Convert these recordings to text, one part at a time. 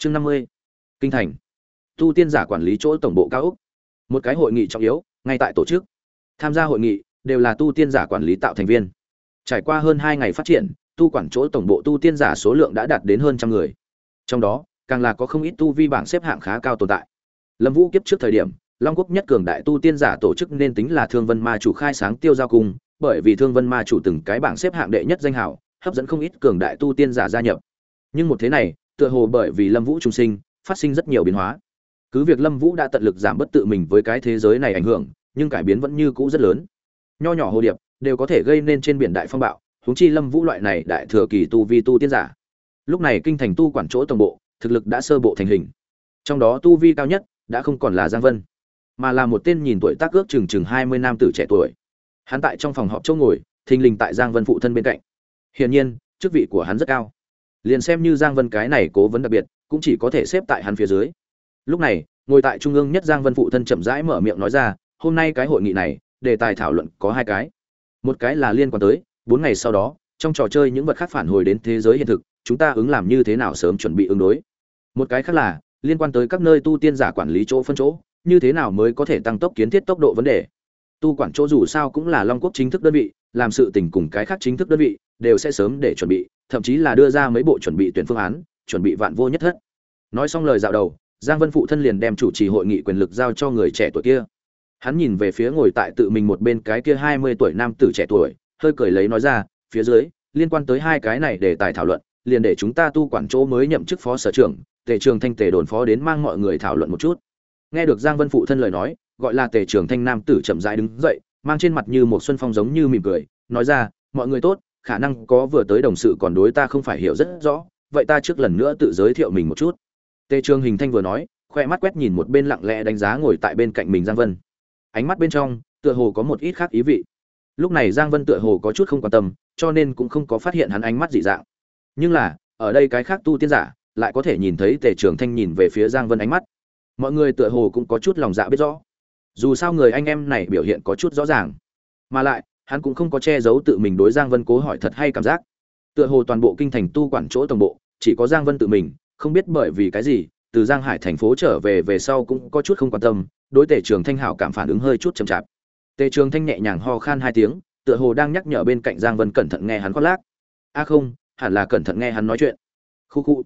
chương năm mươi. Kinh thành. Tu tiên giả quản lý chỗ tổng bộ cao úc một cái hội nghị trọng yếu, ngay tại tổ chức. Tham gia hội nghị đều là tu tiên giả quản lý tạo thành viên. Trải qua hơn hai ngày phát triển, tu quản chỗ tổng bộ tu tiên giả số lượng đã đạt đến hơn trăm người. Trong đó, càng là có không ít tu vi bảng xếp hạng khá cao tồn tại. Lâm vũ kiếp trước thời điểm, long quốc nhất cường đại tu tiên giả tổ chức nên tính là thương vân ma chủ khai sáng tiêu giao cung bởi vì thương vân ma chủ từng cái bảng xếp hạng đệ nhất danh hảo, hấp dẫn không ít cường đại tu tiên giả gia nhập. Nhưng một thế này tựa hồ bởi vì lâm vũ trung sinh, phát sinh rất nhiều biến hóa. Cứ việc lâm vũ đã tận lực giảm bất tự mình với cái thế giới này ảnh hưởng, nhưng cải biến vẫn như cũ rất lớn. Nho nhỏ hồ điệp đều có thể gây nên trên biển đại phong bạo, huống chi lâm vũ loại này đại thừa kỳ tu vi tu tiên giả. Lúc này kinh thành tu quản chỗ tổng bộ, thực lực đã sơ bộ thành hình. Trong đó tu vi cao nhất đã không còn là giang vân, mà là một tên nhìn tuổi tác ước chừng chừng hai mươi nam tử trẻ tuổi. Hắn tại trong phòng họp châu ngồi, thình lình tại giang vân phụ thân bên cạnh. Hiển nhiên, chức vị của hắn rất cao liền xem như giang vân cái này cố vấn đặc biệt, cũng chỉ có thể xếp tại hắn phía dưới. Lúc này, ngồi tại trung ương nhất giang vân phụ thân chậm rãi mở miệng nói ra, hôm nay cái hội nghị này, đề tài thảo luận có hai cái. Một cái là liên quan tới, bốn ngày sau đó, trong trò chơi những vật khác phản hồi đến thế giới hiện thực, chúng ta ứng làm như thế nào sớm chuẩn bị ứng đối. Một cái khác là, liên quan tới các nơi tu tiên giả quản lý chỗ phân chỗ, như thế nào mới có thể tăng tốc kiến thiết tốc độ vấn đề tu quản chỗ dù sao cũng là long quốc chính thức đơn vị, làm sự tình cùng cái khác chính thức đơn vị đều sẽ sớm để chuẩn bị, thậm chí là đưa ra mấy bộ chuẩn bị tuyển phương án, chuẩn bị vạn vô nhất thất. Nói xong lời dạo đầu, giang vân phụ thân liền đem chủ trì hội nghị quyền lực giao cho người trẻ tuổi kia. Hắn nhìn về phía ngồi tại tự mình một bên cái kia hai mươi tuổi nam tử trẻ tuổi, hơi cười lấy nói ra, phía dưới, liên quan tới hai cái này để tài thảo luận, liền để chúng ta tu quản chỗ mới nhậm chức phó sở trưởng, tề trường thanh tề đồn phó đến mang mọi người thảo luận một chút. Nghe được giang vân phụ thân lời nói gọi là tề trường thanh nam tử chậm rãi đứng dậy, mang trên mặt như một xuân phong giống như mỉm cười, nói ra, mọi người tốt, khả năng có vừa tới đồng sự còn đối ta không phải hiểu rất rõ, vậy ta trước lần nữa tự giới thiệu mình một chút. Tề trường hình thanh vừa nói, khoe mắt quét nhìn một bên lặng lẽ đánh giá ngồi tại bên cạnh mình giang vân. Ánh mắt bên trong, tựa hồ có một ít khác ý vị. Lúc này giang vân tựa hồ có chút không quan tâm, cho nên cũng không có phát hiện hắn ánh mắt dị dạng. Nhưng là, ở đây cái khác tu tiên giả, lại có thể nhìn thấy tề trường thanh nhìn về phía giang vân ánh mắt. Mọi người tựa hồ cũng có chút lòng dạ biết rõ dù sao người anh em này biểu hiện có chút rõ ràng. Mà lại, hắn cũng không có che giấu tự mình đối giang vân cố hỏi thật hay cảm giác. Tựa hồ toàn bộ kinh thành tu quản chỗ tổng bộ, chỉ có giang vân tự mình, không biết bởi vì cái gì, từ giang hải thành phố trở về về sau cũng có chút không quan tâm, đối tề trường thanh hảo cảm phản ứng hơi chút chậm chạp. Tề trường thanh nhẹ nhàng ho khan hai tiếng, tựa hồ đang nhắc nhở bên cạnh giang vân cẩn thận nghe hắn khoác lác. A không, hẳn là cẩn thận nghe hắn nói chuyện. Khu khu.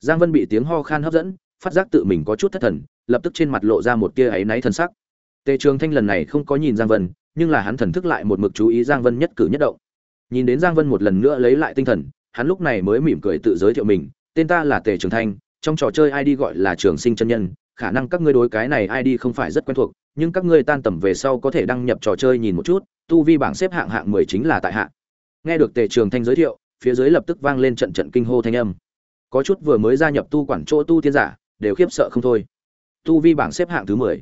Giang vân bị tiếng ho khan hấp dẫn, phát giác tự mình có chút thất thần, lập tức trên mặt lộ ra một tia áy náy thân sắc tề trường thanh lần này không có nhìn giang vân, nhưng là hắn thần thức lại một mực chú ý giang vân nhất cử nhất động. Nhìn đến giang vân một lần nữa lấy lại tinh thần, hắn lúc này mới mỉm cười tự giới thiệu mình, tên ta là tề trường thanh, trong trò chơi id gọi là trường sinh chân nhân, khả năng các ngươi đối cái này id không phải rất quen thuộc, nhưng các ngươi tan tầm về sau có thể đăng nhập trò chơi nhìn một chút, tu vi bảng xếp hạng hạng mười chính là tại hạ. nghe được tề trường thanh giới thiệu, phía dưới lập tức vang lên trận trận kinh hô thanh âm. Có chút vừa mới gia nhập tu quản chỗ tu tiên giả, đều khiếp sợ không thôi. Tu vi bảng xếp hạng thứ mười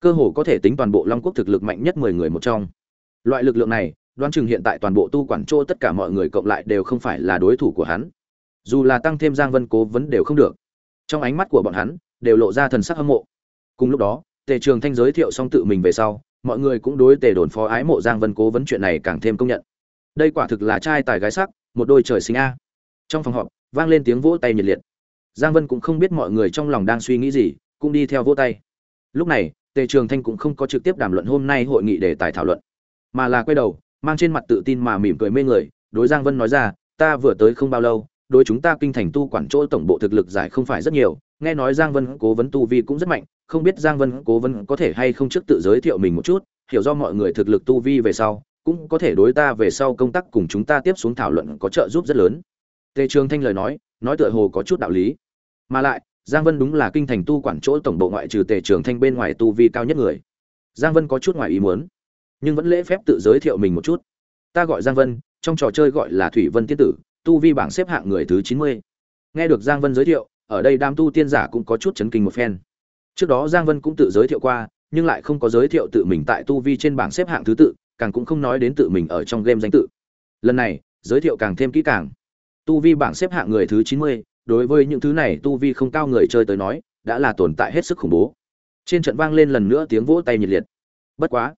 cơ hồ có thể tính toàn bộ long quốc thực lực mạnh nhất mười người một trong. Loại lực lượng này, đoán chừng hiện tại toàn bộ tu quản chỗ tất cả mọi người cộng lại đều không phải là đối thủ của hắn. Dù là tăng thêm giang vân cố vấn đều không được. Trong ánh mắt của bọn hắn, đều lộ ra thần sắc hâm mộ. Cùng lúc đó, tề trường thanh giới thiệu xong tự mình về sau, mọi người cũng đối tề đồn phó ái mộ giang vân cố vấn chuyện này càng thêm công nhận. Đây quả thực là trai tài gái sắc, một đôi trời sinh a. Trong phòng họp, vang lên tiếng vỗ tay nhiệt liệt. Giang vân cũng không biết mọi người trong lòng đang suy nghĩ gì, cũng đi theo vỗ tay. Lúc này tề trường thanh cũng không có trực tiếp đàm luận hôm nay hội nghị để tài thảo luận, mà là quay đầu, mang trên mặt tự tin mà mỉm cười mê người, đối giang vân nói ra, ta vừa tới không bao lâu, đối chúng ta kinh thành tu quản chỗ tổng bộ thực lực giải không phải rất nhiều, nghe nói giang vân cố vấn tu vi cũng rất mạnh, không biết giang vân cố vấn có thể hay không trước tự giới thiệu mình một chút, hiểu do mọi người thực lực tu vi về sau, cũng có thể đối ta về sau công tác cùng chúng ta tiếp xuống thảo luận có trợ giúp rất lớn. Tề trường thanh lời nói nói tựa hồ có chút đạo lý, mà lại giang vân đúng là kinh thành tu quản chỗ tổng bộ ngoại trừ tề trường thanh bên ngoài tu vi cao nhất người. Giang vân có chút ngoài ý muốn, nhưng vẫn lễ phép tự giới thiệu mình một chút. Ta gọi giang vân, trong trò chơi gọi là thủy vân tiên tử, tu vi bảng xếp hạng người thứ chín mươi. Nghe được giang vân giới thiệu, ở đây đám tu tiên giả cũng có chút chấn kinh một phen. Trước đó giang vân cũng tự giới thiệu qua, nhưng lại không có giới thiệu tự mình tại tu vi trên bảng xếp hạng thứ tự, càng cũng không nói đến tự mình ở trong game danh tự. Lần này, giới thiệu càng thêm kỹ càng. Tu vi bảng xếp hạng người thứ chín mươi đối với những thứ này tu vi không cao người chơi tới nói, đã là tồn tại hết sức khủng bố. Trên trận vang lên lần nữa tiếng vỗ tay nhiệt liệt. Bất quá,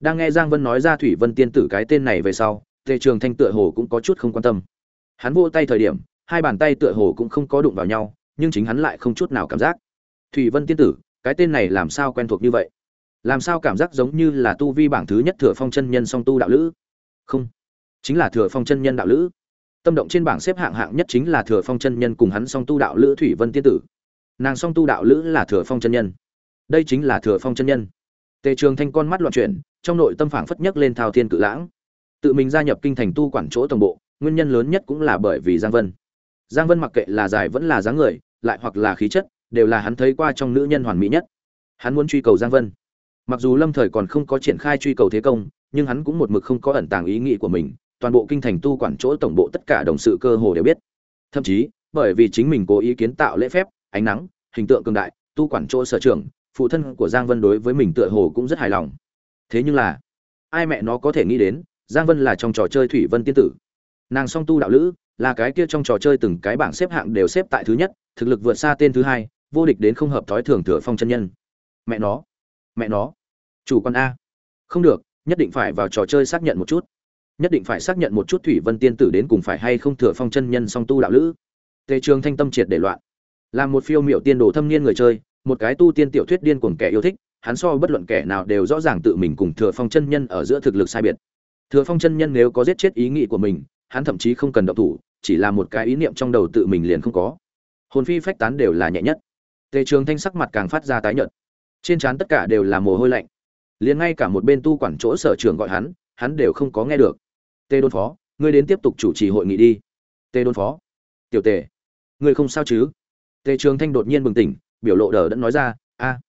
đang nghe giang vân nói ra thủy vân tiên tử cái tên này về sau, tề trường thanh tựa hồ cũng có chút không quan tâm. Hắn vỗ tay thời điểm, hai bàn tay tựa hồ cũng không có đụng vào nhau, nhưng chính hắn lại không chút nào cảm giác. Thủy vân tiên tử, cái tên này làm sao quen thuộc như vậy? Làm sao cảm giác giống như là tu vi bảng thứ nhất thừa phong chân nhân song tu đạo lữ? Không, chính là thừa phong chân nhân đạo lữ tâm động trên bảng xếp hạng hạng nhất chính là thừa phong chân nhân cùng hắn song tu đạo lữ thủy vân tiên tử. Nàng song tu đạo lữ là thừa phong chân nhân. Đây chính là thừa phong chân nhân. Tề trường thanh con mắt loạn chuyển, trong nội tâm phảng phất nhất lên thao thiên cự lãng. Tự mình gia nhập kinh thành tu quản chỗ tổng bộ, nguyên nhân lớn nhất cũng là bởi vì giang vân. Giang vân mặc kệ là dài vẫn là dáng người, lại hoặc là khí chất, đều là hắn thấy qua trong nữ nhân hoàn mỹ nhất. Hắn muốn truy cầu giang vân. Mặc dù lâm thời còn không có triển khai truy cầu thế công, nhưng hắn cũng một mực không có ẩn tàng ý nghĩ của mình toàn bộ kinh thành tu quản chỗ tổng bộ tất cả đồng sự cơ hồ đều biết. Thậm chí, bởi vì chính mình cố ý kiến tạo lễ phép, ánh nắng, hình tượng cường đại, tu quản chỗ sở trưởng phụ thân của giang vân đối với mình tựa hồ cũng rất hài lòng. Thế nhưng là, ai mẹ nó có thể nghĩ đến, giang vân là trong trò chơi thủy vân tiên tử. Nàng song tu đạo lữ, là cái kia trong trò chơi từng cái bảng xếp hạng đều xếp tại thứ nhất, thực lực vượt xa tên thứ hai, vô địch đến không hợp thói thường thừa phong chân nhân. Mẹ nó mẹ nó, chủ con a. Không được, nhất định phải vào trò chơi xác nhận một chút nhất định phải xác nhận một chút thủy vân tiên tử đến cùng phải hay không thừa phong chân nhân song tu đạo lữ. Tề trường thanh tâm triệt để loạn. Làm một phiêu miểu tiên đồ thâm niên người chơi, một cái tu tiên tiểu thuyết điên cuồng kẻ yêu thích, hắn so bất luận kẻ nào đều rõ ràng tự mình cùng thừa phong chân nhân ở giữa thực lực sai biệt. Thừa phong chân nhân nếu có giết chết ý nghĩ của mình, hắn thậm chí không cần động thủ, chỉ là một cái ý niệm trong đầu tự mình liền không có. Hồn phi phách tán đều là nhẹ nhất. Tề trường thanh sắc mặt càng phát ra tái nhợt. Trên trán tất cả đều là mồ hôi lạnh. Liền ngay cả một bên tu quản chỗ sở trường gọi hắn hắn đều không có nghe được tề đôn phó, ngươi đến tiếp tục chủ trì hội nghị đi. Tề đôn phó. Tiểu tề. Ngươi không sao chứ? Tề trường thanh đột nhiên bừng tỉnh, biểu lộ đờ đẫn nói ra, a,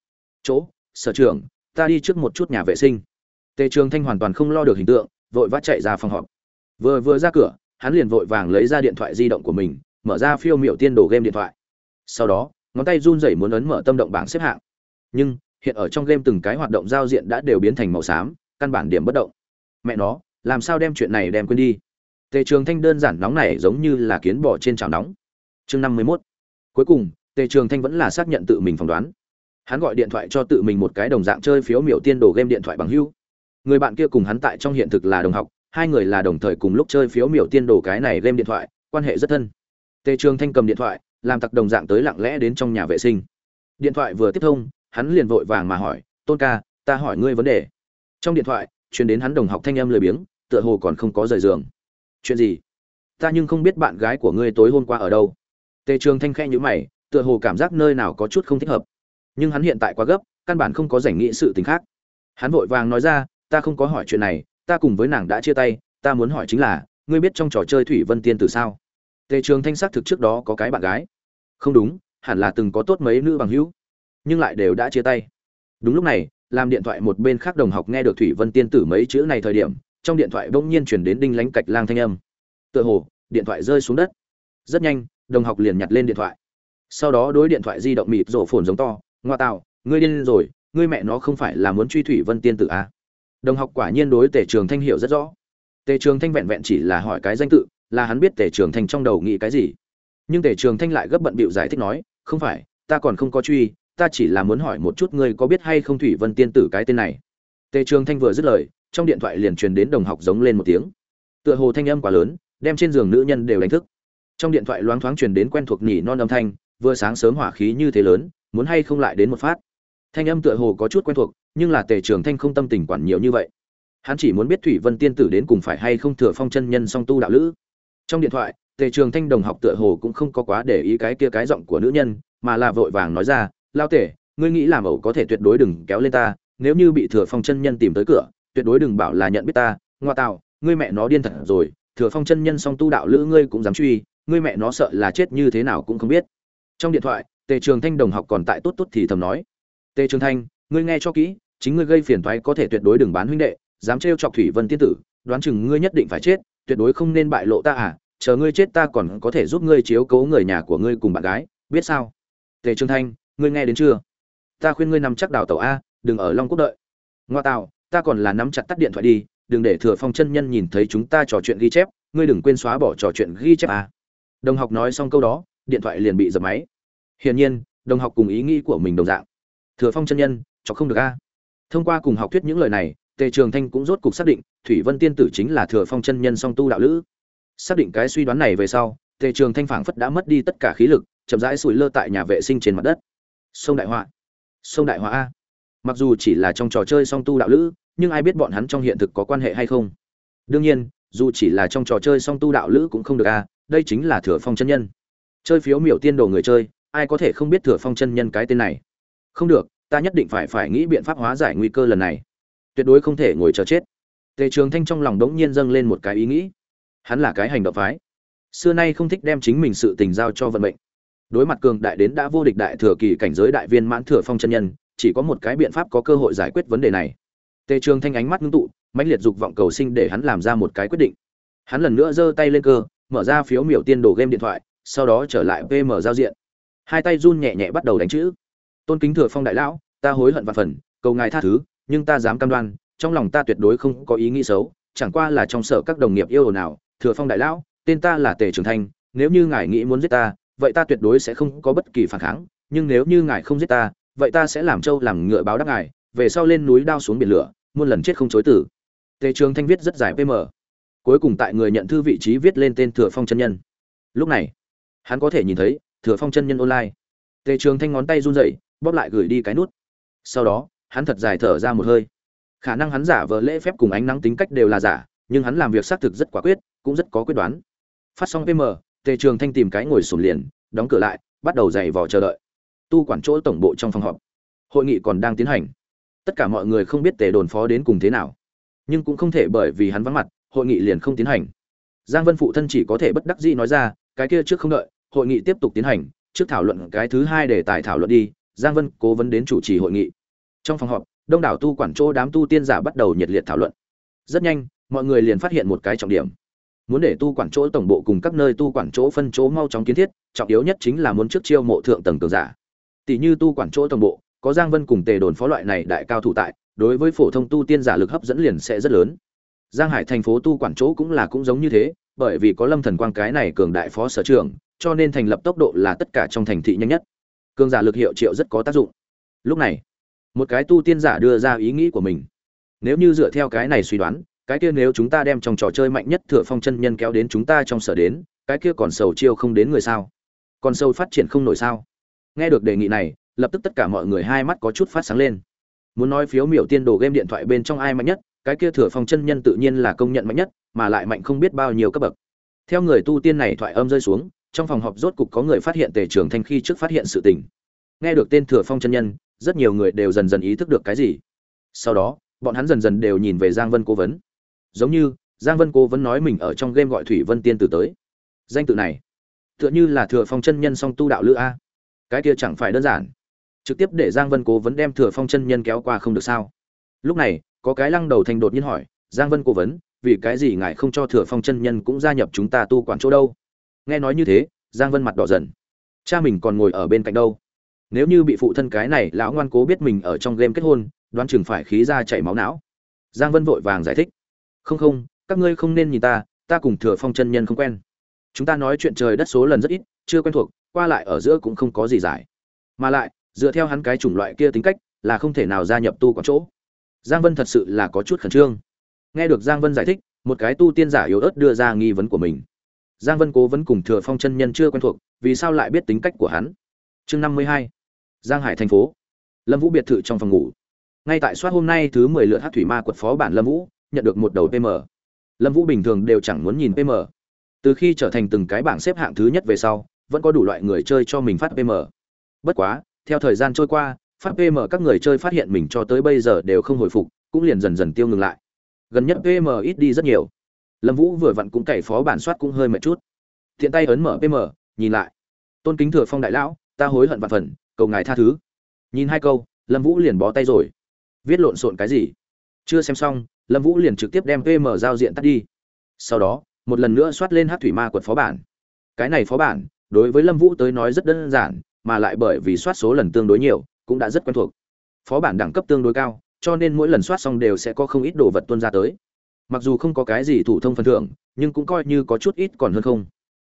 chỗ, sở trường ta đi trước một chút nhà vệ sinh. Tề trường thanh hoàn toàn không lo được hình tượng, vội vã chạy ra phòng họp. Vừa vừa ra cửa, hắn liền vội vàng lấy ra điện thoại di động của mình, mở ra phiêu miểu tiên đồ game điện thoại. Sau đó, ngón tay run rẩy muốn ấn mở tâm động bảng xếp hạng. Nhưng, hiện ở trong game từng cái hoạt động giao diện đã đều biến thành màu xám, căn bản điểm bất động. Mẹ nó làm sao đem chuyện này đem quên đi? Tề trường thanh đơn giản nóng này giống như là kiến bò trên chảo nóng. Chương năm mươi mốt. Cuối cùng, tề trường thanh vẫn là xác nhận tự mình phỏng đoán. Hắn gọi điện thoại cho tự mình một cái đồng dạng chơi phiếu miểu tiên đồ game điện thoại bằng hưu người bạn kia cùng hắn tại trong hiện thực là đồng học, hai người là đồng thời cùng lúc chơi phiếu miểu tiên đồ cái này game điện thoại, quan hệ rất thân. Tề trường thanh cầm điện thoại, làm tặc đồng dạng tới lặng lẽ đến trong nhà vệ sinh. Điện thoại vừa tiếp thông, hắn liền vội vàng mà hỏi, tôn ca, ta hỏi ngươi vấn đề. Trong điện thoại truyền đến hắn đồng học thanh âm lười biếng, tựa hồ còn không có rời giường. Chuyện gì? Ta nhưng không biết bạn gái của ngươi tối hôm qua ở đâu. Tề trường thanh khẽ nhữ mày, tựa hồ cảm giác nơi nào có chút không thích hợp. Nhưng hắn hiện tại quá gấp, căn bản không có rảnh nghĩ sự tình khác. Hắn vội vàng nói ra, ta không có hỏi chuyện này, ta cùng với nàng đã chia tay, ta muốn hỏi chính là, ngươi biết trong trò chơi thủy vân tiên từ sao? Tề trường thanh xác thực trước đó có cái bạn gái. Không đúng, hẳn là từng có tốt mấy nữ bằng hữu, nhưng lại đều đã chia tay. Đúng lúc này làm điện thoại một bên khác đồng học nghe được thủy vân tiên tử mấy chữ này thời điểm, trong điện thoại bỗng nhiên chuyển đến đinh lánh cạch lang thanh âm. Tựa hồ, điện thoại rơi xuống đất. Rất nhanh, đồng học liền nhặt lên điện thoại. Sau đó đối điện thoại di động mịt rổ phồn giống to, ngoa tạo, ngươi điên rồi, ngươi mẹ nó không phải là muốn truy thủy vân tiên tử à? đồng học quả nhiên đối tề trường thanh hiểu rất rõ. Tề trường thanh vẹn vẹn chỉ là hỏi cái danh tự, là hắn biết tề trường thanh trong đầu nghĩ cái gì. Nhưng tề trường thanh lại gấp bận bịu giải thích nói, không phải, ta còn không có truy ta chỉ là muốn hỏi một chút ngươi có biết hay không thủy vân tiên tử cái tên này? Tề trường thanh vừa dứt lời, trong điện thoại liền truyền đến đồng học giống lên một tiếng. Tựa hồ thanh âm quá lớn, đem trên giường nữ nhân đều đánh thức. Trong điện thoại loáng thoáng truyền đến quen thuộc nhỉ non âm thanh, vừa sáng sớm hỏa khí như thế lớn, muốn hay không lại đến một phát. Thanh âm tựa hồ có chút quen thuộc, nhưng là tề trường thanh không tâm tình quản nhiều như vậy. Hắn chỉ muốn biết thủy vân tiên tử đến cùng phải hay không thừa phong chân nhân song tu đạo lữ. Trong điện thoại, tề trường thanh đồng học tựa hồ cũng không có quá để ý cái kia cái giọng của nữ nhân, mà là vội vàng nói ra lao tể, ngươi nghĩ làm ẩu có thể tuyệt đối đừng kéo lên ta, nếu như bị thừa phong chân nhân tìm tới cửa, tuyệt đối đừng bảo là nhận biết ta, ngoa tạo, ngươi mẹ nó điên thật rồi, thừa phong chân nhân song tu đạo lữ ngươi cũng dám truy, ngươi mẹ nó sợ là chết như thế nào cũng không biết. Trong điện thoại, tề trường thanh đồng học còn tại tốt tốt thì thầm nói. Tề trường thanh, ngươi nghe cho kỹ, chính ngươi gây phiền toái có thể tuyệt đối đừng bán huynh đệ, dám trêu chọc thủy vân tiên tử, đoán chừng ngươi nhất định phải chết, tuyệt đối không nên bại lộ ta à chờ ngươi chết ta còn có thể giúp ngươi chiếu cố người nhà của ngươi cùng bạn gái, biết sao? Tề trường thanh ngươi nghe đến chưa? Ta khuyên ngươi nằm chắc đào tàu a, đừng ở long quốc đợi. Ngoa tạo ta còn là nắm chặt tắt điện thoại đi, đừng để thừa phong chân nhân nhìn thấy chúng ta trò chuyện ghi chép, ngươi đừng quên xóa bỏ trò chuyện ghi chép a. Đồng học nói xong câu đó, điện thoại liền bị dập máy. Hiển nhiên, đồng học cùng ý nghĩ của mình đồng dạng. Thừa phong chân nhân cho không được a. Thông qua cùng học thuyết những lời này, tề trường thanh cũng rốt cục xác định, thủy vân tiên tử chính là thừa phong chân nhân song tu đạo lữ. Xác định cái suy đoán này về sau, tề trường thanh phảng phất đã mất đi tất cả khí lực, chậm rãi sủi lơ tại nhà vệ sinh trên mặt đất sông đại họa. Sông đại họa a. Mặc dù chỉ là trong trò chơi song tu đạo lữ, nhưng ai biết bọn hắn trong hiện thực có quan hệ hay không? Đương nhiên, dù chỉ là trong trò chơi song tu đạo lữ cũng không được a, đây chính là thừa phong chân nhân. Chơi phiếu miểu tiên đồ người chơi, ai có thể không biết thừa phong chân nhân cái tên này? Không được, ta nhất định phải phải nghĩ biện pháp hóa giải nguy cơ lần này. Tuyệt đối không thể ngồi chờ chết. Tề trường thanh trong lòng đống nhiên dâng lên một cái ý nghĩ. Hắn là cái hành động phái. Xưa nay không thích đem chính mình sự tình giao cho vận mệnh đối mặt cường đại đến đã vô địch đại thừa kỳ cảnh giới đại viên mãn thừa phong chân nhân, chỉ có một cái biện pháp có cơ hội giải quyết vấn đề này. Tề trường thanh ánh mắt ngưng tụ, mãnh liệt dục vọng cầu sinh để hắn làm ra một cái quyết định. Hắn lần nữa giơ tay lên cơ, mở ra phiếu miểu tiên đồ game điện thoại, sau đó trở lại pm giao diện. Hai tay run nhẹ nhẹ bắt đầu đánh chữ. Tôn kính thừa phong đại lão, ta hối hận và phần, cầu ngài tha thứ, nhưng ta dám cam đoan, trong lòng ta tuyệt đối không có ý nghĩ xấu, chẳng qua là trong sở các đồng nghiệp yêu ồn nào thừa phong đại lão, tên ta là tề trường thanh, nếu như ngài nghĩ muốn giết ta vậy ta tuyệt đối sẽ không có bất kỳ phản kháng, nhưng nếu như ngài không giết ta, vậy ta sẽ làm trâu làm ngựa báo đáp ngài, về sau lên núi đao xuống biển lửa, muôn lần chết không chối tử. Tề trường thanh viết rất dài pm. Cuối cùng tại người nhận thư vị trí viết lên tên thừa phong chân nhân. Lúc này, hắn có thể nhìn thấy thừa phong chân nhân online. Tề trường thanh ngón tay run rẩy, bóp lại gửi đi cái nút. Sau đó, hắn thật dài thở ra một hơi. Khả năng hắn giả vờ lễ phép cùng ánh nắng tính cách đều là giả, nhưng hắn làm việc xác thực rất quả quyết, cũng rất có quyết đoán. Phát xong pm tề trường thanh tìm cái ngồi sổm liền, đóng cửa lại, bắt đầu giày vò chờ đợi. Tu quản chỗ tổng bộ trong phòng họp. Hội nghị còn đang tiến hành. Tất cả mọi người không biết tề đồn phó đến cùng thế nào. Nhưng cũng không thể bởi vì hắn vắng mặt, hội nghị liền không tiến hành. Giang vân phụ thân chỉ có thể bất đắc dĩ nói ra, cái kia trước không đợi, hội nghị tiếp tục tiến hành, trước thảo luận cái thứ hai để tài thảo luận đi, giang vân cố vấn đến chủ trì hội nghị. Trong phòng họp, đông đảo tu quản chỗ đám tu tiên giả bắt đầu nhiệt liệt thảo luận. Rất nhanh, mọi người liền phát hiện một cái trọng điểm muốn để tu quản chỗ tổng bộ cùng các nơi tu quản chỗ phân chỗ mau chóng kiến thiết, trọng yếu nhất chính là muốn trước chiêu mộ thượng tầng cường giả. Tỷ như tu quản chỗ tổng bộ, có giang vân cùng tề đồn phó loại này đại cao thủ tại, đối với phổ thông tu tiên giả lực hấp dẫn liền sẽ rất lớn. Giang hải thành phố tu quản chỗ cũng là cũng giống như thế, bởi vì có lâm thần quang cái này cường đại phó sở trưởng, cho nên thành lập tốc độ là tất cả trong thành thị nhanh nhất. Cường giả lực hiệu triệu rất có tác dụng. Lúc này, một cái tu tiên giả đưa ra ý nghĩ của mình. Nếu như dựa theo cái này suy đoán cái kia nếu chúng ta đem trong trò chơi mạnh nhất thừa phong chân nhân kéo đến chúng ta trong sở đến, cái kia còn sầu chiêu không đến người sao? Còn sâu phát triển không nổi sao? Nghe được đề nghị này, lập tức tất cả mọi người hai mắt có chút phát sáng lên. Muốn nói phiếu miểu tiên đồ game điện thoại bên trong ai mạnh nhất, cái kia thừa phong chân nhân tự nhiên là công nhận mạnh nhất, mà lại mạnh không biết bao nhiêu cấp bậc. Theo người tu tiên này thoại âm rơi xuống, trong phòng họp rốt cục có người phát hiện tề trường thanh khi trước phát hiện sự tình. Nghe được tên thừa phong chân nhân, rất nhiều người đều dần dần ý thức được cái gì. Sau đó, bọn hắn dần dần đều nhìn về giang vân cố vấn giống như, giang vân cố vẫn nói mình ở trong game gọi thủy vân tiên tử tới. Danh tự này, tựa như là thừa phong chân nhân song tu đạo lữ a. Cái kia chẳng phải đơn giản. Trực tiếp để giang vân cố vấn đem thừa phong chân nhân kéo qua không được sao? Lúc này, có cái lăng đầu thành đột nhiên hỏi, giang vân cố vấn, vì cái gì ngài không cho thừa phong chân nhân cũng gia nhập chúng ta tu quản chỗ đâu? Nghe nói như thế, giang vân mặt đỏ dần. Cha mình còn ngồi ở bên cạnh đâu? Nếu như bị phụ thân cái này lão ngoan cố biết mình ở trong game kết hôn, đoán chừng phải khí ra chảy máu não. Giang vân vội vàng giải thích không không, các ngươi không nên nhìn ta ta cùng thừa phong chân nhân không quen. Chúng ta nói chuyện trời đất số lần rất ít, chưa quen thuộc, qua lại ở giữa cũng không có gì giải. Mà lại, dựa theo hắn cái chủng loại kia tính cách, là không thể nào gia nhập tu có chỗ. Giang vân thật sự là có chút khẩn trương. Nghe được giang vân giải thích, một cái tu tiên giả yếu ớt đưa ra nghi vấn của mình. Giang vân cố vẫn cùng thừa phong chân nhân chưa quen thuộc, vì sao lại biết tính cách của hắn? Chương năm mươi hai, giang hải thành phố. Lâm vũ biệt thự trong phòng ngủ. Ngay tại soát hôm nay thứ mười lượt hát thủy ma quật phó bản lâm vũ nhận được một đầu pm lâm vũ bình thường đều chẳng muốn nhìn pm từ khi trở thành từng cái bảng xếp hạng thứ nhất về sau, vẫn có đủ loại người chơi cho mình phát pm bất quá, theo thời gian trôi qua, phát pm các người chơi phát hiện mình cho tới bây giờ đều không hồi phục, cũng liền dần dần tiêu ngừng lại. Gần nhất pm ít đi rất nhiều. Lâm vũ vừa vặn cũng cày phó bản soát cũng hơi mệt chút. Thiện tay ấn mở pm nhìn lại. Tôn kính thừa phong đại lão, ta hối hận vạn phần, cầu ngài tha thứ. Nhìn hai câu, lâm vũ liền bó tay rồi. Viết lộn xộn cái gì? Chưa xem xong lâm vũ liền trực tiếp đem pm giao diện tắt đi. Sau đó, một lần nữa soát lên hát thủy ma quật phó bản. Cái này phó bản, đối với lâm vũ tới nói rất đơn giản, mà lại bởi vì soát số lần tương đối nhiều, cũng đã rất quen thuộc. Phó bản đẳng cấp tương đối cao, cho nên mỗi lần soát xong đều sẽ có không ít đồ vật tuân ra tới. Mặc dù không có cái gì thủ thông phần thưởng, nhưng cũng coi như có chút ít còn hơn không.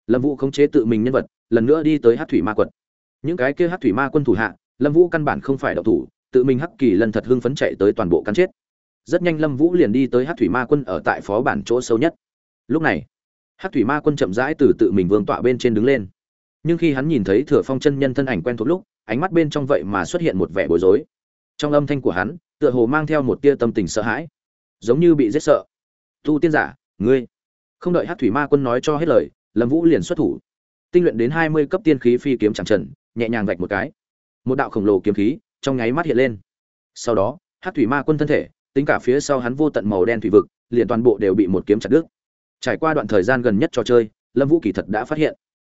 Lâm vũ khống chế tự mình nhân vật, lần nữa đi tới hát thủy ma quật. Những cái kia hát thủy ma quân thủ hạ, lâm vũ căn bản không phải đậu thủ, tự mình hắc kỳ lần thật hưng phấn chạy tới toàn bộ cắn chết rất nhanh lâm vũ liền đi tới hát thủy ma quân ở tại phó bản chỗ sâu nhất. Lúc này hát thủy ma quân chậm rãi từ tự mình vương tọa bên trên đứng lên. Nhưng khi hắn nhìn thấy thừa phong chân nhân thân ảnh quen thuộc lúc, ánh mắt bên trong vậy mà xuất hiện một vẻ bối rối. Trong âm thanh của hắn, tựa hồ mang theo một tia tâm tình sợ hãi. Giống như bị giết sợ. Tu tiên giả, ngươi. Không đợi hát thủy ma quân nói cho hết lời, lâm vũ liền xuất thủ. Tinh luyện đến hai mươi cấp tiên khí phi kiếm chẳng trần, nhẹ nhàng vạch một cái. Một đạo khổng lồ kiếm khí trong nháy mắt hiện lên. Sau đó hát thủy ma quân thân thể tính cả phía sau hắn vô tận màu đen thủy vực, liền toàn bộ đều bị một kiếm chặt đứt. Trải qua đoạn thời gian gần nhất trò chơi, lâm vũ kỳ thật đã phát hiện.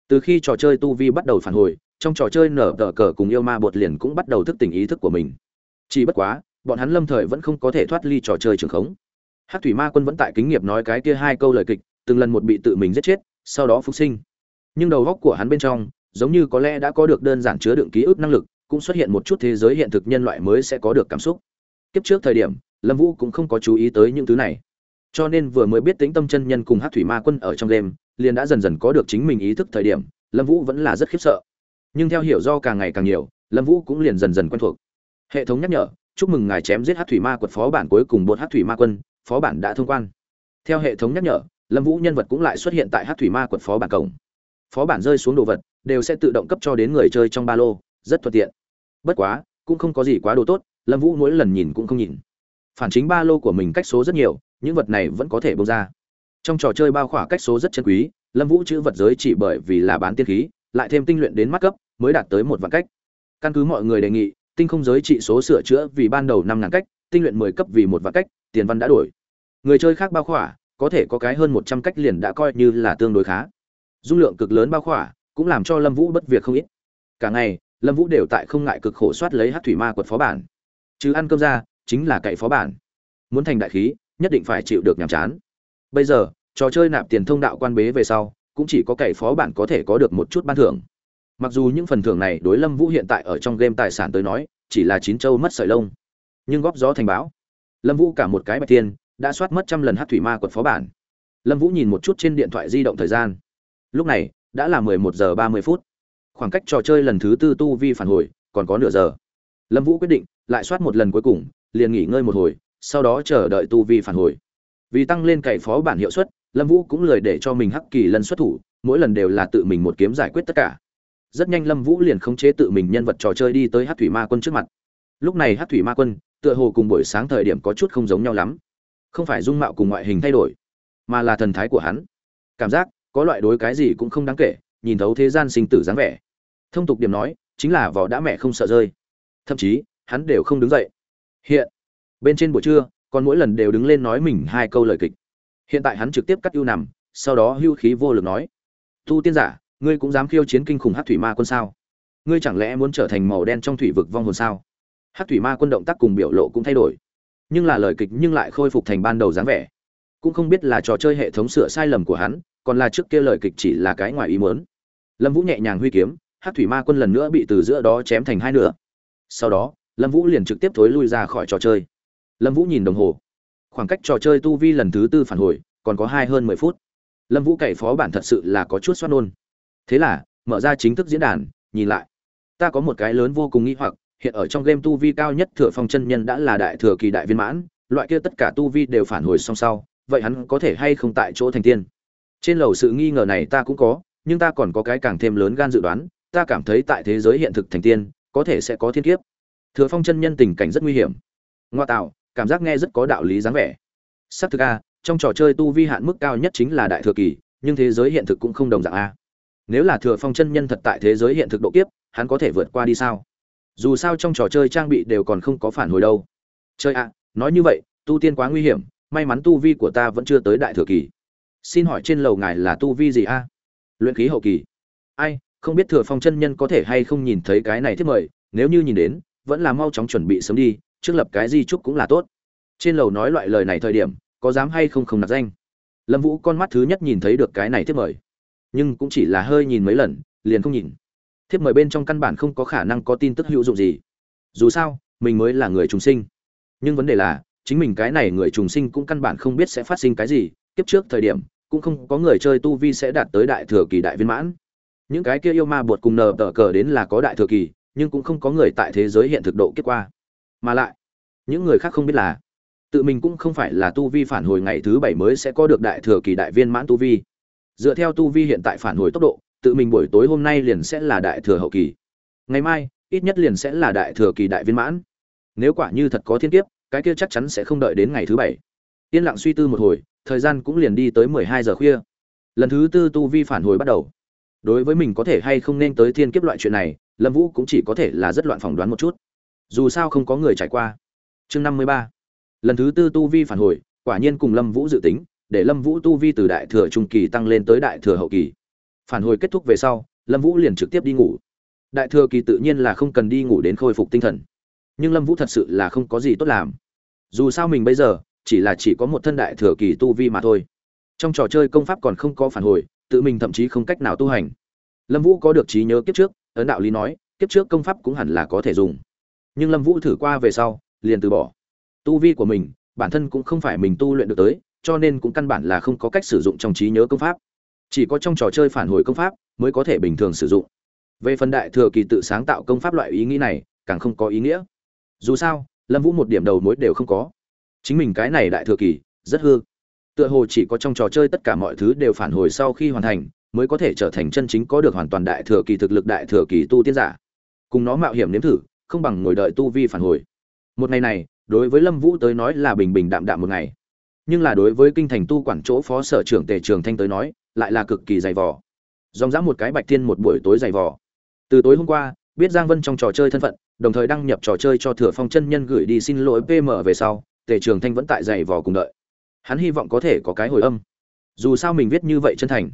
Từ khi trò chơi tu vi bắt đầu phản hồi, trong trò chơi nở tở cờ cùng yêu ma bột liền cũng bắt đầu thức tỉnh ý thức của mình. Chỉ bất quá, bọn hắn lâm thời vẫn không có thể thoát ly trò chơi trường khống. Hắc thủy ma quân vẫn tại kính nghiệp nói cái kia hai câu lời kịch, từng lần một bị tự mình giết chết, sau đó phục sinh. Nhưng đầu óc của hắn bên trong, giống như có lẽ đã có được đơn giản chứa đựng ký ức năng lực, cũng xuất hiện một chút thế giới hiện thực nhân loại mới sẽ có được cảm xúc. Kiếp trước thời điểm lâm vũ cũng không có chú ý tới những thứ này. Cho nên vừa mới biết tính tâm chân nhân cùng hát thủy ma quân ở trong đêm, liền đã dần dần có được chính mình ý thức thời điểm, lâm vũ vẫn là rất khiếp sợ. Nhưng theo hiểu do càng ngày càng nhiều, lâm vũ cũng liền dần dần quen thuộc. Hệ thống nhắc nhở, chúc mừng ngài chém giết hát thủy ma quật phó bản cuối cùng bột hát thủy ma quân, phó bản đã thông quan. Theo hệ thống nhắc nhở, lâm vũ nhân vật cũng lại xuất hiện tại hát thủy ma quật phó bản cổng. Phó bản rơi xuống đồ vật, đều sẽ tự động cấp cho đến người chơi trong ba lô, rất thuận tiện. Bất quá, cũng không có gì quá đồ tốt, lâm vũ mỗi lần nhìn cũng không nhìn phản chính ba lô của mình cách số rất nhiều, những vật này vẫn có thể bông ra. Trong trò chơi bao khỏa cách số rất chân quý, lâm vũ chữ vật giới chỉ bởi vì là bán tiên khí, lại thêm tinh luyện đến mắt cấp, mới đạt tới một vạn cách. Căn cứ mọi người đề nghị, tinh không giới trị số sửa chữa vì ban đầu năm ngàn cách, tinh luyện mười cấp vì một vạn cách, tiền văn đã đổi. Người chơi khác bao khỏa, có thể có cái hơn một trăm cách liền đã coi như là tương đối khá. Dung lượng cực lớn bao khỏa, cũng làm cho lâm vũ bất việc không ít. Cả ngày, lâm vũ đều tại không ngại cực khổ soát lấy hát thủy ma quật phó bản. Chứ ăn cơm ra chính là cậy phó bản. Muốn thành đại khí, nhất định phải chịu được nhàm chán. Bây giờ, trò chơi nạp tiền thông đạo quan bế về sau, cũng chỉ có cậy phó bản có thể có được một chút ban thưởng. Mặc dù những phần thưởng này đối lâm vũ hiện tại ở trong game tài sản tới nói, chỉ là chín châu mất sợi lông. Nhưng góp gió thành báo lâm vũ cả một cái bạch tiên đã soát mất trăm lần hát thủy ma quật phó bản. Lâm vũ nhìn một chút trên điện thoại di động thời gian. Lúc này, đã là mười một giờ ba mươi phút. Khoảng cách trò chơi lần thứ tư tu vi phản hồi, còn có nửa giờ. Lâm vũ quyết định, lại soát một lần cuối cùng liền nghỉ ngơi một hồi, sau đó chờ đợi tu vi phản hồi. Vì tăng lên cày phó bản hiệu suất, lâm vũ cũng lười để cho mình hắc kỳ lần xuất thủ, mỗi lần đều là tự mình một kiếm giải quyết tất cả. Rất nhanh lâm vũ liền khống chế tự mình nhân vật trò chơi đi tới hát thủy ma quân trước mặt. Lúc này hát thủy ma quân, tựa hồ cùng buổi sáng thời điểm có chút không giống nhau lắm. Không phải dung mạo cùng ngoại hình thay đổi, mà là thần thái của hắn. Cảm giác, có loại đối cái gì cũng không đáng kể, nhìn thấu thế gian sinh tử dáng vẻ. Thông tục điểm nói, chính là vỏ đã mẹ không sợ rơi. Thậm chí, hắn đều không đứng dậy hiện, bên trên buổi trưa còn mỗi lần đều đứng lên nói mình hai câu lời kịch. Hiện tại hắn trực tiếp cắt ưu nằm sau đó hưu khí vô lực nói tu tiên giả, ngươi cũng dám khiêu chiến kinh khủng hát thủy ma quân sao? Ngươi chẳng lẽ muốn trở thành màu đen trong thủy vực vong hồn sao? Hát thủy ma quân động tác cùng biểu lộ cũng thay đổi, nhưng là lời kịch nhưng lại khôi phục thành ban đầu dáng vẻ. Cũng không biết là trò chơi hệ thống sửa sai lầm của hắn, còn là trước kia lời kịch chỉ là cái ngoài ý muốn. Lâm vũ nhẹ nhàng huy kiếm hát thủy ma quân lần nữa bị từ giữa đó chém thành hai nửa. Sau đó lâm vũ liền trực tiếp thối lui ra khỏi trò chơi. Lâm vũ nhìn đồng hồ. Khoảng cách trò chơi tu vi lần thứ tư phản hồi, còn có hai hơn mười phút. Lâm vũ cậy phó bản thật sự là có chút xoát nôn. Thế là, mở ra chính thức diễn đàn, nhìn lại. Ta có một cái lớn vô cùng nghĩ hoặc, hiện ở trong game tu vi cao nhất thừa phong chân nhân đã là đại thừa kỳ đại viên mãn, loại kia tất cả tu vi đều phản hồi song sau, vậy hắn có thể hay không tại chỗ thành tiên? Trên lầu sự nghi ngờ này ta cũng có, nhưng ta còn có cái càng thêm lớn gan dự đoán, ta cảm thấy tại thế giới hiện thực thành tiên, có thể sẽ có thiên kiếp thừa phong chân nhân tình cảnh rất nguy hiểm. Ngoa tạo, cảm giác nghe rất có đạo lý dáng vẻ. S ắ c thực a, trong trò chơi tu vi hạn mức cao nhất chính là đại thừa kỳ, nhưng thế giới hiện thực cũng không đồng dạng a. Nếu là thừa phong chân nhân thật tại thế giới hiện thực độ kiếp, hắn có thể vượt qua đi sao? Dù sao trong trò chơi trang bị đều còn không có phản hồi đâu. Chơi ạ nói như vậy, tu tiên quá nguy hiểm, may mắn tu vi của ta vẫn chưa tới đại thừa kỳ. Xin hỏi trên lầu ngài là tu vi gì a? Luyện khí hậu kỳ. Ai, không biết thừa phong chân nhân có thể hay không nhìn thấy cái này thiết mời, nếu như nhìn đến vẫn là mau chóng chuẩn bị sớm đi, trước lập cái di trúc cũng là tốt. Trên lầu nói loại lời này thời điểm, có dám hay không không nạp danh. Lâm vũ con mắt thứ nhất nhìn thấy được cái này thiếp mời. Nhưng cũng chỉ là hơi nhìn mấy lần, liền không nhìn. Thiếp mời bên trong căn bản không có khả năng có tin tức hữu dụng gì. Dù sao, mình mới là người trùng sinh. Nhưng vấn đề là, chính mình cái này người trùng sinh cũng căn bản không biết sẽ phát sinh cái gì, kiếp trước thời điểm, cũng không có người chơi tu vi sẽ đạt tới đại thừa kỳ đại viên mãn. Những cái kia yêu ma bột cùng nờ tờ cờ đến là có đại thừa kỳ nhưng cũng không có người tại thế giới hiện thực độ kết qua. Mà lại, những người khác không biết là, tự mình cũng không phải là tu vi phản hồi ngày thứ bảy mới sẽ có được đại thừa kỳ đại viên mãn tu vi. Dựa theo tu vi hiện tại phản hồi tốc độ, tự mình buổi tối hôm nay liền sẽ là đại thừa hậu kỳ. Ngày mai, ít nhất liền sẽ là đại thừa kỳ đại viên mãn. Nếu quả như thật có thiên kiếp, cái kia chắc chắn sẽ không đợi đến ngày thứ bảy. Yên lặng suy tư một hồi, thời gian cũng liền đi tới mười hai giờ khuya. Lần thứ tư tu vi phản hồi bắt đầu. Đối với mình có thể hay không nên tới thiên kiếp loại chuyện này lâm vũ cũng chỉ có thể là rất loạn phỏng đoán một chút. Dù sao không có người trải qua. Chương năm mươi ba. Lần thứ tư tu vi phản hồi, quả nhiên cùng lâm vũ dự tính, để lâm vũ tu vi từ đại thừa trung kỳ tăng lên tới đại thừa hậu kỳ. Phản hồi kết thúc về sau, lâm vũ liền trực tiếp đi ngủ. Đại thừa kỳ tự nhiên là không cần đi ngủ đến khôi phục tinh thần. Nhưng lâm vũ thật sự là không có gì tốt làm. Dù sao mình bây giờ, chỉ là chỉ có một thân đại thừa kỳ tu vi mà thôi. Trong trò chơi công pháp còn không có phản hồi, tự mình thậm chí không cách nào tu hành. Lâm vũ có được trí nhớ kiếp trước ấn đạo lý nói, kiếp trước công pháp cũng hẳn là có thể dùng. Nhưng lâm vũ thử qua về sau, liền từ bỏ. Tu vi của mình, bản thân cũng không phải mình tu luyện được tới, cho nên cũng căn bản là không có cách sử dụng trong trí nhớ công pháp. Chỉ có trong trò chơi phản hồi công pháp mới có thể bình thường sử dụng. Về phần đại thừa kỳ tự sáng tạo công pháp loại ý nghĩ này, càng không có ý nghĩa. Dù sao, lâm vũ một điểm đầu mối đều không có. Chính mình cái này đại thừa kỳ, rất hư. Tựa hồ chỉ có trong trò chơi tất cả mọi thứ đều phản hồi sau khi hoàn thành mới có thể trở thành chân chính có được hoàn toàn đại thừa kỳ thực lực đại thừa kỳ tu tiên giả. Cùng nó mạo hiểm nếm thử, không bằng ngồi đợi tu vi phản hồi. Một ngày này, đối với lâm vũ tới nói là bình bình đạm đạm một ngày. Nhưng là đối với kinh thành tu quản chỗ phó sở trưởng tề trường thanh tới nói, lại là cực kỳ dày vò. Dòng dã một cái bạch thiên một buổi tối dày vò. Từ tối hôm qua, biết giang vân trong trò chơi thân phận, đồng thời đăng nhập trò chơi cho thừa phong chân nhân gửi đi xin lỗi pm về sau, tề trường thanh vẫn tại dày vò cùng đợi. Hắn hy vọng có thể có cái hồi âm. Dù sao mình viết như vậy chân thành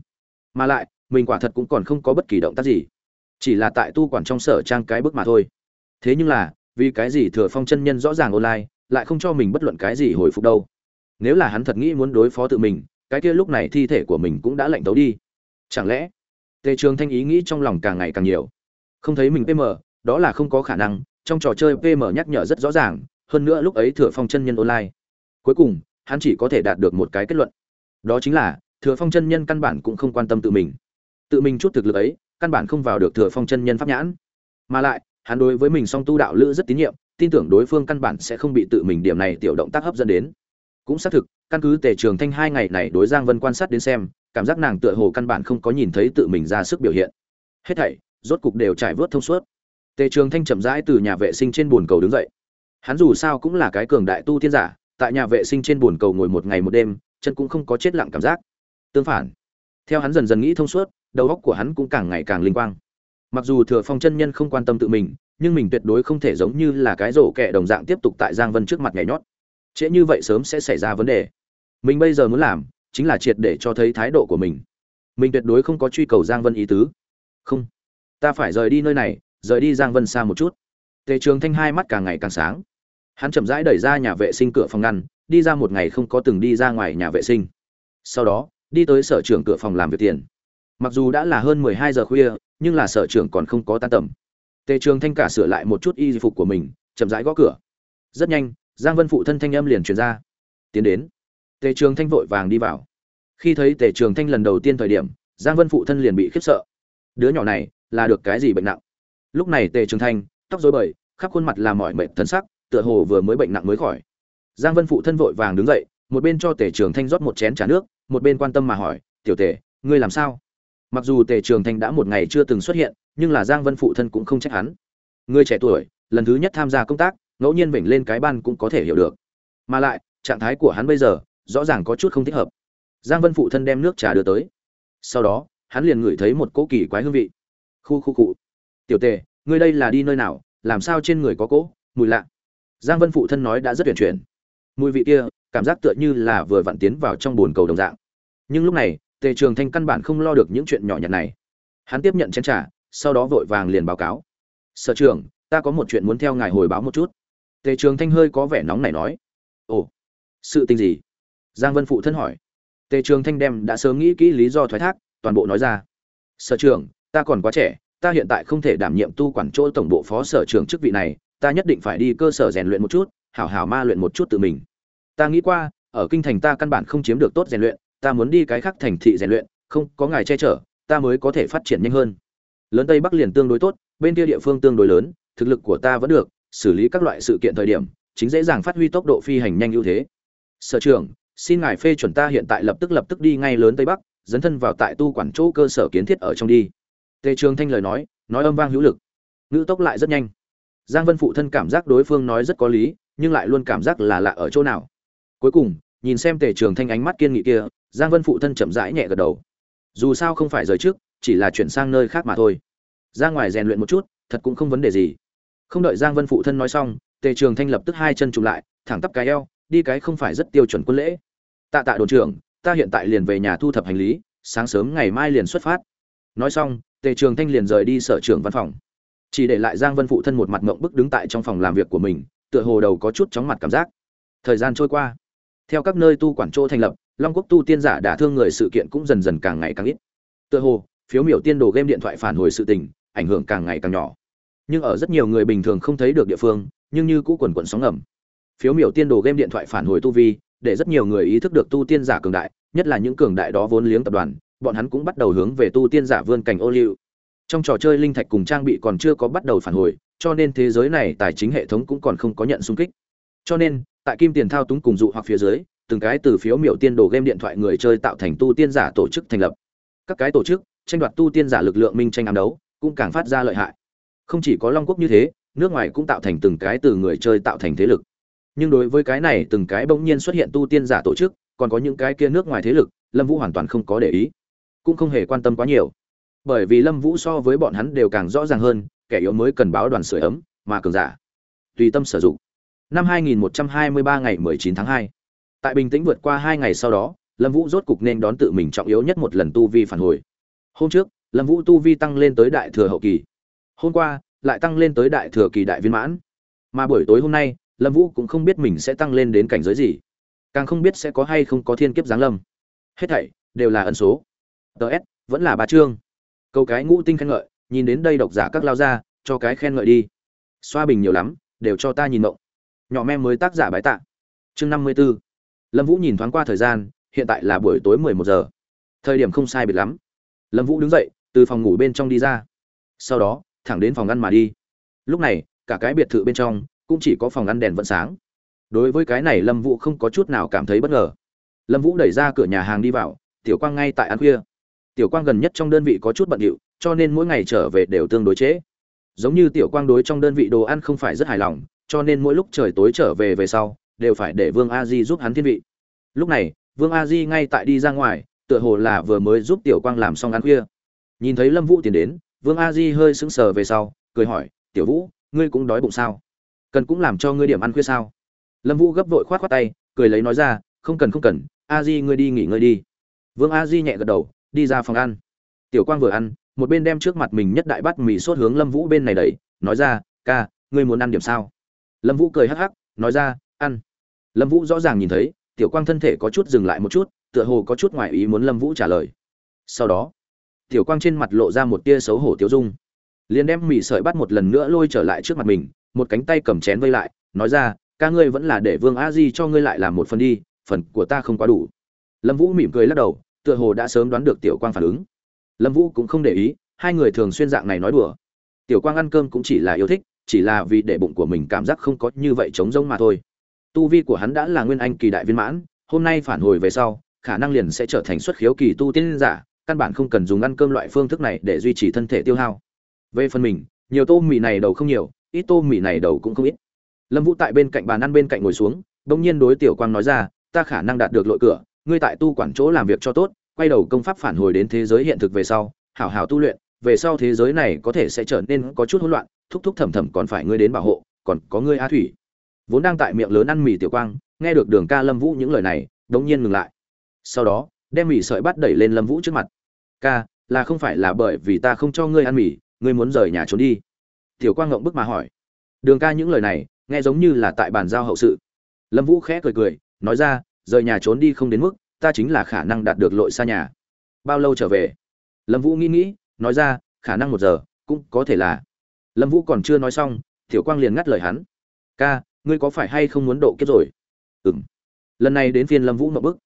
mà lại, mình quả thật cũng còn không có bất kỳ động tác gì. Chỉ là tại tu quản trong sở trang cái bước mà thôi. Thế nhưng là, vì cái gì thừa phong chân nhân rõ ràng online, lại không cho mình bất luận cái gì hồi phục đâu? Nếu là hắn thật nghĩ muốn đối phó tự mình, cái kia lúc này thi thể của mình cũng đã lạnh tấu đi. Chẳng lẽ, tề trường thanh ý nghĩ trong lòng càng ngày càng nhiều. Không thấy mình pm đó là không có khả năng, trong trò chơi pm nhắc nhở rất rõ ràng, hơn nữa lúc ấy thừa phong chân nhân online. Cuối cùng, hắn chỉ có thể đạt được một cái kết luận. Đó chính là thừa phong chân nhân căn bản cũng không quan tâm tự mình. Tự mình chút thực lực ấy, căn bản không vào được thừa phong chân nhân pháp nhãn. Mà lại, hắn đối với mình song tu đạo lữ rất tín nhiệm, tin tưởng đối phương căn bản sẽ không bị tự mình điểm này tiểu động tác hấp dẫn đến. Cũng xác thực, căn cứ tề trường thanh hai ngày này đối giang vân quan sát đến xem, cảm giác nàng tựa hồ căn bản không có nhìn thấy tự mình ra sức biểu hiện. Hết thảy, rốt cục đều trải vớt thông suốt. Tề trường thanh chậm rãi từ nhà vệ sinh trên bồn cầu đứng dậy. Hắn dù sao cũng là cái cường đại tu tiên giả, tại nhà vệ sinh trên bồn cầu ngồi một ngày một đêm, chân cũng không có chết lặng cảm giác tương phản. Theo hắn dần dần nghĩ thông suốt, đầu óc của hắn cũng càng ngày càng linh quang. Mặc dù thừa phong chân nhân không quan tâm tự mình, nhưng mình tuyệt đối không thể giống như là cái rổ kẹ đồng dạng tiếp tục tại giang vân trước mặt nhảy nhót. Trễ như vậy sớm sẽ xảy ra vấn đề. Mình bây giờ muốn làm chính là triệt để cho thấy thái độ của mình. Mình tuyệt đối không có truy cầu giang vân ý tứ. Không. Ta phải rời đi nơi này, rời đi giang vân xa một chút. Tề trường thanh hai mắt càng ngày càng sáng. Hắn chậm rãi đẩy ra nhà vệ sinh cửa phòng ngăn, đi ra một ngày không có từng đi ra ngoài nhà vệ sinh. Sau đó đi tới sở trưởng cửa phòng làm việc tiền. Mặc dù đã là hơn mười hai giờ khuya, nhưng là sở trưởng còn không có tan tầm. Tề trường thanh cả sửa lại một chút y phục của mình, chậm rãi gõ cửa. Rất nhanh, giang vân phụ thân thanh âm liền truyền ra. Tiến đến. Tề trường thanh vội vàng đi vào. Khi thấy tề trường thanh lần đầu tiên thời điểm, giang vân phụ thân liền bị khiếp sợ. Đứa nhỏ này, là được cái gì bệnh nặng? Lúc này tề trường thanh, tóc dối bời, khắp khuôn mặt là mỏi mệt thân sắc, tựa hồ vừa mới bệnh nặng mới khỏi. Giang vân phụ thân vội vàng đứng dậy một bên cho tề trường thanh rót một chén trà nước, một bên quan tâm mà hỏi, tiểu tề, ngươi làm sao? Mặc dù tề trường thanh đã một ngày chưa từng xuất hiện, nhưng là giang vân phụ thân cũng không trách hắn. Người trẻ tuổi, lần thứ nhất tham gia công tác, ngẫu nhiên vểnh lên cái ban cũng có thể hiểu được. Mà lại, trạng thái của hắn bây giờ, rõ ràng có chút không thích hợp. Giang vân phụ thân đem nước trà đưa tới. Sau đó, hắn liền ngửi thấy một cỗ kỳ quái hương vị. Khu khu cụ tiểu tề, ngươi đây là đi nơi nào? Làm sao trên người có cỗ? Mùi lạ. Giang vân phụ thân nói đã rất tuyển chuyển. Mùi vị kia cảm giác tựa như là vừa vặn tiến vào trong bồn cầu đồng dạng. Nhưng lúc này, tề trường thanh căn bản không lo được những chuyện nhỏ nhặt này. Hắn tiếp nhận chén trà, sau đó vội vàng liền báo cáo. Sở trưởng, ta có một chuyện muốn theo ngài hồi báo một chút. Tề trường thanh hơi có vẻ nóng này nói. Ồ, sự tình gì? Giang vân phụ thân hỏi. Tề trường thanh đem đã sớm nghĩ kỹ lý do thoái thác, toàn bộ nói ra. Sở trưởng, ta còn quá trẻ, ta hiện tại không thể đảm nhiệm tu quản chỗ tổng bộ phó sở trưởng chức vị này, ta nhất định phải đi cơ sở rèn luyện một chút, hảo hảo ma luyện một chút tự mình ta nghĩ qua, ở kinh thành ta căn bản không chiếm được tốt rèn luyện, ta muốn đi cái khác thành thị rèn luyện, không, có ngài che chở, ta mới có thể phát triển nhanh hơn. Lớn tây bắc liền tương đối tốt, bên kia địa phương tương đối lớn, thực lực của ta vẫn được, xử lý các loại sự kiện thời điểm, chính dễ dàng phát huy tốc độ phi hành nhanh ưu thế. Sở trưởng, xin ngài phê chuẩn ta hiện tại lập tức lập tức đi ngay lớn tây bắc, dấn thân vào tại tu quản chỗ cơ sở kiến thiết ở trong đi. Tề trường thanh lời nói nói âm vang hữu lực. Ngữ tốc lại rất nhanh. Giang vân phụ thân cảm giác đối phương nói rất có lý, nhưng lại luôn cảm giác là lạ ở chỗ nào cuối cùng, nhìn xem tề trường thanh ánh mắt kiên nghị kia, giang vân phụ thân chậm rãi nhẹ gật đầu. Dù sao không phải rời trước, chỉ là chuyển sang nơi khác mà thôi. Ra ngoài rèn luyện một chút, thật cũng không vấn đề gì. Không đợi giang vân phụ thân nói xong, tề trường thanh lập tức hai chân chụm lại, thẳng tắp cái eo, đi cái không phải rất tiêu chuẩn quân lễ. Tạ tạ đồn trưởng, ta hiện tại liền về nhà thu thập hành lý, sáng sớm ngày mai liền xuất phát. Nói xong, tề trường thanh liền rời đi sở trưởng văn phòng. Chỉ để lại giang vân phụ thân một mặt mộng bức đứng tại trong phòng làm việc của mình, tựa hồ đầu có chút chóng mặt cảm giác. Thời gian trôi qua theo các nơi tu quản chỗ thành lập, long quốc tu tiên giả đả thương người sự kiện cũng dần dần càng ngày càng ít. Tựa hồ, phiếu miểu tiên đồ game điện thoại phản hồi sự tình, ảnh hưởng càng ngày càng nhỏ. Nhưng ở rất nhiều người bình thường không thấy được địa phương, nhưng như cũ quần quần sóng ngầm. Phiếu miểu tiên đồ game điện thoại phản hồi tu vi, để rất nhiều người ý thức được tu tiên giả cường đại, nhất là những cường đại đó vốn liếng tập đoàn, bọn hắn cũng bắt đầu hướng về tu tiên giả vươn cảnh ô liu. Trong trò chơi linh thạch cùng trang bị còn chưa có bắt đầu phản hồi, cho nên thế giới này tài chính hệ thống cũng còn không có nhận xung kích. Cho nên tại kim tiền thao túng cùng dụ hoặc phía dưới, từng cái từ phiếu miểu tiên đồ game điện thoại người chơi tạo thành tu tiên giả tổ chức thành lập. Các cái tổ chức, tranh đoạt tu tiên giả lực lượng minh tranh ám đấu, cũng càng phát ra lợi hại. Không chỉ có long quốc như thế, nước ngoài cũng tạo thành từng cái từ người chơi tạo thành thế lực. Nhưng đối với cái này, từng cái bỗng nhiên xuất hiện tu tiên giả tổ chức, còn có những cái kia nước ngoài thế lực, lâm vũ hoàn toàn không có để ý. Cũng không hề quan tâm quá nhiều. Bởi vì lâm vũ so với bọn hắn đều càng rõ ràng hơn, kẻ yếu mới cần báo đoàn sửa ấm, mà cường giả, tùy tâm sử dụng năm 2123 ngày 19 tháng 2 tại bình tĩnh vượt qua hai ngày sau đó, lâm vũ rốt cục nên đón tự mình trọng yếu nhất một lần tu vi phản hồi. Hôm trước, lâm vũ tu vi tăng lên tới đại thừa hậu kỳ. Hôm qua, lại tăng lên tới đại thừa kỳ đại viên mãn. Mà buổi tối hôm nay, lâm vũ cũng không biết mình sẽ tăng lên đến cảnh giới gì. Càng không biết sẽ có hay không có thiên kiếp giáng lâm. Hết thảy, đều là ẩn số. Ts vẫn là ba chương. Câu cái ngũ tinh khen ngợi, nhìn đến đây độc giả các lao ra, cho cái khen ngợi đi. Xoa bình nhiều lắm, đều cho ta nhìn ngộ nhỏ mem mới tác giả bái tạ. Chương năm mươi b ố lâm vũ nhìn thoáng qua thời gian, hiện tại là buổi tối mười một giờ. Thời điểm không sai biệt lắm. Lâm vũ đứng dậy, từ phòng ngủ bên trong đi ra. Sau đó, thẳng đến phòng ăn mà đi. Lúc này, cả cái biệt thự bên trong, cũng chỉ có phòng ăn đèn vẫn sáng. Đối với cái này, lâm vũ không có chút nào cảm thấy bất ngờ. Lâm vũ đẩy ra cửa nhà hàng đi vào, tiểu quang ngay tại ăn khuya. Tiểu quang gần nhất trong đơn vị có chút bận điệu, cho nên mỗi ngày trở về đều tương đối trễ. Giống như tiểu quang đối trong đơn vị đồ ăn không phải rất hài lòng cho nên mỗi lúc trời tối trở về về sau, đều phải để vương a di giúp hắn thiên vị. Lúc này, vương a di ngay tại đi ra ngoài, tựa hồ là vừa mới giúp tiểu quang làm xong ăn khuya. Nhìn thấy lâm vũ tiến đến, vương a di hơi sững sờ về sau, cười hỏi, tiểu vũ, ngươi cũng đói bụng sao? Cần cũng làm cho ngươi điểm ăn khuya sao? Lâm vũ gấp vội k h o á t k h o á t tay, cười lấy nói ra, không cần không cần, a di ngươi đi nghỉ ngơi đi. Vương a di nhẹ gật đầu, đi ra phòng ăn. Tiểu quang vừa ăn, một bên đem trước mặt mình nhất đại bắt mì sốt hướng lâm vũ bên này đẩy, nói ra, ca, ngươi muốn ăn điểm sao? Lâm vũ cười hắc hắc, nói ra, ăn. Lâm vũ rõ ràng nhìn thấy, tiểu quang thân thể có chút dừng lại một chút, tựa hồ có chút ngoài ý muốn lâm vũ trả lời. Sau đó, tiểu quang trên mặt lộ ra một tia xấu hổ tiêu dung. Liền đem mì sợi bắt một lần nữa lôi trở lại trước mặt mình, một cánh tay cầm chén vây lại, nói ra, ca ngươi vẫn là để vương a di cho ngươi lại làm một phần đi, phần của ta không quá đủ. Lâm vũ mỉm cười lắc đầu, tựa hồ đã sớm đoán được tiểu quang phản ứng. Lâm vũ cũng không để ý, hai người thường xuyên dạng này nói đùa. Tiểu quang ăn cơm cũng chỉ là yêu thích chỉ là vì để bụng của mình cảm giác không có như vậy trống rỗng mà thôi. Tu vi của hắn đã là nguyên anh kỳ đại viên mãn, hôm nay phản hồi về sau, khả năng liền sẽ trở thành xuất khiếu kỳ tu tiên giả, căn bản không cần dùng ăn cơm loại phương thức này để duy trì thân thể tiêu hao. Về phần mình, nhiều tô mì này đầu không nhiều, ít tô mì này đầu cũng không ít. Lâm vũ tại bên cạnh bàn ăn bên cạnh ngồi xuống, bỗng nhiên đối tiểu quang nói ra, ta khả năng đạt được lội cửa, ngươi tại tu quản chỗ làm việc cho tốt, quay đầu công pháp phản hồi đến thế giới hiện thực về sau, hảo hảo tu luyện, về sau thế giới này có thể sẽ trở nên có chút hỗn loạn thúc thúc thầm thầm còn phải ngươi đến bảo hộ, còn có ngươi a thủy. Vốn đang tại miệng lớn ăn mì tiểu quang, nghe được đường ca lâm vũ những lời này, đống nhiên ngừng lại. Sau đó, đem mì sợi bắt đẩy lên lâm vũ trước mặt. Ca, là không phải là bởi vì ta không cho ngươi ăn mì, ngươi muốn rời nhà trốn đi. Tiểu quang ngộng bức mà hỏi. Đường ca những lời này, nghe giống như là tại bàn giao hậu sự. Lâm vũ khẽ cười cười, nói ra, rời nhà trốn đi không đến mức, ta chính là khả năng đạt được lội xa nhà. Bao lâu trở về? Lâm vũ nghĩ nghĩ, nói ra, khả năng một giờ, cũng có thể là lâm vũ còn chưa nói xong, tiểu quang liền ngắt lời hắn. Ca, ngươi có phải hay không muốn độ kiếp rồi? Ừ m lần này đến phiên lâm vũ mậu bức.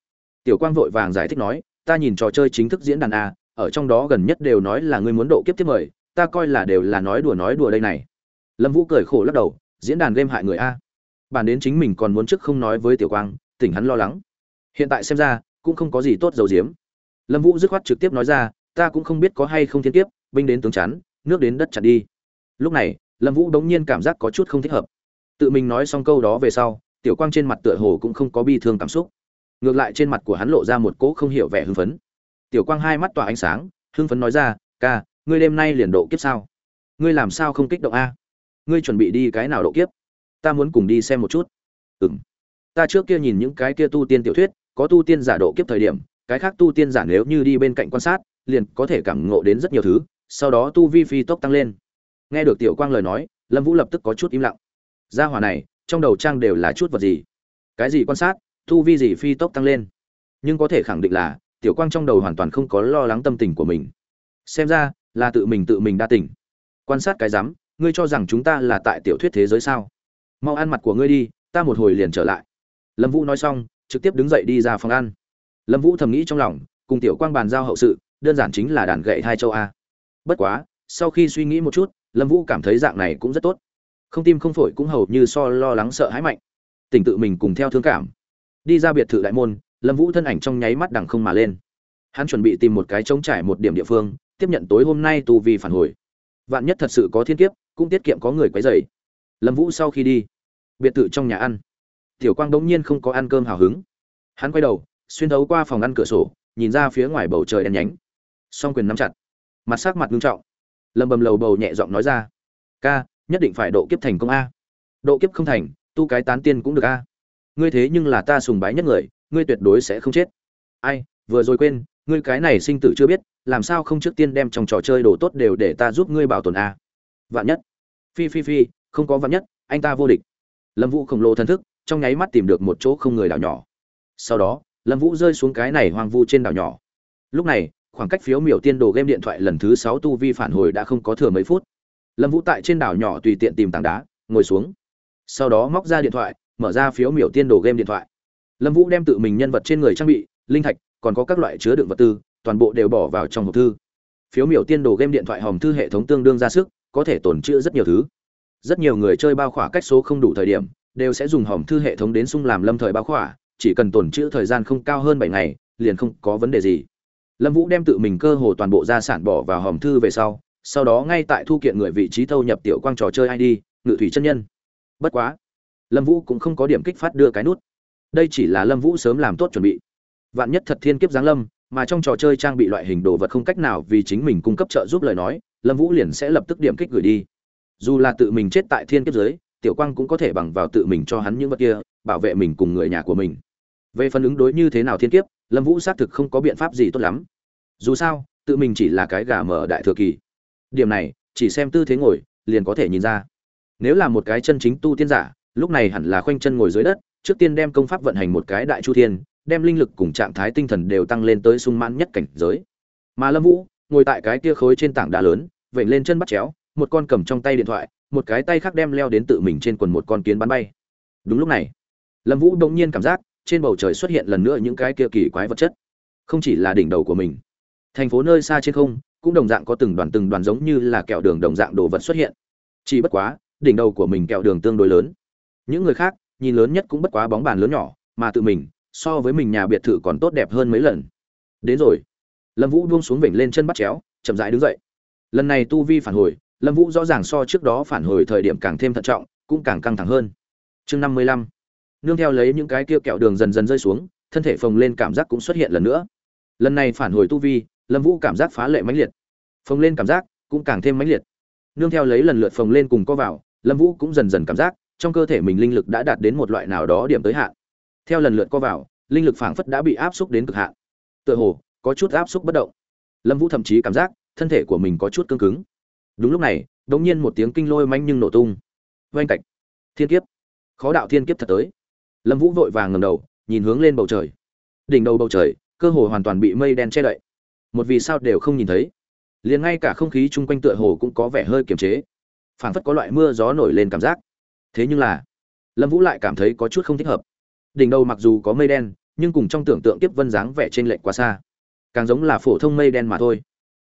Tiểu quang vội vàng giải thích nói, ta nhìn trò chơi chính thức diễn đàn a, ở trong đó gần nhất đều nói là ngươi muốn độ kiếp tiếp mời, ta coi là đều là nói đùa nói đùa đây này. Lâm vũ cười khổ lắc đầu, diễn đàn game hại người a. Bàn đến chính mình còn muốn trước không nói với tiểu quang, tỉnh hắn lo lắng. Hiện tại xem ra, cũng không có gì tốt dầu diếm lâm vũ dứt khoát trực tiếp nói ra, ta cũng không biết có hay không thiên kiếp, binh đến tướng chắn, nước đến đất chặn đi lúc này, lâm vũ đống nhiên cảm giác có chút không thích hợp. Tự mình nói xong câu đó về sau, tiểu quang trên mặt tựa hồ cũng không có bi thương cảm xúc. Ngược lại trên mặt của hắn lộ ra một cỗ không hiểu vẻ hưng phấn. Tiểu quang hai mắt tỏa ánh sáng, hưng phấn nói ra, ca, ngươi đêm nay liền độ kiếp sao? Ngươi làm sao không kích động a? Ngươi chuẩn bị đi cái nào độ kiếp? Ta muốn cùng đi xem một chút. Ừ m ta trước kia nhìn những cái kia tu tiên tiểu thuyết, có tu tiên giả độ kiếp thời điểm, cái khác tu tiên giả nếu như đi bên cạnh quan sát, liền có thể cảm ngộ đến rất nhiều thứ, sau đó tu vi phi tốc tăng lên nghe được tiểu quang lời nói, lâm vũ lập tức có chút im lặng. Gia hỏa này, trong đầu trang đều là chút vật gì? Cái gì quan sát, thu vi gì phi tốc tăng lên? Nhưng có thể khẳng định là, tiểu quang trong đầu hoàn toàn không có lo lắng tâm tình của mình. Xem ra, là tự mình tự mình đa tỉnh quan sát cái rắm, ngươi cho rằng chúng ta là tại tiểu thuyết thế giới sao? Mau ăn mặt của ngươi đi, ta một hồi liền trở lại. Lâm vũ nói xong, trực tiếp đứng dậy đi ra phòng ăn. Lâm vũ thầm nghĩ trong lòng, cùng tiểu quang bàn giao hậu sự, đơn giản chính là đàn gậy hai châu a. Bất quá, sau khi suy nghĩ một chút lâm vũ cảm thấy dạng này cũng rất tốt. Không tim không phổi cũng hầu như so lo lắng sợ hãi mạnh. Tỉnh tự mình cùng theo thương cảm. Đi ra biệt thự đại môn, lâm vũ thân ảnh trong nháy mắt đằng không mà lên. Hắn chuẩn bị tìm một cái trống trải một điểm địa phương, tiếp nhận tối hôm nay tu vi phản hồi. Vạn nhất thật sự có thiên kiếp, cũng tiết kiệm có người quấy rầy. Lâm vũ sau khi đi, biệt thự trong nhà ăn. Tiểu quang đống nhiên không có ăn cơm hào hứng. Hắn quay đầu, xuyên thấu qua phòng ăn cửa sổ, nhìn ra phía ngoài bầu trời đen nhánh. Song quyền nắm chặt. Mặt sắc mặt nghiêm trọng lầm bầm lầu bầu nhẹ giọng nói ra. Ca, nhất định phải độ kiếp thành công a. Độ kiếp không thành, tu cái tán tiên cũng được a. Ngươi thế nhưng là ta sùng bái nhất người, ngươi tuyệt đối sẽ không chết. Ai, vừa rồi quên, ngươi cái này sinh tử chưa biết, làm sao không trước tiên đem trong trò chơi đồ tốt đều để ta giúp ngươi bảo tồn a? Vạn nhất. Phi phi phi, không có vạn nhất, anh ta vô địch. Lâm vũ khổng lồ thân thức, trong nháy mắt tìm được một chỗ không người đảo nhỏ. Sau đó, lâm vũ rơi xuống cái này hoang vu trên đảo nhỏ. Lúc này khoảng cách phiếu miểu tiên đồ game điện thoại lần thứ sáu tu vi phản hồi đã không có thừa mấy phút. Lâm vũ tại trên đảo nhỏ tùy tiện tìm tảng đá, ngồi xuống. Sau đó móc ra điện thoại, mở ra phiếu miểu tiên đồ game điện thoại. Lâm vũ đem tự mình nhân vật trên người trang bị, linh thạch, còn có các loại chứa đựng vật tư, toàn bộ đều bỏ vào trong hộp thư. Phiếu miểu tiên đồ game điện thoại hòm thư hệ thống tương đương ra sức, có thể tồn trữ rất nhiều thứ. Rất nhiều người chơi bao khỏa cách số không đủ thời điểm, đều sẽ dùng hòm thư hệ thống đến sung làm lâm thời bao khỏa, chỉ cần tồn trữ thời gian không cao hơn bảy ngày, liền không có vấn đề gì lâm vũ đem tự mình cơ hồ toàn bộ gia sản bỏ vào hòm thư về sau sau đó ngay tại thu kiện người vị trí thâu nhập tiểu quang trò chơi id ngự thủy chân nhân. Bất quá, lâm vũ cũng không có điểm kích phát đưa cái nút. Đây chỉ là lâm vũ sớm làm tốt chuẩn bị. Vạn nhất thật thiên kiếp giáng lâm, mà trong trò chơi trang bị loại hình đồ vật không cách nào vì chính mình cung cấp trợ giúp lời nói, lâm vũ liền sẽ lập tức điểm kích gửi đi. Dù là tự mình chết tại thiên kiếp giới tiểu quang cũng có thể bằng vào tự mình cho hắn những vật kia, bảo vệ mình cùng người nhà của mình. Về phần ứng đối như thế nào thiên kiếp lâm vũ xác thực không có biện pháp gì tốt lắm. Dù sao, tự mình chỉ là cái gà mở đại thừa kỳ. Điểm này, chỉ xem tư thế ngồi, liền có thể nhìn ra. Nếu là một cái chân chính tu tiên giả, lúc này hẳn là khoanh chân ngồi dưới đất, trước tiên đem công pháp vận hành một cái đại chu thiên, đem linh lực cùng trạng thái tinh thần đều tăng lên tới sung mãn nhất cảnh giới. Mà lâm vũ, ngồi tại cái kia khối trên tảng đá lớn, vểnh lên chân bắt chéo, một con cầm trong tay điện thoại, một cái tay khác đem leo đến tự mình trên quần một con kiến bắn bay. Đúng lúc này, lâm vũ bỗng nhiên cảm giác trên bầu trời xuất hiện lần nữa những cái kia kỳ quái vật chất. Không chỉ là đỉnh đầu của mình, thành phố nơi xa trên không cũng đồng dạng có từng đoàn từng đoàn giống như là kẹo đường đồng dạng đồ vật xuất hiện. Chỉ bất quá, đỉnh đầu của mình kẹo đường tương đối lớn. Những người khác, nhìn lớn nhất cũng bất quá bóng bàn lớn nhỏ, mà tự mình, so với mình nhà biệt thự còn tốt đẹp hơn mấy lần. Đến rồi. Lâm vũ buông xuống vểnh lên chân bắt chéo, chậm rãi đứng dậy. Lần này tu vi phản hồi, lâm vũ rõ ràng so trước đó phản hồi thời điểm càng thêm thận trọng, cũng càng căng thẳng hơn. Chương năm mươi lăm nương theo lấy những cái kia kẹo đường dần dần rơi xuống, thân thể phồng lên cảm giác cũng xuất hiện lần nữa. Lần này phản hồi tu vi, lâm vũ cảm giác phá lệ mãnh liệt. Phồng lên cảm giác, cũng càng thêm mãnh liệt. Nương theo lấy lần lượt phồng lên cùng co vào, lâm vũ cũng dần dần cảm giác, trong cơ thể mình linh lực đã đạt đến một loại nào đó điểm tới hạn. Theo lần lượt co vào, linh lực phảng phất đã bị áp xúc đến cực hạn. Tựa hồ, có chút áp xúc bất động. Lâm vũ thậm chí cảm giác, thân thể của mình có chút cứng cứng. Đúng lúc này đ ỗ n g nhiên một tiếng kinh lôi manh nhưng nổ tung. Oanh cạch. Thiên kiếp. Khó đạo thiên kiếp thật tới lâm vũ vội vàng ngầm đầu, nhìn hướng lên bầu trời. Đỉnh đầu bầu trời, cơ hồ hoàn toàn bị mây đen che đậy. Một vì sao đều không nhìn thấy. Liền ngay cả không khí chung quanh tựa hồ cũng có vẻ hơi kiềm chế. Phảng phất có loại mưa gió nổi lên cảm giác. Thế nhưng là, lâm vũ lại cảm thấy có chút không thích hợp. Đỉnh đầu mặc dù có mây đen, nhưng cùng trong tưởng tượng tiếp vân dáng vẻ trên lệch quá xa. Càng giống là phổ thông mây đen mà thôi.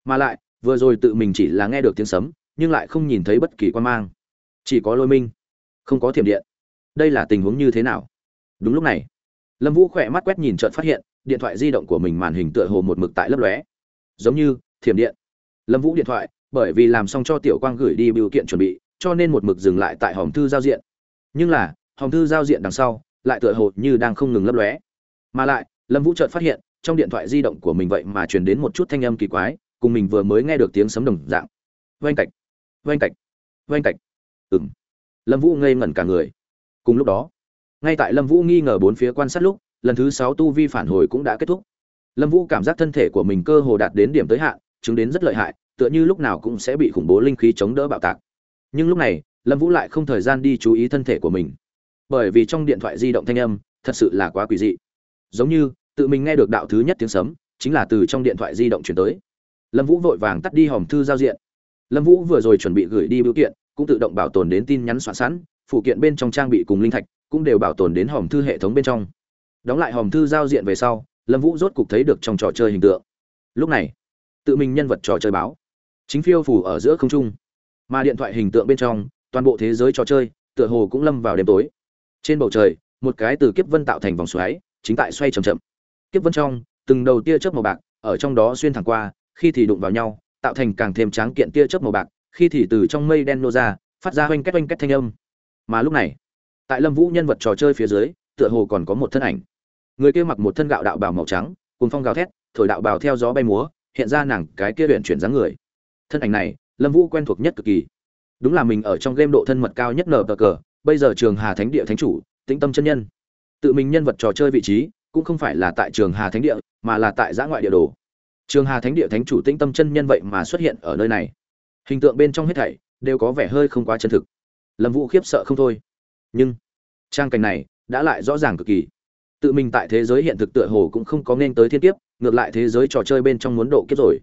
Mà lại, vừa rồi tự mình chỉ là nghe được tiếng sấm, nhưng lại không nhìn thấy bất kỳ quan mang. Chỉ có lôi minh. Không có thiểm điện. Đây là tình huống như thế nào? Đúng lúc này, lâm vũ khỏe mắt quét nhìn trợn phát hiện, điện thoại di động của mình màn hình tựa hồ một mực tại lấp lóe. Giống như, thiểm điện. Lâm vũ điện thoại, bởi vì làm xong cho tiểu quang gửi đi biểu kiện chuẩn bị, cho nên một mực dừng lại tại hòm thư giao diện. Nhưng là, hòm thư giao diện đằng sau, lại tựa hồ như đang không ngừng lấp lóe. Mà lại, lâm vũ chợt phát hiện, trong điện thoại di động của mình vậy mà truyền đến một chút thanh âm kỳ quái, cùng mình vừa mới nghe được tiếng sấm đồng dạng. Vanh cạch vanh cạch vanh cạch. Ừng lâm vũ ngây ngẩn cả người. Cùng lúc đó ngay tại lâm vũ nghi ngờ bốn phía quan sát lúc, lần thứ sáu tu vi phản hồi cũng đã kết thúc. Lâm vũ cảm giác thân thể của mình cơ hồ đạt đến điểm tới hạn, chứng đến rất lợi hại, tựa như lúc nào cũng sẽ bị khủng bố linh khí chống đỡ bạo tạc. Nhưng lúc này, lâm vũ lại không thời gian đi chú ý thân thể của mình. Bởi vì trong điện thoại di động thanh âm, thật sự là quá quỷ dị. Giống như, tự mình nghe được đạo thứ nhất tiếng sấm, chính là từ trong điện thoại di động chuyển tới. Lâm vũ vội vàng tắt đi hòm thư giao diện. Lâm vũ vừa rồi chuẩn bị gửi đi biểu kiện, cũng tự động bảo tồn đến tin nhắn soạn sẵn, phụ kiện bên trong trang bị cùng linh thạch cũng đều bảo tồn đến hòm thư hệ thống bên trong. Đóng lại hòm thư giao diện về sau, lâm vũ rốt cục thấy được trong trò chơi hình tượng. Lúc này, tự mình nhân vật trò chơi báo. Chính phiêu phủ ở giữa không trung. Mà điện thoại hình tượng bên trong, toàn bộ thế giới trò chơi, tựa hồ cũng lâm vào đêm tối. Trên bầu trời, một cái từ kiếp vân tạo thành vòng xoáy, chính tại xoay chậm chậm. Kiếp vân trong, từng đầu tia chớp màu bạc, ở trong đó xuyên thẳng qua, khi thì đụng vào nhau, tạo thành càng thêm tráng kiện tia chớp màu bạc, khi thì từ trong mây đen nô ra, phát ra oanh két oanh két thanh âm. Mà lúc này tại lâm vũ nhân vật trò chơi phía dưới, tựa hồ còn có một thân ảnh. Người kia mặc một thân gạo đạo bào màu trắng cùng phong gào thét, thổi đạo bào theo gió bay múa, hiện ra nàng cái kia luyện chuyển dáng người. Thân ảnh này, lâm vũ quen thuộc nhất cực kỳ. Đúng là mình ở trong game độ thân mật cao nhất nở cờ cờ, bây giờ trường hà thánh địa thánh chủ, tĩnh tâm chân nhân. Tự mình nhân vật trò chơi vị trí, cũng không phải là tại trường hà thánh địa, mà là tại giã ngoại địa đồ. Trường hà thánh địa thánh chủ tĩnh tâm chân nhân vậy mà xuất hiện ở nơi này. Hình tượng bên trong hết thảy đều có vẻ hơi không quá chân thực. Lâm vũ khiếp sợ không thôi nhưng trang cảnh này đã lại rõ ràng cực kỳ. Tự mình tại thế giới hiện thực tựa hồ cũng không có nên tới thiên kiếp, ngược lại thế giới trò chơi bên trong muốn độ kiếp rồi.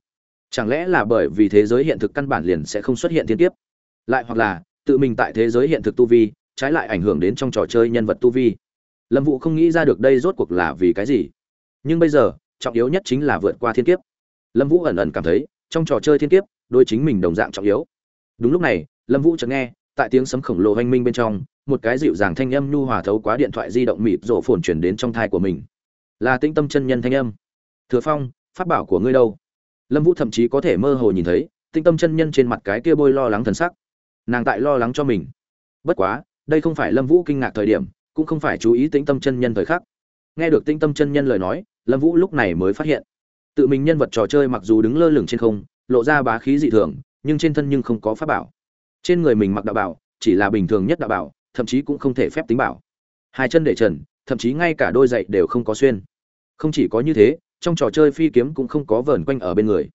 Chẳng lẽ là bởi vì thế giới hiện thực căn bản liền sẽ không xuất hiện thiên kiếp? Lại hoặc là, tự mình tại thế giới hiện thực tu vi, trái lại ảnh hưởng đến trong trò chơi nhân vật tu vi. Lâm vũ không nghĩ ra được đây rốt cuộc là vì cái gì. Nhưng bây giờ, trọng yếu nhất chính là vượt qua thiên kiếp. Lâm vũ ẩn ẩn cảm thấy, trong trò chơi thiên kiếp đôi chính mình đồng dạng trọng yếu. Đúng lúc này, lâm vũ chợt nghe, tại tiếng sấm khổng lồ hoanh minh bên trong một cái dịu dàng thanh âm nhu hòa thấu quá điện thoại di động mịt rổ phồn chuyển đến trong thai của mình. Là tĩnh tâm chân nhân thanh âm. Thừa phong phát bảo của ngươi đâu? Lâm vũ thậm chí có thể mơ hồ nhìn thấy, tĩnh tâm chân nhân trên mặt cái kia bôi lo lắng thần sắc. Nàng tại lo lắng cho mình. Bất quá, đây không phải lâm vũ kinh ngạc thời điểm, cũng không phải chú ý tĩnh tâm chân nhân thời khắc. Nghe được tĩnh tâm chân nhân lời nói, lâm vũ lúc này mới phát hiện. Tự mình nhân vật trò chơi mặc dù đứng lơ lửng trên không, lộ ra bá khí dị thường, nhưng trên thân nhưng không có pháp bảo. Trên người mình mặc đạo bảo, chỉ là bình thường nhất đạo bảo thậm chí cũng không thể phép tính bảo. Hai chân để trần, thậm chí ngay cả đôi giày đều không có xuyên. Không chỉ có như thế, trong trò chơi phi kiếm cũng không có vờn quanh ở bên người.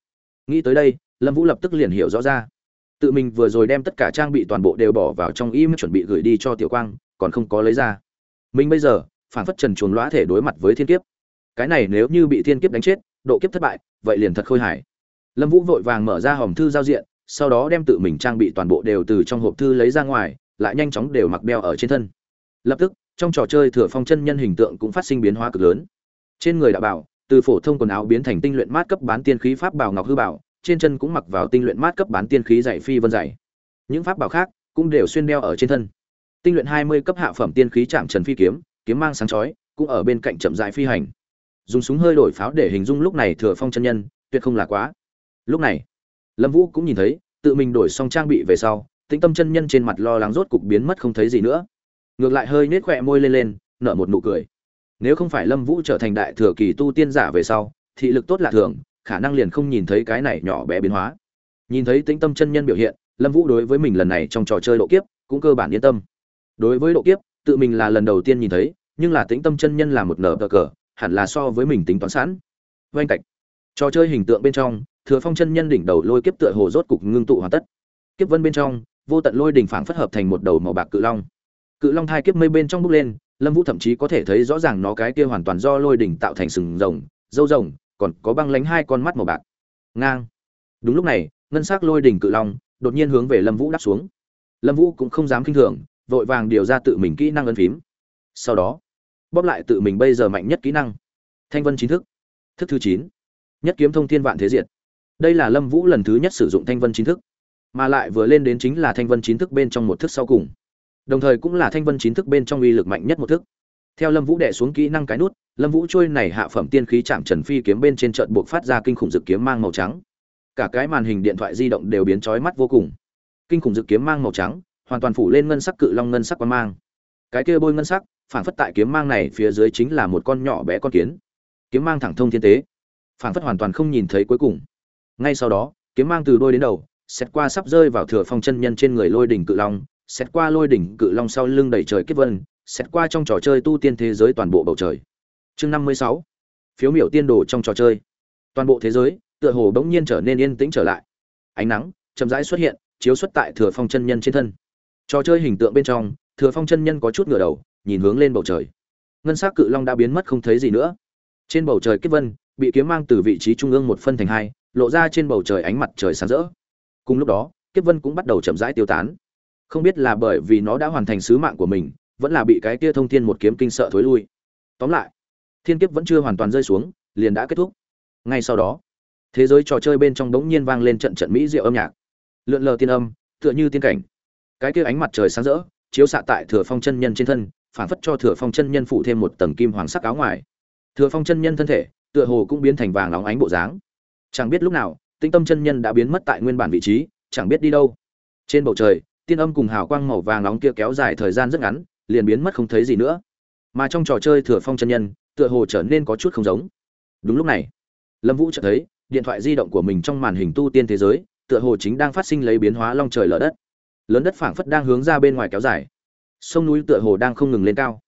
Nghĩ tới đây, lâm vũ lập tức liền hiểu rõ ra. Tự mình vừa rồi đem tất cả trang bị toàn bộ đều bỏ vào trong im chuẩn bị gửi đi cho tiểu quang, còn không có lấy ra. Mình bây giờ phản phất trần chuồn lõa thể đối mặt với thiên kiếp. Cái này nếu như bị thiên kiếp đánh chết, độ kiếp thất bại, vậy liền thật khôi hài. Lâm vũ vội vàng mở ra hòm thư giao diện, sau đó đem tự mình trang bị toàn bộ đều từ trong hộp thư lấy ra ngoài lại nhanh chóng đều mặc đeo ở trên thân. Lập tức, trong trò chơi thừa phong chân nhân hình tượng cũng phát sinh biến hóa cực lớn. Trên người đạo bảo, từ phổ thông quần áo biến thành tinh luyện mát cấp bán tiên khí pháp bảo ngọc hư bảo, trên chân cũng mặc vào tinh luyện mát cấp bán tiên khí dạy phi vân dạy. Những pháp bảo khác cũng đều xuyên đeo ở trên thân. Tinh luyện hai mươi cấp hạ phẩm tiên khí chạm trần phi kiếm kiếm mang sáng chói, cũng ở bên cạnh chậm dại phi hành. Dùng súng hơi đổi pháo để hình dung lúc này thừa phong chân nhân, tuyệt không là quá. Lúc này, lâm vũ cũng nhìn thấy, tự mình đổi xong trang bị về sau tĩnh tâm chân nhân trên mặt lo lắng rốt cục biến mất không thấy gì nữa. Ngược lại hơi nết khỏe môi lên lên, nở một nụ cười. Nếu không phải lâm vũ trở thành đại thừa kỳ tu tiên giả về sau, thị lực tốt lạ thường, khả năng liền không nhìn thấy cái này nhỏ bé biến hóa. Nhìn thấy tĩnh tâm chân nhân biểu hiện, lâm vũ đối với mình lần này trong trò chơi độ kiếp cũng cơ bản yên tâm. Đối với độ kiếp, tự mình là lần đầu tiên nhìn thấy, nhưng là tĩnh tâm chân nhân là một nở cờ cờ, hẳn là so với mình tính toán sẵn. Oanh cạch. Trò chơi hình tượng bên trong, thừa phong chân nhân đỉnh đầu lôi kiếp tựa hồ rốt cục ngưng tụ hoàn tất. Kiếp vân bên trong vô tận lôi đỉnh phảng phất hợp thành một đầu màu bạc cự long. Cự long thai kiếp mây bên trong bốc lên, lâm vũ thậm chí có thể thấy rõ ràng nó cái kia hoàn toàn do lôi đỉnh tạo thành sừng rồng dâu rồng, còn có băng lánh hai con mắt màu bạc. Ngang. Đúng lúc này, ngân s ắ c lôi đỉnh cự long đột nhiên hướng về lâm vũ đáp xuống. Lâm vũ cũng không dám k i n h thường, vội vàng điều ra tự mình kỹ năng ân phím. Sau đó, bóp lại tự mình bây giờ mạnh nhất kỹ năng. Thanh vân chính thức. Thức thứ chín. Nhất kiếm thông thiên vạn thế diệt. Đây là lâm vũ lần thứ nhất sử dụng thanh vân chính thức mà lại vừa lên đến chính là thanh vân chín thức bên trong một thức sau cùng. Đồng thời cũng là thanh vân chín thức bên trong uy lực mạnh nhất một thức. Theo lâm vũ đệ xuống kỹ năng cái nút, lâm vũ trôi này hạ phẩm tiên khí chạm trần phi kiếm bên trên trận buộc phát ra kinh khủng dự kiếm mang màu trắng. Cả cái màn hình điện thoại di động đều biến chói mắt vô cùng. Kinh khủng dự kiếm mang màu trắng, hoàn toàn phủ lên ngân sắc cự long ngân sắc quan mang. Cái kia bôi ngân sắc, phản phất tại kiếm mang này phía dưới chính là một con nhỏ bé con kiến. Kiếm mang thẳng thông thiên tế. Phản phất hoàn toàn không nhìn thấy cuối cùng. Ngay sau đó, kiếm mang từ đôi đến đầu xét qua sắp rơi vào thừa phong chân nhân trên người lôi đỉnh cự long, xét qua lôi đỉnh cự long sau lưng đầy trời kiếp vân, xét qua trong trò chơi tu tiên thế giới toàn bộ bầu trời. Chương năm mươi sáu. Phiếu miểu tiên đồ trong trò chơi. Toàn bộ thế giới, tựa hồ bỗng nhiên trở nên yên tĩnh trở lại. Ánh nắng, chậm rãi xuất hiện, chiếu xuất tại thừa phong chân nhân trên thân. Trò chơi hình tượng bên trong, thừa phong chân nhân có chút ngửa đầu, nhìn hướng lên bầu trời. Ngân s c cự long đã biến mất không thấy gì nữa. Trên bầu trời kiếp vân, bị kiếm mang từ vị trí trung ương một phân thành hai, lộ ra trên bầu trời ánh mặt trời sáng rỡ cùng lúc đó, kiếp vân cũng bắt đầu chậm rãi tiêu tán. Không biết là bởi vì nó đã hoàn thành sứ mạng của mình, vẫn là bị cái kia thông thiên một kiếm kinh sợ thối lui. Tóm lại, thiên kiếp vẫn chưa hoàn toàn rơi xuống, liền đã kết thúc. Ngay sau đó, thế giới trò chơi bên trong đống nhiên vang lên trận trận mỹ diệu âm nhạc. Lượn lờ tiên âm, tựa như tiên cảnh. Cái kia ánh mặt trời sáng rỡ, chiếu xạ tại thừa phong chân nhân trên thân phản phất cho thừa phong chân nhân phụ thêm một tầng kim hoàng sắc áo ngoài. Thừa phong chân nhân thân thể, tựa hồ cũng biến thành vàng óng ánh bộ dáng. Chẳng biết lúc nào tinh tâm chân nhân đã biến mất tại nguyên bản vị trí, chẳng biết đi đâu. Trên bầu trời, tiên âm cùng hào quang màu vàng nóng kia kéo dài thời gian rất ngắn, liền biến mất không thấy gì nữa. Mà trong trò chơi thừa phong chân nhân, tựa hồ trở nên có chút không giống. Đúng lúc này, lâm vũ chợt thấy, điện thoại di động của mình trong màn hình tu tiên thế giới, tựa hồ chính đang phát sinh lấy biến hóa long trời lở đất. Lớn đất phảng phất đang hướng ra bên ngoài kéo dài. Sông núi tựa hồ đang không ngừng lên cao.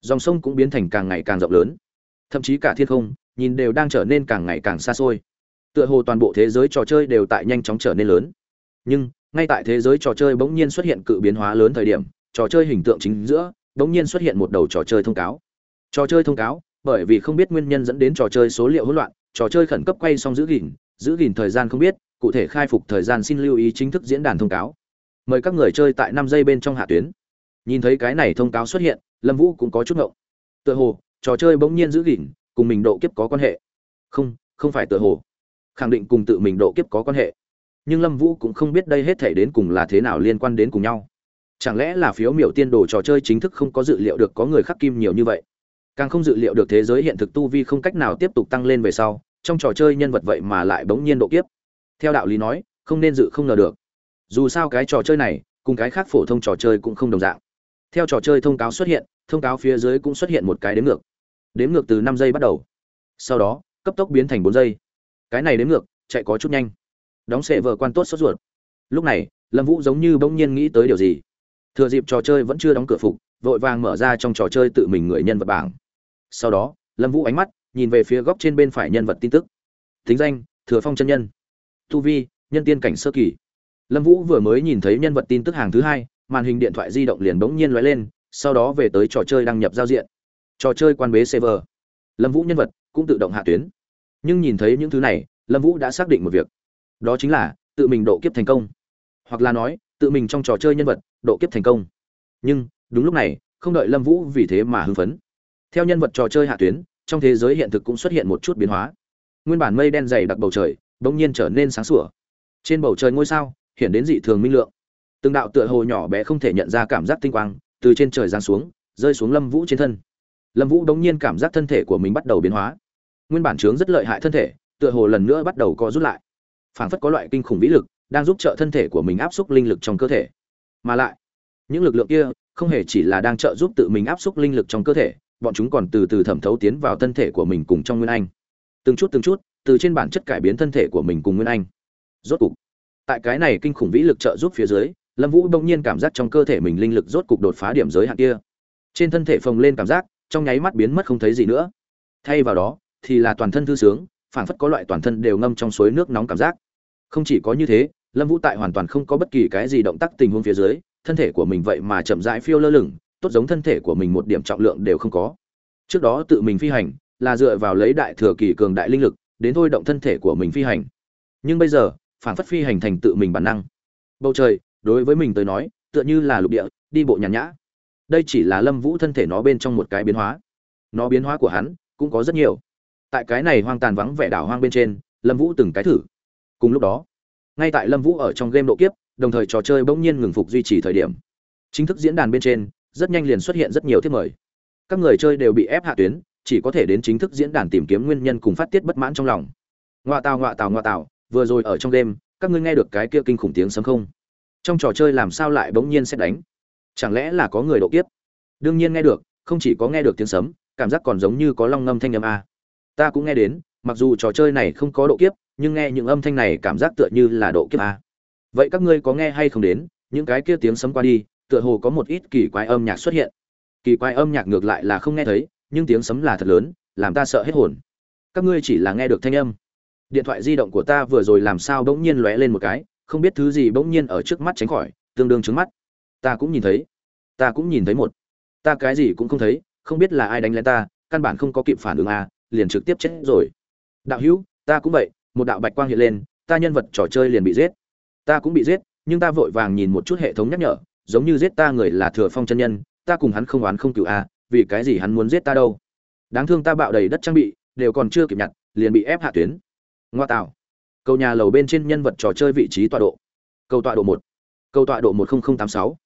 Dòng sông cũng biến thành càng ngày càng rộng lớn. Thậm chí cả thiên không, nhìn đều đang trở nên càng ngày càng xa xôi tựa hồ toàn bộ thế giới trò chơi đều tại nhanh chóng trở nên lớn. Nhưng, ngay tại thế giới trò chơi bỗng nhiên xuất hiện cự biến hóa lớn thời điểm, trò chơi hình tượng chính giữa bỗng nhiên xuất hiện một đầu trò chơi thông cáo. Trò chơi thông cáo, bởi vì không biết nguyên nhân dẫn đến trò chơi số liệu hỗn loạn, trò chơi khẩn cấp quay xong giữ gìn giữ gìn thời gian không biết, cụ thể khai phục thời gian xin lưu ý chính thức diễn đàn thông cáo. Mời các người chơi tại năm giây bên trong hạ tuyến. Nhìn thấy cái này thông cáo xuất hiện, lâm vũ cũng có chút ngộng. Tựa hồ, trò chơi bỗng nhiên giữ gìn, cùng mình độ kiếp có quan hệ. Không không phải tựa hồ khẳng định cùng tự mình độ kiếp có quan hệ. Nhưng lâm vũ cũng không biết đây hết thể đến cùng là thế nào liên quan đến cùng nhau. Chẳng lẽ là phiếu miểu tiên đồ trò chơi chính thức không có dự liệu được có người khắc kim nhiều như vậy? Càng không dự liệu được thế giới hiện thực tu vi không cách nào tiếp tục tăng lên về sau, trong trò chơi nhân vật vậy mà lại bỗng nhiên độ kiếp. Theo đạo lý nói, không nên dự không ngờ được. Dù sao cái trò chơi này, cùng cái khác phổ thông trò chơi cũng không đồng dạng. Theo trò chơi thông cáo xuất hiện, thông cáo phía dưới cũng xuất hiện một cái đếm ngược. Đếm ngược từ năm giây bắt đầu. Sau đó, cấp tốc biến thành bốn giây cái này đến ngược, chạy có chút nhanh. Đóng sệ vợ quan tốt sốt ruột. Lúc này, lâm vũ giống như bỗng nhiên nghĩ tới điều gì. Thừa dịp trò chơi vẫn chưa đóng cửa phục, vội vàng mở ra trong trò chơi tự mình người nhân vật bảng. Sau đó, lâm vũ ánh mắt nhìn về phía góc trên bên phải nhân vật tin tức. Thính danh, thừa phong chân nhân. Tu vi, nhân tiên cảnh sơ kỳ. Lâm vũ vừa mới nhìn thấy nhân vật tin tức hàng thứ hai, màn hình điện thoại di động liền bỗng nhiên lóe lên, sau đó về tới trò chơi đăng nhập giao diện. Trò chơi quan bế server. Lâm vũ nhân vật cũng tự động hạ tuyến nhưng nhìn thấy những thứ này, lâm vũ đã xác định một việc. Đó chính là, tự mình độ kiếp thành công. Hoặc là nói, tự mình trong trò chơi nhân vật, độ kiếp thành công. Nhưng, đúng lúc này, không đợi lâm vũ vì thế mà hưng phấn. Theo nhân vật trò chơi hạ tuyến, trong thế giới hiện thực cũng xuất hiện một chút biến hóa. Nguyên bản mây đen dày đặc bầu trời đ ỗ n g nhiên trở nên sáng sủa. Trên bầu trời ngôi sao, hiện đến dị thường minh lượng. Từng đạo tựa hồ nhỏ bé không thể nhận ra cảm giác tinh quang, từ trên trời giáng xuống, rơi xuống lâm vũ trên thân. Lâm vũ đống nhiên cảm giác thân thể của mình bắt đầu biến hóa nguyên bản chướng rất lợi hại thân thể, tựa hồ lần nữa bắt đầu co rút lại. Phảng phất có loại kinh khủng vĩ lực, đang giúp trợ thân thể của mình áp xúc linh lực trong cơ thể. Mà lại, những lực lượng kia không hề chỉ là đang trợ giúp tự mình áp xúc linh lực trong cơ thể, bọn chúng còn từ từ thẩm thấu tiến vào thân thể của mình cùng trong nguyên anh. Từng chút từng chút, từ trên bản chất cải biến thân thể của mình cùng nguyên anh. Rốt cục, tại cái này kinh khủng vĩ lực trợ giúp phía dưới, lâm vũ bỗng nhiên cảm giác trong cơ thể mình linh lực rốt cục đột phá điểm giới hạn kia. Trên thân thể phồng lên cảm giác, trong nháy mắt biến mất không thấy gì nữa. Thay vào đó thì là toàn thân thư sướng, phảng phất có loại toàn thân đều ngâm trong suối nước nóng cảm giác. Không chỉ có như thế, lâm vũ tại hoàn toàn không có bất kỳ cái gì động tác tình huống phía dưới, thân thể của mình vậy mà chậm rãi phiêu lơ lửng, tốt giống thân thể của mình một điểm trọng lượng đều không có. Trước đó tự mình phi hành, là dựa vào lấy đại thừa kỳ cường đại linh lực, đến thôi động thân thể của mình phi hành. Nhưng bây giờ phản phất phi hành thành tự mình bản năng. Bầu trời, đối với mình tới nói, tựa như là lục địa, đi bộ nhàn nhã. Đây chỉ là lâm vũ thân thể nó bên trong một cái biến hóa. Nó biến hóa của hắn cũng có rất nhiều tại cái này hoang tàn vắng vẻ đảo hoang bên trên, lâm vũ từng cái thử. Cùng lúc đó, ngay tại lâm vũ ở trong game độ kiếp, đồng thời trò chơi bỗng nhiên ngừng phục duy trì thời điểm. Chính thức diễn đàn bên trên, rất nhanh liền xuất hiện rất nhiều thiết mời. Các người chơi đều bị ép hạ tuyến, chỉ có thể đến chính thức diễn đàn tìm kiếm nguyên nhân cùng phát tiết bất mãn trong lòng. Ngoạ tào ngoạ tào ngoạ tào, vừa rồi ở trong đêm các ngươi nghe được cái kia kinh khủng tiếng sấm không? Trong trò chơi làm sao lại bỗng nhiên sẽ đánh? Chẳng lẽ là có người độ kiếp? Đương nhiên nghe được, không chỉ có nghe được tiếng sấm, cảm giác còn giống như có long ngâm thanh âm a ta cũng nghe đến, mặc dù trò chơi này không có độ kiếp, nhưng nghe những âm thanh này cảm giác tựa như là độ kiếp a. Vậy các ngươi có nghe hay không đến, những cái kia tiếng sấm qua đi, tựa hồ có một ít kỳ quái âm nhạc xuất hiện. Kỳ quái âm nhạc ngược lại là không nghe thấy, nhưng tiếng sấm là thật lớn, làm ta sợ hết hồn. Các ngươi chỉ là nghe được thanh âm. Điện thoại di động của ta vừa rồi làm sao bỗng nhiên lóe lên một cái, không biết thứ gì bỗng nhiên ở trước mắt tránh khỏi, tương đương trứng mắt. Ta cũng nhìn thấy. Ta cũng nhìn thấy một. Ta cái gì cũng không thấy, không biết là ai đánh lên ta, căn bản không có kịp phản ứng à liền trực tiếp chết rồi. Đạo hữu, ta cũng vậy, một đạo bạch quang hiện lên, ta nhân vật trò chơi liền bị giết. Ta cũng bị giết, nhưng ta vội vàng nhìn một chút hệ thống nhắc nhở, giống như giết ta người là thừa phong chân nhân, ta cùng hắn không oán không cựu à vì cái gì hắn muốn giết ta đâu? Đáng thương ta bạo đầy đất trang bị, đều còn chưa kịp nhặt, liền bị ép hạ tuyến. Ngoa tạo. Cầu nhà lầu bên trên nhân vật trò chơi vị trí tọa độ. Cầu tọa độ một. Cầu tọa độ một nghìn tám sáu.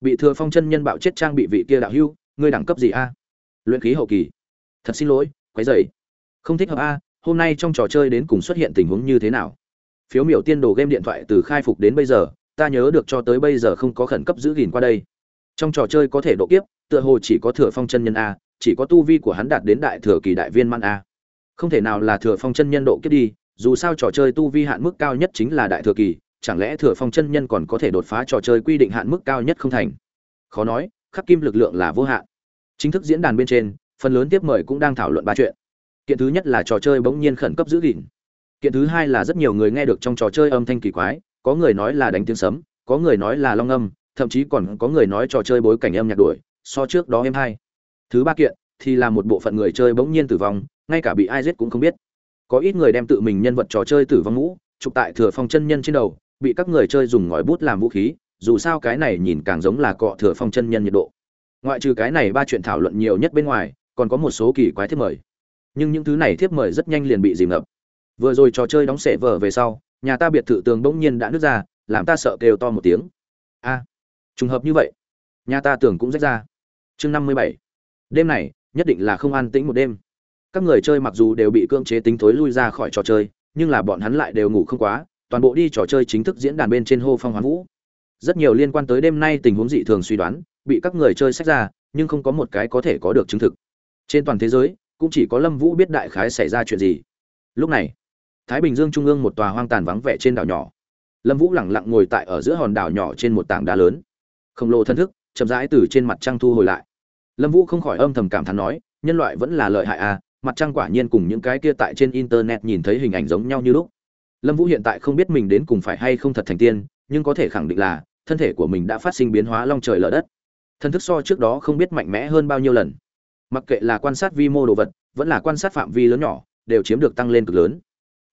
Bị thừa phong chân nhân bạo chết trang bị vị kia đạo hưu ngươi đẳng cấp gì a? Luyện khí hậu kỳ. Thật xin lỗi quấy dày không thích hợp a, hôm nay trong trò chơi đến cùng xuất hiện tình huống như thế nào? Phiếu miểu tiên đồ game điện thoại từ khai phục đến bây giờ, ta nhớ được cho tới bây giờ không có khẩn cấp giữ gìn qua đây. Trong trò chơi có thể độ kiếp, tựa hồ chỉ có thừa phong chân nhân a, chỉ có tu vi của hắn đạt đến đại thừa kỳ đại viên man a. Không thể nào là thừa phong chân nhân độ kiếp đi, dù sao trò chơi tu vi hạn mức cao nhất chính là đại thừa kỳ, chẳng lẽ thừa phong chân nhân còn có thể đột phá trò chơi quy định hạn mức cao nhất không thành? Khó nói, khắc kim lực lượng là vô hạn. Chính thức diễn đàn bên trên phần lớn tiếp mời cũng đang thảo luận ba chuyện. Kiện thứ nhất là trò chơi bỗng nhiên khẩn cấp giữ gìn. Kiện thứ hai là rất nhiều người nghe được trong trò chơi âm thanh kỳ quái, có người nói là đánh tiếng sấm, có người nói là long âm, thậm chí còn có người nói trò chơi bối cảnh âm nhạc đuổi, so trước đó em hai. Thứ ba kiện thì là một bộ phận người chơi bỗng nhiên tử vong, ngay cả bị ai giết cũng không biết. Có ít người đem tự mình nhân vật trò chơi tử vong mũ, chụp tại thừa phong chân nhân trên đầu, bị các người chơi dùng ngòi bút làm vũ khí, dù sao cái này nhìn càng giống là cọ thừa phong chân nhân nhiệt độ. Ngoại trừ cái này ba chuyện thảo luận nhiều nhất bên ngoài còn có một số kỳ quái thiếp mời. Nhưng những thứ này thiếp mời rất nhanh liền bị dìm ngập. Vừa rồi trò chơi đóng sệ vở về sau, nhà ta biệt thự tường bỗng nhiên đã nứt ra, làm ta sợ kêu to một tiếng. A, trùng hợp như vậy, nhà ta tưởng cũng rách ra. Chương năm mươi bảy. Đêm này, nhất định là không an tĩnh một đêm. Các người chơi mặc dù đều bị cưỡng chế tính thối lui ra khỏi trò chơi, nhưng là bọn hắn lại đều ngủ không quá, toàn bộ đi trò chơi chính thức diễn đàn bên trên hô phong hoán vũ. Rất nhiều liên quan tới đêm nay tình huống dị thường suy đoán, bị các người chơi sách ra, nhưng không có một cái có thể có được chứng thực trên toàn thế giới, cũng chỉ có lâm vũ biết đại khái xảy ra chuyện gì. Lúc này, thái bình dương trung ương một tòa hoang tàn vắng vẻ trên đảo nhỏ. Lâm vũ lẳng lặng ngồi tại ở giữa hòn đảo nhỏ trên một tảng đá lớn. Khổng lồ thân thức, chậm rãi từ trên mặt trăng thu hồi lại. Lâm vũ không khỏi âm thầm cảm thán nói, nhân loại vẫn là lợi hại à mặt trăng quả nhiên cùng những cái kia tại trên internet nhìn thấy hình ảnh giống nhau như lúc. Lâm vũ hiện tại không biết mình đến cùng phải hay không thật thành tiên, nhưng có thể khẳng định là, thân thể của mình đã phát sinh biến hóa long trời lở đất. Thân thức so trước đó không biết mạnh mẽ hơn bao nhiêu lần mặc kệ là quan sát vi mô đồ vật, vẫn là quan sát phạm vi lớn nhỏ, đều chiếm được tăng lên cực lớn.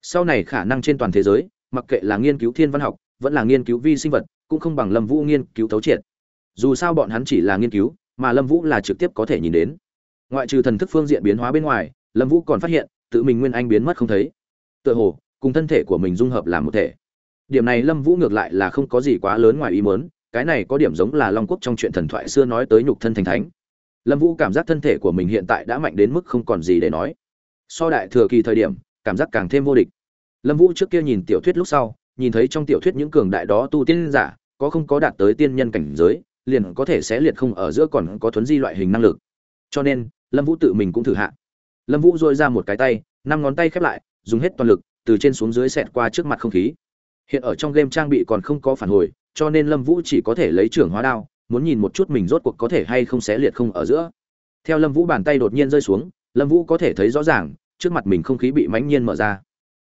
Sau này khả năng trên toàn thế giới, mặc kệ là nghiên cứu thiên văn học, vẫn là nghiên cứu vi sinh vật, cũng không bằng lâm vũ nghiên cứu thấu triệt. Dù sao bọn hắn chỉ là nghiên cứu, mà lâm vũ là trực tiếp có thể nhìn đến. Ngoại trừ thần thức phương diện biến hóa bên ngoài, lâm vũ còn phát hiện, tự mình nguyên anh biến mất không thấy. Tựa hồ, cùng thân thể của mình dung hợp làm một thể. Điểm này lâm vũ ngược lại là không có gì quá lớn ngoài ý mớn cái này có điểm giống là long quốc trong chuyện thần thoại xưa nói tới nhục thân thành thánh lâm vũ cảm giác thân thể của mình hiện tại đã mạnh đến mức không còn gì để nói. So đại thừa kỳ thời điểm, cảm giác càng thêm vô địch. Lâm vũ trước kia nhìn tiểu thuyết lúc sau, nhìn thấy trong tiểu thuyết những cường đại đó tu tiên giả, có không có đạt tới tiên nhân cảnh giới, liền có thể sẽ liệt không ở giữa còn có thuấn di loại hình năng lực. Cho nên, lâm vũ tự mình cũng thử hạ. Lâm vũ dôi ra một cái tay, năm ngón tay khép lại, dùng hết toàn lực, từ trên xuống dưới xẹt qua trước mặt không khí. Hiện ở trong game trang bị còn không có phản hồi, cho nên lâm vũ chỉ có thể lấy trưởng hóa đao muốn nhìn một chút mình rốt cuộc có thể hay không xé liệt không ở giữa. Theo lâm vũ bàn tay đột nhiên rơi xuống, lâm vũ có thể thấy rõ ràng, trước mặt mình không khí bị mãnh nhiên mở ra.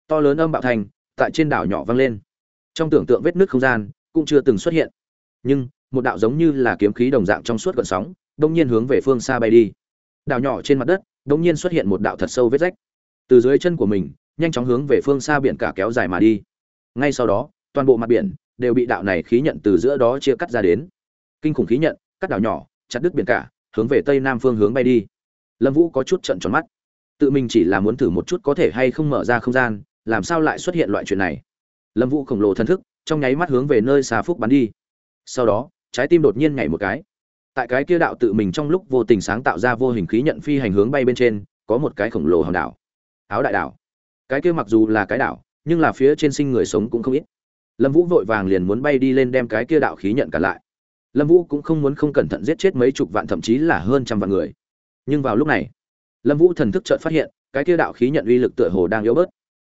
To lớn âm bạo thành tại trên đảo nhỏ vang lên. Trong tưởng tượng vết nước không gian, cũng chưa từng xuất hiện. Nhưng, một đạo giống như là kiếm khí đồng dạng trong suốt gợn sóng, đông nhiên hướng về phương xa bay đi. Đảo nhỏ trên mặt đất, đông nhiên xuất hiện một đạo thật sâu vết rách. Từ dưới chân của mình, nhanh chóng hướng về phương xa biển cả kéo dài mà đi. Ngay sau đó, toàn bộ mặt biển đều bị đạo này khí nhận từ giữa đó chia cắt ra đến kinh khủng khí nhận, cắt đảo nhỏ, chặt đứt biển cả, hướng về tây nam phương hướng bay đi. Lâm vũ có chút trận tròn mắt. Tự mình chỉ là muốn thử một chút có thể hay không mở ra không gian, làm sao lại xuất hiện loại chuyện này? Lâm vũ khổng lồ thân thức, trong nháy mắt hướng về nơi xà phúc bắn đi. Sau đó, trái tim đột nhiên nhảy một cái. Tại cái kia đạo tự mình trong lúc vô tình sáng tạo ra vô hình khí nhận phi hành hướng bay bên trên, có một cái khổng lồ hòn đảo. Áo đại đảo. Cái kia mặc dù là cái đảo, nhưng là phía trên sinh người sống cũng không ít. Lâm vũ vội vàng liền muốn bay đi lên đem cái kia đạo khí nhận cả lại lâm vũ cũng không muốn không cẩn thận giết chết mấy chục vạn, thậm chí là hơn trăm vạn người. Nhưng vào lúc này, lâm vũ thần thức chợt phát hiện, cái kia đạo khí nhận uy lực tựa hồ đang yếu bớt.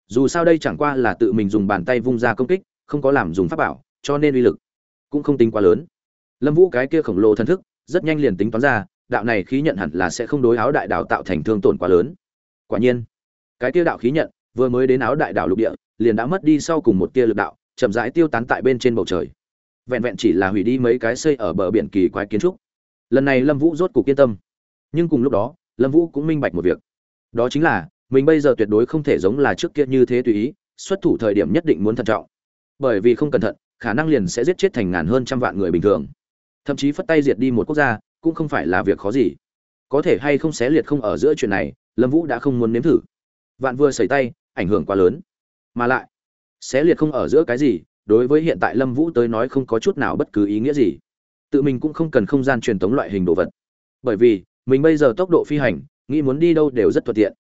Dù sao đây chẳng qua là tự mình dùng bàn tay vung ra công kích, không có làm dùng pháp bảo, cho nên uy lực cũng không tính quá lớn. Lâm vũ cái kia khổng lồ thần thức, rất nhanh liền tính toán ra, đạo này khí nhận hẳn là sẽ không đối áo đại đảo tạo thành thương tổn quá lớn. Quả nhiên, cái kia đạo khí nhận, vừa mới đến áo đại đảo lục địa, liền đã mất đi sau cùng một tia lực đạo, chậm rãi tiêu tán tại bên trên bầu trời vẹn vẹn chỉ là hủy đi mấy cái xây ở bờ biển kỳ quái kiến trúc. Lần này lâm vũ rốt cục yên tâm. Nhưng cùng lúc đó, lâm vũ cũng minh bạch một việc. Đó chính là, mình bây giờ tuyệt đối không thể giống là trước kia như thế tùy ý, xuất thủ thời điểm nhất định muốn thận trọng. Bởi vì không cẩn thận, khả năng liền sẽ giết chết thành ngàn hơn trăm vạn người bình thường. Thậm chí phất tay diệt đi một quốc gia, cũng không phải là việc khó gì. Có thể hay không xé liệt không ở giữa chuyện này, lâm vũ đã không muốn nếm thử. Vạn vừa xảy tay, ảnh hưởng quá lớn. Mà lại, xé liệt không ở giữa cái gì đối với hiện tại lâm vũ tới nói không có chút nào bất cứ ý nghĩa gì. Tự mình cũng không cần không gian truyền thống loại hình đồ vật. Bởi vì, mình bây giờ tốc độ phi hành, nghĩ muốn đi đâu đều rất thuận tiện.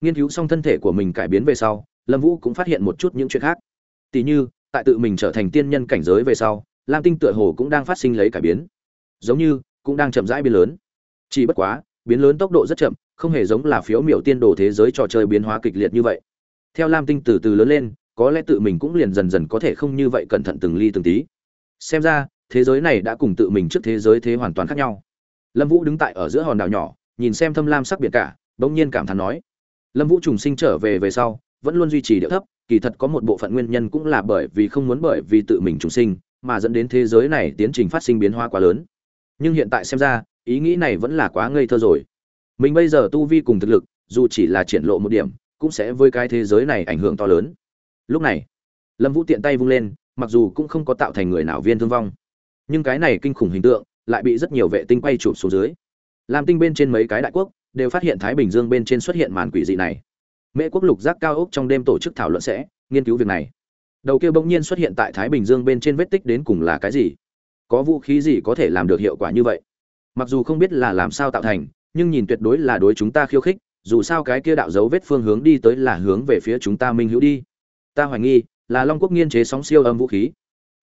Nghiên cứu xong thân thể của mình cải biến về sau, lâm vũ cũng phát hiện một chút những chuyện khác. Tỷ như, tại tự mình trở thành tiên nhân cảnh giới về sau, lam tinh tựa hồ cũng đang phát sinh lấy cải biến. Giống như, cũng đang chậm rãi biến lớn. Chỉ bất quá, biến lớn tốc độ rất chậm, không hề giống là phiếu miểu tiên đồ thế giới trò chơi biến hóa kịch liệt như vậy. Theo lam tinh từ từ lớn lên có lẽ tự mình cũng liền dần dần có thể không như vậy cẩn thận từng ly từng tí. Xem ra, thế giới này đã cùng tự mình trước thế giới thế hoàn toàn khác nhau. Lâm vũ đứng tại ở giữa hòn đảo nhỏ, nhìn xem thâm lam sắc biển cả, bỗng nhiên cảm thán nói. Lâm vũ trùng sinh trở về về sau, vẫn luôn duy trì địa thấp, kỳ thật có một bộ phận nguyên nhân cũng là bởi vì không muốn bởi vì tự mình trùng sinh, mà dẫn đến thế giới này tiến trình phát sinh biến hóa quá lớn. Nhưng hiện tại xem ra, ý nghĩ này vẫn là quá ngây thơ rồi. Mình bây giờ tu vi cùng thực lực, dù chỉ là triển lộ một điểm, cũng sẽ với cái thế giới này ảnh hưởng to lớn lúc này, lâm vũ tiện tay vung lên, mặc dù cũng không có tạo thành người nào viên thương vong, nhưng cái này kinh khủng hình tượng lại bị rất nhiều vệ tinh quay chụp xuống dưới. Làm tinh bên trên mấy cái đại quốc đều phát hiện thái bình dương bên trên xuất hiện màn quỷ dị này. Mễ quốc lục giác cao ốc trong đêm tổ chức thảo luận sẽ nghiên cứu việc này. Đầu kia bỗng nhiên xuất hiện tại thái bình dương bên trên vết tích đến cùng là cái gì? Có vũ khí gì có thể làm được hiệu quả như vậy? Mặc dù không biết là làm sao tạo thành, nhưng nhìn tuyệt đối là đối chúng ta khiêu khích, dù sao cái kia đạo dấu vết phương hướng đi tới là hướng về phía chúng ta minh hữu đi ta hoài nghi, là long quốc nghiên chế sóng siêu âm vũ khí.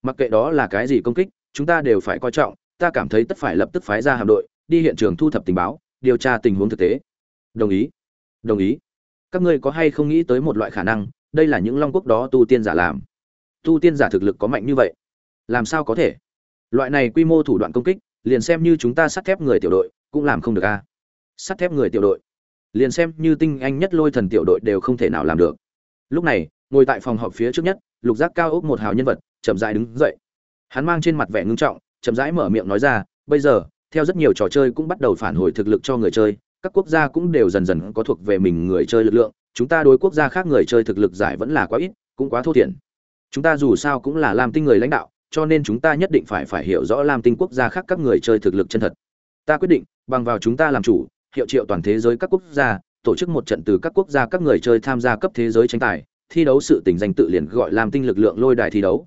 Mặc kệ đó là cái gì công kích, chúng ta đều phải coi trọng, ta cảm thấy tất phải lập tức phái ra hạm đội, đi hiện trường thu thập tình báo, điều tra tình huống thực tế. Đồng ý. Đồng ý. Các ngươi có hay không nghĩ tới một loại khả năng, đây là những long quốc đó tu tiên giả làm? Tu tiên giả thực lực có mạnh như vậy, làm sao có thể? Loại này quy mô thủ đoạn công kích, liền xem như chúng ta sắt thép người tiểu đội, cũng làm không được a. Sắt thép người tiểu đội. Liền xem như tinh anh nhất lôi thần tiểu đội đều không thể nào làm được. Lúc này ngồi tại phòng họp phía trước nhất, lục giác cao ốc một hào nhân vật, chậm rãi đứng dậy. Hắn mang trên mặt vẻ ngưng trọng, chậm rãi mở miệng nói ra, bây giờ, theo rất nhiều trò chơi cũng bắt đầu phản hồi thực lực cho người chơi, các quốc gia cũng đều dần dần có thuộc về mình người chơi lực lượng, chúng ta đối quốc gia khác người chơi thực lực giải vẫn là quá ít, cũng quá thô thiển. Chúng ta dù sao cũng là làm tinh người lãnh đạo, cho nên chúng ta nhất định phải phải hiểu rõ làm tinh quốc gia khác các người chơi thực lực chân thật. Ta quyết định, bằng vào chúng ta làm chủ, hiệu triệu toàn thế giới các quốc gia, tổ chức một trận từ các quốc gia các người chơi tham gia cấp thế giới tranh tài thi đấu sự tình danh tự liền gọi làm tinh lực lượng lôi đài thi đấu.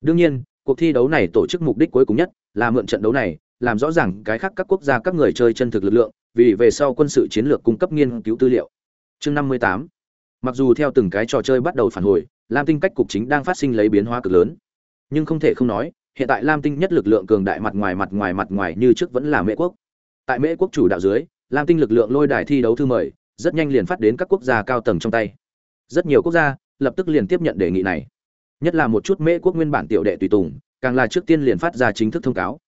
Đương nhiên, cuộc thi đấu này tổ chức mục đích cuối cùng nhất là mượn trận đấu này, làm rõ ràng cái khác các quốc gia các người chơi chân thực lực lượng, vì về sau quân sự chiến lược cung cấp nghiên cứu tư liệu. Chương năm mươi tám. Mặc dù theo từng cái trò chơi bắt đầu phản hồi, lam tinh cách cục chính đang phát sinh lấy biến hóa cực lớn. Nhưng không thể không nói, hiện tại lam tinh nhất lực lượng cường đại mặt ngoài mặt ngoài mặt ngoài như trước vẫn là mễ quốc. Tại mễ quốc chủ đạo dưới, lam tinh lực lượng lôi đài thi đấu thư mời rất nhanh liền phát đến các quốc gia cao tầng trong tay rất nhiều quốc gia lập tức liền tiếp nhận đề nghị này. Nhất là một chút mễ quốc nguyên bản tiểu đệ tùy tùng, càng là trước tiên liền phát ra chính thức thông cáo.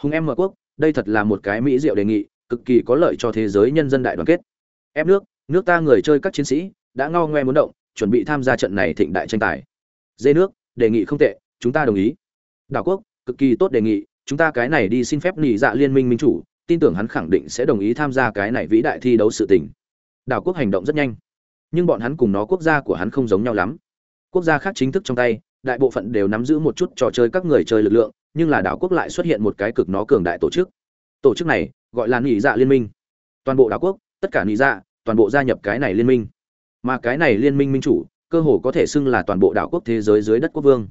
Hùng em mở quốc, đây thật là một cái mỹ diệu đề nghị, cực kỳ có lợi cho thế giới nhân dân đại đoàn kết. Ép nước nước ta người chơi các chiến sĩ đã ngao ngoe muốn động, chuẩn bị tham gia trận này thịnh đại tranh tài. Dê nước, đề nghị không tệ, chúng ta đồng ý. Đảo quốc, cực kỳ tốt đề nghị, chúng ta cái này đi xin phép nghỉ dạ liên minh minh chủ, tin tưởng hắn khẳng định sẽ đồng ý tham gia cái này vĩ đại thi đấu sự tình. Đảo quốc hành động rất nhanh nhưng bọn hắn cùng nó quốc gia của hắn không giống nhau lắm. Quốc gia khác chính thức trong tay, đại bộ phận đều nắm giữ một chút trò chơi các người chơi lực lượng, nhưng là đảo quốc lại xuất hiện một cái cực nó cường đại tổ chức. Tổ chức này gọi là nghỉ dạ liên minh. Toàn bộ đảo quốc, tất cả nghỉ dạ toàn bộ gia nhập cái này liên minh. Mà cái này liên minh minh chủ, cơ hồ có thể xưng là toàn bộ đảo quốc thế giới dưới đất quốc vương.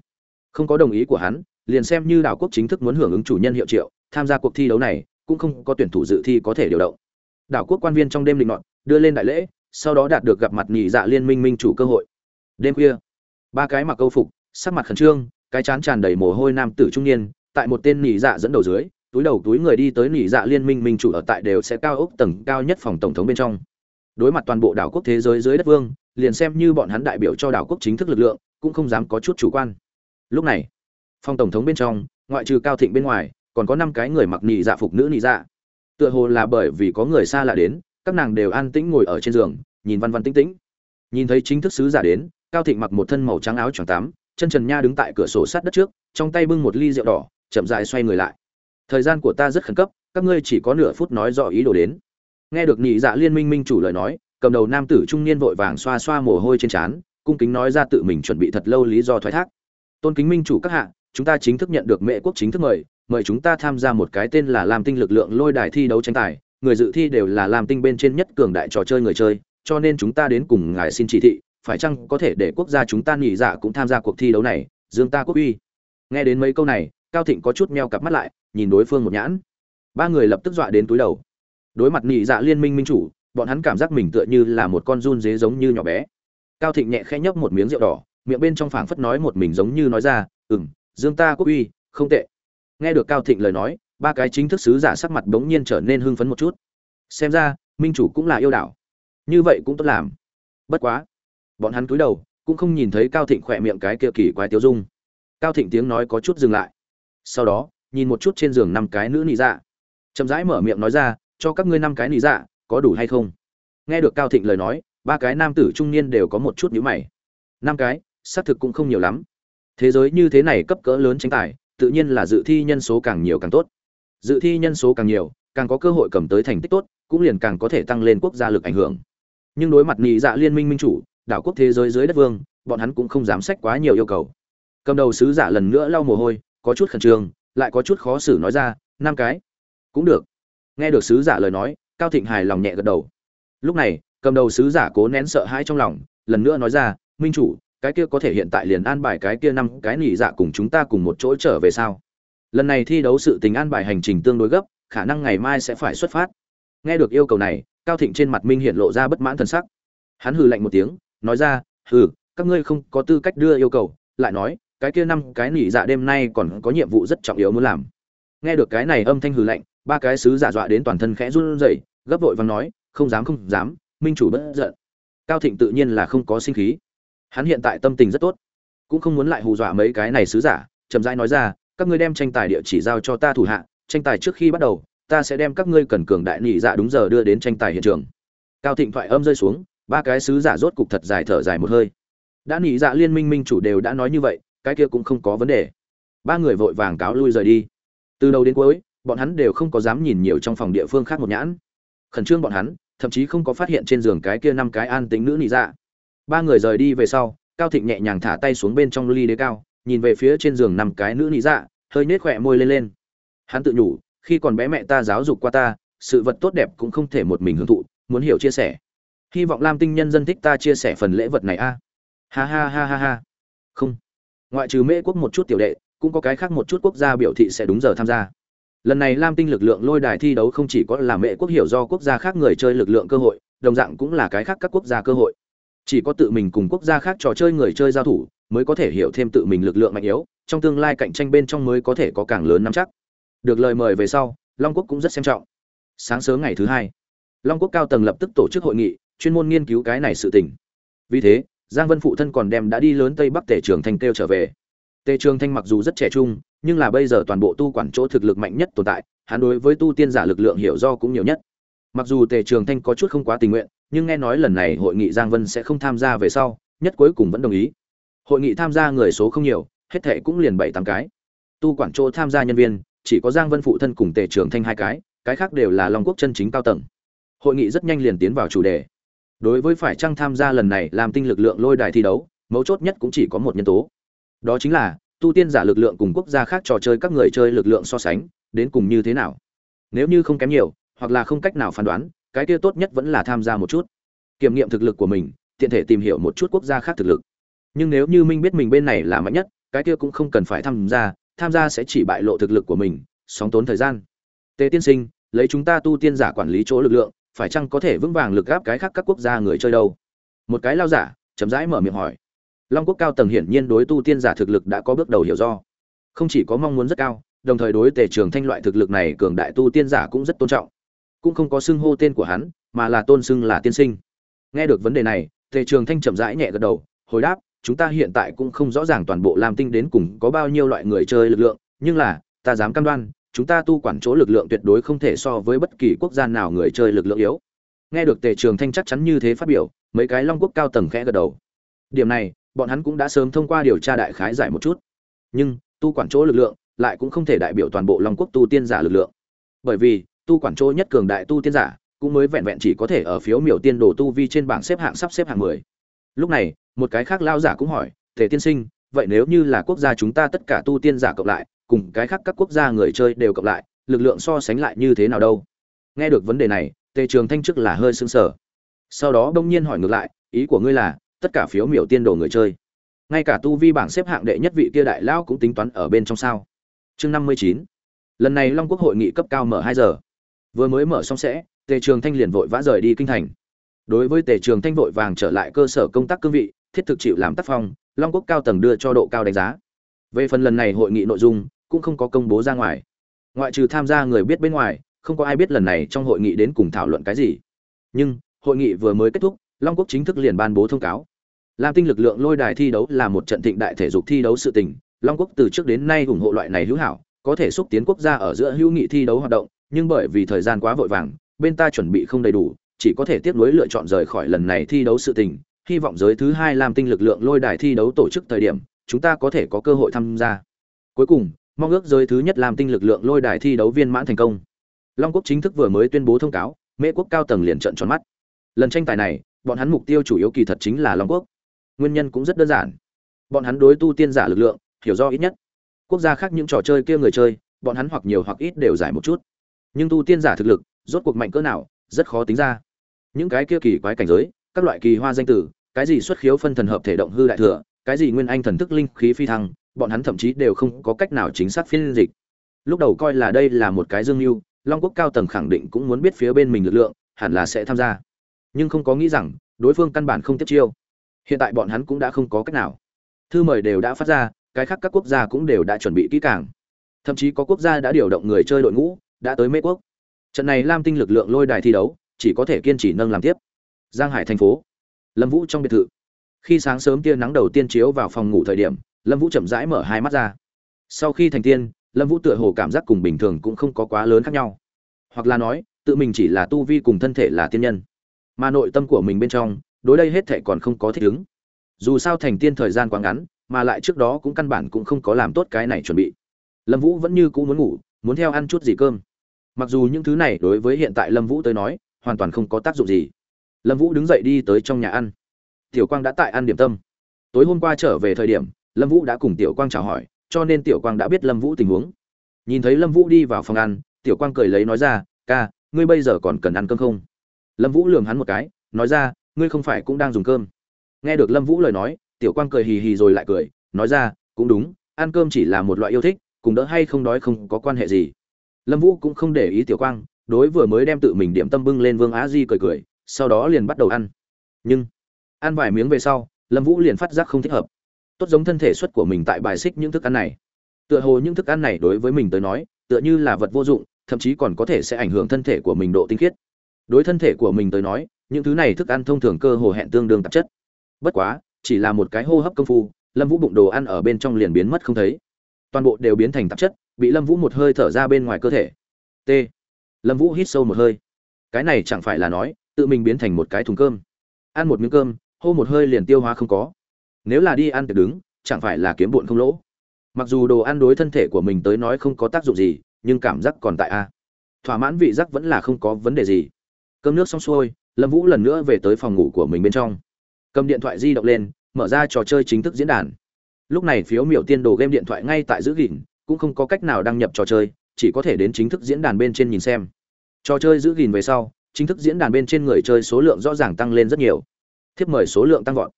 Không có đồng ý của hắn, liền xem như đảo quốc chính thức muốn hưởng ứng chủ nhân hiệu triệu, tham gia cuộc thi đấu này, cũng không có tuyển thủ dự thi có thể điều động. Đảo quốc quan viên trong đêm định nọt đưa lên đại lễ sau đó đạt được gặp mặt nhị dạ liên minh minh chủ cơ hội. Đêm khuya, ba cái mặc câu phục, sắc mặt khẩn trương, cái chán tràn đầy mồ hôi nam tử trung niên, tại một tên nhị dạ dẫn đầu dưới, túi đầu túi người đi tới nhị dạ liên minh minh chủ ở tại đều sẽ cao ốc tầng cao nhất phòng tổng thống bên trong. Đối mặt toàn bộ đảo quốc thế giới dưới đất vương, liền xem như bọn hắn đại biểu cho đảo quốc chính thức lực lượng, cũng không dám có chút chủ quan. Lúc này, phòng tổng thống bên trong, ngoại trừ cao thịnh bên ngoài, còn có năm cái người mặc nhị dạ phục nữ nhị dạ. Tựa hồ là bởi vì có người xa lạ đến các nàng đều an tĩnh ngồi ở trên giường, nhìn văn văn tĩnh tĩnh. Nhìn thấy chính thức sứ giả đến, cao thịnh mặc một thân màu trắng áo choàng tắm, chân trần nha đứng tại cửa sổ sát đất trước, trong tay bưng một ly rượu đỏ, chậm rãi xoay người lại. Thời gian của ta rất khẩn cấp, các ngươi chỉ có nửa phút nói rõ ý đồ đến. Nghe được nhị dạ liên minh minh chủ lời nói, cầm đầu nam tử trung niên vội vàng xoa xoa mồ hôi trên trán, cung kính nói ra tự mình chuẩn bị thật lâu lý do thoái thác. Tôn kính minh chủ các hạ, chúng ta chính thức nhận được mẹ quốc chính thức mời mời chúng ta tham gia một cái tên là làm tinh lực lượng lôi đài thi đấu tranh tài người dự thi đều là làm tinh bên trên nhất cường đại trò chơi người chơi, cho nên chúng ta đến cùng ngài xin chỉ thị, phải chăng có thể để quốc gia chúng ta nghỉ dạ cũng tham gia cuộc thi đấu này, dương ta quốc uy. Nghe đến mấy câu này, cao thịnh có chút meo cặp mắt lại, nhìn đối phương một nhãn. Ba người lập tức dọa đến túi đầu. Đối mặt nghỉ dạ liên minh minh chủ, bọn hắn cảm giác mình tựa như là một con run dế giống như nhỏ bé. Cao thịnh nhẹ khẽ nhấp một miếng rượu đỏ, miệng bên trong phảng phất nói một mình giống như nói ra, ừm, dương ta quốc uy, không tệ. Nghe được cao thịnh lời nói ba cái chính thức sứ giả sắc mặt bỗng nhiên trở nên hưng phấn một chút. Xem ra, minh chủ cũng là yêu đảo. Như vậy cũng tốt làm. Bất quá, bọn hắn cúi đầu, cũng không nhìn thấy cao thịnh khỏe miệng cái kia kỳ quái tiêu dung. Cao thịnh tiếng nói có chút dừng lại. Sau đó, nhìn một chút trên giường năm cái nữ nị dạ. Chậm rãi mở miệng nói ra, cho các ngươi năm cái nị dạ có đủ hay không? Nghe được cao thịnh lời nói, ba cái nam tử trung niên đều có một chút nhíu mày. Năm cái, xác thực cũng không nhiều lắm. Thế giới như thế này cấp cỡ lớn tranh tài, tự nhiên là dự thi nhân số càng nhiều càng tốt dự thi nhân số càng nhiều, càng có cơ hội cầm tới thành tích tốt, cũng liền càng có thể tăng lên quốc gia lực ảnh hưởng. Nhưng đối mặt nghị dạ liên minh minh chủ, đảo quốc thế giới dưới đất vương, bọn hắn cũng không dám sách quá nhiều yêu cầu. Cầm đầu sứ giả lần nữa lau mồ hôi, có chút khẩn trương, lại có chút khó xử nói ra, năm cái. Cũng được. Nghe được sứ giả lời nói, cao thịnh hài lòng nhẹ gật đầu. Lúc này, cầm đầu sứ giả cố nén sợ hãi trong lòng, lần nữa nói ra, minh chủ, cái kia có thể hiện tại liền an bài cái kia năm cái nỉ dạ cùng chúng ta cùng một chỗ trở về sao? Lần này thi đấu sự tình an bài hành trình tương đối gấp, khả năng ngày mai sẽ phải xuất phát. Nghe được yêu cầu này, cao thịnh trên mặt minh hiện lộ ra bất mãn thần sắc. Hắn hừ lạnh một tiếng, nói ra, hừ, các ngươi không có tư cách đưa yêu cầu, lại nói, cái kia năm cái nỉ dạ đêm nay còn có nhiệm vụ rất trọng yếu muốn làm. Nghe được cái này âm thanh hừ lạnh, ba cái sứ giả dọa đến toàn thân khẽ run rẩy, gấp vội vàng nói, không dám không dám, minh chủ bất giận. Cao thịnh tự nhiên là không có sinh khí. Hắn hiện tại tâm tình rất tốt, cũng không muốn lại hù dọa mấy cái này sứ giả, chậm rãi nói ra các ngươi đem tranh tài địa chỉ giao cho ta thủ hạ, tranh tài trước khi bắt đầu, ta sẽ đem các ngươi cần cường đại nhị dạ đúng giờ đưa đến tranh tài hiện trường. Cao thịnh thoại âm rơi xuống, ba cái sứ giả rốt cục thật dài thở dài một hơi. Đã nhị dạ liên minh minh chủ đều đã nói như vậy, cái kia cũng không có vấn đề. Ba người vội vàng cáo lui rời đi. Từ đầu đến cuối, bọn hắn đều không có dám nhìn nhiều trong phòng địa phương khác một nhãn. Khẩn trương bọn hắn, thậm chí không có phát hiện trên giường cái kia năm cái an tính nữ nhị dạ. Ba người rời đi về sau, cao thịnh nhẹ nhàng thả tay xuống bên trong ly đế cao nhìn về phía trên giường nằm cái nữ nị dạ hơi nết khỏe môi lên lên. Hắn tự nhủ, khi còn bé mẹ ta giáo dục qua ta, sự vật tốt đẹp cũng không thể một mình hưởng thụ, muốn hiểu chia sẻ. Hy vọng lam tinh nhân dân thích ta chia sẻ phần lễ vật này a. Ha ha ha ha ha. Không. Ngoại trừ mễ quốc một chút tiểu đệ, cũng có cái khác một chút quốc gia biểu thị sẽ đúng giờ tham gia. Lần này lam tinh lực lượng lôi đài thi đấu không chỉ có là mễ quốc hiểu do quốc gia khác người chơi lực lượng cơ hội, đồng dạng cũng là cái khác các quốc gia cơ hội. Chỉ có tự mình cùng quốc gia khác trò chơi người chơi giao thủ mới có thể hiểu thêm tự mình lực lượng mạnh yếu, trong tương lai cạnh tranh bên trong mới có thể có càng lớn nắm chắc. Được lời mời về sau, long quốc cũng rất xem trọng. Sáng sớm ngày thứ hai, long quốc cao tầng lập tức tổ chức hội nghị, chuyên môn nghiên cứu cái này sự tình. Vì thế, giang vân phụ thân còn đem đã đi lớn tây bắc tể trường thanh kêu trở về. Tề trường thanh mặc dù rất trẻ trung, nhưng là bây giờ toàn bộ tu quản chỗ thực lực mạnh nhất tồn tại, hắn đối với tu tiên giả lực lượng hiểu do cũng nhiều nhất. Mặc dù tề trường thanh có chút không quá tình nguyện, nhưng nghe nói lần này hội nghị giang vân sẽ không tham gia về sau, nhất cuối cùng vẫn đồng ý hội nghị tham gia người số không nhiều, hết thệ cũng liền bảy tám cái. Tu quản chỗ tham gia nhân viên, chỉ có giang vân phụ thân cùng tề trường thanh hai cái cái khác đều là long quốc chân chính cao tầng. Hội nghị rất nhanh liền tiến vào chủ đề. Đối với phải chăng tham gia lần này làm tinh lực lượng lôi đài thi đấu, mấu chốt nhất cũng chỉ có một nhân tố. Đó chính là, tu tiên giả lực lượng cùng quốc gia khác trò chơi các người chơi lực lượng so sánh, đến cùng như thế nào. Nếu như không kém nhiều, hoặc là không cách nào phán đoán, cái kia tốt nhất vẫn là tham gia một chút. Kiểm nghiệm thực lực của mình, tiện thể tìm hiểu một chút quốc gia khác thực lực nhưng nếu như minh biết mình bên này là mạnh nhất, cái kia cũng không cần phải tham gia tham gia sẽ chỉ bại lộ thực lực của mình, sóng tốn thời gian. Tề tiên sinh, lấy chúng ta tu tiên giả quản lý chỗ lực lượng, phải chăng có thể vững vàng lực gáp cái khác các quốc gia người chơi đâu? Một cái lao giả, chậm rãi mở miệng hỏi. Long quốc cao tầng hiển nhiên đối tu tiên giả thực lực đã có bước đầu hiểu do. Không chỉ có mong muốn rất cao, đồng thời đối tề trường thanh loại thực lực này cường đại tu tiên giả cũng rất tôn trọng. Cũng không có xưng hô tên của hắn, mà là tôn xưng là tiên sinh. Nghe được vấn đề này, tề trường thanh chậm rãi nhẹ gật đầu, hồi đáp chúng ta hiện tại cũng không rõ ràng toàn bộ lam tinh đến cùng có bao nhiêu loại người chơi lực lượng, nhưng là, ta dám cam đoan, chúng ta tu quản chỗ lực lượng tuyệt đối không thể so với bất kỳ quốc gia nào người chơi lực lượng yếu. Nghe được tề trường thanh chắc chắn như thế phát biểu, mấy cái long quốc cao tầng khẽ gật đầu. Điểm này, bọn hắn cũng đã sớm thông qua điều tra đại khái giải một chút. Nhưng, tu quản chỗ lực lượng, lại cũng không thể đại biểu toàn bộ long quốc tu tiên giả lực lượng. Bởi vì, tu quản chỗ nhất cường đại tu tiên giả, cũng mới vẹn vẹn chỉ có thể ở phiếu miểu tiên đồ tu vi trên bảng xếp hạng sắp xếp hạng mười. Lúc này một cái khác lao giả cũng hỏi thể tiên sinh, vậy nếu như là quốc gia chúng ta tất cả tu tiên giả cộng lại, cùng cái khác các quốc gia người chơi đều cộng lại, lực lượng so sánh lại như thế nào đâu? Nghe được vấn đề này, tề trường thanh trước là hơi sưng sờ. Sau đó đông nhiên hỏi ngược lại, ý của ngươi là, tất cả phiếu miểu tiên đồ người chơi, ngay cả tu vi bảng xếp hạng đệ nhất vị kia đại lao cũng tính toán ở bên trong sao? Chương năm mươi chín. Lần này long quốc hội nghị cấp cao mở hai giờ. Vừa mới mở xong sẽ, tề trường thanh liền vội vã rời đi kinh thành. Đối với tề trường thanh vội vàng trở lại cơ sở công tác cương vị thiết thực chịu làm tác phong, long quốc cao tầng đưa cho độ cao đánh giá. Về phần lần này hội nghị nội dung, cũng không có công bố ra ngoài. Ngoại trừ tham gia người biết bên ngoài, không có ai biết lần này trong hội nghị đến cùng thảo luận cái gì. Nhưng, hội nghị vừa mới kết thúc, long quốc chính thức liền ban bố thông cáo. Lam tinh lực lượng lôi đài thi đấu là một trận thịnh đại thể dục thi đấu sự tình. Long quốc từ trước đến nay ủng hộ loại này hữu hảo, có thể xúc tiến quốc gia ở giữa hữu nghị thi đấu hoạt động, nhưng bởi vì thời gian quá vội vàng, bên ta chuẩn bị không đầy đủ, chỉ có thể tiếp nối lựa chọn rời khỏi lần này thi đấu sự tình hy vọng giới thứ hai làm tinh lực lượng lôi đài thi đấu tổ chức thời điểm, chúng ta có thể có cơ hội tham gia. Cuối cùng, mong ước giới thứ nhất làm tinh lực lượng lôi đài thi đấu viên mãn thành công. Long quốc chính thức vừa mới tuyên bố thông cáo, mễ quốc cao tầng liền trận tròn mắt. Lần tranh tài này, bọn hắn mục tiêu chủ yếu kỳ thật chính là long quốc. Nguyên nhân cũng rất đơn giản. Bọn hắn đối tu tiên giả lực lượng, hiểu do ít nhất. Quốc gia khác những trò chơi kia người chơi, bọn hắn hoặc nhiều hoặc ít đều giải một chút. Nhưng tu tiên giả thực lực, rốt cuộc mạnh cỡ nào, rất khó tính ra. Những cái kia kỳ quái cảnh giới các loại kỳ hoa danh tử cái gì xuất khiếu phân thần hợp thể động hư đại thừa, cái gì nguyên anh thần thức linh khí phi thăng, bọn hắn thậm chí đều không có cách nào chính xác phiên dịch. Lúc đầu coi là đây là một cái dương mưu, long quốc cao tầng khẳng định cũng muốn biết phía bên mình lực lượng, hẳn là sẽ tham gia. Nhưng không có nghĩ rằng, đối phương căn bản không tiếp chiêu. Hiện tại bọn hắn cũng đã không có cách nào. Thư mời đều đã phát ra, cái khác các quốc gia cũng đều đã chuẩn bị kỹ càng. Thậm chí có quốc gia đã điều động người chơi đội ngũ, đã tới mê quốc. Trận này lam tinh lực lượng lôi đài thi đấu, chỉ có thể kiên trì nâng làm tiếp giang hải thành phố. Lâm vũ trong biệt thự. Khi sáng sớm tia nắng đầu tiên chiếu vào phòng ngủ thời điểm, lâm vũ chậm rãi mở hai mắt ra. Sau khi thành tiên, lâm vũ tựa hồ cảm giác cùng bình thường cũng không có quá lớn khác nhau. Hoặc là nói, tự mình chỉ là tu vi cùng thân thể là tiên nhân. Mà nội tâm của mình bên trong, đối đây hết thệ còn không có thích ứng. Dù sao thành tiên thời gian quá ngắn, mà lại trước đó cũng căn bản cũng không có làm tốt cái này chuẩn bị. Lâm vũ vẫn như cũ muốn ngủ, muốn theo ăn chút gì cơm. Mặc dù những thứ này đối với hiện tại lâm vũ tới nói, hoàn toàn không có tác dụng gì lâm vũ đứng dậy đi tới trong nhà ăn. Tiểu quang đã tại ăn điểm tâm. Tối hôm qua trở về thời điểm, lâm vũ đã cùng tiểu quang chào hỏi, cho nên tiểu quang đã biết lâm vũ tình huống. Nhìn thấy lâm vũ đi vào phòng ăn, tiểu quang cười lấy nói ra, ca, ngươi bây giờ còn cần ăn cơm không? Lâm vũ lường hắn một cái, nói ra, ngươi không phải cũng đang dùng cơm. Nghe được lâm vũ lời nói, tiểu quang cười hì hì rồi lại cười, nói ra, cũng đúng, ăn cơm chỉ là một loại yêu thích, cùng đỡ hay không đói không có quan hệ gì. Lâm vũ cũng không để ý tiểu quang, đối vừa mới đem tự mình điểm tâm bưng lên vương á di cười cười sau đó liền bắt đầu ăn. Nhưng, ăn vài miếng về sau, lâm vũ liền phát giác không thích hợp. Tốt giống thân thể suất của mình tại bài xích những thức ăn này. Tựa hồ những thức ăn này đối với mình tới nói, tựa như là vật vô dụng, thậm chí còn có thể sẽ ảnh hưởng thân thể của mình độ tinh khiết. Đối thân thể của mình tới nói, những thứ này thức ăn thông thường cơ hồ hẹn tương đương tạp chất. Bất quá, chỉ là một cái hô hấp công phu, lâm vũ bụng đồ ăn ở bên trong liền biến mất không thấy. Toàn bộ đều biến thành tạp chất, bị lâm vũ một hơi thở ra bên ngoài cơ thể. T. Lâm vũ hít sâu một hơi. Cái này chẳng phải là nói tự mình biến thành một cái thùng cơm. Ăn một miếng cơm, hô một hơi liền tiêu hóa không có. Nếu là đi ăn tiệc đứng, chẳng phải là kiếm bụn không lỗ. Mặc dù đồ ăn đối thân thể của mình tới nói không có tác dụng gì, nhưng cảm giác còn tại a. Thỏa mãn vị giác vẫn là không có vấn đề gì. Cơm nước xong xuôi, lâm vũ lần nữa về tới phòng ngủ của mình bên trong. Cầm điện thoại di động lên, mở ra trò chơi chính thức diễn đàn. Lúc này phiếu miểu tiên đồ game điện thoại ngay tại giữ gìn, cũng không có cách nào đăng nhập trò chơi, chỉ có thể đến chính thức diễn đàn bên trên nhìn xem. Trò chơi giữ gìn về sau chính thức diễn đàn bên trên người chơi số lượng rõ ràng tăng lên rất nhiều. Thiếp mời số lượng tăng vọt.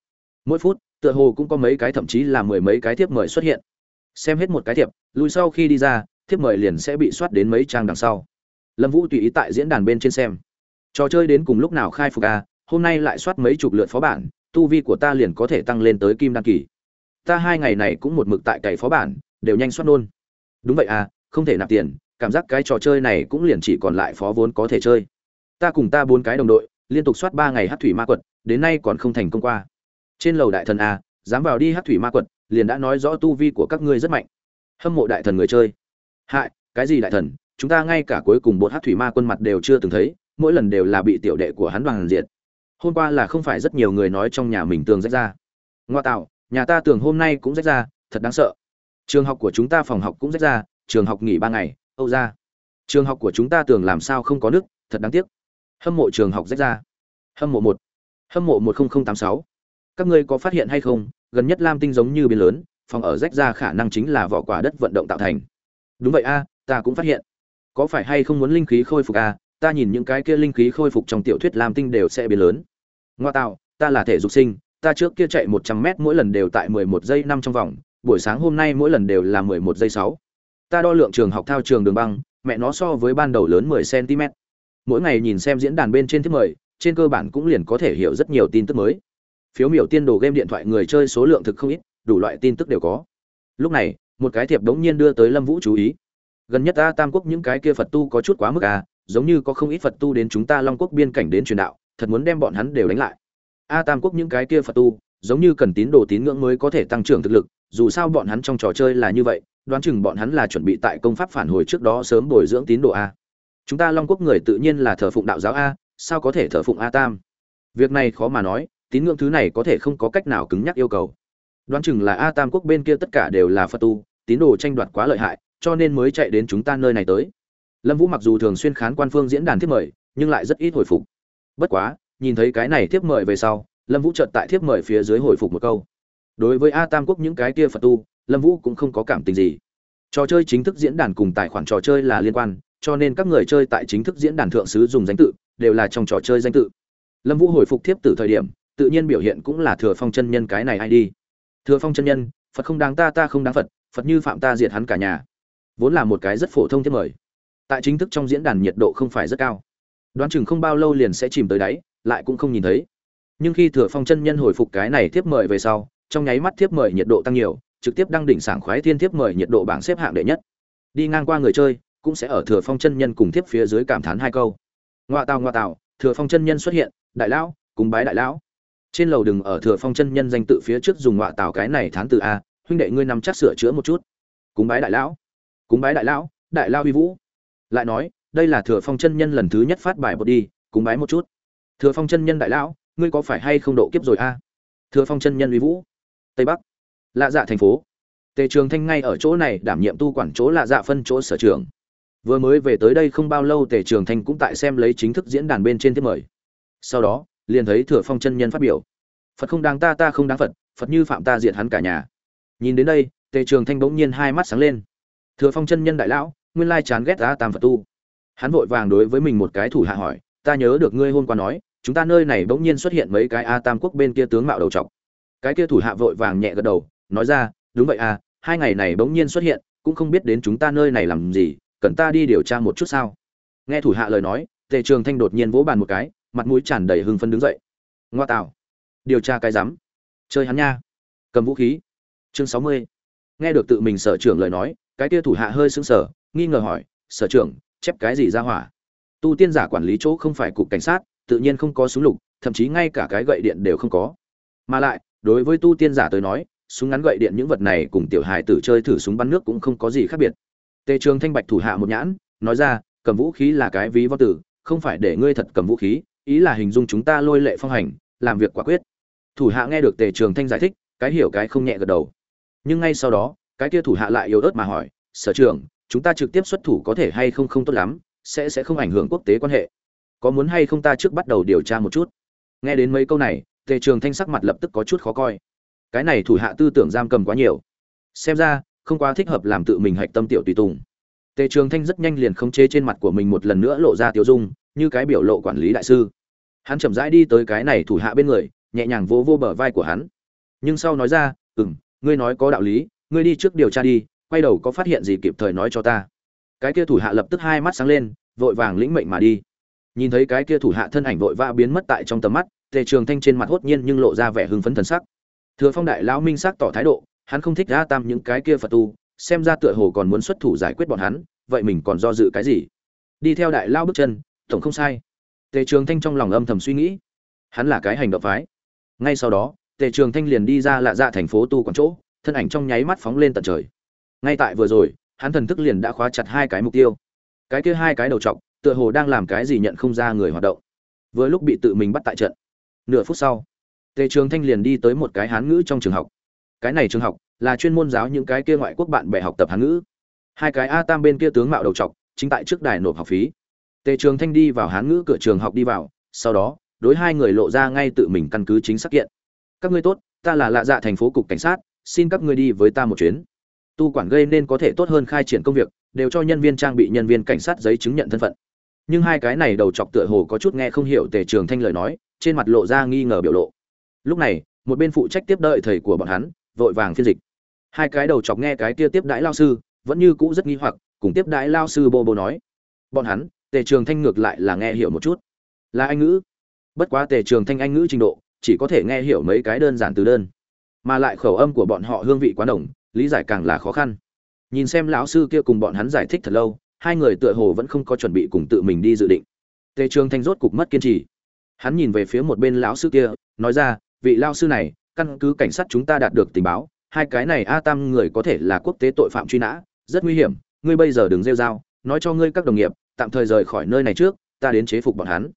Mỗi phút, tựa hồ cũng có mấy cái thậm chí là mười mấy cái thiếp mời xuất hiện. Xem hết một cái thiệp, lùi sau khi đi ra, thiếp mời liền sẽ bị soát đến mấy trang đằng sau. Lâm vũ tùy ý tại diễn đàn bên trên xem. Trò chơi đến cùng lúc nào khai phục a hôm nay lại soát mấy chục lượt phó bản, tu vi của ta liền có thể tăng lên tới kim đăng kỳ. Ta hai ngày này cũng một mực tại cày phó bản, đều nhanh soát nôn đúng vậy à không thể nạp tiền, cảm giác cái trò chơi này cũng liền chỉ còn lại phó vốn có thể chơi ta cùng ta bốn cái đồng đội, liên tục soát ba ngày hát thủy ma quật, đến nay còn không thành công qua. Trên lầu đại thần a, dám vào đi hát thủy ma quật, liền đã nói rõ tu vi của các ngươi rất mạnh. Hâm mộ đại thần người chơi. Hại, cái gì đại thần, chúng ta ngay cả cuối cùng bột hát thủy ma quân mặt đều chưa từng thấy, mỗi lần đều là bị tiểu đệ của hắn đoàn diệt. Hôm qua là không phải rất nhiều người nói trong nhà mình tường rách ra. Ngoa tạo, nhà ta tường hôm nay cũng rách ra, thật đáng sợ. Trường học của chúng ta phòng học cũng rách ra, trường học nghỉ ba ngày, âu ra. Trường học của chúng ta tường làm sao không có nước, thật đáng tiếc hâm mộ trường học rách ra. Hâm mộ một. Hâm mộ một nghìn tám sáu. Các ngươi có phát hiện hay không, gần nhất lam tinh giống như biến lớn, phòng ở rách ra khả năng chính là vỏ quả đất vận động tạo thành. Đúng vậy a, ta cũng phát hiện. Có phải hay không muốn linh khí khôi phục a? Ta nhìn những cái kia linh khí khôi phục trong tiểu thuyết lam tinh đều sẽ biến lớn. Ngoa tạo, ta là thể dục sinh, ta trước kia chạy một trăm mét mỗi lần đều tại mười một giây năm trong vòng, buổi sáng hôm nay mỗi lần đều là mười một giây sáu. Ta đo lượng trường học thao trường đường băng, mẹ nó so với ban đầu lớn mười cm mỗi ngày nhìn xem diễn đàn bên trên thiết mời, trên cơ bản cũng liền có thể hiểu rất nhiều tin tức mới. Phiếu miểu tiên đồ game điện thoại người chơi số lượng thực không ít, đủ loại tin tức đều có. Lúc này, một cái thiệp đống nhiên đưa tới lâm vũ chú ý. Gần nhất ta tam quốc những cái kia phật tu có chút quá mức à giống như có không ít phật tu đến chúng ta long quốc biên cảnh đến truyền đạo, thật muốn đem bọn hắn đều đánh lại. A tam quốc những cái kia phật tu, giống như cần tín đồ tín ngưỡng mới có thể tăng trưởng thực lực, dù sao bọn hắn trong trò chơi là như vậy, đoán chừng bọn hắn là chuẩn bị tại công pháp phản hồi trước đó sớm bồi dưỡng tín đồ a chúng ta long quốc người tự nhiên là thờ phụng đạo giáo a, sao có thể thờ phụng a tam? Việc này khó mà nói, tín ngưỡng thứ này có thể không có cách nào cứng nhắc yêu cầu. Đoán chừng là a tam quốc bên kia tất cả đều là phật tu, tín đồ tranh đoạt quá lợi hại, cho nên mới chạy đến chúng ta nơi này tới. Lâm vũ mặc dù thường xuyên khán quan phương diễn đàn tiếp mời, nhưng lại rất ít hồi phục. Bất quá, nhìn thấy cái này tiếp mời về sau, lâm vũ chợt tại tiếp mời phía dưới hồi phục một câu. Đối với a tam quốc những cái kia phật tu, lâm vũ cũng không có cảm tình gì. Trò chơi chính thức diễn đàn cùng tài khoản trò chơi là liên quan cho nên các người chơi tại chính thức diễn đàn thượng sứ dùng danh tự, đều là trong trò chơi danh tự. Lâm vũ hồi phục tiếp từ thời điểm, tự nhiên biểu hiện cũng là thừa phong chân nhân cái này ai đi. Thừa phong chân nhân, phật không đáng ta ta không đáng phật phật như phạm ta diệt hắn cả nhà. Vốn là một cái rất phổ thông thiết mời. Tại chính thức trong diễn đàn nhiệt độ không phải rất cao. Đoán chừng không bao lâu liền sẽ chìm tới đáy, lại cũng không nhìn thấy. Nhưng khi thừa phong chân nhân hồi phục cái này tiếp mời về sau, trong nháy mắt tiếp mời nhiệt độ tăng nhiều, trực tiếp đăng đỉnh sảng khoái thiên tiếp mời nhiệt độ bảng xếp hạng đệ nhất. Đi ngang qua người chơi cũng sẽ ở thừa phong chân nhân cùng tiếp phía dưới cảm thán hai câu. Ngoa tào ngoa tào, thừa phong chân nhân xuất hiện, đại lão, cùng bái đại lão. Trên lầu đừng ở thừa phong chân nhân danh tự phía trước dùng ngoa tào cái này thán từ a, huynh đệ ngươi nằm chắc sửa chữa một chút. Cúng bái đại lão cúng bái đại lão, đại lao uy vũ. Lại nói, đây là thừa phong chân nhân lần thứ nhất phát bài bột đi cúng bái một chút. Thừa phong chân nhân đại lão, ngươi có phải hay không độ kiếp rồi a? Thừa phong chân nhân uy vũ. Tây bắc, lạ dạ thành phố. Tề trường thanh ngay ở chỗ này đảm nhiệm tu quản chỗ lạ dạ phân chỗ sở trường vừa mới về tới đây không bao lâu tề trường thanh cũng tại xem lấy chính thức diễn đàn bên trên tiếp mời. Sau đó, liền thấy thừa phong chân nhân phát biểu. Phật không đáng ta ta không đáng phật phật như phạm ta diệt hắn cả nhà. Nhìn đến đây, tề trường thanh bỗng nhiên hai mắt sáng lên. Thừa phong chân nhân đại lão, nguyên lai chán ghét ta tam phật tu. Hắn vội vàng đối với mình một cái thủ hạ hỏi, ta nhớ được ngươi hôm qua nói, chúng ta nơi này bỗng nhiên xuất hiện mấy cái a tam quốc bên kia tướng mạo đầu trọc. Cái kia thủ hạ vội vàng nhẹ gật đầu, nói ra, đúng vậy à hai ngày này bỗng nhiên xuất hiện, cũng không biết đến chúng ta nơi này làm gì cần ta đi điều tra một chút sao? Nghe thủ hạ lời nói, tề trường thanh đột nhiên vỗ bàn một cái, mặt mũi tràn đầy hưng phấn đứng dậy. Ngoa tạo. Điều tra cái rắm. Chơi hắn nha. Cầm vũ khí. Chương sáu mươi. Nghe được tự mình sở trưởng lời nói, cái kia thủ hạ hơi sững sờ, nghi ngờ hỏi, sở trưởng, chép cái gì ra hỏa? Tu tiên giả quản lý chỗ không phải cục cảnh sát, tự nhiên không có súng lục, thậm chí ngay cả cái gậy điện đều không có. Mà lại, đối với tu tiên giả tới nói, súng ngắn gậy điện những vật này cùng tiểu hài tử chơi thử súng bắn nước cũng không có gì khác biệt tề trường thanh bạch thủ hạ một nhãn, nói ra, cầm vũ khí là cái ví von tử, không phải để ngươi thật cầm vũ khí, ý là hình dung chúng ta lôi lệ phong hành, làm việc quả quyết. Thủ hạ nghe được tề trường thanh giải thích, cái hiểu cái không nhẹ gật đầu. Nhưng ngay sau đó, cái kia thủ hạ lại yếu ớt mà hỏi, sở trưởng, chúng ta trực tiếp xuất thủ có thể hay không không tốt lắm, sẽ sẽ không ảnh hưởng quốc tế quan hệ. Có muốn hay không ta trước bắt đầu điều tra một chút? Nghe đến mấy câu này, tề trường thanh sắc mặt lập tức có chút khó coi. Cái này thủ hạ tư tưởng giam cầm quá nhiều. Xem ra không quá thích hợp làm tự mình hạch tâm tiểu tùy tùng. Tề trường thanh rất nhanh liền khống chế trên mặt của mình một lần nữa lộ ra tiêu dung như cái biểu lộ quản lý đại sư. Hắn chậm rãi đi tới cái này thủ hạ bên người nhẹ nhàng vỗ vô, vô bờ vai của hắn. Nhưng sau nói ra ừ m ngươi nói có đạo lý ngươi đi trước điều tra đi quay đầu có phát hiện gì kịp thời nói cho ta. Cái kia thủ hạ lập tức hai mắt sáng lên vội vàng lĩnh mệnh mà đi. Nhìn thấy cái kia thủ hạ thân ảnh vội vã biến mất tại trong tầm mắt tề trường thanh trên mặt hốt nhiên nhưng lộ ra vẻ hưng phấn thần sắc. Thừa phong đại lão minh sắc tỏ thái độ hắn không thích a tam những cái kia phật tu, xem ra tựa hồ còn muốn xuất thủ giải quyết bọn hắn, vậy mình còn do dự cái gì? Đi theo đại lao bước chân, tổng không sai. Tề trường thanh trong lòng âm thầm suy nghĩ. Hắn là cái hành động phái. Ngay sau đó, tề trường thanh liền đi ra lạ dạ thành phố tu quán chỗ, thân ảnh trong nháy mắt phóng lên tận trời. Ngay tại vừa rồi, hắn thần thức liền đã khóa chặt hai cái mục tiêu. Cái kia hai cái đầu trọc, tựa hồ đang làm cái gì nhận không ra người hoạt động. Vừa lúc bị tự mình bắt tại trận. Nửa phút sau, tề trường thanh liền đi tới một cái hán ngữ trong trường học cái này trường học là chuyên môn giáo những cái kia ngoại quốc bạn bè học tập hán ngữ. Hai cái a tam bên kia tướng mạo đầu trọc, chính tại trước đài nộp học phí. Tề trường thanh đi vào hán ngữ cửa trường học đi vào, sau đó, đối hai người lộ ra ngay tự mình căn cứ chính xác kiện. Các ngươi tốt, ta là lạ dạ thành phố cục cảnh sát, xin các ngươi đi với ta một chuyến. Tu quản gây nên có thể tốt hơn khai triển công việc, đều cho nhân viên trang bị nhân viên cảnh sát giấy chứng nhận thân phận. Nhưng hai cái này đầu chọc tựa hồ có chút nghe không hiểu tề trường thanh lời nói, trên mặt lộ ra nghi ngờ biểu lộ. Lúc này, một bên phụ trách tiếp đợi thầy của bọn hắn vội vàng phiên dịch. Hai cái đầu chọc nghe cái kia tiếp đãi lao sư, vẫn như cũ rất nghi hoặc, cùng tiếp đãi lao sư bô bô nói. Bọn hắn, tề trường thanh ngược lại là nghe hiểu một chút. Là anh ngữ. Bất quá tề trường thanh anh ngữ trình độ, chỉ có thể nghe hiểu mấy cái đơn giản từ đơn. Mà lại khẩu âm của bọn họ hương vị quá đồng lý giải càng là khó khăn. Nhìn xem lão sư kia cùng bọn hắn giải thích thật lâu, hai người tựa hồ vẫn không có chuẩn bị cùng tự mình đi dự định. Tề trường thanh rốt cục mất kiên trì. Hắn nhìn về phía một bên lão sư kia, nói ra, vị lao sư này căn cứ cảnh sát chúng ta đạt được tình báo, hai cái này a tam người có thể là quốc tế tội phạm truy nã, rất nguy hiểm, ngươi bây giờ đừng rêu dao nói cho ngươi các đồng nghiệp, tạm thời rời khỏi nơi này trước, ta đến chế phục bọn hắn.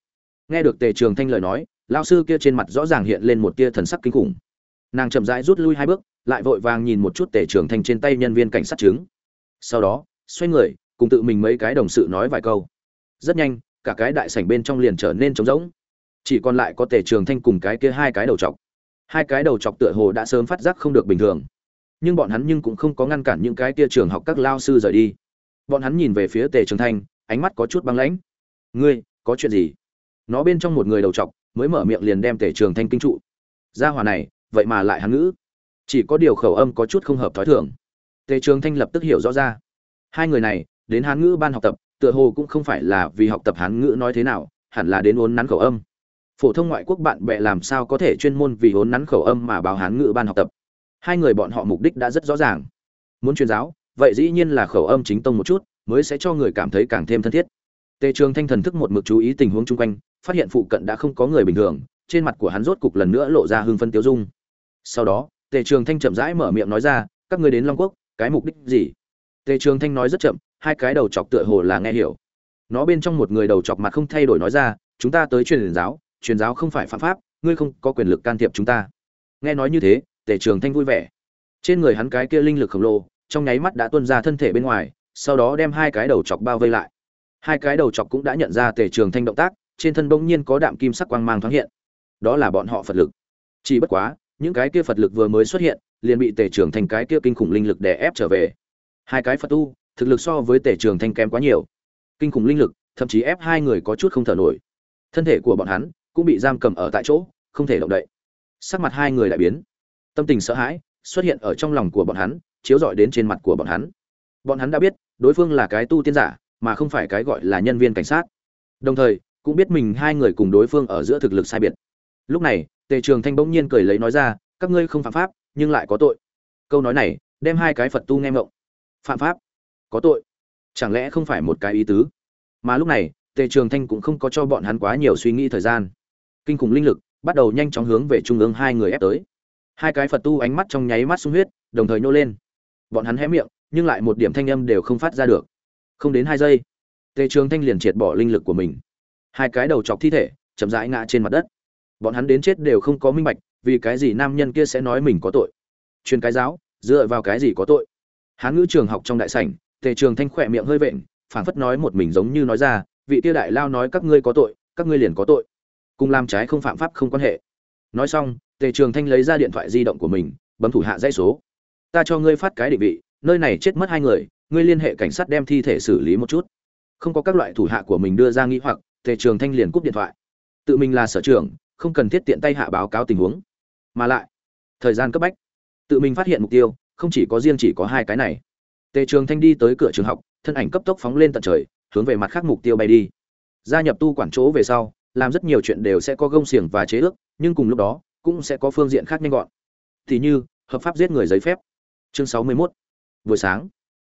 Nghe được tề trường thanh lời nói lao sư kia trên mặt rõ ràng hiện lên một tia thần sắc kinh khủng. Nàng chậm rãi rút lui hai bước, lại vội vàng nhìn một chút tề trường thanh trên tay nhân viên cảnh sát chứng. Sau đó, xoay người, cùng tự mình mấy cái đồng sự nói vài câu. Rất nhanh, cả cái đại sảnh bên trong liền trở nên trống rỗng. Chỉ còn lại có tề trường thanh cùng cái kia hai cái đầu chọc hai cái đầu chọc tựa hồ đã sớm phát giác không được bình thường. Nhưng bọn hắn nhưng cũng không có ngăn cản những cái kia trường học các lao sư rời đi. Bọn hắn nhìn về phía tề trường thanh, ánh mắt có chút băng lãnh. Ngươi, có chuyện gì? Nó bên trong một người đầu chọc mới mở miệng liền đem tề trường thanh kinh trụ. Ra hòa này, vậy mà lại hắn ngữ. Chỉ có điều khẩu âm có chút không hợp thói thường. Tề trường thanh lập tức hiểu rõ ra. Hai người này, đến hán ngữ ban học tập, tựa hồ cũng không phải là vì học tập hán ngữ nói thế nào, hẳn là đến uốn nắn khẩu âm phổ thông ngoại quốc bạn bè làm sao có thể chuyên môn vì hốn nắn khẩu âm mà báo hán ngữ ban học tập? Hai người bọn họ mục đích đã rất rõ ràng. Muốn truyền giáo, vậy dĩ nhiên là khẩu âm chính tông một chút, mới sẽ cho người cảm thấy càng thêm thân thiết. Tề trường thanh thần thức một mực chú ý tình huống chung quanh, phát hiện phụ cận đã không có người bình thường, trên mặt của hắn rốt cục lần nữa lộ ra hưng phân tiêu dung. Sau đó, tề trường thanh chậm rãi mở miệng nói ra, các ngươi đến long quốc, cái mục đích gì? Tề trường thanh nói rất chậm, hai cái đầu chọc tựa hồ là nghe hiểu. Nó bên trong một người đầu chọc mặt không thay đổi nói ra, chúng ta tới truyền giáo truyền giáo không phải phạm pháp, ngươi không có quyền lực can thiệp chúng ta. Nghe nói như thế tề trường thanh vui vẻ. Trên người hắn cái kia linh lực khổng lồ, trong nháy mắt đã tuôn ra thân thể bên ngoài, sau đó đem hai cái đầu chọc bao vây lại. Hai cái đầu chọc cũng đã nhận ra tề trường thanh động tác, trên thân bỗng nhiên có đạm kim sắc quang mang thoáng hiện. Đó là bọn họ phật lực. Chỉ bất quá, những cái kia phật lực vừa mới xuất hiện, liền bị tề trường thanh cái kia kinh khủng linh lực đè ép trở về. Hai cái phật tu, thực lực so với tề trường thanh kém quá nhiều. Kinh khủng linh lực, thậm chí ép hai người có chút không thở nổi. Thân thể của bọn hắn cũng bị giam cầm ở tại chỗ, không thể động đậy. Sắc mặt hai người lại biến. Tâm tình sợ hãi xuất hiện ở trong lòng của bọn hắn, chiếu rọi đến trên mặt của bọn hắn. Bọn hắn đã biết, đối phương là cái tu tiên giả, mà không phải cái gọi là nhân viên cảnh sát. Đồng thời, cũng biết mình hai người cùng đối phương ở giữa thực lực sai biệt. Lúc này, tề trường thanh bỗng nhiên cười lấy nói ra, các ngươi không phạm pháp, nhưng lại có tội. Câu nói này đem hai cái phật tu nghe mộng phạm pháp? Có tội? Chẳng lẽ không phải một cái ý tứ? Mà lúc này, tề trường thanh cũng không có cho bọn hắn quá nhiều suy nghĩ thời gian kinh khủng linh lực, bắt đầu nhanh chóng hướng về trung ương hai người ép tới. Hai cái phật tu ánh mắt trong nháy mắt sung huyết, đồng thời nhô lên. Bọn hắn hé miệng, nhưng lại một điểm thanh âm đều không phát ra được. Không đến hai giây, tề trường thanh liền triệt bỏ linh lực của mình. Hai cái đầu chọc thi thể, chậm rãi ngã trên mặt đất. Bọn hắn đến chết đều không có minh bạch, vì cái gì nam nhân kia sẽ nói mình có tội. Truyền cái giáo, dựa vào cái gì có tội? Hán ngữ trường học trong đại sảnh, tề trường thanh khỏe miệng hơi vện, phảng phất nói một mình giống như nói ra, vị tiêu đại lao nói các ngươi có tội, các ngươi liền có tội cùng làm trái không phạm pháp không quan hệ. Nói xong, tề trường thanh lấy ra điện thoại di động của mình, bấm thủ hạ dãy số. Ta cho ngươi phát cái định vị, nơi này chết mất hai người, ngươi liên hệ cảnh sát đem thi thể xử lý một chút. Không có các loại thủ hạ của mình đưa ra nghĩ hoặc, tề trường thanh liền cúp điện thoại. Tự mình là sở trưởng, không cần thiết tiện tay hạ báo cáo tình huống. Mà lại, thời gian cấp bách. Tự mình phát hiện mục tiêu, không chỉ có riêng chỉ có hai cái này. Tề trường thanh đi tới cửa trường học, thân ảnh cấp tốc phóng lên tận trời, hướng về mặt khác mục tiêu bay đi. Gia nhập tu quản chỗ về sau làm rất nhiều chuyện đều sẽ có gông xiềng và chế ước, nhưng cùng lúc đó, cũng sẽ có phương diện khác nhanh gọn. Thì như, hợp pháp giết người giấy phép. Chương sáu mươi 61. buổi sáng,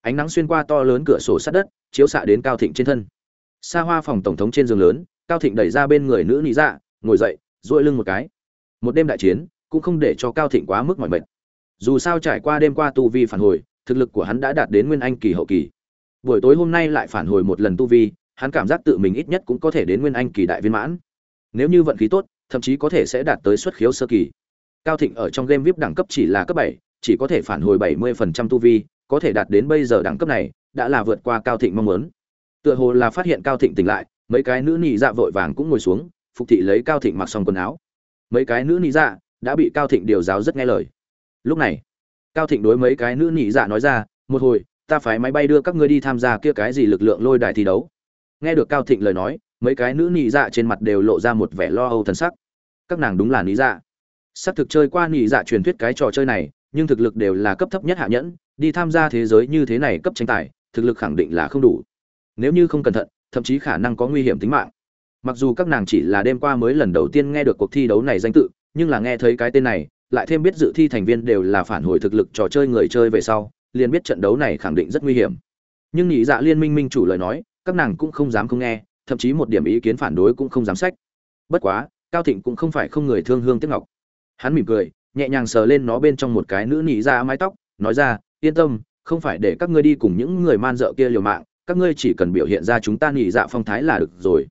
ánh nắng xuyên qua to lớn cửa sổ sát đất, chiếu xạ đến cao thịnh trên thân. Xa hoa phòng tổng thống trên giường lớn, cao thịnh đẩy ra bên người nữ nị dạ ngồi dậy, duỗi lưng một cái. Một đêm đại chiến, cũng không để cho cao thịnh quá mức mỏi mệt. Dù sao trải qua đêm qua tu vi phản hồi, thực lực của hắn đã đạt đến nguyên anh kỳ hậu kỳ. Buổi tối hôm nay lại phản hồi một lần tu vi hắn cảm giác tự mình ít nhất cũng có thể đến nguyên anh kỳ đại viên mãn. Nếu như vận khí tốt, thậm chí có thể sẽ đạt tới xuất khiếu sơ kỳ. Cao thịnh ở trong game vip đẳng cấp chỉ là cấp bảy, chỉ có thể phản hồi bảy mươi phần trăm tu vi, có thể đạt đến bây giờ đẳng cấp này, đã là vượt qua cao thịnh mong muốn. Tựa hồ là phát hiện cao thịnh tỉnh lại, mấy cái nữ nị dạ vội vàng cũng ngồi xuống, phục thị lấy cao thịnh mặc xong quần áo. Mấy cái nữ nị dạ đã bị cao thịnh điều giáo rất nghe lời. Lúc này, cao thịnh đối mấy cái nữ nị dạ nói ra, một hồi, ta phải máy bay đưa các ngươi đi tham gia kia cái gì lực lượng lôi đài thi đấu nghe được cao thịnh lời nói, mấy cái nữ nị dạ trên mặt đều lộ ra một vẻ lo âu thần sắc. Các nàng đúng là nị dạ. Sắp thực chơi qua nị dạ truyền thuyết cái trò chơi này, nhưng thực lực đều là cấp thấp nhất hạ nhẫn, đi tham gia thế giới như thế này cấp tranh tài, thực lực khẳng định là không đủ. Nếu như không cẩn thận, thậm chí khả năng có nguy hiểm tính mạng. Mặc dù các nàng chỉ là đêm qua mới lần đầu tiên nghe được cuộc thi đấu này danh tự, nhưng là nghe thấy cái tên này, lại thêm biết dự thi thành viên đều là phản hồi thực lực trò chơi người chơi về sau, liền biết trận đấu này khẳng định rất nguy hiểm. Nhưng nhị dạ liên minh minh chủ lời nói các nàng cũng không dám không nghe, thậm chí một điểm ý kiến phản đối cũng không dám sách. Bất quá, cao thịnh cũng không phải không người thương hương tiếc ngọc. Hắn mỉm cười, nhẹ nhàng sờ lên nó bên trong một cái nữ nỉ ra mái tóc, nói ra, yên tâm, không phải để các ngươi đi cùng những người man dợ kia liều mạng, các ngươi chỉ cần biểu hiện ra chúng ta nỉ dạ phong thái là được rồi.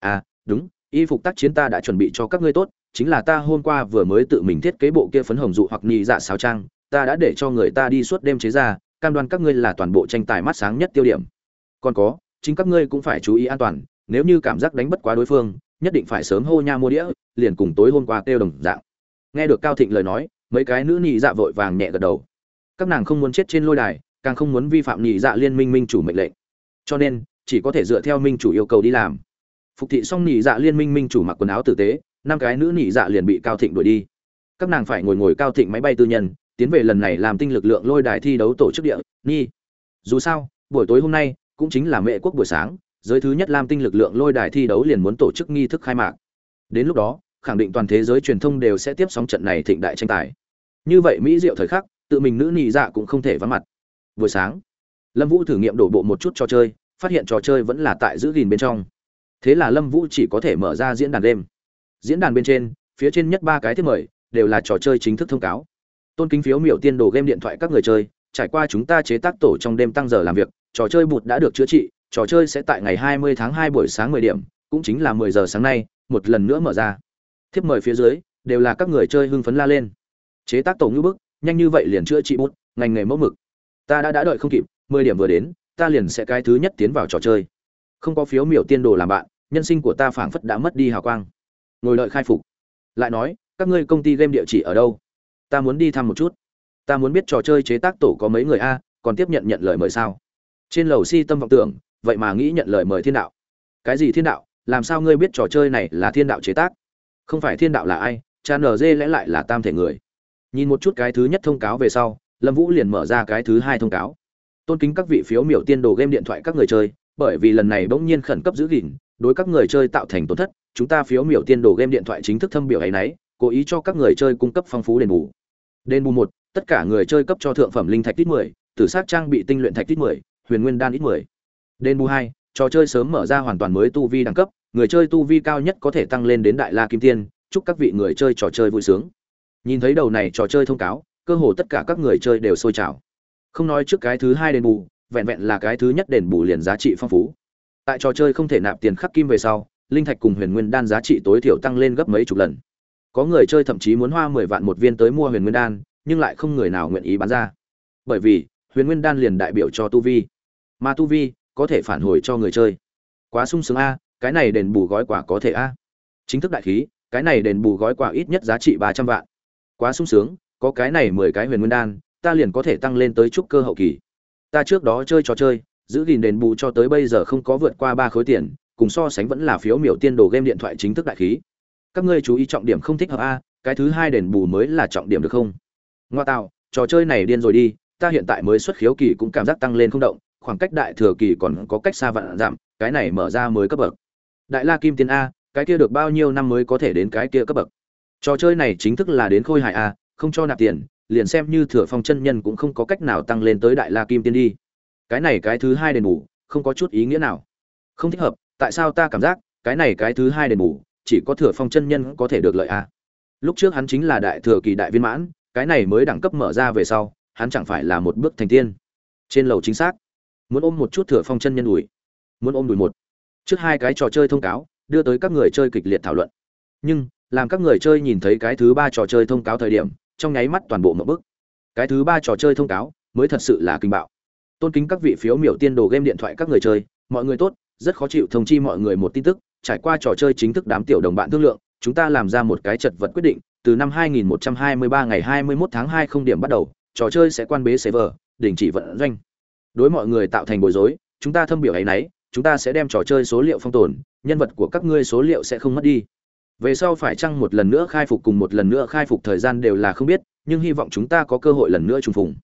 À đúng, y phục tác chiến ta đã chuẩn bị cho các ngươi tốt, chính là ta hôm qua vừa mới tự mình thiết kế bộ kia phấn hồng dụ hoặc nỉ dạ sáo trang, ta đã để cho người ta đi suốt đêm chế ra, cam đoan các ngươi là toàn bộ tranh tài mắt sáng nhất tiêu điểm. Còn có chính các ngươi cũng phải chú ý an toàn, nếu như cảm giác đánh bất quá đối phương, nhất định phải sớm hô nha mua đĩa, liền cùng tối hôm qua kêu đồng dạng. Nghe được cao thịnh lời nói, mấy cái nữ nhị dạ vội vàng nhẹ gật đầu. Các nàng không muốn chết trên lôi đài, càng không muốn vi phạm nhị dạ liên minh minh chủ mệnh lệnh. Cho nên, chỉ có thể dựa theo minh chủ yêu cầu đi làm. Phục thị xong nhị dạ liên minh minh chủ mặc quần áo tử tế, năm cái nữ nhị dạ liền bị cao thịnh đuổi đi. Các nàng phải ngồi ngồi cao thịnh máy bay tư nhân, tiến về lần này làm tinh lực lượng lôi đài thi đấu tổ chức địa, nhi. Dù sao, buổi tối hôm nay cũng chính là mẹ quốc buổi sáng, giới thứ nhất lam tinh lực lượng lôi đài thi đấu liền muốn tổ chức nghi thức khai mạc. Đến lúc đó, khẳng định toàn thế giới truyền thông đều sẽ tiếp sóng trận này thịnh đại tranh tài. Như vậy mỹ diệu thời khắc, tự mình nữ nhị dạ cũng không thể vắng mặt. Buổi sáng, lâm vũ thử nghiệm đổ bộ một chút trò chơi, phát hiện trò chơi vẫn là tại giữ gìn bên trong. Thế là lâm vũ chỉ có thể mở ra diễn đàn đêm. Diễn đàn bên trên, phía trên nhất ba cái thiết mời, đều là trò chơi chính thức thông cáo. Tôn kính phiếu, miểu tiên đồ game điện thoại các người chơi, trải qua chúng ta chế tác tổ trong đêm tăng giờ làm việc trò chơi bụt đã được chữa trị, trò chơi sẽ tại ngày 20 tháng 2 buổi sáng 10 điểm, cũng chính là 10 giờ sáng nay, một lần nữa mở ra. Thiếp mời phía dưới, đều là các người chơi hưng phấn la lên. Chế tác tổ ngữ bức, nhanh như vậy liền chữa trị bút ngành nghề mẫu mực. Ta đã đã đợi không kịp 10 điểm vừa đến, ta liền sẽ cái thứ nhất tiến vào trò chơi. Không có phiếu miểu tiên đồ làm bạn, nhân sinh của ta phảng phất đã mất đi hào quang. Ngồi đợi khai phục. Lại nói, các ngươi công ty game địa chỉ ở đâu? Ta muốn đi thăm một chút. Ta muốn biết trò chơi chế tác tổ có mấy người a, còn tiếp nhận nhận lời mời sao? Trên lầu si tâm vọng tưởng, vậy mà nghĩ nhận lời mời thiên đạo. Cái gì thiên đạo? Làm sao ngươi biết trò chơi này là thiên đạo chế tác? Không phải thiên đạo là ai cha nở dê lẽ lại là tam thể người. Nhìn một chút cái thứ nhất thông cáo về sau, lâm vũ liền mở ra cái thứ hai thông cáo. Tôn kính các vị phiếu miểu tiên đồ game điện thoại các người chơi, bởi vì lần này bỗng nhiên khẩn cấp giữ gìn, đối các người chơi tạo thành tổn thất, chúng ta phiếu miểu tiên đồ game điện thoại chính thức thâm biểu ấy nấy, cố ý cho các người chơi cung cấp phong phú đền bù. Đền bù một, tất cả người chơi cấp cho thượng phẩm linh thạch tít mười, tử sát trang bị tinh luyện thạch tít mười huyền nguyên đan ít mười. Đền bù hai, trò chơi sớm mở ra hoàn toàn mới tu vi đẳng cấp, người chơi tu vi cao nhất có thể tăng lên đến đại la kim tiên, chúc các vị người chơi trò chơi vui sướng. Nhìn thấy đầu này trò chơi thông cáo, cơ hồ tất cả các người chơi đều sôi trào. Không nói trước cái thứ hai đền bù, vẹn vẹn là cái thứ nhất đền bù liền giá trị phong phú. Tại trò chơi không thể nạp tiền khắc kim về sau, linh thạch cùng huyền nguyên đan giá trị tối thiểu tăng lên gấp mấy chục lần. Có người chơi thậm chí muốn hoa mười vạn một viên tới mua huyền nguyên đan, nhưng lại không người nào nguyện ý bán ra. Bởi vì, huyền nguyên đan liền đại biểu cho tu vi mà tu vi có thể phản hồi cho người chơi. Quá sung sướng a, cái này đền bù gói quà có thể a. Chính thức đại khí, cái này đền bù gói quà ít nhất giá trị ba trăm vạn. Quá sung sướng, có cái này mười cái huyền nguyên đan, ta liền có thể tăng lên tới trúc cơ hậu kỳ. Ta trước đó chơi trò chơi, giữ gìn đền bù cho tới bây giờ không có vượt qua ba khối tiền, cùng so sánh vẫn là phiếu miểu tiên đồ game điện thoại chính thức đại khí. Các ngươi chú ý trọng điểm không thích hợp a, cái thứ hai đền bù mới là trọng điểm được không? Ngoa tạo, trò chơi này điên rồi đi, ta hiện tại mới xuất khiếu kỳ cũng cảm giác tăng lên không động khoảng cách đại thừa kỳ còn có cách xa vạn giảm, cái này mở ra mới cấp bậc. Đại la kim tiên a, cái kia được bao nhiêu năm mới có thể đến cái kia cấp bậc? Trò chơi này chính thức là đến khôi hài a, không cho nạp tiền, liền xem như thừa phong chân nhân cũng không có cách nào tăng lên tới đại la kim tiên đi. Cái này cái thứ hai đền bù, không có chút ý nghĩa nào. Không thích hợp, tại sao ta cảm giác, cái này cái thứ hai đền bù, chỉ có thừa phong chân nhân có thể được lợi a? Lúc trước hắn chính là đại thừa kỳ đại viên mãn, cái này mới đẳng cấp mở ra về sau, hắn chẳng phải là một bước thành tiên. Trên lầu chính xác muốn ôm một chút thửa phong chân nhân đùi, muốn ôm đùi một. Trước hai cái trò chơi thông cáo, đưa tới các người chơi kịch liệt thảo luận. Nhưng, làm các người chơi nhìn thấy cái thứ ba trò chơi thông cáo thời điểm, trong nháy mắt toàn bộ một bức. Cái thứ ba trò chơi thông cáo mới thật sự là kinh bạo. Tôn kính các vị phiếu miểu tiên đồ game điện thoại các người chơi, mọi người tốt, rất khó chịu thông chi mọi người một tin tức, trải qua trò chơi chính thức đám tiểu đồng bạn thương lượng, chúng ta làm ra một cái chật vật quyết định, từ năm 2123 ngày 21 tháng 2 không điểm bắt đầu, trò chơi sẽ quan bế server, đình chỉ vận doanh đối mọi người tạo thành bối rối, chúng ta thâm biểu ấy nấy, chúng ta sẽ đem trò chơi số liệu phong tồn, nhân vật của các ngươi số liệu sẽ không mất đi. Về sau phải chăng một lần nữa khai phục cùng một lần nữa khai phục thời gian đều là không biết, nhưng hy vọng chúng ta có cơ hội lần nữa trùng phùng.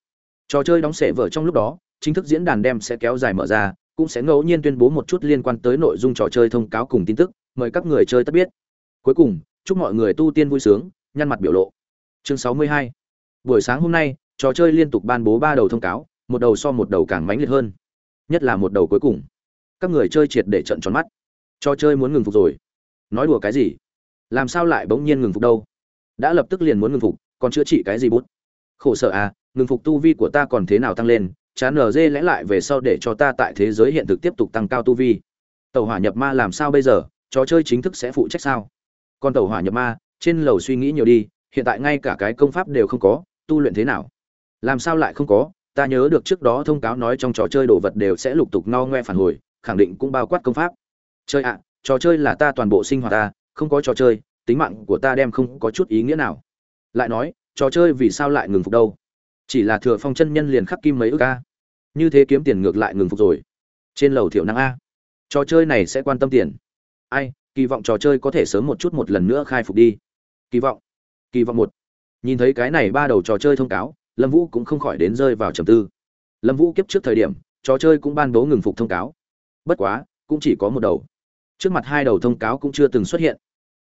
Trò chơi đóng sệ vở trong lúc đó, chính thức diễn đàn đem sẽ kéo dài mở ra, cũng sẽ ngẫu nhiên tuyên bố một chút liên quan tới nội dung trò chơi thông cáo cùng tin tức, mời các người chơi tất biết. Cuối cùng, chúc mọi người tu tiên vui sướng, nhăn mặt biểu lộ. Chương 62 buổi sáng hôm nay, trò chơi liên tục ban bố ba đầu thông cáo một đầu so một đầu càng mãnh liệt hơn, nhất là một đầu cuối cùng. Các người chơi triệt để trận tròn mắt. Trò chơi muốn ngừng phục rồi. Nói đùa cái gì? Làm sao lại bỗng nhiên ngừng phục đâu? Đã lập tức liền muốn ngừng phục, còn chữa trị cái gì bút? Khổ sở à ngừng phục tu vi của ta còn thế nào tăng lên? Chán nở dê lẽ lại về sau để cho ta tại thế giới hiện thực tiếp tục tăng cao tu vi. Tàu hỏa nhập ma làm sao bây giờ? Trò chơi chính thức sẽ phụ trách sao? Còn tàu hỏa nhập ma, trên lầu suy nghĩ nhiều đi, hiện tại ngay cả cái công pháp đều không có, tu luyện thế nào? Làm sao lại không có? Ta nhớ được trước đó thông cáo nói trong trò chơi đồ vật đều sẽ lục tục no ngoe phản hồi, khẳng định cũng bao quát công pháp. Chơi ạ, trò chơi là ta toàn bộ sinh hoạt ta, không có trò chơi, tính mạng của ta đem không có chút ý nghĩa nào. Lại nói, trò chơi vì sao lại ngừng phục đâu? Chỉ là thừa phong chân nhân liền khắc kim mấy ước a. Như thế kiếm tiền ngược lại ngừng phục rồi. Trên lầu thiểu năng a. Trò chơi này sẽ quan tâm tiền. Ai, kỳ vọng trò chơi có thể sớm một chút một lần nữa khai phục đi. Kỳ vọng. Kỳ vọng một. Nhìn thấy cái này ba đầu trò chơi thông cáo lâm vũ cũng không khỏi đến rơi vào trầm tư. Lâm vũ kiếp trước thời điểm, trò chơi cũng ban bố ngừng phục thông cáo. Bất quá, cũng chỉ có một đầu. Trước mặt hai đầu thông cáo cũng chưa từng xuất hiện.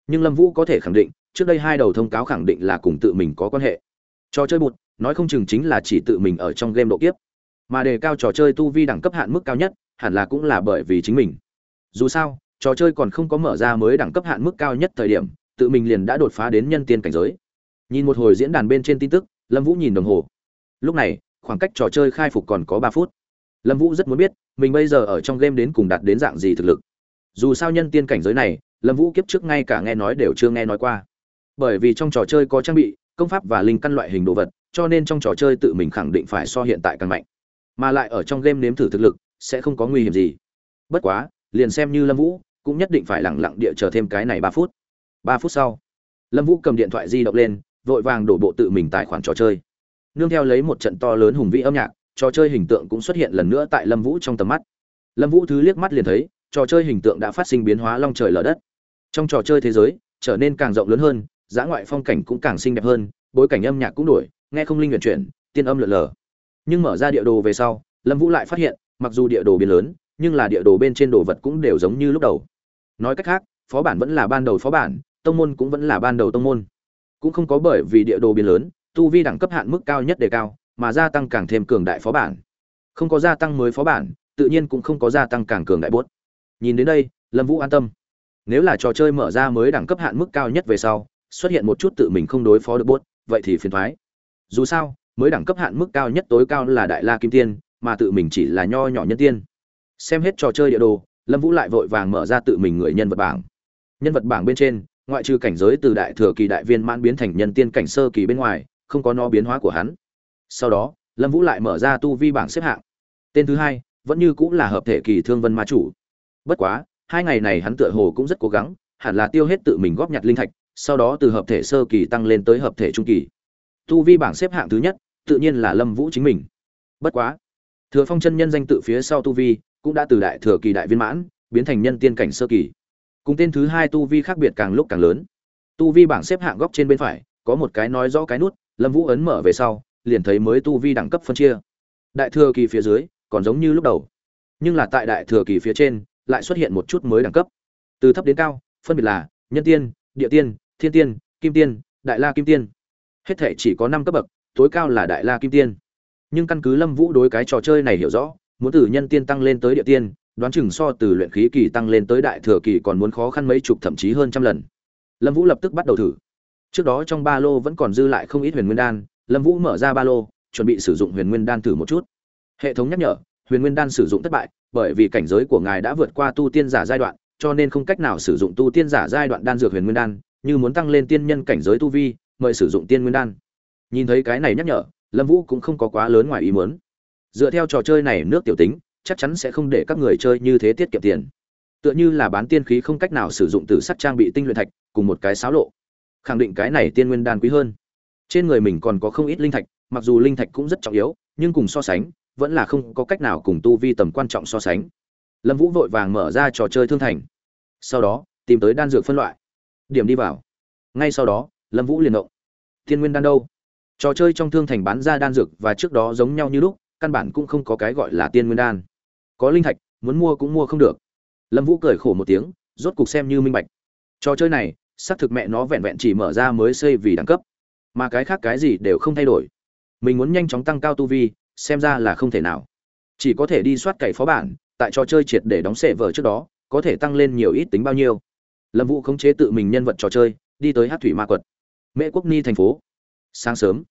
Nhưng lâm vũ có thể khẳng định, trước đây hai đầu thông cáo khẳng định là cùng tự mình có quan hệ. Trò chơi bụt, nói không chừng chính là chỉ tự mình ở trong game độ kiếp. Mà đề cao trò chơi tu vi đẳng cấp hạn mức cao nhất, hẳn là cũng là bởi vì chính mình. Dù sao, trò chơi còn không có mở ra mới đẳng cấp hạn mức cao nhất thời điểm, tự mình liền đã đột phá đến nhân tiên cảnh giới. Nhìn một hồi diễn đàn bên trên tin tức lâm vũ nhìn đồng hồ. Lúc này, khoảng cách trò chơi khai phục còn có ba phút. Lâm vũ rất muốn biết, mình bây giờ ở trong game đến cùng đạt đến dạng gì thực lực. Dù sao nhân tiên cảnh giới này, lâm vũ kiếp trước ngay cả nghe nói đều chưa nghe nói qua. Bởi vì trong trò chơi có trang bị, công pháp và linh căn loại hình đồ vật, cho nên trong trò chơi tự mình khẳng định phải so hiện tại càng mạnh. Mà lại ở trong game nếm thử thực lực, sẽ không có nguy hiểm gì. Bất quá, liền xem như lâm vũ, cũng nhất định phải lẳng lặng địa chờ thêm cái này ba phút. Ba phút sau, lâm vũ cầm điện thoại di động lên vội vàng đổ bộ tự mình tài khoản trò chơi. Nương theo lấy một trận to lớn hùng vĩ âm nhạc, trò chơi hình tượng cũng xuất hiện lần nữa tại lâm vũ trong tầm mắt. Lâm vũ thứ liếc mắt liền thấy, trò chơi hình tượng đã phát sinh biến hóa long trời lở đất. Trong trò chơi thế giới, trở nên càng rộng lớn hơn dã ngoại phong cảnh cũng càng xinh đẹp hơn, bối cảnh âm nhạc cũng đổi, nghe không linh luyện chuyển, tiên âm lượn lờ. Nhưng mở ra địa đồ về sau, lâm vũ lại phát hiện, mặc dù địa đồ biến lớn, nhưng là địa đồ bên trên đồ vật cũng đều giống như lúc đầu. Nói cách khác, phó bản vẫn là ban đầu phó bản, tông môn cũng vẫn là ban đầu tông môn cũng không có bởi vì địa đồ biến lớn, tu vi đẳng cấp hạn mức cao nhất đề cao, mà gia tăng càng thêm cường đại phó bản. Không có gia tăng mới phó bản, tự nhiên cũng không có gia tăng càng cường đại bốt. Nhìn đến đây, lâm vũ an tâm. Nếu là trò chơi mở ra mới đẳng cấp hạn mức cao nhất về sau, xuất hiện một chút tự mình không đối phó được bốt, vậy thì phiền thoái. Dù sao, mới đẳng cấp hạn mức cao nhất tối cao là đại la kim tiên, mà tự mình chỉ là nho nhỏ nhân tiên. Xem hết trò chơi địa đồ, lâm vũ lại vội vàng mở ra tự mình người nhân vật bảng. Nhân vật bảng bên trên ngoại trừ cảnh giới từ đại thừa kỳ đại viên mãn biến thành nhân tiên cảnh sơ kỳ bên ngoài, không có nó biến hóa của hắn. Sau đó, lâm vũ lại mở ra tu vi bảng xếp hạng. Tên thứ hai, vẫn như cũng là hợp thể kỳ thương vân ma chủ. Bất quá, hai ngày này hắn tựa hồ cũng rất cố gắng, hẳn là tiêu hết tự mình góp nhặt linh thạch, sau đó từ hợp thể sơ kỳ tăng lên tới hợp thể trung kỳ. Tu vi bảng xếp hạng thứ nhất, tự nhiên là lâm vũ chính mình. Bất quá, thừa phong chân nhân danh tự phía sau tu vi cũng đã từ đại thừa kỳ đại viên mãn, biến thành nhân tiên cảnh sơ kỳ cùng tên thứ hai tu vi khác biệt càng lúc càng lớn. Tu vi bảng xếp hạng góc trên bên phải, có một cái nói rõ cái nút, lâm vũ ấn mở về sau, liền thấy mới tu vi đẳng cấp phân chia. Đại thừa kỳ phía dưới, còn giống như lúc đầu. Nhưng là tại đại thừa kỳ phía trên, lại xuất hiện một chút mới đẳng cấp. Từ thấp đến cao, phân biệt là nhân tiên, địa tiên, thiên tiên, kim tiên, đại la kim tiên. Hết thể chỉ có năm cấp bậc, tối cao là đại la kim tiên. Nhưng căn cứ lâm vũ đối cái trò chơi này hiểu rõ, muốn từ nhân tiên tăng lên tới địa tiên đoán chừng so từ luyện khí kỳ tăng lên tới đại thừa kỳ còn muốn khó khăn mấy chục thậm chí hơn trăm lần. Lâm vũ lập tức bắt đầu thử. Trước đó trong ba lô vẫn còn dư lại không ít huyền nguyên đan, lâm vũ mở ra ba lô, chuẩn bị sử dụng huyền nguyên đan thử một chút. Hệ thống nhắc nhở, huyền nguyên đan sử dụng thất bại, bởi vì cảnh giới của ngài đã vượt qua tu tiên giả giai đoạn, cho nên không cách nào sử dụng tu tiên giả giai đoạn đan dược huyền nguyên đan, như muốn tăng lên tiên nhân cảnh giới tu vi, mời sử dụng tiên nguyên đan. Nhìn thấy cái này nhắc nhở, lâm vũ cũng không có quá lớn ngoài ý muốn. Dựa theo trò chơi này, nước tiểu tính chắc chắn sẽ không để các người chơi như thế tiết kiệm tiền. Tựa như là bán tiên khí không cách nào sử dụng từ sắt trang bị tinh luyện thạch, cùng một cái xáo lộ. Khẳng định cái này tiên nguyên đan quý hơn. Trên người mình còn có không ít linh thạch, mặc dù linh thạch cũng rất trọng yếu, nhưng cùng so sánh, vẫn là không có cách nào cùng tu vi tầm quan trọng so sánh. Lâm vũ vội vàng mở ra trò chơi thương thành. Sau đó, tìm tới đan dược phân loại. Điểm đi vào. Ngay sau đó, lâm vũ liền động. Tiên nguyên đan đâu? Trò chơi trong thương thành bán ra đan dược và trước đó giống nhau như lúc, căn bản cũng không có cái gọi là tiên nguyên đan có linh thạch, muốn mua cũng mua không được. Lâm vũ cười khổ một tiếng, rốt cục xem như minh bạch. Trò chơi này, xác thực mẹ nó vẹn vẹn chỉ mở ra mới xây vì đẳng cấp. Mà cái khác cái gì đều không thay đổi. Mình muốn nhanh chóng tăng cao tu vi, xem ra là không thể nào. Chỉ có thể đi soát cày phó bản, tại trò chơi triệt để đóng sệ vở trước đó, có thể tăng lên nhiều ít tính bao nhiêu. Lâm vũ khống chế tự mình nhân vật trò chơi, đi tới hát thủy ma quật. Mễ quốc ni thành phố. Sáng sớm,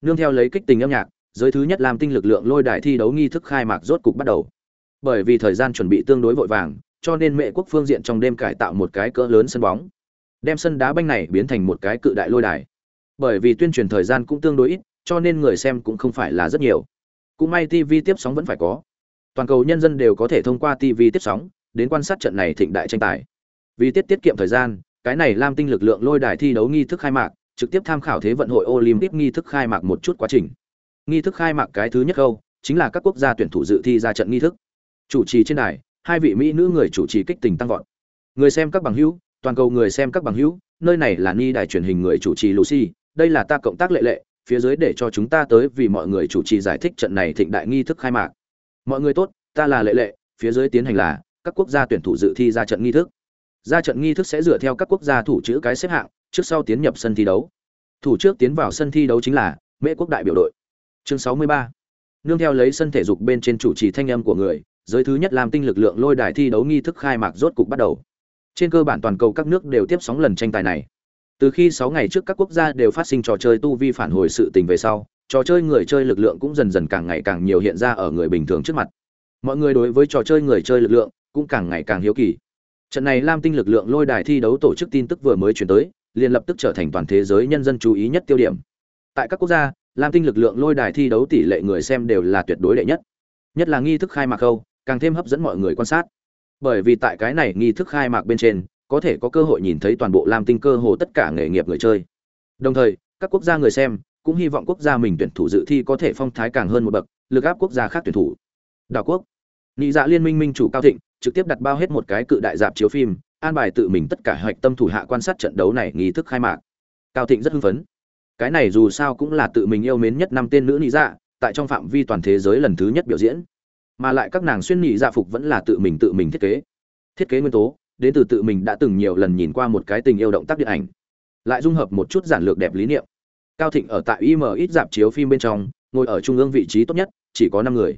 nương theo lấy kích tình âm nhạc, giới thứ nhất làm tinh lực lượng lôi đài thi đấu nghi thức khai mạc rốt cục bắt đầu bởi vì thời gian chuẩn bị tương đối vội vàng, cho nên mẹ quốc phương diện trong đêm cải tạo một cái cỡ lớn sân bóng, đem sân đá banh này biến thành một cái cự đại lôi đài. Bởi vì tuyên truyền thời gian cũng tương đối ít, cho nên người xem cũng không phải là rất nhiều. Cũng may tv tiếp sóng vẫn phải có. Toàn cầu nhân dân đều có thể thông qua tv tiếp sóng đến quan sát trận này thịnh đại tranh tài. Vì tiết tiết kiệm thời gian, cái này lam tinh lực lượng lôi đài thi đấu nghi thức khai mạc, trực tiếp tham khảo thế vận hội olympic nghi thức khai mạc một chút quá trình. Nghi thức khai mạc cái thứ nhất câu chính là các quốc gia tuyển thủ dự thi ra trận nghi thức chủ trì trên đài, hai vị mỹ nữ người chủ trì kích tình tăng vọt. Người xem các bằng hữu, toàn cầu người xem các bằng hữu, nơi này là ni đài truyền hình người chủ trì lucy, đây là ta cộng tác lệ lệ, phía dưới để cho chúng ta tới vì mọi người chủ trì giải thích trận này thịnh đại nghi thức khai mạc. Mọi người tốt, ta là lệ lệ, phía dưới tiến hành là, các quốc gia tuyển thủ dự thi ra trận nghi thức. Ra trận nghi thức sẽ dựa theo các quốc gia thủ chữ cái xếp hạng, trước sau tiến nhập sân thi đấu. Thủ trước tiến vào sân thi đấu chính là mễ quốc đại biểu đội. Chương 63. nương theo lấy sân thể dục bên trên chủ trì thanh âm của người giới thứ nhất làm tinh lực lượng lôi đài thi đấu nghi thức khai mạc rốt cục bắt đầu. Trên cơ bản toàn cầu các nước đều tiếp sóng lần tranh tài này. Từ khi 6 ngày trước các quốc gia đều phát sinh trò chơi tu vi phản hồi sự tình về sau trò chơi người chơi lực lượng cũng dần dần càng ngày càng nhiều hiện ra ở người bình thường trước mặt. Mọi người đối với trò chơi người chơi lực lượng cũng càng ngày càng hiếu kỳ. Trận này lam tinh lực lượng lôi đài thi đấu tổ chức tin tức vừa mới truyền tới liền lập tức trở thành toàn thế giới nhân dân chú ý nhất tiêu điểm. Tại các quốc gia lam tinh lực lượng lôi đài thi đấu tỷ lệ người xem đều là tuyệt đối đệ nhất. Nhất là nghi thức khai mạc câu, càng thêm hấp dẫn mọi người quan sát. Bởi vì tại cái này nghi thức khai mạc bên trên, có thể có cơ hội nhìn thấy toàn bộ lam tinh cơ hồ tất cả nghề nghiệp người chơi. Đồng thời, các quốc gia người xem cũng hy vọng quốc gia mình tuyển thủ dự thi có thể phong thái càng hơn một bậc, lực áp quốc gia khác tuyển thủ. Đảo quốc. Nghị dạ liên minh minh chủ cao thịnh trực tiếp đặt bao hết một cái cự đại dạp chiếu phim, an bài tự mình tất cả hoạch tâm thủ hạ quan sát trận đấu này nghi thức khai mạc. Cao thịnh rất hưng phấn. Cái này dù sao cũng là tự mình yêu mến nhất năm tên nữ nghị dạ tại trong phạm vi toàn thế giới lần thứ nhất biểu diễn mà lại các nàng xuyên nhị dạ phục vẫn là tự mình tự mình thiết kế. Thiết kế nguyên tố, đến từ tự mình đã từng nhiều lần nhìn qua một cái tình yêu động tác điện ảnh. Lại dung hợp một chút giản lược đẹp lý niệm. Cao thịnh ở tại im ít dạp chiếu phim bên trong, ngồi ở trung ương vị trí tốt nhất, chỉ có năm người.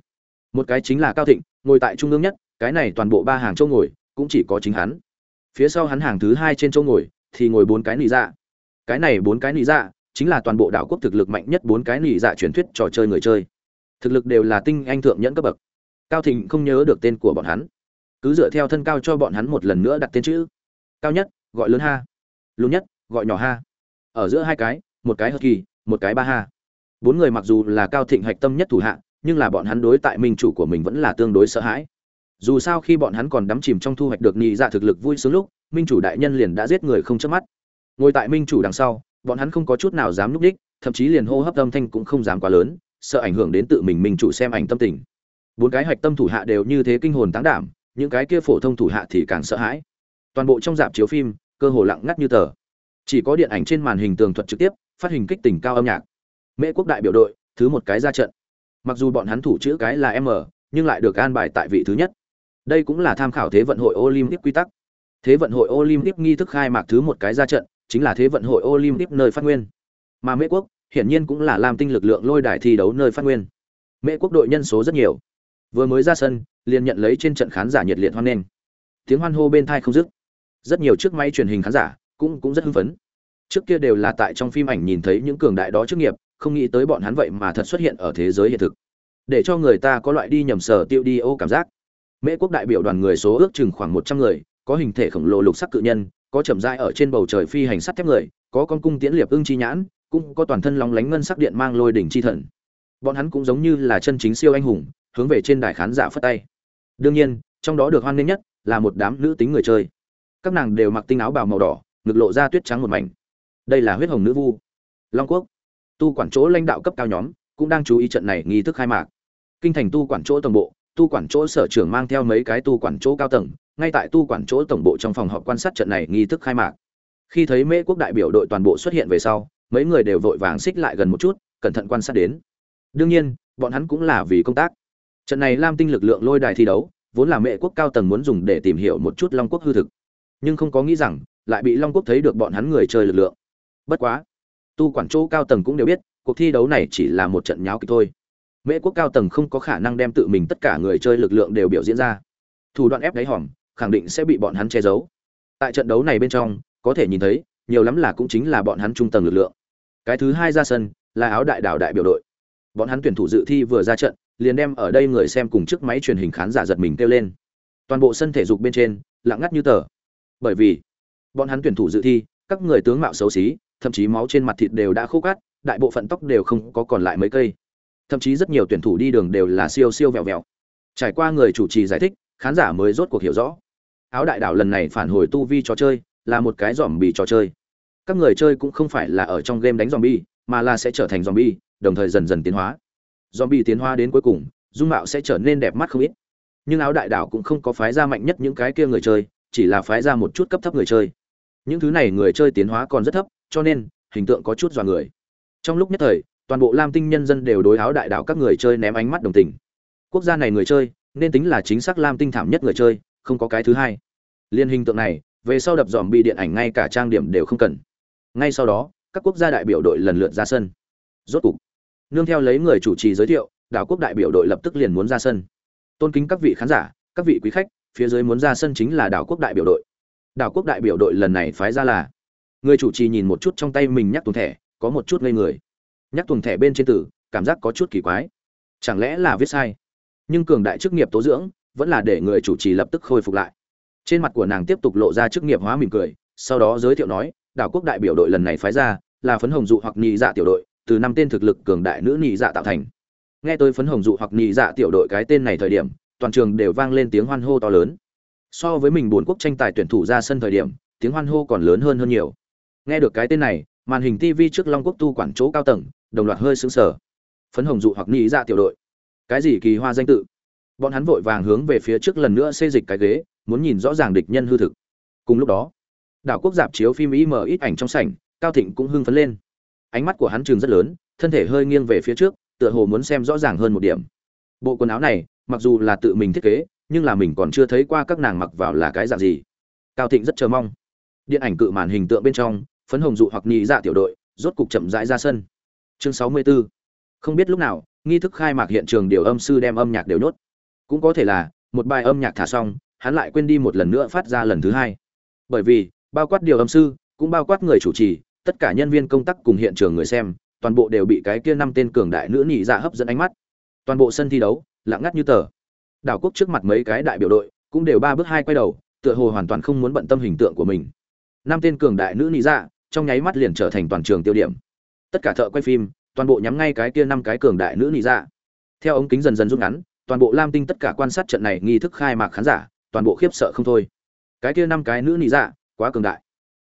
Một cái chính là cao thịnh, ngồi tại trung ương nhất, cái này toàn bộ ba hàng chỗ ngồi, cũng chỉ có chính hắn. Phía sau hắn hàng thứ hai trên chỗ ngồi, thì ngồi bốn cái nỉ dạ. Cái này bốn cái nỉ dạ chính là toàn bộ đảo quốc thực lực mạnh nhất bốn cái nỉ dạ truyền thuyết trò chơi người chơi. Thực lực đều là tinh anh thượng nhẫn cấp bậc cao thịnh không nhớ được tên của bọn hắn. Cứ dựa theo thân cao cho bọn hắn một lần nữa đặt tên chữ. Cao nhất, gọi lớn ha. Lùn nhất, gọi nhỏ ha. Ở giữa hai cái, một cái hờ kỳ, một cái ba ha. Bốn người mặc dù là cao thịnh hạch tâm nhất thủ hạ, nhưng là bọn hắn đối tại minh chủ của mình vẫn là tương đối sợ hãi. Dù sao khi bọn hắn còn đắm chìm trong thu hoạch được nhị dạ thực lực vui sướng lúc, minh chủ đại nhân liền đã giết người không chớp mắt. Ngồi tại minh chủ đằng sau, bọn hắn không có chút nào dám núp đích, thậm chí liền hô hấp âm thanh cũng không dám quá lớn, sợ ảnh hưởng đến tự mình minh chủ xem ảnh tâm tình bốn cái hạch tâm thủ hạ đều như thế kinh hồn táng đảm, những cái kia phổ thông thủ hạ thì càng sợ hãi. Toàn bộ trong dạp chiếu phim, cơ hồ lặng ngắt như tờ. Chỉ có điện ảnh trên màn hình tường thuật trực tiếp, phát hình kích tình cao âm nhạc. Mễ quốc đại biểu đội, thứ một cái ra trận. Mặc dù bọn hắn thủ chữ cái là m, nhưng lại được an bài tại vị thứ nhất. Đây cũng là tham khảo thế vận hội olympic quy tắc. Thế vận hội olympic nghi thức khai mạc thứ một cái ra trận, chính là thế vận hội olympic nơi phát nguyên. Mà mễ quốc, hiển nhiên cũng là làm tinh lực lượng lôi đài thi đấu nơi phát nguyên. Mễ quốc đội nhân số rất nhiều vừa mới ra sân, liền nhận lấy trên trận khán giả nhiệt liệt hoan nghênh. Tiếng hoan hô bên thai không dứt. Rất nhiều chiếc máy truyền hình khán giả cũng cũng rất hưng phấn. Trước kia đều là tại trong phim ảnh nhìn thấy những cường đại đó trước nghiệp, không nghĩ tới bọn hắn vậy mà thật xuất hiện ở thế giới hiện thực. Để cho người ta có loại đi nhầm sở tiêu đi ô cảm giác. Mễ quốc đại biểu đoàn người số ước chừng khoảng một trăm người, có hình thể khổng lồ lục sắc cự nhân, có chậm rãi ở trên bầu trời phi hành sắt thép người, có con cung tiễn liệp ưng chi nhãn, cũng có toàn thân lóng lánh ngân sắc điện mang lôi đỉnh chi thần. Bọn hắn cũng giống như là chân chính siêu anh hùng hướng về trên đài khán giả phất tay. Đương nhiên, trong đó được hoan nghênh nhất là một đám nữ tính người chơi. Các nàng đều mặc tinh áo bào màu đỏ, ngực lộ ra tuyết trắng một mảnh. Đây là huyết hồng nữ vu. Long quốc. Tu quản chỗ lãnh đạo cấp cao nhóm cũng đang chú ý trận này nghi thức khai mạc. Kinh thành tu quản chỗ tổng bộ, tu quản chỗ sở trưởng mang theo mấy cái tu quản chỗ cao tầng, ngay tại tu quản chỗ tổng bộ trong phòng họp quan sát trận này nghi thức khai mạc. Khi thấy mễ quốc đại biểu đội toàn bộ xuất hiện về sau, mấy người đều vội vàng xích lại gần một chút, cẩn thận quan sát đến. Đương nhiên, bọn hắn cũng là vì công tác trận này lam tinh lực lượng lôi đài thi đấu, vốn là mẹ quốc cao tầng muốn dùng để tìm hiểu một chút long quốc hư thực. Nhưng không có nghĩ rằng, lại bị long quốc thấy được bọn hắn người chơi lực lượng. Bất quá, tu quản chỗ cao tầng cũng đều biết, cuộc thi đấu này chỉ là một trận nháo kịch thôi. Mễ quốc cao tầng không có khả năng đem tự mình tất cả người chơi lực lượng đều biểu diễn ra. Thủ đoạn ép đáy hòm, khẳng định sẽ bị bọn hắn che giấu. Tại trận đấu này bên trong, có thể nhìn thấy, nhiều lắm là cũng chính là bọn hắn trung tầng lực lượng. Cái thứ hai ra sân, là áo đại đảo đại biểu đội. Bọn hắn tuyển thủ dự thi vừa ra trận liền đem ở đây người xem cùng chiếc máy truyền hình khán giả giật mình kêu lên. Toàn bộ sân thể dục bên trên, lặng ngắt như tờ. Bởi vì, bọn hắn tuyển thủ dự thi, các người tướng mạo xấu xí, thậm chí máu trên mặt thịt đều đã khô cát, đại bộ phận tóc đều không có còn lại mấy cây. Thậm chí rất nhiều tuyển thủ đi đường đều là siêu siêu vẹo vẹo. Trải qua người chủ trì giải thích, khán giả mới rốt cuộc hiểu rõ. Áo đại đảo lần này phản hồi tu vi trò chơi, là một cái dòm bì trò chơi. Các người chơi cũng không phải là ở trong game đánh dòm bi mà là sẽ trở thành dòm bi đồng thời dần dần tiến hóa zombie tiến hóa đến cuối cùng, dung mạo sẽ trở nên đẹp mắt không ít. Nhưng áo đại đảo cũng không có phái ra mạnh nhất những cái kia người chơi, chỉ là phái ra một chút cấp thấp người chơi. Những thứ này người chơi tiến hóa còn rất thấp, cho nên, hình tượng có chút dọa người. Trong lúc nhất thời, toàn bộ lam tinh nhân dân đều đối áo đại đảo các người chơi ném ánh mắt đồng tình. Quốc gia này người chơi, nên tính là chính xác lam tinh thảm nhất người chơi, không có cái thứ hai. Liên hình tượng này, về sau đập dòm bị điện ảnh ngay cả trang điểm đều không cần. Ngay sau đó, các quốc gia đại biểu đội lần lượt ra sân. Rốt cục nương theo lấy người chủ trì giới thiệu, đảo quốc đại biểu đội lập tức liền muốn ra sân. Tôn kính các vị khán giả, các vị quý khách, phía dưới muốn ra sân chính là đảo quốc đại biểu đội. Đảo quốc đại biểu đội lần này phái ra là, người chủ trì nhìn một chút trong tay mình nhắc tuồng thẻ, có một chút ngây người. Nhắc tuồng thẻ bên trên tử, cảm giác có chút kỳ quái. Chẳng lẽ là viết sai? Nhưng cường đại chức nghiệp tố dưỡng, vẫn là để người chủ trì lập tức khôi phục lại. Trên mặt của nàng tiếp tục lộ ra chức nghiệp hóa mỉm cười, sau đó giới thiệu nói, đảo quốc đại biểu đội lần này phái ra là phấn hồng dụ hoặc nhị dạ tiểu đội từ năm tên thực lực cường đại nữ nhị dạ tạo thành. Nghe tôi phấn hồng dụ hoặc nhị dạ tiểu đội cái tên này thời điểm, toàn trường đều vang lên tiếng hoan hô to lớn. So với mình bốn quốc tranh tài tuyển thủ ra sân thời điểm, tiếng hoan hô còn lớn hơn hơn nhiều. Nghe được cái tên này, màn hình tv trước long quốc tu quản chỗ cao tầng, đồng loạt hơi sững sờ. Phấn hồng dụ hoặc nhị dạ tiểu đội. Cái gì kỳ hoa danh tự? Bọn hắn vội vàng hướng về phía trước lần nữa xê dịch cái ghế, muốn nhìn rõ ràng địch nhân hư thực. Cùng lúc đó, đảo quốc dạp chiếu phim im ít ảnh trong sảnh, cao thịnh cũng hưng phấn lên ánh mắt của hắn trường rất lớn, thân thể hơi nghiêng về phía trước, tựa hồ muốn xem rõ ràng hơn một điểm. Bộ quần áo này, mặc dù là tự mình thiết kế, nhưng là mình còn chưa thấy qua các nàng mặc vào là cái dạng gì. Cao thịnh rất chờ mong. Điện ảnh cự màn hình tượng bên trong, phấn hồng dụ hoặc nhị dạ tiểu đội, rốt cục chậm rãi ra sân. Chương sáu mươi 64. không biết lúc nào, nghi thức khai mạc hiện trường điều âm sư đem âm nhạc đều nhốt. Cũng có thể là, một bài âm nhạc thả xong, hắn lại quên đi một lần nữa phát ra lần thứ hai. Bởi vì, bao quát điều âm sư, cũng bao quát người chủ trì tất cả nhân viên công tác cùng hiện trường người xem, toàn bộ đều bị cái kia năm tên cường đại nữ nhị dạ hấp dẫn ánh mắt. Toàn bộ sân thi đấu, lặng ngắt như tờ. Đảo quốc trước mặt mấy cái đại biểu đội, cũng đều ba bước hai quay đầu, tựa hồ hoàn toàn không muốn bận tâm hình tượng của mình. Năm tên cường đại nữ nhị dạ trong nháy mắt liền trở thành toàn trường tiêu điểm. Tất cả thợ quay phim, toàn bộ nhắm ngay cái kia năm cái cường đại nữ nhị dạ. Theo ống kính dần dần rút ngắn, toàn bộ lam tinh tất cả quan sát trận này nghi thức khai mạc khán giả, toàn bộ khiếp sợ không thôi. Cái kia năm cái nữ nhị dạ quá cường đại.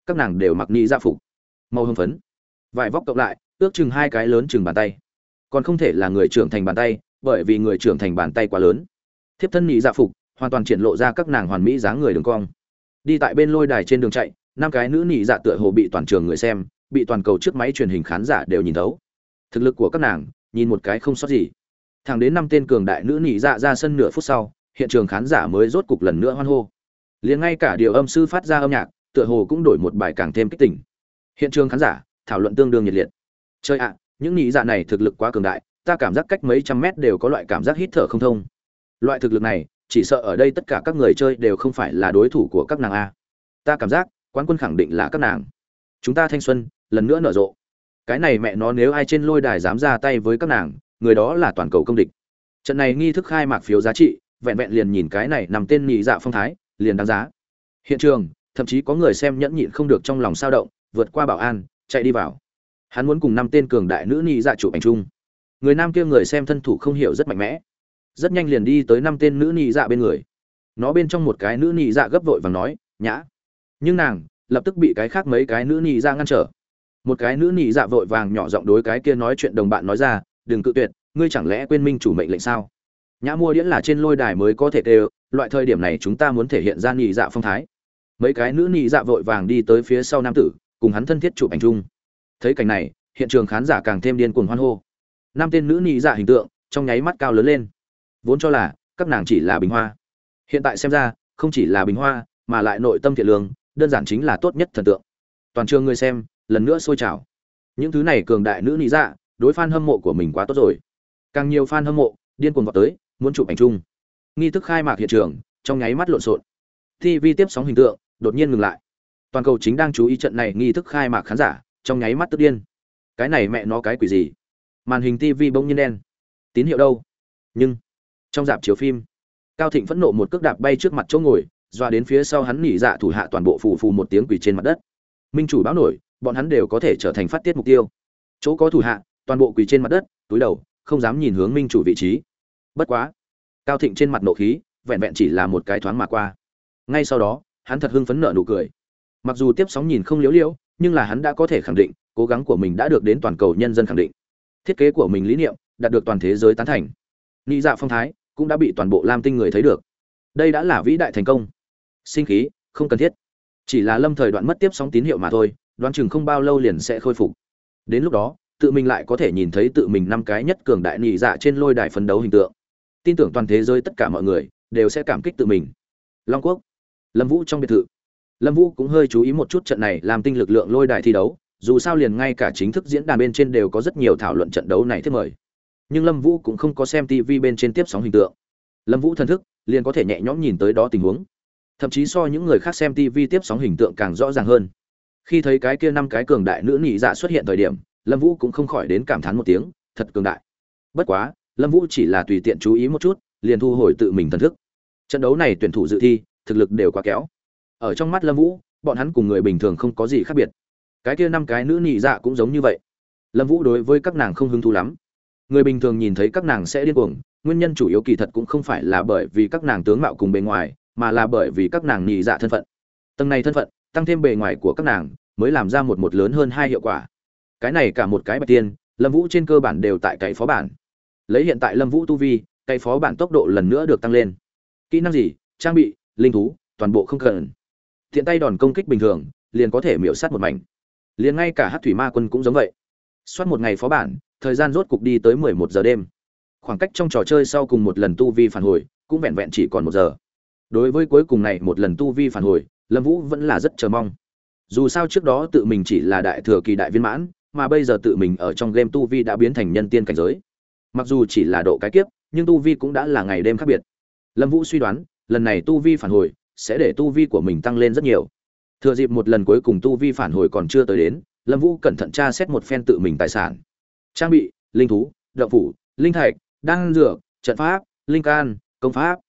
Các nàng đều mặc nhị dạ phục màu hồng phấn. Vải vóc cộng lại, ước chừng hai cái lớn chừng bàn tay. Còn không thể là người trưởng thành bàn tay, bởi vì người trưởng thành bàn tay quá lớn. Thiếp thân nhị dạ phục, hoàn toàn triển lộ ra các nàng hoàn mỹ dáng người đường cong. Đi tại bên lôi đài trên đường chạy, năm cái nữ nhị dạ tựa hồ bị toàn trường người xem, bị toàn cầu trước máy truyền hình khán giả đều nhìn thấu. Thực lực của các nàng, nhìn một cái không sót gì. Thẳng đến năm tên cường đại nữ nhị dạ ra sân nửa phút sau, hiện trường khán giả mới rốt cục lần nữa hoan hô. Liền ngay cả điều âm sư phát ra âm nhạc, tựa hồ cũng đổi một bài càng thêm kích tỉnh hiện trường khán giả, thảo luận tương đương nhiệt liệt. Chơi ạ, những nhị dạ này thực lực quá cường đại, ta cảm giác cách mấy trăm mét đều có loại cảm giác hít thở không thông. Loại thực lực này, chỉ sợ ở đây tất cả các người chơi đều không phải là đối thủ của các nàng a. Ta cảm giác, quán quân khẳng định là các nàng. Chúng ta thanh xuân, lần nữa nở rộ. Cái này mẹ nó nếu ai trên lôi đài dám ra tay với các nàng, người đó là toàn cầu công địch. Trận này nghi thức khai mạc phiếu giá trị, vẹn vẹn liền nhìn cái này nằm tên nhị dạ phong thái, liền đáng giá. Hiện trường, thậm chí có người xem nhẫn nhịn không được trong lòng sao động vượt qua bảo an, chạy đi vào. Hắn muốn cùng năm tên cường đại nữ nhị dạ chụp ảnh chung. Người nam kia người xem thân thủ không hiểu rất mạnh mẽ. Rất nhanh liền đi tới năm tên nữ nhị dạ bên người. Nó bên trong một cái nữ nhị dạ gấp vội và nói, nhã. Nhưng nàng lập tức bị cái khác mấy cái nữ nhị dạ ngăn trở. Một cái nữ nhị dạ vội vàng nhỏ giọng đối cái kia nói chuyện đồng bạn nói ra, đừng cự tuyệt, ngươi chẳng lẽ quên minh chủ mệnh lệnh sao? Nhã mua đĩa là trên lôi đài mới có thể đều loại thời điểm này chúng ta muốn thể hiện ra nhị dạ phong thái. Mấy cái nữ nhị dạ vội vàng đi tới phía sau nam tử cùng hắn thân thiết chụp ảnh chung. Thấy cảnh này, hiện trường khán giả càng thêm điên cuồng hoan hô. Năm tên nữ nhị dạ hình tượng, trong nháy mắt cao lớn lên. Vốn cho là, các nàng chỉ là bình hoa. Hiện tại xem ra, không chỉ là bình hoa, mà lại nội tâm thiện lương, đơn giản chính là tốt nhất thần tượng. Toàn trường người xem, lần nữa sôi trào. Những thứ này cường đại nữ nhị dạ đối fan hâm mộ của mình quá tốt rồi. Càng nhiều fan hâm mộ, điên cuồng vào tới, muốn chụp ảnh chung. Nghi thức khai mạc hiện trường, trong nháy mắt lộn xộn. Tv tiếp sóng hình tượng, đột nhiên ngừng lại toàn cầu chính đang chú ý trận này nghi thức khai mạc khán giả, trong nháy mắt tức điên. Cái này mẹ nó cái quỷ gì? Màn hình tv bỗng nhiên đen. Tín hiệu đâu? Nhưng, trong dạp chiếu phim, cao thịnh phẫn nộ một cước đạp bay trước mặt chỗ ngồi doa đến phía sau hắn nỉ dạ thủ hạ toàn bộ phù phù một tiếng quỷ trên mặt đất. Minh chủ báo nổi, bọn hắn đều có thể trở thành phát tiết mục tiêu. Chỗ có thủ hạ, toàn bộ quỳ trên mặt đất, túi đầu, không dám nhìn hướng minh chủ vị trí. Bất quá, cao thịnh trên mặt nộ khí, vẹn vẹn chỉ là một cái thoáng mà qua. Ngay sau đó, hắn thật hưng phấn nợ nụ cười mặc dù tiếp sóng nhìn không liếu liễu, nhưng là hắn đã có thể khẳng định, cố gắng của mình đã được đến toàn cầu nhân dân khẳng định. Thiết kế của mình lý niệm, đạt được toàn thế giới tán thành. Nghĩ dạ phong thái cũng đã bị toàn bộ lam tinh người thấy được. Đây đã là vĩ đại thành công. Sinh khí, không cần thiết. Chỉ là lâm thời đoạn mất tiếp sóng tín hiệu mà thôi, đoán chừng không bao lâu liền sẽ khôi phục. Đến lúc đó, tự mình lại có thể nhìn thấy tự mình năm cái nhất cường đại nhị dạ trên lôi đài phấn đấu hình tượng. Tin tưởng toàn thế giới tất cả mọi người đều sẽ cảm kích tự mình. Long quốc, lâm vũ trong biệt thự lâm vũ cũng hơi chú ý một chút trận này làm tinh lực lượng lôi đài thi đấu, dù sao liền ngay cả chính thức diễn đàn bên trên đều có rất nhiều thảo luận trận đấu này thiết mời. Nhưng lâm vũ cũng không có xem tv bên trên tiếp sóng hình tượng. Lâm vũ thân thức, liền có thể nhẹ nhõm nhìn tới đó tình huống. Thậm chí so những người khác xem tv tiếp sóng hình tượng càng rõ ràng hơn. Khi thấy cái kia năm cái cường đại nữ nhị dạ xuất hiện thời điểm, lâm vũ cũng không khỏi đến cảm thán một tiếng, thật cường đại. Bất quá, lâm vũ chỉ là tùy tiện chú ý một chút, liền thu hồi tự mình thần thức. Trận đấu này tuyển thủ dự thi, thực lực đều quá kéo ở trong mắt lâm vũ, bọn hắn cùng người bình thường không có gì khác biệt. Cái kia năm cái nữ nhị dạ cũng giống như vậy. Lâm vũ đối với các nàng không hứng thú lắm. Người bình thường nhìn thấy các nàng sẽ điên cuồng, nguyên nhân chủ yếu kỳ thật cũng không phải là bởi vì các nàng tướng mạo cùng bề ngoài, mà là bởi vì các nàng nhị dạ thân phận. Tầng này thân phận, tăng thêm bề ngoài của các nàng, mới làm ra một một lớn hơn hai hiệu quả. Cái này cả một cái bạch tiên, lâm vũ trên cơ bản đều tại cậy phó bản. Lấy hiện tại lâm vũ tu vi, cậy phó bản tốc độ lần nữa được tăng lên. Kỹ năng gì? Trang bị, linh thú, toàn bộ không cần thiện tay đòn công kích bình thường, liền có thể miễu sát một mảnh. Liền ngay cả hát thủy ma quân cũng giống vậy. Soát một ngày phó bản, thời gian rốt cục đi tới mười một giờ đêm. Khoảng cách trong trò chơi sau cùng một lần tu vi phản hồi, cũng vẹn vẹn chỉ còn một giờ. Đối với cuối cùng này một lần tu vi phản hồi, lâm vũ vẫn là rất chờ mong. Dù sao trước đó tự mình chỉ là đại thừa kỳ đại viên mãn, mà bây giờ tự mình ở trong game tu vi đã biến thành nhân tiên cảnh giới. Mặc dù chỉ là độ cái kiếp, nhưng tu vi cũng đã là ngày đêm khác biệt. Lâm vũ suy đoán, lần này tu vi phản hồi sẽ để tu vi của mình tăng lên rất nhiều. Thừa dịp một lần cuối cùng tu vi phản hồi còn chưa tới đến, lâm vũ cẩn thận tra xét một phen tự mình tài sản. Trang bị, linh thú đạo phủ, linh thạch, đan dược, trận pháp, linh can, công pháp.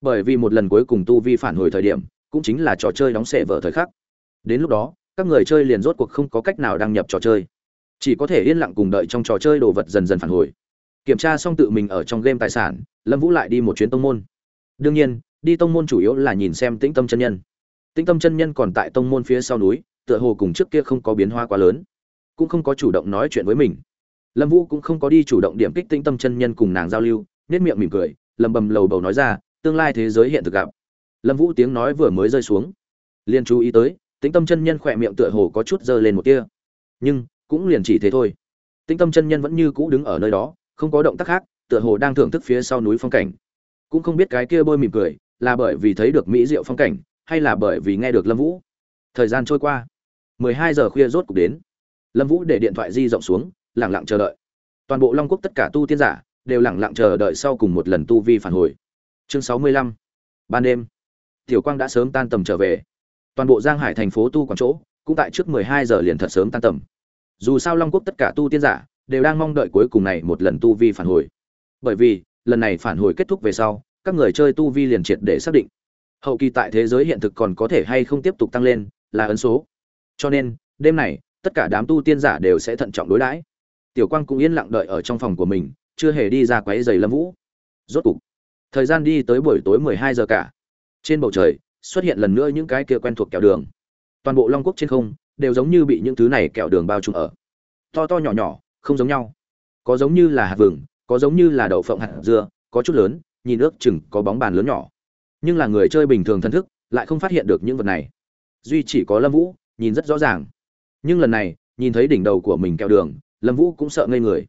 Bởi vì một lần cuối cùng tu vi phản hồi thời điểm, cũng chính là trò chơi đóng sệ vở thời khắc. Đến lúc đó, các người chơi liền rốt cuộc không có cách nào đăng nhập trò chơi. Chỉ có thể yên lặng cùng đợi trong trò chơi đồ vật dần dần phản hồi. Kiểm tra xong tự mình ở trong game tài sản, lâm vũ lại đi một chuyến tông môn. Đương nhiên đi tông môn chủ yếu là nhìn xem tĩnh tâm chân nhân. Tĩnh tâm chân nhân còn tại tông môn phía sau núi, tựa hồ cùng trước kia không có biến hóa quá lớn, cũng không có chủ động nói chuyện với mình. Lâm vũ cũng không có đi chủ động điểm kích tĩnh tâm chân nhân cùng nàng giao lưu nết miệng mỉm cười lầm bầm lầu bầu nói ra, tương lai thế giới hiện thực gặp. Lâm vũ tiếng nói vừa mới rơi xuống, liền chú ý tới, tĩnh tâm chân nhân khỏe miệng tựa hồ có chút dơ lên một tia. Nhưng, cũng liền chỉ thế thôi. Tĩnh tâm chân nhân vẫn như cũ đứng ở nơi đó, không có động tác khác, tựa hồ đang thưởng thức phía sau núi phong cảnh. Cũng không biết cái kia bôi mỉm cười là bởi vì thấy được mỹ diệu phong cảnh, hay là bởi vì nghe được lâm vũ? Thời gian trôi qua, mười hai giờ khuya rốt cục đến. Lâm vũ để điện thoại di rộng xuống lẳng lặng chờ đợi. Toàn bộ long quốc tất cả tu tiên giả đều lẳng lặng chờ đợi sau cùng một lần tu vi phản hồi. Chương sáu mươi lăm, ban đêm. Tiểu quang đã sớm tan tầm trở về. Toàn bộ giang hải thành phố tu quảng chỗ, cũng tại trước mười hai giờ liền thật sớm tan tầm. Dù sao long quốc tất cả tu tiên giả đều đang mong đợi cuối cùng này một lần tu vi phản hồi. Bởi vì, lần này phản hồi kết thúc về sau các người chơi tu vi liền triệt để xác định. Hậu kỳ tại thế giới hiện thực còn có thể hay không tiếp tục tăng lên, là ấn số. Cho nên, đêm này, tất cả đám tu tiên giả đều sẽ thận trọng đối đãi. Tiểu quang cũng yên lặng đợi ở trong phòng của mình, chưa hề đi ra quấy giày lâm vũ. Rốt cục, thời gian đi tới buổi tối mười hai giờ cả. Trên bầu trời, xuất hiện lần nữa những cái kia quen thuộc kẹo đường. Toàn bộ long quốc trên không, đều giống như bị những thứ này kẹo đường bao trùm ở. To to nhỏ nhỏ, không giống nhau. Có giống như là hạt vừng, có giống như là đậu phộng hạt dưa, có chút lớn nhìn ước chừng có bóng bàn lớn nhỏ. Nhưng là người chơi bình thường thân thức, lại không phát hiện được những vật này. Duy chỉ có lâm vũ, nhìn rất rõ ràng. Nhưng lần này, nhìn thấy đỉnh đầu của mình kẹo đường, lâm vũ cũng sợ ngây người.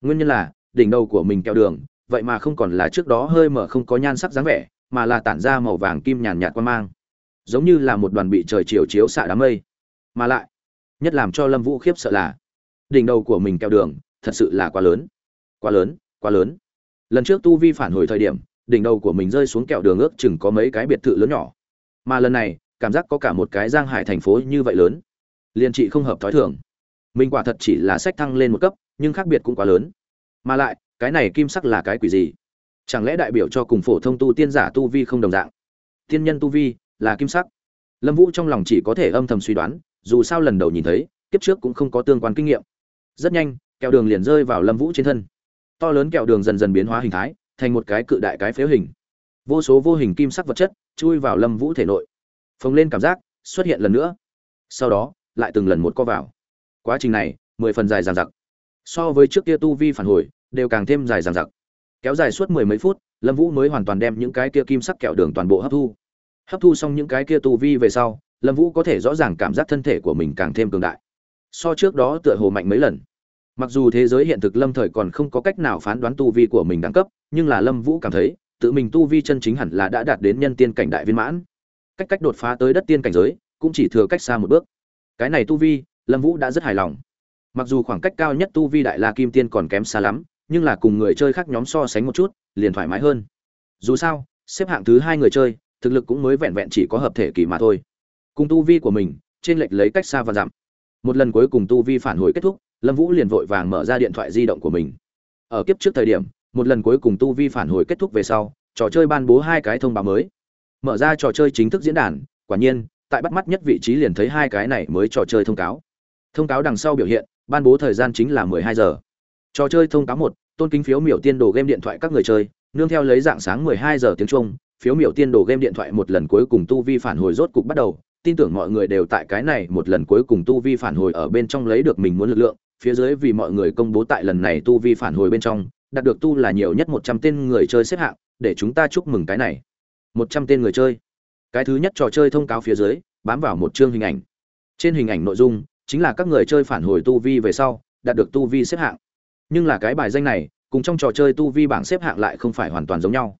Nguyên nhân là, đỉnh đầu của mình kẹo đường, vậy mà không còn là trước đó hơi mở không có nhan sắc dáng vẻ, mà là tản ra màu vàng kim nhàn nhạt quan mang. Giống như là một đoàn bị trời chiều chiếu xạ đám mây. Mà lại, nhất làm cho lâm vũ khiếp sợ là, đỉnh đầu của mình kẹo đường, thật sự là quá lớn. Quá lớn quá lớn lần trước tu vi phản hồi thời điểm, đỉnh đầu của mình rơi xuống kẹo đường ước chừng có mấy cái biệt thự lớn nhỏ. Mà lần này, cảm giác có cả một cái giang hải thành phố như vậy lớn. Liên trị không hợp thói thường. Mình quả thật chỉ là sách thăng lên một cấp, nhưng khác biệt cũng quá lớn. Mà lại, cái này kim sắc là cái quỷ gì? Chẳng lẽ đại biểu cho cùng phổ thông tu tiên giả tu vi không đồng dạng? Tiên nhân tu vi là kim sắc. Lâm vũ trong lòng chỉ có thể âm thầm suy đoán, dù sao lần đầu nhìn thấy, kiếp trước cũng không có tương quan kinh nghiệm. Rất nhanh, kẹo đường liền rơi vào lâm vũ trên thân to lớn kẹo đường dần dần biến hóa hình thái, thành một cái cự đại cái phếu hình. Vô số vô hình kim sắc vật chất chui vào lâm vũ thể nội. Phồng lên cảm giác, xuất hiện lần nữa. Sau đó, lại từng lần một co vào. Quá trình này, mười phần dài dằng dặc. So với trước kia tu vi phản hồi, đều càng thêm dài dằng dặc. Kéo dài suốt mười mấy phút, lâm vũ mới hoàn toàn đem những cái kia kim sắc kẹo đường toàn bộ hấp thu. Hấp thu xong những cái kia tu vi về sau, lâm vũ có thể rõ ràng cảm giác thân thể của mình càng thêm cường đại. So trước đó tựa hồ mạnh mấy lần mặc dù thế giới hiện thực lâm thời còn không có cách nào phán đoán tu vi của mình đẳng cấp, nhưng là lâm vũ cảm thấy, tự mình tu vi chân chính hẳn là đã đạt đến nhân tiên cảnh đại viên mãn. Cách cách đột phá tới đất tiên cảnh giới, cũng chỉ thừa cách xa một bước. Cái này tu vi, lâm vũ đã rất hài lòng. Mặc dù khoảng cách cao nhất tu vi đại la kim tiên còn kém xa lắm, nhưng là cùng người chơi khác nhóm so sánh một chút, liền thoải mái hơn. Dù sao, xếp hạng thứ hai người chơi, thực lực cũng mới vẹn vẹn chỉ có hợp thể kỳ mà thôi. Cùng tu vi của mình, trên lệch lấy cách xa và giảm. một lần cuối cùng tu vi phản hồi kết thúc lâm vũ liền vội vàng mở ra điện thoại di động của mình. Ở kiếp trước thời điểm, một lần cuối cùng tu vi phản hồi kết thúc về sau, trò chơi ban bố hai cái thông báo mới. Mở ra trò chơi chính thức diễn đàn, quả nhiên, tại bắt mắt nhất vị trí liền thấy hai cái này mới trò chơi thông cáo. Thông cáo đằng sau biểu hiện, ban bố thời gian chính là 12 giờ. Trò chơi thông cáo một, tôn kính phiếu miểu tiên đồ game điện thoại các người chơi, nương theo lấy dạng sáng 12 giờ tiếng trung, phiếu miểu tiên đồ game điện thoại một lần cuối cùng tu vi phản hồi rốt cục bắt đầu. Tin tưởng mọi người đều tại cái này một lần cuối cùng tu vi phản hồi ở bên trong lấy được mình muốn lực lượng phía dưới vì mọi người công bố tại lần này tu vi phản hồi bên trong, đạt được tu là nhiều nhất 100 tên người chơi xếp hạng, để chúng ta chúc mừng cái này. 100 tên người chơi. Cái thứ nhất trò chơi thông cáo phía dưới, bám vào một chương hình ảnh. Trên hình ảnh nội dung, chính là các người chơi phản hồi tu vi về sau, đạt được tu vi xếp hạng. Nhưng là cái bài danh này, cùng trong trò chơi tu vi bảng xếp hạng lại không phải hoàn toàn giống nhau.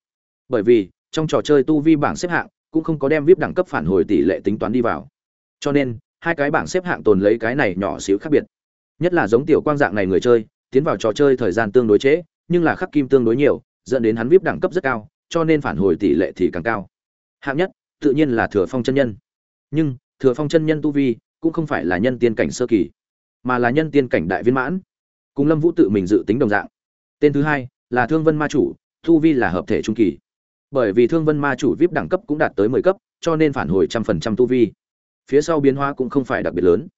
Bởi vì, trong trò chơi tu vi bảng xếp hạng, cũng không có đem vip đẳng cấp phản hồi tỷ lệ tính toán đi vào. Cho nên, hai cái bảng xếp hạng tồn lấy cái này nhỏ xíu khác biệt nhất là giống tiểu quang dạng này người chơi, tiến vào trò chơi thời gian tương đối trễ, nhưng là khắc kim tương đối nhiều, dẫn đến hắn vip đẳng cấp rất cao, cho nên phản hồi tỷ lệ thì càng cao. Hạng nhất, tự nhiên là thừa phong chân nhân. Nhưng, thừa phong chân nhân tu vi, cũng không phải là nhân tiên cảnh sơ kỳ, mà là nhân tiên cảnh đại viên mãn. Cùng lâm vũ tự mình dự tính đồng dạng. Tên thứ hai, là thương vân ma chủ, tu vi là hợp thể trung kỳ. Bởi vì thương vân ma chủ vip đẳng cấp cũng đạt tới mười cấp, cho nên phản hồi trăm phần trăm tu vi. Phía sau biến hóa cũng không phải đặc biệt lớn.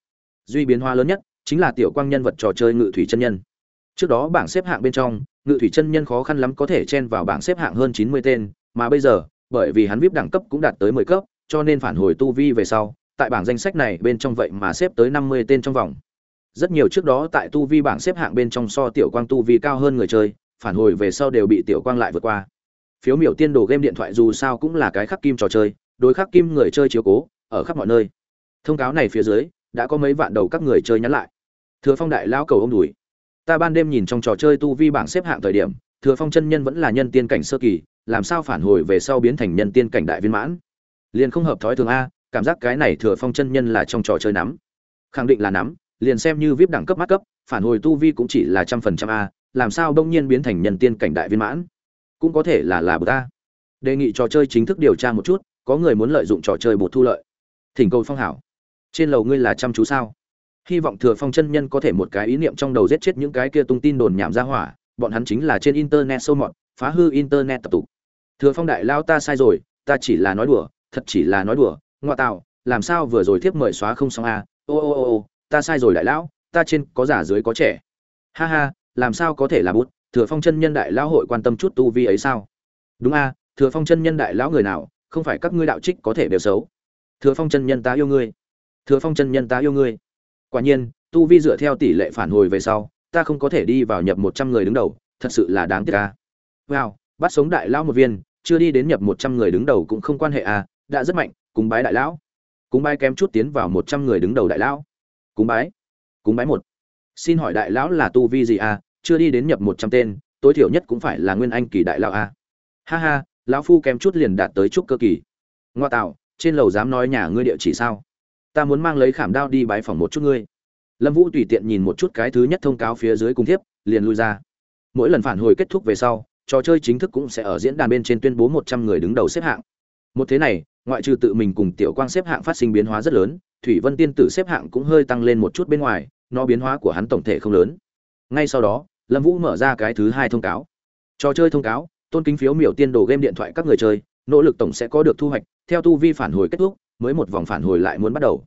Duy biến hóa lớn nhất chính là tiểu quang nhân vật trò chơi ngự thủy chân nhân. Trước đó bảng xếp hạng bên trong, ngự thủy chân nhân khó khăn lắm có thể chen vào bảng xếp hạng hơn chín mươi tên, mà bây giờ, bởi vì hắn vip đẳng cấp cũng đạt tới mười cấp, cho nên phản hồi tu vi về sau, tại bảng danh sách này bên trong vậy mà xếp tới năm mươi tên trong vòng. Rất nhiều trước đó tại tu vi bảng xếp hạng bên trong so tiểu quang tu vi cao hơn người chơi, phản hồi về sau đều bị tiểu quang lại vượt qua. Phiếu miểu tiên đồ game điện thoại dù sao cũng là cái khắc kim trò chơi, đối khắc kim người chơi chiếu cố, ở khắp mọi nơi. Thông cáo này phía dưới, đã có mấy vạn đầu các người chơi nhắn lại thừa phong đại lao cầu ông đùi. Ta ban đêm nhìn trong trò chơi tu vi bảng xếp hạng thời điểm, thừa phong chân nhân vẫn là nhân tiên cảnh sơ kỳ, làm sao phản hồi về sau biến thành nhân tiên cảnh đại viên mãn? Liền không hợp thói thường a, cảm giác cái này thừa phong chân nhân là trong trò chơi nắm. Khẳng định là nắm, liền xem như vip đẳng cấp mắt cấp, phản hồi tu vi cũng chỉ là trăm phần trăm a, làm sao đông nhiên biến thành nhân tiên cảnh đại viên mãn? Cũng có thể là là bờ ta đề nghị trò chơi chính thức điều tra một chút, có người muốn lợi dụng trò chơi bột thu lợi. Thỉnh cầu phong hảo. Trên lầu ngươi là chăm chú sao? Hy vọng thừa phong chân nhân có thể một cái ý niệm trong đầu giết chết những cái kia tung tin đồn nhảm ra hỏa, bọn hắn chính là trên internet sâu mọt, phá hư internet tập tục. Thừa phong đại lao ta sai rồi, ta chỉ là nói đùa, thật chỉ là nói đùa ngoa tạo, làm sao vừa rồi tiếp mời xóa không xong a ô ô ô ô, ta sai rồi đại lão, ta trên có giả dưới có trẻ. Ha ha, làm sao có thể là bút? Thừa phong chân nhân đại lão hội quan tâm chút tu vi ấy sao? Đúng a thừa phong chân nhân đại lão người nào, không phải các ngươi đạo trích có thể đều xấu. Thừa phong chân nhân ta yêu ngươi. Thừa phong chân nhân ta yêu ngươi quả nhiên, tu vi dựa theo tỷ lệ phản hồi về sau, ta không có thể đi vào nhập một trăm người đứng đầu, thật sự là đáng tiếc ca wow, bắt sống đại lão một viên, chưa đi đến nhập một trăm người đứng đầu cũng không quan hệ à? đã rất mạnh, cúng bái đại lão cúng bái kém chút tiến vào một trăm người đứng đầu đại lão cúng bái cúng bái một xin hỏi đại lão là tu vi gì à? chưa đi đến nhập một trăm tên, tối thiểu nhất cũng phải là nguyên anh kỳ đại lão à? ha ha, lão phu kém chút liền đạt tới trúc cơ kỳ ngoa tạo, trên lầu dám nói nhà ngươi địa chỉ sao ta muốn mang lấy khảm đao đi bái phòng một chút ngươi. Lâm vũ tùy tiện nhìn một chút cái thứ nhất thông cáo phía dưới cùng thiếp, liền lui ra. Mỗi lần phản hồi kết thúc về sau, trò chơi chính thức cũng sẽ ở diễn đàn bên trên tuyên bố một trăm người đứng đầu xếp hạng. Một thế này, ngoại trừ tự mình cùng tiểu quang xếp hạng phát sinh biến hóa rất lớn, thủy vân tiên tử xếp hạng cũng hơi tăng lên một chút bên ngoài, nó biến hóa của hắn tổng thể không lớn. Ngay sau đó, lâm vũ mở ra cái thứ hai thông cáo. Trò chơi thông cáo, tôn kính phiếu miểu tiên đồ game điện thoại các người chơi, nỗ lực tổng sẽ có được thu hoạch, theo tu vi phản hồi kết thúc mới một vòng phản hồi lại muốn bắt đầu.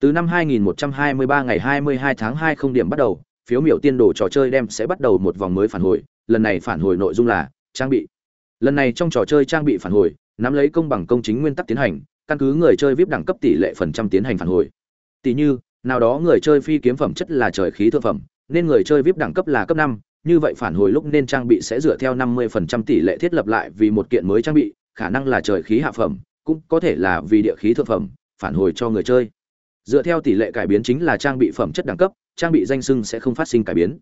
Từ năm 2123 ngày 22 tháng 2 không điểm bắt đầu phiếu miểu tiên đồ trò chơi đem sẽ bắt đầu một vòng mới phản hồi. Lần này phản hồi nội dung là trang bị. Lần này trong trò chơi trang bị phản hồi nắm lấy công bằng công chính nguyên tắc tiến hành căn cứ người chơi vip đẳng cấp tỷ lệ phần trăm tiến hành phản hồi. Tỷ như nào đó người chơi phi kiếm phẩm chất là trời khí thượng phẩm nên người chơi vip đẳng cấp là cấp năm như vậy phản hồi lúc nên trang bị sẽ dựa theo 50% tỷ lệ thiết lập lại vì một kiện mới trang bị, khả năng là trời khí hạ phẩm, cũng có thể là vì địa khí thượng phẩm, phản hồi cho người chơi. Dựa theo tỷ lệ cải biến chính là trang bị phẩm chất đẳng cấp, trang bị danh sưng sẽ không phát sinh cải biến.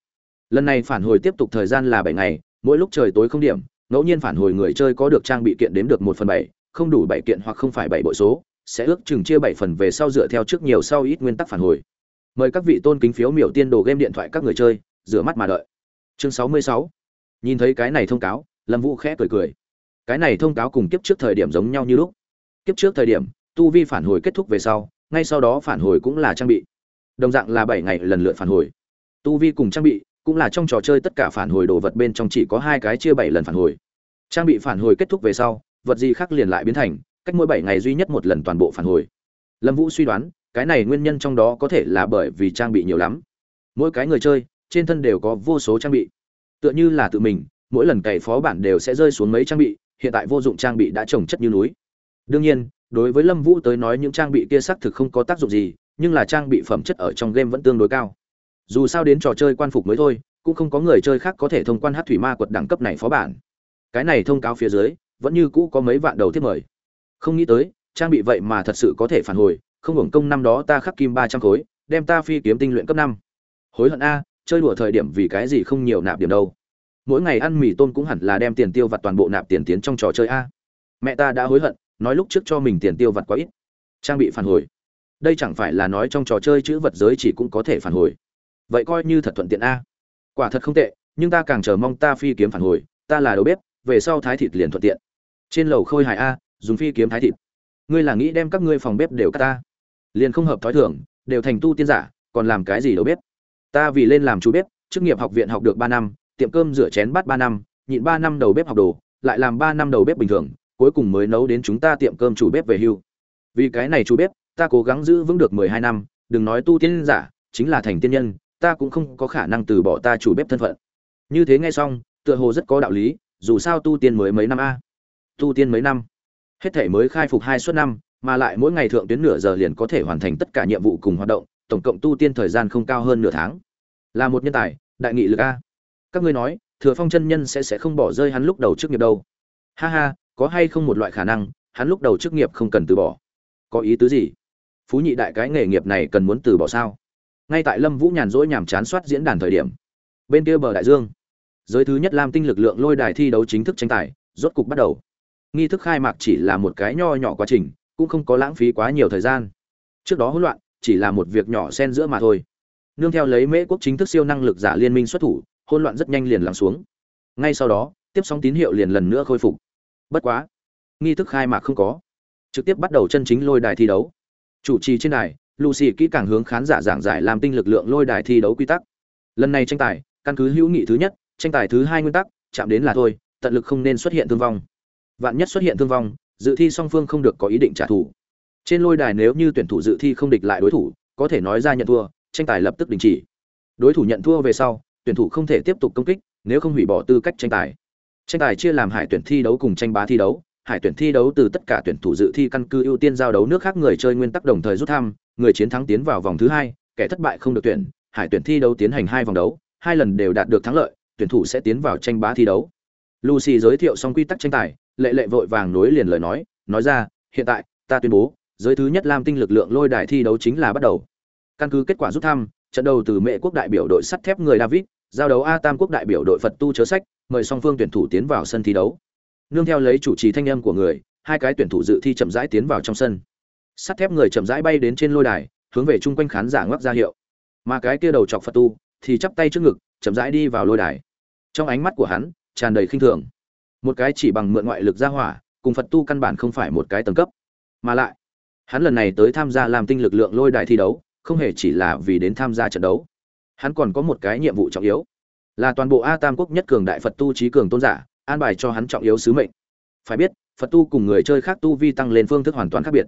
Lần này phản hồi tiếp tục thời gian là bảy ngày, mỗi lúc trời tối không điểm, ngẫu nhiên phản hồi người chơi có được trang bị kiện đếm được một phần bảy không đủ bảy kiện hoặc không phải bảy bội số, sẽ ước chừng chia bảy phần về sau dựa theo trước nhiều sau ít nguyên tắc phản hồi. Mời các vị tôn kính phiếu miểu tiên đồ game điện thoại các người chơi, rửa mắt mà đợi chương sáu mươi sáu nhìn thấy cái này thông cáo lâm vũ khẽ cười cười cái này thông cáo cùng kiếp trước thời điểm giống nhau như lúc kiếp trước thời điểm, tu vi phản hồi kết thúc về sau, ngay sau đó phản hồi cũng là trang bị. Đồng dạng là bảy ngày lần lượt phản hồi. Tu vi cùng trang bị cũng là trong trò chơi tất cả phản hồi đồ vật bên trong chỉ có hai cái chia bảy lần phản hồi. Trang bị phản hồi kết thúc về sau, vật gì khác liền lại biến thành, cách mỗi bảy ngày duy nhất một lần toàn bộ phản hồi. Lâm vũ suy đoán, cái này nguyên nhân trong đó có thể là bởi vì trang bị nhiều lắm. Mỗi cái người chơi, trên thân đều có vô số trang bị. Tựa như là tự mình, mỗi lần cày phó bản đều sẽ rơi xuống mấy trang bị, hiện tại vô dụng trang bị đã trồng chất như núi đương nhiên, đối với lâm vũ tới nói những trang bị kia xác thực không có tác dụng gì, nhưng là trang bị phẩm chất ở trong game vẫn tương đối cao. Dù sao đến trò chơi quan phục mới thôi, cũng không có người chơi khác có thể thông quan hát thủy ma quật đẳng cấp này phó bản. Cái này thông cáo phía dưới, vẫn như cũ có mấy vạn đầu thiết mời. Không nghĩ tới, trang bị vậy mà thật sự có thể phản hồi, không hưởng công năm đó ta khắc kim ba trăm khối, đem ta phi kiếm tinh luyện cấp năm. Hối hận a, chơi đùa thời điểm vì cái gì không nhiều nạp điểm đâu. Mỗi ngày ăn mì tôm cũng hẳn là đem tiền tiêu vặt toàn bộ nạp tiền tiến trong trò chơi a. Mẹ ta đã hối hận nói lúc trước cho mình tiền tiêu vặt quá ít. Trang bị phản hồi. Đây chẳng phải là nói trong trò chơi chữ vật giới chỉ cũng có thể phản hồi. Vậy coi như thật thuận tiện a. Quả thật không tệ, nhưng ta càng chờ mong ta phi kiếm phản hồi, ta là đầu bếp, về sau thái thịt liền thuận tiện. Trên lầu khôi hài a, dùng phi kiếm thái thịt. Ngươi là nghĩ đem các ngươi phòng bếp đều cắt ta? Liền không hợp thói thường, đều thành tu tiên giả, còn làm cái gì đầu bếp? Ta vì lên làm chú bếp, chức nghiệp học viện học được ba năm, tiệm cơm rửa chén bát ba năm, nhịn ba năm đầu bếp học đồ, lại làm ba năm đầu bếp bình thường cuối cùng mới nấu đến chúng ta tiệm cơm chủ bếp về hưu. Vì cái này chủ bếp, ta cố gắng giữ vững được mười hai năm, đừng nói tu tiên giả, chính là thành tiên nhân, ta cũng không có khả năng từ bỏ ta chủ bếp thân phận. Như thế nghe xong, tựa hồ rất có đạo lý, dù sao tu tiên mới mấy năm a? Tu tiên mấy năm? Hết thể mới khai phục hai suất năm, mà lại mỗi ngày thượng tuyến nửa giờ liền có thể hoàn thành tất cả nhiệm vụ cùng hoạt động, tổng cộng tu tiên thời gian không cao hơn nửa tháng. Là một nhân tài, đại nghị lực a. Các ngươi nói, thừa phong chân nhân sẽ sẽ không bỏ rơi hắn lúc đầu trước nghiệp đâu. Ha ha có hay không một loại khả năng, hắn lúc đầu chức nghiệp không cần từ bỏ. Có ý tứ gì? Phú nhị đại cái nghề nghiệp này cần muốn từ bỏ sao? Ngay tại lâm vũ nhàn rỗi nhàm chán soát diễn đàn thời điểm, bên kia bờ đại dương, giới thứ nhất lam tinh lực lượng lôi đài thi đấu chính thức tranh tài, rốt cục bắt đầu. Nghi thức khai mạc chỉ là một cái nho nhỏ quá trình, cũng không có lãng phí quá nhiều thời gian. Trước đó hỗn loạn, chỉ là một việc nhỏ xen giữa mà thôi. Nương theo lấy mễ quốc chính thức siêu năng lực giả liên minh xuất thủ, hỗn loạn rất nhanh liền lắng xuống. Ngay sau đó, tiếp sóng tín hiệu liền lần nữa khôi phục bất quá, nghi thức khai mạc không có. Trực tiếp bắt đầu chân chính lôi đài thi đấu. Chủ trì trên đài, lucy kỹ càng hướng khán giả giảng giải làm tinh lực lượng lôi đài thi đấu quy tắc. Lần này tranh tài, căn cứ hữu nghị thứ nhất, tranh tài thứ hai nguyên tắc, chạm đến là thôi, tận lực không nên xuất hiện thương vong. Vạn nhất xuất hiện thương vong, dự thi song phương không được có ý định trả thù. Trên lôi đài nếu như tuyển thủ dự thi không địch lại đối thủ, có thể nói ra nhận thua, tranh tài lập tức đình chỉ. Đối thủ nhận thua về sau, tuyển thủ không thể tiếp tục công kích, nếu không hủy bỏ tư cách tranh tài tranh tài chia làm hải tuyển thi đấu cùng tranh bá thi đấu, hải tuyển thi đấu từ tất cả tuyển thủ dự thi căn cứ ưu tiên giao đấu nước khác người chơi nguyên tắc đồng thời rút thăm, người chiến thắng tiến vào vòng thứ hai, kẻ thất bại không được tuyển, hải tuyển thi đấu tiến hành hai vòng đấu, hai lần đều đạt được thắng lợi, tuyển thủ sẽ tiến vào tranh bá thi đấu. Lucy giới thiệu xong quy tắc tranh tài, lệ lệ vội vàng nối liền lời nói nói ra, hiện tại, ta tuyên bố, giới thứ nhất lam tinh lực lượng lôi đài thi đấu chính là bắt đầu. Căn cứ kết quả rút thăm, trận đầu từ mệ quốc đại biểu đội sắt thép người david, giao đấu a tam quốc đại biểu đội phật tu chớ sách mời song phương tuyển thủ tiến vào sân thi đấu. Nương theo lấy chủ trì thanh âm của người, hai cái tuyển thủ dự thi chậm rãi tiến vào trong sân. Sắt thép người chậm rãi bay đến trên lôi đài, hướng về chung quanh khán giả ngoắc ra hiệu. Mà cái kia đầu chọc phật tu, thì chắp tay trước ngực, chậm rãi đi vào lôi đài. Trong ánh mắt của hắn, tràn đầy khinh thường. Một cái chỉ bằng mượn ngoại lực ra hỏa, cùng phật tu căn bản không phải một cái tầng cấp. Mà lại, hắn lần này tới tham gia làm tinh lực lượng lôi đài thi đấu, không hề chỉ là vì đến tham gia trận đấu. Hắn còn có một cái nhiệm vụ trọng yếu là toàn bộ a tam quốc nhất cường đại phật tu trí cường tôn giả, an bài cho hắn trọng yếu sứ mệnh. Phải biết, phật tu cùng người chơi khác tu vi tăng lên phương thức hoàn toàn khác biệt.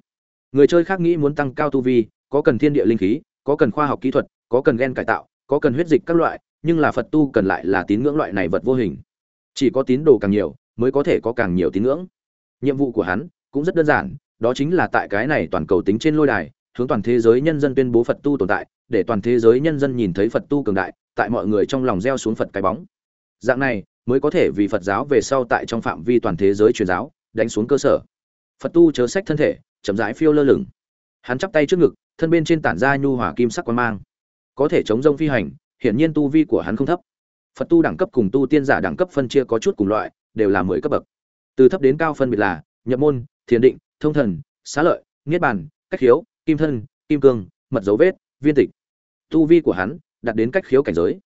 Người chơi khác nghĩ muốn tăng cao tu vi, có cần thiên địa linh khí, có cần khoa học kỹ thuật, có cần gen cải tạo, có cần huyết dịch các loại, nhưng là phật tu cần lại là tín ngưỡng loại này vật vô hình. Chỉ có tín đồ càng nhiều, mới có thể có càng nhiều tín ngưỡng. Nhiệm vụ của hắn cũng rất đơn giản, đó chính là tại cái này toàn cầu tính trên lôi đài, hướng toàn thế giới nhân dân tuyên bố phật tu tồn tại, để toàn thế giới nhân dân nhìn thấy phật tu cường đại tại mọi người trong lòng gieo xuống phật cái bóng. Dạng này, mới có thể vì phật giáo về sau tại trong phạm vi toàn thế giới truyền giáo, đánh xuống cơ sở. Phật tu chớ sách thân thể, chậm rãi phiêu lơ lửng. Hắn chắp tay trước ngực, thân bên trên tản ra nhu hỏa kim sắc quan mang. Có thể chống rông phi hành, hiển nhiên tu vi của hắn không thấp. Phật tu đẳng cấp cùng tu tiên giả đẳng cấp phân chia có chút cùng loại, đều là mười cấp bậc. Từ thấp đến cao phân biệt là nhập môn, thiền định, thông thần, xá lợi, niết bàn, cách hiếu, kim thân, kim cương, mật dấu vết, viên tịch. Tu vi của hắn đạt đến cách khiếu cảnh giới.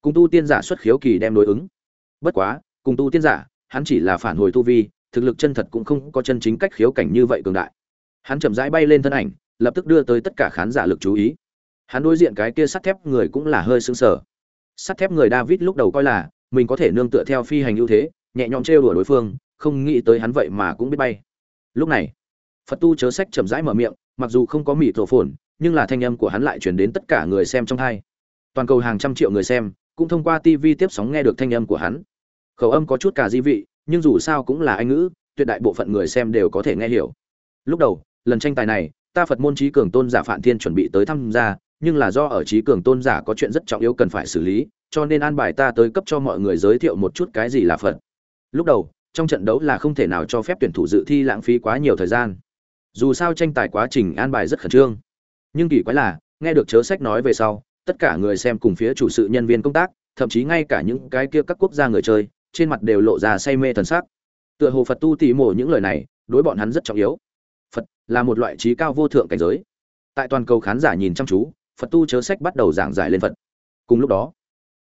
Cùng tu tiên giả xuất khiếu kỳ đem đối ứng. Bất quá, cùng tu tiên giả, hắn chỉ là phản hồi tu vi, thực lực chân thật cũng không có chân chính cách khiếu cảnh như vậy cường đại. Hắn chậm rãi bay lên thân ảnh, lập tức đưa tới tất cả khán giả lực chú ý. Hắn đối diện cái kia sắt thép người cũng là hơi sững sờ. Sắt thép người david lúc đầu coi là mình có thể nương tựa theo phi hành ưu thế, nhẹ nhõm trêu đùa đối phương, không nghĩ tới hắn vậy mà cũng biết bay. Lúc này, phật tu chớ sách chậm rãi mở miệng, mặc dù không có mịt rổ phồn, nhưng là thanh âm của hắn lại chuyển đến tất cả người xem trong hai toàn cầu hàng trăm triệu người xem, cũng thông qua tv tiếp sóng nghe được thanh âm của hắn. Khẩu âm có chút cả di vị, nhưng dù sao cũng là anh ngữ, tuyệt đại bộ phận người xem đều có thể nghe hiểu. Lúc đầu, lần tranh tài này, ta phật môn trí cường tôn giả phạm thiên chuẩn bị tới tham gia, nhưng là do ở trí cường tôn giả có chuyện rất trọng yếu cần phải xử lý, cho nên an bài ta tới cấp cho mọi người giới thiệu một chút cái gì là phật. Lúc đầu, trong trận đấu là không thể nào cho phép tuyển thủ dự thi lãng phí quá nhiều thời gian. Dù sao tranh tài quá trình an bài rất khẩn trương. Nhưng kỳ quái là, nghe được chớ sách nói về sau tất cả người xem cùng phía chủ sự nhân viên công tác, thậm chí ngay cả những cái kia các quốc gia người chơi, trên mặt đều lộ ra say mê thần sắc. Tựa hồ phật tu tỉ mổ những lời này, đối bọn hắn rất trọng yếu. Phật là một loại trí cao vô thượng cảnh giới. Tại toàn cầu khán giả nhìn chăm chú, phật tu chớ sách bắt đầu giảng giải lên phật. Cùng lúc đó,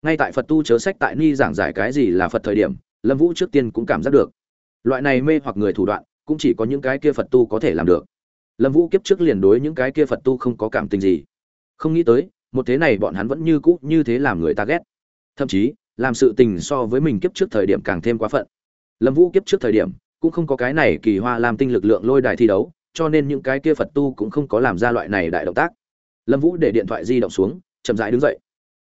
ngay tại phật tu chớ sách tại ni giảng giải cái gì là phật thời điểm, lâm vũ trước tiên cũng cảm giác được. Loại này mê hoặc người thủ đoạn, cũng chỉ có những cái kia phật tu có thể làm được. Lâm vũ kiếp trước liền đối những cái kia phật tu không có cảm tình gì. Không nghĩ tới một thế này bọn hắn vẫn như cũ như thế làm người ta ghét. Thậm chí, làm sự tình so với mình kiếp trước thời điểm càng thêm quá phận. Lâm vũ kiếp trước thời điểm, cũng không có cái này kỳ hoa làm tinh lực lượng lôi đài thi đấu, cho nên những cái kia phật tu cũng không có làm ra loại này đại động tác. Lâm vũ để điện thoại di động xuống, chậm rãi đứng dậy.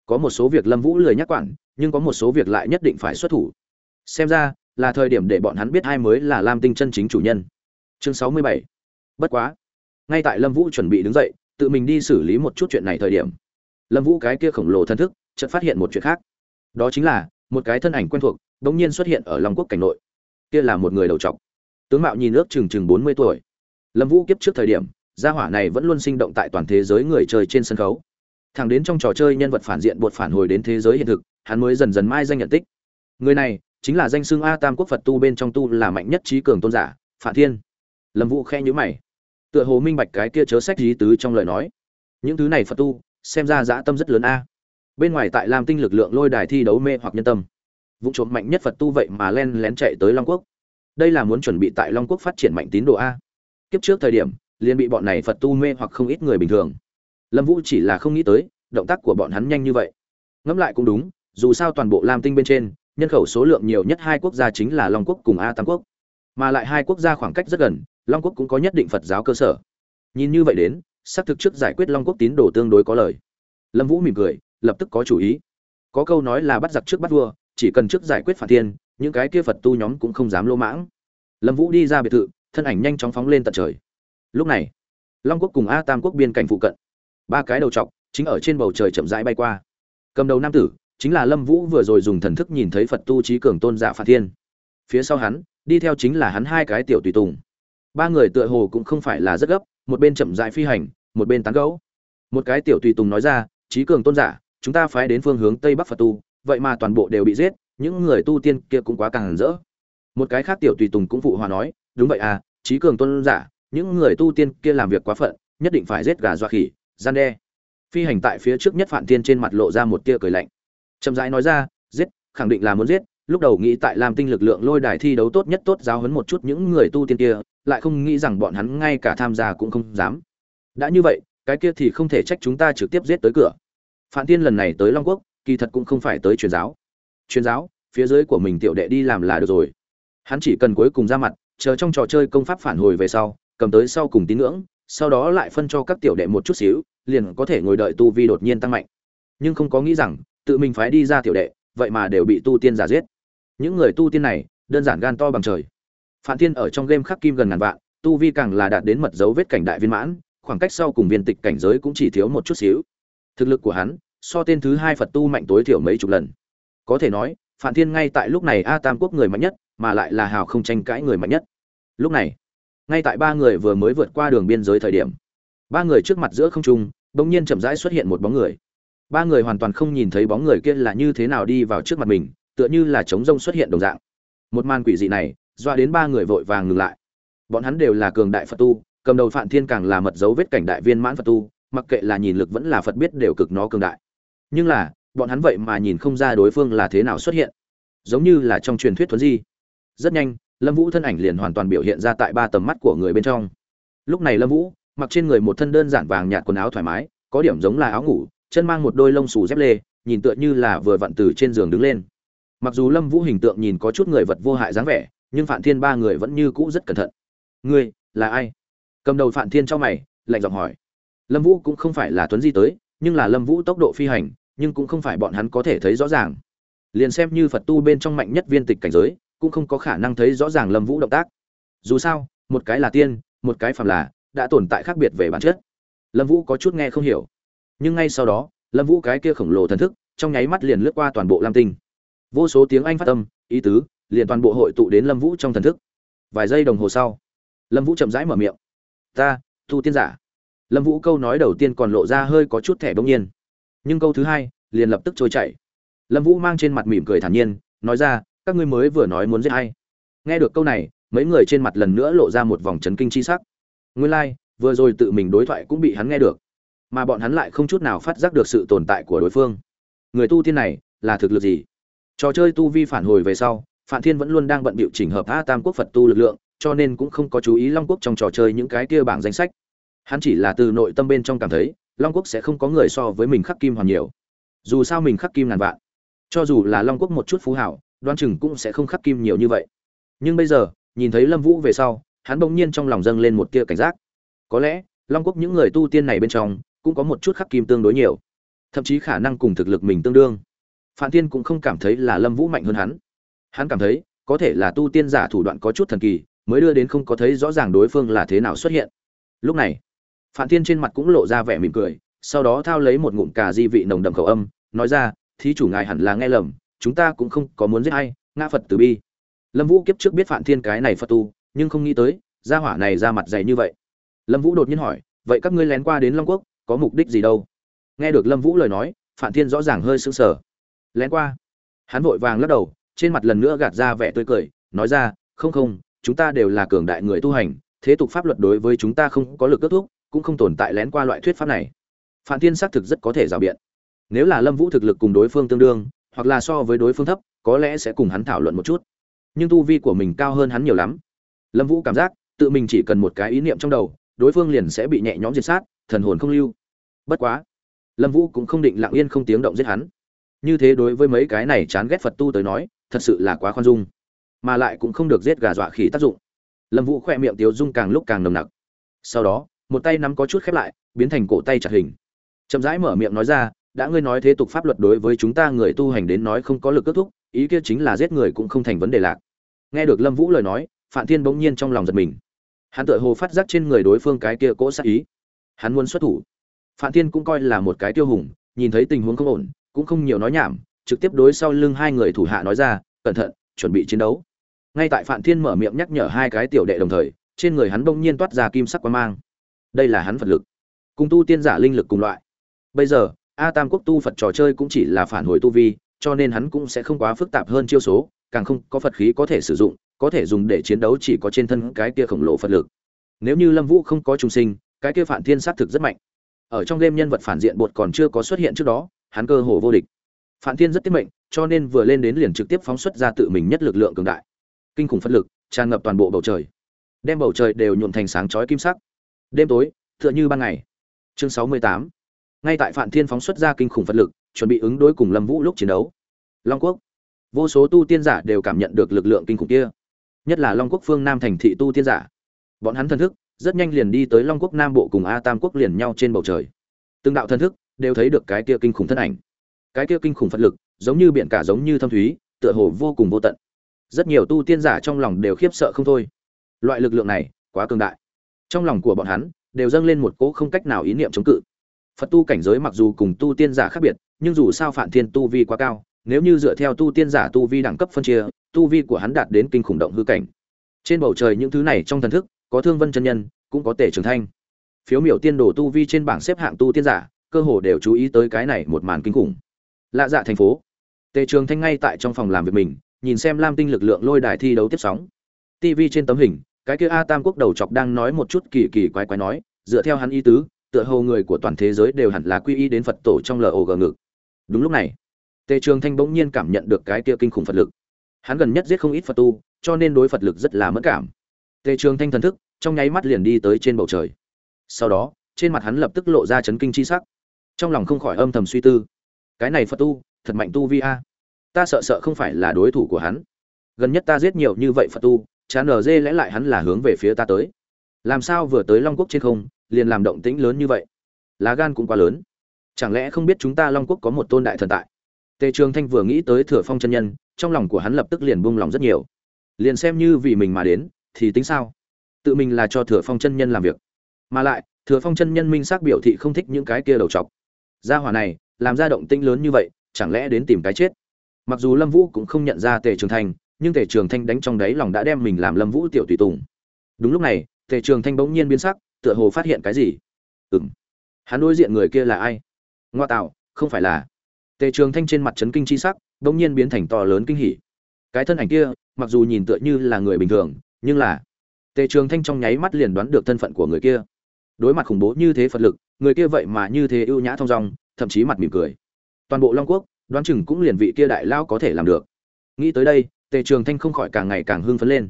Có một số việc lâm vũ lười nhắc quản, nhưng có một số việc lại nhất định phải xuất thủ. Xem ra, là thời điểm để bọn hắn biết ai mới là lam tinh chân chính chủ nhân. Chương sáu mươi bảy. Bất quá. Ngay tại lâm vũ chuẩn bị đứng dậy, tự mình đi xử lý một chút chuyện này thời điểm lâm vũ cái kia khổng lồ thân thức, chợt phát hiện một chuyện khác. Đó chính là, một cái thân ảnh quen thuộc đ ỗ n g nhiên xuất hiện ở long quốc cảnh nội. Kia là một người đầu t tướng mạo nhìn ước chừng chừng bốn mươi tuổi. Lâm vũ kiếp trước thời điểm, gia hỏa này vẫn luôn sinh động tại toàn thế giới người chơi trên sân khấu. Thẳng đến trong trò chơi nhân vật phản diện buộc phản hồi đến thế giới hiện thực, hắn mới dần dần mai danh nhận tích. Người này, chính là danh xưng a tam quốc phật tu bên trong tu là mạnh nhất trí cường tôn giả phản thiên. Lâm vũ khe nhữ mày. Tựa hồ minh bạch cái kia chớ sách lý tứ trong lời nói. Những thứ này phật tu xem ra dã tâm rất lớn a. Bên ngoài tại lam tinh lực lượng lôi đài thi đấu mê hoặc nhân tâm. Vụ trộm mạnh nhất phật tu vậy mà len lén chạy tới long quốc. Đây là muốn chuẩn bị tại long quốc phát triển mạnh tín đồ a. Kiếp trước thời điểm, liền bị bọn này phật tu mê hoặc không ít người bình thường. Lâm vũ chỉ là không nghĩ tới, động tác của bọn hắn nhanh như vậy. Ngẫm lại cũng đúng, dù sao toàn bộ lam tinh bên trên, nhân khẩu số lượng nhiều nhất hai quốc gia chính là long quốc cùng a tam quốc. Mà lại hai quốc gia khoảng cách rất gần, long quốc cũng có nhất định phật giáo cơ sở. Nhìn như vậy đến xác thực trước giải quyết long quốc tín đồ tương đối có lời. Lâm vũ mỉm cười, lập tức có chủ ý. Có câu nói là bắt giặc trước bắt vua, chỉ cần trước giải quyết phản thiên, những cái kia phật tu nhóm cũng không dám lỗ mãng. Lâm vũ đi ra biệt thự, thân ảnh nhanh chóng phóng lên tận trời. Lúc này, long quốc cùng a tam quốc biên cảnh phụ cận. Ba cái đầu t chính ở trên bầu trời chậm rãi bay qua. Cầm đầu nam tử chính là lâm vũ vừa rồi dùng thần thức nhìn thấy phật tu trí cường tôn giả phản thiên. Phía sau hắn, đi theo chính là hắn hai cái tiểu tùy tùng. Ba người tựa hồ cũng không phải là rất gấp một bên chậm dại phi hành, một bên tán gấu một cái tiểu tùy tùng nói ra trí cường tôn giả, chúng ta phái đến phương hướng tây bắc phật tu, vậy mà toàn bộ đều bị giết, những người tu tiên kia cũng quá càng rỡ. Một cái khác tiểu tùy tùng cũng phụ hòa nói, đúng vậy à trí cường tôn giả, những người tu tiên kia làm việc quá phận, nhất định phải giết gà dọa khỉ, gian đe. Phi hành tại phía trước nhất phản tiên trên mặt lộ ra một tia cười lạnh. Chậm rãi nói ra, giết, khẳng định là muốn giết, lúc đầu nghĩ tại làm tinh lực lượng lôi đài thi đấu tốt nhất tốt giáo huấn một chút những người tu tiên kia lại không nghĩ rằng bọn hắn ngay cả tham gia cũng không dám. Đã như vậy, cái kia thì không thể trách chúng ta trực tiếp giết tới cửa. Phạm tiên lần này tới long quốc, kỳ thật cũng không phải tới truyền giáo. Truyền giáo, phía dưới của mình tiểu đệ đi làm là được rồi. Hắn chỉ cần cuối cùng ra mặt, chờ trong trò chơi công pháp phản hồi về sau, cầm tới sau cùng tín ngưỡng, sau đó lại phân cho các tiểu đệ một chút xíu, liền có thể ngồi đợi tu vi đột nhiên tăng mạnh. Nhưng không có nghĩ rằng, tự mình phái đi ra tiểu đệ, vậy mà đều bị tu tiên giả giết. Những người tu tiên này, đơn giản gan to bằng trời phạm Thiên ở trong game khắc kim gần ngàn vạn, tu vi càng là đạt đến mật dấu vết cảnh đại viên mãn, khoảng cách sau cùng viên tịch cảnh giới cũng chỉ thiếu một chút xíu. Thực lực của hắn, so tên thứ hai phật tu mạnh tối thiểu mấy chục lần. Có thể nói phạm thiên ngay tại lúc này a tam quốc người mạnh nhất, mà lại là hào không tranh cãi người mạnh nhất. Lúc này, ngay tại ba người vừa mới vượt qua đường biên giới thời điểm, ba người trước mặt giữa không trung, bỗng nhiên chậm rãi xuất hiện một bóng người. Ba người hoàn toàn không nhìn thấy bóng người kia là như thế nào đi vào trước mặt mình, tựa như là trống rông xuất hiện đồng dạng. Một màn quỷ dị này doa đến ba người vội vàng ngừng lại. Bọn hắn đều là cường đại phật tu, cầm đầu phạm thiên càng là mật dấu vết cảnh đại viên mãn phật tu, mặc kệ là nhìn lực vẫn là phật biết đều cực nó cường đại. Nhưng là, bọn hắn vậy mà nhìn không ra đối phương là thế nào xuất hiện. Giống như là trong truyền thuyết thuấn di. Rất nhanh, lâm vũ thân ảnh liền hoàn toàn biểu hiện ra tại ba tầm mắt của người bên trong. Lúc này lâm vũ, mặc trên người một thân đơn giản vàng nhạt quần áo thoải mái, có điểm giống là áo ngủ, chân mang một đôi lông xù dép lê, nhìn tựa như là vừa vặn từ trên giường đứng lên. Mặc dù lâm vũ hình tượng nhìn có chút người vật vô hại dáng vẻ nhưng phạm thiên ba người vẫn như cũ rất cẩn thận. Ngươi là ai? Cầm đầu phạm thiên cho mày lạnh giọng hỏi. Lâm vũ cũng không phải là tuấn di tới nhưng là lâm vũ tốc độ phi hành nhưng cũng không phải bọn hắn có thể thấy rõ ràng. Liền xem như phật tu bên trong mạnh nhất viên tịch cảnh giới cũng không có khả năng thấy rõ ràng lâm vũ động tác. Dù sao một cái là tiên một cái phàm là đã tồn tại khác biệt về bản chất. Lâm vũ có chút nghe không hiểu. Nhưng ngay sau đó lâm vũ cái kia khổng lồ thần thức trong nháy mắt liền lướt qua toàn bộ lam tinh. Vô số tiếng anh phát âm, ý tứ liền toàn bộ hội tụ đến lâm vũ trong thần thức. Vài giây đồng hồ sau lâm vũ chậm rãi mở miệng. Ta tu tiên giả. Lâm vũ câu nói đầu tiên còn lộ ra hơi có chút thẻ bỗng nhiên. Nhưng câu thứ hai liền lập tức trôi chảy. Lâm vũ mang trên mặt mỉm cười thản nhiên nói ra các ngươi mới vừa nói muốn giết hay nghe được câu này mấy người trên mặt lần nữa lộ ra một vòng chấn kinh chi sắc. Nguyên lai、like, vừa rồi tự mình đối thoại cũng bị hắn nghe được mà bọn hắn lại không chút nào phát giác được sự tồn tại của đối phương. Người tu tiên này là thực lực gì? Trò chơi tu vi phản hồi về sau phạm thiên vẫn luôn đang bận bịu chỉnh hợp a tam quốc phật tu lực lượng, cho nên cũng không có chú ý long quốc trong trò chơi những cái kia bảng danh sách. Hắn chỉ là từ nội tâm bên trong cảm thấy, long quốc sẽ không có người so với mình khắc kim hoàn nhiều. Dù sao mình khắc kim ngàn vạn. Cho dù là long quốc một chút phú hảo đoan chừng cũng sẽ không khắc kim nhiều như vậy. Nhưng bây giờ, nhìn thấy lâm vũ về sau, hắn bỗng nhiên trong lòng dâng lên một tia cảnh giác. Có lẽ, long quốc những người tu tiên này bên trong, cũng có một chút khắc kim tương đối nhiều. Thậm chí khả năng cùng thực lực mình tương đương. Phạm tiên cũng không cảm thấy là lâm vũ mạnh hơn hắn hắn cảm thấy, có thể là tu tiên giả thủ đoạn có chút thần kỳ, mới đưa đến không có thấy rõ ràng đối phương là thế nào xuất hiện. Lúc này phạm tiên trên mặt cũng lộ ra vẻ mỉm cười, sau đó thao lấy một ngụm cà di vị nồng đậm khẩu âm, nói ra, thí chủ ngài hẳn là nghe lầm, chúng ta cũng không có muốn giết ai, ngã phật từ bi. Lâm vũ kiếp trước biết phạm thiên cái này phật tu, nhưng không nghĩ tới, gia hỏa này ra mặt dày như vậy. Lâm vũ đột nhiên hỏi, vậy các ngươi lén qua đến long quốc, có mục đích gì đâu? Nghe được lâm vũ lời nói phạm thiên rõ ràng hơi sững sờ. Lén qua? Hắn vội vàng lắc đầu trên mặt lần nữa gạt ra vẻ tươi cười, nói ra, không không, chúng ta đều là cường đại người tu hành, thế tục pháp luật đối với chúng ta không có lực ước thúc, cũng không tồn tại lén qua loại thuyết pháp này. Phạm thiên xác thực rất có thể rào biện. Nếu là lâm vũ thực lực cùng đối phương tương đương, hoặc là so với đối phương thấp, có lẽ sẽ cùng hắn thảo luận một chút. Nhưng tu vi của mình cao hơn hắn nhiều lắm. Lâm vũ cảm giác, tự mình chỉ cần một cái ý niệm trong đầu, đối phương liền sẽ bị nhẹ nhõm diệt sát, thần hồn không lưu. Bất quá, lâm vũ cũng không định lặng yên không tiếng động giết hắn. Như thế đối với mấy cái này chán ghét phật tu tới nói thật sự là quá khoan dung, mà lại cũng không được giết gà dọa khỉ tác dụng. Lâm vũ khoe miệng tiếu dung càng lúc càng nồng nặc. Sau đó, một tay nắm có chút khép lại, biến thành cổ tay chặt hình. Chậm rãi mở miệng nói ra, đã ngươi nói thế tục pháp luật đối với chúng ta người tu hành đến nói không có lực kết thúc, ý kia chính là giết người cũng không thành vấn đề lạc. Nghe được lâm vũ lời nói, phạm thiên bỗng nhiên trong lòng giật mình. Hắn tự hồ phát giác trên người đối phương cái kia cỗ sát ý. Hắn muốn xuất thủ. Phạm thiên cũng coi là một cái tiêu hùng, nhìn thấy tình huống không ổn, cũng không nhiều nói nhảm trực tiếp đối sau lưng hai người thủ hạ nói ra, cẩn thận, chuẩn bị chiến đấu. Ngay tại phạm thiên mở miệng nhắc nhở hai cái tiểu đệ đồng thời, trên người hắn bỗng nhiên toát ra kim sắc quang mang. Đây là hắn phật lực. Cùng tu tiên giả linh lực cùng loại. Bây giờ, a tam quốc tu phật trò chơi cũng chỉ là phản hồi tu vi, cho nên hắn cũng sẽ không quá phức tạp hơn chiêu số, càng không có phật khí có thể sử dụng, có thể dùng để chiến đấu chỉ có trên thân cái kia khổng lồ phật lực. Nếu như lâm vũ không có trùng sinh, cái kia phản thiên sát thực rất mạnh. Ở trong game nhân vật phản diện bột còn chưa có xuất hiện trước đó, hắn cơ hồ vô địch phản thiên rất tiết mệnh cho nên vừa lên đến liền trực tiếp phóng xuất ra tự mình nhất lực lượng cường đại kinh khủng phân lực tràn ngập toàn bộ bầu trời đem bầu trời đều nhuộm thành sáng chói kim sắc đêm tối tựa như ban ngày chương sáu mươi tám ngay tại Phạn Thiên phóng xuất ra kinh khủng phật lực, chuẩn bị ứng đối cùng Lâm Vũ lúc chiến đấu. Long Quốc, vô số tu tiên giả đều cảm nhận được lực lượng kinh khủng kia, nhất là Long Quốc phương Nam thành thị tu tiên giả. Bọn hắn thân thức rất nhanh liền đi tới Long Quốc Nam bộ cùng A Tam Quốc liền nhau trên bầu trời. Từng đạo thân thức đều thấy được cái kia kinh khủng thân ảnh. Cái kia kinh khủng phật lực, giống như biển cả giống như thâm thúy, tựa hồ vô cùng vô tận. Rất nhiều tu tiên giả trong lòng đều khiếp sợ không thôi. Loại lực lượng này, quá cường đại. Trong lòng của bọn hắn đều dâng lên một cỗ không cách nào ý niệm chống cự phật tu cảnh giới mặc dù cùng tu tiên giả khác biệt nhưng dù sao phản thiên tu vi quá cao nếu như dựa theo tu tiên giả tu vi đẳng cấp phân chia tu vi của hắn đạt đến kinh khủng động hư cảnh trên bầu trời những thứ này trong thần thức có thương vân chân nhân cũng có tể trường thanh phiếu miểu tiên đồ tu vi trên bảng xếp hạng tu tiên giả cơ hồ đều chú ý tới cái này một màn kinh khủng lạ dạ thành phố tề trường thanh ngay tại trong phòng làm việc mình nhìn xem lam tinh lực lượng lôi đài thi đấu tiếp sóng tv trên tấm hình cái kia a tam quốc đầu chọc đang nói một chút kỳ kỳ quái quái nói dựa theo hắn ý tứ tựa hồ người của toàn thế giới đều hẳn là quy y đến Phật tổ trong LOG ngực. Đúng lúc này, Tề Trường Thanh bỗng nhiên cảm nhận được cái kia kinh khủng Phật lực. Hắn gần nhất giết không ít Phật tu, cho nên đối Phật lực rất là mẫn cảm. Tề Trường Thanh thần thức, trong nháy mắt liền đi tới trên bầu trời. Sau đó, trên mặt hắn lập tức lộ ra chấn kinh chi sắc. Trong lòng không khỏi âm thầm suy tư, cái này Phật tu, thật mạnh tu vi a. Ta sợ sợ không phải là đối thủ của hắn. Gần nhất ta giết nhiều như vậy Phật tu, chán ở dê lẽ lại hắn là hướng về phía ta tới. Làm sao vừa tới Long Quốc trên không, liền làm động tĩnh lớn như vậy? Lá gan cũng quá lớn. Chẳng lẽ không biết chúng ta long quốc có một tôn đại thần tại? Tề trường thanh vừa nghĩ tới thừa phong chân nhân trong lòng của hắn lập tức liền buông lòng rất nhiều. Liền xem như vì mình mà đến thì tính sao? Tự mình là cho thừa phong chân nhân làm việc. Mà lại thừa phong chân nhân minh xác biểu thị không thích những cái kia đầu chọc. Gia hỏa này làm ra động tĩnh lớn như vậy, chẳng lẽ đến tìm cái chết? Mặc dù lâm vũ cũng không nhận ra tề trường thanh, nhưng tề trường thanh đánh trong đáy lòng đã đem mình làm lâm vũ tiểu tùy tùng. Đúng lúc này, tề trường thanh bỗng nhiên biến sắc, tựa hồ phát hiện cái gì. Ừng hắn đối diện người kia là ai? Ngoa tạo, không phải là. Tề trường thanh trên mặt trấn kinh c h i sắc, bỗng nhiên biến thành to lớn kinh hỉ. Cái thân ảnh kia, mặc dù nhìn tựa như là người bình thường, nhưng là tề trường thanh trong nháy mắt liền đoán được thân phận của người kia. Đối mặt khủng bố như thế phật lực, người kia vậy mà như thế ưu nhã thong dong thậm chí mặt mỉm cười. Toàn bộ long quốc, đoán chừng cũng liền vị kia đại lao có thể làm được. Nghĩ tới đây, tề trường thanh không khỏi càng ngày càng hưng phấn lên.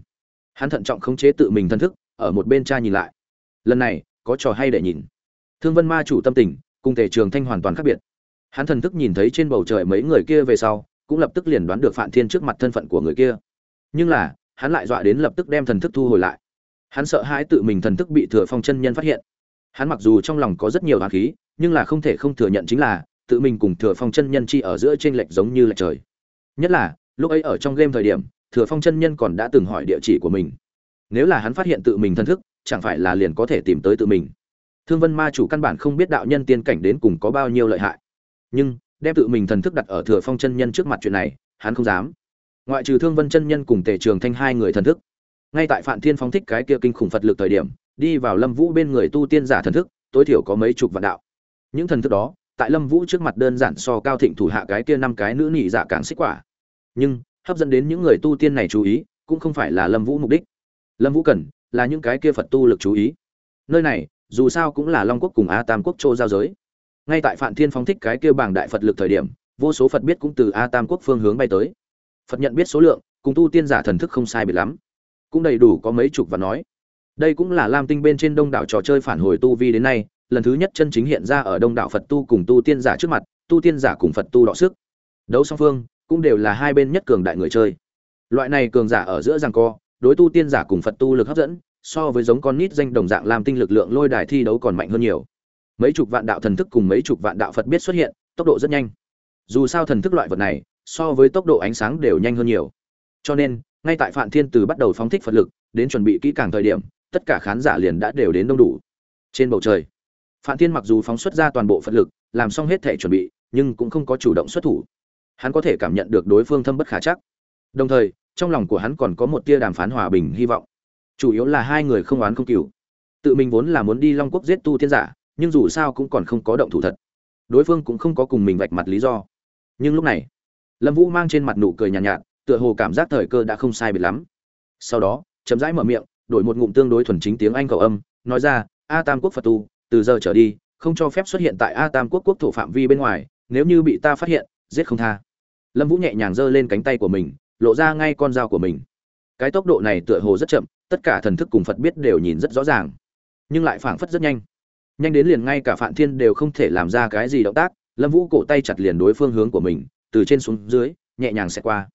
Hắn thận trọng khống chế tự mình thân thức, ở một bên cha nhìn lại. Lần này, có trò hay để nhìn. Thương vân ma chủ tâm tình, cùng Tề trường thanh hoàn toàn khác biệt. Hắn thần thức nhìn thấy trên bầu trời mấy người kia về sau, cũng lập tức liền đoán được phạm thiên trước mặt thân phận của người kia. Nhưng là, hắn lại dọa đến lập tức đem thần thức thu hồi lại. Hắn sợ hãi tự mình thần thức bị thừa phong chân nhân phát hiện hắn mặc dù trong lòng có rất nhiều hoàng khí, nhưng là không thể không thừa nhận chính là, tự mình cùng thừa phong chân nhân chi ở giữa t r ê n lệch giống như lệch trời. Nhất là, lúc ấy ở trong game thời điểm, thừa phong chân nhân còn đã từng hỏi địa chỉ của mình. Nếu là hắn phát hiện tự mình thân thức, chẳng phải là liền có thể tìm tới tự mình. Thương vân ma chủ căn bản không biết đạo nhân tiên cảnh đến cùng có bao nhiêu lợi hại. Nhưng, đem tự mình thần thức đặt ở thừa phong chân nhân trước mặt chuyện này, hắn không dám. Ngoại trừ thương vân chân nhân cùng tề trường thanh hai người thần thức. Ngay tại phạm thiên phóng thích cái kia kinh khủng phật lực thời điểm đi vào lâm vũ bên người tu tiên giả thần thức, tối thiểu có mấy chục vạn đạo. Những thần thức đó, tại lâm vũ trước mặt đơn giản so cao thịnh thủ hạ cái kia năm cái nữ nị dạ càng xích quả. Nhưng, hấp dẫn đến những người tu tiên này chú ý, cũng không phải là lâm vũ mục đích. Lâm vũ cần, là những cái kia phật tu lực chú ý. Nơi này, dù sao cũng là long quốc cùng a tam quốc châu giao giới. Ngay tại phạm thiên phóng thích cái kia bảng đại phật lực thời điểm, vô số phật biết cũng từ a tam quốc phương hướng bay tới. Phật nhận biết số lượng, cùng tu tiên giả thần thức không sai biệt lắm. Cũng đầy đủ có mấy chục và nói đây cũng là lam tinh bên trên đông đảo trò chơi phản hồi tu vi đến nay, lần thứ nhất chân chính hiện ra ở đông đảo phật tu cùng tu tiên giả trước mặt, tu tiên giả cùng phật tu đọ sức. Đấu song phương cũng đều là hai bên nhất cường đại người chơi. Loại này cường giả ở giữa giằng co, đối tu tiên giả cùng phật tu lực hấp dẫn, so với giống con nít danh đồng dạng lam tinh lực lượng lôi đài thi đấu còn mạnh hơn nhiều. Mấy chục vạn đạo thần thức cùng mấy chục vạn đạo phật biết xuất hiện, tốc độ rất nhanh. Dù sao thần thức loại vật này, so với tốc độ ánh sáng đều nhanh hơn nhiều. Cho nên, ngay tại phạm thiên từ bắt đầu phóng thích phật lực, đến chuẩn bị kỹ càng thời điểm tất cả khán giả liền đã đều đến đông đủ. Trên bầu trời phạm thiên mặc dù phóng xuất ra toàn bộ phật lực làm xong hết thể chuẩn bị nhưng cũng không có chủ động xuất thủ. Hắn có thể cảm nhận được đối phương thâm bất khả chắc. Đồng thời trong lòng của hắn còn có một tia đàm phán hòa bình hy vọng. Chủ yếu là hai người không oán không cừu. Tự mình vốn là muốn đi long quốc giết tu tiên giả nhưng dù sao cũng còn không có động thủ thật. Đối phương cũng không có cùng mình vạch mặt lý do. Nhưng lúc này lâm vũ mang trên mặt nụ cười nhàn nhạt, nhạt tựa hồ cảm giác thời cơ đã không sai biệt lắm. Sau đó chậm rãi mở miệng đổi một ngụm tương đối thuần chính tiếng anh cầu âm, nói ra, a tam quốc phật tu, từ giờ trở đi, không cho phép xuất hiện tại a tam quốc quốc thổ phạm vi bên ngoài, nếu như bị ta phát hiện, giết không tha. Lâm vũ nhẹ nhàng giơ lên cánh tay của mình, lộ ra ngay con dao của mình. Cái tốc độ này tựa hồ rất chậm, tất cả thần thức cùng phật biết đều nhìn rất rõ ràng, nhưng lại phảng phất rất nhanh. Nhanh đến liền ngay cả phạm thiên đều không thể làm ra cái gì động tác, lâm vũ cổ tay chặt liền đối phương hướng của mình, từ trên xuống dưới, nhẹ nhàng xẹt qua.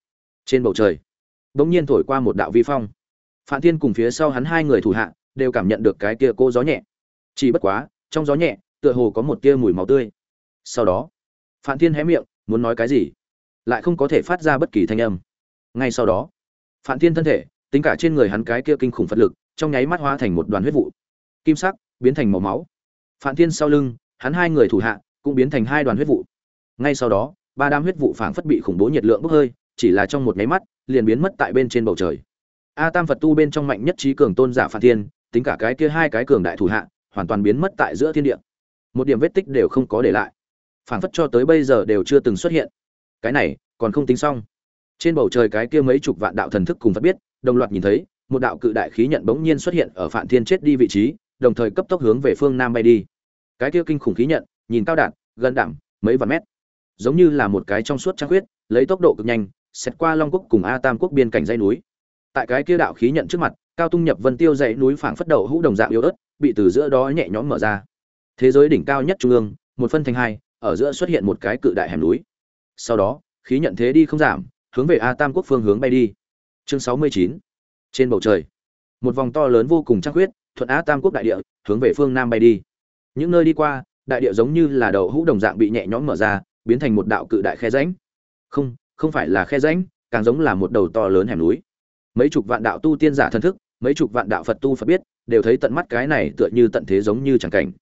Trên bầu trời, bỗng nhiên thổi qua một đạo vi phong phạm thiên cùng phía sau hắn hai người thủ hạ đều cảm nhận được cái kia cô gió nhẹ. Chỉ bất quá, trong gió nhẹ, tựa hồ có một tia mùi máu tươi. Sau đó phạm thiên hé miệng, muốn nói cái gì? Lại không có thể phát ra bất kỳ thanh âm. Ngay sau đó phạm thiên thân thể, tính cả trên người hắn cái kia kinh khủng phật lực, trong nháy mắt hóa thành một đoàn huyết vụ. Kim sắc, biến thành màu máu. Phạm thiên sau lưng, hắn hai người thủ hạ cũng biến thành hai đoàn huyết vụ. Ngay sau đó, ba đám huyết vụ phảng phất bị khủng bố nhiệt lượng bốc hơi, chỉ là trong một nháy mắt, liền biến mất tại bên trên bầu trời a tam phật tu bên trong mạnh nhất trí cường tôn giả phản thiên, tính cả cái kia hai cái cường đại thủ hạ, hoàn toàn biến mất tại giữa thiên địa. Một điểm vết tích đều không có để lại. Phản phất cho tới bây giờ đều chưa từng xuất hiện. Cái này, còn không tính xong. Trên bầu trời cái kia mấy chục vạn đạo thần thức cùng phật biết, đồng loạt nhìn thấy, một đạo cự đại khí nhận bỗng nhiên xuất hiện ở phạm thiên chết đi vị trí, đồng thời cấp tốc hướng về phương nam bay đi. Cái kia kinh khủng khí nhận, nhìn cao đạt, gần đảm mấy vạn mét. Giống như là một cái trong suốt trăng huyết lấy tốc độ cực nhanh xét qua long quốc cùng a tam quốc biên cảnh dãy núi tại cái kia đạo khí nhận trước mặt, cao tung nhập vân tiêu dãy núi phảng phất đầu hũ đồng dạng yếu ớt, bị từ giữa đó nhẹ nhõm mở ra. Thế giới đỉnh cao nhất trung ương, một phân thành hai, ở giữa xuất hiện một cái cự đại hẻm núi. Sau đó, khí nhận thế đi không giảm, hướng về a tam quốc phương hướng bay đi. Chương sáu mươi chín, trên bầu trời. Một vòng to lớn vô cùng trăng huyết thuận a tam quốc đại địa, hướng về phương nam bay đi. Những nơi đi qua, đại địa giống như là đầu hũ đồng dạng bị nhẹ nhõm mở ra, biến thành một đạo cự đại khe rãnh. Không không phải là khe rãnh, càng giống là một đầu to lớn hẻm núi mấy chục vạn đạo tu tiên giả thần thức, mấy chục vạn đạo phật tu phật biết, đều thấy tận mắt cái này tựa như tận thế giống như chẳng cảnh.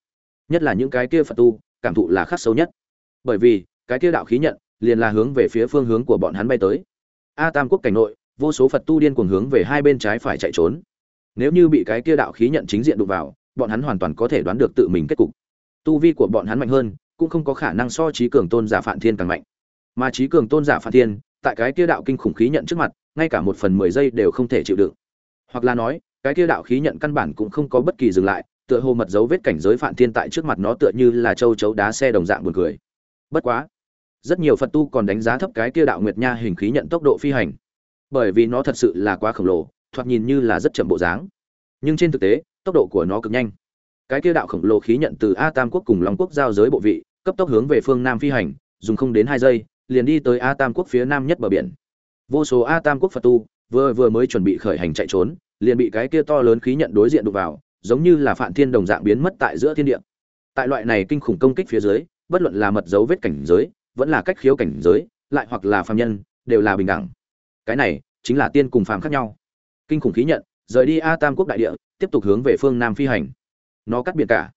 Nhất là những cái kia phật tu, cảm thụ là khắc sâu nhất. Bởi vì, cái kia đạo khí nhận, liền là hướng về phía phương hướng của bọn hắn bay tới. A tam quốc cảnh nội, vô số phật tu điên cuồng hướng về hai bên trái phải chạy trốn. Nếu như bị cái kia đạo khí nhận chính diện đụng vào, bọn hắn hoàn toàn có thể đoán được tự mình kết cục. Tu vi của bọn hắn mạnh hơn, cũng không có khả năng so trí cường tôn giả phản thiên càng mạnh. Mà trí cường tôn giả phản thiên, tại cái kia đạo kinh khủng khí nhận trước mặt ngay cả một phần mười giây đều không thể chịu đựng. Hoặc là nói, cái kia đạo khí nhận căn bản cũng không có bất kỳ dừng lại, tựa hồ mật dấu vết cảnh giới phản thiên tại trước mặt nó tựa như là châu chấu đá xe đồng dạng buồn cười. Bất quá, rất nhiều phật tu còn đánh giá thấp cái kia đạo nguyệt nha hình khí nhận tốc độ phi hành. Bởi vì nó thật sự là quá khổng lồ, thoạt nhìn như là rất chậm bộ dáng. Nhưng trên thực tế, tốc độ của nó cực nhanh. Cái kia đạo khổng lồ khí nhận từ a tam quốc cùng long quốc giao giới bộ vị, cấp tốc hướng về phương nam phi hành, dùng không đến hai giây, liền đi tới a tam quốc phía nam nhất bờ biển vô số a tam quốc phật tu, vừa vừa mới chuẩn bị khởi hành chạy trốn, liền bị cái kia to lớn khí nhận đối diện đụng vào, giống như là phản thiên đồng dạng biến mất tại giữa thiên địa. Tại loại này kinh khủng công kích phía dưới, bất luận là mật dấu vết cảnh giới, vẫn là cách khiếu cảnh giới, lại hoặc là phàm nhân, đều là bình đẳng. Cái này, chính là tiên cùng phàm khác nhau. Kinh khủng khí nhận, rời đi a tam quốc đại địa, tiếp tục hướng về phương nam phi hành. Nó cắt biển cả,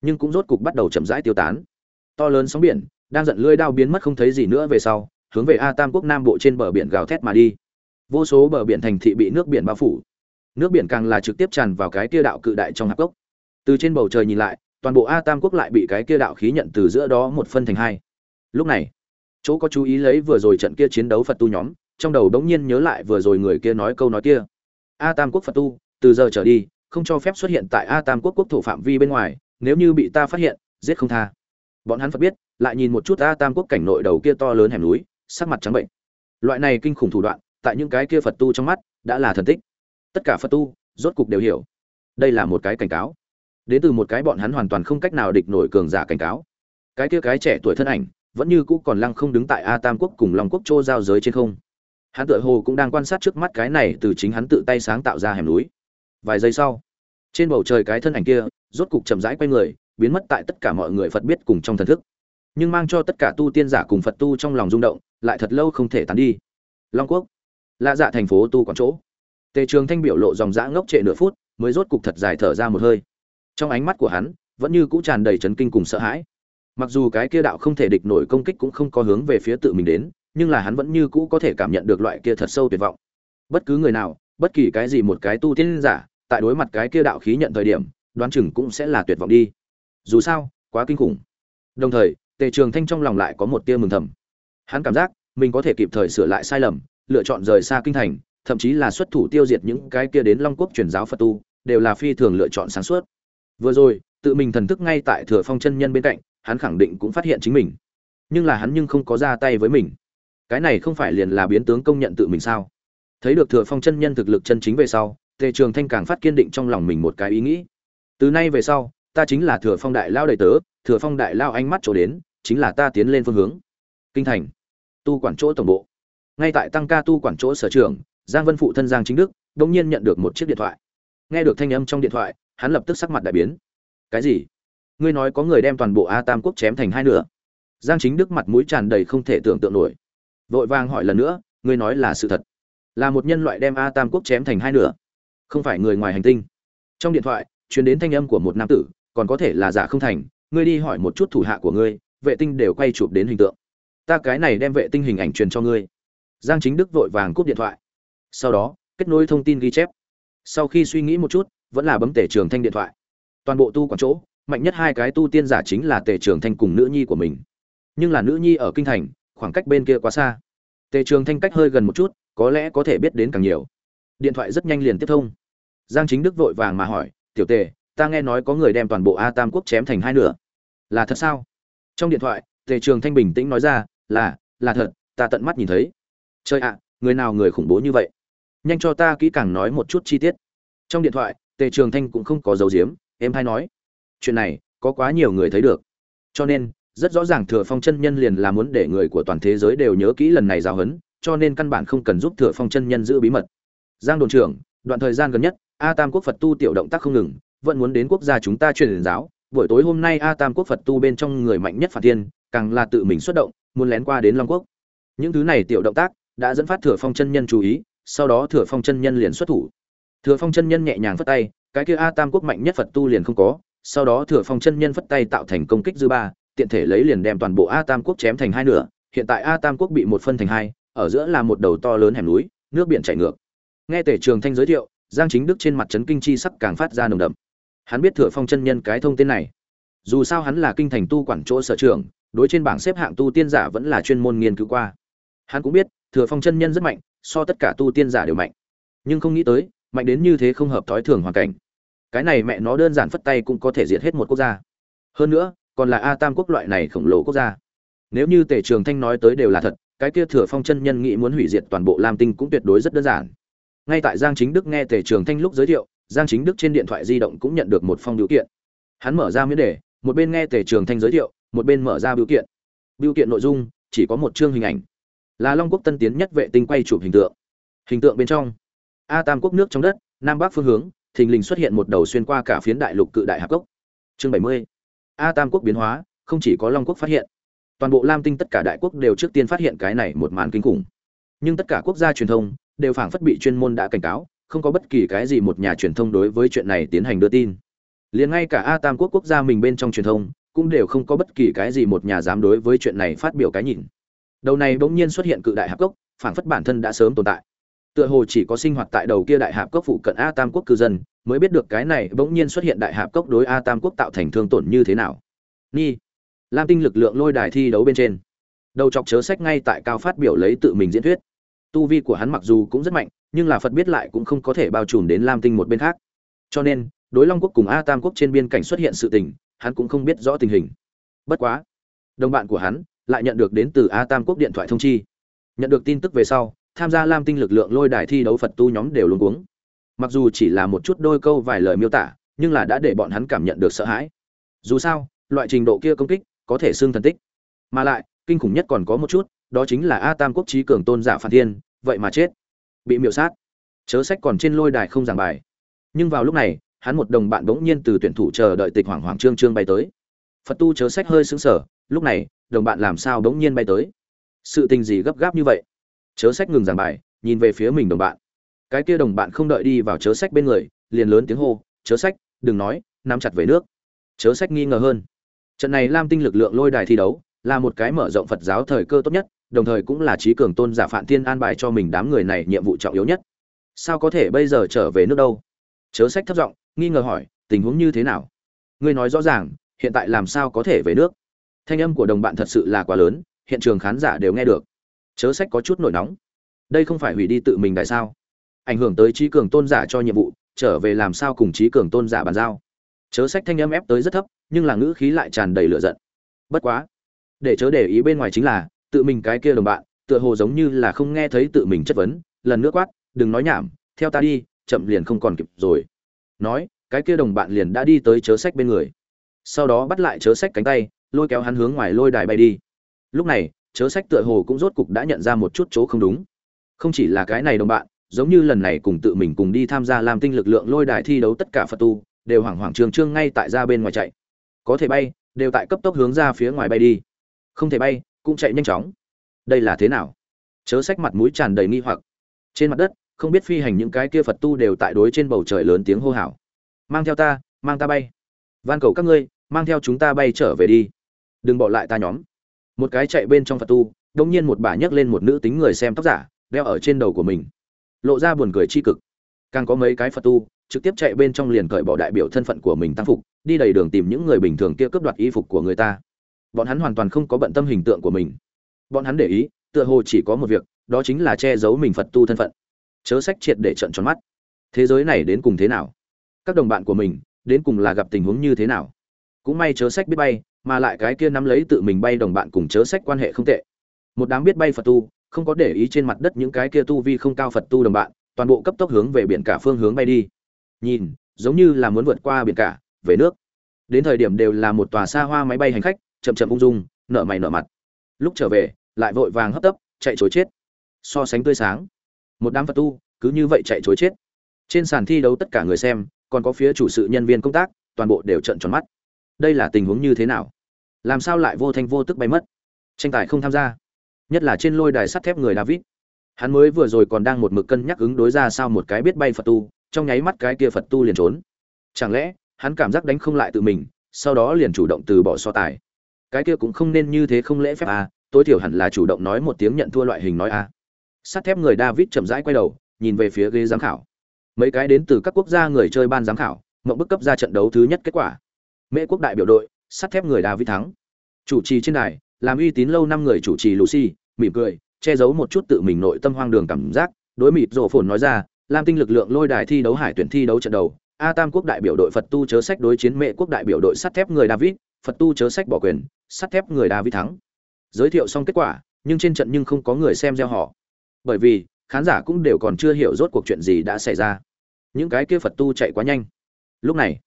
nhưng cũng rốt cục bắt đầu chậm rãi tiêu tán. To lớn sóng biển, đang giận lưỡi đao biến mất không thấy gì nữa về sau hướng về a tam quốc nam bộ trên bờ biển gào thét mà đi. Vô số bờ biển thành thị bị nước biển bao phủ. Nước biển càng là trực tiếp tràn vào cái kia đạo cự đại trong hạp cốc. Từ trên bầu trời nhìn lại, toàn bộ a tam quốc lại bị cái kia đạo khí nhận từ giữa đó một phân thành hai. Lúc này, chỗ có chú ý lấy vừa rồi trận kia chiến đấu phật tu nhóm, trong đầu đống nhiên nhớ lại vừa rồi người kia nói câu nói kia. A tam quốc phật tu, từ giờ trở đi, không cho phép xuất hiện tại a tam quốc quốc thổ phạm vi bên ngoài, nếu như bị ta phát hiện, giết không tha. Bọn hắn phật biết, lại nhìn một chút a tam quốc cảnh nội đầu kia to lớn hẻm núi sắc mặt trắng bệnh. Loại này kinh khủng thủ đoạn, tại những cái kia phật tu trong mắt, đã là thần tích. Tất cả phật tu, rốt cục đều hiểu. Đây là một cái cảnh cáo. Đến từ một cái bọn hắn hoàn toàn không cách nào địch nổi cường giả cảnh cáo. Cái kia cái trẻ tuổi thân ảnh, vẫn như cũ còn lăng không đứng tại a tam quốc cùng long quốc châu giao giới trên không. Hắn tựa hồ cũng đang quan sát trước mắt cái này từ chính hắn tự tay sáng tạo ra hẻm núi. Vài giây sau, trên bầu trời cái thân ảnh kia, rốt cục chậm rãi quay người, biến mất tại tất cả mọi người phật biết cùng trong thần thức. Nhưng mang cho tất cả tu tiên giả cùng phật tu trong lòng rung động lại thật lâu không thể tán đi. Long quốc lạ dạ thành phố tu quán chỗ. Tề trường thanh biểu lộ dòng dã ngốc trệ nửa phút, mới rốt cục thật dài thở ra một hơi. Trong ánh mắt của hắn, vẫn như cũ tràn đầy chấn kinh cùng sợ hãi. Mặc dù cái kia đạo không thể địch nổi công kích cũng không có hướng về phía tự mình đến, nhưng là hắn vẫn như cũ có thể cảm nhận được loại kia thật sâu tuyệt vọng. Bất cứ người nào, bất kỳ cái gì một cái tu tiên giả, tại đối mặt cái kia đạo khí nhận thời điểm, đoán chừng cũng sẽ là tuyệt vọng đi. Dù sao, quá kinh khủng. Đồng thời, tề trường thanh trong lòng lại có một tia mừng thầm hắn cảm giác mình có thể kịp thời sửa lại sai lầm, lựa chọn rời xa kinh thành, thậm chí là xuất thủ tiêu diệt những cái kia đến long quốc truyền giáo phật tu, đều là phi thường lựa chọn sáng suốt. Vừa rồi, tự mình thần thức ngay tại thừa phong chân nhân bên cạnh, hắn khẳng định cũng phát hiện chính mình. Nhưng là hắn nhưng không có ra tay với mình. Cái này không phải liền là biến tướng công nhận tự mình sao? Thấy được thừa phong chân nhân thực lực chân chính về sau, tề trường thanh càng phát kiên định trong lòng mình một cái ý nghĩ. Từ nay về sau, ta chính là thừa phong đại lao đầy tớ, thừa phong đại lao ánh mắt chỗ đến, chính là ta tiến lên phương hướng. Kinh thành tu quản chỗ tổng bộ. Ngay tại tăng ca tu quản chỗ sở trường, giang vân phụ thân giang chính đức đ ỗ n g nhiên nhận được một chiếc điện thoại. Nghe được thanh âm trong điện thoại, hắn lập tức sắc mặt đại biến. Cái gì? Ngươi nói có người đem toàn bộ a tam quốc chém thành hai nửa? Giang chính đức mặt mũi tràn đầy không thể tưởng tượng nổi. Vội vàng hỏi lần nữa, ngươi nói là sự thật? Là một nhân loại đem a tam quốc chém thành hai nửa? Không phải người ngoài hành tinh? Trong điện thoại, truyền đến thanh âm của một nam tử, còn có thể là giả không thành, ngươi đi hỏi một chút thủ hạ của ngươi, vệ tinh đều quay chụp đến hình tượng ta cái này đem vệ tinh hình ảnh truyền cho ngươi. Giang chính đức vội vàng cúp điện thoại. Sau đó, kết nối thông tin ghi chép. Sau khi suy nghĩ một chút, vẫn là bấm tể trường thanh điện thoại. Toàn bộ tu quản chỗ, mạnh nhất hai cái tu tiên giả chính là tề trường thanh cùng nữ nhi của mình. Nhưng là nữ nhi ở kinh thành, khoảng cách bên kia quá xa. Tề trường thanh cách hơi gần một chút, có lẽ có thể biết đến càng nhiều. Điện thoại rất nhanh liền tiếp thông. Giang chính đức vội vàng mà hỏi, tiểu tề ta nghe nói có người đem toàn bộ a tam quốc chém thành hai nửa. Là thật sao? Trong điện thoại tề trường thanh bình tĩnh nói ra là là thật, ta tận mắt nhìn thấy. Chơi ạ, người nào người khủng bố như vậy? Nhanh cho ta kỹ càng nói một chút chi tiết. Trong điện thoại, tề trường thanh cũng không có dấu diếm em hay nói. Chuyện này, có quá nhiều người thấy được. Cho nên, rất rõ ràng thừa phong chân nhân liền là muốn để người của toàn thế giới đều nhớ kỹ lần này giao hấn cho nên căn bản không cần giúp thừa phong chân nhân giữ bí mật. Giang đồn trưởng, đoạn thời gian gần nhất, a tam quốc phật tu tiểu động tác không ngừng, vẫn muốn đến quốc gia chúng ta truyền giáo. Buổi tối hôm nay a tam quốc phật tu bên trong người mạnh nhất phạt thiên càng là tự mình xuất động, muốn lén qua đến long quốc. Những thứ này tiểu động tác đã dẫn phát thừa phong chân nhân chú ý, sau đó thừa phong chân nhân liền xuất thủ. Thừa phong chân nhân nhẹ nhàng phất tay, cái kia a tam quốc mạnh nhất phật tu liền không có, sau đó thừa phong chân nhân phất tay tạo thành công kích dư ba, tiện thể lấy liền đem toàn bộ a tam quốc chém thành hai nửa, hiện tại a tam quốc bị một phân thành hai, ở giữa là một đầu to lớn hẻm núi, nước biển chảy ngược. Nghe tể trường thanh giới thiệu, giang chính đức trên mặt trấn kinh chi sắc càng phát ra nồng đậm. Hắn biết thừa phong chân nhân cái thông tin này. Dù sao hắn là kinh thành tu quản chỗ sở trường đối trên bảng xếp hạng tu tiên giả vẫn là chuyên môn nghiên cứu qua. Hắn cũng biết, thừa phong chân nhân rất mạnh, so tất cả tu tiên giả đều mạnh. Nhưng không nghĩ tới, mạnh đến như thế không hợp thói thường hoàn cảnh. Cái này mẹ nó đơn giản phất tay cũng có thể diệt hết một quốc gia. Hơn nữa, còn là a tam quốc loại này khổng lồ quốc gia. Nếu như tể trường thanh nói tới đều là thật, cái kia thừa phong chân nhân nghĩ muốn hủy diệt toàn bộ lam tinh cũng tuyệt đối rất đơn giản. Ngay tại giang chính đức nghe tề trường thanh lúc giới thiệu, giang chính đức trên điện thoại di động cũng nhận được một phong điều kiện. Hắn mở ra miễn đề, một bên nghe tề trường thanh giới thiệu một bên mở ra biểu kiện. Biểu kiện nội dung, chỉ có một chương hình ảnh. Là long quốc tân tiến nhất vệ tinh quay chụp hình tượng. Hình tượng bên trong, a tam quốc nước trong đất, nam bắc phương hướng, thình lình xuất hiện một đầu xuyên qua cả phiến đại lục cự đại hạp cốc. Chương bảy mươi, a tam quốc biến hóa, không chỉ có long quốc phát hiện, toàn bộ lam tinh tất cả đại quốc đều trước tiên phát hiện cái này một màn kinh khủng. Nhưng tất cả quốc gia truyền thông đều phảng phất bị chuyên môn đã cảnh cáo, không có bất kỳ cái gì một nhà truyền thông đối với chuyện này tiến hành đưa tin. Liền ngay cả a tam quốc quốc gia mình bên trong truyền thông cũng đều không có bất kỳ cái gì một nhà dám đối với chuyện này phát biểu cái nhìn. Đầu này bỗng nhiên xuất hiện cự đại hạp cốc, phảng phất bản thân đã sớm tồn tại. Tựa hồ chỉ có sinh hoạt tại đầu kia đại hạp cốc phụ cận a tam quốc cư dân, mới biết được cái này bỗng nhiên xuất hiện đại hạp cốc đối a tam quốc tạo thành thương tổn như thế nào. Ni, lam tinh lực lượng lôi đài thi đấu bên trên. Đầu chọc chớ sách ngay tại cao phát biểu lấy tự mình diễn thuyết. Tu vi của hắn mặc dù cũng rất mạnh, nhưng là phật biết lại cũng không có thể bao trùm đến lam tinh một bên khác. Cho nên, đối long quốc cùng a tam quốc trên biên cảnh xuất hiện sự tình hắn cũng không biết rõ tình hình. Bất quá, đồng bạn của hắn lại nhận được đến từ a tam quốc điện thoại thông chi. Nhận được tin tức về sau, tham gia lam tinh lực lượng lôi đài thi đấu phật tu nhóm đều luống cuống. Mặc dù chỉ là một chút đôi câu vài lời miêu tả, nhưng là đã để bọn hắn cảm nhận được sợ hãi. Dù sao, loại trình độ kia công kích có thể xương thần tích. Mà lại, kinh khủng nhất còn có một chút, đó chính là a tam quốc trí cường tôn giả phản thiên, vậy mà chết. Bị miểu sát. Chớ sách còn trên lôi đài không giảng bài. Nhưng vào lúc này hắn một đồng bạn bỗng nhiên từ tuyển thủ chờ đợi tịch hoàng hoàng trương trương bay tới. Phật tu chớ sách hơi sững sờ, lúc này, đồng bạn làm sao bỗng nhiên bay tới? Sự tình gì gấp gáp như vậy? Chớ sách ngừng giảng bài, nhìn về phía mình đồng bạn. Cái kia đồng bạn không đợi đi vào chớ sách bên người, liền lớn tiếng hô, chớ sách, đừng nói, nắm chặt về nước. Chớ sách nghi ngờ hơn. Trận này lam tinh lực lượng lôi đài thi đấu, là một cái mở rộng phật giáo thời cơ tốt nhất, đồng thời cũng là trí cường tôn giả phạm thiên an bài cho mình đám người này nhiệm vụ trọng yếu nhất. Sao có thể bây giờ trở về nước đâu? Chớ sách thấp giọng nghi ngờ hỏi, tình huống như thế nào? Ngươi nói rõ ràng, hiện tại làm sao có thể về nước? Thanh âm của đồng bạn thật sự là quá lớn, hiện trường khán giả đều nghe được. Chớ sách có chút nổi nóng. Đây không phải hủy đi tự mình tại sao? Ảnh hưởng tới trí cường tôn giả cho nhiệm vụ, trở về làm sao cùng trí cường tôn giả bàn giao? Chớ sách thanh âm ép tới rất thấp, nhưng là ngữ khí lại tràn đầy lửa giận. Bất quá, để chớ để ý bên ngoài chính là, tự mình cái kia đồng bạn, tựa hồ giống như là không nghe thấy tự mình chất vấn, lần nữa quát, đừng nói nhảm, theo ta đi, chậm liền không còn kịp rồi nói, cái kia đồng bạn liền đã đi tới chớ sách bên người. Sau đó bắt lại chớ sách cánh tay, lôi kéo hắn hướng ngoài lôi đài bay đi. Lúc này, chớ sách tựa hồ cũng rốt cục đã nhận ra một chút chỗ không đúng. Không chỉ là cái này đồng bạn, giống như lần này cùng tự mình cùng đi tham gia làm tinh lực lượng lôi đài thi đấu tất cả phật tu, đều hoảng hoảng trường trương ngay tại ra bên ngoài chạy. Có thể bay, đều tại cấp tốc hướng ra phía ngoài bay đi. Không thể bay, cũng chạy nhanh chóng. Đây là thế nào? Chớ sách mặt mũi tràn đầy nghi hoặc. Trên mặt đất không biết phi hành những cái kia phật tu đều tại đối trên bầu trời lớn tiếng hô hào. Mang theo ta, mang ta bay. Van cầu các ngươi, mang theo chúng ta bay trở về đi. Đừng bỏ lại ta nhóm. Một cái chạy bên trong phật tu đông nhiên một bà nhấc lên một nữ tính người xem tóc giả, đeo ở trên đầu của mình. Lộ ra buồn cười chi cực. Càng có mấy cái phật tu, trực tiếp chạy bên trong liền cởi bỏ đại biểu thân phận của mình tăng phục, đi đầy đường tìm những người bình thường kia cướp đoạt y phục của người ta. Bọn hắn hoàn toàn không có bận tâm hình tượng của mình. Bọn hắn để ý, tựa hồ chỉ có một việc, đó chính là che giấu mình phật tu thân phận chớ sách triệt để trận tròn mắt. Thế giới này đến cùng thế nào? Các đồng bạn của mình, đến cùng là gặp tình huống như thế nào? Cũng may chớ sách biết bay, mà lại cái kia nắm lấy tự mình bay đồng bạn cùng chớ sách quan hệ không tệ. Một đám biết bay phật tu, không có để ý trên mặt đất những cái kia tu vi không cao phật tu đồng bạn, toàn bộ cấp tốc hướng về biển cả phương hướng bay đi. Nhìn, giống như là muốn vượt qua biển cả, về nước. Đến thời điểm đều là một tòa xa hoa máy bay hành khách, chậm chậm ung dung nợ mày nợ mặt. Lúc trở về, lại vội vàng hấp tấp, chạy chối chết. So sánh tươi sáng một đám phật tu, cứ như vậy chạy chối chết. Trên sàn thi đấu tất cả người xem, còn có phía chủ sự nhân viên công tác, toàn bộ đều trận tròn mắt. Đây là tình huống như thế nào? Làm sao lại vô thanh vô tức bay mất? Tranh tài không tham gia. Nhất là trên lôi đài sắt thép người david. Hắn mới vừa rồi còn đang một mực cân nhắc ứng đối ra sao một cái biết bay phật tu, trong nháy mắt cái kia phật tu liền trốn. Chẳng lẽ, hắn cảm giác đánh không lại tự mình, sau đó liền chủ động từ bỏ so tài? Cái kia cũng không nên như thế không lễ phép à tối thiểu hẳn là chủ động nói một tiếng nhận thua loại hình nói à sắt thép người david chậm rãi quay đầu, nhìn về phía ghế giám khảo. Mấy cái đến từ các quốc gia người chơi ban giám khảo, mộng bức cấp ra trận đấu thứ nhất kết quả. Mễ quốc đại biểu đội, sắt thép người david thắng. Chủ trì trên đài, làm uy tín lâu năm người chủ trì lucy, mỉm cười, che giấu một chút tự mình nội tâm hoang đường cảm giác, đối mịt rổ phồn nói ra, lam tinh lực lượng lôi đài thi đấu hải tuyển thi đấu trận đầu, a tam quốc đại biểu đội phật tu chớ sách đối chiến mẹ quốc đại biểu đội sắt thép người david, phật tu chớ sách bỏ quyền, sắt thép người david thắng. Giới thiệu xong kết quả, nhưng trên trận nhưng không có người xem gieo họ bởi vì, khán giả cũng đều còn chưa hiểu rốt cuộc chuyện gì đã xảy ra. Những cái kia phật tu chạy quá nhanh. Lúc này,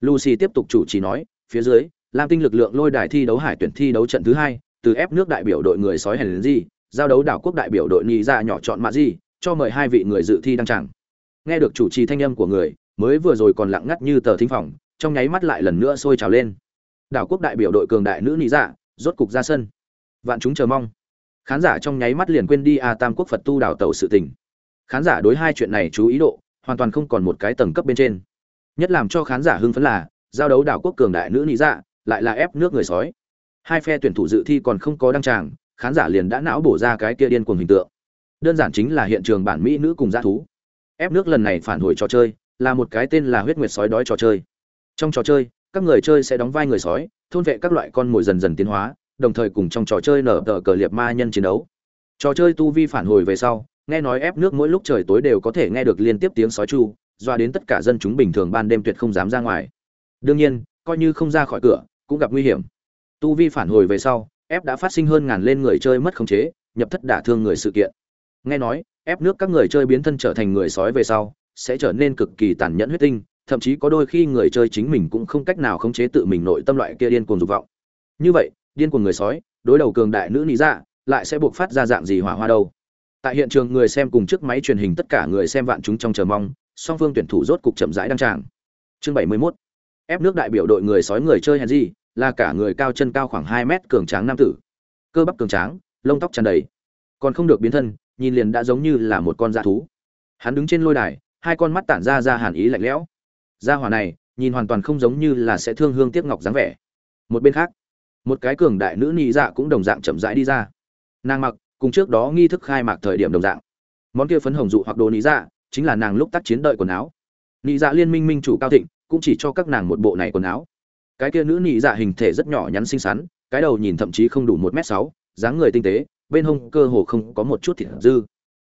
lucy tiếp tục chủ trì nói, phía dưới, lam tinh lực lượng lôi đài thi đấu hải tuyển thi đấu trận thứ hai, từ ép nước đại biểu đội người sói hèn đến gì giao đấu đảo quốc đại biểu đội nhị ra dạ nhỏ chọn mạ gì cho mời hai vị người dự thi đăng tràng. Nghe được chủ trì thanh âm của người, mới vừa rồi còn lặng ngắt như tờ thính phòng, trong nháy mắt lại lần nữa sôi trào lên. Đảo quốc đại biểu đội cường đại nữ nhị dạ rốt cục ra sân. Vạn chúng chờ mong khán giả trong nháy mắt liền quên đi a tam quốc phật tu đào tẩu sự tình. Khán giả đối hai chuyện này chú ý độ, hoàn toàn không còn một cái tầng cấp bên trên. Nhất làm cho khán giả hưng phấn là, giao đấu đảo quốc cường đại nữ lý dạ lại là ép nước người sói. Hai phe tuyển thủ dự thi còn không có đăng tràng, khán giả liền đã não bổ ra cái kia điên cuồng hình tượng. Đơn giản chính là hiện trường bản mỹ nữ cùng dã thú. Ép nước lần này phản hồi trò chơi, là một cái tên là huyết nguyệt sói đói trò chơi. Trong trò chơi, các người chơi sẽ đóng vai người sói, thôn vệ các loại con mồi dần dần tiến hóa đồng thời cùng trong trò chơi nở tờ cờ liệt ma nhân chiến đấu. Trò chơi tu vi phản hồi về sau, nghe nói ép nước mỗi lúc trời tối đều có thể nghe được liên tiếp tiếng sói chu, doa đến tất cả dân chúng bình thường ban đêm tuyệt không dám ra ngoài. Đương nhiên, coi như không ra khỏi cửa, cũng gặp nguy hiểm. Tu vi phản hồi về sau, ép đã phát sinh hơn ngàn lên người chơi mất khống chế, nhập thất đả thương người sự kiện. Nghe nói, ép nước các người chơi biến thân trở thành người sói về sau, sẽ trở nên cực kỳ tàn nhẫn huyết tinh, thậm chí có đôi khi người chơi chính mình cũng không cách nào khống chế tự mình nội tâm loại kia điên cuồng dục vọng. Như vậy điên cuồng người sói, đối đầu cường đại nữ lý dạ lại sẽ buộc phát ra dạng gì hỏa hoa đâu. Tại hiện trường người xem cùng chiếc máy truyền hình tất cả người xem vạn chúng trong chờ mong, song phương tuyển thủ rốt cục chậm rãi đăng tràng. Chương 71 ép nước đại biểu đội người sói người chơi gì, là cả người cao chân cao khoảng 2 mét cường tráng nam tử. Cơ bắp cường tráng, lông tóc tràn đầy. Còn không được biến thân, nhìn liền đã giống như là một con dã thú. Hắn đứng trên lôi đài, hai con mắt tản ra ra hàn ý lạnh lẽo. Gia hỏa này, nhìn hoàn toàn không giống như là sẽ thương hương tiếc ngọc dáng vẻ. Một bên khác một cái cường đại nữ nhị dạ cũng đồng dạng chậm rãi đi ra. Nàng mặc, cùng trước đó nghi thức khai mạc thời điểm đồng dạng. Món kia phấn hồng dụ hoặc đồ nhị dạ chính là nàng lúc tác chiến đợi quần áo. Nhị dạ liên minh minh chủ cao thịnh, cũng chỉ cho các nàng một bộ này quần áo. Cái kia nữ nhị dạ hình thể rất nhỏ nhắn xinh xắn, cái đầu nhìn thậm chí không đủ một m sáu, dáng người tinh tế, bên hông cơ hồ không có một chút thịt dư.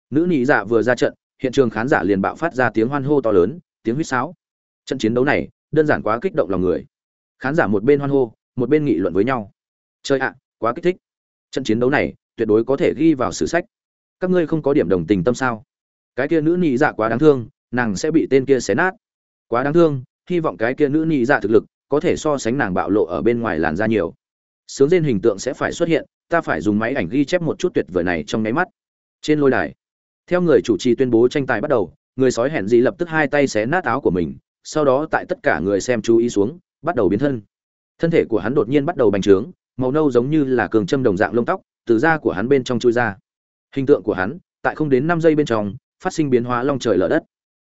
Nữ nhị dạ vừa ra trận, hiện trường khán giả liền bạo phát ra tiếng hoan hô to lớn, tiếng huýt sáo. Trận chiến đấu này, đơn giản quá kích động lòng người. Khán giả một bên hoan hô một bên nghị luận với nhau. Chơi ạ, quá kích thích. Trận chiến đấu này, tuyệt đối có thể ghi vào sử sách. Các ngươi không có điểm đồng tình tâm sao? Cái kia nữ nhị dạ quá đáng thương, nàng sẽ bị tên kia xé nát. Quá đáng thương, hy vọng cái kia nữ nhị dạ thực lực có thể so sánh nàng bạo lộ ở bên ngoài làn da nhiều. Sướng trên hình tượng sẽ phải xuất hiện, ta phải dùng máy ảnh ghi chép một chút tuyệt vời này trong nháy mắt. Trên lôi đài, theo người chủ trì tuyên bố tranh tài bắt đầu, người sói hẹn dị lập tức hai tay xé nát áo của mình, sau đó tại tất cả người xem chú ý xuống, bắt đầu biến thân thân thể của hắn đột nhiên bắt đầu bành trướng, màu nâu giống như là cường châm đồng dạng lông tóc, từ da của hắn bên trong chui ra. Hình tượng của hắn, tại không đến năm giây bên trong, phát sinh biến hóa long trời lở đất.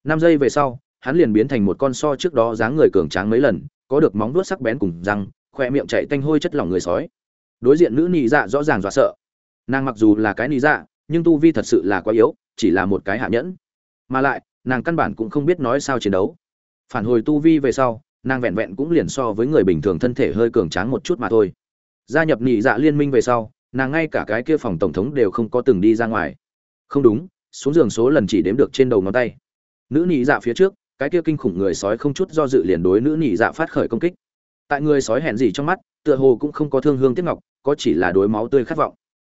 Năm giây về sau, hắn liền biến thành một con so trước đó dáng người cường tráng mấy lần, có được móng vuốt sắc bén cùng răng khoe miệng chạy tanh hôi chất lỏng người sói. Đối diện nữ nị dạ rõ ràng dọa sợ. Nàng mặc dù là cái nị dạ nhưng tu vi thật sự là quá yếu, chỉ là một cái hạ nhẫn. Mà lại, nàng căn bản cũng không biết nói sao chiến đấu. Phản hồi tu vi về sau nàng vẹn vẹn cũng liền so với người bình thường thân thể hơi cường tráng một chút mà thôi. Gia nhập nhị dạ liên minh về sau, nàng ngay cả cái kia phòng tổng thống đều không có từng đi ra ngoài. Không đúng, xuống giường số lần chỉ đếm được trên đầu ngón tay. Nữ nhị dạ phía trước, cái kia kinh khủng người sói không chút do dự liền đối nữ nhị dạ phát khởi công kích. Tại người sói hẹn gì trong mắt, tựa hồ cũng không có thương hương tiếc ngọc, có chỉ là đối máu tươi khát vọng.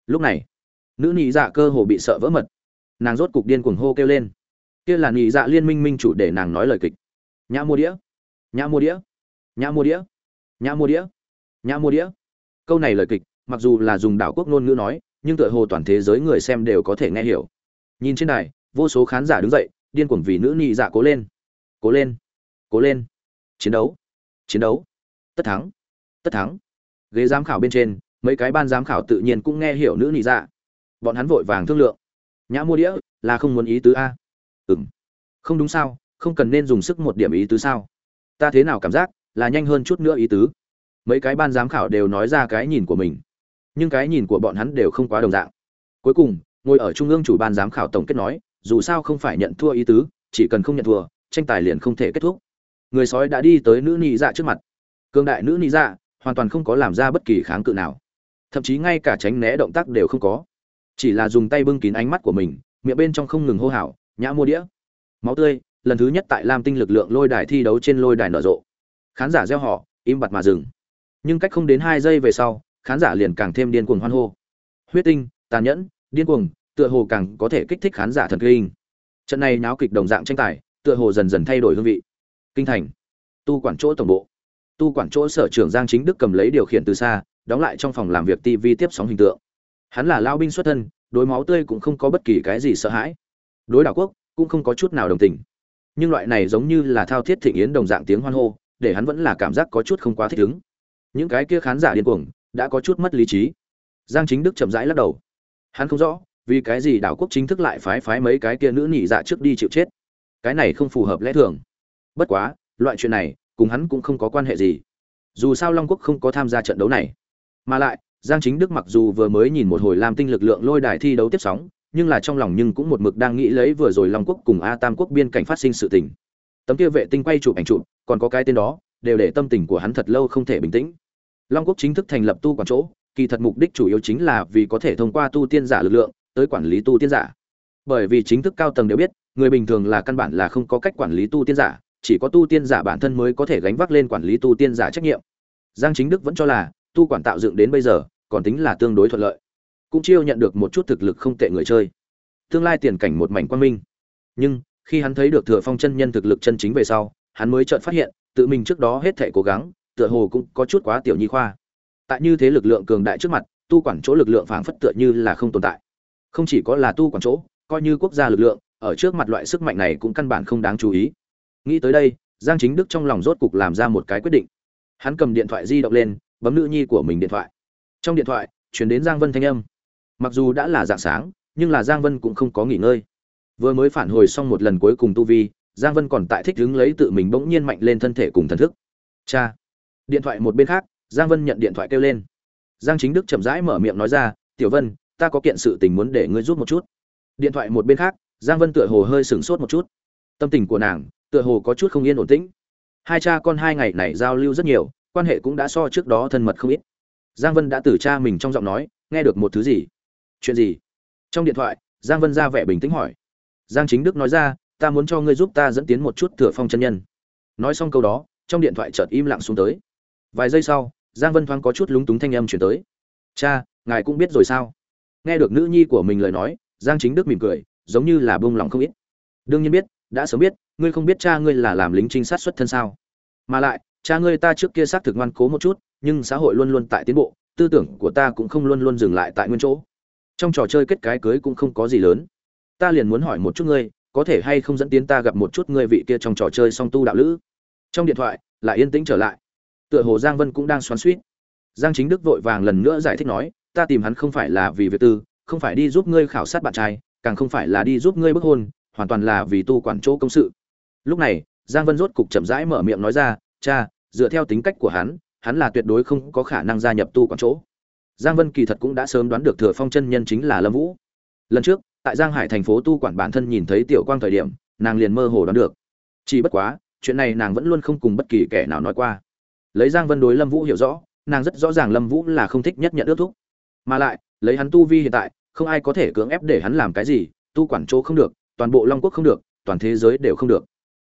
Lúc này, nữ nhị dạ cơ hồ bị sợ vỡ mật. Nàng rốt cục điên cuồng hô kêu lên. Kia là nhị dạ liên minh minh chủ để nàng nói lời kịch. Nhã mua đĩa nhã mua đĩa. Nhã mua đĩa. Nhã mua đĩa. Nhã mua đĩa. Câu này lời kịch, mặc dù là dùng đảo quốc ngôn ngữ nói, nhưng tựa hồ toàn thế giới người xem đều có thể nghe hiểu. Nhìn trên này vô số khán giả đứng dậy, điên cuồng vì nữ nị dạ cố lên. Cố lên. Cố lên. Chiến đấu. Chiến đấu. Tất thắng. Tất thắng. Ghế giám khảo bên trên, mấy cái ban giám khảo tự nhiên cũng nghe hiểu nữ nị dạ. Bọn hắn vội vàng thương lượng. Nhã mua đĩa là không muốn ý tứ a. Ừng không đúng sao, không cần nên dùng sức một điểm ý tứ sao ta thế nào cảm giác là nhanh hơn chút nữa ý tứ. Mấy cái ban giám khảo đều nói ra cái nhìn của mình, nhưng cái nhìn của bọn hắn đều không quá đồng dạng. Cuối cùng, ngồi ở trung ương chủ ban giám khảo tổng kết nói, dù sao không phải nhận thua ý tứ, chỉ cần không nhận thua, tranh tài liền không thể kết thúc. Người sói đã đi tới nữ nị dạ trước mặt. Cương đại nữ nị dạ hoàn toàn không có làm ra bất kỳ kháng cự nào. Thậm chí ngay cả tránh né động tác đều không có. Chỉ là dùng tay bưng kín ánh mắt của mình, miệng bên trong không ngừng hô hào, nhã mua đĩa. Máu tươi lần thứ nhất tại lam tinh lực lượng lôi đài thi đấu trên lôi đài nở rộ. Khán giả gieo họ im bặt mà dừng. Nhưng cách không đến hai giây về sau, khán giả liền càng thêm điên cuồng hoan hô. Huyết tinh, tàn nhẫn, điên cuồng, tựa hồ càng có thể kích thích khán giả thần kinh. Trận này náo kịch đồng dạng tranh tài, tựa hồ dần dần thay đổi hương vị. Kinh thành. Tu quản chỗ tổng bộ. Tu quản chỗ sở trưởng giang chính đức cầm lấy điều khiển từ xa, đóng lại trong phòng làm việc tv tiếp sóng hình tượng. Hắn là lao binh xuất thân, đối máu tươi cũng không có bất kỳ cái gì sợ hãi. Đối đảo quốc, cũng không có chút nào đồng tình nhưng loại này giống như là thao thiết thịnh yến đồng dạng tiếng hoan hô, để hắn vẫn là cảm giác có chút không quá thích ứng. Những cái kia khán giả điên cuồng, đã có chút mất lý trí. Giang chính đức chậm rãi lắc đầu. Hắn không rõ, vì cái gì đảo quốc chính thức lại phái phái mấy cái kia nữ nhị dạ trước đi chịu chết. Cái này không phù hợp lẽ thường. Bất quá, loại chuyện này, cùng hắn cũng không có quan hệ gì. Dù sao long quốc không có tham gia trận đấu này. Mà lại, giang chính đức mặc dù vừa mới nhìn một hồi làm tinh lực lượng lôi đài thi đấu tiếp sóng nhưng là trong lòng nhưng cũng một mực đang nghĩ lấy vừa rồi long quốc cùng a tam quốc biên cảnh phát sinh sự tình. Tấm kia vệ tinh quay chụp ảnh chụp, còn có cái tên đó, đều để tâm tình của hắn thật lâu không thể bình tĩnh. Long quốc chính thức thành lập tu quản chỗ, kỳ thật mục đích chủ yếu chính là vì có thể thông qua tu tiên giả lực lượng tới quản lý tu tiên giả. Bởi vì chính thức cao tầng đều biết, người bình thường là căn bản là không có cách quản lý tu tiên giả, chỉ có tu tiên giả bản thân mới có thể gánh vác lên quản lý tu tiên giả trách nhiệm. Giang chính đức vẫn cho là, tu quản tạo dựng đến bây giờ, còn tính là tương đối thuận lợi cũng chiêu nhận được một chút thực lực không tệ người chơi. Tương lai tiền cảnh một mảnh quan minh. Nhưng, khi hắn thấy được thừa phong chân nhân thực lực chân chính về sau, hắn mới chợt phát hiện, tự mình trước đó hết thể cố gắng, tựa hồ cũng có chút quá tiểu nhi khoa. Tại như thế lực lượng cường đại trước mặt, tu quản chỗ lực lượng phảng phất tựa như là không tồn tại. Không chỉ có là tu quản chỗ, coi như quốc gia lực lượng, ở trước mặt loại sức mạnh này cũng căn bản không đáng chú ý. Nghĩ tới đây, giang chính đức trong lòng rốt cục làm ra một cái quyết định. Hắn cầm điện thoại di động lên, bấm nữ nhi của mình điện thoại. Trong điện thoại chuyển đến giang vân thanh âm mặc dù đã là dạng sáng, nhưng là giang vân cũng không có nghỉ ngơi. Vừa mới phản hồi xong một lần cuối cùng tu vi, giang vân còn tại thích đứng lấy tự mình bỗng nhiên mạnh lên thân thể cùng thần thức. Cha! Điện thoại một bên khác, giang vân nhận điện thoại kêu lên. Giang chính đức chậm rãi mở miệng nói ra, tiểu vân, ta có kiện sự tình muốn để ngươi rút một chút. Điện thoại một bên khác, giang vân tựa hồ hơi sửng sốt một chút. Tâm tình của nàng tựa hồ có chút không yên ổn tĩnh. Hai cha con hai ngày này giao lưu rất nhiều, quan hệ cũng đã so trước đó thân mật không ít. Giang vân đã từ cha mình trong giọng nói, nghe được một thứ gì? Chuyện gì? Trong điện thoại, giang vân ra vẻ bình tĩnh hỏi. Giang chính đức nói ra, ta muốn cho ngươi giúp ta dẫn tiến một chút thừa phong chân nhân. Nói xong câu đó, trong điện thoại chợt im lặng xuống tới. Vài giây sau, giang vân thoáng có chút lúng túng thanh âm chuyển tới. Cha, ngài cũng biết rồi sao? Nghe được nữ nhi của mình lời nói, giang chính đức mỉm cười, giống như là bông lòng không ít. Đương nhiên biết, đã sớm biết, ngươi không biết cha ngươi là làm lính trinh sát xuất thân sao. Mà lại, cha ngươi ta trước kia xác thực ngoan cố một chút, nhưng xã hội luôn luôn tại tiến bộ, tư tưởng của ta cũng không luôn luôn dừng lại tại nguyên chỗ trong trò chơi kết cái cưới cũng không có gì lớn. Ta liền muốn hỏi một chút ngươi, có thể hay không dẫn tiến ta gặp một chút ngươi vị kia trong trò chơi song tu đạo lữ? Trong điện thoại, lại yên tĩnh trở lại. Tựa hồ giang vân cũng đang xoắn suýt giang chính đức vội vàng lần nữa giải thích nói, ta tìm hắn không phải là vì việc tư, không phải đi giúp ngươi khảo sát bạn trai, càng không phải là đi giúp ngươi bức hôn, hoàn toàn là vì tu quản chỗ công sự. Lúc này, giang vân rốt cục chậm rãi mở miệng nói ra, cha, dựa theo tính cách của hắn hắn là tuyệt đối không có khả năng gia nhập tu quản chỗ giang vân kỳ thật cũng đã sớm đoán được thừa phong chân nhân chính là lâm vũ. Lần trước, tại giang hải thành phố tu quản bản thân nhìn thấy tiểu quang thời điểm, nàng liền mơ hồ đoán được. Chỉ bất quá, chuyện này nàng vẫn luôn không cùng bất kỳ kẻ nào nói qua. Lấy giang vân đối lâm vũ hiểu rõ, nàng rất rõ ràng lâm vũ là không thích nhất nhận ước thúc. Mà lại, lấy hắn tu vi hiện tại, không ai có thể cưỡng ép để hắn làm cái gì, tu quản chỗ không được, toàn bộ long quốc không được, toàn thế giới đều không được.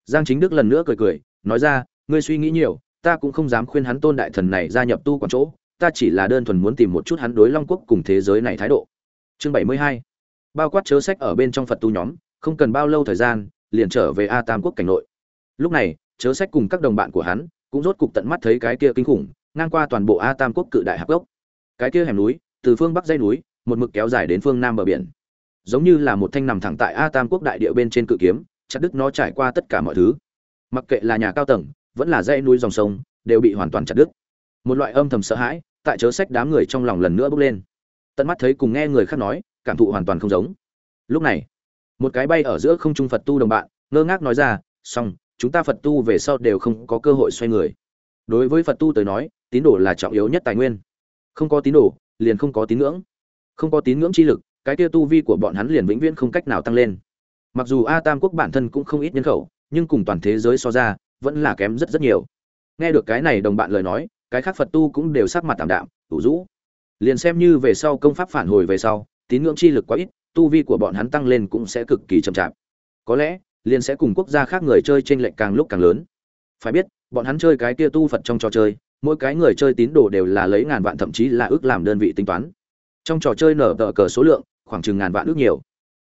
Giang chính đức lần nữa cười cười, nói ra, ngươi suy nghĩ nhiều, ta cũng không dám khuyên hắn tôn đại thần này gia nhập tu quản chỗ ta chỉ là đơn thuần muốn tìm một chút hắn đối long quốc cùng thế giới này thái độ. Chương bảy mươi hai, bao quát chớ sách ở bên trong phật tu nhóm, không cần bao lâu thời gian, liền trở về a tam quốc cảnh nội. Lúc này, chớ sách cùng các đồng bạn của hắn cũng rốt cục tận mắt thấy cái kia kinh khủng, ngang qua toàn bộ a tam quốc cự đại hạp gốc. Cái kia hẻm núi, từ phương bắc dây núi, một mực kéo dài đến phương nam bờ biển. Giống như là một thanh nằm thẳng tại a tam quốc đại địa bên trên cự kiếm, chặt đứt nó trải qua tất cả mọi thứ. Mặc kệ là nhà cao tầng, vẫn là dãy núi dòng sông, đều bị hoàn toàn chặt đứt một loại âm thầm sợ hãi, tại chớ sách đám người trong lòng lần nữa bốc lên. Tận mắt thấy cùng nghe người khác nói, cảm thụ hoàn toàn không giống. Lúc này, một cái bay ở giữa không trung phật tu đồng bạn, ngơ ngác nói ra, xong, chúng ta phật tu về sau đều không có cơ hội xoay người. Đối với phật tu tới nói, tín đồ là trọng yếu nhất tài nguyên. Không có tín đồ, liền không có tín ngưỡng. Không có tín ngưỡng chi lực, cái kia tu vi của bọn hắn liền vĩnh viễn không cách nào tăng lên. Mặc dù a tam quốc bản thân cũng không ít nhân khẩu, nhưng cùng toàn thế giới so ra, vẫn là kém rất rất nhiều. Nghe được cái này đồng bạn lời nói cái khác phật tu cũng đều sắc mặt tạm đạm, ủ rũ. Liền xem như về sau công pháp phản hồi về sau, tín ngưỡng chi lực quá ít, tu vi của bọn hắn tăng lên cũng sẽ cực kỳ chậm chạp. Có lẽ, liền sẽ cùng quốc gia khác người chơi trên lệnh càng lúc càng lớn. Phải biết, bọn hắn chơi cái kia tu phật trong trò chơi, mỗi cái người chơi tín đồ đều là lấy ngàn vạn thậm chí là ước làm đơn vị tính toán. Trong trò chơi nở tờ cờ số lượng, khoảng chừng ngàn vạn ước nhiều.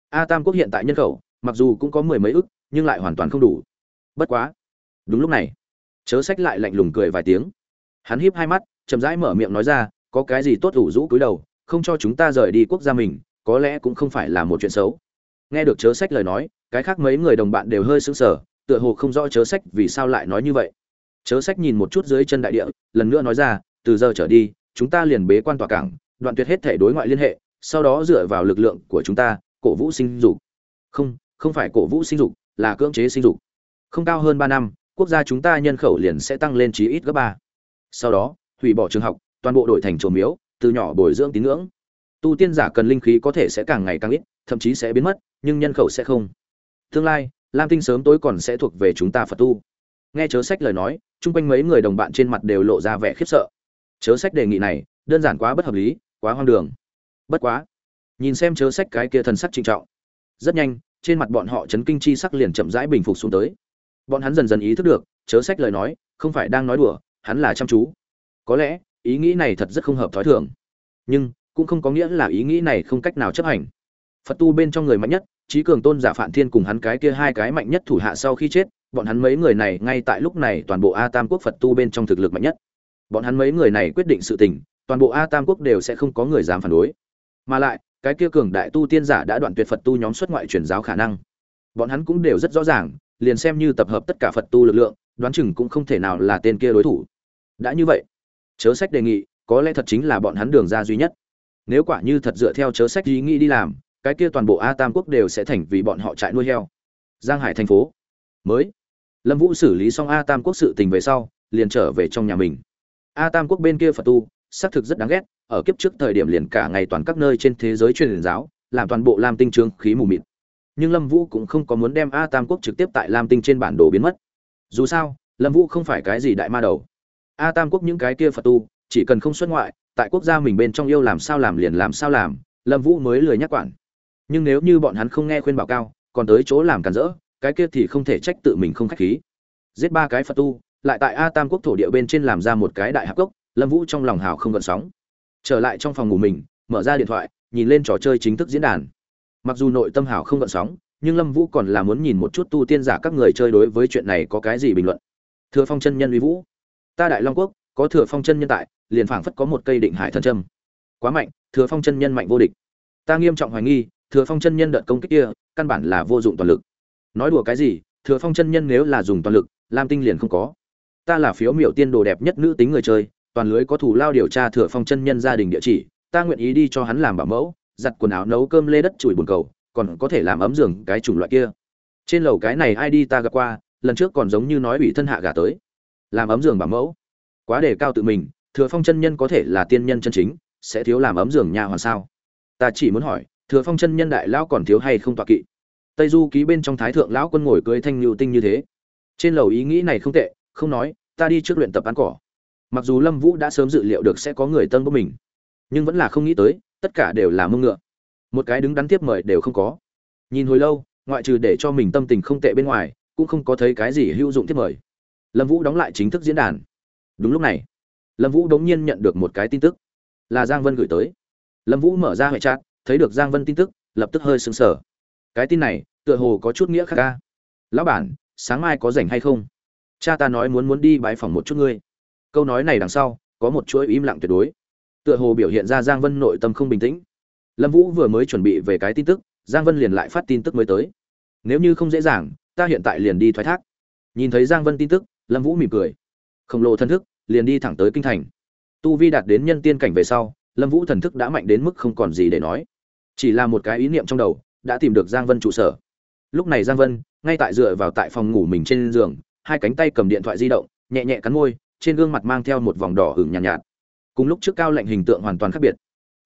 A tam quốc hiện tại nhân khẩu, mặc dù cũng có mười mấy ước, nhưng lại hoàn toàn không đủ. Bất quá. Đúng lúc này, chớ sách lại lạnh lùng cười vài tiếng hắn híp hai mắt, chậm rãi mở miệng nói ra, có cái gì tốt ủ rũ cúi đầu, không cho chúng ta rời đi quốc gia mình, có lẽ cũng không phải là một chuyện xấu. Nghe được chớ sách lời nói, cái khác mấy người đồng bạn đều hơi sững sờ, tựa hồ không rõ chớ sách vì sao lại nói như vậy. Chớ sách nhìn một chút dưới chân đại địa, lần nữa nói ra, từ giờ trở đi, chúng ta liền bế quan tòa cảng, đoạn tuyệt hết thể đối ngoại liên hệ, sau đó dựa vào lực lượng của chúng ta, cổ vũ sinh dục. Không không phải cổ vũ sinh dục, là cưỡng chế sinh dục. Không cao hơn ba năm, quốc gia chúng ta nhân khẩu liền sẽ tăng lên chí ít gấp ba sau đó, hủy bỏ trường học, toàn bộ đổi thành chùa miếu, từ nhỏ bồi dưỡng tín ngưỡng. Tu tiên giả cần linh khí có thể sẽ càng ngày càng ít, thậm chí sẽ biến mất, nhưng nhân khẩu sẽ không. Tương lai, lam tinh sớm tối còn sẽ thuộc về chúng ta phật tu. Nghe chớ sách lời nói, chung quanh mấy người đồng bạn trên mặt đều lộ ra vẻ khiếp sợ. Chớ sách đề nghị này, đơn giản quá bất hợp lý, quá hoang đường. Bất quá, nhìn xem chớ sách cái kia thần sắc trinh trọng. Rất nhanh, trên mặt bọn họ chấn kinh chi sắc liền chậm rãi bình phục xuống tới. Bọn hắn dần dần ý thức được, chớ sách lời nói, không phải đang nói đùa hắn là chăm chú. Có lẽ, ý nghĩ này thật rất không hợp thói thường. Nhưng, cũng không có nghĩa là ý nghĩ này không cách nào chấp hành. Phật tu bên trong người mạnh nhất, trí cường tôn giả phạm thiên cùng hắn cái kia hai cái mạnh nhất thủ hạ sau khi chết, bọn hắn mấy người này ngay tại lúc này toàn bộ a tam quốc phật tu bên trong thực lực mạnh nhất. Bọn hắn mấy người này quyết định sự tình, toàn bộ a tam quốc đều sẽ không có người dám phản đối. Mà lại, cái kia cường đại tu tiên giả đã đoạn tuyệt phật tu nhóm xuất ngoại truyền giáo khả năng. Bọn hắn cũng đều rất rõ ràng, liền xem như tập hợp tất cả phật tu lực lượng, đoán chừng cũng không thể nào là tên kia đối thủ đã như vậy, chớ sách đề nghị, có lẽ thật chính là bọn hắn đường ra duy nhất. Nếu quả như thật dựa theo chớ sách ý nghĩ đi làm, cái kia toàn bộ a tam quốc đều sẽ thành vì bọn họ trại nuôi heo. Giang hải thành phố. Mới. Lâm vũ xử lý xong a tam quốc sự tình về sau, liền trở về trong nhà mình. A tam quốc bên kia phật tu, xác thực rất đáng ghét, ở kiếp trước thời điểm liền cả ngày toàn các nơi trên thế giới truyền giáo, làm toàn bộ lam tinh trương khí mù mịt. Nhưng lâm vũ cũng không có muốn đem a tam quốc trực tiếp tại lam tinh trên bản đồ biến mất. Dù sao, lâm vũ không phải cái gì đại ma đầu a tam quốc những cái kia phật tu, chỉ cần không xuất ngoại, tại quốc gia mình bên trong yêu làm sao làm liền làm sao làm, lâm vũ mới lười nhắc quản. Nhưng nếu như bọn hắn không nghe khuyên bảo cao, còn tới chỗ làm cản rỡ, cái kia thì không thể trách tự mình không khách khí. Giết ba cái phật tu, lại tại a tam quốc thổ địa bên trên làm ra một cái đại hạp cốc, lâm vũ trong lòng hào không gợn sóng. Trở lại trong phòng ngủ mình, mở ra điện thoại, nhìn lên trò chơi chính thức diễn đàn. Mặc dù nội tâm hào không gợn sóng, nhưng lâm vũ còn là muốn nhìn một chút tu tiên giả các người chơi đối với chuyện này có cái gì bình luận. Thừa phong chân nhân uy vũ ta đại long quốc, có thừa phong chân nhân tại, liền phảng phất có một cây định hải thần trâm quá mạnh, thừa phong chân nhân mạnh vô địch. Ta nghiêm trọng hoài nghi, thừa phong chân nhân đợt công kích kia, căn bản là vô dụng toàn lực. Nói đùa cái gì, thừa phong chân nhân nếu là dùng toàn lực, lam tinh liền không có. Ta là phiếu miểu tiên đồ đẹp nhất nữ tính người chơi, toàn lưới có thủ lao điều tra thừa phong chân nhân gia đình địa chỉ, ta nguyện ý đi cho hắn làm bảo mẫu, giặt quần áo nấu cơm lê đất chùi bồn cầu, còn có thể làm ấm giường cái chủng loại kia. Trên lầu cái này ai đi ta gặp qua, lần trước còn giống như nói ủy thân hạ gà tới làm ấm giường bảo mẫu. Quá đề cao tự mình, thừa phong chân nhân có thể là tiên nhân chân chính, sẽ thiếu làm ấm giường nhà hoàn sao? Ta chỉ muốn hỏi, thừa phong chân nhân đại lão còn thiếu hay không tọa kỵ? Tây du ký bên trong thái thượng lão quân ngồi cưới thanh lưu tinh như thế. Trên lầu ý nghĩ này không tệ, không nói, ta đi trước luyện tập ăn cỏ. Mặc dù lâm vũ đã sớm dự liệu được sẽ có người tân bốc mình, nhưng vẫn là không nghĩ tới, tất cả đều là mông ngựa. Một cái đứng đắn tiếp mời đều không có. Nhìn hồi lâu, ngoại trừ để cho mình tâm tình không tệ bên ngoài, cũng không có thấy cái gì hữu dụng tiếp mời lâm vũ đóng lại chính thức diễn đàn. Đúng lúc này, lâm vũ đống nhiên nhận được một cái tin tức. Là giang vân gửi tới. Lâm vũ mở ra hệ chat, thấy được giang vân tin tức, lập tức hơi sững sờ. Cái tin này, tựa hồ có chút nghĩa khác ca. Lão bản, sáng mai có rảnh hay không? Cha ta nói muốn muốn đi bãi phòng một chút ngươi. Câu nói này đằng sau, có một chuỗi im lặng tuyệt đối. Tựa hồ biểu hiện ra giang vân nội tâm không bình tĩnh. Lâm vũ vừa mới chuẩn bị về cái tin tức, giang vân liền lại phát tin tức mới tới. Nếu như không dễ dàng, ta hiện tại liền đi thoái thác. Nhìn thấy giang vân tin tức lâm vũ mỉm cười. Khổng lồ thân thức liền đi thẳng tới kinh thành. Tu vi đạt đến nhân tiên cảnh về sau lâm vũ thần thức đã mạnh đến mức không còn gì để nói. Chỉ là một cái ý niệm trong đầu đã tìm được giang vân trụ sở. Lúc này giang vân ngay tại dựa vào tại phòng ngủ mình trên giường hai cánh tay cầm điện thoại di động nhẹ nhẹ cắn môi trên gương mặt mang theo một vòng đỏ hửng nhàn nhạt, nhạt. Cùng lúc trước cao lệnh hình tượng hoàn toàn khác biệt.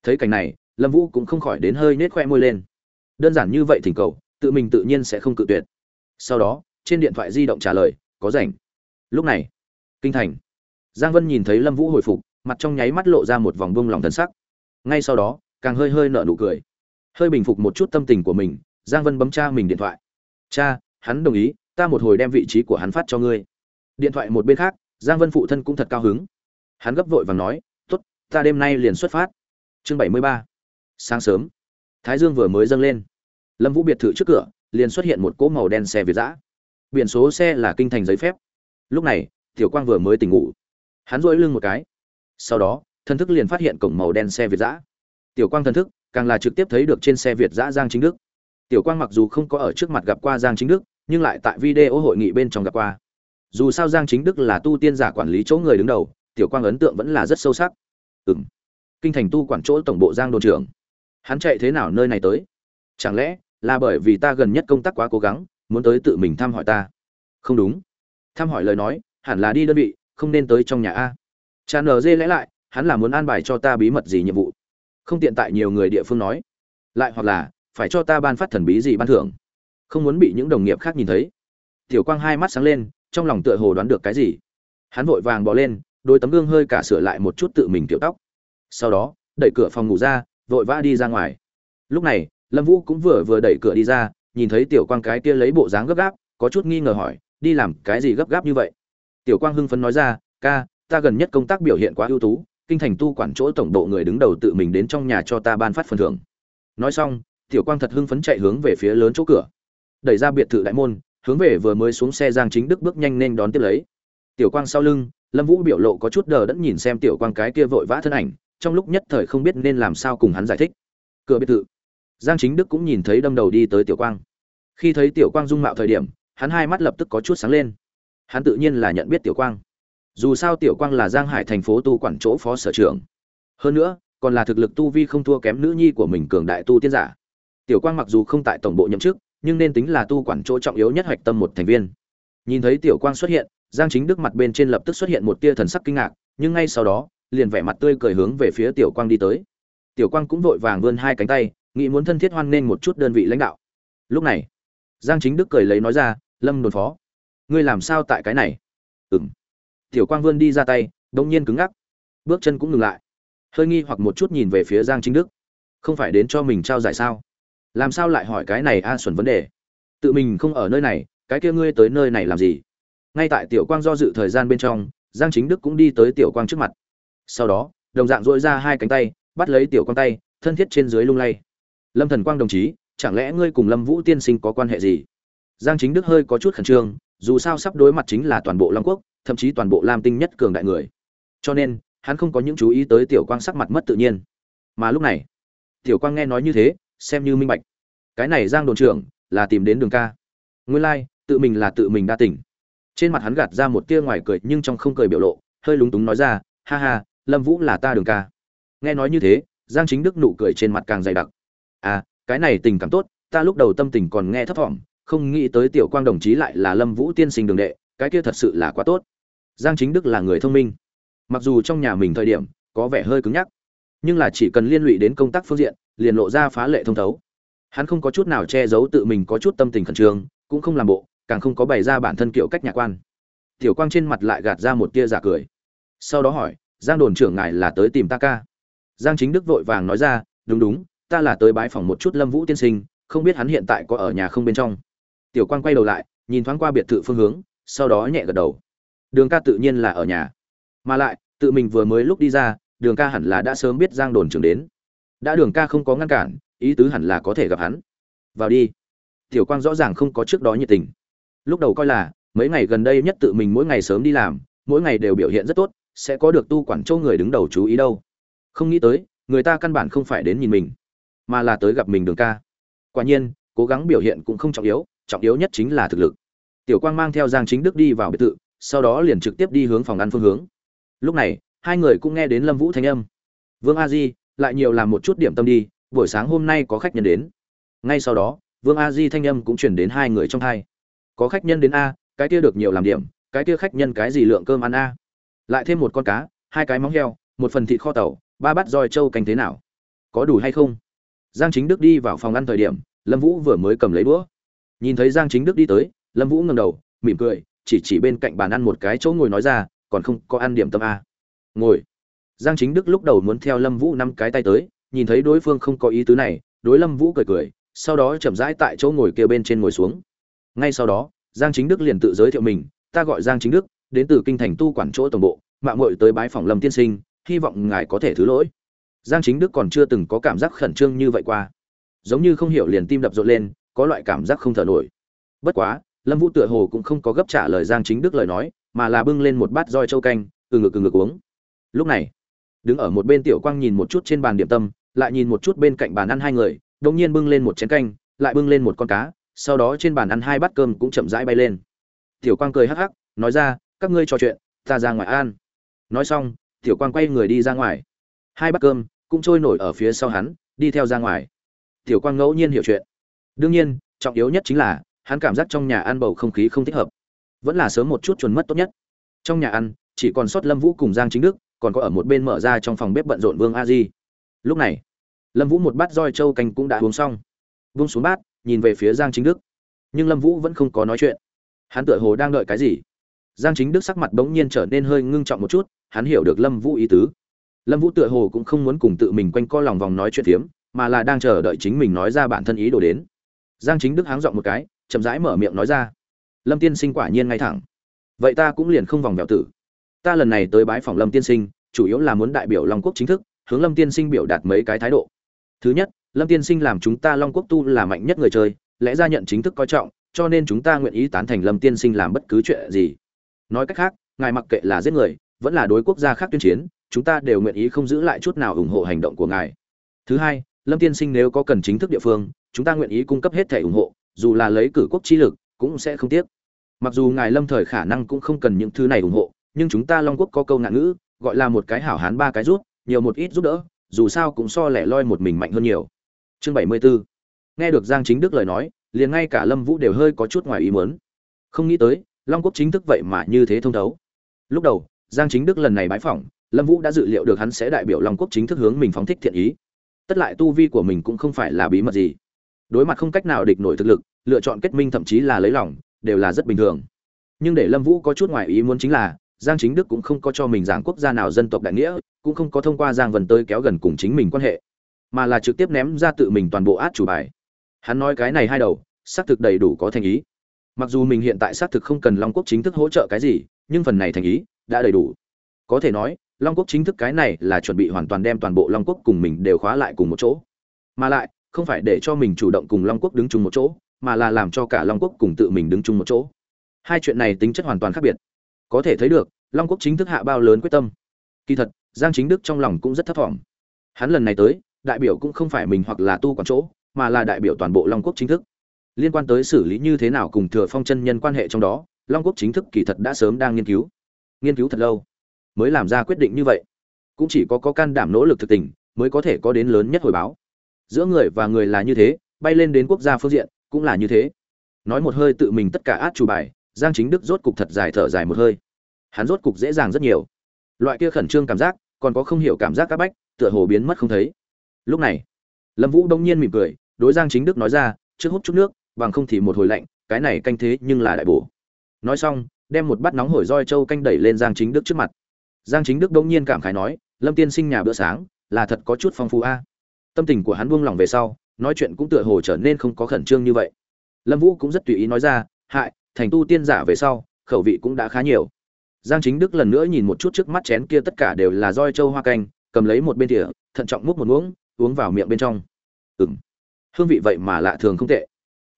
Thấy cảnh này lâm vũ cũng không khỏi đến hơi nết khoe môi lên. Đơn giản như vậy thỉnh cầu tự mình tự nhiên sẽ không cự tuyệt. Sau đó trên điện thoại di động trả lời có rảnh lúc này, kinh thành. Giang vân nhìn thấy lâm vũ hồi phục, mặt trong nháy mắt lộ ra một vòng bông lòng thần sắc. Ngay sau đó, càng hơi hơi nở nụ cười. Hơi bình phục một chút tâm tình của mình, giang vân bấm cha mình điện thoại. Cha, hắn đồng ý, ta một hồi đem vị trí của hắn phát cho ngươi. Điện thoại một bên khác, giang vân phụ thân cũng thật cao hứng. Hắn gấp vội và nói t ố t ta đêm nay liền xuất phát. Chương bảy mươi ba. Sáng sớm, thái dương vừa mới dâng lên. Lâm vũ biệt thự trước cửa, liền xuất hiện một cỗ màu đen xe việt giã biển số xe là kinh thành giấy phép lúc này, tiểu quang vừa mới tỉnh ngủ. Hắn rỗi lưng một cái. Sau đó thân thức liền phát hiện cổng màu đen xe việt giã. Tiểu quang thân thức, càng là trực tiếp thấy được trên xe việt giã giang chính đức. Tiểu quang mặc dù không có ở trước mặt gặp qua giang chính đức, nhưng lại tại video hội nghị bên trong gặp qua. Dù sao giang chính đức là tu tiên giả quản lý chỗ người đứng đầu, tiểu quang ấn tượng vẫn là rất sâu sắc. Ừng kinh thành tu quản chỗ tổng bộ giang đồn trưởng. Hắn chạy thế nào nơi này tới? Chẳng lẽ là bởi vì ta gần nhất công tác quá cố gắng, muốn tới tự mình thăm hỏi ta? Không đúng thăm hỏi lời nói, hẳn là đi đơn vị, không nên tới trong nhà a. Cha nờ dê lẽ lại, hắn là muốn an bài cho ta bí mật gì nhiệm vụ. Không tiện tại nhiều người địa phương nói. Lại hoặc là, phải cho ta ban phát thần bí gì ban thưởng. Không muốn bị những đồng nghiệp khác nhìn thấy. Tiểu quang hai mắt sáng lên, trong lòng tựa hồ đoán được cái gì. Hắn vội vàng bỏ lên, đôi tấm gương hơi cả sửa lại một chút tự mình kiểu tóc. Sau đó, đẩy cửa phòng ngủ ra, vội vã đi ra ngoài. Lúc này, lâm vũ cũng vừa vừa đẩy cửa đi ra, nhìn thấy tiểu quang cái kia lấy bộ dáng gấp gáp, có chút nghi ngờ hỏi đi làm cái gì gấp gáp như vậy? Tiểu quang hưng phấn nói ra, ca, ta gần nhất công tác biểu hiện quá ưu tú, kinh thành tu quản chỗ tổng độ người đứng đầu tự mình đến trong nhà cho ta ban phát phần thưởng. Nói xong, tiểu quang thật hưng phấn chạy hướng về phía lớn chỗ cửa. Đẩy ra biệt thự đại môn, hướng về vừa mới xuống xe giang chính đức bước nhanh nên đón tiếp lấy. Tiểu quang sau lưng, lâm vũ biểu lộ có chút đờ đẫn nhìn xem tiểu quang cái kia vội vã thân ảnh, trong lúc nhất thời không biết nên làm sao cùng hắn giải thích. Cửa biệt thự. Giang chính đức cũng nhìn thấy đâm đầu đi tới tiểu quang. Khi thấy tiểu quang dung mạo thời điểm hắn hai mắt lập tức có chút sáng lên. Hắn tự nhiên là nhận biết tiểu quang. Dù sao tiểu quang là giang hải thành phố tu quản chỗ phó sở trưởng. Hơn nữa, còn là thực lực tu vi không thua kém nữ nhi của mình cường đại tu tiên giả. Tiểu quang mặc dù không tại tổng bộ nhậm chức, nhưng nên tính là tu quản chỗ trọng yếu nhất hoạch tâm một thành viên. Nhìn thấy tiểu quang xuất hiện, giang chính đức mặt bên trên lập tức xuất hiện một tia thần sắc kinh ngạc, nhưng ngay sau đó, liền vẻ mặt tươi cười hướng về phía tiểu quang đi tới. Tiểu quang cũng vội vàng vươn hai cánh tay, nghĩ muốn thân thiết hoan nghênh một chút đơn vị lãnh đạo. Lúc này, giang chính đức cười lấy nói ra lâm đồn phó. Ngươi làm sao tại cái này? Ừng tiểu quang vươn đi ra tay đông nhiên cứng ngắc. Bước chân cũng ngừng lại. Hơi nghi hoặc một chút nhìn về phía giang chính đức. Không phải đến cho mình trao giải sao? Làm sao lại hỏi cái này a xuẩn vấn đề? Tự mình không ở nơi này, cái kia ngươi tới nơi này làm gì? Ngay tại tiểu quang do dự thời gian bên trong, giang chính đức cũng đi tới tiểu quang trước mặt. Sau đó, đồng dạng dội ra hai cánh tay, bắt lấy tiểu quang tay, thân thiết trên dưới lung lay. Lâm thần quang đồng chí, chẳng lẽ ngươi cùng lâm vũ tiên sinh có quan hệ gì? Giang chính đức hơi có chút khẩn trương dù sao sắp đối mặt chính là toàn bộ long quốc thậm chí toàn bộ lam tinh nhất cường đại người. Cho nên hắn không có những chú ý tới tiểu quang sắc mặt mất tự nhiên. Mà lúc này tiểu quang nghe nói như thế xem như minh bạch. Cái này giang đồn trưởng là tìm đến đường ca. Nguyên lai、like, tự mình là tự mình đa tỉnh trên mặt hắn gạt ra một tia ngoài cười nhưng trong không cười biểu lộ hơi lúng túng nói ra ha ha lâm vũ là ta đường ca. Nghe nói như thế giang chính đức nụ cười trên mặt càng dày đặc. À cái này tình cảm tốt ta lúc đầu tâm tình còn nghe thấp thỏm không nghĩ tới tiểu quang đồng chí lại là lâm vũ tiên sinh đường đệ, cái kia thật sự là quá tốt. Giang chính đức là người thông minh. Mặc dù trong nhà mình thời điểm, có vẻ hơi cứng nhắc, nhưng là chỉ cần liên lụy đến công tác phương diện, liền lộ ra phá lệ thông thấu. Hắn không có chút nào che giấu tự mình có chút tâm tình khẩn trương, cũng không làm bộ, càng không có bày ra bản thân kiệu cách nhạc quan. Tiểu quang trên mặt lại gạt ra một tia giả cười. Sau đó hỏi, giang đồn trưởng ngài là tới tìm ta ca? Giang chính đức vội vàng nói ra, đúng đúng, ta là tới bái phỏng một chút lâm vũ tiên sinh, không biết hắn hiện tại có ở nhà không bên trong tiểu quang quay đầu lại, nhìn thoáng qua biệt thự phương hướng, sau đó nhẹ gật đầu. Đường ca tự nhiên là ở nhà. Mà lại, tự mình vừa mới lúc đi ra, đường ca hẳn là đã sớm biết giang đồn trưởng đến. Đã đường ca không có ngăn cản, ý tứ hẳn là có thể gặp hắn. Vào đi. Tiểu quang rõ ràng không có trước đó nhiệt tình. Lúc đầu coi là, mấy ngày gần đây nhất tự mình mỗi ngày sớm đi làm, mỗi ngày đều biểu hiện rất tốt, sẽ có được tu quản châu người đứng đầu chú ý đâu. Không nghĩ tới, người ta căn bản không phải đến nhìn mình, mà là tới gặp mình đường ca. Quả nhiên, cố gắng biểu hiện cũng không trọng yếu trọng yếu nhất chính là thực lực. Tiểu quang mang theo giang chính đức đi vào biệt thự, sau đó liền trực tiếp đi hướng phòng ăn phương hướng. Lúc này, hai người cũng nghe đến lâm vũ thanh âm. Vương a di, lại nhiều làm một chút điểm tâm đi, buổi sáng hôm nay có khách nhân đến. Ngay sau đó, vương a di thanh âm cũng chuyển đến hai người trong hai. Có khách nhân đến a, cái kia được nhiều làm điểm, cái kia khách nhân cái gì lượng cơm ăn a? Lại thêm một con cá, hai cái móng heo, một phần thịt kho tàu, ba bát roi trâu canh thế nào? Có đủ hay không? Giang chính đức đi vào phòng ăn thời điểm, lâm vũ vừa mới cầm lấy đũa nhìn thấy giang chính đức đi tới, lâm vũ ngầm đầu, mỉm cười, chỉ chỉ bên cạnh bàn ăn một cái chỗ ngồi nói ra, còn không có ăn điểm tâm a ngồi. Giang chính đức lúc đầu muốn theo lâm vũ năm cái tay tới, nhìn thấy đối phương không có ý tứ này, đối lâm vũ cười cười, sau đó chậm rãi tại chỗ ngồi kia bên trên ngồi xuống. Ngay sau đó, giang chính đức liền tự giới thiệu mình, ta gọi giang chính đức, đến từ kinh thành tu quản chỗ tổng bộ mạng mội tới bái phòng lâm tiên sinh, hy vọng ngài có thể thứ lỗi. Giang chính đức còn chưa từng có cảm giác khẩn trương như vậy qua. Giống như không hiểu liền tim đập rộn lên có loại cảm giác không thở nổi. Bất quá, lâm vũ tựa hồ cũng không có gấp trả lời giang chính đức lời nói, mà là bưng lên một bát roi châu canh, từ ngực từ ngực uống. Lúc này, đứng ở một bên tiểu quang nhìn một chút trên bàn điểm tâm, lại nhìn một chút bên cạnh bàn ăn hai người đông nhiên bưng lên một chén canh, lại bưng lên một con cá, sau đó trên bàn ăn hai bát cơm cũng chậm rãi bay lên. Tiểu quang cười hắc hắc, nói ra, các ngươi trò chuyện, ta ra ngoài ăn. Nói xong, tiểu quang quay người đi ra ngoài. Hai bát cơm cũng trôi nổi ở phía sau hắn, đi theo ra ngoài. Tiểu quang ngẫu nhiên hiểu chuyện đương nhiên, trọng yếu nhất chính là, hắn cảm giác trong nhà ăn bầu không khí không thích hợp. Vẫn là sớm một chút chuẩn mất tốt nhất. Trong nhà ăn, chỉ còn sót lâm vũ cùng giang chính đức, còn có ở một bên mở ra trong phòng bếp bận rộn vương a di. Lúc này, lâm vũ một bát roi trâu canh cũng đã uống xong. Vung xuống bát, nhìn về phía giang chính đức. Nhưng lâm vũ vẫn không có nói chuyện. Hắn tựa hồ đang đợi cái gì? Giang chính đức sắc mặt bỗng nhiên trở nên hơi ngưng trọng một chút, hắn hiểu được lâm vũ ý tứ. Lâm vũ tựa hồ cũng không muốn cùng tự mình quanh co lòng vòng nói chuyện phiếm, mà là đang chờ đợi chính mình nói ra bản thân ý đồ đến giang chính đức háng dọn một cái, chậm rãi mở miệng nói ra. Lâm tiên sinh quả nhiên ngay thẳng. Vậy ta cũng liền không vòng vèo tử. Ta lần này tới bái phòng lâm tiên sinh, chủ yếu là muốn đại biểu long quốc chính thức, hướng lâm tiên sinh biểu đạt mấy cái thái độ. Thứ nhất, lâm tiên sinh làm chúng ta long quốc tu là mạnh nhất người chơi, lẽ ra nhận chính thức coi trọng, cho nên chúng ta nguyện ý tán thành lâm tiên sinh làm bất cứ chuyện gì. Nói cách khác, ngài mặc kệ là giết người, vẫn là đối quốc gia khác tuyên chiến, chúng ta đều nguyện ý không giữ lại chút nào ủng hộ hành động của ngài. Thứ hai, lâm tiên sinh nếu có cần chính thức địa phương chúng ta nguyện ý cung cấp hết thể ủng hộ, dù là lấy cử quốc chi lực, cũng sẽ không tiếc. Mặc dù ngài lâm thời khả năng cũng không cần những thứ này ủng hộ, nhưng chúng ta long quốc có câu ngạn ngữ, gọi là một cái hảo hán ba cái rút, nhiều một ít giúp đỡ, dù sao cũng so lẻ loi một mình mạnh hơn nhiều. Chương bảy mươi 74 nghe được giang chính đức lời nói, liền ngay cả lâm vũ đều hơi có chút ngoài ý muốn. Không nghĩ tới, long quốc chính thức vậy mà như thế thông thấu. Lúc đầu, giang chính đức lần này bãi phỏng, lâm vũ đã dự liệu được hắn sẽ đại biểu long quốc chính thức hướng mình phóng thích thiện ý. Tất lại tu vi của mình cũng không phải là bí mật gì đối mặt không cách nào địch nổi thực lực, lựa chọn kết minh thậm chí là lấy lòng, đều là rất bình thường. Nhưng để lâm vũ có chút ngoài ý muốn chính là, giang chính đức cũng không có cho mình giảng quốc gia nào dân tộc đại nghĩa, cũng không có thông qua giang vần tới kéo gần cùng chính mình quan hệ, mà là trực tiếp ném ra tự mình toàn bộ át chủ bài. Hắn nói cái này hai đầu, xác thực đầy đủ có thành ý. Mặc dù mình hiện tại xác thực không cần long quốc chính thức hỗ trợ cái gì, nhưng phần này thành ý đã đầy đủ. Có thể nói, long quốc chính thức cái này là chuẩn bị hoàn toàn đem toàn bộ long quốc cùng mình đều khóa lại cùng một chỗ. Mà lại không phải để cho mình chủ động cùng long quốc đứng chung một chỗ, mà là làm cho cả long quốc cùng tự mình đứng chung một chỗ. Hai chuyện này tính chất hoàn toàn khác biệt. Có thể thấy được, long quốc chính thức hạ bao lớn quyết tâm. Kỳ thật, giang chính đức trong lòng cũng rất thấp vọng. hắn lần này tới, đại biểu cũng không phải mình hoặc là tu quản chỗ, mà là đại biểu toàn bộ long quốc chính thức. Liên quan tới xử lý như thế nào cùng thừa phong chân nhân quan hệ trong đó, long quốc chính thức kỳ thật đã sớm đang nghiên cứu. Nghiên cứu thật lâu, mới làm ra quyết định như vậy. Cũng chỉ có có can đảm nỗ lực thực tình, mới có thể có đến lớn nhất hồi báo giữa người và người là như thế, bay lên đến quốc gia phương diện cũng là như thế. Nói một hơi tự mình tất cả át chủ bài, giang chính đức rốt cục thật dài thở dài một hơi. Hắn rốt cục dễ dàng rất nhiều. Loại kia khẩn trương cảm giác, còn có không hiểu cảm giác các bách, tựa hồ biến mất không thấy. Lúc này, lâm vũ đông nhiên mỉm cười, đối giang chính đức nói ra, trước hút chút nước, bằng không thì một hồi lạnh, cái này canh thế nhưng là đại bổ. Nói xong, đem một bát nóng hổi roi châu canh đẩy lên giang chính đức trước mặt. Giang chính đức đông nhiên cảm khái nói, lâm tiên sinh nhà bữa sáng, là thật có chút phong phú a tâm tình của hắn buông lỏng về sau, nói chuyện cũng tựa hồ trở nên không có khẩn trương như vậy. Lâm vũ cũng rất tùy ý nói ra, hại, thành tu tiên giả về sau, khẩu vị cũng đã khá nhiều. Giang chính đức lần nữa nhìn một chút trước mắt chén kia tất cả đều là roi châu hoa canh, cầm lấy một bên thìa, thận trọng múc một muỗng, uống vào miệng bên trong. Ừng hương vị vậy mà lạ thường không tệ.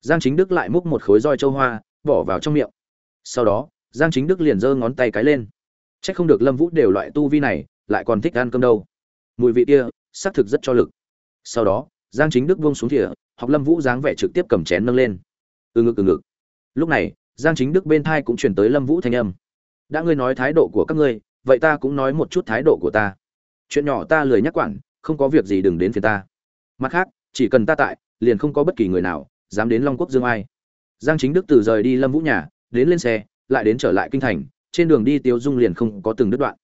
Giang chính đức lại múc một khối roi châu hoa, bỏ vào trong miệng. Sau đó, giang chính đức liền giơ ngón tay cái lên. C h ắ c không được lâm vũ đều loại tu vi này, lại còn thích ăn cơm đâu. Mùi vị kia, xác thực rất cho lực sau đó, giang chính đức buông xuống thìa, học lâm vũ dáng vẻ trực tiếp cầm chén nâng lên. Từ ngực từ ngực. Lúc này, giang chính đức bên thai cũng chuyển tới lâm vũ thanh âm. Đã ngươi nói thái độ của các ngươi, vậy ta cũng nói một chút thái độ của ta. Chuyện nhỏ ta lười nhắc quản, không có việc gì đừng đến phiền ta. Mặt khác, chỉ cần ta tại, liền không có bất kỳ người nào, dám đến long quốc dương ai. Giang chính đức từ rời đi lâm vũ nhà, đến lên xe, lại đến trở lại kinh thành, trên đường đi tiêu dung liền không có từng đứt đoạn.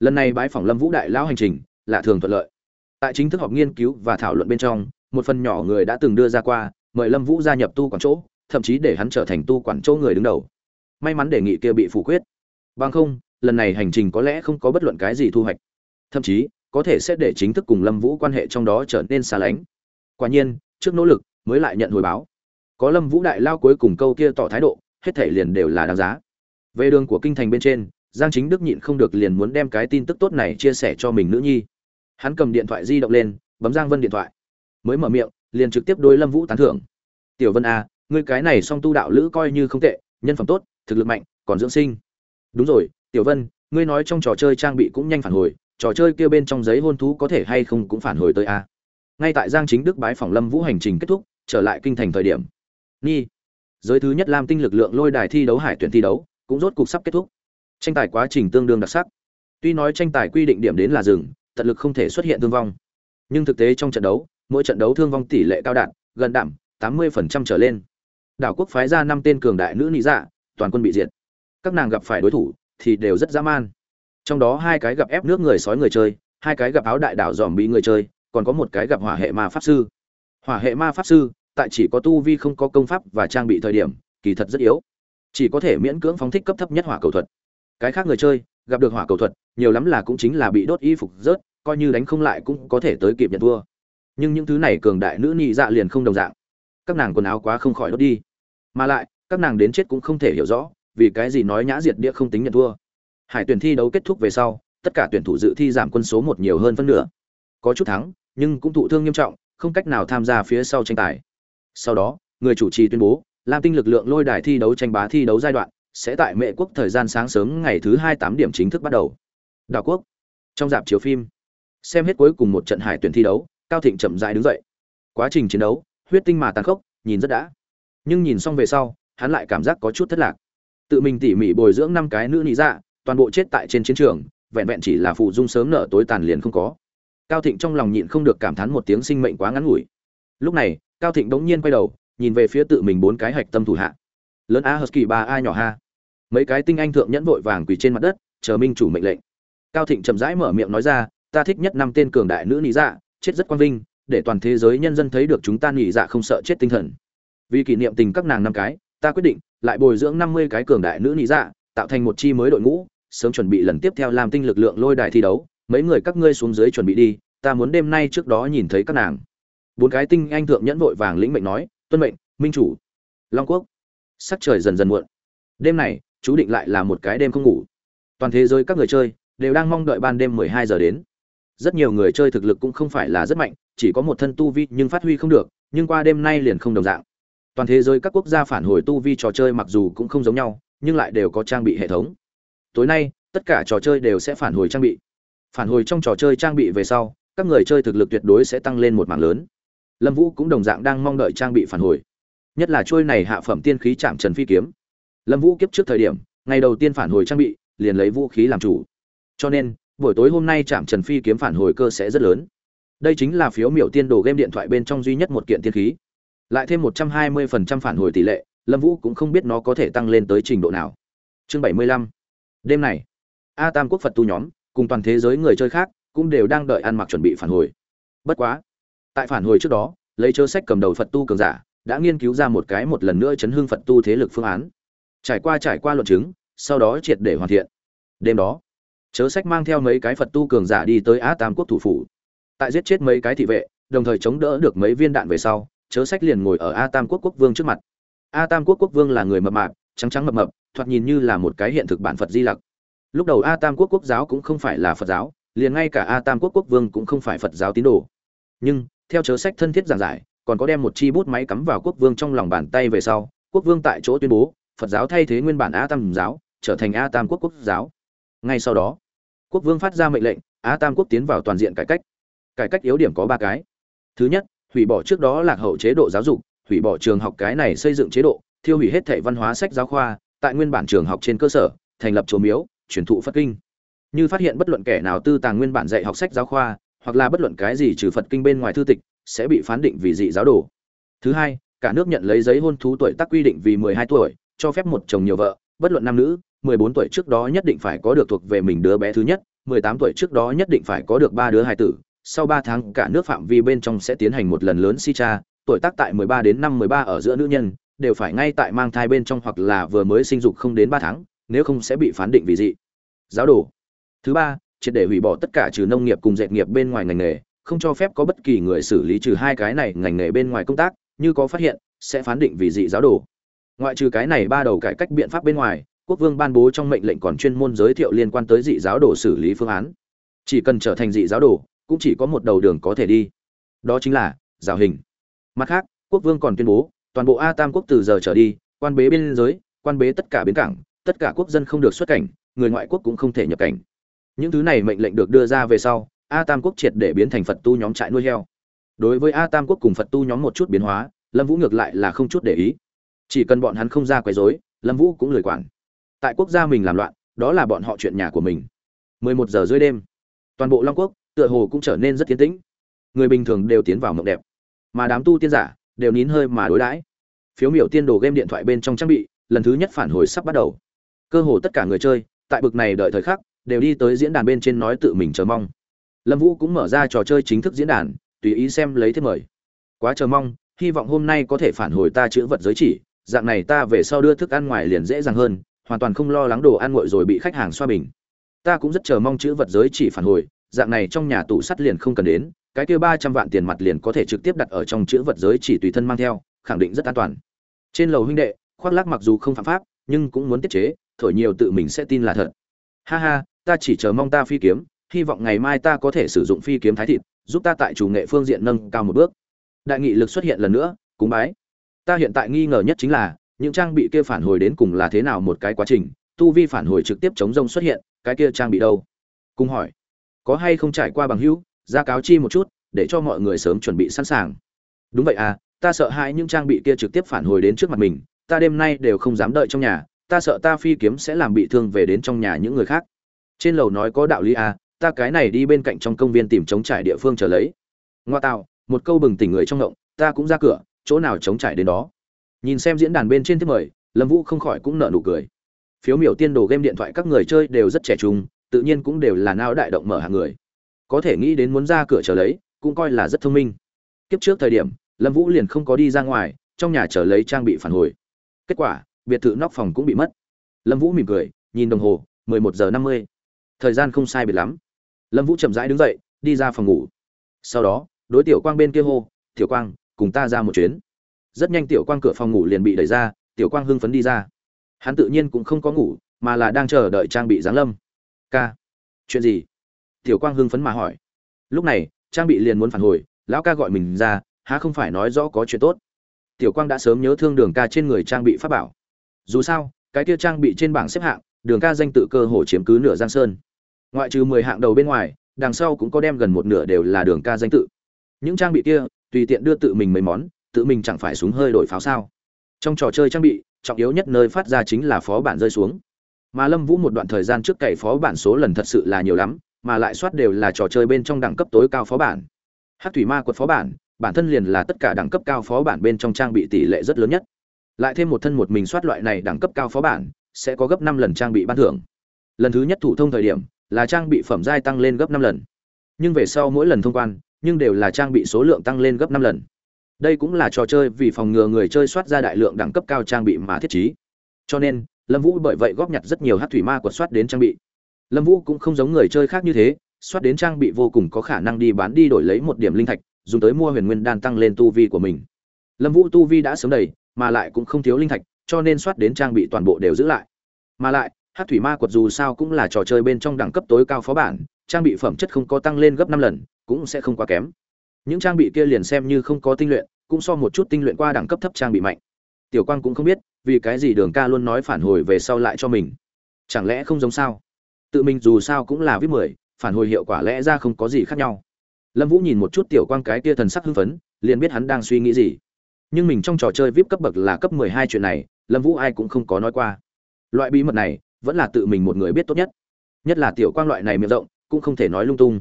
Lần này bái phỏng lâm vũ đại lão hành trình, lạ thường thuận lợi tại chính thức họp nghiên cứu và thảo luận bên trong, một phần nhỏ người đã từng đưa ra qua, mời lâm vũ gia nhập tu quản chỗ, thậm chí để hắn trở thành tu quản chỗ người đứng đầu. May mắn đề nghị kia bị phủ quyết. Bằng không, lần này hành trình có lẽ không có bất luận cái gì thu hoạch. Thậm chí, có thể sẽ để chính thức cùng lâm vũ quan hệ trong đó trở nên xa lánh. Quả nhiên, trước nỗ lực mới lại nhận hồi báo. Có lâm vũ đại lao cuối cùng câu kia tỏ thái độ, hết thể liền đều là đáng giá. Về đường của kinh thành bên trên, giang chính đức nhịn không được liền muốn đem cái tin tức tốt này chia sẻ cho mình nữ nhi hắn cầm điện thoại di động lên bấm giang vân điện thoại. Mới mở miệng liền trực tiếp đối lâm vũ tán thưởng. Tiểu vân a à, ngươi cái này song tu đạo lữ coi như không tệ nhân phẩm tốt thực lực mạnh còn dưỡng sinh. Đúng rồi tiểu vân ngươi nói trong trò chơi trang bị cũng nhanh phản hồi trò chơi kia bên trong giấy hôn thú có thể hay không cũng phản hồi tới a ngay tại giang chính đức bái phòng lâm vũ hành trình kết thúc trở lại kinh thành thời điểm. Nhi giới thứ nhất lam tinh lực lượng lôi đài thi đấu hải tuyển thi đấu cũng rốt cục sắp kết thúc. Tranh tài quá trình tương đương đặc sắc. Tuy nói tranh tài quy định điểm đến là rừng tận lực không thể xuất hiện thương vong. Nhưng thực tế trong trận đấu, mỗi trận đấu thương vong tỷ lệ cao đạn gần đảm tám mươi trở lên. Đảo quốc phái ra năm tên cường đại nữ nị dạ toàn quân bị diệt. Các nàng gặp phải đối thủ thì đều rất dã man. Trong đó hai cái gặp ép nước người sói người chơi, hai cái gặp áo đại đảo giòm bị người chơi, còn có một cái gặp hỏa hệ ma pháp sư. Hỏa hệ ma pháp sư, tại chỉ có tu vi không có công pháp và trang bị thời điểm, kỳ thật rất yếu. Chỉ có thể miễn cưỡng phóng thích cấp thấp nhất hỏa cầu thuật. Cái khác người chơi, gặp được hỏa cầu thuật, nhiều lắm là cũng chính là bị đốt y phục rớt coi như đánh không lại cũng có thể tới kịp nhận thua. Nhưng những thứ này cường đại nữ nhị dạ liền không đồng dạng. Các nàng quần áo quá không khỏi đốt đi. Mà lại, các nàng đến chết cũng không thể hiểu rõ, vì cái gì nói nhã diệt đĩa không tính nhận thua. Hải tuyển thi đấu kết thúc về sau, tất cả tuyển thủ dự thi giảm quân số một nhiều hơn phân nửa. Có chút thắng, nhưng cũng thụ thương nghiêm trọng, không cách nào tham gia phía sau tranh tài. Sau đó, người chủ trì tuyên bố, lam tinh lực lượng lôi đài thi đấu tranh bá thi đấu giai đoạn sẽ tại mệ quốc thời gian sáng sớm ngày thứ hai tám điểm chính thức bắt đầu. Đảo quốc, trong dạp chiếu phim xem hết cuối cùng một trận hải tuyển thi đấu, cao thịnh chậm rãi đứng dậy. Quá trình chiến đấu, huyết tinh mà tàn khốc, nhìn rất đã. Nhưng nhìn xong về sau, hắn lại cảm giác có chút thất lạc. Tự mình tỉ mỉ bồi dưỡng năm cái nữ lý dạ toàn bộ chết tại trên chiến trường, vẹn vẹn chỉ là phụ dung sớm nở tối tàn liền không có. Cao thịnh trong lòng nhịn không được cảm thán một tiếng sinh mệnh quá ngắn ngủi. Lúc này, cao thịnh bỗng nhiên quay đầu, nhìn về phía tự mình bốn cái hạch tâm thủ hạ. Lớn a husky, ba a nhỏ ha. Mấy cái tinh anh thượng nhẫn vội vàng quỳ trên mặt đất, chờ minh chủ mệnh lệnh. Cao thịnh chậm rãi mở miệng nói ra ta thích nhất năm tên cường đại nữ nị dạ chết rất quang vinh, để toàn thế giới nhân dân thấy được chúng ta nị dạ không sợ chết tinh thần. Vì kỷ niệm tình các nàng năm cái, ta quyết định lại bồi dưỡng năm mươi cái cường đại nữ nị dạ tạo thành một chi mới đội ngũ, sớm chuẩn bị lần tiếp theo làm tinh lực lượng lôi đài thi đấu. Mấy người các ngươi xuống dưới chuẩn bị đi, ta muốn đêm nay trước đó nhìn thấy các nàng. Bốn cái tinh anh thượng nhẫn vội vàng lĩnh mệnh nói, tuân mệnh, minh chủ. Long quốc. Sắc trời dần dần muộn. Đêm này, chú định lại là một cái đêm không ngủ. Toàn thế giới các người chơi đều đang mong đợi ban đêm 12 giờ đến rất nhiều người chơi thực lực cũng không phải là rất mạnh, chỉ có một thân tu vi nhưng phát huy không được, nhưng qua đêm nay liền không đồng dạng. Toàn thế giới các quốc gia phản hồi tu vi trò chơi mặc dù cũng không giống nhau, nhưng lại đều có trang bị hệ thống. Tối nay, tất cả trò chơi đều sẽ phản hồi trang bị. Phản hồi trong trò chơi trang bị về sau, các người chơi thực lực tuyệt đối sẽ tăng lên một mảng lớn. Lâm vũ cũng đồng dạng đang mong đợi trang bị phản hồi. Nhất là trôi này hạ phẩm tiên khí chạm trần phi kiếm. Lâm vũ kiếp trước thời điểm, ngày đầu tiên phản hồi trang bị, liền lấy vũ khí làm chủ. Cho nên buổi tối hôm nay chạm trần phi kiếm phản hồi cơ sẽ rất lớn. Đây chính là phiếu miểu tiên đồ game điện thoại bên trong duy nhất một kiện tiên khí. Lại thêm một trăm hai mươi phần trăm phản hồi tỷ lệ, lâm vũ cũng không biết nó có thể tăng lên tới trình độ nào. Chương bảy mươi lăm. Đêm này, a tam quốc phật tu nhóm, cùng toàn thế giới người chơi khác, cũng đều đang đợi ăn mặc chuẩn bị phản hồi. Bất quá, tại phản hồi trước đó, lấy chớ sách cầm đầu phật tu cường giả, đã nghiên cứu ra một cái một lần nữa chấn hưng phật tu thế lực phương án. Trải qua trải qua luận chứng, sau đó triệt để hoàn thiện. Đêm đó chớ sách mang theo mấy cái phật tu cường giả đi tới á tam quốc thủ phủ. Tại giết chết mấy cái thị vệ, đồng thời chống đỡ được mấy viên đạn về sau, chớ sách liền ngồi ở a tam quốc quốc vương trước mặt. A tam quốc quốc vương là người mập mạp, trắng trắng mập mập, thoạt nhìn như là một cái hiện thực bản phật di lặc. Lúc đầu a tam quốc quốc giáo cũng không phải là phật giáo, liền ngay cả a tam quốc quốc vương cũng không phải phật giáo tín đồ. Nhưng, theo chớ sách thân thiết giảng giải, còn có đem một chi bút máy cắm vào quốc vương trong lòng bàn tay về sau, quốc vương tại chỗ tuyên bố, phật giáo thay thế nguyên bản a tam giáo, trở thành a tam quốc quốc giáo ngay sau đó, quốc vương phát ra mệnh lệnh, Á tam quốc tiến vào toàn diện cải cách. Cải cách yếu điểm có ba cái. Thứ nhất, hủy bỏ trước đó lạc hậu chế độ giáo dục, hủy bỏ trường học cái này xây dựng chế độ, thiêu hủy hết thảy văn hóa sách giáo khoa, tại nguyên bản trường học trên cơ sở, thành lập chùa miếu, truyền thụ phật kinh. Như phát hiện bất luận kẻ nào tư tàng nguyên bản dạy học sách giáo khoa, hoặc là bất luận cái gì trừ phật kinh bên ngoài thư tịch, sẽ bị phán định vì dị giáo đồ. Thứ hai, cả nước nhận lấy giấy hôn thú tuổi tác quy định vì mười hai tuổi, cho phép một chồng nhiều vợ, bất luận nam nữ mười bốn tuổi trước đó nhất định phải có được thuộc về mình đứa bé thứ nhất, mười tám tuổi trước đó nhất định phải có được ba đứa hài tử. Sau ba tháng, cả nước phạm vi bên trong sẽ tiến hành một lần lớn si cha, tuổi tác tại mười ba đến năm mười ba ở giữa nữ nhân, đều phải ngay tại mang thai bên trong hoặc là vừa mới sinh dục không đến ba tháng, nếu không sẽ bị phán định vì dị. Giáo đồ. Thứ ba, triệt để hủy bỏ tất cả trừ nông nghiệp cùng dệt nghiệp bên ngoài ngành nghề, không cho phép có bất kỳ người xử lý trừ hai cái này ngành nghề bên ngoài công tác, như có phát hiện, sẽ phán định vì dị giáo đồ. Ngoại trừ cái này ba đầu cải cách biện pháp bên ngoài quốc vương ban bố trong mệnh lệnh còn chuyên môn giới thiệu liên quan tới dị giáo đồ xử lý phương án. Chỉ cần trở thành dị giáo đồ, cũng chỉ có một đầu đường có thể đi. Đó chính là, giáo hình. Mặt khác, quốc vương còn tuyên bố, toàn bộ a tam quốc từ giờ trở đi, quan bế biên giới, quan bế tất cả bến cảng, tất cả quốc dân không được xuất cảnh, người ngoại quốc cũng không thể nhập cảnh. Những thứ này mệnh lệnh được đưa ra về sau, a tam quốc triệt để biến thành phật tu nhóm trại nuôi heo. Đối với a tam quốc cùng phật tu nhóm một chút biến hóa, lâm vũ ngược lại là không chút để ý. Chỉ cần bọn hắn không ra quấy rối, lâm vũ cũng lười quản tại quốc gia mình làm loạn, đó là bọn họ chuyện nhà của mình. 11 giờ rưỡi đêm, toàn bộ long quốc tựa hồ cũng trở nên rất tiến tĩnh. Người bình thường đều tiến vào mộng đẹp, mà đám tu tiên giả đều nín hơi mà đối đãi. Phiếu miểu tiên đồ game điện thoại bên trong trang bị, lần thứ nhất phản hồi sắp bắt đầu. Cơ hồ tất cả người chơi, tại bực này đợi thời khắc, đều đi tới diễn đàn bên trên nói tự mình chờ mong. Lâm vũ cũng mở ra trò chơi chính thức diễn đàn, tùy ý xem lấy thế mời. Quá chờ mong, hy vọng hôm nay có thể phản hồi ta chữ vật giới chỉ, dạng này ta về sau đưa thức ăn ngoài liền dễ dàng hơn hoàn toàn không lo lắng đồ ăn nguội rồi bị khách hàng xoa bình. Ta cũng rất chờ mong chữ vật giới chỉ phản hồi, dạng này trong nhà tủ sắt liền không cần đến, cái kia ba trăm vạn tiền mặt liền có thể trực tiếp đặt ở trong chữ vật giới chỉ tùy thân mang theo, khẳng định rất an toàn. Trên lầu huynh đệ, khoác lác mặc dù không phạm pháp, nhưng cũng muốn tiết chế, thổi nhiều tự mình sẽ tin là thật. Ha ha, ta chỉ chờ mong ta phi kiếm, hy vọng ngày mai ta có thể sử dụng phi kiếm thái thịt, giúp ta tại chủ nghệ phương diện nâng cao một bước. Đại nghị lực xuất hiện lần nữa, cúng bái. Ta hiện tại nghi ngờ nhất chính là những trang bị kia phản hồi đến cùng là thế nào một cái quá trình, tu vi phản hồi trực tiếp chống rông xuất hiện, cái kia trang bị đâu? Cung hỏi. Có hay không trải qua bằng hữu, ra cáo chi một chút, để cho mọi người sớm chuẩn bị sẵn sàng. Đúng vậy à ta sợ hãi những trang bị kia trực tiếp phản hồi đến trước mặt mình, ta đêm nay đều không dám đợi trong nhà, ta sợ ta phi kiếm sẽ làm bị thương về đến trong nhà những người khác. Trên lầu nói có đạo lý à ta cái này đi bên cạnh trong công viên tìm chống trải địa phương trở lấy. Ngoa tạo, một câu bừng tỉnh người trong ngộng, ta cũng ra cửa, chỗ nào chống trải đến đó nhìn xem diễn đàn bên trên thứ mời, lâm vũ không khỏi cũng nợ nụ cười. Phiếu miểu tiên đồ game điện thoại các người chơi đều rất trẻ trung, tự nhiên cũng đều là nao đại động mở hàng người. Có thể nghĩ đến muốn ra cửa chờ lấy, cũng coi là rất thông minh. Kiếp trước thời điểm, lâm vũ liền không có đi ra ngoài, trong nhà chờ lấy trang bị phản hồi. Kết quả, biệt thự nóc phòng cũng bị mất. Lâm vũ mỉm cười, nhìn đồng hồ, mười một giờ năm mươi. Thời gian không sai biệt lắm. Lâm vũ chậm rãi đứng dậy, đi ra phòng ngủ. Sau đó, đối tiểu quang bên kia hô, tiểu quang, cùng ta ra một chuyến rất nhanh tiểu quang cửa phòng ngủ liền bị đẩy ra, tiểu quang hưng phấn đi ra. Hắn tự nhiên cũng không có ngủ, mà là đang chờ đợi trang bị giáng lâm. Ca, chuyện gì? Tiểu quang hưng phấn mà hỏi. Lúc này, trang bị liền muốn phản hồi, lão ca gọi mình ra, há không phải nói rõ có chuyện tốt. Tiểu quang đã sớm nhớ thương đường ca trên người trang bị pháp bảo. Dù sao, cái kia trang bị trên bảng xếp hạng, đường ca danh tự cơ hồ chiếm cứ nửa giang sơn. Ngoại trừ mười hạng đầu bên ngoài, đằng sau cũng có đem gần một nửa đều là đường ca danh tự. Những trang bị kia, tùy tiện đưa tự mình mấy món tự mình chẳng phải súng hơi đổi pháo sao? Trong trò chơi trang bị, trọng yếu nhất nơi phát ra chính là phó bản rơi xuống. Mà lâm vũ một đoạn thời gian trước cày phó bản số lần thật sự là nhiều lắm, mà lại soát đều là trò chơi bên trong đẳng cấp tối cao phó bản. Hát thủy ma quật phó bản bản thân liền là tất cả đẳng cấp cao phó bản bên trong trang bị tỷ lệ rất lớn nhất. Lại thêm một thân một mình soát loại này đẳng cấp cao phó bản, sẽ có gấp năm lần trang bị ban thưởng. Lần thứ nhất thủ thông thời điểm, là trang bị phẩm giai tăng lên gấp năm lần. Nhưng về sau mỗi lần thông quan, nhưng đều là trang bị số lượng tăng lên gấp năm lần đây cũng là trò chơi vì phòng ngừa người chơi soát ra đại lượng đẳng cấp cao trang bị mà thiết trí. Cho nên, lâm vũ bởi vậy góp nhặt rất nhiều hát thủy ma quật soát đến trang bị. Lâm vũ cũng không giống người chơi khác như thế, soát đến trang bị vô cùng có khả năng đi bán đi đổi lấy một điểm linh thạch, dùng tới mua huyền nguyên đan tăng lên tu vi của mình. Lâm vũ tu vi đã sớm đầy, mà lại cũng không thiếu linh thạch, cho nên soát đến trang bị toàn bộ đều giữ lại. Mà lại, hát thủy ma quật dù sao cũng là trò chơi bên trong đẳng cấp tối cao phó bản, trang bị phẩm chất không có tăng lên gấp năm lần, cũng sẽ không quá kém những trang bị kia liền xem như không có tinh luyện, cũng so một chút tinh luyện qua đẳng cấp thấp trang bị mạnh. Tiểu quang cũng không biết, vì cái gì đường ca luôn nói phản hồi về sau lại cho mình. Chẳng lẽ không giống sao? Tự mình dù sao cũng là vip mười, phản hồi hiệu quả lẽ ra không có gì khác nhau. Lâm vũ nhìn một chút tiểu quang cái kia thần sắc hưng phấn, liền biết hắn đang suy nghĩ gì. Nhưng mình trong trò chơi vip cấp bậc là cấp mười hai chuyện này, lâm vũ ai cũng không có nói qua. Loại bí mật này, vẫn là tự mình một người biết tốt nhất. Nhất là tiểu quang loại này miệng rộng, cũng không thể nói lung tung.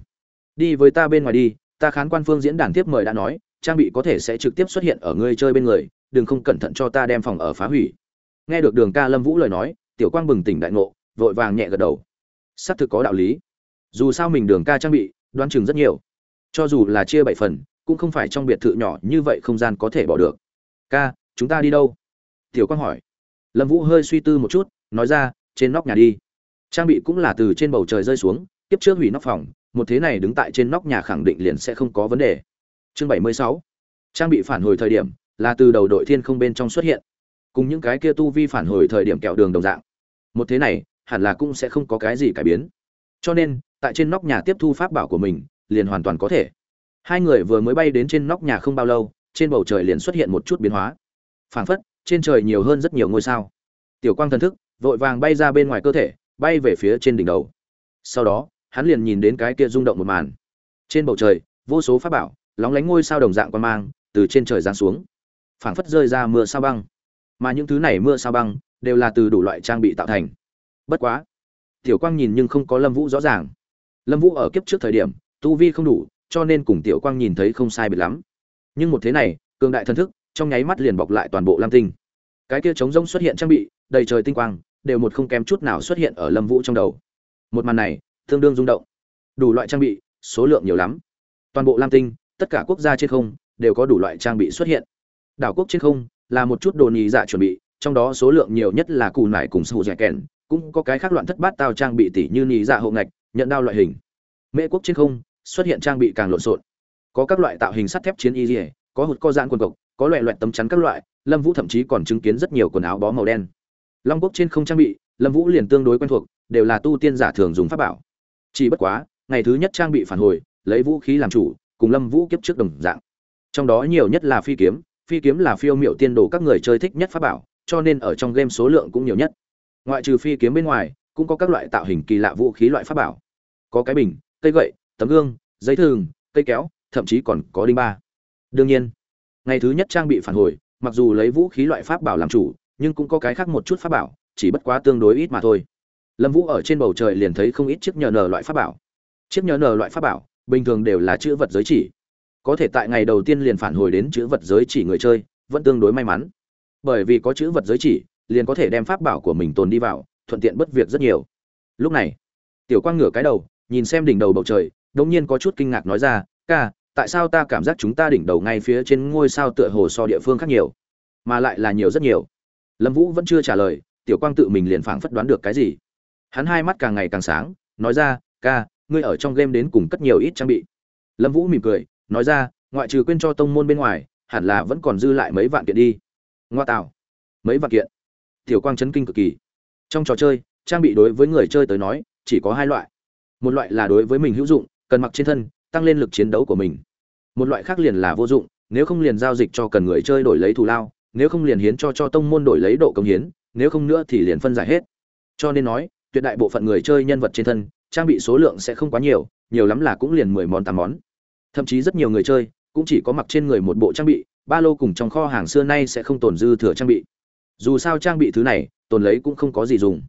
Đi với ta bên ngoài đi ta khán quan phương diễn đàn tiếp mời đã nói, trang bị có thể sẽ trực tiếp xuất hiện ở ngươi chơi bên người, đừng không cẩn thận cho ta đem phòng ở phá hủy. Nghe được đường ca lâm vũ lời nói, tiểu quang bừng tỉnh đại ngộ, vội vàng nhẹ gật đầu. Xác thực có đạo lý. Dù sao mình đường ca trang bị, đoán chừng rất nhiều. Cho dù là chia bảy phần, cũng không phải trong biệt thự nhỏ như vậy không gian có thể bỏ được. Ca, chúng ta đi đâu? Tiểu quang hỏi. Lâm vũ hơi suy tư một chút, nói ra, trên nóc nhà đi. Trang bị cũng là từ trên bầu trời rơi xuống, tiếp trước hủy nóc phòng một thế này đứng tại trên nóc nhà khẳng định liền sẽ không có vấn đề. Chương bảy mươi sáu. Trang bị phản hồi thời điểm, là từ đầu đội thiên không bên trong xuất hiện. Cùng những cái kia tu vi phản hồi thời điểm kẹo đường đồng dạng. Một thế này, hẳn là cũng sẽ không có cái gì cải biến. Cho nên, tại trên nóc nhà tiếp thu pháp bảo của mình, liền hoàn toàn có thể. Hai người vừa mới bay đến trên nóc nhà không bao lâu, trên bầu trời liền xuất hiện một chút biến hóa. Phảng phất, trên trời nhiều hơn rất nhiều ngôi sao. Tiểu quang thần thức, vội vàng bay ra bên ngoài cơ thể, bay về phía trên đỉnh đầu. Sau đó hắn liền nhìn đến cái kia rung động một màn. Trên bầu trời, vô số pháp bảo, lóng lánh ngôi sao đồng dạng quan mang, từ trên trời giáng xuống. Phảng phất rơi ra mưa sao băng. Mà những thứ này mưa sao băng, đều là từ đủ loại trang bị tạo thành. Bất quá, tiểu quang nhìn nhưng không có lâm vũ rõ ràng. Lâm vũ ở kiếp trước thời điểm, tu vi không đủ, cho nên cùng tiểu quang nhìn thấy không sai biệt lắm. Nhưng một thế này, cường đại thần thức, trong nháy mắt liền bọc lại toàn bộ lam tinh. Cái kia trống rông xuất hiện trang bị, đầy trời tinh quang, đều một không kém chút nào xuất hiện ở lâm vũ trong đầu. Một màn này tương đương rung động. Đủ loại trang bị, số lượng nhiều lắm. Toàn bộ lam tinh, tất cả quốc gia trên không, đều có đủ loại trang bị xuất hiện. Đảo quốc trên không, là một chút đồ nhì dạ chuẩn bị, trong đó số lượng nhiều nhất là cù nải cùng sù dẻ kèn, cũng có cái khác loạn thất bát tao trang bị tỷ như nhì dạ hộ ngạch, nhận đao loại hình. Mễ quốc trên không, xuất hiện trang bị càng lộn xộn. Có các loại tạo hình sắt thép chiến y dỉa có hụt co giãn quần cộc, có loại loại tấm chắn các loại, lâm vũ thậm chí còn chứng kiến rất nhiều quần áo bó màu đen. Long quốc trên không trang bị, lâm vũ liền tương đối quen thuộc, đều là tu tiên giả thường dùng pháp bảo chỉ bất quá, ngày thứ nhất trang bị phản hồi, lấy vũ khí làm chủ, cùng lâm vũ kiếp trước đồng dạng. Trong đó nhiều nhất là phi kiếm phi kiếm là phiêu u tiên đồ các người chơi thích nhất pháp bảo, cho nên ở trong game số lượng cũng nhiều nhất. Ngoại trừ phi kiếm bên ngoài, cũng có các loại tạo hình kỳ lạ vũ khí loại pháp bảo. Có cái bình, cây gậy, tấm gương giấy thường cây kéo, thậm chí còn có đinh ba. Đương nhiên, ngày thứ nhất trang bị phản hồi, mặc dù lấy vũ khí loại pháp bảo làm chủ, nhưng cũng có cái khác một chút pháp bảo, chỉ bất quá tương đối ít mà thôi lâm vũ ở trên bầu trời liền thấy không ít chiếc nhờ nờ loại pháp bảo. Chiếc nhờ nờ loại pháp bảo, bình thường đều là chữ vật giới chỉ. Có thể tại ngày đầu tiên liền phản hồi đến chữ vật giới chỉ người chơi, vẫn tương đối may mắn. Bởi vì có chữ vật giới chỉ, liền có thể đem pháp bảo của mình tồn đi vào, thuận tiện bất việc rất nhiều. Lúc này, tiểu quang ngửa cái đầu, nhìn xem đỉnh đầu bầu trời, đống nhiên có chút kinh ngạc nói ra, ca, tại sao ta cảm giác chúng ta đỉnh đầu ngay phía trên ngôi sao tựa hồ so địa phương khác nhiều, mà lại là nhiều rất nhiều? Lâm vũ vẫn chưa trả lời, tiểu quang tự mình liền phảng phất đoán được cái gì hắn hai mắt càng ngày càng sáng, nói ra, ca, ngươi ở trong game đến cùng cất nhiều ít trang bị. Lâm vũ mỉm cười, nói ra, ngoại trừ quên cho tông môn bên ngoài, hẳn là vẫn còn dư lại mấy vạn kiện đi. Ngoa tạo. Mấy vạn kiện. Tiểu quang chấn kinh cực kỳ. Trong trò chơi, trang bị đối với người chơi tới nói, chỉ có hai loại. Một loại là đối với mình hữu dụng, cần mặc trên thân, tăng lên lực chiến đấu của mình. Một loại khác liền là vô dụng, nếu không liền giao dịch cho cần người chơi đổi lấy thù lao, nếu không liền hiến cho cho tông môn đổi lấy độ công hiến, nếu không nữa thì liền phân giải hết. Cho nên nói tuyệt đại bộ phận người chơi nhân vật trên thân, trang bị số lượng sẽ không quá nhiều nhiều lắm là cũng liền mười món, tám món. Thậm chí rất nhiều người chơi cũng chỉ có mặc trên người một bộ trang bị, ba lô cùng trong kho hàng xưa nay sẽ không tồn dư thừa trang bị. Dù sao trang bị thứ này, tồn lấy cũng không có gì dùng.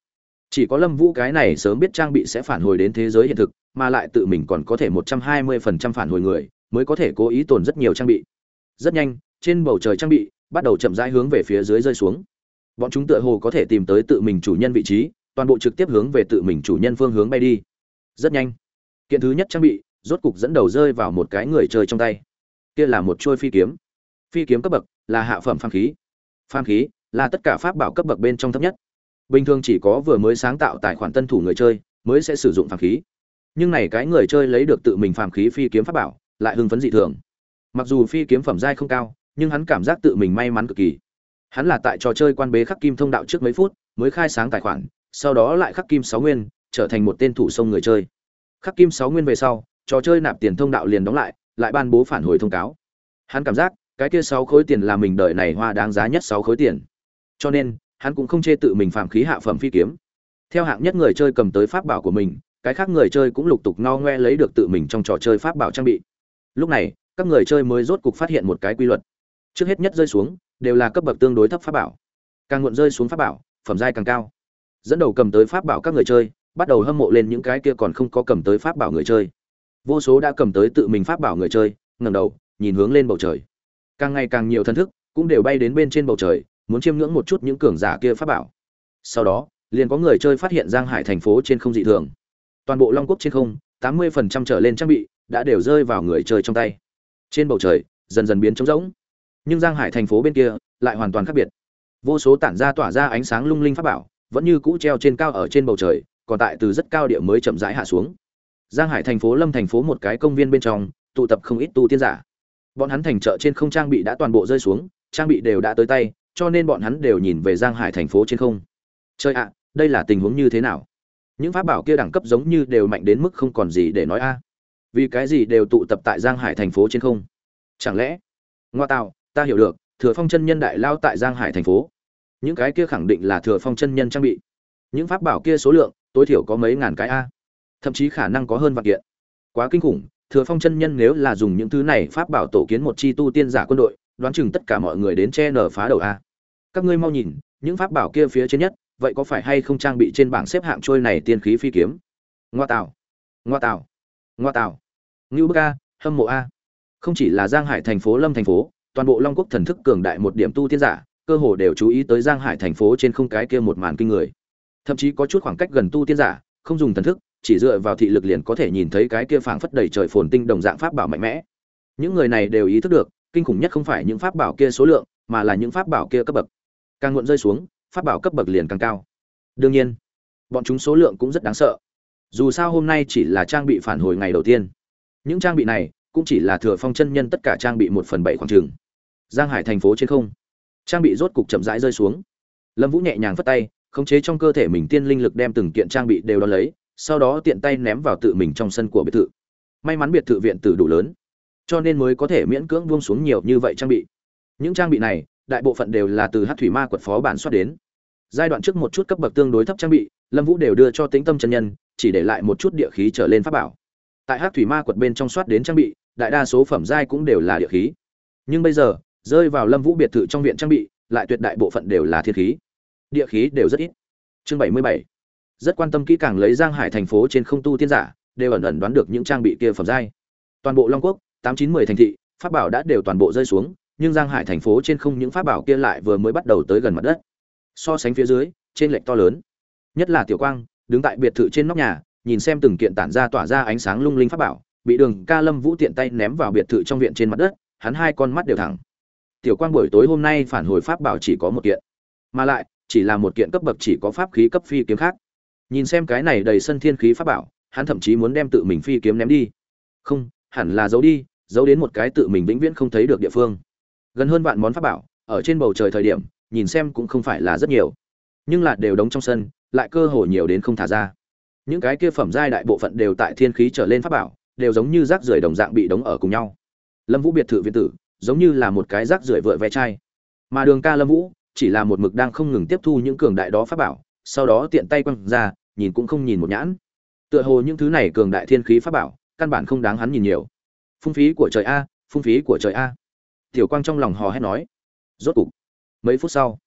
Chỉ có lâm vũ cái này sớm biết trang bị sẽ phản hồi đến thế giới hiện thực, mà lại tự mình còn có thể một trăm hai mươi phần trăm phản hồi người, mới có thể cố ý tồn rất nhiều trang bị. Rất nhanh, trên bầu trời trang bị bắt đầu chậm rãi hướng về phía dưới rơi xuống. Bọn chúng tựa hồ có thể tìm tới tự mình chủ nhân vị trí toàn bộ trực tiếp hướng về tự mình chủ nhân phương hướng bay đi. Rất nhanh. Kiện thứ nhất trang bị, rốt cục dẫn đầu rơi vào một cái người chơi trong tay. Kia là một trôi phi kiếm. Phi kiếm cấp bậc là hạ phẩm phàm khí. Phàm khí là tất cả pháp bảo cấp bậc bên trong thấp nhất. Bình thường chỉ có vừa mới sáng tạo tài khoản tân thủ người chơi mới sẽ sử dụng phàm khí. Nhưng này cái người chơi lấy được tự mình phàm khí phi kiếm pháp bảo lại hưng phấn dị thường. Mặc dù phi kiếm phẩm giai không cao, nhưng hắn cảm giác tự mình may mắn cực kỳ. Hắn là tại trò chơi quan bế khắc kim thông đạo trước mấy phút mới khai sáng tài khoản sau đó lại khắc kim sáu nguyên, trở thành một tên thủ sông người chơi. Khắc kim sáu nguyên về sau, trò chơi nạp tiền thông đạo liền đóng lại lại ban bố phản hồi thông cáo. Hắn cảm giác, cái kia sáu khối tiền là mình đời này hoa đáng giá nhất sáu khối tiền. Cho nên, hắn cũng không chê tự mình phạm khí hạ phẩm phi kiếm. Theo hạng nhất người chơi cầm tới pháp bảo của mình, cái khác người chơi cũng lục tục no ngoe lấy được tự mình trong trò chơi pháp bảo trang bị. Lúc này, các người chơi mới rốt cục phát hiện một cái quy luật. Trước hết nhất rơi xuống, đều là cấp bậc tương đối thấp pháp bảo. Càng muộn rơi xuống pháp bảo, phẩm giai càng cao dẫn đầu cầm tới pháp bảo các người chơi, bắt đầu hâm mộ lên những cái kia còn không có cầm tới pháp bảo người chơi. Vô số đã cầm tới tự mình pháp bảo người chơi, ngẩng đầu, nhìn hướng lên bầu trời. Càng ngày càng nhiều thân thức cũng đều bay đến bên trên bầu trời, muốn chiêm ngưỡng một chút những cường giả kia pháp bảo. Sau đó, liền có người chơi phát hiện giang hải thành phố trên không dị thường. Toàn bộ long quốc trên không, tám mươi phần trăm trở lên trang bị đã đều rơi vào người chơi trong tay. Trên bầu trời, dần dần biến trống rỗng. Nhưng giang hải thành phố bên kia lại hoàn toàn khác biệt. Vô số tản ra tỏa ra ánh sáng lung linh pháp bảo vẫn như cũ treo trên cao ở trên bầu trời, còn tại từ rất cao địa mới chậm rãi hạ xuống. Giang hải thành phố lâm thành phố một cái công viên bên trong, tụ tập không ít tu tiên giả. Bọn hắn thành chợ trên không trang bị đã toàn bộ rơi xuống, trang bị đều đã tới tay, cho nên bọn hắn đều nhìn về giang hải thành phố trên không. Chơi ạ, đây là tình huống như thế nào? Những pháp bảo kia đẳng cấp giống như đều mạnh đến mức không còn gì để nói a. Vì cái gì đều tụ tập tại giang hải thành phố trên không? Chẳng lẽ? Ngoa tạo, ta hiểu được, thừa phong chân nhân đại lao tại giang hải thành phố những cái kia khẳng định là thừa phong chân nhân trang bị. Những pháp bảo kia số lượng, tối thiểu có mấy ngàn cái a. Thậm chí khả năng có hơn vạn kiện. Quá kinh khủng, thừa phong chân nhân nếu là dùng những thứ này pháp bảo tổ kiến một chi tu tiên giả quân đội, đoán chừng tất cả mọi người đến che nở phá đầu a. Các ngươi mau nhìn, những pháp bảo kia phía trên nhất, vậy có phải hay không trang bị trên bảng xếp hạng trôi này tiên khí phi kiếm? Ngoa tạo. Ngoa tạo. Ngoa tạo. Ngưu bức a, hâm mộ a. Không chỉ là giang hải thành phố, lâm thành phố, toàn bộ long quốc thần thức cường đại một điểm tu tiên giả cơ hồ đều chú ý tới giang hải thành phố trên không cái kia một màn kinh người. Thậm chí có chút khoảng cách gần tu tiên giả, không dùng thần thức, chỉ dựa vào thị lực liền có thể nhìn thấy cái kia phảng phất đầy trời phồn tinh đồng dạng pháp bảo mạnh mẽ. Những người này đều ý thức được, kinh khủng nhất không phải những pháp bảo kia số lượng, mà là những pháp bảo kia cấp bậc. Càng nguồn rơi xuống, pháp bảo cấp bậc liền càng cao. Đương nhiên, bọn chúng số lượng cũng rất đáng sợ. Dù sao hôm nay chỉ là trang bị phản hồi ngày đầu tiên. Những trang bị này cũng chỉ là thừa phong chân nhân tất cả trang bị một phần bảy khoảng trường. Giang hải thành phố trên không trang bị rốt cục chậm rãi rơi xuống. Lâm vũ nhẹ nhàng phất tay, khống chế trong cơ thể mình tiên linh lực đem từng kiện trang bị đều đo lấy, sau đó tiện tay ném vào tự mình trong sân của biệt thự. May mắn biệt thự viện tử đủ lớn, cho nên mới có thể miễn cưỡng buông xuống nhiều như vậy trang bị. Những trang bị này, đại bộ phận đều là từ hát thủy ma quật phó bản soát đến. Giai đoạn trước một chút cấp bậc tương đối thấp trang bị, lâm vũ đều đưa cho tính tâm chân nhân, chỉ để lại một chút địa khí trở lên pháp bảo. Tại hát thủy ma quật bên trong soát đến trang bị, đại đa số phẩm giai cũng đều là địa khí. Nhưng bây giờ rơi vào lâm vũ biệt thự trong viện trang bị, lại tuyệt đại bộ phận đều là thiên khí. Địa khí đều rất ít. Chương bảy mươi bảy. Rất quan tâm kỹ càng lấy giang hải thành phố trên không tu tiên giả, đều ẩn ẩn đoán được những trang bị kia phẩm giai. Toàn bộ long quốc, tám chín mười thành thị, pháp bảo đã đều toàn bộ rơi xuống, nhưng giang hải thành phố trên không những pháp bảo kia lại vừa mới bắt đầu tới gần mặt đất. So sánh phía dưới, trên lệch to lớn. Nhất là tiểu quang, đứng tại biệt thự trên nóc nhà, nhìn xem từng kiện tản ra tỏa ra ánh sáng lung linh pháp bảo, bị đường ca lâm vũ tiện tay ném vào biệt thự trong viện trên mặt đất, hắn hai con mắt đều thẳng tiểu quang buổi tối hôm nay phản hồi pháp bảo chỉ có một kiện. Mà lại, chỉ là một kiện cấp bậc chỉ có pháp khí cấp phi kiếm khác. Nhìn xem cái này đầy sân thiên khí pháp bảo, hắn thậm chí muốn đem tự mình phi kiếm ném đi. Không, hẳn là giấu đi, giấu đến một cái tự mình vĩnh viễn không thấy được địa phương. Gần hơn vạn món pháp bảo, ở trên bầu trời thời điểm, nhìn xem cũng không phải là rất nhiều. Nhưng là đều đóng trong sân, lại cơ hội nhiều đến không thả ra. Những cái kia phẩm giai đại bộ phận đều tại thiên khí trở lên pháp bảo, đều giống như rác rưởi đồng dạng bị đóng ở cùng nhau. Lâm vũ biệt thự viện tử giống như là một cái rác rưởi vựa ve chai. Mà đường ca lâm vũ chỉ là một mực đang không ngừng tiếp thu những cường đại đó pháp bảo, sau đó tiện tay quăng ra, nhìn cũng không nhìn một nhãn. Tựa hồ những thứ này cường đại thiên khí pháp bảo, căn bản không đáng hắn nhìn nhiều. Phung phí của trời a, phung phí của trời a. Tiểu quang trong lòng hò hét nói. Rốt cục, mấy phút sau,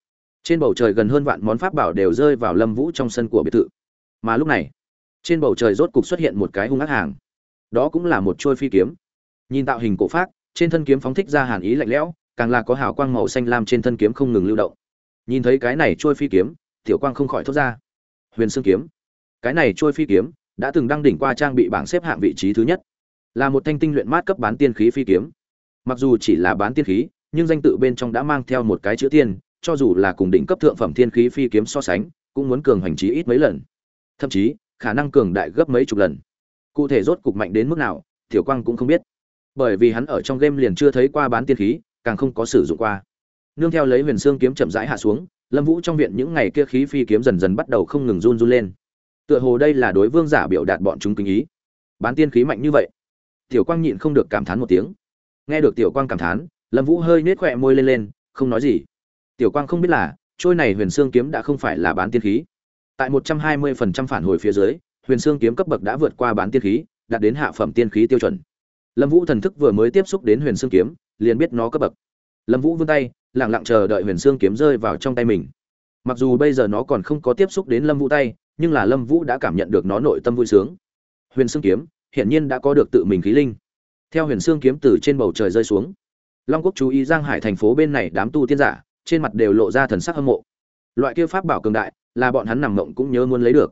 trên bầu trời gần hơn vạn món pháp bảo đều rơi vào lâm vũ trong sân của biệt thự. Mà lúc này, trên bầu trời rốt cục xuất hiện một cái hung ác hàng. Đó cũng là một trôi phi kiếm. Nhìn tạo hình cổ pháp trên thân kiếm phóng thích ra hàn ý lạnh lẽo, càng là có hào quang màu xanh lam trên thân kiếm không ngừng lưu động. Nhìn thấy cái này trôi phi kiếm, tiểu quang không khỏi thốt ra. Huyền xương kiếm. Cái này trôi phi kiếm đã từng đăng đỉnh qua trang bị bảng xếp hạng vị trí thứ nhất. Là một thanh tinh luyện mát cấp bán tiên khí phi kiếm. Mặc dù chỉ là bán tiên khí, nhưng danh tự bên trong đã mang theo một cái chữ tiên, cho dù là cùng đỉnh cấp thượng phẩm thiên khí phi kiếm so sánh, cũng muốn cường hành trí ít mấy lần. Thậm chí, khả năng cường đại gấp mấy chục lần. Cụ thể rốt cục mạnh đến mức nào, tiểu quang cũng không biết bởi vì hắn ở trong game liền chưa thấy qua bán tiên khí, càng không có sử dụng qua. Nương theo lấy huyền xương kiếm chậm rãi hạ xuống, lâm vũ trong viện những ngày kia khí phi kiếm dần dần bắt đầu không ngừng run run lên. Tựa hồ đây là đối vương giả biểu đạt bọn chúng kính ý. Bán tiên khí mạnh như vậy. Tiểu quang nhịn không được cảm thán một tiếng. Nghe được tiểu quang cảm thán, lâm vũ hơi nết khỏe môi lên lên, không nói gì. Tiểu quang không biết là, trôi này huyền xương kiếm đã không phải là bán tiên khí. Tại một trăm hai mươi phần trăm phản hồi phía dưới, huyền xương kiếm cấp bậc đã vượt qua bán tiên khí, đạt đến hạ phẩm tiên khí tiêu chuẩn lâm vũ thần thức vừa mới tiếp xúc đến huyền xương kiếm, liền biết nó cấp bậc. Lâm vũ vươn tay lẳng lặng chờ đợi huyền xương kiếm rơi vào trong tay mình. Mặc dù bây giờ nó còn không có tiếp xúc đến lâm vũ tay, nhưng là lâm vũ đã cảm nhận được nó nội tâm vui sướng. Huyền xương kiếm, hiển nhiên đã có được tự mình khí linh. Theo huyền xương kiếm từ trên bầu trời rơi xuống, long quốc chú ý giang hải thành phố bên này đám tu tiên giả, trên mặt đều lộ ra thần sắc hâm mộ. Loại kia pháp bảo cường đại, là bọn hắn nằm mộng cũng nhớ muốn lấy được.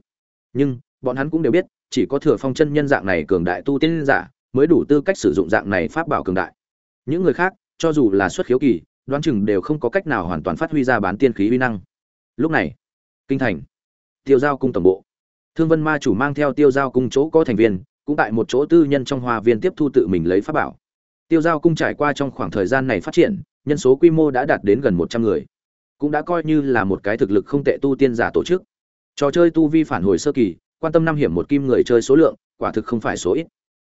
Nhưng, bọn hắn cũng đều biết, chỉ có thừa phong chân nhân dạng này cường đại tu tiên giả mới đủ tư cách sử dụng dạng này pháp bảo cường đại. Những người khác, cho dù là xuất khiếu kỳ, đoán chừng đều không có cách nào hoàn toàn phát huy ra bán tiên khí uy năng. Lúc này, kinh thành, tiêu giao cung tổng bộ. Thương vân ma chủ mang theo tiêu giao cung chỗ có thành viên, cũng tại một chỗ tư nhân trong hoa viên tiếp thu tự mình lấy pháp bảo. Tiêu giao cung trải qua trong khoảng thời gian này phát triển, nhân số quy mô đã đạt đến gần một trăm người. Cũng đã coi như là một cái thực lực không tệ tu tiên giả tổ chức. Trò chơi tu vi phản hồi sơ kỳ, quan tâm năm hiểm một kim người chơi số lượng, quả thực không phải số ít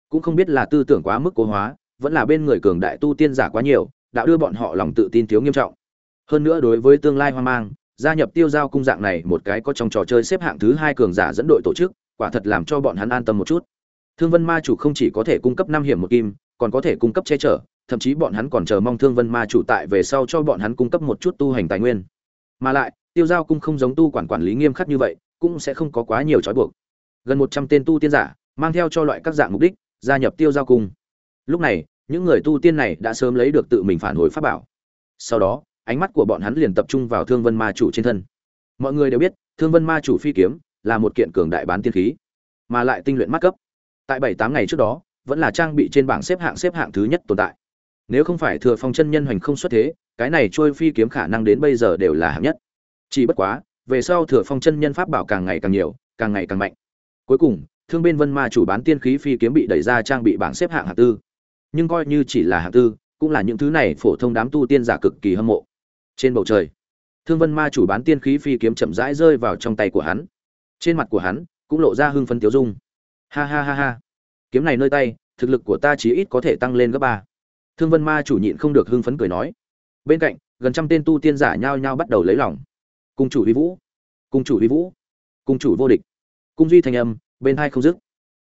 cũng không biết là tư tưởng quá mức cố hóa, vẫn là bên người cường đại tu tiên giả quá nhiều, đã đưa bọn họ lòng tự tin thiếu nghiêm trọng. Hơn nữa đối với tương lai hoang mang, gia nhập tiêu giao cung dạng này một cái có trong trò chơi xếp hạng thứ hai cường giả dẫn đội tổ chức, quả thật làm cho bọn hắn an tâm một chút. Thương vân ma chủ không chỉ có thể cung cấp năm hiểm một kim, còn có thể cung cấp che chở, thậm chí bọn hắn còn chờ mong thương vân ma chủ tại về sau cho bọn hắn cung cấp một chút tu hành tài nguyên. Mà lại, tiêu giao cung không giống tu quản quản lý nghiêm khắc như vậy, cũng sẽ không có quá nhiều trói buộc. Gần một trăm tên tu tiên giả, mang theo cho loại các dạng mục đích gia nhập tiêu giao cung. Lúc này, những người tu tiên này đã sớm lấy được tự mình phản hồi pháp bảo. Sau đó, ánh mắt của bọn hắn liền tập trung vào thương vân ma chủ trên thân. Mọi người đều biết, thương vân ma chủ phi kiếm là một kiện cường đại bán tiên khí, mà lại tinh luyện mắt cấp. Tại bảy tám ngày trước đó, vẫn là trang bị trên bảng xếp hạng xếp hạng thứ nhất tồn tại. Nếu không phải thừa phong chân nhân hoành không xuất thế, cái này trôi phi kiếm khả năng đến bây giờ đều là hạng nhất. Chỉ bất quá, về sau thừa phong chân nhân pháp bảo càng ngày càng nhiều, càng ngày càng mạnh. Cuối cùng thương bên vân ma chủ bán tiên khí phi kiếm bị đẩy ra trang bị bảng xếp hạng hạng tư. Nhưng coi như chỉ là hạng tư, cũng là những thứ này phổ thông đám tu tiên giả cực kỳ hâm mộ. Trên bầu trời, thương vân ma chủ bán tiên khí phi kiếm chậm rãi rơi vào trong tay của hắn. Trên mặt của hắn cũng lộ ra hưng phấn tiếu dung. Ha ha ha ha. Kiếm này nơi tay, thực lực của ta chí ít có thể tăng lên gấp ba. Thương vân ma chủ nhịn không được hưng phấn cười nói. Bên cạnh, gần trăm tên tu tiên giả nhao nhao bắt đầu lấy lòng. Cung chủ vi vũ. Cung chủ vi vũ. Cung chủ vô địch. Cung duy thanh âm bên hai không dứt.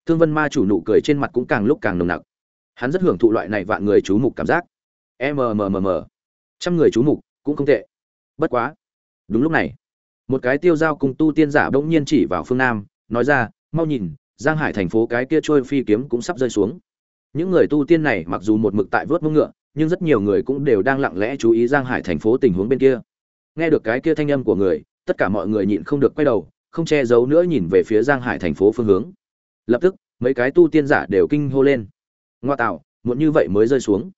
Thương vân ma chủ nụ cười trên mặt cũng càng lúc càng nồng nặc. Hắn rất hưởng thụ loại này vạn người chú mục cảm giác. Mmm trăm người chú mục cũng không tệ. Bất quá. Đúng lúc này, một cái tiêu dao cùng tu tiên giả bỗng nhiên chỉ vào phương nam, nói ra, mau nhìn, giang hải thành phố cái kia trôi phi kiếm cũng sắp rơi xuống. Những người tu tiên này mặc dù một mực tại vớt mông ngựa, nhưng rất nhiều người cũng đều đang lặng lẽ chú ý giang hải thành phố tình huống bên kia. Nghe được cái kia thanh âm của người, tất cả mọi người nhịn không được quay đầu không che giấu nữa nhìn về phía giang hải thành phố phương hướng. Lập tức, mấy cái tu tiên giả đều kinh hô lên. Ngoa tạo, muộn như vậy mới rơi xuống.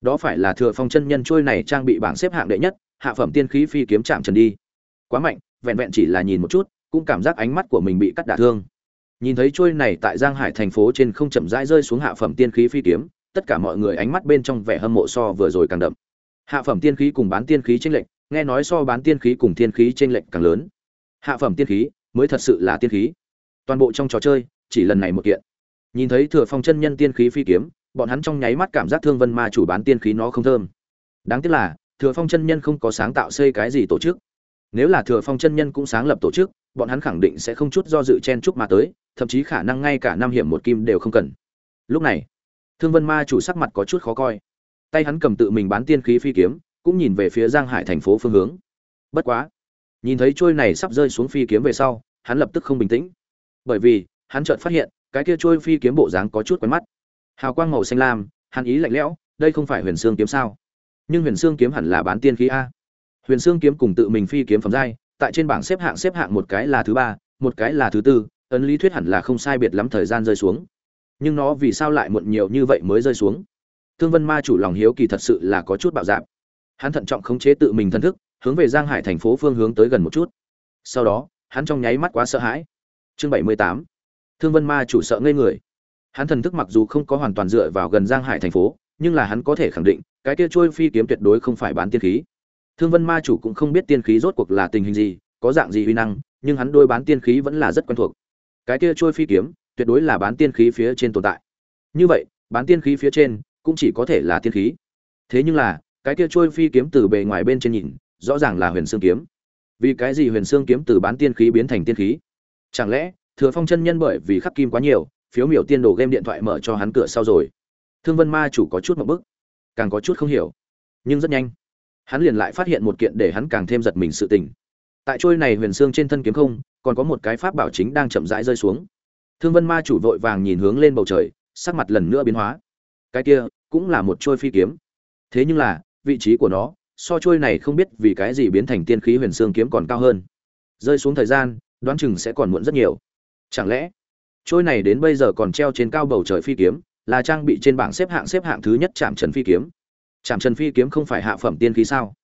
Đó phải là thừa phong chân nhân trôi này trang bị bảng xếp hạng đệ nhất, hạ phẩm tiên khí phi kiếm chạm trần đi. Quá mạnh, vẹn vẹn chỉ là nhìn một chút, cũng cảm giác ánh mắt của mình bị cắt đả thương. Nhìn thấy trôi này tại giang hải thành phố trên không chậm rãi rơi xuống hạ phẩm tiên khí phi kiếm, tất cả mọi người ánh mắt bên trong vẻ hâm mộ so vừa rồi càng đậm. Hạ phẩm tiên khí cùng bán tiên khí tranh lệch, nghe nói so bán tiên khí cùng tiên khí tranh lệch càng lớn. Hạ phẩm tiên khí mới thật sự là tiên khí. Toàn bộ trong trò chơi, chỉ lần này một kiện. Nhìn thấy thừa phong chân nhân tiên khí phi kiếm, bọn hắn trong nháy mắt cảm giác thương vân ma chủ bán tiên khí nó không thơm. Đáng tiếc là, thừa phong chân nhân không có sáng tạo xây cái gì tổ chức. Nếu là thừa phong chân nhân cũng sáng lập tổ chức, bọn hắn khẳng định sẽ không chút do dự chen chúc mà tới, thậm chí khả năng ngay cả năm hiểm một kim đều không cần. Lúc này, thương vân ma chủ sắc mặt có chút khó coi. Tay hắn cầm tự mình bán tiên khí phi kiếm, cũng nhìn về phía giang hải thành phố phương hướng. Bất quá nhìn thấy trôi này sắp rơi xuống phi kiếm về sau, hắn lập tức không bình tĩnh. Bởi vì, hắn chợt phát hiện, cái kia trôi phi kiếm bộ dáng có chút quen mắt. Hào quang màu xanh lam, hắn ý lạnh lẽo, đây không phải huyền xương kiếm sao? Nhưng huyền xương kiếm hẳn là bán tiên khí a. Huyền xương kiếm cùng tự mình phi kiếm phẩm giai, tại trên bảng xếp hạng xếp hạng một cái là thứ ba, một cái là thứ tư, ấn lý thuyết hẳn là không sai biệt lắm thời gian rơi xuống. Nhưng nó vì sao lại muộn nhiều như vậy mới rơi xuống? Thương vân ma chủ lòng hiếu kỳ thật sự là có chút bạo dạp hắn thận trọng khống chế tự mình thân thức hướng về giang hải thành phố phương hướng tới gần một chút. Sau đó, hắn trong nháy mắt quá sợ hãi. Chương bảy mươi tám. Thương vân ma chủ sợ ngây người. Hắn thần thức mặc dù không có hoàn toàn dựa vào gần giang hải thành phố, nhưng là hắn có thể khẳng định, cái kia trôi phi kiếm tuyệt đối không phải bán tiên khí. Thương vân ma chủ cũng không biết tiên khí rốt cuộc là tình hình gì, có dạng gì uy năng, nhưng hắn đôi bán tiên khí vẫn là rất quen thuộc. Cái kia trôi phi kiếm, tuyệt đối là bán tiên khí phía trên tồn tại. Như vậy, bán tiên khí phía trên cũng chỉ có thể là tiên khí. Thế nhưng là, cái kia trôi phi kiếm từ bề ngoài bên trên nhìn rõ ràng là huyền xương kiếm. Vì cái gì huyền xương kiếm từ bán tiên khí biến thành tiên khí? Chẳng lẽ, thừa phong chân nhân bởi vì khắc kim quá nhiều, phiếu miểu tiên đồ game điện thoại mở cho hắn cửa sau rồi. Thương vân ma chủ có chút một bức, càng có chút không hiểu. Nhưng rất nhanh, hắn liền lại phát hiện một kiện để hắn càng thêm giật mình sự tình. Tại trôi này huyền xương trên thân kiếm không, còn có một cái pháp bảo chính đang chậm rãi rơi xuống. Thương vân ma chủ vội vàng nhìn hướng lên bầu trời, sắc mặt lần nữa biến hóa. Cái kia cũng là một trôi phi kiếm. Thế nhưng là, vị trí của nó so trôi này không biết vì cái gì biến thành tiên khí huyền xương kiếm còn cao hơn. Rơi xuống thời gian, đoán chừng sẽ còn muộn rất nhiều. Chẳng lẽ trôi này đến bây giờ còn treo trên cao bầu trời phi kiếm, là trang bị trên bảng xếp hạng xếp hạng thứ nhất chạm trần phi kiếm? Chạm trần phi kiếm không phải hạ phẩm tiên khí sao?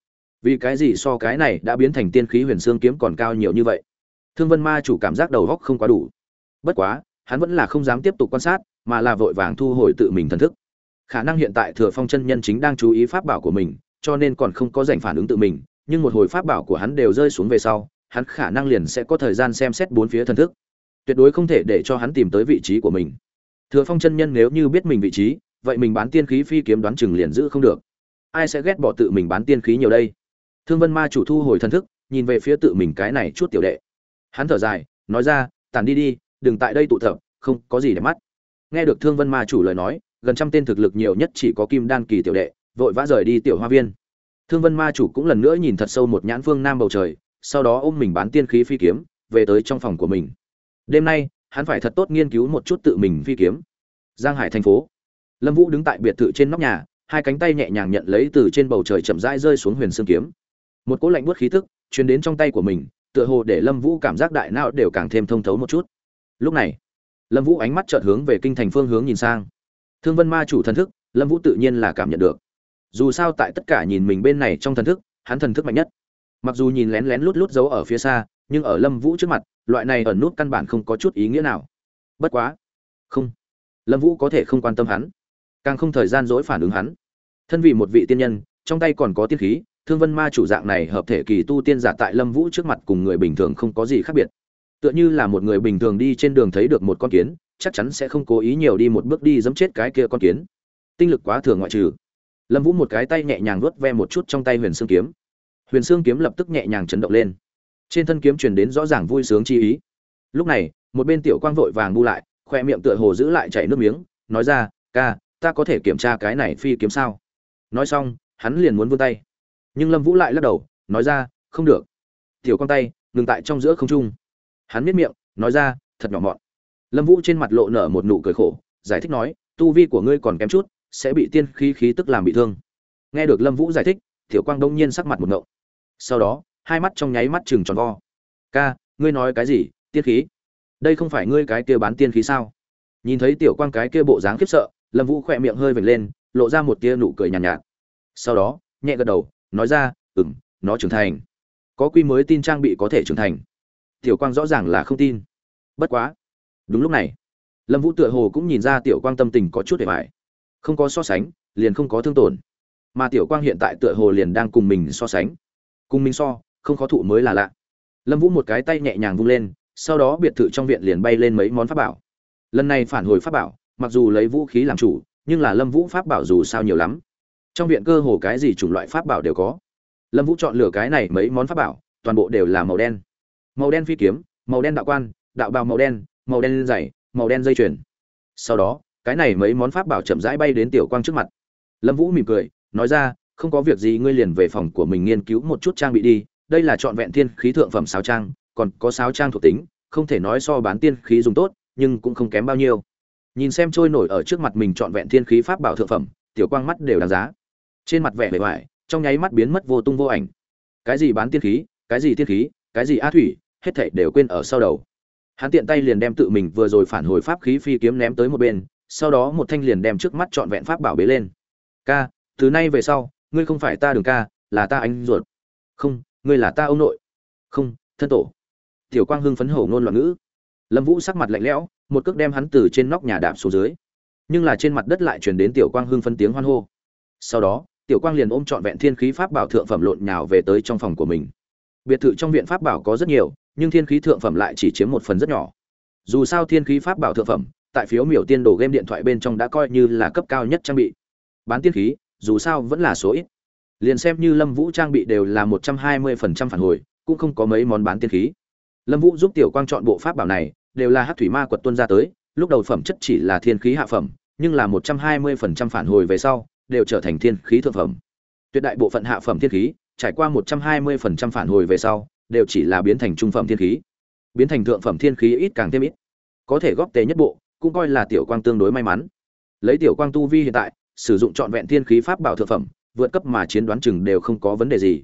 Vì cái gì so cái này đã biến thành tiên khí huyền xương kiếm còn cao nhiều như vậy? Thương vân ma chủ cảm giác đầu góc không quá đủ. Bất quá, hắn vẫn là không dám tiếp tục quan sát, mà là vội vàng thu hồi tự mình thần thức. Khả năng hiện tại thừa phong chân nhân chính đang chú ý pháp bảo của mình cho nên còn không có dành phản ứng tự mình, nhưng một hồi pháp bảo của hắn đều rơi xuống về sau, hắn khả năng liền sẽ có thời gian xem xét bốn phía thần thức. Tuyệt đối không thể để cho hắn tìm tới vị trí của mình. Thừa phong chân nhân nếu như biết mình vị trí, vậy mình bán tiên khí phi kiếm đoán chừng liền giữ không được. Ai sẽ ghét bỏ tự mình bán tiên khí nhiều đây? Thương vân ma chủ thu hồi thần thức, nhìn về phía tự mình cái này chút tiểu đệ. Hắn thở dài, nói ra tàn đi đi, đừng tại đây tụ tập, không có gì để mắt. Nghe được thương vân ma chủ lời nói, gần trăm tên thực lực nhiều nhất chỉ có kim đan kỳ tiểu đệ vội vã rời đi tiểu hoa viên. Thương vân ma chủ cũng lần nữa nhìn thật sâu một nhãn phương nam bầu trời, sau đó ôm mình bán tiên khí phi kiếm, về tới trong phòng của mình. Đêm nay, hắn phải thật tốt nghiên cứu một chút tự mình phi kiếm. Giang hải thành phố. Lâm vũ đứng tại biệt thự trên nóc nhà, hai cánh tay nhẹ nhàng nhận lấy từ trên bầu trời chậm rãi rơi xuống huyền xương kiếm. Một cỗ lạnh buốt khí tức truyền đến trong tay của mình, tựa hồ để lâm vũ cảm giác đại não đều càng thêm thông thấu một chút. Lúc này, lâm vũ ánh mắt chợt hướng về kinh thành phương hướng nhìn sang. Thương vân ma chủ thần thức, lâm vũ tự nhiên là cảm nhận được dù sao tại tất cả nhìn mình bên này trong thần thức, hắn thần thức mạnh nhất. Mặc dù nhìn lén lén lút lút giấu ở phía xa, nhưng ở lâm vũ trước mặt, loại này ẩn nút căn bản không có chút ý nghĩa nào. Bất quá. Không. Lâm vũ có thể không quan tâm hắn. Càng không thời gian dỗi phản ứng hắn. Thân vị một vị tiên nhân, trong tay còn có tiên khí, thương vân ma chủ dạng này hợp thể kỳ tu tiên giả tại lâm vũ trước mặt cùng người bình thường không có gì khác biệt. Tựa như là một người bình thường đi trên đường thấy được một con kiến, chắc chắn sẽ không cố ý nhiều đi một bước đi giấm chết cái kia con kiến. Tinh lực quá thường ngoại trừ lâm vũ một cái tay nhẹ nhàng vuốt ve một chút trong tay huyền xương kiếm. Huyền xương kiếm lập tức nhẹ nhàng chấn động lên. Trên thân kiếm truyền đến rõ ràng vui sướng chi ý. Lúc này, một bên tiểu quang vội vàng bu lại, khoe miệng tựa hồ giữ lại chảy nước miếng, nói ra, ca, ta có thể kiểm tra cái này phi kiếm sao? Nói xong, hắn liền muốn vươn tay. Nhưng lâm vũ lại lắc đầu, nói ra, không được. Tiểu quang tay, ngừng tại trong giữa không trung. Hắn miết miệng, nói ra, thật nhỏ mọn. Lâm vũ trên mặt lộ nở một nụ cười khổ, giải thích nói, tu vi của ngươi còn kém chút sẽ bị tiên khí khí tức làm bị thương. Nghe được lâm vũ giải thích tiểu quang đông nhiên sắc mặt một ngộng. Sau đó hai mắt trong nháy mắt chừng tròn vo. Ca ngươi nói cái gì? Tiên khí? Đây không phải ngươi cái kia bán tiên khí sao? Nhìn thấy tiểu quang cái kia bộ dáng khiếp sợ lâm vũ khỏe miệng hơi vểnh lên lộ ra một tia nụ cười nhàn nhạt, nhạt. Sau đó nhẹ gật đầu nói ra ừm, nó trưởng thành. Có quy mới tin trang bị có thể trưởng thành. Tiểu quang rõ ràng là không tin. Bất quá. Đúng lúc này lâm vũ tựa hồ cũng nhìn ra tiểu quang tâm tình có chút hề bài không có so sánh, liền không có thương tổn. Mà tiểu quang hiện tại tựa hồ liền đang cùng mình so sánh. Cùng mình so, không khó thụ mới là lạ. Lâm vũ một cái tay nhẹ nhàng vung lên, sau đó biệt thự trong viện liền bay lên mấy món pháp bảo. Lần này phản hồi pháp bảo, mặc dù lấy vũ khí làm chủ, nhưng là lâm vũ pháp bảo dù sao nhiều lắm. Trong viện cơ hồ cái gì chủng loại pháp bảo đều có. Lâm vũ chọn lựa cái này mấy món pháp bảo, toàn bộ đều là màu đen. Màu đen phi kiếm, màu đen đạo quan, đạo bào màu đen màu đen dày, màu đen dây chuyền. Sau đó cái này mấy món pháp bảo chậm rãi bay đến tiểu quang trước mặt. Lâm vũ mỉm cười, nói ra, không có việc gì, ngươi liền về phòng của mình nghiên cứu một chút trang bị đi. Đây là trọn vẹn thiên khí thượng phẩm sáo trang, còn có sáo trang thuộc tính, không thể nói so bán tiên khí dùng tốt, nhưng cũng không kém bao nhiêu. Nhìn xem trôi nổi ở trước mặt mình trọn vẹn thiên khí pháp bảo thượng phẩm, tiểu quang mắt đều đáng giá. Trên mặt vẻ bề ngoài, trong nháy mắt biến mất vô tung vô ảnh. Cái gì bán tiên khí, cái gì tiên khí, cái gì á thủy, hết thảy đều quên ở sau đầu. Hắn tiện tay liền đem tự mình vừa rồi phản hồi pháp khí phi kiếm ném tới một bên sau đó một thanh liền đem trước mắt trọn vẹn pháp bảo bế lên. Ca, từ nay về sau, ngươi không phải ta đường ca, là ta anh ruột. Không, ngươi là ta ông nội. Không, thân tổ. Tiểu quang hưng phấn hổ ngôn loạn ngữ. Lâm vũ sắc mặt lạnh lẽo, một cước đem hắn từ trên nóc nhà đạp xuống dưới. Nhưng là trên mặt đất lại truyền đến tiểu quang hưng phấn tiếng hoan hô. Sau đó, tiểu quang liền ôm trọn vẹn thiên khí pháp bảo thượng phẩm lộn nhào về tới trong phòng của mình. Biệt thự trong viện pháp bảo có rất nhiều, nhưng thiên khí thượng phẩm lại chỉ chiếm một phần rất nhỏ. Dù sao thiên khí pháp bảo thượng phẩm tại phiếu miểu tiên đồ game điện thoại bên trong đã coi như là cấp cao nhất trang bị. Bán tiên khí, dù sao vẫn là số ít. Liền xem như lâm vũ trang bị đều là một trăm hai mươi phần trăm phản hồi, cũng không có mấy món bán tiên khí. Lâm vũ giúp tiểu quang chọn bộ pháp bảo này, đều là hát thủy ma quật tuân ra tới, lúc đầu phẩm chất chỉ là thiên khí hạ phẩm, nhưng là một trăm hai mươi phần trăm phản hồi về sau, đều trở thành thiên khí thượng phẩm. Tuyệt đại bộ phận hạ phẩm thiên khí, trải qua một trăm hai mươi phần trăm phản hồi về sau, đều chỉ là biến thành trung phẩm thiên khí. Biến thành thượng phẩm thiên khí ít càng thêm ít. Có thể góp tế nhất bộ cũng coi là tiểu quang tương đối may mắn. Lấy tiểu quang tu vi hiện tại, sử dụng trọn vẹn thiên khí pháp bảo thượng phẩm, vượt cấp mà chiến đoán chừng đều không có vấn đề gì.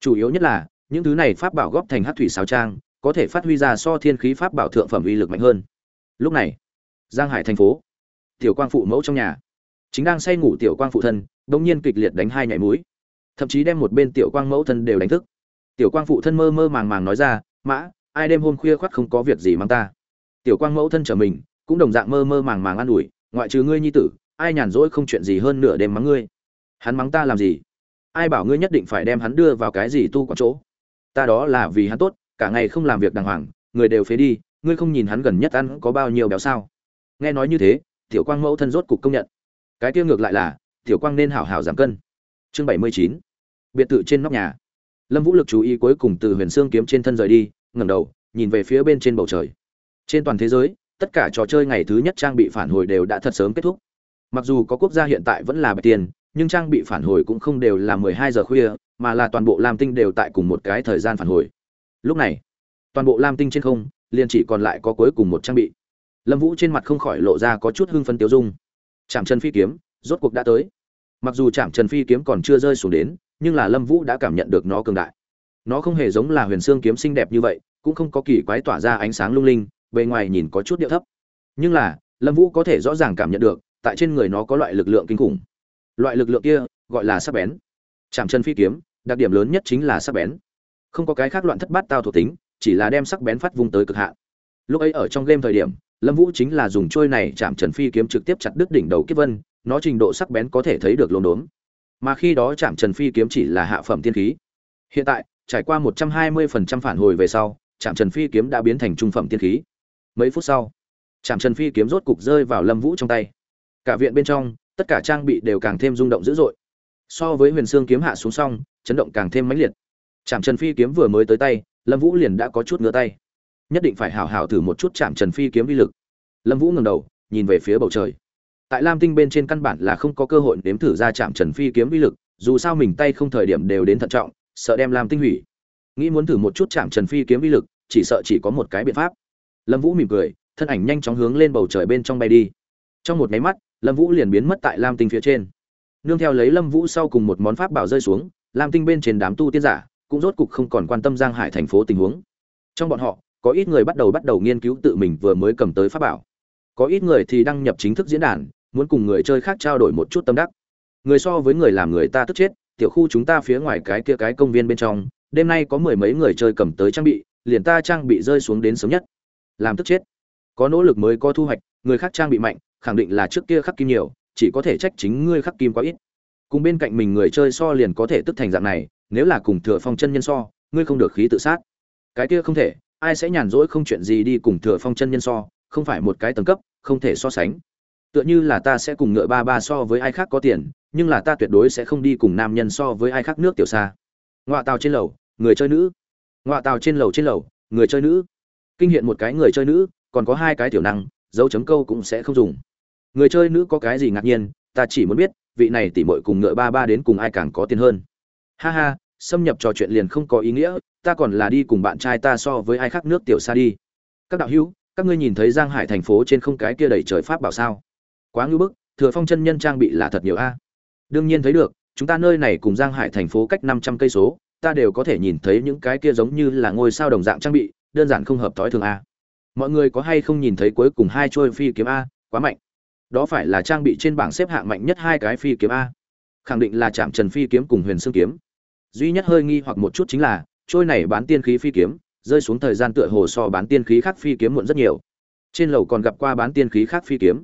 Chủ yếu nhất là, những thứ này pháp bảo góp thành hát thủy sáo trang, có thể phát huy ra so thiên khí pháp bảo thượng phẩm uy lực mạnh hơn. Lúc này, giang hải thành phố, tiểu quang phụ mẫu trong nhà. Chính đang say ngủ tiểu quang phụ thân đột nhiên kịch liệt đánh hai nhảy mũi thậm chí đem một bên tiểu quang mẫu thân đều đánh thức. Tiểu quang phụ thân mơ mơ màng màng nói ra, mã, ai đêm hôm khuya khoắt không có việc gì mang ta? Tiểu quang mẫu thân trở mình cũng đồng dạng mơ mơ màng màng an ủi, ngoại trừ ngươi nhi tử, ai nhàn rỗi không chuyện gì hơn nửa đêm mắng ngươi. Hắn mắng ta làm gì? Ai bảo ngươi nhất định phải đem hắn đưa vào cái gì tu quán chỗ? Ta đó là vì hắn tốt, cả ngày không làm việc đàng hoàng, người đều phế đi, ngươi không nhìn hắn gần nhất ăn có bao nhiêu béo sao? Nghe nói như thế, tiểu quang mẫu thân rốt cục công nhận. Cái kia ngược lại là, tiểu quang nên hảo hảo giảm cân. Chương bảy mươi chín. Biệt thự trên nóc nhà. Lâm vũ lực chú ý cuối cùng từ huyền xương kiếm trên thân rời đi, ngẩng đầu, nhìn về phía bên trên bầu trời. Trên toàn thế giới tất cả trò chơi ngày thứ nhất trang bị phản hồi đều đã thật sớm kết thúc. Mặc dù có quốc gia hiện tại vẫn là bạch tiền, nhưng trang bị phản hồi cũng không đều là mười hai giờ khuya, mà là toàn bộ lam tinh đều tại cùng một cái thời gian phản hồi. Lúc này, toàn bộ lam tinh trên không, liền chỉ còn lại có cuối cùng một trang bị. Lâm vũ trên mặt không khỏi lộ ra có chút hưng phấn tiêu dung. Chạm chân phi kiếm, rốt cuộc đã tới. Mặc dù chạm trần phi kiếm còn chưa rơi xuống đến, nhưng là lâm vũ đã cảm nhận được nó cường đại. Nó không hề giống là huyền xương kiếm xinh đẹp như vậy, cũng không có kỳ quái tỏa ra ánh sáng lung linh bề ngoài nhìn có chút điệu thấp. Nhưng là, lâm vũ có thể rõ ràng cảm nhận được, tại trên người nó có loại lực lượng kinh khủng. Loại lực lượng kia, gọi là sắc bén. Chạm chân phi kiếm, đặc điểm lớn nhất chính là sắc bén. Không có cái khác loạn thất bát tao thuộc tính, chỉ là đem sắc bén phát vung tới cực hạn. Lúc ấy ở trong game thời điểm, lâm vũ chính là dùng trôi này chạm trần phi kiếm trực tiếp chặt đứt đỉnh đầu kiếp vân, nó trình độ sắc bén có thể thấy được lồn đốn mà khi đó chạm trần phi kiếm chỉ là hạ phẩm tiên khí. Hiện tại, trải qua một trăm hai mươi phần trăm phản hồi về sau, chạm trần phi kiếm đã biến thành trung phẩm tiên khí mấy phút sau chạm trần phi kiếm rốt cục rơi vào lâm vũ trong tay. Cả viện bên trong, tất cả trang bị đều càng thêm rung động dữ dội. So với huyền xương kiếm hạ xuống xong, chấn động càng thêm mãnh liệt. Chạm trần phi kiếm vừa mới tới tay, lâm vũ liền đã có chút ngứa tay. Nhất định phải hảo hảo thử một chút chạm trần phi kiếm vi lực. Lâm vũ ngẩng đầu, nhìn về phía bầu trời. Tại lam tinh bên trên căn bản là không có cơ hội nếm thử ra chạm trần phi kiếm vi lực, dù sao mình tay không thời điểm đều đến thận trọng, sợ đem lam tinh hủy. Nghĩ muốn thử một chút chạm trần phi kiếm vi lực, chỉ sợ chỉ có một cái biện pháp lâm vũ mỉm cười, thân ảnh nhanh chóng hướng lên bầu trời bên trong bay đi. Trong một cái mắt, lâm vũ liền biến mất tại lam tinh phía trên. Nương theo lấy lâm vũ sau cùng một món pháp bảo rơi xuống, lam tinh bên trên đám tu tiên giả cũng rốt cục không còn quan tâm giang hải thành phố tình huống. Trong bọn họ, có ít người bắt đầu bắt đầu nghiên cứu tự mình vừa mới cầm tới pháp bảo. Có ít người thì đăng nhập chính thức diễn đàn, muốn cùng người chơi khác trao đổi một chút tâm đắc. Người so với người làm người ta tức chết, tiểu khu chúng ta phía ngoài cái kia cái công viên bên trong, đêm nay có mười mấy người chơi cầm tới trang bị, liền ta trang bị rơi xuống đến sớm nhất làm tức chết. Có nỗ lực mới có thu hoạch, người khác trang bị mạnh, khẳng định là trước kia khắc kim nhiều, chỉ có thể trách chính ngươi khắc kim quá ít. Cùng bên cạnh mình người chơi so liền có thể tức thành dạng này, nếu là cùng thừa phong chân nhân so, ngươi không được khí tự sát. Cái kia không thể, ai sẽ nhàn rỗi không chuyện gì đi cùng thừa phong chân nhân so, không phải một cái tầng cấp, không thể so sánh. Tựa như là ta sẽ cùng ngựa ba ba so với ai khác có tiền, nhưng là ta tuyệt đối sẽ không đi cùng nam nhân so với ai khác nước tiểu xa. Ngoại tàu trên lầu, người chơi nữ. Ngoại tàu trên lầu trên lầu, người chơi nữ kinh hiện một cái người chơi nữ, còn có hai cái tiểu năng, dấu chấm câu cũng sẽ không dùng. Người chơi nữ có cái gì ngạc nhiên, ta chỉ muốn biết, vị này tỉ mội cùng ngựa ba ba đến cùng ai càng có tiền hơn. Ha ha, xâm nhập trò chuyện liền không có ý nghĩa, ta còn là đi cùng bạn trai ta so với ai khác nước tiểu xa đi. Các đạo hữu, các ngươi nhìn thấy giang hải thành phố trên không cái kia đầy trời pháp bảo sao? Quá ngưỡng bức, thừa phong chân nhân trang bị là thật nhiều a. Đương nhiên thấy được, chúng ta nơi này cùng giang hải thành phố cách năm trăm cây số, ta đều có thể nhìn thấy những cái kia giống như là ngôi sao đồng dạng trang bị đơn giản không hợp thói thường a. Mọi người có hay không nhìn thấy cuối cùng hai trôi phi kiếm a? Quá mạnh. Đó phải là trang bị trên bảng xếp hạng mạnh nhất hai cái phi kiếm a. Khẳng định là chạm trần phi kiếm cùng huyền xương kiếm. Duy nhất hơi nghi hoặc một chút chính là trôi này bán tiên khí phi kiếm, rơi xuống thời gian tựa hồ so bán tiên khí khác phi kiếm muộn rất nhiều. Trên lầu còn gặp qua bán tiên khí khác phi kiếm.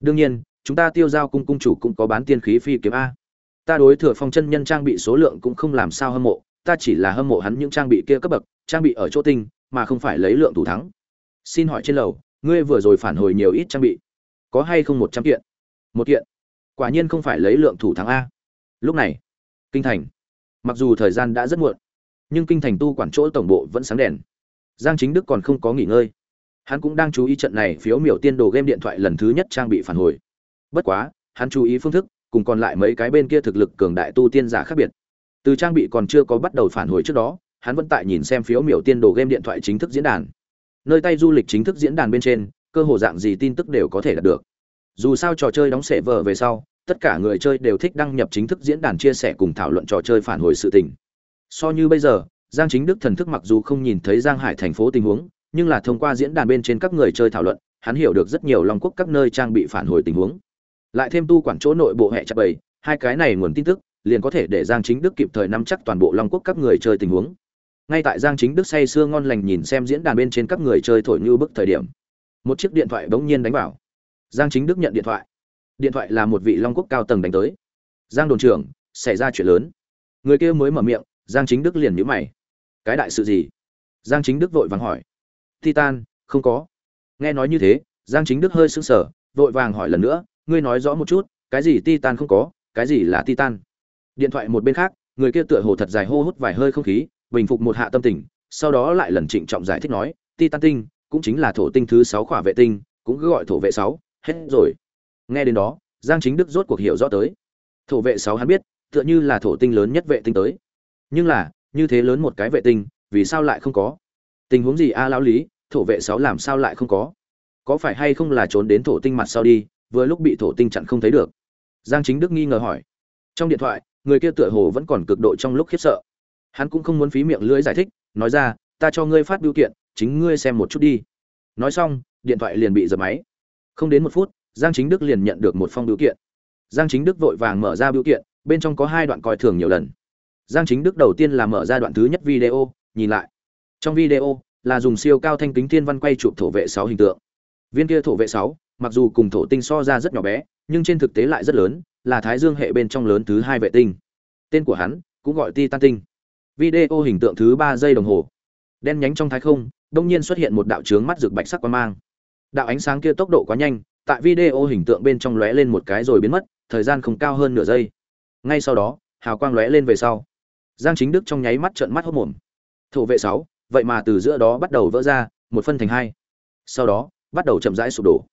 Đương nhiên, chúng ta tiêu giao cung cung chủ cũng có bán tiên khí phi kiếm a. Ta đối thừa phong chân nhân trang bị số lượng cũng không làm sao hâm mộ, ta chỉ là hâm mộ hắn những trang bị kia cấp bậc, trang bị ở chỗ tinh mà không phải lấy lượng thủ thắng. Xin hỏi trên lầu, ngươi vừa rồi phản hồi nhiều ít trang bị? Có hay không một trăm kiện? Một kiện? Quả nhiên không phải lấy lượng thủ thắng a. Lúc này, kinh thành. Mặc dù thời gian đã rất muộn, nhưng kinh thành tu quản chỗ tổng bộ vẫn sáng đèn. Giang chính đức còn không có nghỉ ngơi. Hắn cũng đang chú ý trận này phiếu miểu tiên đồ game điện thoại lần thứ nhất trang bị phản hồi. Bất quá, hắn chú ý phương thức, cùng còn lại mấy cái bên kia thực lực cường đại tu tiên giả khác biệt. Từ trang bị còn chưa có bắt đầu phản hồi trước đó hắn vẫn tại nhìn xem phiếu miểu tiên đồ game điện thoại chính thức diễn đàn. Nơi tay du lịch chính thức diễn đàn bên trên, cơ hồ dạng gì tin tức đều có thể đạt được. Dù sao trò chơi đóng sệ vờ về sau, tất cả người chơi đều thích đăng nhập chính thức diễn đàn chia sẻ cùng thảo luận trò chơi phản hồi sự tình. So như bây giờ, giang chính đức thần thức mặc dù không nhìn thấy giang hải thành phố tình huống, nhưng là thông qua diễn đàn bên trên các người chơi thảo luận, hắn hiểu được rất nhiều long quốc các nơi trang bị phản hồi tình huống. Lại thêm tu quản chỗ nội bộ hệ chặt bầy, hai cái này nguồn tin tức, liền có thể để giang chính đức kịp thời nắm chắc toàn bộ long quốc các người chơi tình huống ngay tại giang chính đức say sưa ngon lành nhìn xem diễn đàn bên trên các người chơi thổi như bức thời điểm, một chiếc điện thoại bỗng nhiên đánh vào. Giang chính đức nhận điện thoại. Điện thoại là một vị long quốc cao tầng đánh tới. Giang đồn trưởng, xảy ra chuyện lớn. Người kia mới mở miệng, giang chính đức liền nhíu mày. Cái đại sự gì? Giang chính đức vội vàng hỏi. Titan, không có. Nghe nói như thế, giang chính đức hơi sững sờ, vội vàng hỏi lần nữa, ngươi nói rõ một chút, cái gì titan không có, cái gì là titan? Điện thoại một bên khác, người kia tựa hồ thật dài hô hút vài hơi không khí bình phục một hạ tâm tình, sau đó lại lần trịnh trọng giải thích nói, titan tinh, cũng chính là thổ tinh thứ sáu khỏa vệ tinh, cũng cứ gọi thổ vệ sáu, hết rồi. Nghe đến đó, giang chính đức rốt cuộc hiểu rõ tới. Thổ vệ sáu hắn biết, tựa như là thổ tinh lớn nhất vệ tinh tới. Nhưng là, như thế lớn một cái vệ tinh, vì sao lại không có? Tình huống gì a, lão lý, thổ vệ sáu làm sao lại không có? Có phải hay không là trốn đến thổ tinh mặt sau đi, vừa lúc bị thổ tinh chặn không thấy được? Giang chính đức nghi ngờ hỏi. Trong điện thoại, người kia tựa hồ vẫn còn cực độ trong lúc khiếp sợ hắn cũng không muốn phí miệng lưỡi giải thích, nói ra, ta cho ngươi phát biểu kiện, chính ngươi xem một chút đi. Nói xong, điện thoại liền bị giật máy. Không đến một phút, giang chính đức liền nhận được một phong biểu kiện. Giang chính đức vội vàng mở ra biểu kiện, bên trong có hai đoạn coi thường nhiều lần. Giang chính đức đầu tiên là mở ra đoạn thứ nhất video, nhìn lại. Trong video, là dùng siêu cao thanh kính thiên văn quay chụp thổ vệ sáu hình tượng. Viên kia thổ vệ sáu, mặc dù cùng thổ tinh so ra rất nhỏ bé, nhưng trên thực tế lại rất lớn, là thái dương hệ bên trong lớn thứ hai vệ tinh. Tên của hắn cũng gọi titan tinh video hình tượng thứ ba giây đồng hồ. Đen nhánh trong thái không, đông nhiên xuất hiện một đạo trướng mắt rực bạch sắc quang mang. Đạo ánh sáng kia tốc độ quá nhanh, tại video hình tượng bên trong lóe lên một cái rồi biến mất, thời gian không cao hơn nửa giây. Ngay sau đó, hào quang lóe lên về sau. Giang chính đức trong nháy mắt trợn mắt hốt mồm thổ vệ sáu, vậy mà từ giữa đó bắt đầu vỡ ra, một phân thành hai. Sau đó, bắt đầu chậm rãi sụp đổ.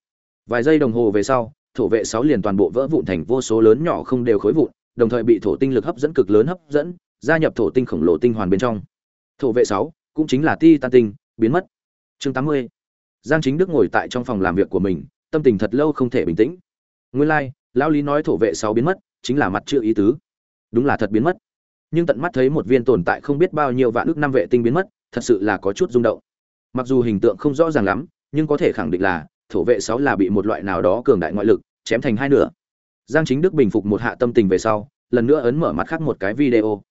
Vài giây đồng hồ về sau, thổ vệ sáu liền toàn bộ vỡ vụn thành vô số lớn nhỏ không đều khối vụn, đồng thời bị thổ tinh lực hấp dẫn cực lớn hấp dẫn gia nhập thổ tinh khổng lồ tinh hoàn bên trong. Thổ vệ sáu cũng chính là ti tan tinh biến mất. Chương tám mươi. Giang chính đức ngồi tại trong phòng làm việc của mình tâm tình thật lâu không thể bình tĩnh. Nguyên lai、like, lão lý nói thổ vệ sáu biến mất chính là mặt chưa ý tứ. Đúng là thật biến mất. Nhưng tận mắt thấy một viên tồn tại không biết bao nhiêu vạn ước năm vệ tinh biến mất thật sự là có chút rung động. Mặc dù hình tượng không rõ ràng lắm nhưng có thể khẳng định là thổ vệ sáu là bị một loại nào đó cường đại ngoại lực chém thành hai nửa. Giang chính đức bình phục một hạ tâm tình về sau lần nữa ấn mở mặt khác một cái video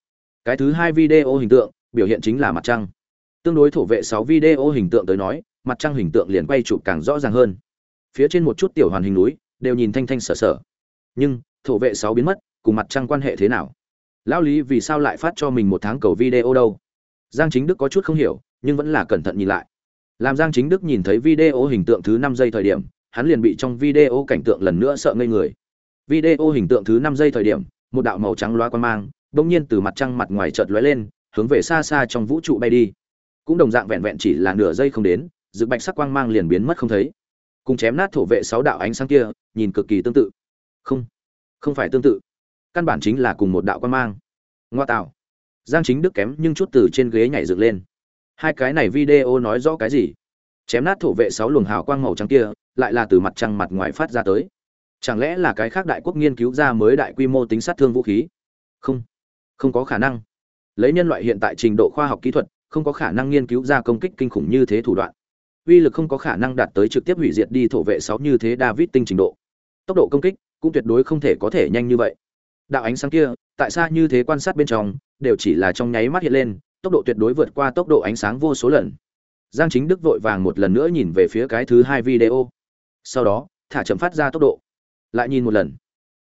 cái thứ hai video hình tượng, biểu hiện chính là mặt trăng. Tương đối thổ vệ sáu video hình tượng tới nói, mặt trăng hình tượng liền quay chụp càng rõ ràng hơn. Phía trên một chút tiểu hoàn hình núi, đều nhìn thanh thanh sở sở. Nhưng, thổ vệ sáu biến mất, cùng mặt trăng quan hệ thế nào? Lão lý vì sao lại phát cho mình một tháng cầu video đâu? Giang chính đức có chút không hiểu, nhưng vẫn là cẩn thận nhìn lại. Làm giang chính đức nhìn thấy video hình tượng thứ năm giây thời điểm, hắn liền bị trong video cảnh tượng lần nữa sợ ngây người. Video hình tượng thứ năm giây thời điểm, một đạo màu trắng loa quan mang bỗng nhiên từ mặt trăng mặt ngoài chợt lóe lên, hướng về xa xa trong vũ trụ bay đi. Cũng đồng dạng vẹn vẹn chỉ là nửa giây không đến dự bạch sắc quang mang liền biến mất không thấy. Cùng chém nát thổ vệ sáu đạo ánh sáng kia, nhìn cực kỳ tương tự. Không không phải tương tự. Căn bản chính là cùng một đạo quang mang. Ngoa tạo. Giang chính đức kém nhưng chút từ trên ghế nhảy dựng lên. Hai cái này video nói rõ cái gì? Chém nát thổ vệ sáu luồng hào quang màu trắng kia, lại là từ mặt trăng mặt ngoài phát ra tới. Chẳng lẽ là cái khác đại quốc nghiên cứu ra mới đại quy mô tính sát thương vũ khí? Không không có khả năng. Lấy nhân loại hiện tại trình độ khoa học kỹ thuật, không có khả năng nghiên cứu ra công kích kinh khủng như thế thủ đoạn. Uy lực không có khả năng đạt tới trực tiếp hủy diệt đi thổ vệ sáu như thế david tinh trình độ. Tốc độ công kích cũng tuyệt đối không thể có thể nhanh như vậy. Đạo ánh sáng kia, tại sao như thế quan sát bên trong, đều chỉ là trong nháy mắt hiện lên, tốc độ tuyệt đối vượt qua tốc độ ánh sáng vô số lần. Giang chính đức vội vàng một lần nữa nhìn về phía cái thứ hai video. Sau đó, thả chậm phát ra tốc độ. Lại nhìn một lần.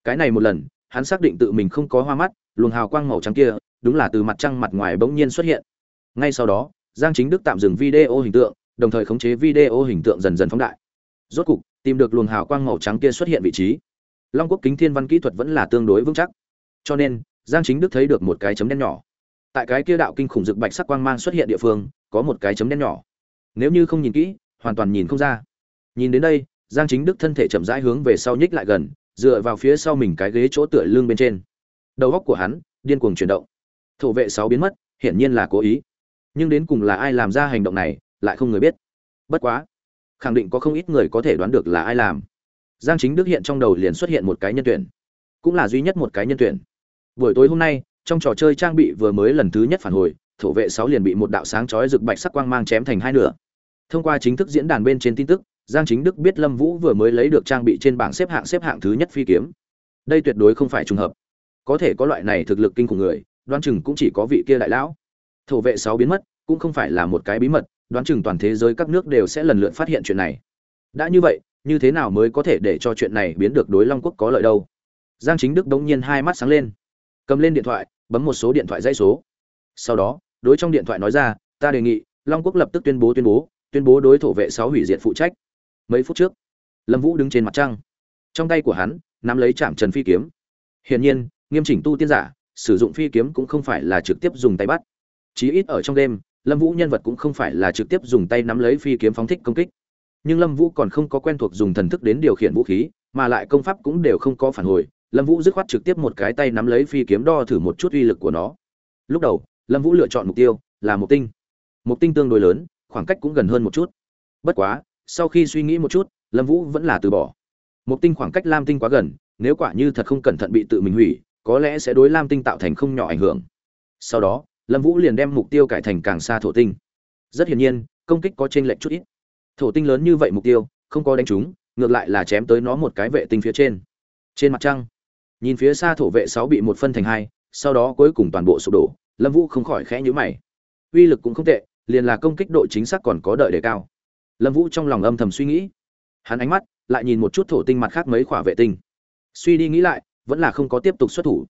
Cái này một lần hắn xác định tự mình không có hoa mắt, luồng hào quang màu trắng kia, đúng là từ mặt trăng mặt ngoài bỗng nhiên xuất hiện. Ngay sau đó, giang chính đức tạm dừng video hình tượng, đồng thời khống chế video hình tượng dần dần phóng đại. Rốt cục, tìm được luồng hào quang màu trắng kia xuất hiện vị trí. Long quốc kính thiên văn kỹ thuật vẫn là tương đối vững chắc. Cho nên, giang chính đức thấy được một cái chấm đen nhỏ. Tại cái kia đạo kinh khủng rực bạch sắc quang mang xuất hiện địa phương, có một cái chấm đen nhỏ. Nếu như không nhìn kỹ, hoàn toàn nhìn không ra. Nhìn đến đây, giang chính đức thân thể chậm rãi hướng về sau nhích lại gần dựa vào phía sau mình cái ghế chỗ tựa lưng bên trên. Đầu góc của hắn, điên cuồng chuyển động. Thổ vệ sáu biến mất, hiển nhiên là cố ý. Nhưng đến cùng là ai làm ra hành động này, lại không người biết. Bất quá, khẳng định có không ít người có thể đoán được là ai làm. Giang chính đức hiện trong đầu liền xuất hiện một cái nhân tuyển. Cũng là duy nhất một cái nhân tuyển. Buổi tối hôm nay, trong trò chơi trang bị vừa mới lần thứ nhất phản hồi, thổ vệ sáu liền bị một đạo sáng chói rực bạch sắc quang mang chém thành hai nửa. Thông qua chính thức diễn đàn bên trên tin tức giang chính đức biết lâm vũ vừa mới lấy được trang bị trên bảng xếp hạng xếp hạng thứ nhất phi kiếm. Đây tuyệt đối không phải trùng hợp. Có thể có loại này thực lực kinh khủng người, đoán chừng cũng chỉ có vị kia đại lão. Thổ vệ sáu biến mất, cũng không phải là một cái bí mật, đoán chừng toàn thế giới các nước đều sẽ lần lượt phát hiện chuyện này. Đã như vậy, như thế nào mới có thể để cho chuyện này biến được đối long quốc có lợi đâu? Giang chính đức đống nhiên hai mắt sáng lên. Cầm lên điện thoại, bấm một số điện thoại dãy số. Sau đó, đối trong điện thoại nói ra, ta đề nghị, long quốc lập tức tuyên bố tuyên bố tuyên bố đối thổ vệ sáu hủy diệt phụ trách mấy phút trước, lâm vũ đứng trên mặt trăng. Trong tay của hắn, nắm lấy chạm trần phi kiếm. Hiển nhiên, nghiêm chỉnh tu tiên giả, sử dụng phi kiếm cũng không phải là trực tiếp dùng tay bắt. Chí ít ở trong đêm, lâm vũ nhân vật cũng không phải là trực tiếp dùng tay nắm lấy phi kiếm phóng thích công kích. Nhưng lâm vũ còn không có quen thuộc dùng thần thức đến điều khiển vũ khí, mà lại công pháp cũng đều không có phản hồi. Lâm vũ dứt khoát trực tiếp một cái tay nắm lấy phi kiếm đo thử một chút uy lực của nó. Lúc đầu, lâm vũ lựa chọn mục tiêu là một tinh. Một tinh tương đối lớn, khoảng cách cũng gần hơn một chút. Bất quá sau khi suy nghĩ một chút, lâm vũ vẫn là từ bỏ. Một tinh khoảng cách lam tinh quá gần, nếu quả như thật không cẩn thận bị tự mình hủy, có lẽ sẽ đối lam tinh tạo thành không nhỏ ảnh hưởng. Sau đó, lâm vũ liền đem mục tiêu cải thành càng xa thổ tinh. Rất hiển nhiên, công kích có t r ê n lệch chút ít. Thổ tinh lớn như vậy mục tiêu, không có đánh trúng, ngược lại là chém tới nó một cái vệ tinh phía trên. Trên mặt trăng, nhìn phía xa thổ vệ sáu bị một phân thành hai, sau đó cuối cùng toàn bộ sụp đổ, lâm vũ không khỏi khẽ nhữ mày. Uy lực cũng không tệ, liền là công kích độ chính xác còn có đợi đề cao lâm vũ trong lòng âm thầm suy nghĩ. Hắn ánh mắt lại nhìn một chút thổ tinh mặt khác mấy khỏa vệ tinh. Suy đi nghĩ lại, vẫn là không có tiếp tục xuất thủ.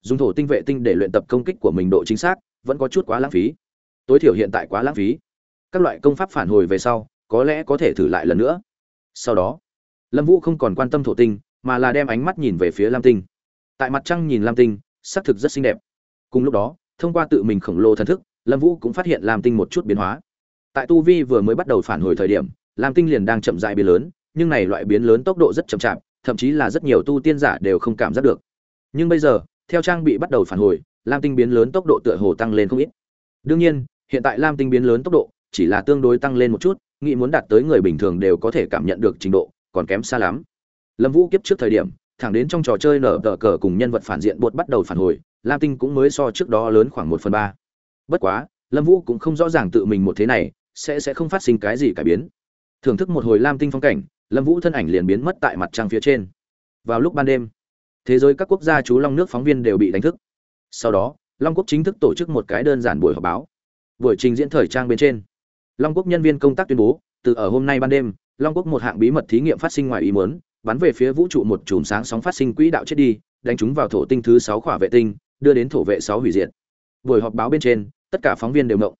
Dùng thổ tinh vệ tinh để luyện tập công kích của mình độ chính xác, vẫn có chút quá lãng phí. Tối thiểu hiện tại quá lãng phí. Các loại công pháp phản hồi về sau, có lẽ có thể thử lại lần nữa. Sau đó, lâm vũ không còn quan tâm thổ tinh, mà là đem ánh mắt nhìn về phía lam tinh. Tại mặt trăng nhìn lam tinh, xác thực rất xinh đẹp. Cùng lúc đó, thông qua tự mình khổng lồ thần thức, lâm vũ cũng phát hiện lam tinh một chút biến hóa tại tu vi vừa mới bắt đầu phản hồi thời điểm, lam tinh liền đang chậm dại biến lớn, nhưng này loại biến lớn tốc độ rất chậm chạp, thậm chí là rất nhiều tu tiên giả đều không cảm giác được. Nhưng bây giờ, theo trang bị bắt đầu phản hồi, lam tinh biến lớn tốc độ tựa hồ tăng lên không ít. Đương nhiên, hiện tại lam tinh biến lớn tốc độ chỉ là tương đối tăng lên một chút, nghĩ muốn đạt tới người bình thường đều có thể cảm nhận được trình độ, còn kém xa lắm. Lâm vũ kiếp trước thời điểm, thẳng đến trong trò chơi nở tờ cờ cùng nhân vật phản diện bột bắt đầu phản hồi, lam tinh cũng mới so trước đó lớn khoảng một phần ba. Bất quá, lâm vũ cũng không rõ ràng tự mình một thế này sẽ sẽ không phát sinh cái gì cải biến. Thưởng thức một hồi lam tinh phong cảnh, lâm vũ thân ảnh liền biến mất tại mặt trăng phía trên. Vào lúc ban đêm, thế giới các quốc gia chú long nước phóng viên đều bị đánh thức. Sau đó, long quốc chính thức tổ chức một cái đơn giản buổi họp báo. Buổi trình diễn thời trang bên trên, long quốc nhân viên công tác tuyên bố, từ ở hôm nay ban đêm, long quốc một hạng bí mật thí nghiệm phát sinh ngoài ý muốn, bắn về phía vũ trụ một chùm sáng sóng phát sinh quỹ đạo chết đi, đánh chúng vào thổ tinh thứ sáu khỏa vệ tinh, đưa đến thổ vệ sáu hủy diệt. Buổi họp báo bên trên, tất cả phóng viên đều động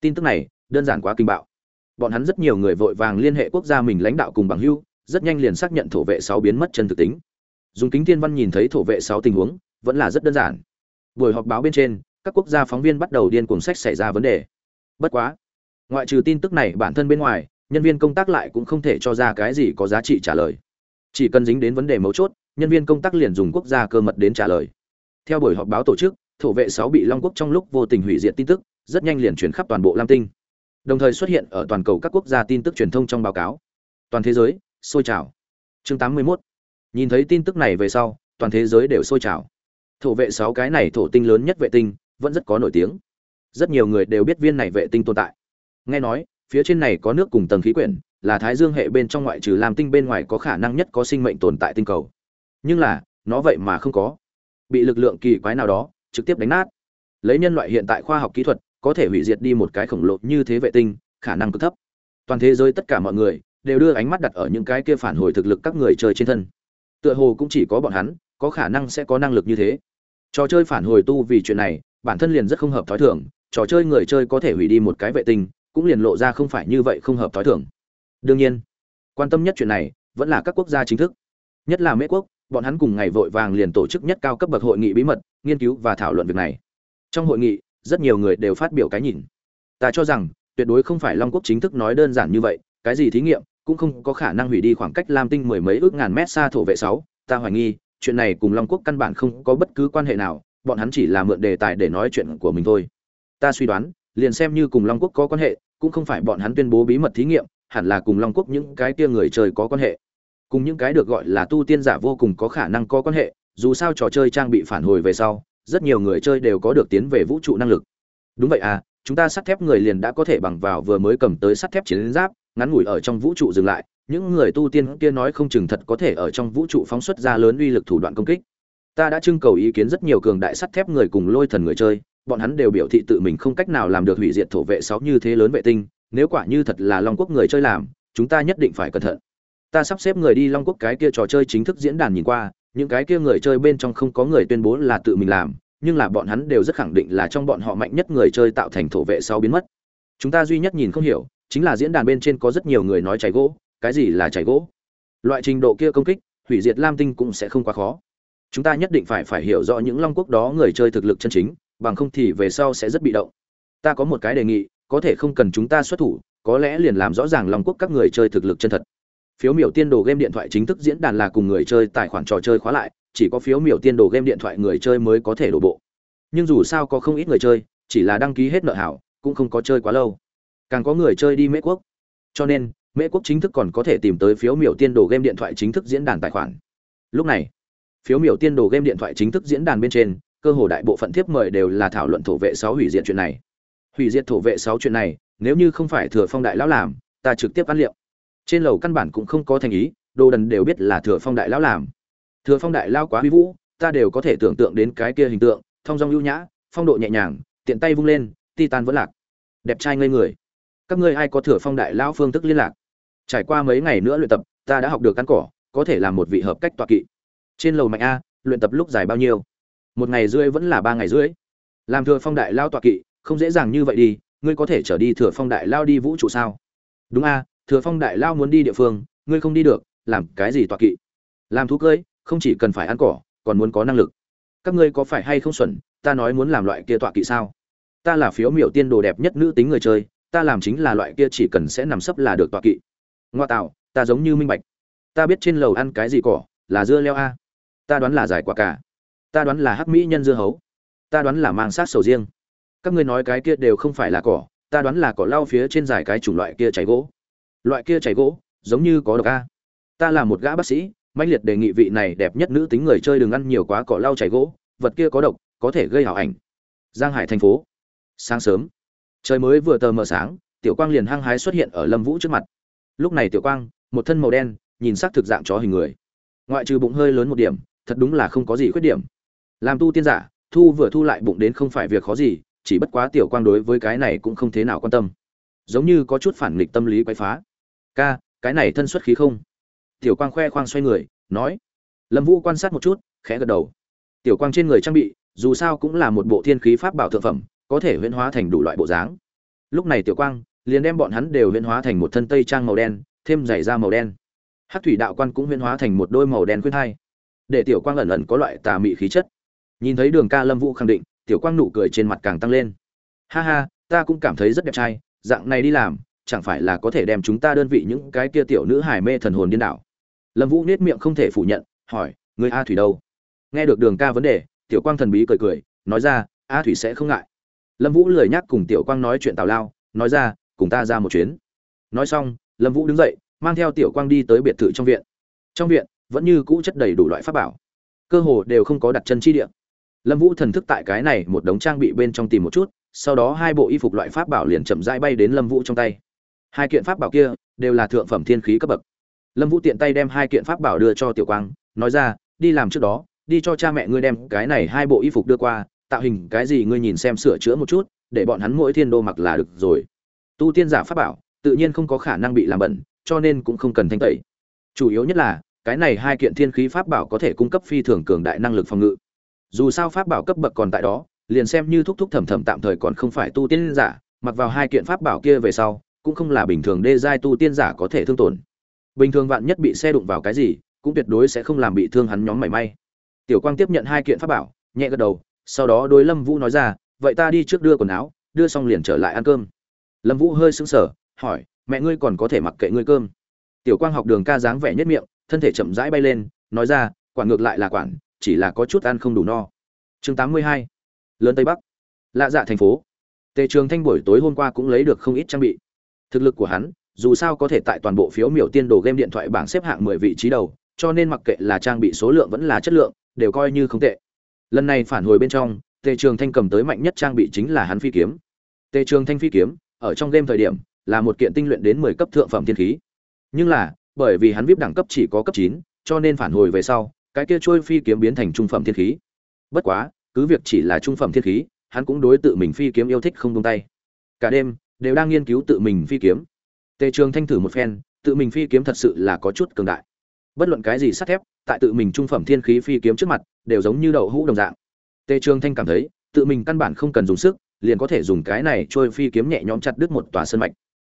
tin tức này đơn giản quá kinh bạo. Bọn hắn rất nhiều người vội vàng liên hệ quốc gia mình lãnh đạo cùng bằng hưu rất nhanh liền xác nhận thổ vệ sáu biến mất chân thực tính. Dùng kính thiên văn nhìn thấy thổ vệ sáu tình huống, vẫn là rất đơn giản. Buổi họp báo bên trên, các quốc gia phóng viên bắt đầu điên cuồng sách xảy ra vấn đề. Bất quá, ngoại trừ tin tức này bản thân bên ngoài, nhân viên công tác lại cũng không thể cho ra cái gì có giá trị trả lời. Chỉ cần dính đến vấn đề mấu chốt, nhân viên công tác liền dùng quốc gia cơ mật đến trả lời. Theo buổi họp báo tổ chức, thổ vệ sáu bị long quốc trong lúc vô tình hủy diệt tin tức, rất nhanh liền chuyển khắp toàn bộ lam tinh đồng thời xuất hiện ở toàn cầu các quốc gia tin tức truyền thông trong báo cáo. Toàn thế giới, sôi trào. Chương 81. nhìn thấy tin tức này về sau, toàn thế giới đều sôi trào. Thổ vệ sáu cái này thổ tinh lớn nhất vệ tinh, vẫn rất có nổi tiếng. Rất nhiều người đều biết viên này vệ tinh tồn tại. Nghe nói, phía trên này có nước cùng tầng khí quyển, là thái dương hệ bên trong ngoại trừ làm tinh bên ngoài có khả năng nhất có sinh mệnh tồn tại tinh cầu. Nhưng là, nó vậy mà không có. Bị lực lượng kỳ quái nào đó, trực tiếp đánh nát. Lấy nhân loại hiện tại khoa học kỹ thuật có thể hủy diệt đi một cái khổng lồ như thế vệ tinh, khả năng cực thấp. Toàn thế giới tất cả mọi người đều đưa ánh mắt đặt ở những cái kia phản hồi thực lực các người chơi trên thân. Tựa hồ cũng chỉ có bọn hắn, có khả năng sẽ có năng lực như thế. Trò chơi phản hồi tu vì chuyện này, bản thân liền rất không hợp thói thường, trò chơi người chơi có thể hủy đi một cái vệ tinh, cũng liền lộ ra không phải như vậy không hợp thói thường. Đương nhiên, quan tâm nhất chuyện này vẫn là các quốc gia chính thức. Nhất là mỹ quốc, bọn hắn cùng ngày vội vàng liền tổ chức nhất cao cấp bậc hội nghị bí mật, nghiên cứu và thảo luận việc này. Trong hội nghị rất nhiều người đều phát biểu cái nhìn. Ta cho rằng, tuyệt đối không phải long quốc chính thức nói đơn giản như vậy, cái gì thí nghiệm, cũng không có khả năng hủy đi khoảng cách lam tinh mười mấy ước ngàn mét xa thổ vệ sáu. Ta hoài nghi, chuyện này cùng long quốc căn bản không có bất cứ quan hệ nào, bọn hắn chỉ là mượn đề tài để nói chuyện của mình thôi. Ta suy đoán, liền xem như cùng long quốc có quan hệ, cũng không phải bọn hắn tuyên bố bí mật thí nghiệm, hẳn là cùng long quốc những cái kia người chơi có quan hệ. Cùng những cái được gọi là tu tiên giả vô cùng có khả năng có quan hệ, dù sao trò chơi trang bị phản hồi về sau rất nhiều người chơi đều có được tiến về vũ trụ năng lực. Đúng vậy à chúng ta sắt thép người liền đã có thể bằng vào vừa mới cầm tới sắt thép chiến giáp, ngắn ngủi ở trong vũ trụ dừng lại. Những người tu tiên kia nói không chừng thật có thể ở trong vũ trụ phóng xuất ra lớn uy lực thủ đoạn công kích. Ta đã trưng cầu ý kiến rất nhiều cường đại sắt thép người cùng lôi thần người chơi, bọn hắn đều biểu thị tự mình không cách nào làm được hủy diệt thổ vệ sáu như thế lớn vệ tinh, nếu quả như thật là long quốc người chơi làm, chúng ta nhất định phải cẩn thận. Ta sắp xếp người đi long quốc cái kia trò chơi chính thức diễn đàn nhìn qua những cái kia người chơi bên trong không có người tuyên bố là tự mình làm, nhưng là bọn hắn đều rất khẳng định là trong bọn họ mạnh nhất người chơi tạo thành thổ vệ sau biến mất. Chúng ta duy nhất nhìn không hiểu, chính là diễn đàn bên trên có rất nhiều người nói cháy gỗ, cái gì là cháy gỗ? Loại trình độ kia công kích, hủy diệt lam tinh cũng sẽ không quá khó. Chúng ta nhất định phải phải hiểu rõ những long quốc đó người chơi thực lực chân chính, bằng không thì về sau sẽ rất bị động. Ta có một cái đề nghị, có thể không cần chúng ta xuất thủ, có lẽ liền làm rõ ràng long quốc các người chơi thực lực chân thật phiếu miểu tiên đồ game điện thoại chính thức diễn đàn là cùng người chơi tài khoản trò chơi khóa lại, chỉ có phiếu miểu tiên đồ game điện thoại người chơi mới có thể đổ bộ. Nhưng dù sao có không ít người chơi, chỉ là đăng ký hết nợ hảo, cũng không có chơi quá lâu. Càng có người chơi đi mễ quốc. Cho nên, mễ quốc chính thức còn có thể tìm tới phiếu miểu tiên đồ game điện thoại chính thức diễn đàn tài khoản. Lúc này, phiếu miểu tiên đồ game điện thoại chính thức diễn đàn bên trên, cơ hồ đại bộ phận thiếp mời đều là thảo luận thổ vệ sáu hủy diệt chuyện này. Hủy diệt thổ vệ sáu chuyện này, nếu như không phải thừa phong đại lão làm, ta trực tiếp ăn liệu trên lầu căn bản cũng không có thành ý, đồ đần đều biết là thừa phong đại lão làm. Thừa phong đại lão quá huy vũ, ta đều có thể tưởng tượng đến cái kia hình tượng, thong dong ưu nhã, phong độ nhẹ nhàng, tiện tay vung lên, titan vẫn lạc. Đẹp trai ngây người. Các ngươi ai có thừa phong đại lão phương thức liên lạc? Trải qua mấy ngày nữa luyện tập, ta đã học được căn cỏ, có thể làm một vị hợp cách tọa kỵ. Trên lầu mạnh a, luyện tập lúc dài bao nhiêu? Một ngày rưỡi vẫn là ba ngày rưỡi. Làm thừa phong đại lao tọa kỵ, không dễ dàng như vậy đi, ngươi có thể trở đi thừa phong đại lao đi vũ trụ sao? Đúng a thừa phong đại lao muốn đi địa phương, ngươi không đi được, làm cái gì tọa kỵ? Làm thú cưỡi không chỉ cần phải ăn cỏ, còn muốn có năng lực. Các ngươi có phải hay không xuẩn, ta nói muốn làm loại kia tọa kỵ sao? Ta là phiếu miểu tiên đồ đẹp nhất nữ tính người chơi, ta làm chính là loại kia chỉ cần sẽ nằm sấp là được tọa kỵ. Ngoa tạo, ta giống như minh bạch. Ta biết trên lầu ăn cái gì cỏ, là dưa leo a. Ta đoán là giải quả cả ta đoán là hắc mỹ nhân dưa hấu. Ta đoán là mang sát sầu riêng. Các ngươi nói cái kia đều không phải là cỏ, ta đoán là cỏ lau phía trên dài cái chủng loại kia cháy gỗ loại kia chảy gỗ, giống như có độc a. Ta là một gã bác sĩ mạnh liệt đề nghị vị này đẹp nhất nữ tính người chơi đừng ăn nhiều quá cỏ lau chảy gỗ, vật kia có độc, có thể gây hảo ảnh. Giang hải thành phố. Sáng sớm. Trời mới vừa tờ mờ sáng, tiểu quang liền hăng hái xuất hiện ở lâm vũ trước mặt. Lúc này tiểu quang, một thân màu đen, nhìn sắc thực dạng chó hình người. Ngoại trừ bụng hơi lớn một điểm, thật đúng là không có gì khuyết điểm. Làm tu tiên giả, thu vừa thu lại bụng đến không phải việc khó gì, chỉ bất quá tiểu quang đối với cái này cũng không thế nào quan tâm. Giống như có chút phản nghịch tâm lý quay phá ca, cái này thân xuất khí không? Tiểu quang khoe khoang xoay người, nói. Lâm vũ quan sát một chút, khẽ gật đầu. Tiểu quang trên người trang bị, dù sao cũng là một bộ thiên khí pháp bảo thượng phẩm, có thể huyễn hóa thành đủ loại bộ dáng. Lúc này tiểu quang liền đem bọn hắn đều huyễn hóa thành một thân tây trang màu đen, thêm giày da màu đen. Hát thủy đạo quan cũng huyễn hóa thành một đôi màu đen khuyên thai. Để tiểu quang ẩn ẩn có loại tà mị khí chất. Nhìn thấy đường ca lâm vũ khẳng định, tiểu quang nụ cười trên mặt càng tăng lên. Ha ha, ta cũng cảm thấy rất đẹp trai, dạng này đi làm chẳng phải là có thể đem chúng ta đơn vị những cái kia tiểu nữ hải mê thần hồn điên đảo. Lâm vũ nết miệng không thể phủ nhận, hỏi người a thủy đâu? Nghe được đường ca vấn đề, tiểu quang thần bí cười cười, nói ra, a thủy sẽ không ngại. Lâm vũ lười nhắc cùng tiểu quang nói chuyện tào lao, nói ra, cùng ta ra một chuyến. Nói xong, lâm vũ đứng dậy, mang theo tiểu quang đi tới biệt thự trong viện. Trong viện, vẫn như cũ chất đầy đủ loại pháp bảo. Cơ hồ đều không có đặt chân chi địa. Lâm vũ thần thức tại cái này một đống trang bị bên trong tìm một chút, sau đó hai bộ y phục loại pháp bảo liền chậm rãi bay đến lâm vũ trong tay hai kiện pháp bảo kia đều là thượng phẩm thiên khí cấp bậc. Lâm vũ tiện tay đem hai kiện pháp bảo đưa cho tiểu quang, nói ra, đi làm trước đó, đi cho cha mẹ ngươi đem cái này hai bộ y phục đưa qua, tạo hình cái gì ngươi nhìn xem sửa chữa một chút, để bọn hắn mỗi thiên đô mặc là được rồi. Tu tiên giả pháp bảo tự nhiên không có khả năng bị làm bẩn, cho nên cũng không cần thanh tẩy. Chủ yếu nhất là, cái này hai kiện thiên khí pháp bảo có thể cung cấp phi thường cường đại năng lực phòng ngự. Dù sao pháp bảo cấp bậc còn tại đó, liền xem như thúc thúc thẩm thẩm tạm thời còn không phải tu tiên giả, mặc vào hai kiện pháp bảo kia về sau cũng không là bình thường đê giai tu tiên giả có thể thương tổn. Bình thường vạn nhất bị xe đụng vào cái gì, cũng tuyệt đối sẽ không làm bị thương hắn nhóm mảy may. Tiểu quang tiếp nhận hai kiện pháp bảo, nhẹ gật đầu, sau đó đối lâm vũ nói ra, vậy ta đi trước đưa quần áo, đưa xong liền trở lại ăn cơm. Lâm vũ hơi sững sờ, hỏi, mẹ ngươi còn có thể mặc kệ ngươi cơm? Tiểu quang học đường ca dáng vẻ nhất miệng, thân thể chậm rãi bay lên, nói ra quản ngược lại là quản, chỉ là có chút ăn không đủ no. Chương tám mươi hai, lớn tây bắc. Lạ dạ thành phố. Tề trường thanh buổi tối hôm qua cũng lấy được không ít trang bị thực lực của hắn, dù sao có thể tại toàn bộ phiếu miểu tiên đồ game điện thoại bảng xếp hạng mười vị trí đầu, cho nên mặc kệ là trang bị số lượng vẫn là chất lượng, đều coi như không tệ. Lần này phản hồi bên trong, tề trường thanh cầm tới mạnh nhất trang bị chính là hắn phi kiếm. Tề trường thanh phi kiếm, ở trong game thời điểm, là một kiện tinh luyện đến mười cấp thượng phẩm thiên khí. Nhưng là, bởi vì hắn vip đẳng cấp chỉ có cấp chín, cho nên phản hồi về sau, cái kia trôi phi kiếm biến thành trung phẩm thiên khí. Bất quá, cứ việc chỉ là trung phẩm thiên khí, hắn cũng đối tự mình phi kiếm yêu thích không buông tay. Cả đêm đều đang nghiên cứu tự mình phi kiếm. Tề trường thanh thử một phen, tự mình phi kiếm thật sự là có chút cường đại. Bất luận cái gì sắt thép, tại tự mình trung phẩm thiên khí phi kiếm trước mặt, đều giống như đậu hũ đồng dạng. Tề trường thanh cảm thấy, tự mình căn bản không cần dùng sức, liền có thể dùng cái này trôi phi kiếm nhẹ nhõm chặt đứt một tòa sân mạch.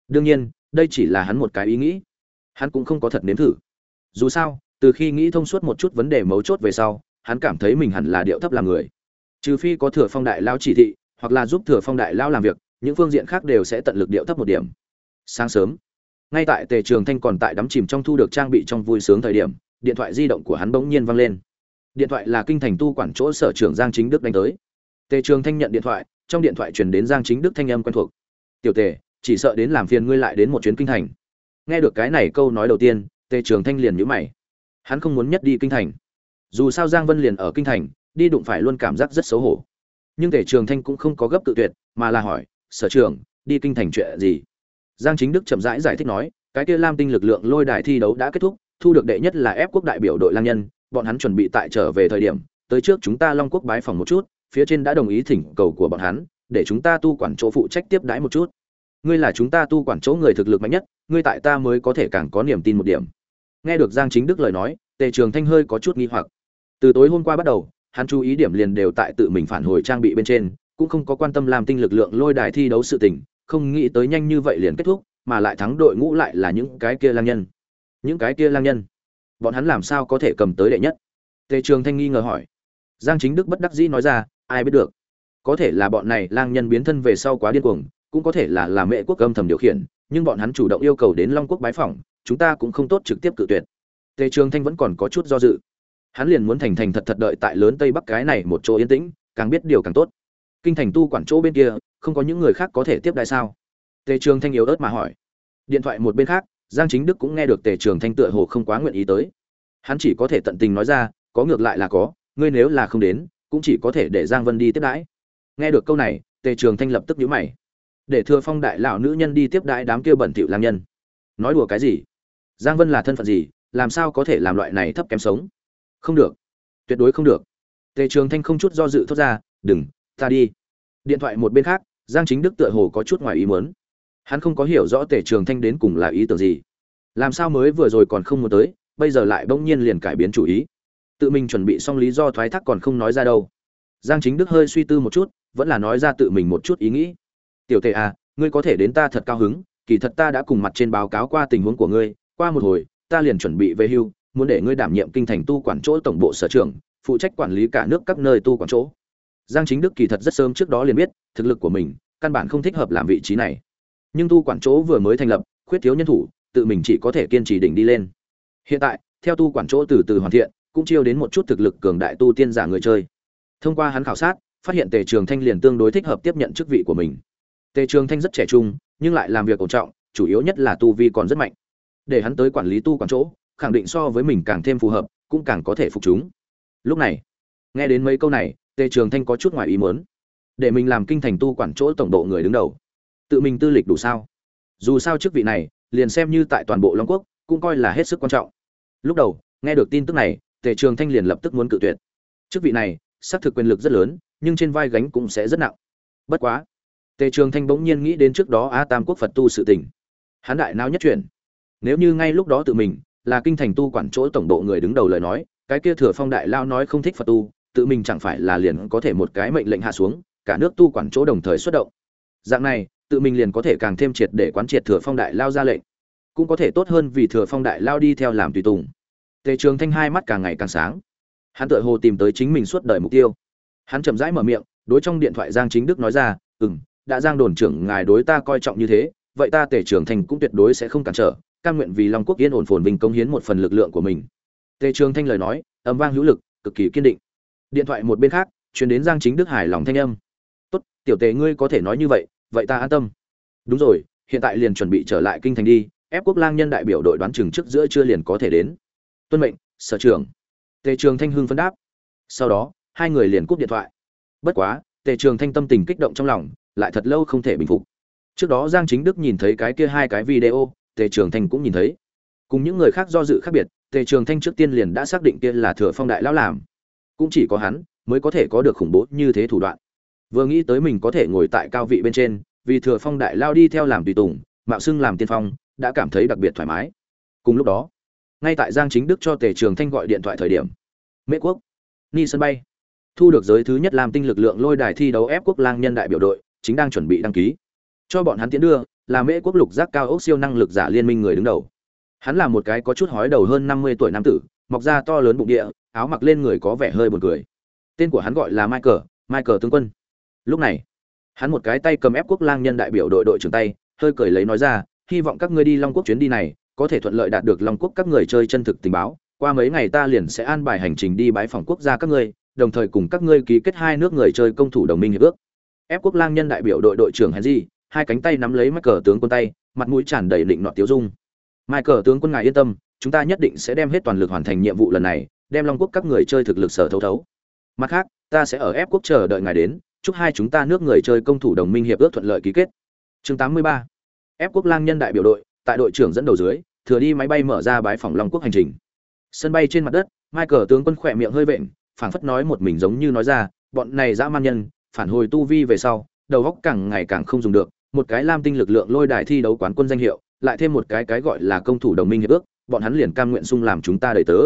Đương nhiên, đây chỉ là hắn một cái ý nghĩ. Hắn cũng không có thật nếm thử. Dù sao, từ khi nghĩ thông suốt một chút vấn đề mấu chốt về sau, hắn cảm thấy mình hẳn là điệu thấp làm người. Trừ phi có thừa phong đại lao chỉ thị, hoặc là giúp thừa phong đại lao làm việc những phương diện khác đều sẽ tận lực điệu thấp một điểm. Sáng sớm, ngay tại tề trường thanh còn tại đắm chìm trong thu được trang bị trong vui sướng thời điểm, điện thoại di động của hắn bỗng nhiên vang lên. Điện thoại là kinh thành tu quản chỗ sở trưởng giang chính đức đánh tới. Tề trường thanh nhận điện thoại, trong điện thoại truyền đến giang chính đức thanh âm quen thuộc. Tiểu tề, chỉ sợ đến làm phiền ngươi lại đến một chuyến kinh thành. Nghe được cái này câu nói đầu tiên, tề trường thanh liền nhíu mày. Hắn không muốn nhất đi kinh thành. Dù sao giang vân liền ở kinh thành, đi đụng phải luôn cảm giác rất xấu hổ. Nhưng tề trường thanh cũng không có gấp tự tuyệt, mà là hỏi sở trường đi kinh thành chuyện gì? Giang chính đức chậm rãi giải, giải thích nói cái kia lam tinh lực lượng lôi đài thi đấu đã kết thúc thu được đệ nhất là ép quốc đại biểu đội lang nhân bọn hắn chuẩn bị tại trở về thời điểm tới trước chúng ta long quốc bái phòng một chút phía trên đã đồng ý thỉnh cầu của bọn hắn để chúng ta tu quản chỗ phụ trách tiếp đãi một chút. Ngươi là chúng ta tu quản chỗ người thực lực mạnh nhất ngươi tại ta mới có thể càng có niềm tin một điểm. Nghe được giang chính đức lời nói tề trường thanh hơi có chút nghi hoặc. Từ tối hôm qua bắt đầu hắn chú ý điểm liền đều tại tự mình phản hồi trang bị bên trên cũng không có quan tâm làm tinh lực lượng lôi đài thi đấu sự tình, không nghĩ tới nhanh như vậy liền kết thúc, mà lại thắng đội ngũ lại là những cái kia lang nhân. Những cái kia lang nhân. Bọn hắn làm sao có thể cầm tới đệ nhất? Tề trường thanh nghi ngờ hỏi. Giang chính đức bất đắc dĩ nói ra, ai biết được. Có thể là bọn này lang nhân biến thân về sau quá điên cuồng, cũng có thể là là mẹ quốc âm thầm điều khiển, nhưng bọn hắn chủ động yêu cầu đến long quốc bái phỏng, chúng ta cũng không tốt trực tiếp cự tuyệt. Tề trường thanh vẫn còn có chút do dự. Hắn liền muốn thành thành thật thật đợi tại lớn tây bắc cái này một chỗ yên tĩnh, càng biết điều càng tốt kinh thành tu quản chỗ bên kia, không có những người khác có thể tiếp đại sao? Tề trường thanh yếu ớt mà hỏi. Điện thoại một bên khác, giang chính đức cũng nghe được tề trường thanh tựa hồ không quá nguyện ý tới. Hắn chỉ có thể tận tình nói ra, có ngược lại là có, ngươi nếu là không đến, cũng chỉ có thể để giang vân đi tiếp đãi. Nghe được câu này, tề trường thanh lập tức nhíu mày. Để thừa phong đại lão nữ nhân đi tiếp đãi đám kia bẩn thỉu lang nhân. Nói đùa cái gì? Giang vân là thân phận gì, làm sao có thể làm loại này thấp kém sống? Không được. Tuyệt đối không được. Tề trường thanh không chút do dự thốt ra, đừng ta đi. Điện thoại một bên khác, giang chính đức tựa hồ có chút ngoài ý muốn. Hắn không có hiểu rõ tề trường thanh đến cùng là ý tưởng gì. Làm sao mới vừa rồi còn không muốn tới, bây giờ lại bỗng nhiên liền cải biến chủ ý. Tự mình chuẩn bị xong lý do thoái thác còn không nói ra đâu. Giang chính đức hơi suy tư một chút, vẫn là nói ra tự mình một chút ý nghĩ. Tiểu tề à ngươi có thể đến ta thật cao hứng, kỳ thật ta đã cùng mặt trên báo cáo qua tình huống của ngươi, qua một hồi, ta liền chuẩn bị về hưu, muốn để ngươi đảm nhiệm kinh thành tu quản chỗ tổng bộ sở trưởng, phụ trách quản lý cả nước các nơi tu quản chỗ giang chính đức kỳ thật rất sớm trước đó liền biết, thực lực của mình căn bản không thích hợp làm vị trí này. Nhưng tu quản chỗ vừa mới thành lập, khuyết thiếu nhân thủ, tự mình chỉ có thể kiên trì đỉnh đi lên. Hiện tại, theo tu quản chỗ từ từ hoàn thiện, cũng chiêu đến một chút thực lực cường đại tu tiên giả người chơi. Thông qua hắn khảo sát, phát hiện tề trường thanh liền tương đối thích hợp tiếp nhận chức vị của mình. Tề trường thanh rất trẻ trung, nhưng lại làm việc ổn trọng, chủ yếu nhất là tu vi còn rất mạnh. Để hắn tới quản lý tu quản chỗ, khẳng định so với mình càng thêm phù hợp, cũng càng có thể phục chúng. Lúc này nghe đến mấy câu này, tề trường thanh có chút ngoài ý muốn. Để mình làm kinh thành tu quản chỗ tổng độ người đứng đầu. Tự mình tư lịch đủ sao? Dù sao chức vị này, liền xem như tại toàn bộ long quốc, cũng coi là hết sức quan trọng. Lúc đầu, nghe được tin tức này, tề trường thanh liền lập tức muốn cự tuyệt. Chức vị này, xác thực quyền lực rất lớn, nhưng trên vai gánh cũng sẽ rất nặng. Bất quá, tề trường thanh bỗng nhiên nghĩ đến trước đó a tam quốc phật tu sự tình. Hán đại não nhất chuyển. Nếu như ngay lúc đó tự mình là kinh thành tu quản chỗ tổng bộ người đứng đầu lời nói, cái kia thừa phong đại lao nói không thích phật tu tự mình chẳng phải là liền có thể một cái mệnh lệnh hạ xuống, cả nước tu quản chỗ đồng thời xuất động. Dạng này, tự mình liền có thể càng thêm triệt để quán triệt thừa phong đại lao ra lệnh, cũng có thể tốt hơn vì thừa phong đại lao đi theo làm tùy tùng. Tề trường thanh hai mắt càng ngày càng sáng. Hắn tự hồ tìm tới chính mình suốt đời mục tiêu. Hắn chậm rãi mở miệng, đối trong điện thoại giang chính đức nói ra ừ m đã giang đồn trưởng ngài đối ta coi trọng như thế, vậy ta tề trường thanh cũng tuyệt đối sẽ không cản trở, cam nguyện vì long quốc yên ổn phồn vinh công hiến một phần lực lượng của mình. Tề trường thanh lời nói, âm vang hữu lực, cực kỳ kiên định điện thoại một bên khác, truyền đến giang chính đức hải lòng thanh âm. Tốt, tiểu tề ngươi có thể nói như vậy vậy ta an tâm. Đúng rồi, hiện tại liền chuẩn bị trở lại kinh thành đi, ép quốc lang nhân đại biểu đội đoán chừng trước giữa chưa liền có thể đến. Tuân mệnh, sở trưởng. Tề trường thanh hưng phân đáp. Sau đó, hai người liền cúp điện thoại. Bất quá, tề trường thanh tâm tình kích động trong lòng, lại thật lâu không thể bình phục. Trước đó giang chính đức nhìn thấy cái kia hai cái video, tề trường thanh cũng nhìn thấy. Cùng những người khác do dự khác biệt, tề trường thanh trước tiên liền đã xác định kia là thừa phong đại lão làm cũng chỉ có hắn mới có thể có được khủng bố như thế thủ đoạn. Vừa nghĩ tới mình có thể ngồi tại cao vị bên trên, vì thừa phong đại lao đi theo làm tùy tùng, mạo xưng làm tiên phong, đã cảm thấy đặc biệt thoải mái. Cùng lúc đó, ngay tại giang chính đức cho tề trường thanh gọi điện thoại thời điểm, mễ quốc, ni sân bay, thu được giới thứ nhất làm tinh lực lượng lôi đài thi đấu ép quốc lang nhân đại biểu đội, chính đang chuẩn bị đăng ký. Cho bọn hắn tiến đưa, là mễ quốc lục giác cao ốc siêu năng lực giả liên minh người đứng đầu. Hắn là một cái có chút hói đầu hơn năm mươi tuổi nam tử, mọc da to lớn bụng địa áo mặc lên người có vẻ hơi buồn cười. Tên của hắn gọi là michael michael tướng quân. Lúc này, hắn một cái tay cầm ép quốc lang nhân đại biểu đội đội trưởng tay, hơi cười lấy nói ra, hy vọng các ngươi đi long quốc chuyến đi này, có thể thuận lợi đạt được long quốc các người chơi chân thực tình báo. Qua mấy ngày ta liền sẽ an bài hành trình đi bái phòng quốc gia các ngươi, đồng thời cùng các ngươi ký kết hai nước người chơi công thủ đồng minh hiệp ước. Ép quốc lang nhân đại biểu đội đội trưởng henry, hai cánh tay nắm lấy mắc cờ tướng quân tay, mặt mũi tràn đầy định nọ tiếu dung. Mai cờ tướng quân ngài yên tâm, chúng ta nhất định sẽ đem hết toàn lực hoàn thành nhiệm vụ lần này đem long quốc các người chơi thực lực sở thấu thấu. Mặt khác, ta sẽ ở ép quốc chờ đợi ngài đến, chúc hai chúng ta nước người chơi công thủ đồng minh hiệp ước thuận lợi ký kết. Chương 83. ép quốc lang nhân đại biểu đội, tại đội trưởng dẫn đầu dưới, thừa đi máy bay mở ra bái phòng long quốc hành trình. Sân bay trên mặt đất, michael tướng quân khỏe miệng hơi vện, phảng phất nói một mình giống như nói ra, bọn này dã man nhân, phản hồi tu vi về sau, đầu góc càng ngày càng không dùng được, một cái lam tinh lực lượng lôi đài thi đấu quán quân danh hiệu, lại thêm một cái cái gọi là công thủ đồng minh hiệp ước, bọn hắn liền cam nguyện sung làm chúng ta đầy tớ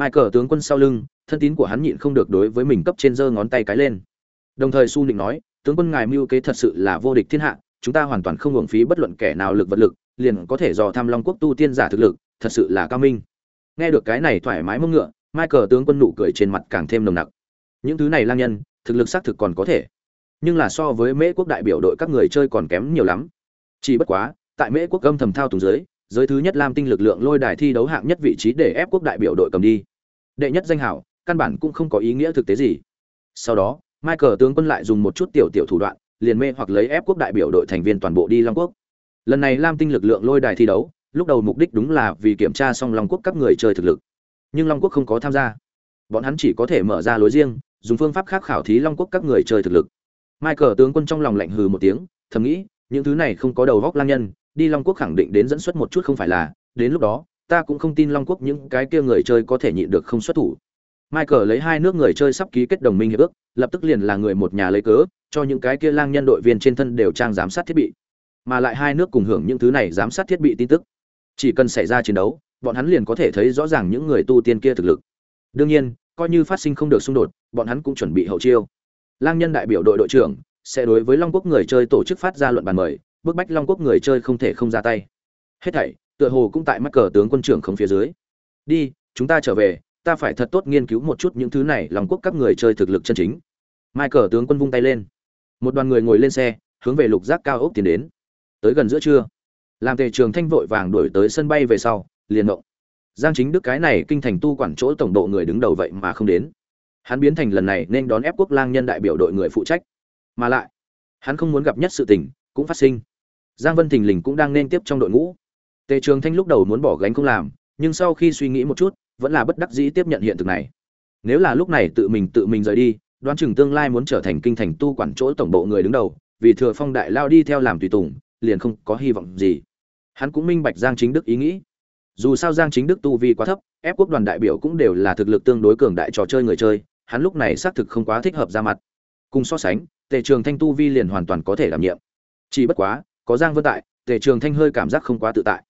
michael tướng quân sau lưng, thân tín của hắn nhịn không được đối với mình cấp trên giơ ngón tay cái lên. Đồng thời su định nói, tướng quân ngài mưu kế thật sự là vô địch thiên hạ, chúng ta hoàn toàn không hưởng phí bất luận kẻ nào lực vật lực, liền có thể dò tham long quốc tu tiên giả thực lực, thật sự là cao minh. Nghe được cái này thoải mái mông ngựa, michael tướng quân nụ cười trên mặt càng thêm nồng nặc. Những thứ này lang nhân, thực lực xác thực còn có thể. Nhưng là so với mễ quốc đại biểu đội các người chơi còn kém nhiều lắm. Chỉ bất quá, tại mễ quốc âm thầm thao túng dưới, giới thứ nhất lam tinh lực lượng lôi đài thi đấu hạng nhất vị trí để ép quốc đại biểu đội cầm đi đệ nhất danh hảo, căn bản cũng không có ý nghĩa thực tế gì. Sau đó, michael tướng quân lại dùng một chút tiểu tiểu thủ đoạn, liền mê hoặc lấy ép quốc đại biểu đội thành viên toàn bộ đi long quốc. Lần này lam tinh lực lượng lôi đài thi đấu, lúc đầu mục đích đúng là vì kiểm tra xong long quốc các người chơi thực lực. Nhưng long quốc không có tham gia. Bọn hắn chỉ có thể mở ra lối riêng, dùng phương pháp khác khảo thí long quốc các người chơi thực lực. Michael tướng quân trong lòng lạnh hừ một tiếng, thầm nghĩ, những thứ này không có đầu góc lang nhân, đi long quốc khẳng định đến dẫn xuất một chút không phải là, đến lúc đó ta cũng không tin long quốc những cái kia người chơi có thể nhịn được không xuất thủ. Michael lấy hai nước người chơi sắp ký kết đồng minh hiệp ước, lập tức liền là người một nhà lấy cớ, cho những cái kia lang nhân đội viên trên thân đều trang giám sát thiết bị. Mà lại hai nước cùng hưởng những thứ này giám sát thiết bị tin tức. Chỉ cần xảy ra chiến đấu, bọn hắn liền có thể thấy rõ ràng những người tu tiên kia thực lực. Đương nhiên, coi như phát sinh không được xung đột, bọn hắn cũng chuẩn bị hậu chiêu. Lang nhân đại biểu đội đội trưởng sẽ đối với long quốc người chơi tổ chức phát ra luận bàn mời, bức bách long quốc người chơi không thể không ra tay. Hết thảy tựa hồ cũng tại mắt cờ tướng quân trưởng không phía dưới. Đi, chúng ta trở về, ta phải thật tốt nghiên cứu một chút những thứ này, lòng quốc các người chơi thực lực chân chính. Mai cờ tướng quân vung tay lên. Một đoàn người ngồi lên xe, hướng về lục giác cao ốc tiến đến. Tới gần giữa trưa, làm tề trường thanh vội vàng đuổi tới sân bay về sau, liền động giang chính đức cái này kinh thành tu quản chỗ tổng độ người đứng đầu vậy mà không đến. Hắn biến thành lần này nên đón ép quốc lang nhân đại biểu đội người phụ trách. Mà lại, hắn không muốn gặp nhất sự tình cũng phát sinh. Giang vân thình lình cũng đang nên tiếp trong đội ngũ tề trường thanh lúc đầu muốn bỏ gánh không làm, nhưng sau khi suy nghĩ một chút, vẫn là bất đắc dĩ tiếp nhận hiện thực này. Nếu là lúc này tự mình tự mình rời đi, đoán chừng tương lai muốn trở thành kinh thành tu quản chỗ tổng bộ người đứng đầu, vì thừa phong đại lao đi theo làm tùy tùng, liền không có hy vọng gì. Hắn cũng minh bạch giang chính đức ý nghĩ. Dù sao giang chính đức tu vi quá thấp, ép quốc đoàn đại biểu cũng đều là thực lực tương đối cường đại trò chơi người chơi, hắn lúc này xác thực không quá thích hợp ra mặt. Cùng so sánh, tề trường thanh tu vi liền hoàn toàn có thể đảm nhiệm. Chỉ bất quá, có giang vân tại, tề trường thanh hơi cảm giác không quá tự tại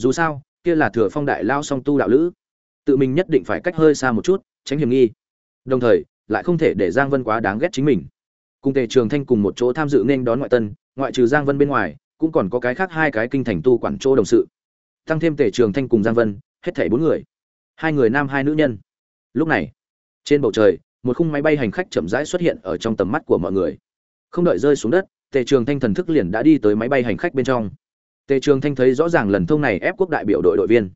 dù sao, kia là thừa phong đại lao song tu đạo lữ. Tự mình nhất định phải cách hơi xa một chút, tránh hiểm nghi. Đồng thời, lại không thể để giang vân quá đáng ghét chính mình. Cùng tề trường thanh cùng một chỗ tham dự nên đón ngoại tân, ngoại trừ giang vân bên ngoài, cũng còn có cái khác hai cái kinh thành tu quản chỗ đồng sự. Tăng thêm tề trường thanh cùng giang vân, hết thảy bốn người. Hai người nam, hai nữ nhân. Lúc này, trên bầu trời, một khung máy bay hành khách chậm rãi xuất hiện ở trong tầm mắt của mọi người. Không đợi rơi xuống đất, tề trường thanh thần thức liền đã đi tới máy bay hành khách bên trong tề trường thanh thấy rõ ràng lần thông này ép quốc đại biểu đội đội viên.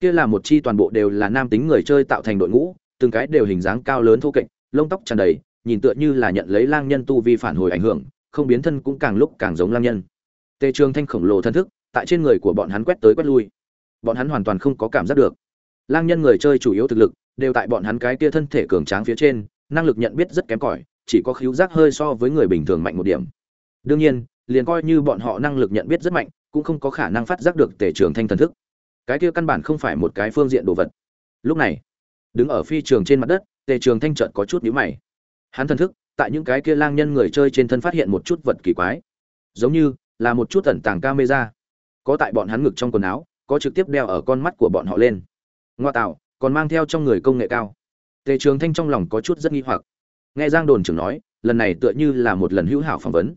Kia là một chi toàn bộ đều là nam tính người chơi tạo thành đội ngũ, từng cái đều hình dáng cao lớn thô kệch, lông tóc tràn đầy, nhìn tựa như là nhận lấy lang nhân tu vi phản hồi ảnh hưởng, không biến thân cũng càng lúc càng giống lang nhân. Tề trường thanh khổng lồ thân thức, tại trên người của bọn hắn quét tới quét lui. Bọn hắn hoàn toàn không có cảm giác được. Lang nhân người chơi chủ yếu thực lực, đều tại bọn hắn cái kia thân thể cường tráng phía trên, năng lực nhận biết rất kém cỏi, chỉ có khiếu giác hơi so với người bình thường mạnh một điểm. Đương nhiên, liền coi như bọn họ năng lực nhận biết rất mạnh cũng không có khả năng phát giác được tề trường thanh thần thức. Cái kia căn bản không phải một cái phương diện đồ vật. Lúc này, đứng ở phi trường trên mặt đất, tề trường thanh trợt có chút nhữ mày. Hắn thần thức, tại những cái kia lang nhân người chơi trên thân phát hiện một chút vật kỳ quái. Giống như là một chút tẩn tàng camera. Có tại bọn hắn ngực trong quần áo, có trực tiếp đeo ở con mắt của bọn họ lên. Ngoa tạo, còn mang theo trong người công nghệ cao. Tề trường thanh trong lòng có chút rất nghi hoặc. Nghe giang đồn trưởng nói, lần này tựa như là một lần hữu hảo phỏng vấn.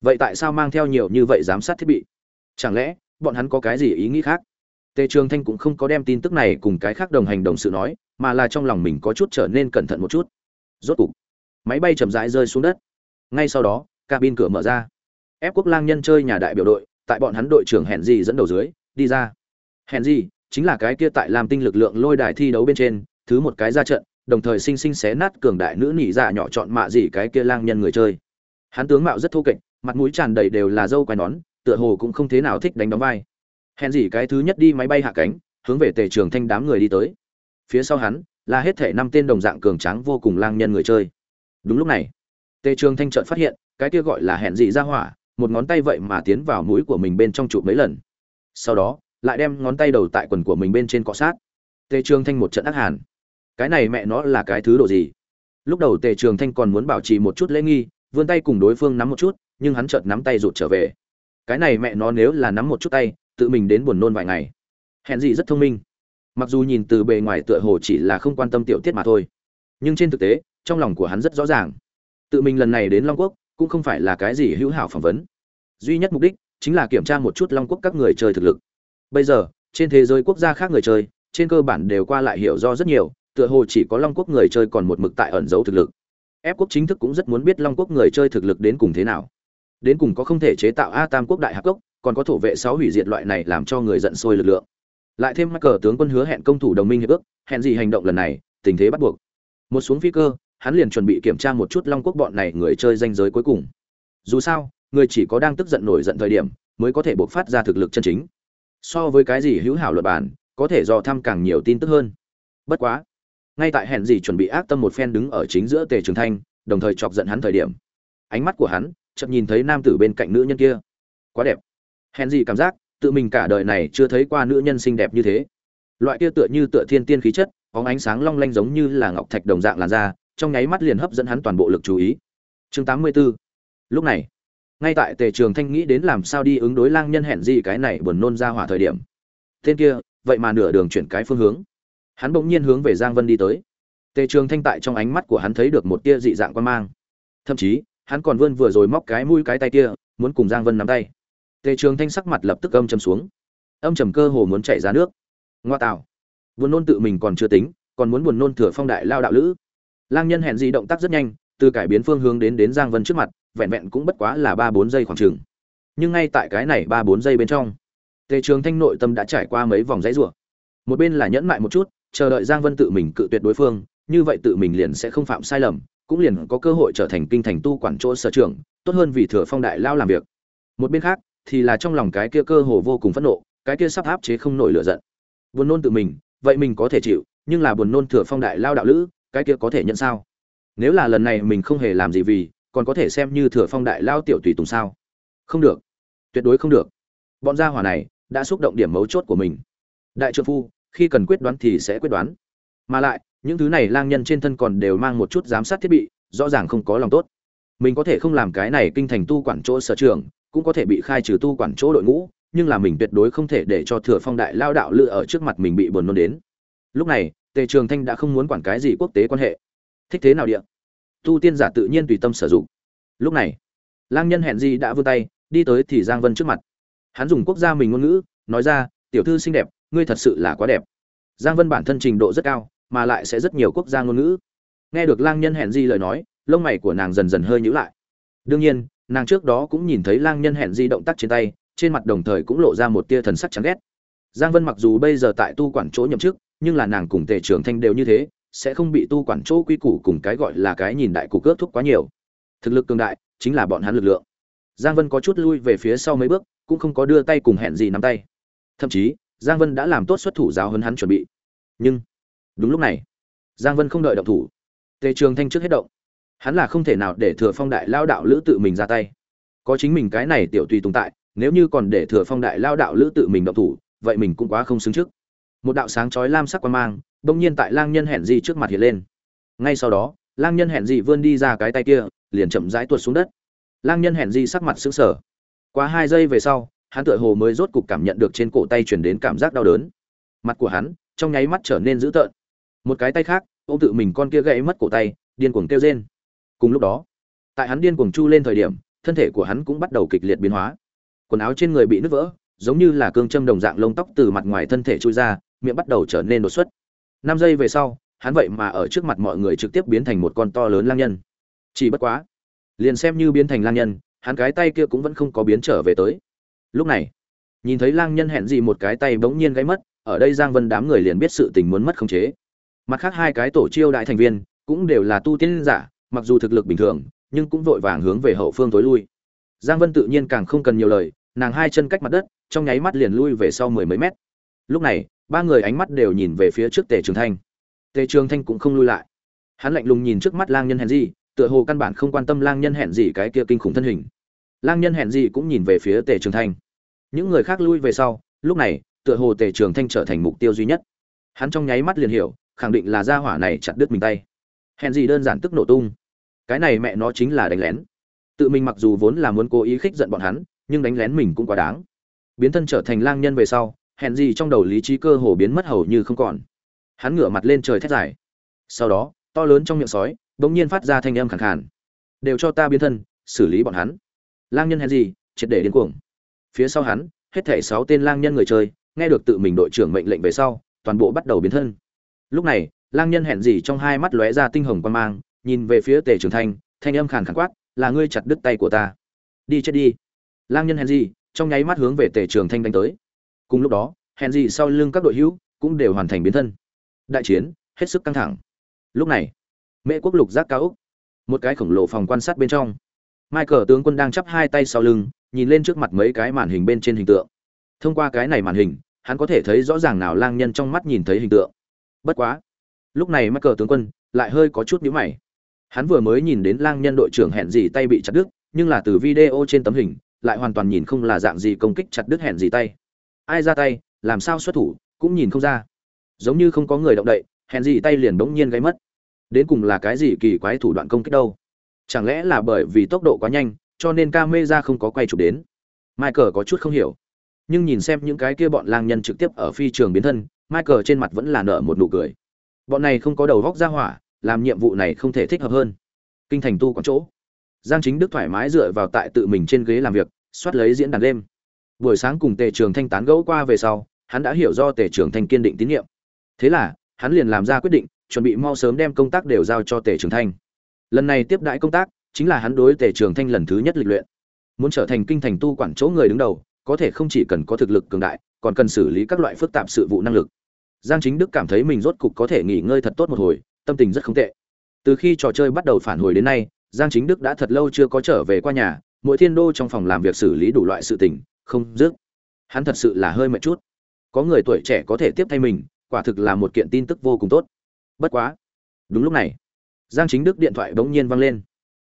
Vậy tại sao mang theo nhiều như vậy giám sát thiết bị? Chẳng lẽ, bọn hắn có cái gì ý nghĩ khác? Tề trường thanh cũng không có đem tin tức này cùng cái khác đồng hành đồng sự nói, mà là trong lòng mình có chút trở nên cẩn thận một chút. Rốt cục, máy bay chậm rãi rơi xuống đất. Ngay sau đó, cabin cửa mở ra. Ép quốc lang nhân chơi nhà đại biểu đội, tại bọn hắn đội trưởng hẹn gì dẫn đầu dưới, đi ra. Hẹn gì chính là cái kia tại làm tinh lực lượng lôi đài thi đấu bên trên, thứ một cái ra trận, đồng thời sinh sinh xé nát cường đại nữ nỉ dạ nhỏ chọn mạ gì cái kia lang nhân người chơi. Hắn tướng mạo rất thô kệch, mặt mũi tràn đầy đều là dâu quai nón tựa hồ cũng không thế nào thích đánh đóng vai. Hèn gì cái thứ nhất đi máy bay hạ cánh, hướng về tề trường thanh đám người đi tới. Phía sau hắn, là hết thể năm tên đồng dạng cường tráng vô cùng lang nhân người chơi. Đúng lúc này, tề trường thanh chợt phát hiện, cái kia gọi là hẹn gì ra hỏa, một ngón tay vậy mà tiến vào mũi của mình bên trong trụ mấy lần. Sau đó, lại đem ngón tay đầu tại quần của mình bên trên cọ sát. Tề trường thanh một trận ác hàn. Cái này mẹ nó là cái thứ độ gì? Lúc đầu tề trường thanh còn muốn bảo trì một chút lễ nghi, vươn tay cùng đối phương nắm một chút, nhưng hắn chợt nắm tay rụt trở về cái này mẹ nó nếu là nắm một chút tay, tự mình đến buồn nôn vài ngày. Hẹn gì rất thông minh. Mặc dù nhìn từ bề ngoài tựa hồ chỉ là không quan tâm tiểu tiết mà thôi, nhưng trên thực tế, trong lòng của hắn rất rõ ràng. Tự mình lần này đến long quốc, cũng không phải là cái gì hữu hảo phỏng vấn. Duy nhất mục đích chính là kiểm tra một chút long quốc các người chơi thực lực. Bây giờ, trên thế giới quốc gia khác người chơi, trên cơ bản đều qua lại hiểu do rất nhiều, tựa hồ chỉ có long quốc người chơi còn một mực tại ẩn giấu thực lực. Ép quốc chính thức cũng rất muốn biết long quốc người chơi thực lực đến cùng thế nào đến cùng có không thể chế tạo a tam quốc đại hạc cốc, còn có thổ vệ sáu hủy diệt loại này làm cho người giận sôi lực lượng. Lại thêm mắc cờ tướng quân hứa hẹn công thủ đồng minh hiệp ước, hẹn gì hành động lần này, tình thế bắt buộc. Một xuống phi cơ, hắn liền chuẩn bị kiểm tra một chút long quốc bọn này người chơi danh giới cuối cùng. Dù sao, người chỉ có đang tức giận nổi giận thời điểm, mới có thể buộc phát ra thực lực chân chính. So với cái gì hữu hảo luật bản, có thể dò thăm càng nhiều tin tức hơn. Bất quá, ngay tại hẹn gì chuẩn bị ác tâm một phen đứng ở chính giữa tề trường thanh, đồng thời chọc giận hắn thời điểm. Ánh mắt của hắn chợt nhìn thấy nam tử bên cạnh nữ nhân kia. Quá đẹp. Hèn gì cảm giác, tự mình cả đời này chưa thấy qua nữ nhân xinh đẹp như thế. Loại kia tựa như tựa thiên tiên khí chất có ánh sáng long lanh giống như là ngọc thạch đồng dạng làn da, trong nháy mắt liền hấp dẫn hắn toàn bộ lực chú ý. Chương 84 lúc này, ngay tại tề trường thanh nghĩ đến làm sao đi ứng đối lang nhân hẹn gì cái này buồn nôn ra hỏa thời điểm. Tên kia, vậy mà nửa đường chuyển cái phương hướng. Hắn bỗng nhiên hướng về giang vân đi tới. Tề trường thanh tại trong ánh mắt của hắn thấy được một tia dị dạng quan mang. Thậm chí hắn còn vươn vừa rồi móc cái mũi cái tay kia, muốn cùng giang vân nắm tay. Tề trường thanh sắc mặt lập tức âm trầm xuống. Âm trầm cơ hồ muốn chạy ra nước. Ngoa tạo. Buồn nôn tự mình còn chưa tính, còn muốn buồn nôn thừa phong đại lao đạo lữ. Lang nhân hẹn gì động tác rất nhanh, từ cải biến phương hướng đến đến giang vân trước mặt, vẹn vẹn cũng bất quá là ba bốn giây khoảng chừng. Nhưng ngay tại cái này ba bốn giây bên trong, tề trường thanh nội tâm đã trải qua mấy vòng dãy rủa. Một bên là nhẫn mại một chút, chờ đợi giang vân tự mình cự tuyệt đối phương, như vậy tự mình liền sẽ không phạm sai lầm cũng liền có cơ hội trở thành kinh thành tu quản chỗ sở trưởng tốt hơn vì thừa phong đại lao làm việc. Một bên khác, thì là trong lòng cái kia cơ hồ vô cùng phẫn nộ, cái kia sắp áp chế không nổi lửa giận. Buồn nôn tự mình, vậy mình có thể chịu, nhưng là buồn nôn thừa phong đại lao đạo lữ, cái kia có thể nhận sao? Nếu là lần này mình không hề làm gì vì, còn có thể xem như thừa phong đại lao tiểu tùy tùng sao? Không được. Tuyệt đối không được. Bọn gia hỏa này đã xúc động điểm mấu chốt của mình. Đại trưởng phu, khi cần quyết đoán thì sẽ quyết đoán. Mà lại những thứ này lang nhân trên thân còn đều mang một chút giám sát thiết bị, rõ ràng không có lòng tốt. Mình có thể không làm cái này kinh thành tu quản chỗ sở trường, cũng có thể bị khai trừ tu quản chỗ đội ngũ, nhưng là mình tuyệt đối không thể để cho thừa phong đại lao đạo lựa ở trước mặt mình bị buồn nôn đến. Lúc này, tề trường thanh đã không muốn quản cái gì quốc tế quan hệ. Thích thế nào địa? Tu tiên giả tự nhiên tùy tâm sử dụng. Lúc này, lang nhân hẹn di đã vươn tay, đi tới thì giang vân trước mặt. Hắn dùng quốc gia mình ngôn ngữ, nói ra, tiểu thư xinh đẹp, ngươi thật sự là quá đẹp. Giang vân bản thân trình độ rất cao mà lại sẽ rất nhiều quốc gia ngôn ngữ. Nghe được lang nhân hẹn di lời nói, lông mày của nàng dần dần hơi nhữ lại. Đương nhiên, nàng trước đó cũng nhìn thấy lang nhân hẹn di động tác trên tay, trên mặt đồng thời cũng lộ ra một tia thần sắc chán ghét. Giang vân mặc dù bây giờ tại tu quản chỗ nhậm chức, nhưng là nàng cùng tề trưởng thanh đều như thế, sẽ không bị tu quản chỗ quy củ cùng cái gọi là cái nhìn đại cục cướp thúc quá nhiều. Thực lực cường đại, chính là bọn hắn lực lượng. Giang vân có chút lui về phía sau mấy bước, cũng không có đưa tay cùng hẹn gì nắm tay. Thậm chí, giang vân đã làm tốt xuất thủ giáo hơn hắn chuẩn bị. Nhưng đúng lúc này, giang vân không đợi động thủ. Tề trường thanh trước hết động. Hắn là không thể nào để thừa phong đại lao đạo lữ tự mình ra tay. Có chính mình cái này tiểu tùy tùng tại, nếu như còn để thừa phong đại lao đạo lữ tự mình động thủ, vậy mình cũng quá không xứng trước. Một đạo sáng chói lam sắc quan mang, bỗng nhiên tại lang nhân hẹn di trước mặt hiện lên. Ngay sau đó, lang nhân hẹn di vươn đi ra cái tay kia, liền chậm rãi tuột xuống đất. Lang nhân hẹn di sắc mặt sững sờ. Qua hai giây về sau, hắn tựa hồ mới rốt cục cảm nhận được trên cổ tay truyền đến cảm giác đau đớn. Mặt của hắn trong nháy mắt trở nên dữ tợn một cái tay khác, ôm tự mình con kia gãy mất cổ tay, điên cuồng kêu rên. Cùng lúc đó, tại hắn điên cuồng chu lên thời điểm, thân thể của hắn cũng bắt đầu kịch liệt biến hóa. Quần áo trên người bị nứt vỡ, giống như là cương châm đồng dạng lông tóc từ mặt ngoài thân thể trôi ra, miệng bắt đầu trở nên đột xuất. Năm giây về sau, hắn vậy mà ở trước mặt mọi người trực tiếp biến thành một con to lớn lang nhân. Chỉ bất quá, liền xem như biến thành lang nhân, hắn cái tay kia cũng vẫn không có biến trở về tới. Lúc này, nhìn thấy lang nhân hẹn gì một cái tay bỗng nhiên gáy mất, ở đây giang vân đám người liền biết sự tình muốn mất khống chế mặt khác hai cái tổ chiêu đại thành viên cũng đều là tu tiên giả, mặc dù thực lực bình thường, nhưng cũng vội vàng hướng về hậu phương tối lui. Giang vân tự nhiên càng không cần nhiều lời, nàng hai chân cách mặt đất, trong nháy mắt liền lui về sau mười mấy mét. Lúc này, ba người ánh mắt đều nhìn về phía trước tề trường thanh. Tề trường thanh cũng không lui lại. Hắn lạnh lùng nhìn trước mắt lang nhân hẹn gì, tựa hồ căn bản không quan tâm lang nhân hẹn gì cái kia kinh khủng thân hình. Lang nhân hẹn gì cũng nhìn về phía tề trường thanh. Những người khác lui về sau, lúc này, tựa hồ tề trường thanh trở thành mục tiêu duy nhất. Hắn trong nháy mắt liền hiểu khẳng định là gia hỏa này chặt đứt mình tay. Hèn gì đơn giản tức nổ tung. Cái này mẹ nó chính là đánh lén. Tự mình mặc dù vốn là muốn cố ý khích giận bọn hắn, nhưng đánh lén mình cũng quá đáng. Biến thân trở thành lang nhân về sau, hèn gì trong đầu lý trí cơ hồ biến mất hầu như không còn. Hắn ngửa mặt lên trời thét dài. Sau đó, to lớn trong miệng sói, bỗng nhiên phát ra thanh âm khàn khàn. Đều cho ta biến thân, xử lý bọn hắn. Lang nhân henry triệt để điên cuồng. Phía sau hắn, hết thảy sáu tên lang nhân người chơi, nghe được tự mình đội trưởng mệnh lệnh về sau, toàn bộ bắt đầu biến thân lúc này, lang nhân hẹn gì trong hai mắt lóe ra tinh hồng quan mang, nhìn về phía tề trường thanh thanh âm khàn khàn quát, là ngươi chặt đứt tay của ta. Đi chết đi. Lang nhân hẹn gì trong nháy mắt hướng về tề trường thanh đánh tới. Cùng lúc đó, hẹn gì sau lưng các đội hữu cũng đều hoàn thành biến thân. Đại chiến hết sức căng thẳng. Lúc này, mễ quốc lục giác cao úc một cái khổng lồ phòng quan sát bên trong. Michael tướng quân đang chắp hai tay sau lưng, nhìn lên trước mặt mấy cái màn hình bên trên hình tượng. Thông qua cái này màn hình, hắn có thể thấy rõ ràng nào lang nhân trong mắt nhìn thấy hình tượng bất quá. Lúc này michael tướng quân lại hơi có chút nhíu mày. Hắn vừa mới nhìn đến lang nhân đội trưởng hẹn gì tay bị chặt đứt, nhưng là từ video trên tấm hình, lại hoàn toàn nhìn không là dạng gì công kích chặt đứt hẹn gì tay. Ai ra tay, làm sao xuất thủ, cũng nhìn không ra. Giống như không có người động đậy, hẹn gì tay liền bỗng nhiên gáy mất. Đến cùng là cái gì kỳ quái thủ đoạn công kích đâu? Chẳng lẽ là bởi vì tốc độ quá nhanh, cho nên ca mê ra không có quay chụp đến? Michael có chút không hiểu. Nhưng nhìn xem những cái kia bọn lang nhân trực tiếp ở phi trường biến thân michael trên mặt vẫn là nở một nụ cười. Bọn này không có đầu góc ra hỏa, làm nhiệm vụ này không thể thích hợp hơn. Kinh thành tu quán chỗ. Giang chính đức thoải mái dựa vào tại tự mình trên ghế làm việc, soát lấy diễn đàn đêm. Buổi sáng cùng tề trường thanh tán gẫu qua về sau, hắn đã hiểu do tề trường thanh kiên định tín nhiệm. Thế là, hắn liền làm ra quyết định, chuẩn bị mau sớm đem công tác đều giao cho tề trường thanh. Lần này tiếp đãi công tác, chính là hắn đối tề trường thanh lần thứ nhất lịch luyện. Muốn trở thành kinh thành tu quản chỗ người đứng đầu, có thể không chỉ cần có thực lực cường đại còn cần xử lý các loại phức tạp sự vụ năng lực. Giang chính đức cảm thấy mình rốt cục có thể nghỉ ngơi thật tốt một hồi, tâm tình rất không tệ. Từ khi trò chơi bắt đầu phản hồi đến nay, giang chính đức đã thật lâu chưa có trở về qua nhà, mỗi thiên đô trong phòng làm việc xử lý đủ loại sự tình, không dứt. Hắn thật sự là hơi mệt chút. Có người tuổi trẻ có thể tiếp thay mình, quả thực là một kiện tin tức vô cùng tốt. Bất quá. Đúng lúc này, giang chính đức điện thoại bỗng nhiên vang lên.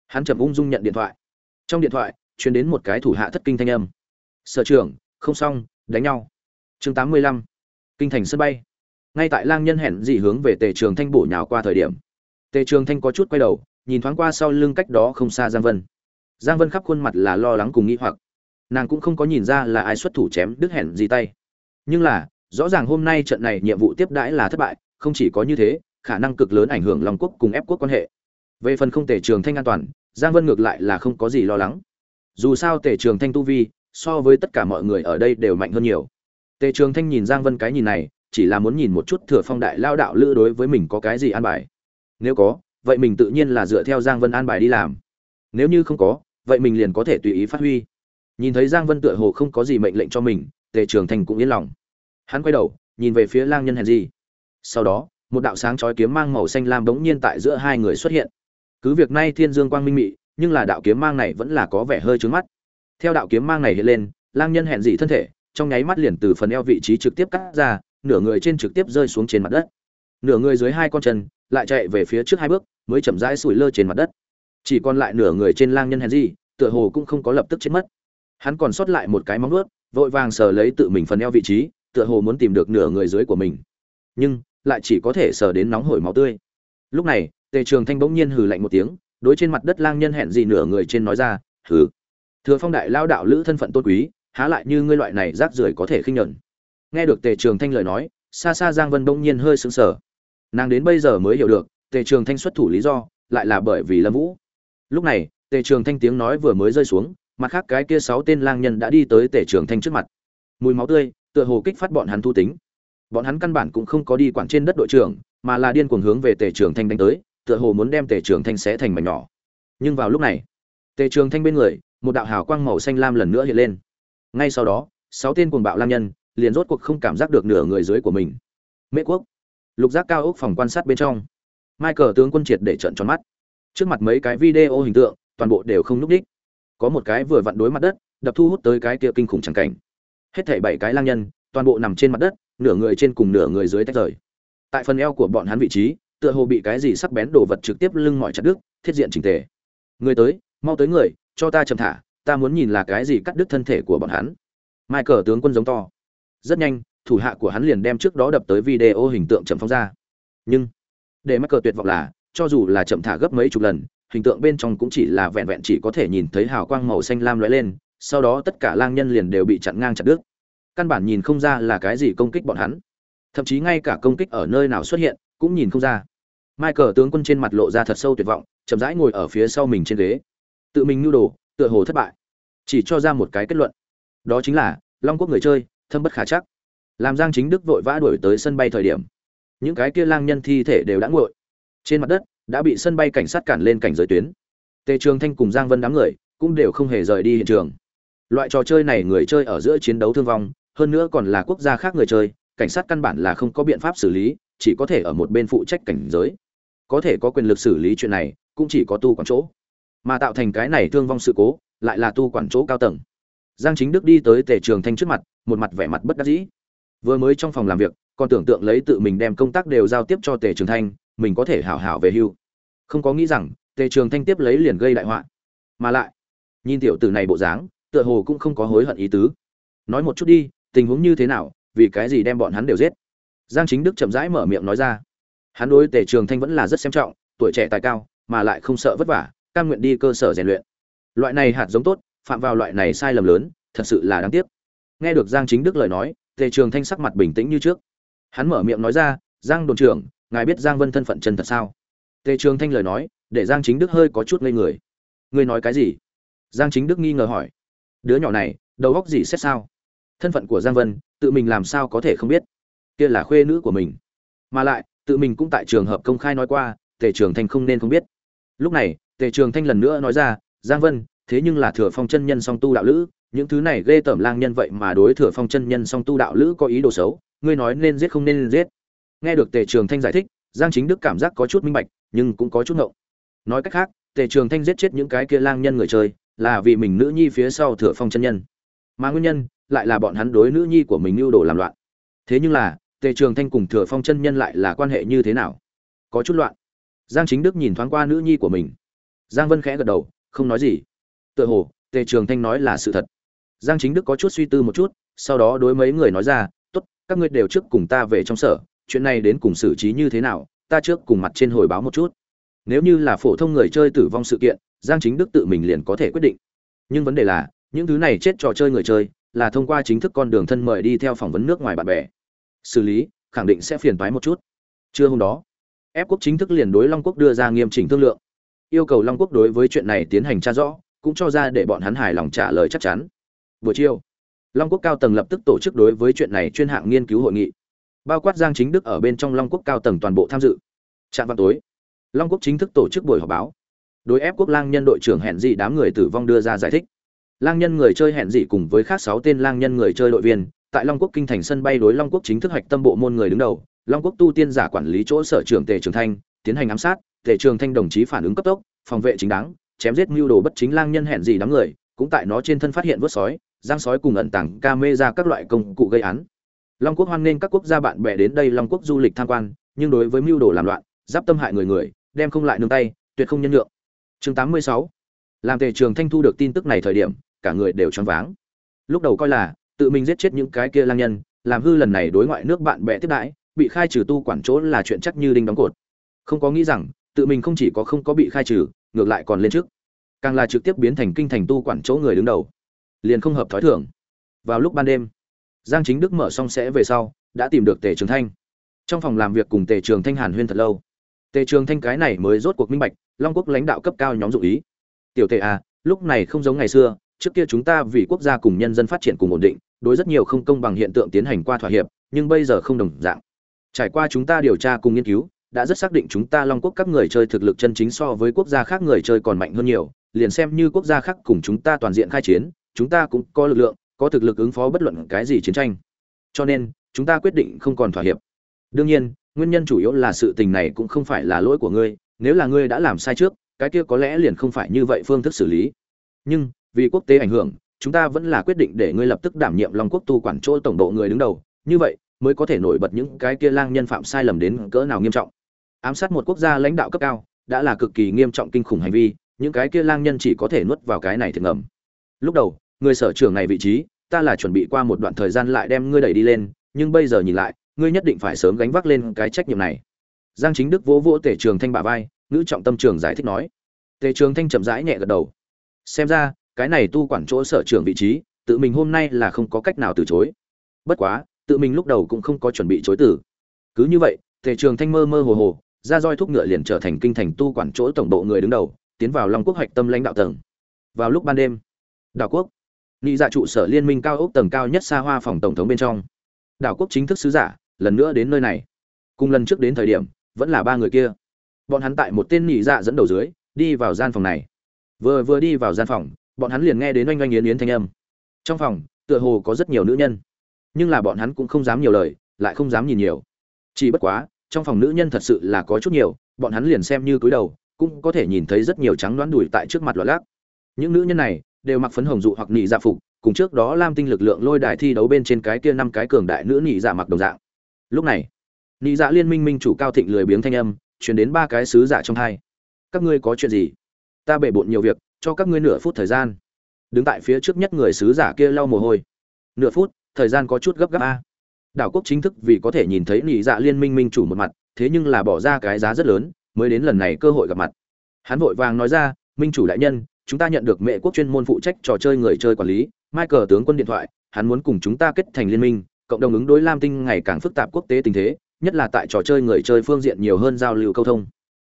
Hắn chậm ung dung nhận điện thoại. Trong điện thoại, truyền đến một cái thủ hạ thất kinh thanh âm. Sở trưởng, không xong, đánh nhau chương tám mươi lăm, kinh thành sân bay. Ngay tại lang nhân hẹn dị hướng về tề trường thanh bổ nhào qua thời điểm, tề trường thanh có chút quay đầu, nhìn thoáng qua sau lưng cách đó không xa giang vân. Giang vân khắp khuôn mặt là lo lắng cùng nghĩ hoặc. Nàng cũng không có nhìn ra là ai xuất thủ chém đứt hẹn gì tay. Nhưng là, rõ ràng hôm nay trận này nhiệm vụ tiếp đãi là thất bại, không chỉ có như thế, khả năng cực lớn ảnh hưởng long quốc cùng ép quốc quan hệ. Về phần không tề trường thanh an toàn, giang vân ngược lại là không có gì lo lắng. Dù sao tề trường thanh tu vi, so với tất cả mọi người ở đây đều mạnh hơn nhiều tề trường thanh nhìn giang vân cái nhìn này, chỉ là muốn nhìn một chút thừa phong đại lao đạo lữ đối với mình có cái gì an bài. Nếu có, vậy mình tự nhiên là dựa theo giang vân an bài đi làm. Nếu như không có, vậy mình liền có thể tùy ý phát huy. Nhìn thấy giang vân tựa hồ không có gì mệnh lệnh cho mình, tề trường thanh cũng yên lòng. Hắn quay đầu, nhìn về phía lang nhân hèn gì. Sau đó, một đạo sáng chói kiếm mang màu xanh lam bỗng nhiên tại giữa hai người xuất hiện. Cứ việc nay thiên dương quang minh mị, nhưng là đạo kiếm mang này vẫn là có vẻ hơi trướng mắt. Theo đạo kiếm mang này hiện lên, lang nhân hẹn dị thân thể trong nháy mắt liền từ phần eo vị trí trực tiếp cắt ra, nửa người trên trực tiếp rơi xuống trên mặt đất. Nửa người dưới hai con chân, lại chạy về phía trước hai bước, mới chậm rãi sủi lơ trên mặt đất. Chỉ còn lại nửa người trên lang nhân hẹn tựa hồ cũng không có lập tức chết mất. Hắn còn sót lại một cái móng vuốt, vội vàng sờ lấy tự mình phần eo vị trí, tựa hồ muốn tìm được nửa người dưới của mình. Nhưng, lại chỉ có thể sờ đến nóng hổi máu tươi. Lúc này, tề trường thanh bỗng nhiên hừ lạnh một tiếng, đối trên mặt đất lang nhân hẹn gì nửa người trên nói ra, hừ. Thừa phong đại lao đạo lữ thân phận tôn quý há lại như ngươi loại này rác rưởi có thể khinh nhẫn nghe được tề trường thanh lời nói xa xa giang vân bỗng nhiên hơi sững sờ. Nàng đến bây giờ mới hiểu được, tề trường thanh xuất thủ lý do, lại là bởi vì lâm vũ. Lúc này, tề trường thanh tiếng nói vừa mới rơi xuống, mặt khác cái kia sáu tên lang nhân đã đi tới tề trường thanh trước mặt. Mùi máu tươi, tựa hồ kích phát bọn hắn thu tính. Bọn hắn căn bản cũng không có đi quản trên đất đội trưởng, mà là điên cuồng hướng về tề trường thanh đánh tới, tựa hồ muốn đem tề trường thanh xé thành mảnh nhỏ. Nhưng vào lúc này, tề trường thanh bên người, một đạo hào quang màu xanh lam lần nữa hiện lên ngay sau đó, sáu tên cuồng bạo lang nhân liền rốt cuộc không cảm giác được nửa người dưới của mình. Mễ quốc, lục giác cao ốc phòng quan sát bên trong. Michael tướng quân triệt để trận tròn mắt. Trước mặt mấy cái video hình tượng, toàn bộ đều không núp đích. Có một cái vừa vặn đối mặt đất, đập thu hút tới cái kia kinh khủng chẳng cảnh. Hết thảy bảy cái lang nhân, toàn bộ nằm trên mặt đất, nửa người trên cùng nửa người dưới tách rời. Tại phần eo của bọn hắn vị trí, tựa hồ bị cái gì sắc bén đồ vật trực tiếp lưng mọi chặt đứt, thiết diện chỉnh tề. Người tới, mau tới người, cho ta chậm thả ta muốn nhìn là cái gì cắt đứt thân thể của bọn hắn. Michael tướng quân giống to. Rất nhanh, thủ hạ của hắn liền đem trước đó đập tới video hình tượng chậm phóng ra. Nhưng, để michael tuyệt vọng là, cho dù là chậm thả gấp mấy chục lần, hình tượng bên trong cũng chỉ là vẹn vẹn chỉ có thể nhìn thấy hào quang màu xanh lam lóe lên, sau đó tất cả lang nhân liền đều bị chặn ngang chặt đứt. Căn bản nhìn không ra là cái gì công kích bọn hắn. Thậm chí ngay cả công kích ở nơi nào xuất hiện, cũng nhìn không ra. Michael tướng quân trên mặt lộ ra thật sâu tuyệt vọng, chậm rãi ngồi ở phía sau mình trên ghế. Tự mình nhu đồ, tựa hồ thất bại chỉ cho ra một cái kết luận. Đó chính là, long quốc người chơi, thâm bất khả chắc. Làm giang chính đức vội vã đuổi tới sân bay thời điểm, những cái kia lang nhân thi thể đều đã nguội. Trên mặt đất, đã bị sân bay cảnh sát cản lên cảnh giới tuyến. Tề trường thanh cùng giang vân đám người, cũng đều không hề rời đi hiện trường. Loại trò chơi này người chơi ở giữa chiến đấu thương vong, hơn nữa còn là quốc gia khác người chơi, cảnh sát căn bản là không có biện pháp xử lý, chỉ có thể ở một bên phụ trách cảnh giới. Có thể có quyền lực xử lý chuyện này, cũng chỉ có tu quản chỗ. Mà tạo thành cái này thương vong sự cố lại là tu quản chỗ cao tầng. Giang chính đức đi tới tề trường thanh trước mặt, một mặt vẻ mặt bất đắc dĩ. Vừa mới trong phòng làm việc, còn tưởng tượng lấy tự mình đem công tác đều giao tiếp cho tề trường thanh, mình có thể hảo hảo về hưu. Không có nghĩ rằng, tề trường thanh tiếp lấy liền gây đại họa. Mà lại, nhìn tiểu tử này bộ dáng, tựa hồ cũng không có hối hận ý tứ. Nói một chút đi, tình huống như thế nào, vì cái gì đem bọn hắn đều giết? Giang chính đức chậm rãi mở miệng nói ra. Hắn đối tề trường thanh vẫn là rất xem trọng, tuổi trẻ tài cao, mà lại không sợ vất vả, cam nguyện đi cơ sở rèn luyện loại này hạt giống tốt, phạm vào loại này sai lầm lớn, thật sự là đáng tiếc. Nghe được giang chính đức lời nói, tề trường thanh sắc mặt bình tĩnh như trước. Hắn mở miệng nói ra, giang đồn trưởng, ngài biết giang vân thân phận chân thật sao? Tề trường thanh lời nói, để giang chính đức hơi có chút ngây người. Ngươi nói cái gì? Giang chính đức nghi ngờ hỏi. Đứa nhỏ này, đầu óc gì xét sao? Thân phận của giang vân, tự mình làm sao có thể không biết? Kia là khuê nữ của mình. Mà lại, tự mình cũng tại trường hợp công khai nói qua, tề trường thanh không nên không biết. Lúc này, tề trường thanh lần nữa nói ra giang vân, thế nhưng là thừa phong chân nhân song tu đạo lữ, những thứ này ghê tởm lang nhân vậy mà đối thừa phong chân nhân song tu đạo lữ có ý đồ xấu, ngươi nói nên giết không nên giết. Nghe được tề trường thanh giải thích, giang chính đức cảm giác có chút minh bạch, nhưng cũng có chút ngộng. Nói cách khác, tề trường thanh giết chết những cái kia lang nhân người chơi, là vì mình nữ nhi phía sau thừa phong chân nhân. Mà nguyên nhân, lại là bọn hắn đối nữ nhi của mình mưu đồ làm loạn. Thế nhưng là, tề trường thanh cùng thừa phong chân nhân lại là quan hệ như thế nào? Có chút loạn. Giang chính đức nhìn thoáng qua nữ nhi của mình. Giang vân khẽ gật đầu không nói gì. Tựa hồ, tề trường thanh nói là sự thật. Giang chính đức có chút suy tư một chút, sau đó đối mấy người nói ra, tốt, các ngươi đều trước cùng ta về trong sở, chuyện này đến cùng xử trí như thế nào, ta trước cùng mặt trên hồi báo một chút. Nếu như là phổ thông người chơi tử vong sự kiện, giang chính đức tự mình liền có thể quyết định. Nhưng vấn đề là, những thứ này chết trò chơi người chơi, là thông qua chính thức con đường thân mời đi theo phỏng vấn nước ngoài bạn bè. Xử lý, khẳng định sẽ phiền toái một chút. Trưa hôm đó, ép quốc chính thức liền đối long quốc đưa ra nghiêm chỉnh thương lượng yêu cầu long quốc đối với chuyện này tiến hành tra rõ, cũng cho ra để bọn hắn hài lòng trả lời chắc chắn. Buổi chiều, long quốc cao tầng lập tức tổ chức đối với chuyện này chuyên hạng nghiên cứu hội nghị. Bao quát giang chính đức ở bên trong long quốc cao tầng toàn bộ tham dự. Trạm vào tối, long quốc chính thức tổ chức buổi họp báo. Đối ép quốc lang nhân đội trưởng hẹn dị đám người tử vong đưa ra giải thích. Lang nhân người chơi hẹn dị cùng với khác sáu tên lang nhân người chơi đội viên, tại long quốc kinh thành sân bay đối long quốc chính thức hoạch tâm bộ môn người đứng đầu. Long quốc tu tiên giả quản lý chỗ sở trưởng tề trường thanh, tiến hành ám sát tề trường thanh đồng chí phản ứng cấp tốc, phòng vệ chính đáng, chém giết mưu đồ bất chính lang nhân hẹn gì đám người, cũng tại nó trên thân phát hiện vớt sói, giang sói cùng ẩn tàng ca mê ra các loại công cụ gây án. Long quốc hoan nghênh các quốc gia bạn bè đến đây long quốc du lịch tham quan, nhưng đối với mưu đồ làm loạn, giáp tâm hại người người, đem không lại nương tay, tuyệt không nhân nhượng. Chương 86 làm tề trường thanh thu được tin tức này thời điểm, cả người đều choáng váng. Lúc đầu coi là, tự mình giết chết những cái kia lang nhân, làm hư lần này đối ngoại nước bạn bè tiếp đãi, bị khai trừ tu quản chỗ là chuyện chắc như đinh đóng cột. Không có nghĩ rằng tự mình không chỉ có không có bị khai trừ, ngược lại còn lên trước. Càng là trực tiếp biến thành kinh thành tu quản chỗ người đứng đầu. Liền không hợp thói thường. Vào lúc ban đêm, giang chính đức mở xong sẽ về sau, đã tìm được tề trường thanh. Trong phòng làm việc cùng tề trường thanh hàn huyên thật lâu. Tề trường thanh cái này mới rốt cuộc minh bạch, long quốc lãnh đạo cấp cao nhóm dụng ý. Tiểu tề à lúc này không giống ngày xưa, trước kia chúng ta vì quốc gia cùng nhân dân phát triển cùng ổn định, đối rất nhiều không công bằng hiện tượng tiến hành qua thỏa hiệp, nhưng bây giờ không đồng dạng. Trải qua chúng ta điều tra cùng nghiên cứu đã rất xác định chúng ta long quốc các người chơi thực lực chân chính so với quốc gia khác người chơi còn mạnh hơn nhiều, liền xem như quốc gia khác cùng chúng ta toàn diện khai chiến, chúng ta cũng có lực lượng, có thực lực ứng phó bất luận cái gì chiến tranh. Cho nên, chúng ta quyết định không còn thỏa hiệp. Đương nhiên, nguyên nhân chủ yếu là sự tình này cũng không phải là lỗi của ngươi, nếu là ngươi đã làm sai trước, cái kia có lẽ liền không phải như vậy phương thức xử lý. Nhưng, vì quốc tế ảnh hưởng, chúng ta vẫn là quyết định để ngươi lập tức đảm nhiệm long quốc tu quản chỗ tổng độ người đứng đầu, như vậy, mới có thể nổi bật những cái kia lang nhân phạm sai lầm đến cỡ nào nghiêm trọng ám sát một quốc gia lãnh đạo cấp cao, đã là cực kỳ nghiêm trọng kinh khủng hành vi, những cái kia lang nhân chỉ có thể nuốt vào cái này thì ngầm. Lúc đầu, người sở trưởng này vị trí, ta là chuẩn bị qua một đoạn thời gian lại đem ngươi đẩy đi lên, nhưng bây giờ nhìn lại, ngươi nhất định phải sớm gánh vác lên cái trách nhiệm này. Giang chính đức vỗ vỗ tể trường thanh bả vai, ngữ trọng tâm trường giải thích nói. Tề trường thanh chậm rãi nhẹ gật đầu. Xem ra, cái này tu quản chỗ sở trường vị trí, tự mình hôm nay là không có cách nào từ chối. Bất quá, tự mình lúc đầu cũng không có chuẩn bị chối từ. Cứ như vậy, tề trường thanh mơ mơ hồ hồ ra roi thúc ngựa liền trở thành kinh thành tu quản chỗ tổng bộ người đứng đầu, tiến vào long quốc hoạch tâm lãnh đạo tầng. Vào lúc ban đêm, đảo quốc nghị dạ trụ sở liên minh cao ốc tầng cao nhất xa hoa phòng tổng thống bên trong. Đảo quốc chính thức sứ giả, lần nữa đến nơi này. Cùng lần trước đến thời điểm, vẫn là ba người kia. Bọn hắn tại một tên nhị dạ dẫn đầu dưới, đi vào gian phòng này. Vừa vừa đi vào gian phòng, bọn hắn liền nghe đến oanh oanh yến yến thanh âm. Trong phòng, tựa hồ có rất nhiều nữ nhân. Nhưng là bọn hắn cũng không dám nhiều lời, lại không dám nhìn nhiều. Chỉ bất quá trong phòng nữ nhân thật sự là có chút nhiều, bọn hắn liền xem như cúi đầu, cũng có thể nhìn thấy rất nhiều trắng đoán đùi tại trước mặt loạt lác những nữ nhân này đều mặc phấn hồng dụ hoặc nị dạ phục, cùng trước đó lam tinh lực lượng lôi đài thi đấu bên trên cái kia năm cái cường đại nữ nị dạ mặc đồng dạng. Lúc này nị dạ liên minh minh chủ cao thịnh lười biếng thanh âm chuyển đến ba cái sứ giả trong hai. Các ngươi có chuyện gì? Ta bể bộn nhiều việc, cho các ngươi nửa phút thời gian. Đứng tại phía trước nhất người sứ giả kia lau mồ hôi. Nửa phút, thời gian có chút gấp gáp a đảo quốc chính thức vì có thể nhìn thấy nị dạ liên minh minh chủ một mặt, thế nhưng là bỏ ra cái giá rất lớn, mới đến lần này cơ hội gặp mặt. Hắn vội vàng nói ra, minh chủ đại nhân, chúng ta nhận được mẹ quốc chuyên môn phụ trách trò chơi người chơi quản lý, michael tướng quân điện thoại, hắn muốn cùng chúng ta kết thành liên minh, cộng đồng ứng đối lam tinh ngày càng phức tạp quốc tế tình thế, nhất là tại trò chơi người chơi phương diện nhiều hơn giao lưu câu thông.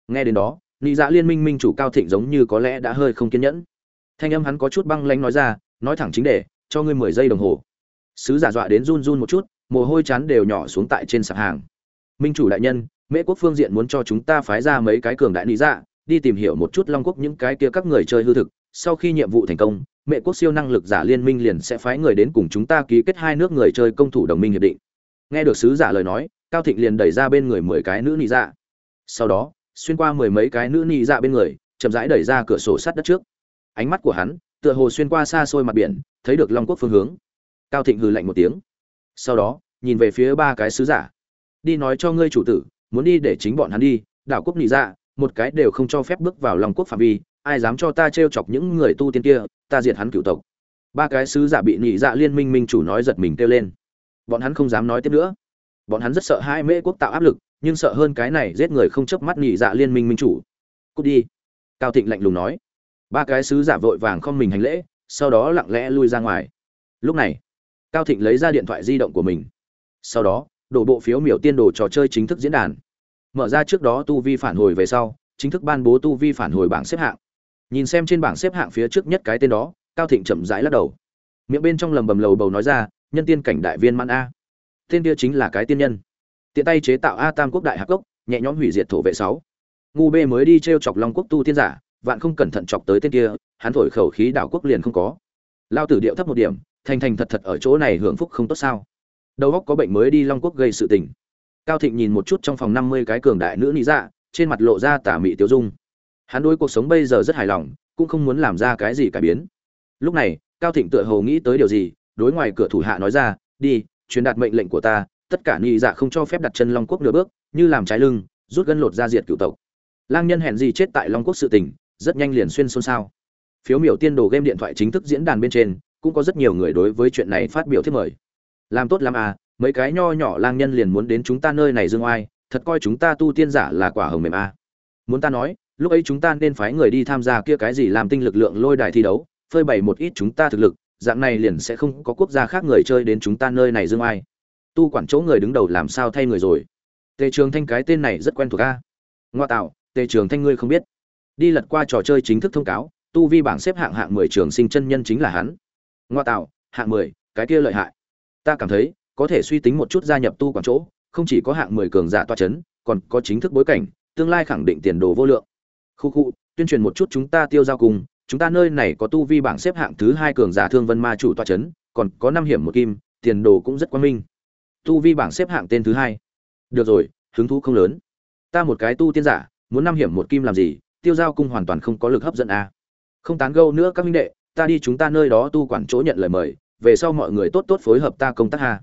Nghe đến đó, nị dạ liên minh minh chủ cao thịnh giống như có lẽ đã hơi không kiên nhẫn. Thanh âm hắn có chút băng lanh nói ra, nói thẳng chính để cho ngươi mười giây đồng hồ. Sứ giả dọa đến run run một chút mồ hôi chán đều nhỏ xuống tại trên sạp hàng. Minh chủ đại nhân, mễ quốc phương diện muốn cho chúng ta phái ra mấy cái cường đại lý dạ đi tìm hiểu một chút long quốc những cái kia các người chơi hư thực. Sau khi nhiệm vụ thành công mẹ quốc siêu năng lực giả liên minh liền sẽ phái người đến cùng chúng ta ký kết hai nước người chơi công thủ đồng minh hiệp định. Nghe được sứ giả lời nói, cao thịnh liền đẩy ra bên người mười cái nữ nị dạ. Sau đó, xuyên qua mười mấy cái nữ nị dạ bên người, chậm rãi đẩy ra cửa sổ sắt đất trước. Ánh mắt của hắn, tựa hồ xuyên qua xa xôi mặt biển, thấy được long quốc phương hướng. Cao thịnh hừ lạnh một tiếng. Sau đó nhìn về phía ba cái sứ giả. Đi nói cho ngươi chủ tử, muốn đi để chính bọn hắn đi, đảo quốc nị dạ một cái đều không cho phép bước vào lòng quốc phạm vi, ai dám cho ta t chọc những người tu tiên kia, ta diệt hắn cửu tộc. Ba cái sứ giả bị nị dạ liên minh minh chủ nói giật mình kêu lên. Bọn hắn không dám nói tiếp nữa. Bọn hắn rất sợ hai mễ quốc tạo áp lực, nhưng sợ hơn cái này giết người không chớp mắt nị dạ liên minh minh chủ. Cút đi. Cao thịnh lạnh lùng nói. Ba cái sứ giả vội vàng không mình hành lễ, sau đó lặng lẽ lui ra ngoài. Lúc này, cao thịnh lấy ra điện thoại di động của mình sau đó, đổ bộ phiếu miểu tiên đồ trò chơi chính thức diễn đàn. Mở ra trước đó tu vi phản hồi về sau, chính thức ban bố tu vi phản hồi bảng xếp hạng. Nhìn xem trên bảng xếp hạng phía trước nhất cái tên đó, cao thịnh chậm rãi lắc đầu. Miệng bên trong lầm bầm lầu bầu nói ra, nhân tiên cảnh đại viên mãn a. Tên kia chính là cái tiên nhân. Tiện tay chế tạo a tam quốc đại hạc cốc, nhẹ nhõm hủy diệt thổ vệ sáu. Ngu b mới đi t r e o chọc long quốc tu tiên giả, vạn không cẩn thận chọc tới tên kia, hắn thổi khẩu khí đảo quốc liền không có. Lao tử điệu thấp một điểm, thành thành thật thật ở chỗ này hưởng phúc không tốt sao? Đầu óc có bệnh mới đi long quốc gây sự tình. Cao thịnh nhìn một chút trong phòng năm mươi cái cường đại nữ lý dạ trên mặt lộ ra tà mị tiêu dung. Hắn đối cuộc sống bây giờ rất hài lòng, cũng không muốn làm ra cái gì cải biến. Lúc này, cao thịnh tựa hồ nghĩ tới điều gì, đối ngoài cửa thủ hạ nói ra, đi, truyền đạt mệnh lệnh của ta, tất cả nghi dạ không cho phép đặt chân long quốc nửa bước, như làm trái lưng, rút gân lột ra diệt cựu tộc. Lang nhân hẹn gì chết tại long quốc sự tình, rất nhanh liền xuyên xôn xao. Phiếu miểu tiên đồ game điện thoại chính thức diễn đàn bên trên, cũng có rất nhiều người đối với chuyện này phát biểu thiết mời làm tốt lắm à mấy cái nho nhỏ lang nhân liền muốn đến chúng ta nơi này dương oai, thật coi chúng ta tu tiên giả là quả hồng mềm à. muốn ta nói, lúc ấy chúng ta nên phái người đi tham gia kia cái gì làm tinh lực lượng lôi đài thi đấu, phơi bày một ít chúng ta thực lực, dạng này liền sẽ không có quốc gia khác người chơi đến chúng ta nơi này dương ai tu quản chỗ người đứng đầu làm sao thay người rồi? Tề trường thanh cái tên này rất quen thuộc a ngoa tạo, tề trường thanh ngươi không biết. Đi lật qua trò chơi chính thức thông cáo, tu vi bảng xếp hạng hạng mười trường sinh chân nhân chính là hắn. Ngoa tạo, hạng mười, cái kia lợi hại ta cảm thấy, có thể suy tính một chút gia nhập tu quản chỗ, không chỉ có hạng mười cường giả toa chấn, còn có chính thức bối cảnh, tương lai khẳng định tiền đồ vô lượng. Khu khu, tuyên truyền một chút chúng ta tiêu giao cùng, chúng ta nơi này có tu vi bảng xếp hạng thứ hai cường giả thương vân ma chủ toa c h ấ n còn có năm hiểm một kim, tiền đồ cũng rất quan minh. Tu vi bảng xếp hạng tên thứ hai. Được rồi, hứng thú không lớn. Ta một cái tu tiên giả, muốn năm hiểm một kim làm gì, tiêu giao cung hoàn toàn không có lực hấp dẫn a. À. không tán gâu nữa các minh đệ, ta đi chúng ta nơi đó tu quản chỗ nhận lời mời về sau mọi người tốt tốt phối hợp ta công tác ha.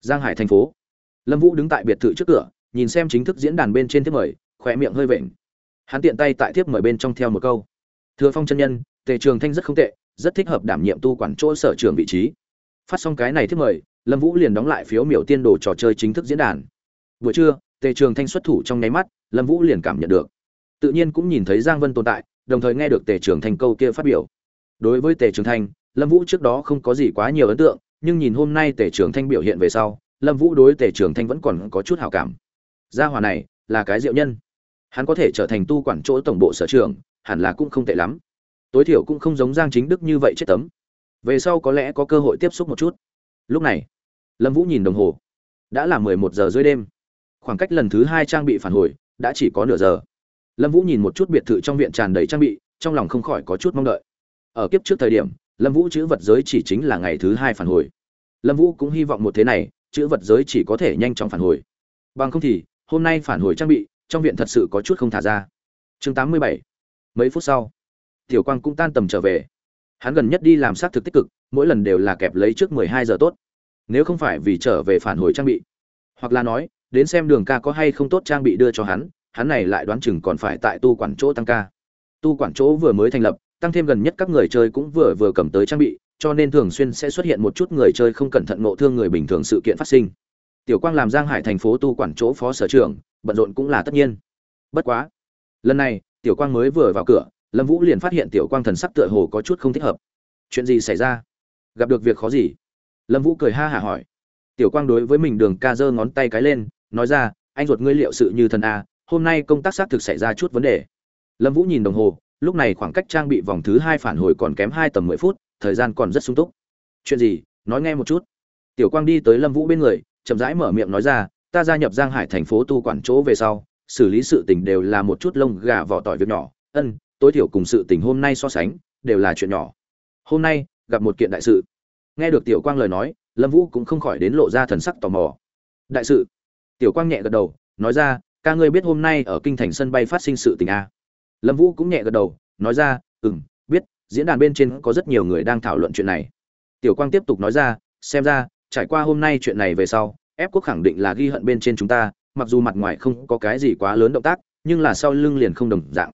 Giang hải thành phố. Lâm vũ đứng tại biệt thự trước cửa, nhìn xem chính thức diễn đàn bên trên thiết mời khỏe miệng hơi vện hắn tiện tay tại thiếp mời bên trong theo một câu. Thừa phong chân nhân, tề trường thanh rất không tệ, rất thích hợp đảm nhiệm tu quản chỗ sở trường vị trí. Phát xong cái này thiếp mời, lâm vũ liền đóng lại phiếu miểu tiên đồ trò chơi chính thức diễn đàn. Buổi trưa, tề trường thanh xuất thủ trong nháy mắt, lâm vũ liền cảm nhận được. Tự nhiên cũng nhìn thấy giang vân tồn tại, đồng thời nghe được tề trường thanh câu kia phát biểu. Đối với tề trường thanh lâm vũ trước đó không có gì quá nhiều ấn tượng nhưng nhìn hôm nay tề trường thanh biểu hiện về sau lâm vũ đối tề trường thanh vẫn còn có chút hảo cảm. Gia hòa này là cái diệu nhân. Hắn có thể trở thành tu quản chỗ tổng bộ sở trưởng, hẳn là cũng không tệ lắm. Tối thiểu cũng không giống giang chính đức như vậy chết tấm. Về sau có lẽ có cơ hội tiếp xúc một chút. Lúc này lâm vũ nhìn đồng hồ. Đã là mười một giờ dưới đêm. Khoảng cách lần thứ hai trang bị phản hồi đã chỉ có nửa giờ. Lâm vũ nhìn một chút biệt thự trong viện tràn đầy trang bị trong lòng không khỏi có chút mong đợi. Ở kiếp trước thời điểm lâm vũ chữ vật giới chỉ chính là ngày thứ hai phản hồi. Lâm vũ cũng hy vọng một thế này, chữ vật giới chỉ có thể nhanh chóng phản hồi. Bằng không thì, hôm nay phản hồi trang bị, trong viện thật sự có chút không thả ra. Chương tám mươi bảy. Mấy phút sau, tiểu quang cũng tan tầm trở về. Hắn gần nhất đi làm xác thực tích cực, mỗi lần đều là kẹp lấy trước mười hai giờ tốt. Nếu không phải vì trở về phản hồi trang bị, hoặc là nói, đến xem đường ca có hay không tốt trang bị đưa cho hắn hắn này lại đoán chừng còn phải tại tu quản chỗ tăng ca. Tu quản chỗ vừa mới thành lập tăng thêm gần nhất các người chơi cũng vừa vừa cầm tới trang bị, cho nên thường xuyên sẽ xuất hiện một chút người chơi không cẩn thận ngộ thương người bình thường sự kiện phát sinh. Tiểu quang làm giang hải thành phố tu quản chỗ phó sở trưởng, bận rộn cũng là tất nhiên. Bất quá, lần này, tiểu quang mới vừa vào cửa, lâm vũ liền phát hiện tiểu quang thần sắc tựa hồ có chút không thích hợp. Chuyện gì xảy ra? Gặp được việc khó gì? Lâm vũ cười ha hả hỏi. Tiểu quang đối với mình đường ca giơ ngón tay cái lên, nói ra, anh ruột ngươi liệu sự như thần a, hôm nay công tác xác thực xảy ra chút vấn đề. Lâm vũ nhìn đồng hồ lúc này khoảng cách trang bị vòng thứ hai phản hồi còn kém hai tầm mười phút, thời gian còn rất sung túc. Chuyện gì? Nói nghe một chút. Tiểu quang đi tới lâm vũ bên người, chậm rãi mở miệng nói ra, ta gia nhập giang hải thành phố tu quản chỗ về sau, xử lý sự tình đều là một chút lông gà vỏ tỏi việc nhỏ. Ân, tối thiểu cùng sự tình hôm nay so sánh, đều là chuyện nhỏ. Hôm nay, gặp một kiện đại sự. Nghe được tiểu quang lời nói, lâm vũ cũng không khỏi đến lộ ra thần sắc tò mò. Đại sự? Tiểu quang nhẹ gật đầu, nói ra, ca ngươi biết hôm nay ở kinh thành sân bay phát sinh sự tình a à? Lâm vũ cũng nhẹ gật đầu, nói ra ừ m biết, diễn đàn bên trên có rất nhiều người đang thảo luận chuyện này. Tiểu quang tiếp tục nói ra, xem ra, trải qua hôm nay chuyện này về sau, ép quốc khẳng định là ghi hận bên trên chúng ta, mặc dù mặt ngoài không có cái gì quá lớn động tác, nhưng là sau lưng liền không đồng dạng.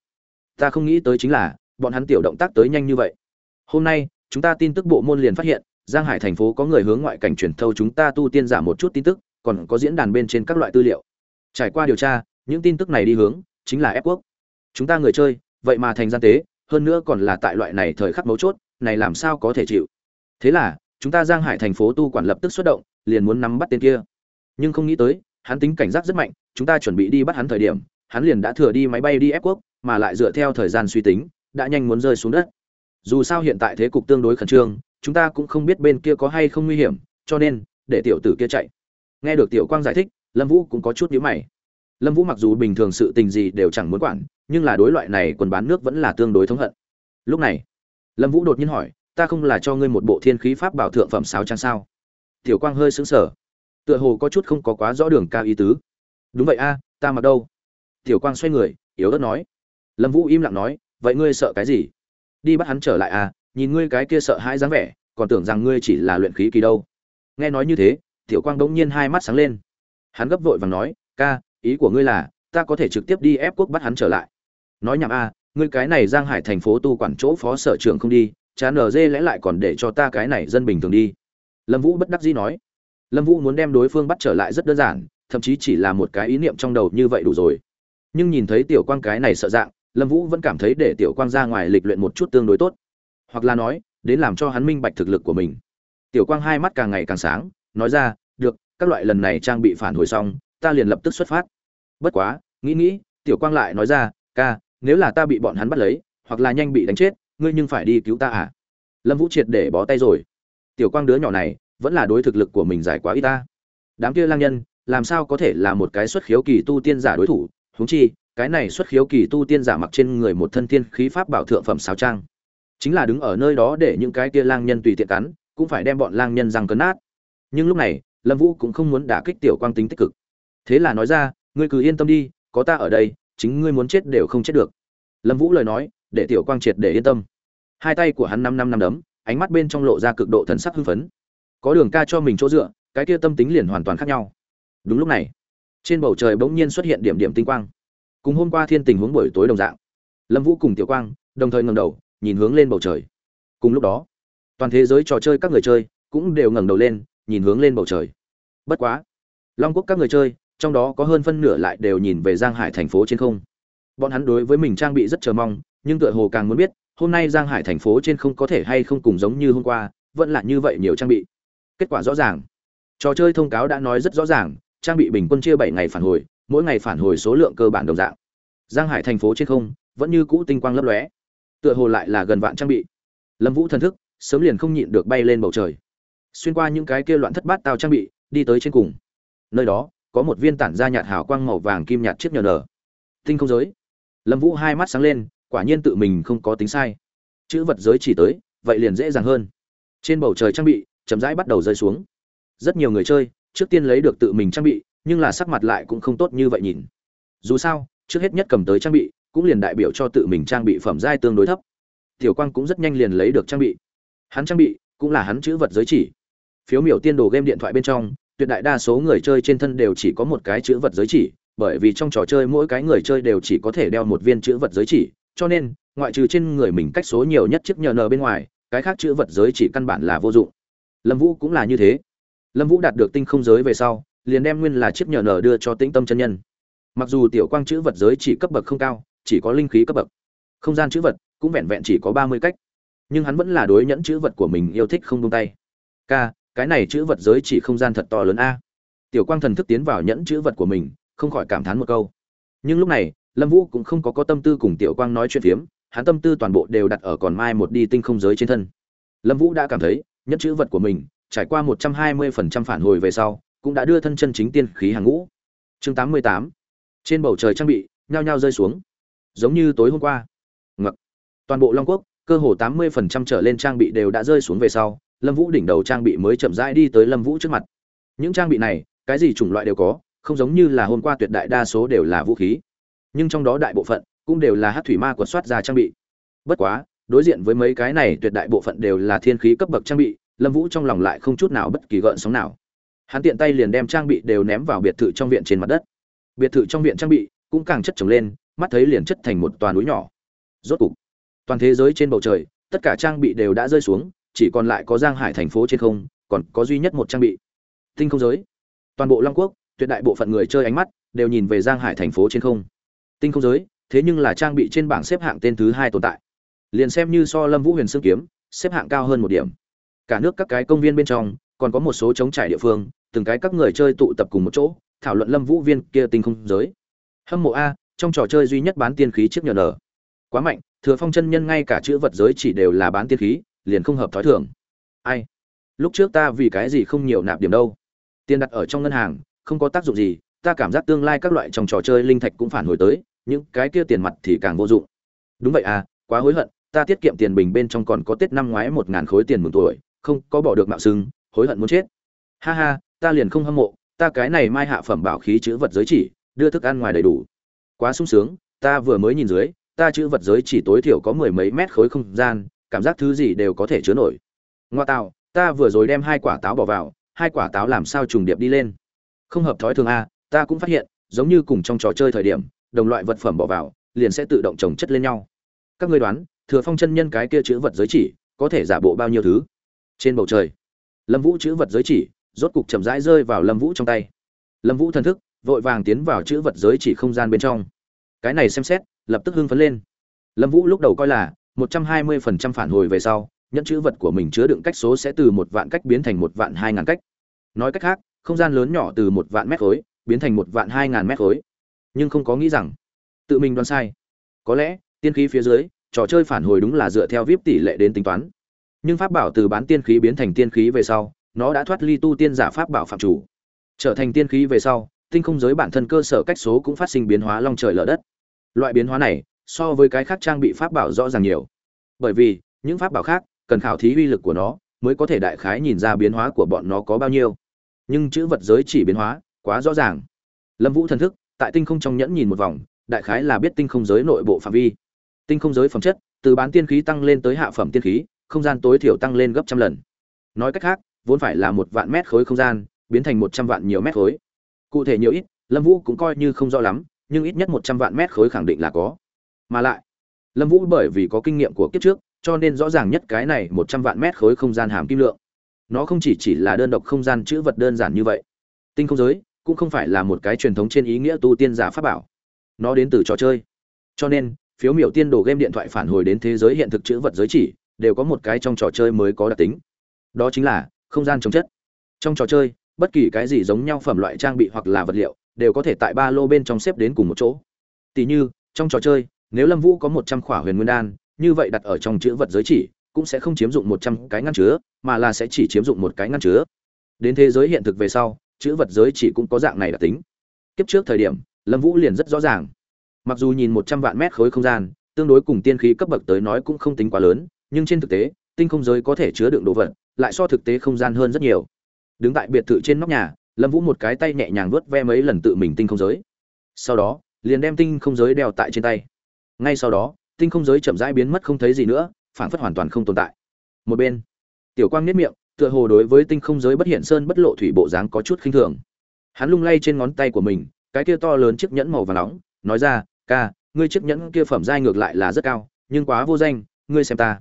Ta không nghĩ tới chính là, bọn hắn tiểu động tác tới nhanh như vậy. Hôm nay, chúng ta tin tức bộ môn liền phát hiện, giang hải thành phố có người hướng ngoại cảnh truyền thâu chúng ta tu tiên giả một chút tin tức, còn có diễn đàn bên trên các loại tư liệu. Trải qua điều tra, những tin tức này đi hướng, chính là ép quốc chúng ta người chơi, vậy mà thành gian tế, hơn nữa còn là tại loại này thời khắc mấu chốt, này làm sao có thể chịu? Thế là, chúng ta giang hải thành phố tu quản lập tức xuất động, liền muốn nắm bắt tên kia. Nhưng không nghĩ tới, hắn tính cảnh giác rất mạnh, chúng ta chuẩn bị đi bắt hắn thời điểm, hắn liền đã thừa đi máy bay đi ép quốc, mà lại dựa theo thời gian suy tính, đã nhanh muốn rơi xuống đất. Dù sao hiện tại thế cục tương đối khẩn trương, chúng ta cũng không biết bên kia có hay không nguy hiểm, cho nên, để tiểu tử kia chạy. Nghe được tiểu quang giải thích, lâm vũ cũng có chút nhíu mày. Lâm vũ mặc dù bình thường sự tình gì đều chẳng muốn quản nhưng là đối loại này quần bán nước vẫn là tương đối thống hận. Lúc này, lâm vũ đột nhiên hỏi, ta không là cho ngươi một bộ thiên khí pháp bảo thượng phẩm sáo trang sao? Tiểu quang hơi sững sờ, tựa hồ có chút không có quá rõ đường cao ý tứ. Đúng vậy a, ta mặc đâu? Tiểu quang xoay người, yếu ớt nói. Lâm vũ im lặng nói, vậy ngươi sợ cái gì? Đi bắt hắn trở lại à nhìn ngươi cái kia sợ hãi dáng vẻ, còn tưởng rằng ngươi chỉ là luyện khí kỳ đâu. Nghe nói như thế, tiểu quang bỗng nhiên hai mắt sáng lên. Hắn gấp vội vàng nói, ca, ý của ngươi là, ta có thể trực tiếp đi ép quốc bắt hắn trở lại nói nhảm a à, ngươi cái này giang hải thành phố tu quản chỗ phó sở trưởng không đi chán ở dê lẽ lại còn để cho ta cái này dân bình thường đi. Lâm vũ bất đắc dĩ nói. Lâm vũ muốn đem đối phương bắt trở lại rất đơn giản thậm chí chỉ là một cái ý niệm trong đầu như vậy đủ rồi. Nhưng nhìn thấy tiểu quang cái này sợ dạng lâm vũ vẫn cảm thấy để tiểu quang ra ngoài lịch luyện một chút tương đối tốt. Hoặc là nói đến làm cho hắn minh bạch thực lực của mình. Tiểu quang hai mắt càng ngày càng sáng nói ra được các loại lần này trang bị phản hồi xong ta liền lập tức xuất phát. Bất quá nghĩ nghĩ tiểu quang lại nói ra ca nếu là ta bị bọn hắn bắt lấy, hoặc là nhanh bị đánh chết, ngươi nhưng phải đi cứu ta à? Lâm vũ triệt để bó tay rồi. Tiểu quang đứa nhỏ này, vẫn là đối thực lực của mình giải quá ít ta. Đám kia lang nhân, làm sao có thể là một cái xuất khiếu kỳ tu tiên giả đối thủ? Huống chi, cái này xuất khiếu kỳ tu tiên giả mặc trên người một thân tiên khí pháp bảo thượng phẩm sáo trang chính là đứng ở nơi đó để những cái kia lang nhân tùy tiện cắn, cũng phải đem bọn lang nhân răng cấn nát. Nhưng lúc này, lâm vũ cũng không muốn đả kích tiểu quang tính tích cực. Thế là nói ra, ngươi cứ yên tâm đi, có ta ở đây chính ngươi muốn chết đều không chết được. Lâm vũ lời nói, để tiểu quang triệt để yên tâm. Hai tay của hắn năm năm năm đấm, ánh mắt bên trong lộ ra cực độ thần sắc hưng phấn. Có đường ca cho mình chỗ dựa, cái kia tâm tính liền hoàn toàn khác nhau. Đúng lúc này, trên bầu trời bỗng nhiên xuất hiện điểm điểm tinh quang. Cùng hôm qua thiên tình huống buổi tối đồng dạng. Lâm vũ cùng tiểu quang đồng thời ngẩng đầu, nhìn hướng lên bầu trời. Cùng lúc đó, toàn thế giới trò chơi các người chơi cũng đều ngẩng đầu lên, nhìn hướng lên bầu trời. Bất quá, long quốc các người chơi trong đó có hơn phân nửa lại đều nhìn về giang hải thành phố trên không. Bọn hắn đối với mình trang bị rất chờ mong, nhưng tựa hồ càng muốn biết, hôm nay giang hải thành phố trên không có thể hay không cùng giống như hôm qua, vẫn là như vậy nhiều trang bị. Kết quả rõ ràng. Trò chơi thông cáo đã nói rất rõ ràng, trang bị bình quân chia bảy ngày phản hồi, mỗi ngày phản hồi số lượng cơ bản đồng dạng. Giang hải thành phố trên không vẫn như cũ tinh quang lấp lóe, tựa hồ lại là gần vạn trang bị. Lâm vũ thần thức sớm liền không nhịn được bay lên bầu trời. Xuyên qua những cái kia loạn thất bát tao trang bị, đi tới trên cùng. Nơi đó có một viên tản ra nhạt hào quang màu vàng kim nhạt chiếc nhờ nở. Tinh không giới. Lâm vũ hai mắt sáng lên, quả nhiên tự mình không có tính sai. Chữ vật giới chỉ tới, vậy liền dễ dàng hơn. Trên bầu trời trang bị, chậm rãi bắt đầu rơi xuống. Rất nhiều người chơi, trước tiên lấy được tự mình trang bị, nhưng là sắc mặt lại cũng không tốt như vậy nhìn. Dù sao, trước hết nhất cầm tới trang bị, cũng liền đại biểu cho tự mình trang bị phẩm giai tương đối thấp. Tiểu quang cũng rất nhanh liền lấy được trang bị. Hắn trang bị, cũng là hắn chữ vật giới chỉ. Phiếu miểu tiên đồ game điện thoại bên trong tuyệt đại đa số người chơi trên thân đều chỉ có một cái chữ vật giới chỉ bởi vì trong trò chơi mỗi cái người chơi đều chỉ có thể đeo một viên chữ vật giới chỉ cho nên ngoại trừ trên người mình cách số nhiều nhất chiếc nhờ nờ bên ngoài cái khác chữ vật giới chỉ căn bản là vô dụng. Lâm vũ cũng là như thế. Lâm vũ đạt được tinh không giới về sau liền đem nguyên là chiếc nhờ nờ đưa cho tĩnh tâm chân nhân. Mặc dù tiểu quang chữ vật giới chỉ cấp bậc không cao chỉ có linh khí cấp bậc. Không gian chữ vật cũng vẹn vẹn chỉ có ba mươi cách. Nhưng hắn vẫn là đối nhẫn chữ vật của mình yêu thích không buông tay. "Ca, cái này chữ vật giới chỉ không gian thật to lớn a. Tiểu quang thần thức tiến vào nhẫn chữ vật của mình, không khỏi cảm thán một câu. Nhưng lúc này, lâm vũ cũng không có có tâm tư cùng tiểu quang nói chuyện phiếm, hắn tâm tư toàn bộ đều đặt ở còn mai một đi tinh không giới trên thân. Lâm vũ đã cảm thấy, nhẫn chữ vật của mình, trải qua một trăm hai mươi phần trăm phản hồi về sau, cũng đã đưa thân chân chính tiên khí hàng ngũ. Chương tám mươi tám. Trên bầu trời trang bị, nhao nhao rơi xuống. Giống như tối hôm qua. Ngập. Toàn bộ long quốc, cơ hồ tám mươi phần trăm trở lên trang bị đều đã rơi xuống về sau lâm vũ đỉnh đầu trang bị mới chậm rãi đi tới lâm vũ trước mặt. Những trang bị này, cái gì chủng loại đều có, không giống như là hôm qua tuyệt đại đa số đều là vũ khí. Nhưng trong đó đại bộ phận cũng đều là hát thủy ma quật soát ra trang bị. Bất quá, đối diện với mấy cái này tuyệt đại bộ phận đều là thiên khí cấp bậc trang bị, lâm vũ trong lòng lại không chút nào bất kỳ gợn sóng nào. Hắn tiện tay liền đem trang bị đều ném vào biệt thự trong viện trên mặt đất. Biệt thự trong viện trang bị cũng càng chất trồng lên, mắt thấy liền chất thành một toàn núi nhỏ. Rốt cục, toàn thế giới trên bầu trời, tất cả trang bị đều đã rơi xuống chỉ còn lại có giang hải thành phố trên không, còn có duy nhất một trang bị. Tinh không giới. Toàn bộ long quốc, tuyệt đại bộ phận người chơi ánh mắt đều nhìn về giang hải thành phố trên không. Tinh không giới, thế nhưng là trang bị trên bảng xếp hạng tên thứ hai tồn tại. Liền xem như so lâm vũ huyền sương kiếm, xếp hạng cao hơn một điểm. Cả nước các cái công viên bên trong, còn có một số chống trải địa phương, từng cái các người chơi tụ tập cùng một chỗ, thảo luận lâm vũ viên kia tinh không giới. Hâm mộ a, trong trò chơi duy nhất bán tiên khí chiếc nhờ nở. Quá mạnh, thừa phong chân nhân ngay cả chữ vật giới chỉ đều là bán tiên khí liền không hợp thói thường. Ai? Lúc trước ta vì cái gì không nhiều nạp điểm đâu? Tiền đặt ở trong ngân hàng, không có tác dụng gì, ta cảm giác tương lai các loại trong trò chơi linh thạch cũng phản hồi tới, những cái kia tiền mặt thì càng vô dụng. Đúng vậy à quá hối hận, ta tiết kiệm tiền bình bên trong còn có tết năm ngoái một ngàn khối tiền mừng tuổi, không, có bỏ được mạo xưng, hối hận muốn chết. Ha ha, ta liền không hâm mộ, ta cái này mai hạ phẩm bảo khí chữ vật giới chỉ, đưa thức ăn ngoài đầy đủ. Quá sung sướng, ta vừa mới nhìn dưới, ta chữ vật giới chỉ tối thiểu có mười mấy mét khối không gian cảm giác thứ gì đều có thể chứa nổi. Ngoa tạo, ta vừa rồi đem hai quả táo bỏ vào, hai quả táo làm sao trùng điệp đi lên? Không hợp thói thường a ta cũng phát hiện, giống như cùng trong trò chơi thời điểm, đồng loại vật phẩm bỏ vào, liền sẽ tự động chồng chất lên nhau. Các ngươi đoán, thừa phong chân nhân cái kia chữ vật giới chỉ, có thể giả bộ bao nhiêu thứ? Trên bầu trời, lâm vũ chữ vật giới chỉ, rốt cục chậm rãi rơi vào lâm vũ trong tay. Lâm vũ thần thức, vội vàng tiến vào chữ vật giới chỉ không gian bên trong. Cái này xem xét, lập tức hưng phấn lên. Lâm vũ lúc đầu coi là một trăm hai mươi phần trăm phản hồi về sau nhận chữ vật của mình chứa đựng cách số sẽ từ một vạn cách biến thành một vạn hai ngàn cách. Nói cách khác, không gian lớn nhỏ từ một vạn mét khối, biến thành một vạn hai ngàn mét khối. Nhưng không có nghĩ rằng, tự mình đoán sai. Có lẽ, tiên khí phía dưới, trò chơi phản hồi đúng là dựa theo vip tỷ lệ đến tính toán. Nhưng pháp bảo từ bán tiên khí biến thành tiên khí về sau, nó đã thoát ly tu tiên giả pháp bảo phạm chủ. Trở thành tiên khí về sau, tinh không giới bản thân cơ sở cách số cũng phát sinh biến hóa long trời lở đất. Loại biến hóa này so với cái khác trang bị pháp bảo rõ ràng nhiều. Bởi vì, những pháp bảo khác, cần khảo thí uy lực của nó, mới có thể đại khái nhìn ra biến hóa của bọn nó có bao nhiêu. Nhưng chữ vật giới chỉ biến hóa, quá rõ ràng. Lâm vũ thần thức, tại tinh không trong nhẫn nhìn một vòng, đại khái là biết tinh không giới nội bộ phạm vi. Tinh không giới phẩm chất, từ bán tiên khí tăng lên tới hạ phẩm tiên khí, không gian tối thiểu tăng lên gấp trăm lần. Nói cách khác, vốn phải là một vạn mét khối không gian, biến thành một trăm vạn nhiều mét khối. Cụ thể nhiều ít, lâm vũ cũng coi như không rõ lắm, nhưng ít nhất một trăm vạn mét khối khẳng định là có mà lại, lâm vũ bởi vì có kinh nghiệm của kiếp trước, cho nên rõ ràng nhất cái này một trăm vạn mét khối không gian hàm kim lượng. Nó không chỉ chỉ là đơn độc không gian chữ vật đơn giản như vậy. Tinh không giới cũng không phải là một cái truyền thống trên ý nghĩa tu tiên giả pháp bảo. Nó đến từ trò chơi. Cho nên, phiếu miểu tiên đồ game điện thoại phản hồi đến thế giới hiện thực chữ vật giới chỉ đều có một cái trong trò chơi mới có đặc tính. Đó chính là không gian chống chất. Trong trò chơi, bất kỳ cái gì giống nhau phẩm loại trang bị hoặc là vật liệu đều có thể tại ba lô bên trong xếp đến cùng một chỗ. Tỷ như, trong trò chơi nếu lâm vũ có một trăm khỏa huyền nguyên đan, như vậy đặt ở trong chữ vật giới chỉ, cũng sẽ không chiếm dụng một trăm cái ngăn chứa, mà là sẽ chỉ chiếm dụng một cái ngăn chứa. Đến thế giới hiện thực về sau, chữ vật giới chỉ cũng có dạng này đặc tính. Kiếp trước thời điểm, lâm vũ liền rất rõ ràng. Mặc dù nhìn một trăm vạn mét khối không gian, tương đối cùng tiên khí cấp bậc tới nói cũng không tính quá lớn, nhưng trên thực tế, tinh không giới có thể chứa đựng đồ vật, lại so thực tế không gian hơn rất nhiều. Đứng tại biệt thự trên nóc nhà, lâm vũ một cái tay nhẹ nhàng vuốt ve mấy lần tự mình tinh không giới. Sau đó, liền đem tinh không giới đeo tại trên tay ngay sau đó, tinh không giới chậm rãi biến mất không thấy gì nữa phản phất hoàn toàn không tồn tại. Một bên, tiểu quang nếp miệng, tựa hồ đối với tinh không giới bất hiện sơn bất lộ thủy bộ dáng có chút khinh thường. Hắn lung lay trên ngón tay của mình, cái kia to lớn chiếc nhẫn màu và nóng, nói ra, ca, ngươi chiếc nhẫn kia phẩm giai ngược lại là rất cao, nhưng quá vô danh, ngươi xem ta.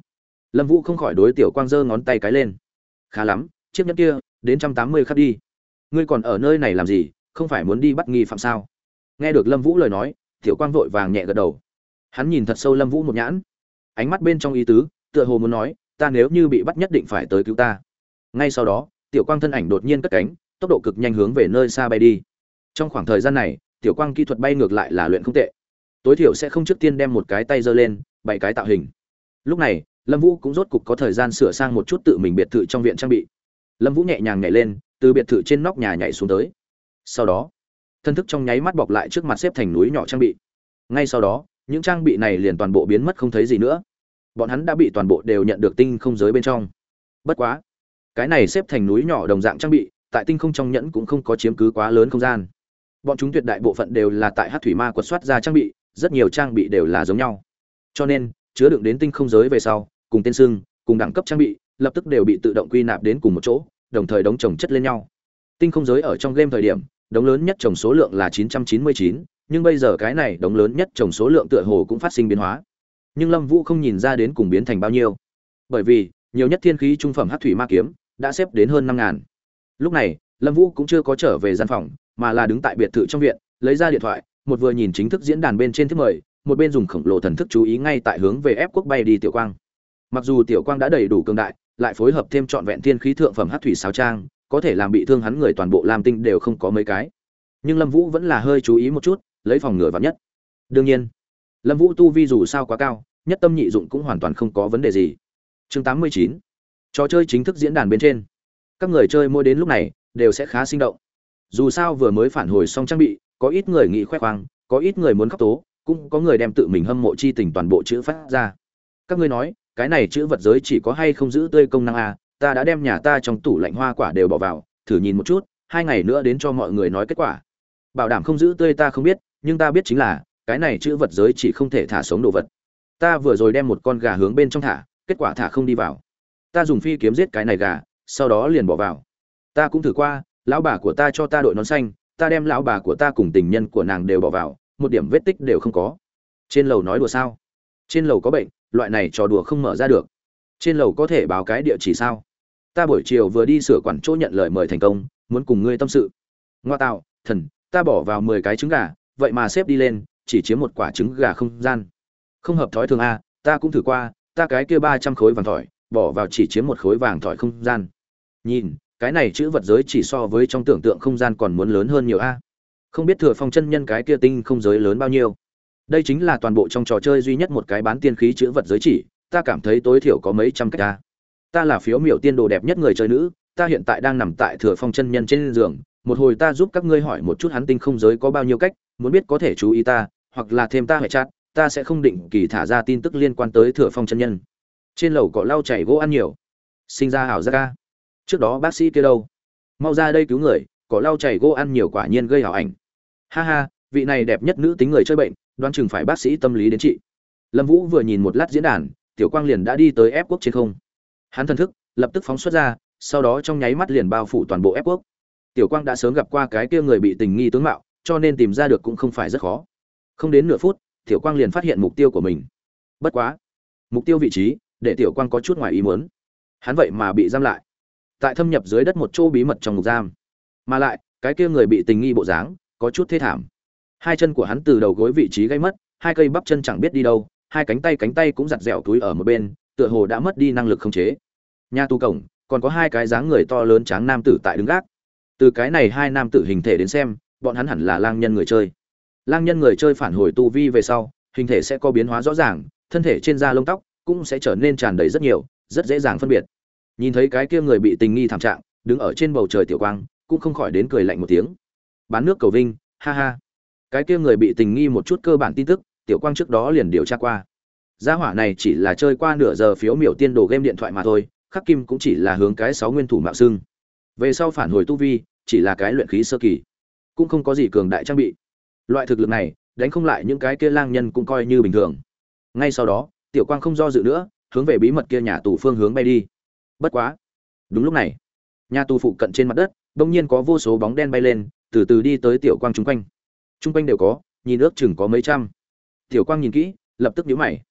Lâm vũ không khỏi đối tiểu quang giơ ngón tay cái lên. Khá lắm, chiếc nhẫn kia, đến trăm tám mươi khắc đi. Ngươi còn ở nơi này làm gì, không phải muốn đi bắt nghi phạm sao? Nghe được lâm vũ lời nói, tiểu quang vội vàng nhẹ gật đầu hắn nhìn thật sâu lâm vũ một nhãn. Ánh mắt bên trong ý tứ, tựa hồ muốn nói, ta nếu như bị bắt nhất định phải tới cứu ta. Ngay sau đó, tiểu quang thân ảnh đột nhiên cất cánh, tốc độ cực nhanh hướng về nơi xa bay đi. Trong khoảng thời gian này, tiểu quang kỹ thuật bay ngược lại là luyện không tệ. Tối thiểu sẽ không trước tiên đem một cái tay giơ lên bảy cái tạo hình. Lúc này, lâm vũ cũng rốt cục có thời gian sửa sang một chút tự mình biệt thự trong viện trang bị. Lâm vũ nhẹ nhàng nhảy lên, từ biệt thự trên nóc nhà nhảy xuống tới. Sau đó, thân thức trong nháy mắt bọc lại trước mặt xếp thành núi nhỏ trang bị. Ngay sau đó những trang bị này liền toàn bộ biến mất không thấy gì nữa. Bọn hắn đã bị toàn bộ đều nhận được tinh không giới bên trong. Bất quá cái này xếp thành núi nhỏ đồng dạng trang bị tại tinh không trong nhẫn cũng không có chiếm cứ quá lớn không gian. Bọn chúng tuyệt đại bộ phận đều là tại hát thủy ma quật soát ra trang bị rất nhiều trang bị đều là giống nhau. Cho nên chứa đựng đến tinh không giới về sau cùng tên xưng cùng đẳng cấp trang bị lập tức đều bị tự động quy nạp đến cùng một chỗ đồng thời đóng chồng chất lên nhau. Tinh không giới ở trong game thời điểm đống lớn nhất trồng số lượng là 999, nhưng bây giờ cái này đống lớn nhất trồng số lượng tựa hồ cũng phát sinh biến hóa. Nhưng lâm vũ không nhìn ra đến cùng biến thành bao nhiêu. Bởi vì, nhiều nhất thiên khí trung phẩm hát thủy ma kiếm đã xếp đến hơn năm ngàn. Lúc này, lâm vũ cũng chưa có trở về gian phòng, mà là đứng tại biệt thự trong viện, lấy ra điện thoại, một vừa nhìn chính thức diễn đàn bên trên thứ mời, một bên dùng khổng lồ thần thức chú ý ngay tại hướng về ép quốc bay đi tiểu quang. Mặc dù tiểu quang đã đầy đủ cường đại, lại phối hợp thêm trọn vẹn thiên khí thượng phẩm hát thủy sáo trang, có thể làm bị thương hắn người toàn bộ lam tinh đều không có mấy cái. Nhưng lâm vũ vẫn là hơi chú ý một chút lấy phòng ngừa vào nhất. Đương nhiên, lâm vũ tu vi dù sao quá cao, nhất tâm nhị dụng cũng hoàn toàn không có vấn đề gì. Chương tám mươi chín, trò chơi chính thức diễn đàn bên trên. Các người chơi mua đến lúc này, đều sẽ khá sinh động. Dù sao vừa mới phản hồi xong trang bị, có ít người nghĩ khoe khoang, có ít người muốn khóc tố, cũng có người đem tự mình hâm mộ chi tình toàn bộ chữ phát ra. Các ngươi nói, cái này chữ vật giới chỉ có hay không giữ tươi công năng a ta đã đem nhà ta trong tủ lạnh hoa quả đều bỏ vào, thử nhìn một chút, hai ngày nữa đến cho mọi người nói kết quả. Bảo đảm không giữ tươi ta không biết nhưng ta biết chính là, cái này chữ vật giới chỉ không thể thả sống đồ vật. Ta vừa rồi đem một con gà hướng bên trong thả, kết quả thả không đi vào. Ta dùng phi kiếm giết cái này gà, sau đó liền bỏ vào. Ta cũng thử qua, lão bà của ta cho ta đội nón xanh, ta đem lão bà của ta cùng tình nhân của nàng đều bỏ vào, một điểm vết tích đều không có. Trên lầu nói đùa sao? Trên lầu có bệnh, loại này trò đùa không mở ra được. Trên lầu có thể báo cái địa chỉ sao? Ta buổi chiều vừa đi sửa quản chỗ nhận lời mời thành công, muốn cùng ngươi tâm sự. Ngoa tạo, thần, ta bỏ vào mười cái trứng gà vậy mà xếp đi lên, chỉ chiếm một quả trứng gà không gian. Không hợp thói thường a ta cũng thử qua, ta cái kia ba trăm khối vàng thỏi, bỏ vào chỉ chiếm một khối vàng thỏi không gian. Nhìn, cái này chữ vật giới chỉ so với trong tưởng tượng không gian còn muốn lớn hơn nhiều a. Không biết thừa phong chân nhân cái kia tinh không giới lớn bao nhiêu. Đây chính là toàn bộ trong trò chơi duy nhất một cái bán tiên khí chữ vật giới chỉ, ta cảm thấy tối thiểu có mấy trăm cách ta ta là phiếu miểu tiên đồ đẹp nhất người chơi nữ, ta hiện tại đang nằm tại thừa phong chân nhân trên giường, một hồi ta giúp các ngươi hỏi một chút hắn tinh không giới có bao nhiêu cách muốn biết có thể chú ý ta, hoặc là thêm ta hệ chát ta sẽ không định kỳ thả ra tin tức liên quan tới thừa phong chân nhân. Trên lầu có lau chảy gỗ ăn nhiều. Sinh ra hảo ra ca trước đó bác sĩ kia đâu? Mau ra đây cứu người có lau chảy gỗ ăn nhiều quả nhiên gây hảo ảnh. Ha ha, vị này đẹp nhất nữ tính người chơi bệnh, đoán chừng phải bác sĩ tâm lý đến trị. Lâm vũ vừa nhìn một lát diễn đàn, tiểu quang liền đã đi tới ép quốc trên không. Hắn thần thức lập tức phóng xuất ra, sau đó trong nháy mắt liền bao phủ toàn bộ ép quốc. Tiểu quang đã sớm gặp qua cái kia người bị tình nghi tướng mạo cho nên tìm ra được cũng không phải rất khó. Không đến nửa phút, tiểu quang liền phát hiện mục tiêu của mình. Bất quá, mục tiêu vị trí, để tiểu quang có chút ngoài ý muốn. Hắn vậy mà bị giam lại. Tại thâm nhập dưới đất một chỗ bí mật trong ngục giam. Mà lại, cái kia người bị tình nghi bộ dáng, có chút thê thảm. Hai chân của hắn từ đầu gối vị trí gây mất, hai cây bắp chân chẳng biết đi đâu, hai cánh tay cánh tay cũng giặt dẻo túi ở một bên, tựa hồ đã mất đi năng lực khống chế. Nhà tù cổng, còn có hai cái dáng người to lớn tráng nam tử tại đứng gác. Từ cái này hai nam tử hình thể đến xem bọn hắn hẳn là lang nhân người chơi. Lang nhân người chơi phản hồi tu vi về sau, hình thể sẽ có biến hóa rõ ràng, thân thể trên da lông tóc cũng sẽ trở nên tràn đầy rất nhiều, rất dễ dàng phân biệt. Nhìn thấy cái kia người bị tình nghi thảm trạng, đứng ở trên bầu trời tiểu quang, cũng không khỏi đến cười lạnh một tiếng. Bán nước cầu vinh, ha ha. Cái kia người bị tình nghi một chút cơ bản tin tức, tiểu quang trước đó liền điều tra qua. Gia hỏa này chỉ là chơi qua nửa giờ phiếu miểu tiên đồ game điện thoại mà thôi, khắc kim cũng chỉ là hướng cái sáu nguyên thủ mạo xưng. Về sau phản hồi tu vi, chỉ là cái luyện khí sơ kỳ cũng không có gì cường đại trang bị. Loại thực lực này, đánh không lại những cái kia lang nhân cũng coi như bình thường. Ngay sau đó, tiểu quang không do dự nữa, hướng về bí mật kia nhà tù phương hướng bay đi. Bất quá, đúng lúc này, nhà tù phụ cận trên mặt đất, bỗng nhiên có vô số bóng đen bay lên, từ từ đi tới tiểu quang chung quanh. Chung quanh đều có, nhìn ước chừng có mấy trăm. Tiểu quang nhìn kỹ, lập tức nhíu mày.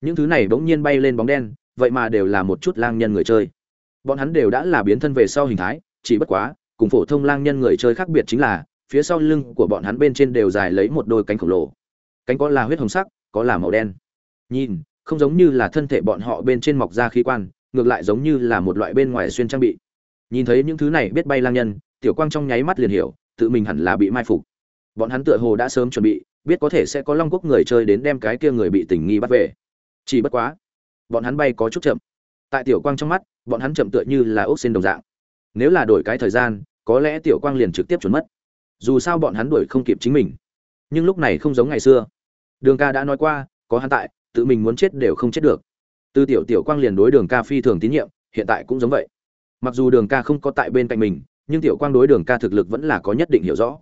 Những thứ này bỗng nhiên bay lên bóng đen, vậy mà đều là một chút lang nhân người chơi. Bọn hắn đều đã là biến thân về sau hình thái, chỉ bất quá, cùng phổ thông lang nhân người chơi khác biệt chính là phía sau lưng của bọn hắn bên trên đều dài lấy một đôi cánh khổng lồ. Cánh có là huyết hồng sắc, có là màu đen. Nhìn, không giống như là thân thể bọn họ bên trên mọc ra khí quan, ngược lại giống như là một loại bên ngoài xuyên trang bị. Nhìn thấy những thứ này biết bay lang nhân, tiểu quang trong nháy mắt liền hiểu, tự mình hẳn là bị mai phục. Bọn hắn tựa hồ đã sớm chuẩn bị, biết có thể sẽ có long quốc người chơi đến đem cái kia người bị tình nghi bắt về. Chỉ bất quá, bọn hắn bay có chút chậm. Tại tiểu quang trong mắt, bọn hắn chậm tựa như là ốc xin đồng dạng. Nếu là đổi cái thời gian, có lẽ tiểu quang liền trực tiếp chuẩn mất dù sao bọn hắn đuổi không kịp chính mình. Nhưng lúc này không giống ngày xưa. Đường ca đã nói qua, có hắn tại, tự mình muốn chết đều không chết được. Từ tiểu tiểu quang liền đối đường ca phi thường tín nhiệm, hiện tại cũng giống vậy. Mặc dù đường ca không có tại bên cạnh mình, nhưng tiểu quang đối đường ca thực lực vẫn là có nhất định hiểu rõ.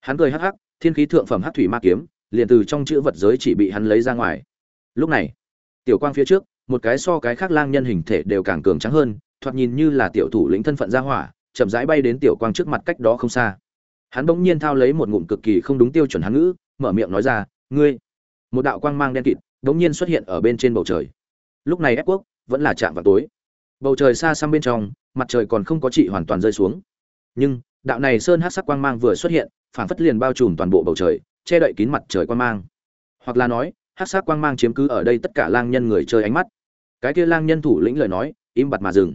Hắn cười hắc hắc, thiên khí thượng phẩm hắc thủy ma kiếm, liền từ trong chữ vật giới chỉ bị hắn lấy ra ngoài. Lúc này, tiểu quang phía trước, một cái so cái khác lang nhân hình thể đều càng cường trắng hơn, thoạt nhìn như là tiểu thủ lĩnh thân phận gia hỏa, chậm rãi bay đến tiểu quang trước mặt cách đó không xa hắn bỗng nhiên thao lấy một ngụm cực kỳ không đúng tiêu chuẩn hắn ngữ, mở miệng nói ra, ngươi. Một đạo quang mang đen kịt bỗng nhiên xuất hiện ở bên trên bầu trời. Lúc này ép quốc vẫn là chạm vào tối. Bầu trời xa xăm bên trong, mặt trời còn không có trị hoàn toàn rơi xuống. Nhưng, đạo này sơn hát sắc quang mang vừa xuất hiện phản phất liền bao trùm toàn bộ bầu trời, che đậy kín mặt trời quang mang. Hoặc là nói hát sắc quang mang chiếm cứ ở đây tất cả lang nhân người chơi ánh mắt. Cái kia lang nhân thủ lĩnh lời nói, im bặt mà dừng.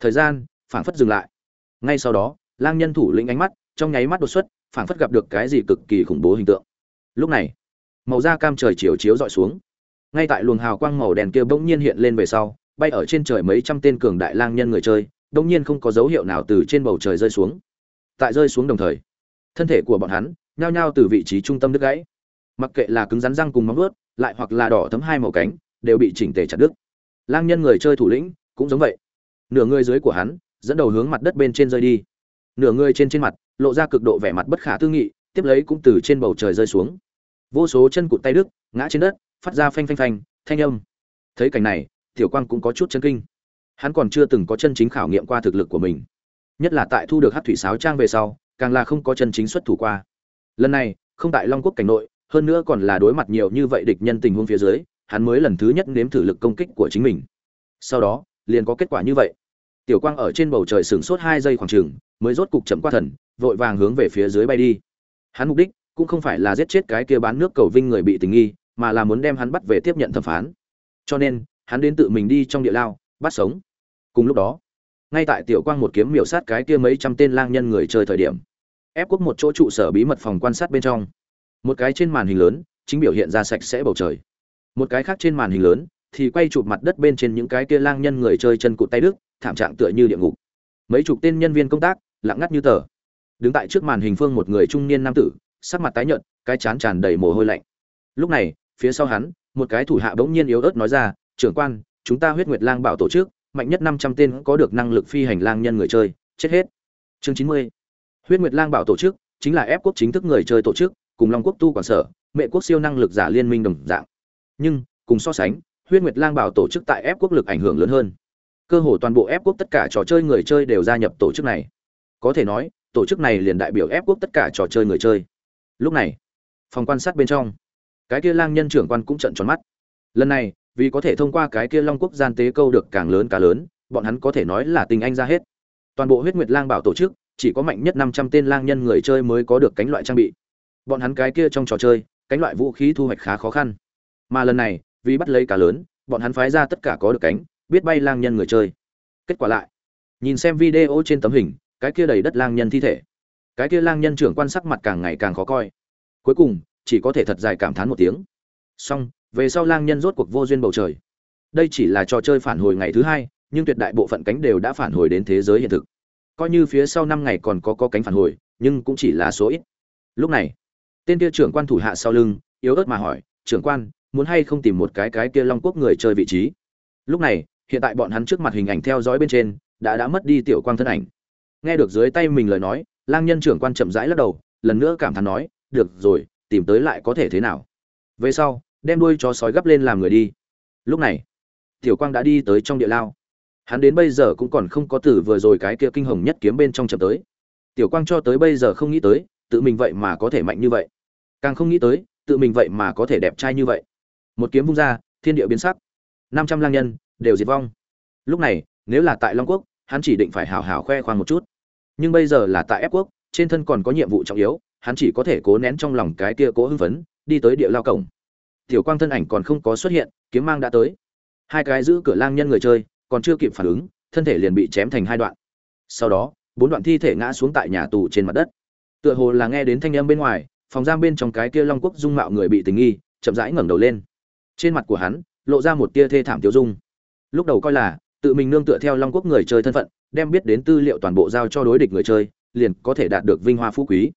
Thời gian phản phất dừng lại. Ngay sau đó, lang nhân thủ lĩnh ánh mắt trong nháy mắt đột xuất, phảng phất gặp được cái gì cực kỳ khủng bố hình tượng. Lúc này, màu da cam trời chiều chiếu dọi xuống. Ngay tại luồng hào quang màu đèn kia bỗng nhiên hiện lên về sau, bay ở trên trời mấy trăm tên cường đại lang nhân người chơi, bỗng nhiên không có dấu hiệu nào từ trên bầu trời rơi xuống. Tại rơi xuống đồng thời, thân thể của bọn hắn nhao nhao từ vị trí trung tâm đứt gãy. Mặc kệ là cứng rắn răng cùng móng ướt lại hoặc là đỏ thấm hai màu cánh, đều bị chỉnh tề chặt đứt. Lang nhân người chơi thủ lĩnh cũng giống vậy. Nửa người dưới của hắn dẫn đầu hướng mặt đất bên trên rơi đi nửa người trên trên mặt, lộ ra cực độ vẻ mặt bất khả tư nghị, tiếp lấy cũng từ trên bầu trời rơi xuống. Vô số chân cụt tay đứt, ngã trên đất, phát ra phanh phanh phanh, thanh âm. Thấy cảnh này, tiểu quang cũng có chút chân kinh. Hắn còn chưa từng có chân chính khảo nghiệm qua thực lực của mình. Nhất là tại thu được hát thủy sáo trang về sau, càng là không có chân chính xuất thủ qua. Lần này, không tại long quốc cảnh nội, hơn nữa còn là đối mặt nhiều như vậy địch nhân tình huống phía dưới, hắn mới lần thứ nhất nếm thử lực công kích của chính mình. Sau đó, liền có kết quả như vậy. Tiểu quang ở trên bầu trời sửng sốt hai giây khoảng chừng mới rốt cục chậm qua thần, vội vàng hướng về phía dưới bay đi. Hắn mục đích cũng không phải là giết chết cái kia bán nước cầu vinh người bị tình nghi, mà là muốn đem hắn bắt về tiếp nhận thẩm phán. Cho nên, hắn đến tự mình đi trong địa lao, bắt sống. Cùng lúc đó, ngay tại tiểu quang một kiếm miểu sát cái kia mấy trăm tên lang nhân người chơi thời điểm, ép quốc một chỗ trụ sở bí mật phòng quan sát bên trong. Một cái trên màn hình lớn, chính biểu hiện ra sạch sẽ bầu trời. Một cái khác trên màn hình lớn, thì quay chụp mặt đất bên trên những cái kia lang nhân người chơi chân cụt tay đức thảm trạng tựa như địa ngục. Mấy chục tên nhân viên công tác lặng ngắt như tờ. Đứng tại trước màn hình phương một người trung niên nam tử, sắc mặt tái nhợt, cái chán tràn đầy mồ hôi lạnh. Lúc này, phía sau hắn, một cái thủ hạ bỗng nhiên yếu ớt nói ra, trưởng quan, chúng ta huyết nguyệt lang bảo tổ chức, mạnh nhất năm trăm tên có được năng lực phi hành lang nhân người chơi, chết hết. Chương chín mươi. Huyết nguyệt lang bảo tổ chức, chính là ép quốc chính thức người chơi tổ chức, cùng long quốc tu quản sở, mẹ quốc siêu năng lực giả liên minh đồng dạng. Nhưng, cùng so sánh, huyết nguyệt lang bảo tổ chức tại ép quốc lực ảnh hưởng lớn hơn. Cơ hồ toàn bộ ép quốc tất cả trò chơi người chơi đều gia nhập tổ chức này có thể nói, tổ chức này liền đại biểu ép quốc tất cả trò chơi người chơi. Lúc này, phòng quan sát bên trong, cái kia lang nhân trưởng quan cũng trận tròn mắt. Lần này, vì có thể thông qua cái kia long quốc gian tế câu được càng lớn cá lớn, bọn hắn có thể nói là tình anh ra hết. Toàn bộ huyết nguyệt lang bảo tổ chức, chỉ có mạnh nhất năm trăm tên lang nhân người chơi mới có được cánh loại trang bị. Bọn hắn cái kia trong trò chơi, cánh loại vũ khí thu hoạch khá khó khăn. Mà lần này, vì bắt lấy cá lớn, bọn hắn phái ra tất cả có được cánh, biết bay lang nhân người chơi. Kết quả lại, nhìn xem video trên tấm hình cái kia đầy đất lang nhân thi thể cái kia lang nhân trưởng quan sắc mặt càng ngày càng khó coi cuối cùng chỉ có thể thật dài cảm thán một tiếng Xong, về sau lang nhân rốt cuộc vô duyên bầu trời. Đây chỉ là trò chơi phản hồi ngày thứ hai, nhưng tuyệt đại bộ phận cánh đều đã phản hồi đến thế giới hiện thực. Coi như phía sau năm ngày còn có có cánh phản hồi, nhưng cũng chỉ là số ít. Lúc này, tên kia trưởng quan thủ hạ sau lưng, yếu ớt mà hỏi, "Trưởng quan, muốn hay không tìm một cái cái kia Long Quốc người chơi vị trí?" Lúc này, hiện tại bọn hắn trước mặt hình ảnh theo dõi bên trên, đã đã mất đi tiểu quang thân ảnh. Nghe được dưới tay mình lời nói, lang nhân trưởng quan chậm rãi lắc đầu, lần nữa cảm thán nói, "Được rồi, tìm tới lại có thể thế nào?" Về sau, đem đuôi chó sói gấp lên làm người đi. Lúc này, tiểu quang đã đi tới trong địa lao. Hắn đến bây giờ cũng còn không có tử vừa rồi cái kia kinh hồng nhất kiếm bên trong chậm tới. Tiểu quang cho tới bây giờ không nghĩ tới, tự mình vậy mà có thể mạnh như vậy. Càng không nghĩ tới, tự mình vậy mà có thể đẹp trai như vậy. Một kiếm vung ra, thiên địa biến sắc. năm trăm lang nhân đều diệt vong. Lúc này, nếu là tại Long Quốc, hắn chỉ định phải hào hào khoe khoang một chút. Nhưng bây giờ là tại ép quốc, trên thân còn có nhiệm vụ trọng yếu, hắn chỉ có thể cố nén trong lòng cái kia cố hưng phấn, đi tới địa lao cổng. Tiểu Quang thân ảnh còn không có xuất hiện, kiếm mang đã tới. Hai cái giữ cửa lang nhân người chơi, còn chưa kịp phản ứng, thân thể liền bị chém thành hai đoạn. Sau đó, bốn đoạn thi thể ngã xuống tại nhà tù trên mặt đất. Tựa hồ là nghe đến thanh âm bên ngoài, phòng giam bên trong cái kia Long Quốc dung mạo người bị tình nghi, chậm rãi ngẩng đầu lên. Trên mặt của hắn, lộ ra một tia thê thảm tiêu dung. Lúc đầu coi là tự mình nương tựa theo Long Quốc người chơi thân phận, đem biết đến tư liệu toàn bộ giao cho đối địch người chơi, liền có thể đạt được vinh hoa phú quý.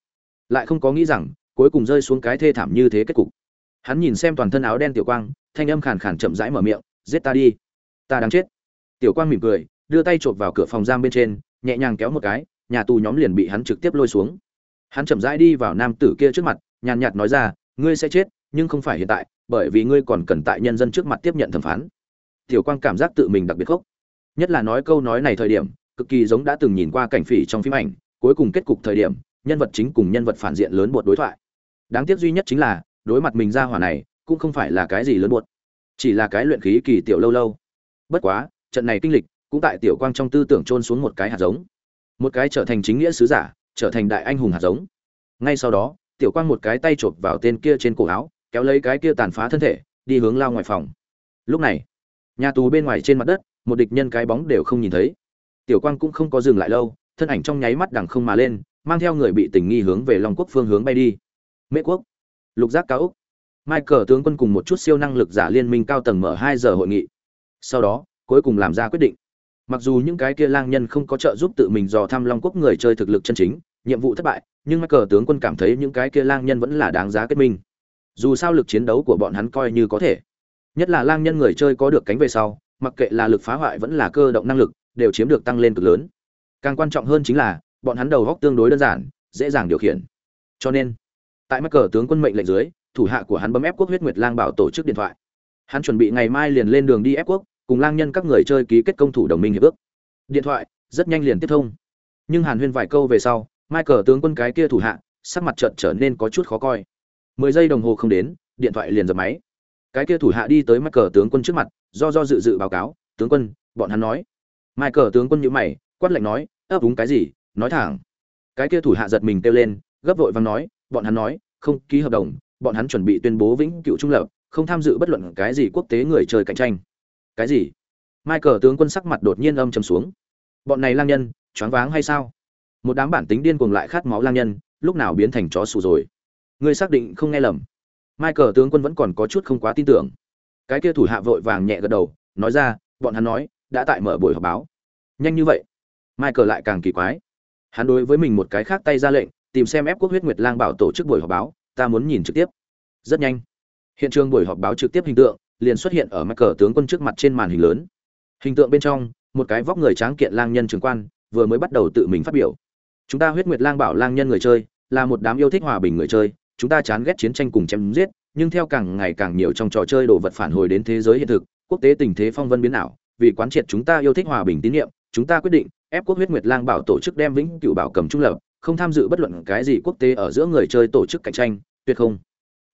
Lại không có nghĩ rằng, cuối cùng rơi xuống cái thê thảm như thế kết cục. Hắn nhìn xem toàn thân áo đen tiểu quang, thanh âm khàn khàn chậm rãi mở miệng, "Giết ta đi, ta đáng chết." Tiểu quang mỉm cười, đưa tay chộp vào cửa phòng giam bên trên, nhẹ nhàng kéo một cái, nhà tù nhóm liền bị hắn trực tiếp lôi xuống. Hắn chậm rãi đi vào nam tử kia trước mặt, nhàn nhạt nói ra, "Ngươi sẽ chết, nhưng không phải hiện tại, bởi vì ngươi còn cần tại nhân dân trước mặt tiếp nhận thẩm phán." Tiểu quang cảm giác tự mình đặc biệt khốc. Nhất là nói câu nói này thời điểm, cực kỳ giống đã từng nhìn qua cảnh phỉ trong phim ảnh, cuối cùng kết cục thời điểm, nhân vật chính cùng nhân vật phản diện lớn buộc đối thoại. Đáng tiếc duy nhất chính là, đối mặt mình ra hỏa này, cũng không phải là cái gì lớn buộc, chỉ là cái luyện khí kỳ tiểu lâu lâu. Bất quá, trận này kinh lịch, cũng tại tiểu quang trong tư tưởng trôn xuống một cái hạt giống. Một cái trở thành chính nghĩa sứ giả, trở thành đại anh hùng hạt giống. Ngay sau đó, tiểu quang một cái tay chộp vào tên kia trên cổ áo, kéo lấy cái kia tàn phá thân thể, đi hướng lao ngoài phòng. Lúc này, nhà tù bên ngoài trên mặt đất, một địch nhân cái bóng đều không nhìn thấy. Tiểu quang cũng không có dừng lại lâu, thân ảnh trong nháy mắt đằng không mà lên, mang theo người bị tình nghi hướng về Long Quốc phương hướng bay đi. Mễ Quốc, Lục Giác Cao Úc, Michael tướng quân cùng một chút siêu năng lực giả liên minh cao tầng mở hai giờ hội nghị. Sau đó, cuối cùng làm ra quyết định. Mặc dù những cái kia lang nhân không có trợ giúp tự mình dò thăm Long Quốc người chơi thực lực chân chính, nhiệm vụ thất bại, nhưng Michael tướng quân cảm thấy những cái kia lang nhân vẫn là đáng giá kết minh. Dù sao lực chiến đấu của bọn hắn coi như có thể. Nhất là lang nhân người chơi có được cánh về sau, mặc kệ là lực phá hoại vẫn là cơ động năng lực, đều chiếm được tăng lên cực lớn. Càng quan trọng hơn chính là, bọn hắn đầu góc tương đối đơn giản, dễ dàng điều khiển. Cho nên, tại mắt cờ tướng quân mệnh lệnh dưới, thủ hạ của hắn bấm ép quốc huyết nguyệt lang bảo tổ chức điện thoại. Hắn chuẩn bị ngày mai liền lên đường đi ép quốc, cùng lang nhân các người chơi ký kết công thủ đồng minh hiệp ước. Điện thoại rất nhanh liền tiếp thông. Nhưng Hàn Huyên vài câu về sau, mai cờ tướng quân cái kia thủ hạ, sắc mặt chợt trở nên có chút khó coi. Mười giây đồng hồ không đến, điện thoại liền giật máy. Cái kia thủ hạ đi tới Michael tướng quân trước mặt, do do dự dự báo cáo, "Tướng quân, bọn hắn nói." mai cờ tướng quân nhữ mày, quát lạnh nói, "Ấp úng cái gì? Nói thẳng." Cái kia thủ hạ giật mình kêu lên, gấp vội vàng nói, "Bọn hắn nói, không ký hợp đồng, bọn hắn chuẩn bị tuyên bố vĩnh cửu trung lập, không tham dự bất luận cái gì quốc tế người chơi cạnh tranh." cái gì mai cờ tướng quân sắc mặt đột nhiên âm trầm xuống bọn này lang nhân choáng váng hay sao một đám bản tính điên cuồng lại khát máu lang nhân lúc nào biến thành chó sù rồi ngươi xác định không nghe lầm michael tướng quân vẫn còn có chút không quá tin tưởng. Cái kia thủ hạ vội vàng nhẹ gật đầu, nói ra, bọn hắn nói, đã tại mở buổi họp báo. Nhanh như vậy? Michael lại càng kỳ quái. Hắn đối với mình một cái khác tay ra lệnh, tìm xem ép quốc huyết nguyệt lang bảo tổ chức buổi họp báo, ta muốn nhìn trực tiếp. Rất nhanh. Hiện trường buổi họp báo trực tiếp hình tượng, liền xuất hiện ở Michael cờ tướng quân trước mặt trên màn hình lớn. Hình tượng bên trong, một cái vóc người tráng kiện lang nhân Trưởng quan, vừa mới bắt đầu tự mình phát biểu. Chúng ta huyết nguyệt lang bảo lang nhân người chơi, là một đám yêu thích hòa bình người chơi chúng ta chán ghét chiến tranh cùng chém giết nhưng theo càng ngày càng nhiều trong trò chơi đồ vật phản hồi đến thế giới hiện thực quốc tế tình thế phong vân biến ảo vì quán triệt chúng ta yêu thích hòa bình tín nhiệm chúng ta quyết định ép quốc huyết nguyệt lang bảo tổ chức đem vĩnh cửu bảo cầm trung lập không tham dự bất luận cái gì quốc tế ở giữa người chơi tổ chức cạnh tranh tuyệt không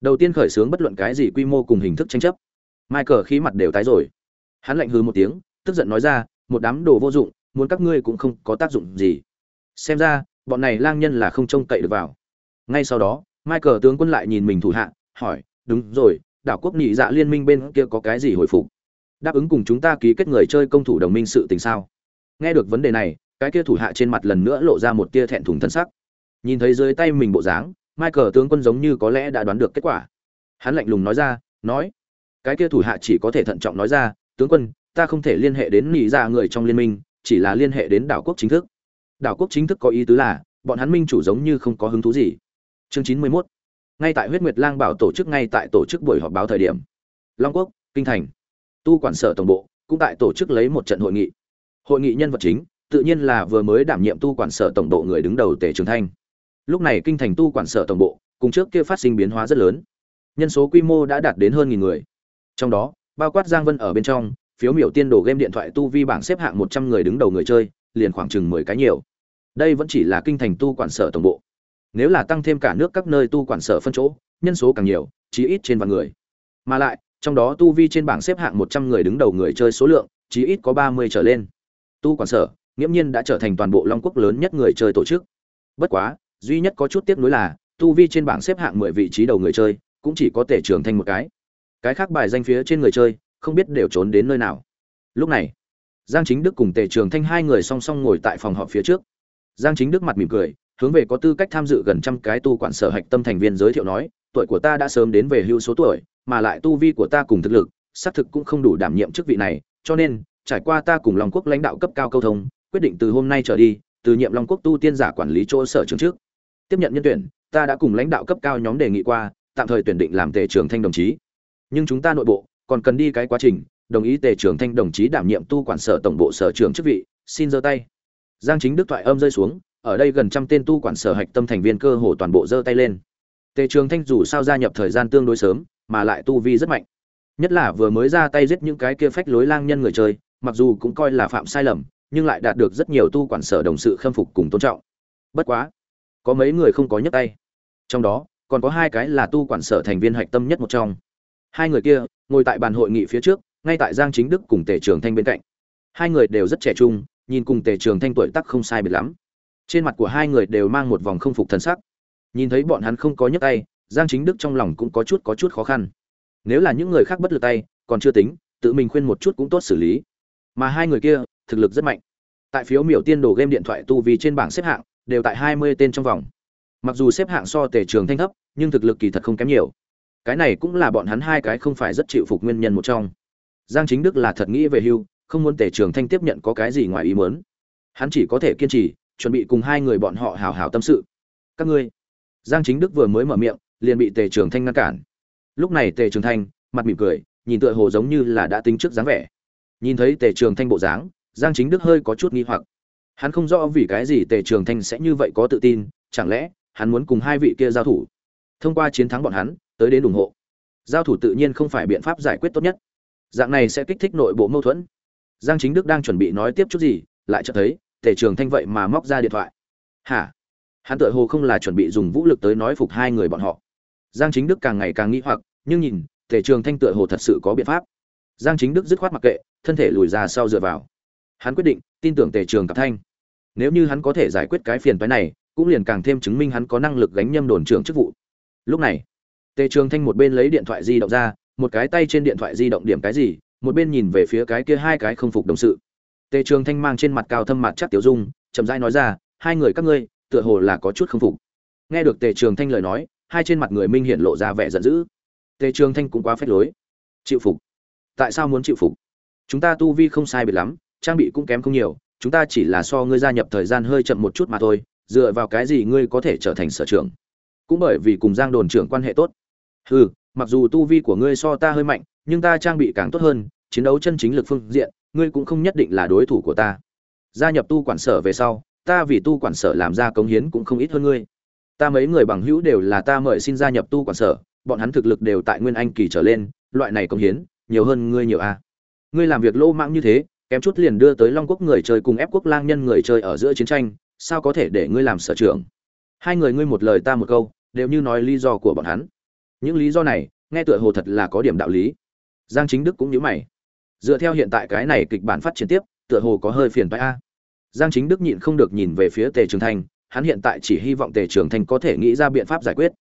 đầu tiên khởi xướng bất luận cái gì quy mô cùng hình thức tranh chấp Michael khí mặt đều tái rồi. Hắn lạnh hừ một tiếng, tức giận nói ra, một đám đồ vô dụng, muốn các ngươi cũng không có tác dụng gì. Xem ra, bọn này lang nhân là không trông cậy được vào. Ngay sau đó, Michael tướng quân lại nhìn mình thủ hạ, hỏi, đúng rồi, đảo quốc nhị dạ liên minh bên kia có cái gì hồi phục? Đáp ứng cùng chúng ta ký kết người chơi công thủ đồng minh sự tình sao? Nghe được vấn đề này, cái kia thủ hạ trên mặt lần nữa lộ ra một tia thẹn thùng thân sắc. Nhìn thấy dưới tay mình bộ dáng, Michael tướng quân giống như có lẽ đã đoán được kết quả. Hắn lạnh lùng nói ra, nói cái kia thủ hạ chỉ có thể thận trọng nói ra tướng quân ta không thể liên hệ đến nhị dạ người trong liên minh chỉ là liên hệ đến đảo quốc chính thức đảo quốc chính thức có ý tứ là bọn hắn minh chủ giống như không có hứng thú gì chương chín mươi 91 ngay tại huyết nguyệt lang bảo tổ chức ngay tại tổ chức buổi họp báo thời điểm, long quốc, kinh thành, tu quản sở tổng bộ cũng tại tổ chức lấy một trận hội nghị. Hội nghị nhân vật chính tự nhiên là vừa mới đảm nhiệm tu quản sở tổng bộ người đứng đầu tề trường thanh. Lúc này kinh thành tu quản sở tổng bộ cùng trước kia phát sinh biến hóa rất lớn. Nhân số quy mô đã đạt đến hơn nghìn người. Trong đó, bao quát giang vân ở bên trong, phiếu miểu tiên đồ game điện thoại tu vi bảng xếp hạng một trăm người đứng đầu người chơi, liền khoảng chừng mười cái nhiều. Đây vẫn chỉ là kinh thành tu quản sở tổng bộ nếu là tăng thêm cả nước các nơi tu quản sở phân chỗ, nhân số càng nhiều, chí ít trên vạn người. Mà lại, trong đó tu vi trên bảng xếp hạng một trăm người đứng đầu người chơi số lượng, chí ít có ba mươi trở lên. Tu quản sở, nghiễm nhiên đã trở thành toàn bộ long quốc lớn nhất người chơi tổ chức. Bất quá, duy nhất có chút tiếc nuối là, tu vi trên bảng xếp hạng mười vị trí đầu người chơi, cũng chỉ có thể trưởng thành một cái. Cái khác bài danh phía trên người chơi, không biết đều trốn đến nơi nào. Lúc này, giang chính đức cùng tề trường thanh hai người song song ngồi tại phòng họp phía trước. Giang chính đức mặt mỉm cười hướng về có tư cách tham dự gần trăm cái tu quản sở hạch tâm thành viên giới thiệu nói, tuổi của ta đã sớm đến về hưu số tuổi, mà lại tu vi của ta cùng thực lực, xác thực cũng không đủ đảm nhiệm chức vị này, cho nên, trải qua ta cùng long quốc lãnh đạo cấp cao câu thông, quyết định từ hôm nay trở đi, từ nhiệm long quốc tu tiên giả quản lý chỗ sở trường trước. Tiếp nhận nhân tuyển, ta đã cùng lãnh đạo cấp cao nhóm đề nghị qua, tạm thời tuyển định làm tề trưởng thanh đồng chí. Nhưng chúng ta nội bộ, còn cần đi cái quá trình, đồng ý tề trưởng thanh đồng chí đảm nhiệm tu quản sở tổng bộ sở trưởng chức vị, xin giơ tay. Giang chính đức thoại âm rơi xuống ở đây gần trăm tên tu quản sở hạch tâm thành viên cơ hồ toàn bộ giơ tay lên. Tề trường thanh dù sao gia nhập thời gian tương đối sớm, mà lại tu vi rất mạnh. Nhất là vừa mới ra tay giết những cái kia phách lối lang nhân người chơi, mặc dù cũng coi là phạm sai lầm, nhưng lại đạt được rất nhiều tu quản sở đồng sự khâm phục cùng tôn trọng. Bất quá, có mấy người không có nhấc tay. Trong đó, còn có hai cái là tu quản sở thành viên hạch tâm nhất một trong. Hai người kia, ngồi tại bàn hội nghị phía trước, ngay tại giang chính đức cùng tề trường thanh bên cạnh. Hai người đều rất trẻ trung, nhìn cùng tề trường thanh tuổi tác không sai biệt lắm trên mặt của hai người đều mang một vòng không phục thần sắc. Nhìn thấy bọn hắn không có nhấc tay, giang chính đức trong lòng cũng có chút có chút khó khăn. Nếu là những người khác bất lực tay, còn chưa tính, tự mình khuyên một chút cũng tốt xử lý. Mà hai người kia, thực lực rất mạnh. Tại phiếu miểu tiên đồ game điện thoại tu vì trên bảng xếp hạng, đều tại hai mươi tên trong vòng. Mặc dù xếp hạng so tề trường thanh thấp, nhưng thực lực kỳ thật không kém nhiều. Cái này cũng là bọn hắn hai cái không phải rất chịu phục nguyên nhân một trong. Giang chính đức là thật nghĩ về hưu, không muốn tề trường thanh tiếp nhận có cái gì ngoài ý muốn. Hắn chỉ có thể kiên trì chuẩn bị cùng hai người bọn họ hào hào tâm sự. Các ngươi. Giang chính đức vừa mới mở miệng, liền bị tề trường thanh ngăn cản. Lúc này tề trường thanh, mặt mỉm cười, nhìn tựa hồ giống như là đã tính trước dáng vẻ. Nhìn thấy tề trường thanh bộ dáng, giang chính đức hơi có chút nghi hoặc. Hắn không rõ vì cái gì tề trường thanh sẽ như vậy có tự tin, chẳng lẽ hắn muốn cùng hai vị kia giao thủ? Thông qua chiến thắng bọn hắn, tới đến ủng hộ. Giao thủ tự nhiên không phải biện pháp giải quyết tốt nhất. Dạng này sẽ kích thích nội bộ mâu thuẫn. Giang chính đức đang chuẩn bị nói tiếp chút gì, lại cho thấy tề trường thanh vậy mà móc ra điện thoại. Hả? Hắn tự hồ không là chuẩn bị dùng vũ lực tới nói phục hai người bọn họ. Giang chính đức càng ngày càng nghĩ hoặc, nhưng nhìn tề trường thanh Tự hồ thật sự có biện pháp. Giang chính đức dứt khoát mặc kệ, thân thể lùi ra sau dựa vào. Hắn quyết định, tin tưởng tề trường cặp thanh. Nếu như hắn có thể giải quyết cái phiền phái này, cũng liền càng thêm chứng minh hắn có năng lực gánh nhâm đồn trưởng chức vụ. Lúc này tề trường thanh một bên lấy điện thoại di động ra, một cái tay trên điện thoại di động điểm cái gì, một bên nhìn về phía cái kia hai cái không phục đồng sự tề trường thanh mang trên mặt cao thâm mặt chắc tiểu dung, chậm rãi nói ra, hai người các ngươi, tựa hồ là có chút không phục. Nghe được tề trường thanh lời nói, hai trên mặt người minh hiện lộ ra vẻ giận dữ. Tề trường thanh cũng quá phép lối. Chịu phục? Tại sao muốn chịu phục? Chúng ta tu vi không sai biệt lắm, trang bị cũng kém không nhiều, chúng ta chỉ là so ngươi gia nhập thời gian hơi chậm một chút mà thôi, dựa vào cái gì ngươi có thể trở thành sở trưởng? Cũng bởi vì cùng giang đồn trưởng quan hệ tốt. Hừ, mặc dù tu vi của ngươi so ta hơi mạnh, nhưng ta trang bị càng tốt hơn, chiến đấu chân chính lực phương diện ngươi cũng không nhất định là đối thủ của ta. Gia nhập tu quản sở về sau, ta vì tu quản sở làm ra cống hiến cũng không ít hơn ngươi. Ta mấy người bằng hữu đều là ta mời xin gia nhập tu quản sở, bọn hắn thực lực đều tại nguyên anh kỳ trở lên, loại này cống hiến, nhiều hơn ngươi nhiều a ngươi làm việc lô mãng như thế, kém chút liền đưa tới long quốc người chơi cùng ép quốc lang nhân người chơi ở giữa chiến tranh, sao có thể để ngươi làm sở trưởng? Hai người ngươi một lời ta một câu, đều như nói lý do của bọn hắn. Những lý do này, nghe tựa hồ thật là có điểm đạo lý. Giang chính đức cũng nhớ mày dựa theo hiện tại cái này kịch bản phát triển tiếp, tựa hồ có hơi phiền phái a. Giang chính đức nhịn không được nhìn về phía tề trường thanh, hắn hiện tại chỉ hy vọng tề trường thanh có thể nghĩ ra biện pháp giải quyết.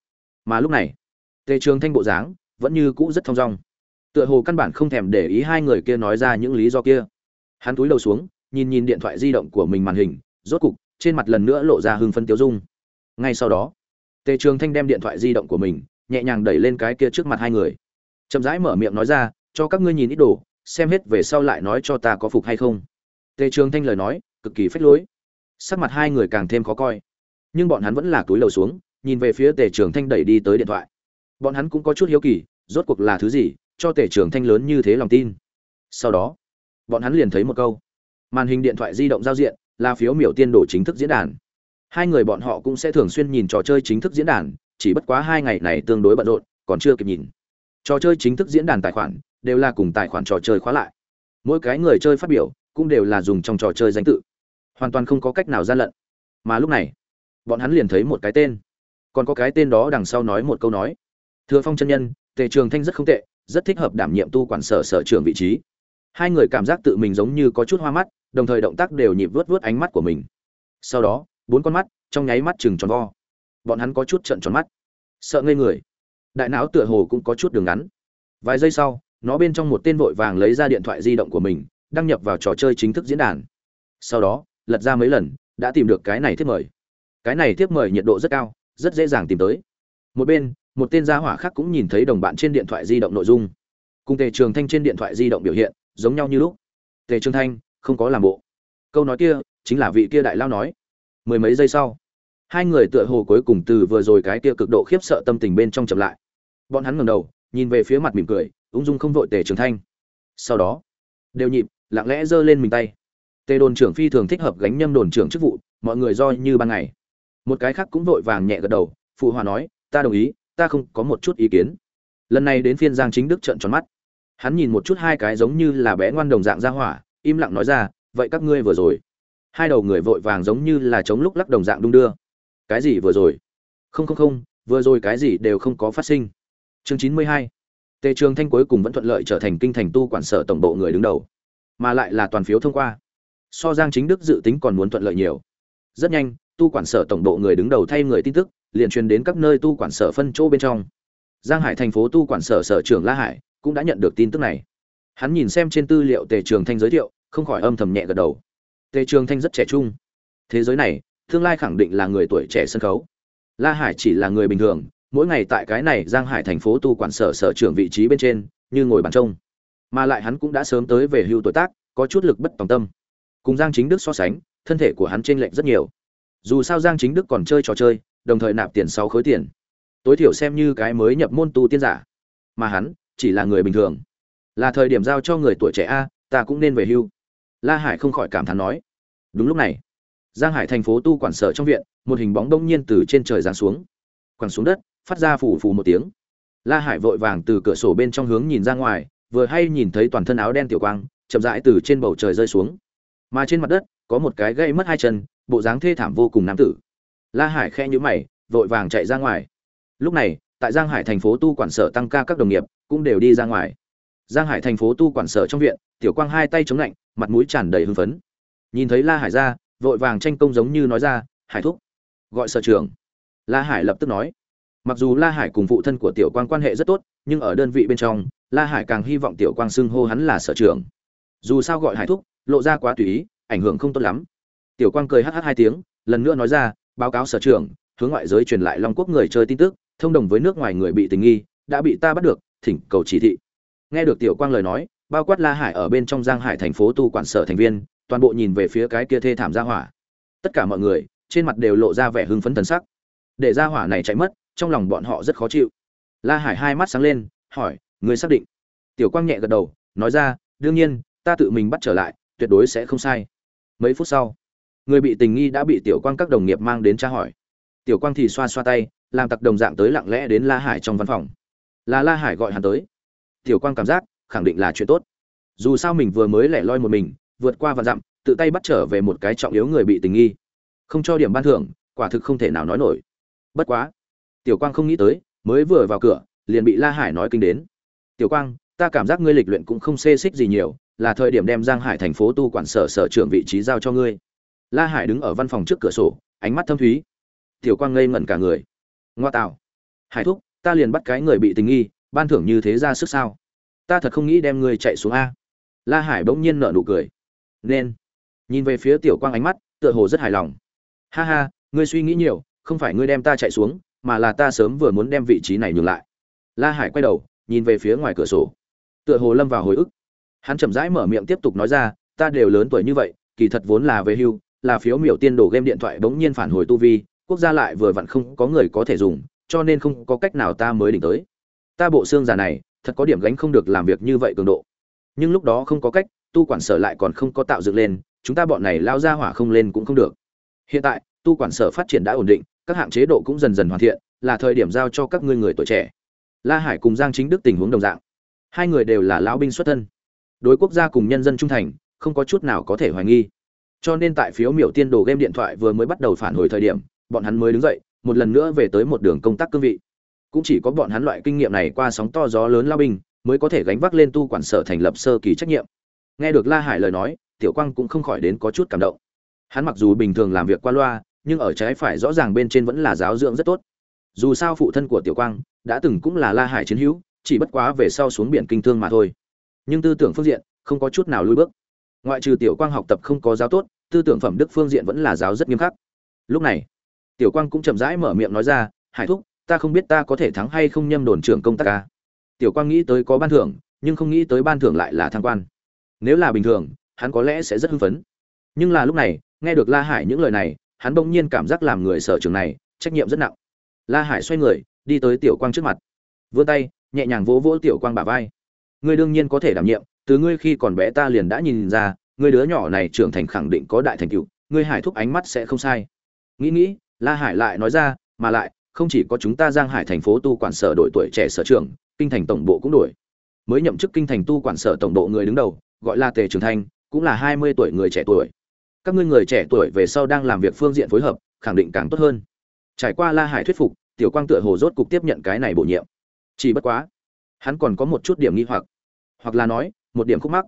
Mà lúc này, tề trường thanh bộ dáng vẫn như cũ rất thong dong. Tựa hồ căn bản không thèm để ý hai người kia nói ra những lý do kia. Hắn túi đầu xuống, nhìn nhìn điện thoại di động của mình màn hình, rốt cục, trên mặt lần nữa lộ ra hưng phân tiêu dung. Ngay sau đó, tề trường thanh đem điện thoại di động của mình nhẹ nhàng đẩy lên cái kia trước mặt hai người. Chậm rãi mở miệng nói ra, cho các ngươi nhìn ít đồ xem hết về sau lại nói cho ta có phục hay không. Tề trường thanh lời nói, cực kỳ phách lối. Sắc mặt hai người càng thêm khó coi. Nhưng bọn hắn vẫn là túi lầu xuống, nhìn về phía tề trường thanh đẩy đi tới điện thoại. Bọn hắn cũng có chút hiếu kỳ, rốt cuộc là thứ gì, cho tề trường thanh lớn như thế lòng tin. Sau đó, bọn hắn liền thấy một câu. Màn hình điện thoại di động giao diện, là phiếu miểu tiên đồ chính thức diễn đàn. Hai người bọn họ cũng sẽ thường xuyên nhìn trò chơi chính thức diễn đàn, chỉ bất quá hai ngày này tương đối bận rộn, còn chưa kịp nhìn. Trò chơi chính thức diễn đàn tài khoản đều là cùng tài khoản trò chơi khóa lại. Mỗi cái người chơi phát biểu cũng đều là dùng trong trò chơi danh tự. Hoàn toàn không có cách nào gian lận. Mà lúc này, bọn hắn liền thấy một cái tên. Còn có cái tên đó đằng sau nói một câu nói. Thừa phong chân nhân, tề trường thanh rất không tệ, rất thích hợp đảm nhiệm tu quản sở sở trường vị trí. Hai người cảm giác tự mình giống như có chút hoa mắt, đồng thời động tác đều nhịp vớt vớt ánh mắt của mình. Sau đó, bốn con mắt trong nháy mắt chừng tròn vo. Bọn hắn có chút trận tròn mắt. Sợ ngây người. Đại não tựa hồ cũng có chút đường ngắn. Vài giây sau nó bên trong một tên vội vàng lấy ra điện thoại di động của mình, đăng nhập vào trò chơi chính thức diễn đàn. Sau đó, lật ra mấy lần, đã tìm được cái này tiếp mời. Cái này tiếp mời nhiệt độ rất cao, rất dễ dàng tìm tới. Một bên, một tên gia hỏa khác cũng nhìn thấy đồng bạn trên điện thoại di động nội dung. Cùng tề trường thanh trên điện thoại di động biểu hiện, giống nhau như lúc. Tề trường thanh, không có làm bộ. Câu nói kia, chính là vị kia đại lao nói. Mười mấy giây sau, hai người tựa hồ cuối cùng từ vừa rồi cái kia cực độ khiếp sợ tâm tình bên trong chậm lại. Bọn hắn ngẩng đầu, nhìn về phía mặt mỉm cười ung dung không vội tề trường thanh. Sau đó, đều nhịp, lặng lẽ giơ lên mình tay. Tề đồn trưởng phi thường thích hợp gánh nhâm đồn trưởng chức vụ, mọi người do như ban ngày. Một cái khác cũng vội vàng nhẹ gật đầu, phụ hòa nói, ta đồng ý, ta không có một chút ý kiến. Lần này đến phiên giang chính đức trợn tròn mắt. Hắn nhìn một chút hai cái giống như là bé ngoan đồng dạng ra hỏa, im lặng nói ra, vậy các ngươi vừa rồi. Hai đầu người vội vàng giống như là chống lúc lắc đồng dạng đung đưa. Cái gì vừa rồi? Không không không, vừa rồi cái gì đều không có phát sinh. Chương chín mươi hai tề trường thanh cuối cùng vẫn thuận lợi trở thành kinh thành tu quản sở tổng bộ người đứng đầu, mà lại là toàn phiếu thông qua. So giang chính đức dự tính còn muốn thuận lợi nhiều. Rất nhanh, tu quản sở tổng bộ người đứng đầu thay người tin tức, liền truyền đến các nơi tu quản sở phân chỗ bên trong. Giang hải thành phố tu quản sở sở trưởng la hải cũng đã nhận được tin tức này. Hắn nhìn xem trên tư liệu tề trường thanh giới thiệu, không khỏi âm thầm nhẹ gật đầu. Tề trường thanh rất trẻ trung. Thế giới này, tương lai khẳng định là người tuổi trẻ sân khấu. La hải chỉ là người bình thường mỗi ngày tại cái này giang hải thành phố tu quản sở sở trưởng vị trí bên trên, như ngồi bàn trông. Mà lại hắn cũng đã sớm tới về hưu tuổi tác, có chút lực bất tòng tâm. Cùng giang chính đức so sánh, thân thể của hắn t r ê n lệch rất nhiều. Dù sao giang chính đức còn chơi trò chơi, đồng thời nạp tiền sáu khối tiền. Tối thiểu xem như cái mới nhập môn tu tiên giả. Mà hắn, chỉ là người bình thường. Là thời điểm giao cho người tuổi trẻ a, ta cũng nên về hưu. La hải không khỏi cảm thán nói. Đúng lúc này, giang hải thành phố tu quản sở trong viện, một hình bóng đông nhiên từ trên trời giáng xuống. Quẳng xuống đất phát ra phủ phù một tiếng. La hải vội vàng từ cửa sổ bên trong hướng nhìn ra ngoài, vừa hay nhìn thấy toàn thân áo đen tiểu quang, chậm rãi từ trên bầu trời rơi xuống. Mà trên mặt đất, có một cái gây mất hai chân, bộ dáng thê thảm vô cùng nam tử. La hải khe nhữ mày, vội vàng chạy ra ngoài. Lúc này, tại giang hải thành phố tu quản sở tăng ca các đồng nghiệp cũng đều đi ra ngoài. Giang hải thành phố tu quản sở trong viện, tiểu quang hai tay chống lạnh, mặt mũi tràn đầy hưng phấn. Nhìn thấy la hải ra, vội vàng tranh công giống như nói ra, hải thúc, gọi sở trưởng. La hải lập tức nói mặc dù la hải cùng phụ thân của tiểu quang quan hệ rất tốt, nhưng ở đơn vị bên trong, la hải càng hy vọng tiểu quang xưng hô hắn là sở trưởng. Dù sao gọi hải thúc, lộ ra quá tùy ý, ảnh hưởng không tốt lắm. Tiểu quang cười hh hai tiếng, lần nữa nói ra, báo cáo sở trưởng, hướng ngoại giới truyền lại long quốc người chơi tin tức, thông đồng với nước ngoài người bị tình nghi, đã bị ta bắt được, thỉnh cầu chỉ thị. Nghe được tiểu quang lời nói, bao quát la hải ở bên trong giang hải thành phố tu quản sở thành viên, toàn bộ nhìn về phía cái kia thê thảm gia hỏa. Tất cả mọi người, trên mặt đều lộ ra vẻ hưng phấn thần sắc. Để gia hỏa này chạy mất trong lòng bọn họ rất khó chịu. La hải hai mắt sáng lên, hỏi người xác định? Tiểu quang nhẹ gật đầu, nói ra, đương nhiên, ta tự mình bắt trở lại, tuyệt đối sẽ không sai. Mấy phút sau, người bị tình nghi đã bị tiểu quang các đồng nghiệp mang đến tra hỏi. Tiểu quang thì xoa xoa tay, làm tặc đồng dạng tới lặng lẽ đến la hải trong văn phòng. Là la hải gọi hắn tới. Tiểu quang cảm giác, khẳng định là chuyện tốt. Dù sao mình vừa mới lẻ loi một mình, vượt qua và dặm, tự tay bắt trở về một cái trọng yếu người bị tình nghi. Không cho điểm ban thưởng, quả thực không thể nào nói nổi. Bất quá tiểu quang không nghĩ tới, mới vừa vào cửa, liền bị la hải nói kinh đến. Tiểu quang, ta cảm giác ngươi lịch luyện cũng không xê xích gì nhiều, là thời điểm đem giang hải thành phố tu quản sở sở trưởng vị trí giao cho ngươi. La hải đứng ở văn phòng trước cửa sổ, ánh mắt thâm thúy. Tiểu quang ngây ngẩn cả người. Ngoa tạo. Hải thúc, ta liền bắt cái người bị tình nghi, ban thưởng như thế ra sức sao? Ta thật không nghĩ đem ngươi chạy xuống a. La hải bỗng nhiên nở nụ cười. Nên. Nhìn về phía tiểu quang ánh mắt, tựa hồ rất hài lòng. Ha ha, ngươi suy nghĩ nhiều, không phải ngươi đem ta chạy xuống mà là ta sớm vừa muốn đem vị trí này nhường lại. La hải quay đầu, nhìn về phía ngoài cửa sổ. Tựa hồ lâm vào hồi ức. Hắn chậm rãi mở miệng tiếp tục nói ra, ta đều lớn tuổi như vậy, kỳ thật vốn là về hưu, là phiếu miểu tiên đổ game điện thoại bỗng nhiên phản hồi tu vi, quốc gia lại vừa vặn không có người có thể dùng, cho nên không có cách nào ta mới đỉnh tới. Ta bộ xương già này, thật có điểm gánh không được làm việc như vậy cường độ. Nhưng lúc đó không có cách, tu quản sở lại còn không có tạo dựng lên, chúng ta bọn này lao ra hỏa không lên cũng không được. Hiện tại, tu quản sở phát triển đã ổn định các hạng chế độ cũng dần dần hoàn thiện, là thời điểm giao cho các ngươi người tuổi trẻ. La hải cùng giang chính đức tình huống đồng dạng. Hai người đều là lão binh xuất thân. Đối quốc gia cùng nhân dân trung thành, không có chút nào có thể hoài nghi. Cho nên tại phiếu miểu tiên đồ game điện thoại vừa mới bắt đầu phản hồi thời điểm, bọn hắn mới đứng dậy, một lần nữa về tới một đường công tác cương vị. Cũng chỉ có bọn hắn loại kinh nghiệm này qua sóng to gió lớn lao binh, mới có thể gánh vác lên tu quản sở thành lập sơ kỳ trách nhiệm. Nghe được la hải lời nói, tiểu quang cũng không khỏi đến có chút cảm động. Hắn mặc dù bình thường làm việc qua loa nhưng ở trái phải rõ ràng bên trên vẫn là giáo dưỡng rất tốt. Dù sao phụ thân của tiểu quang đã từng cũng là la hải chiến hữu, chỉ bất quá về sau xuống biển kinh thương mà thôi. Nhưng tư tưởng phương diện không có chút nào lùi bước. Ngoại trừ tiểu quang học tập không có giáo tốt, tư tưởng phẩm đức phương diện vẫn là giáo rất nghiêm khắc. Lúc này, tiểu quang cũng chậm rãi mở miệng nói ra, hải thúc, ta không biết ta có thể thắng hay không nhâm đồn trưởng công tác ca. Tiểu quang nghĩ tới có ban thưởng, nhưng không nghĩ tới ban thưởng lại là thăng quan. Nếu là bình thường, hắn có lẽ sẽ rất hưng phấn. Nhưng là lúc này, nghe được la hải những lời này hắn bỗng nhiên cảm giác làm người sở trường này, trách nhiệm rất nặng. La hải xoay người, đi tới tiểu quang trước mặt. Vươn tay, nhẹ nhàng vỗ vỗ tiểu quang bả vai. Ngươi đương nhiên có thể đảm nhiệm, từ ngươi khi còn bé ta liền đã nhìn ra, ngươi đứa nhỏ này trưởng thành khẳng định có đại thành tựu, ngươi hải thúc ánh mắt sẽ không sai. Nghĩ nghĩ, la hải lại nói ra, mà lại, không chỉ có chúng ta giang hải thành phố tu quản sở đội tuổi trẻ sở trưởng kinh thành tổng bộ cũng đổi. Mới nhậm chức kinh thành tu quản sở tổng bộ người đứng đầu, gọi là tề trường thanh, cũng là hai mươi tuổi người trẻ tuổi các ngươi người trẻ tuổi về sau đang làm việc phương diện phối hợp, khẳng định càng tốt hơn. Trải qua la hải thuyết phục, tiểu quang tựa hồ rốt cục tiếp nhận cái này bổ nhiệm. Chỉ bất quá, hắn còn có một chút điểm nghi hoặc. Hoặc là nói, một điểm khúc mắc.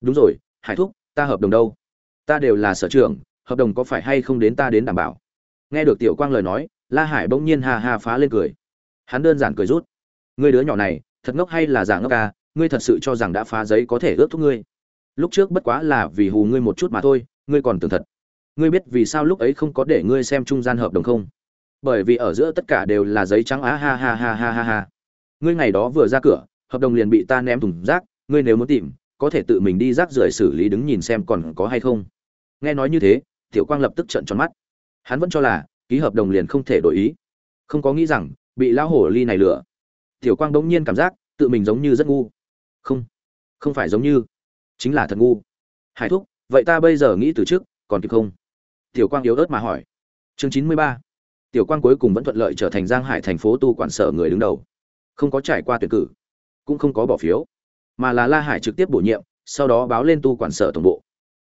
Đúng rồi, hải thúc, ta hợp đồng đâu? Ta đều là sở trưởng, hợp đồng có phải hay không đến ta đến đảm bảo? Nghe được tiểu quang lời nói, la hải bỗng nhiên ha ha phá lên cười. Hắn đơn giản cười rút. Người đứa nhỏ này, thật ngốc hay là giả ngốc ca ngươi thật sự cho rằng đã phá giấy có thể ướt thuốc ngươi? Lúc trước bất quá là vì hù ngươi một chút mà thôi ngươi còn tưởng thật. Ngươi biết vì sao lúc ấy không có để ngươi xem trung gian hợp đồng không? Bởi vì ở giữa tất cả đều là giấy trắng, á, ha ha ha ha ha ha. Ngươi ngày đó vừa ra cửa, hợp đồng liền bị ta ném thùng rác, ngươi nếu muốn tìm, có thể tự mình đi rác rưởi xử lý đứng nhìn xem còn có hay không. Nghe nói như thế, tiểu quang lập tức trợn tròn mắt. Hắn vẫn cho là, ký hợp đồng liền không thể đổi ý. Không có nghĩ rằng, bị lão hổ ly này lừa. Tiểu quang bỗng nhiên cảm giác, tự mình giống như rất ngu. Không không phải giống như, chính là thật ngu. Hải thúc vậy ta bây giờ nghĩ từ trước, còn kịp không? Tiểu quang yếu ớt mà hỏi. Chương chín mươi ba. Tiểu quang cuối cùng vẫn thuận lợi trở thành giang hải thành phố tu quản sở người đứng đầu. Không có trải qua tuyển cử, cũng không có bỏ phiếu, mà là la hải trực tiếp bổ nhiệm, sau đó báo lên tu quản sở tổng bộ.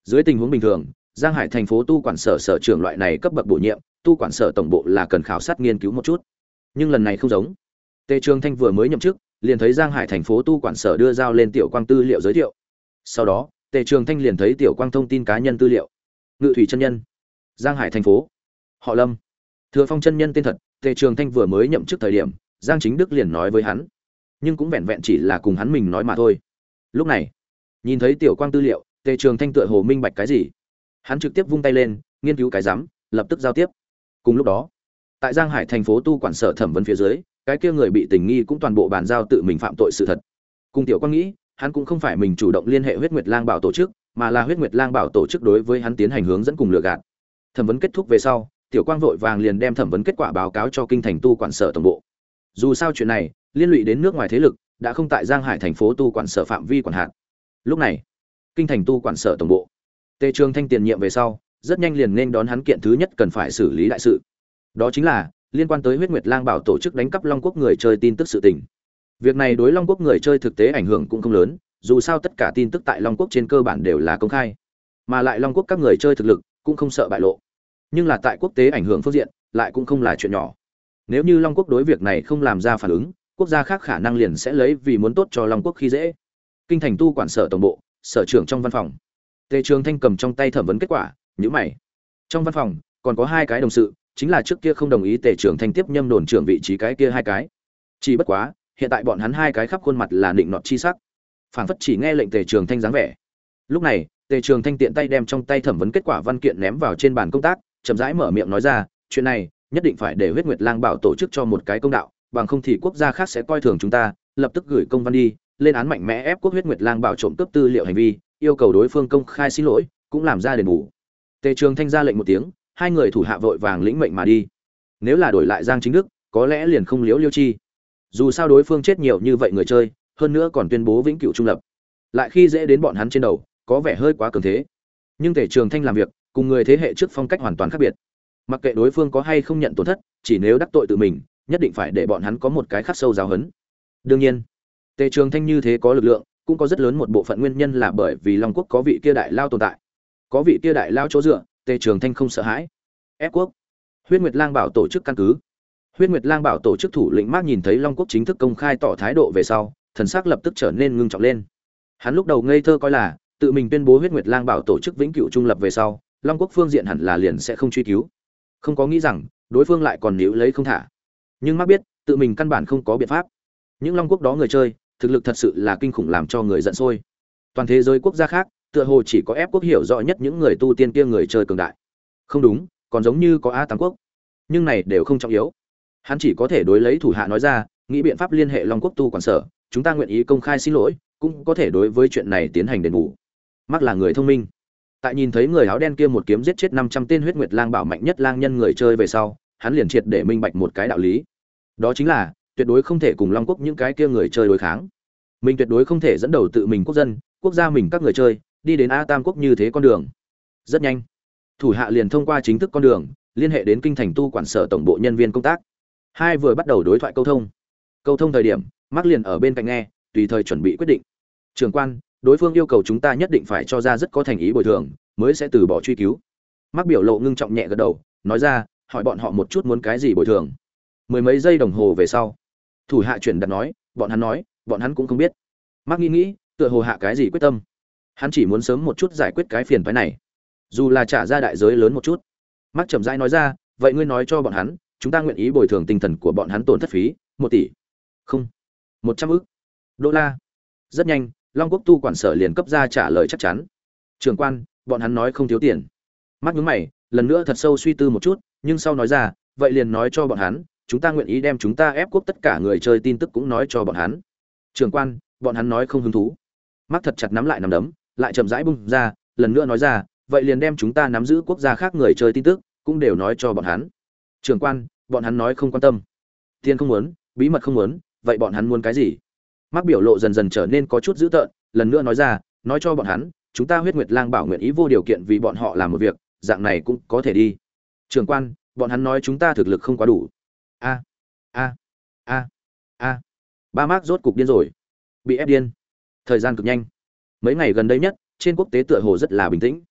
Dưới tình huống bình thường, giang hải thành phố tu quản sở sở trưởng loại này cấp bậc bổ nhiệm, tu quản sở tổng bộ là cần khảo sát nghiên cứu một chút. Nhưng lần này không giống. Tề trường thanh vừa mới nhậm chức, liền thấy giang hải thành phố tu quản sở đưa giao lên tiểu quang tư liệu giới thiệu. Sau đó tề trường thanh liền thấy tiểu quang thông tin cá nhân tư liệu. Ngự thủy chân nhân. Giang hải thành phố. Họ lâm. Thừa phong chân nhân tên thật, tề trường thanh vừa mới nhậm chức thời điểm, giang chính đức liền nói với hắn. Nhưng cũng vẹn vẹn chỉ là cùng hắn mình nói mà thôi. Lúc này, nhìn thấy tiểu quang tư liệu, tề trường thanh tựa hồ minh bạch cái gì. Hắn trực tiếp vung tay lên, nghiên cứu cái giám, lập tức giao tiếp. Cùng lúc đó, tại giang hải thành phố tu quản sở thẩm vấn phía dưới, cái kia người bị tình nghi cũng toàn bộ bàn giao tự mình phạm tội sự thật. Cùng tiểu quang nghĩ hắn cũng không phải mình chủ động liên hệ huyết nguyệt lang bảo tổ chức, mà là huyết nguyệt lang bảo tổ chức đối với hắn tiến hành hướng dẫn cùng lừa gạt. Thẩm vấn kết thúc về sau, tiểu quang vội vàng liền đem thẩm vấn kết quả báo cáo cho kinh thành tu quản sở tổng bộ. Dù sao chuyện này, liên lụy đến nước ngoài thế lực, đã không tại giang hải thành phố tu quản sở phạm vi quản hạt. Lúc này, kinh thành tu quản sở tổng bộ, tề trường thanh tiền nhiệm về sau, rất nhanh liền nên đón hắn kiện thứ nhất cần phải xử lý đại sự. Đó chính là, liên quan tới huyết nguyệt lang bảo tổ chức đánh cắp long quốc người chơi tin tức sự tình việc này đối long quốc người chơi thực tế ảnh hưởng cũng không lớn, dù sao tất cả tin tức tại long quốc trên cơ bản đều là công khai. Mà lại long quốc các người chơi thực lực cũng không sợ bại lộ. Nhưng là tại quốc tế ảnh hưởng phương diện, lại cũng không là chuyện nhỏ. Nếu như long quốc đối việc này không làm ra phản ứng, quốc gia khác khả năng liền sẽ lấy vì muốn tốt cho long quốc khi dễ. Kinh thành tu quản sở tổng bộ, sở trưởng trong văn phòng. Tề trường thanh cầm trong tay thẩm vấn kết quả, nhíu mày. Trong văn phòng, còn có hai cái đồng sự, chính là trước kia không đồng ý tề trường thanh tiếp nhâm đồn trưởng vị trí cái kia hai cái. Chỉ bất quá hiện tại bọn hắn hai cái khắp khuôn mặt là định nọt chi sắc. Phảng phất chỉ nghe lệnh tề trường thanh dáng vẻ. Lúc này, tề trường thanh tiện tay đem trong tay thẩm vấn kết quả văn kiện ném vào trên bàn công tác, chậm rãi mở miệng nói ra, chuyện này, nhất định phải để huyết nguyệt lang bảo tổ chức cho một cái công đạo, bằng không thì quốc gia khác sẽ coi thường chúng ta, lập tức gửi công văn đi, lên án mạnh mẽ ép quốc huyết nguyệt lang bảo trộm cướp tư liệu hành vi, yêu cầu đối phương công khai xin lỗi, cũng làm ra đền bù. Tề trường thanh ra lệnh một tiếng, hai người thủ hạ vội vàng lĩnh mệnh mà đi. Nếu là đổi lại giang chính đức, có lẽ liền không liễu liêu chi dù sao đối phương chết nhiều như vậy người chơi, hơn nữa còn tuyên bố vĩnh cửu trung lập. Lại khi dễ đến bọn hắn trên đầu, có vẻ hơi quá cường thế. Nhưng tề trường thanh làm việc, cùng người thế hệ trước phong cách hoàn toàn khác biệt. Mặc kệ đối phương có hay không nhận tổn thất, chỉ nếu đắc tội tự mình, nhất định phải để bọn hắn có một cái khắc sâu giáo hấn. Đương nhiên, tề trường thanh như thế có lực lượng, cũng có rất lớn một bộ phận nguyên nhân là bởi vì long quốc có vị kia đại lao tồn tại. Có vị kia đại lao chỗ dựa, tề trường thanh không sợ hãi. Ép quốc. Huyết nguyệt lang bảo tổ chức căn cứ huyết nguyệt lang bảo tổ chức thủ lĩnh mác nhìn thấy long quốc chính thức công khai tỏ thái độ về sau, thần sắc lập tức trở nên ngưng trọng lên. Hắn lúc đầu ngây thơ coi là, tự mình tuyên bố huyết nguyệt lang bảo tổ chức vĩnh cửu trung lập về sau, long quốc phương diện hẳn là liền sẽ không truy cứu. Không có nghĩ rằng, đối phương lại còn níu lấy không thả. Nhưng mác biết, tự mình căn bản không có biện pháp. Những long quốc đó người chơi, thực lực thật sự là kinh khủng làm cho người giận sôi. Toàn thế giới quốc gia khác, tựa hồ chỉ có ép quốc hiểu rõ nhất những người tu tiên kia người chơi cường đại. Không đúng, còn giống như có a tám quốc. Nhưng này đều không trọng yếu hắn chỉ có thể đối lấy thủ hạ nói ra, nghĩ biện pháp liên hệ long quốc tu quản sở, chúng ta nguyện ý công khai xin lỗi, cũng có thể đối với chuyện này tiến hành đền bù. Mắc là người thông minh. Tại nhìn thấy người áo đen kia một kiếm giết chết năm trăm tên huyết nguyệt lang bảo mạnh nhất lang nhân người chơi về sau, hắn liền triệt để minh bạch một cái đạo lý. Đó chính là, tuyệt đối không thể cùng long quốc những cái kia người chơi đối kháng. Mình tuyệt đối không thể dẫn đầu tự mình quốc dân, quốc gia mình các người chơi, đi đến a tam quốc như thế con đường. Rất nhanh, thủ hạ liền thông qua chính thức con đường, liên hệ đến kinh thành tu quản sở tổng bộ nhân viên công tác hai vừa bắt đầu đối thoại câu thông. Câu thông thời điểm mắc liền ở bên cạnh nghe, tùy thời chuẩn bị quyết định. Trường quan, đối phương yêu cầu chúng ta nhất định phải cho ra rất có thành ý bồi thường, mới sẽ từ bỏ truy cứu. Mắc biểu lộ ngưng trọng nhẹ gật đầu, nói ra, hỏi bọn họ một chút muốn cái gì bồi thường. Mười mấy giây đồng hồ về sau, thủ hạ chuyển đặt nói, bọn hắn nói, bọn hắn cũng không biết. Mắc nghĩ nghĩ, tựa hồ hạ cái gì quyết tâm. Hắn chỉ muốn sớm một chút giải quyết cái phiền phái này. Dù là trả ra đại giới lớn một chút. Mắc chậm rãi nói ra, vậy ngươi nói cho bọn hắn chúng ta nguyện ý bồi thường tinh thần của bọn hắn tổn thất phí, một tỷ. Không. Một trăm ức. Đô la. Rất nhanh, long quốc tu quản sở liền cấp ra trả lời chắc chắn. Trường quan, bọn hắn nói không thiếu tiền. Mắt nhướng mày, lần nữa thật sâu suy tư một chút, nhưng sau nói ra, vậy liền nói cho bọn hắn, chúng ta nguyện ý đem chúng ta ép quốc tất cả người chơi tin tức cũng nói cho bọn hắn. Trường quan, bọn hắn nói không hứng thú. Mắt thật chặt nắm lại nắm đấm, lại chậm rãi bung ra, lần nữa nói ra, vậy liền đem chúng ta nắm giữ quốc gia khác người chơi tin tức, cũng đều nói cho bọn hắn trường quan, bọn hắn nói không quan tâm. Tiền không muốn, bí mật không muốn, vậy bọn hắn muốn cái gì? Mắc biểu lộ dần dần trở nên có chút dữ tợn, lần nữa nói ra, nói cho bọn hắn, chúng ta huyết nguyệt lang bảo nguyện ý vô điều kiện vì bọn họ làm một việc, dạng này cũng có thể đi. Trường quan, bọn hắn nói chúng ta thực lực không quá đủ. A a a a. Ba mác rốt cục điên rồi, bị ép điên. Thời gian cực nhanh. Mấy ngày gần đây nhất, trên quốc tế tựa hồ rất là bình tĩnh.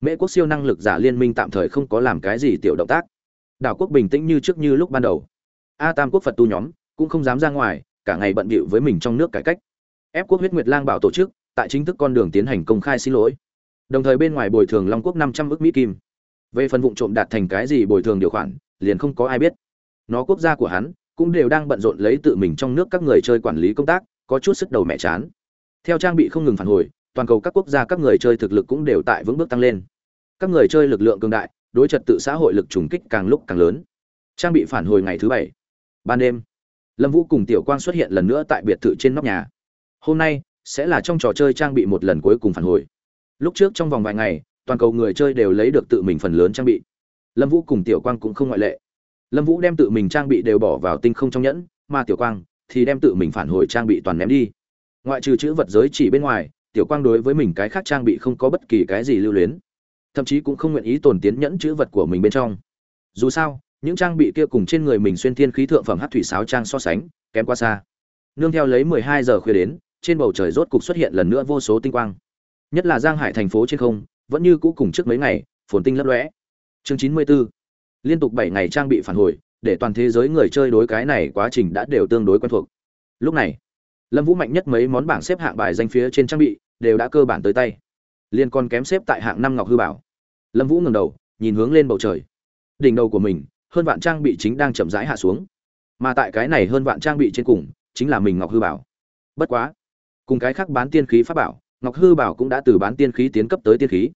Mễ quốc siêu năng lực giả liên minh tạm thời không có làm cái gì tiểu động tác đảo quốc bình tĩnh như trước như lúc ban đầu. A tam quốc phật tu nhóm cũng không dám ra ngoài, cả ngày bận bịu với mình trong nước cải cách. Ép quốc huyết nguyệt lang bảo tổ chức, tại chính thức con đường tiến hành công khai xin lỗi. Đồng thời bên ngoài bồi thường long quốc năm trăm ước mỹ kim. Về phần vụ trộm đạt thành cái gì bồi thường điều khoản, liền không có ai biết. Nó quốc gia của hắn cũng đều đang bận rộn lấy tự mình trong nước các người chơi quản lý công tác, có chút sức đầu mẹ chán. Theo trang bị không ngừng phản hồi, toàn cầu các quốc gia các người chơi thực lực cũng đều tại vững bước tăng lên. Các người chơi lực lượng cường đại đối trật tự xã hội lực trùng kích càng lúc càng lớn. Trang bị phản hồi ngày thứ bảy. Ban đêm, lâm vũ cùng tiểu quang xuất hiện lần nữa tại biệt thự trên nóc nhà. Hôm nay, sẽ là trong trò chơi trang bị một lần cuối cùng phản hồi. Lúc trước trong vòng vài ngày, toàn cầu người chơi đều lấy được tự mình phần lớn trang bị. Lâm vũ cùng tiểu quang cũng không ngoại lệ. Lâm vũ đem tự mình trang bị đều bỏ vào tinh không trong nhẫn, mà tiểu quang thì đem tự mình phản hồi trang bị toàn ném đi. Ngoại trừ chữ vật giới chỉ bên ngoài, tiểu quang đối với mình cái khác trang bị không có bất kỳ cái gì lưu luyến thậm chí cũng không nguyện ý tồn tiến nhẫn chữ vật của mình bên trong. Dù sao, những trang bị kia cùng trên người mình xuyên thiên khí thượng phẩm hát thủy sáo trang so sánh, kém quá xa. Nương theo lấy mười hai giờ khuya đến, trên bầu trời rốt cục xuất hiện lần nữa vô số tinh quang. Nhất là giang hải thành phố trên không, vẫn như cũ cùng trước mấy ngày, phồn tinh lấp lóe. Chương chín mươi 94 liên tục bảy ngày trang bị phản hồi, để toàn thế giới người chơi đối cái này quá trình đã đều tương đối quen thuộc. Lúc này, lâm vũ mạnh nhất mấy món bảng xếp hạng bài danh phía trên trang bị đều đã cơ bản tới tay liên còn kém xếp tại hạng năm ngọc hư bảo. Lâm vũ ngẩng đầu, nhìn hướng lên bầu trời. Đỉnh đầu của mình, hơn vạn trang bị chính đang chậm rãi hạ xuống. Mà tại cái này hơn vạn trang bị trên cùng, chính là mình ngọc hư bảo. Bất quá, cùng cái khác bán tiên khí pháp bảo, ngọc hư bảo cũng đã từ bán tiên khí tiến cấp tới tiên khí.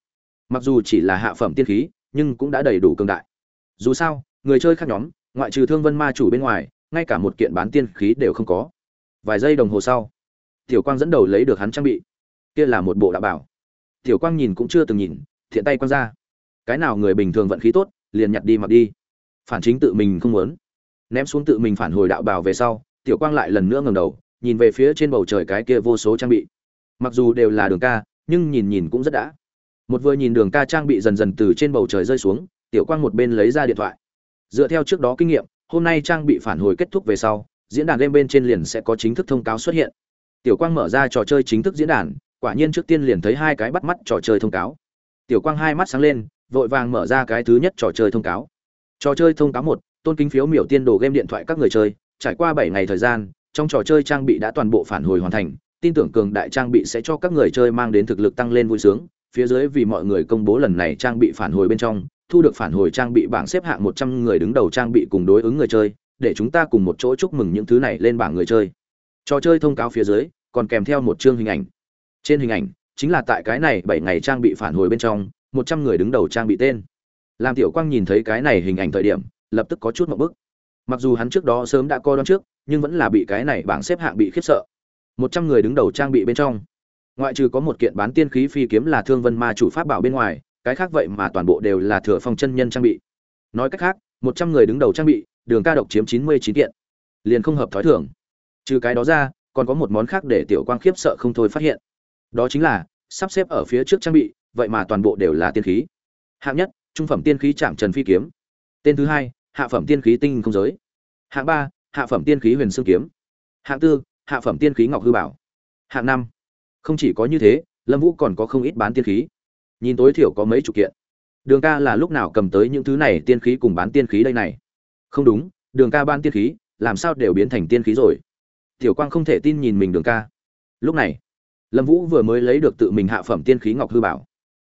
Mặc dù chỉ là hạ phẩm tiên khí, nhưng cũng đã đầy đủ cường đại. Dù sao, người chơi khác nhóm, ngoại trừ thương vân ma chủ bên ngoài, ngay cả một kiện bán tiên khí đều không có. Vài giây đồng hồ sau, tiểu quang dẫn đầu lấy được hắn trang bị. Kia là một bộ đạo bảo tiểu quang nhìn cũng chưa từng nhìn, thiện tay quang ra. Cái nào người bình thường vận khí tốt, liền nhặt đi mặc đi. Phản chính tự mình không muốn. Ném xuống tự mình phản hồi đạo bào về sau, tiểu quang lại lần nữa ngẩng đầu, nhìn về phía trên bầu trời cái kia vô số trang bị. Mặc dù đều là đường ca, nhưng nhìn nhìn cũng rất đã. Một vừa nhìn đường ca trang bị dần dần từ trên bầu trời rơi xuống, tiểu quang một bên lấy ra điện thoại. Dựa theo trước đó kinh nghiệm, hôm nay trang bị phản hồi kết thúc về sau, diễn đàn game bên trên liền sẽ có chính thức thông cáo xuất hiện. Tiểu quang mở ra trò chơi chính thức diễn đàn quả nhiên trước tiên liền thấy hai cái bắt mắt trò chơi thông cáo. Tiểu quang hai mắt sáng lên, vội vàng mở ra cái thứ nhất trò chơi thông cáo. Trò chơi thông cáo một, tôn kính phiếu miểu tiên đồ game điện thoại các người chơi, trải qua bảy ngày thời gian, trong trò chơi trang bị đã toàn bộ phản hồi hoàn thành, tin tưởng cường đại trang bị sẽ cho các người chơi mang đến thực lực tăng lên vui sướng. Phía dưới vì mọi người công bố lần này trang bị phản hồi bên trong, thu được phản hồi trang bị bảng xếp hạng một trăm người đứng đầu trang bị cùng đối ứng người chơi, để chúng ta cùng một chỗ chúc mừng những thứ này lên bảng người chơi. Trò chơi thông cáo phía dưới còn kèm theo một chương hình ảnh trên hình ảnh, chính là tại cái này bảy ngày trang bị phản hồi bên trong, một trăm người đứng đầu trang bị tên. Làm tiểu quang nhìn thấy cái này hình ảnh thời điểm, lập tức có chút một bức. Mặc dù hắn trước đó sớm đã coi đoán trước, nhưng vẫn là bị cái này bảng xếp hạng bị khiếp sợ. Một trăm người đứng đầu trang bị bên trong. Ngoại trừ có một kiện bán tiên khí phi kiếm là thương vân ma chủ pháp bảo bên ngoài, cái khác vậy mà toàn bộ đều là thừa phong chân nhân trang bị. Nói cách khác, một trăm người đứng đầu trang bị, đường ca độc chiếm chín mươi chín kiện. Liền không hợp thói thường. Trừ cái đó ra, còn có một món khác để tiểu quang khiếp sợ không thôi phát hiện đó chính là, sắp xếp ở phía trước trang bị, vậy mà toàn bộ đều là tiên khí. Hạng nhất, trung phẩm tiên khí chạm trần phi kiếm. Tên thứ hai, hạ phẩm tiên khí tinh không giới. Hạng ba, hạ phẩm tiên khí huyền xương kiếm. Hạng tư, hạ phẩm tiên khí ngọc hư bảo. Hạng năm, không chỉ có như thế, lâm vũ còn có không ít bán tiên khí. Nhìn tối thiểu có mấy chục kiện. Đường ca là lúc nào cầm tới những thứ này tiên khí cùng bán tiên khí đây này? Không đúng, đường ca ban tiên khí, làm sao đều biến thành tiên khí rồi? Tiểu quang không thể tin nhìn mình đường ca. Lúc này lâm vũ vừa mới lấy được tự mình hạ phẩm tiên khí ngọc hư bảo.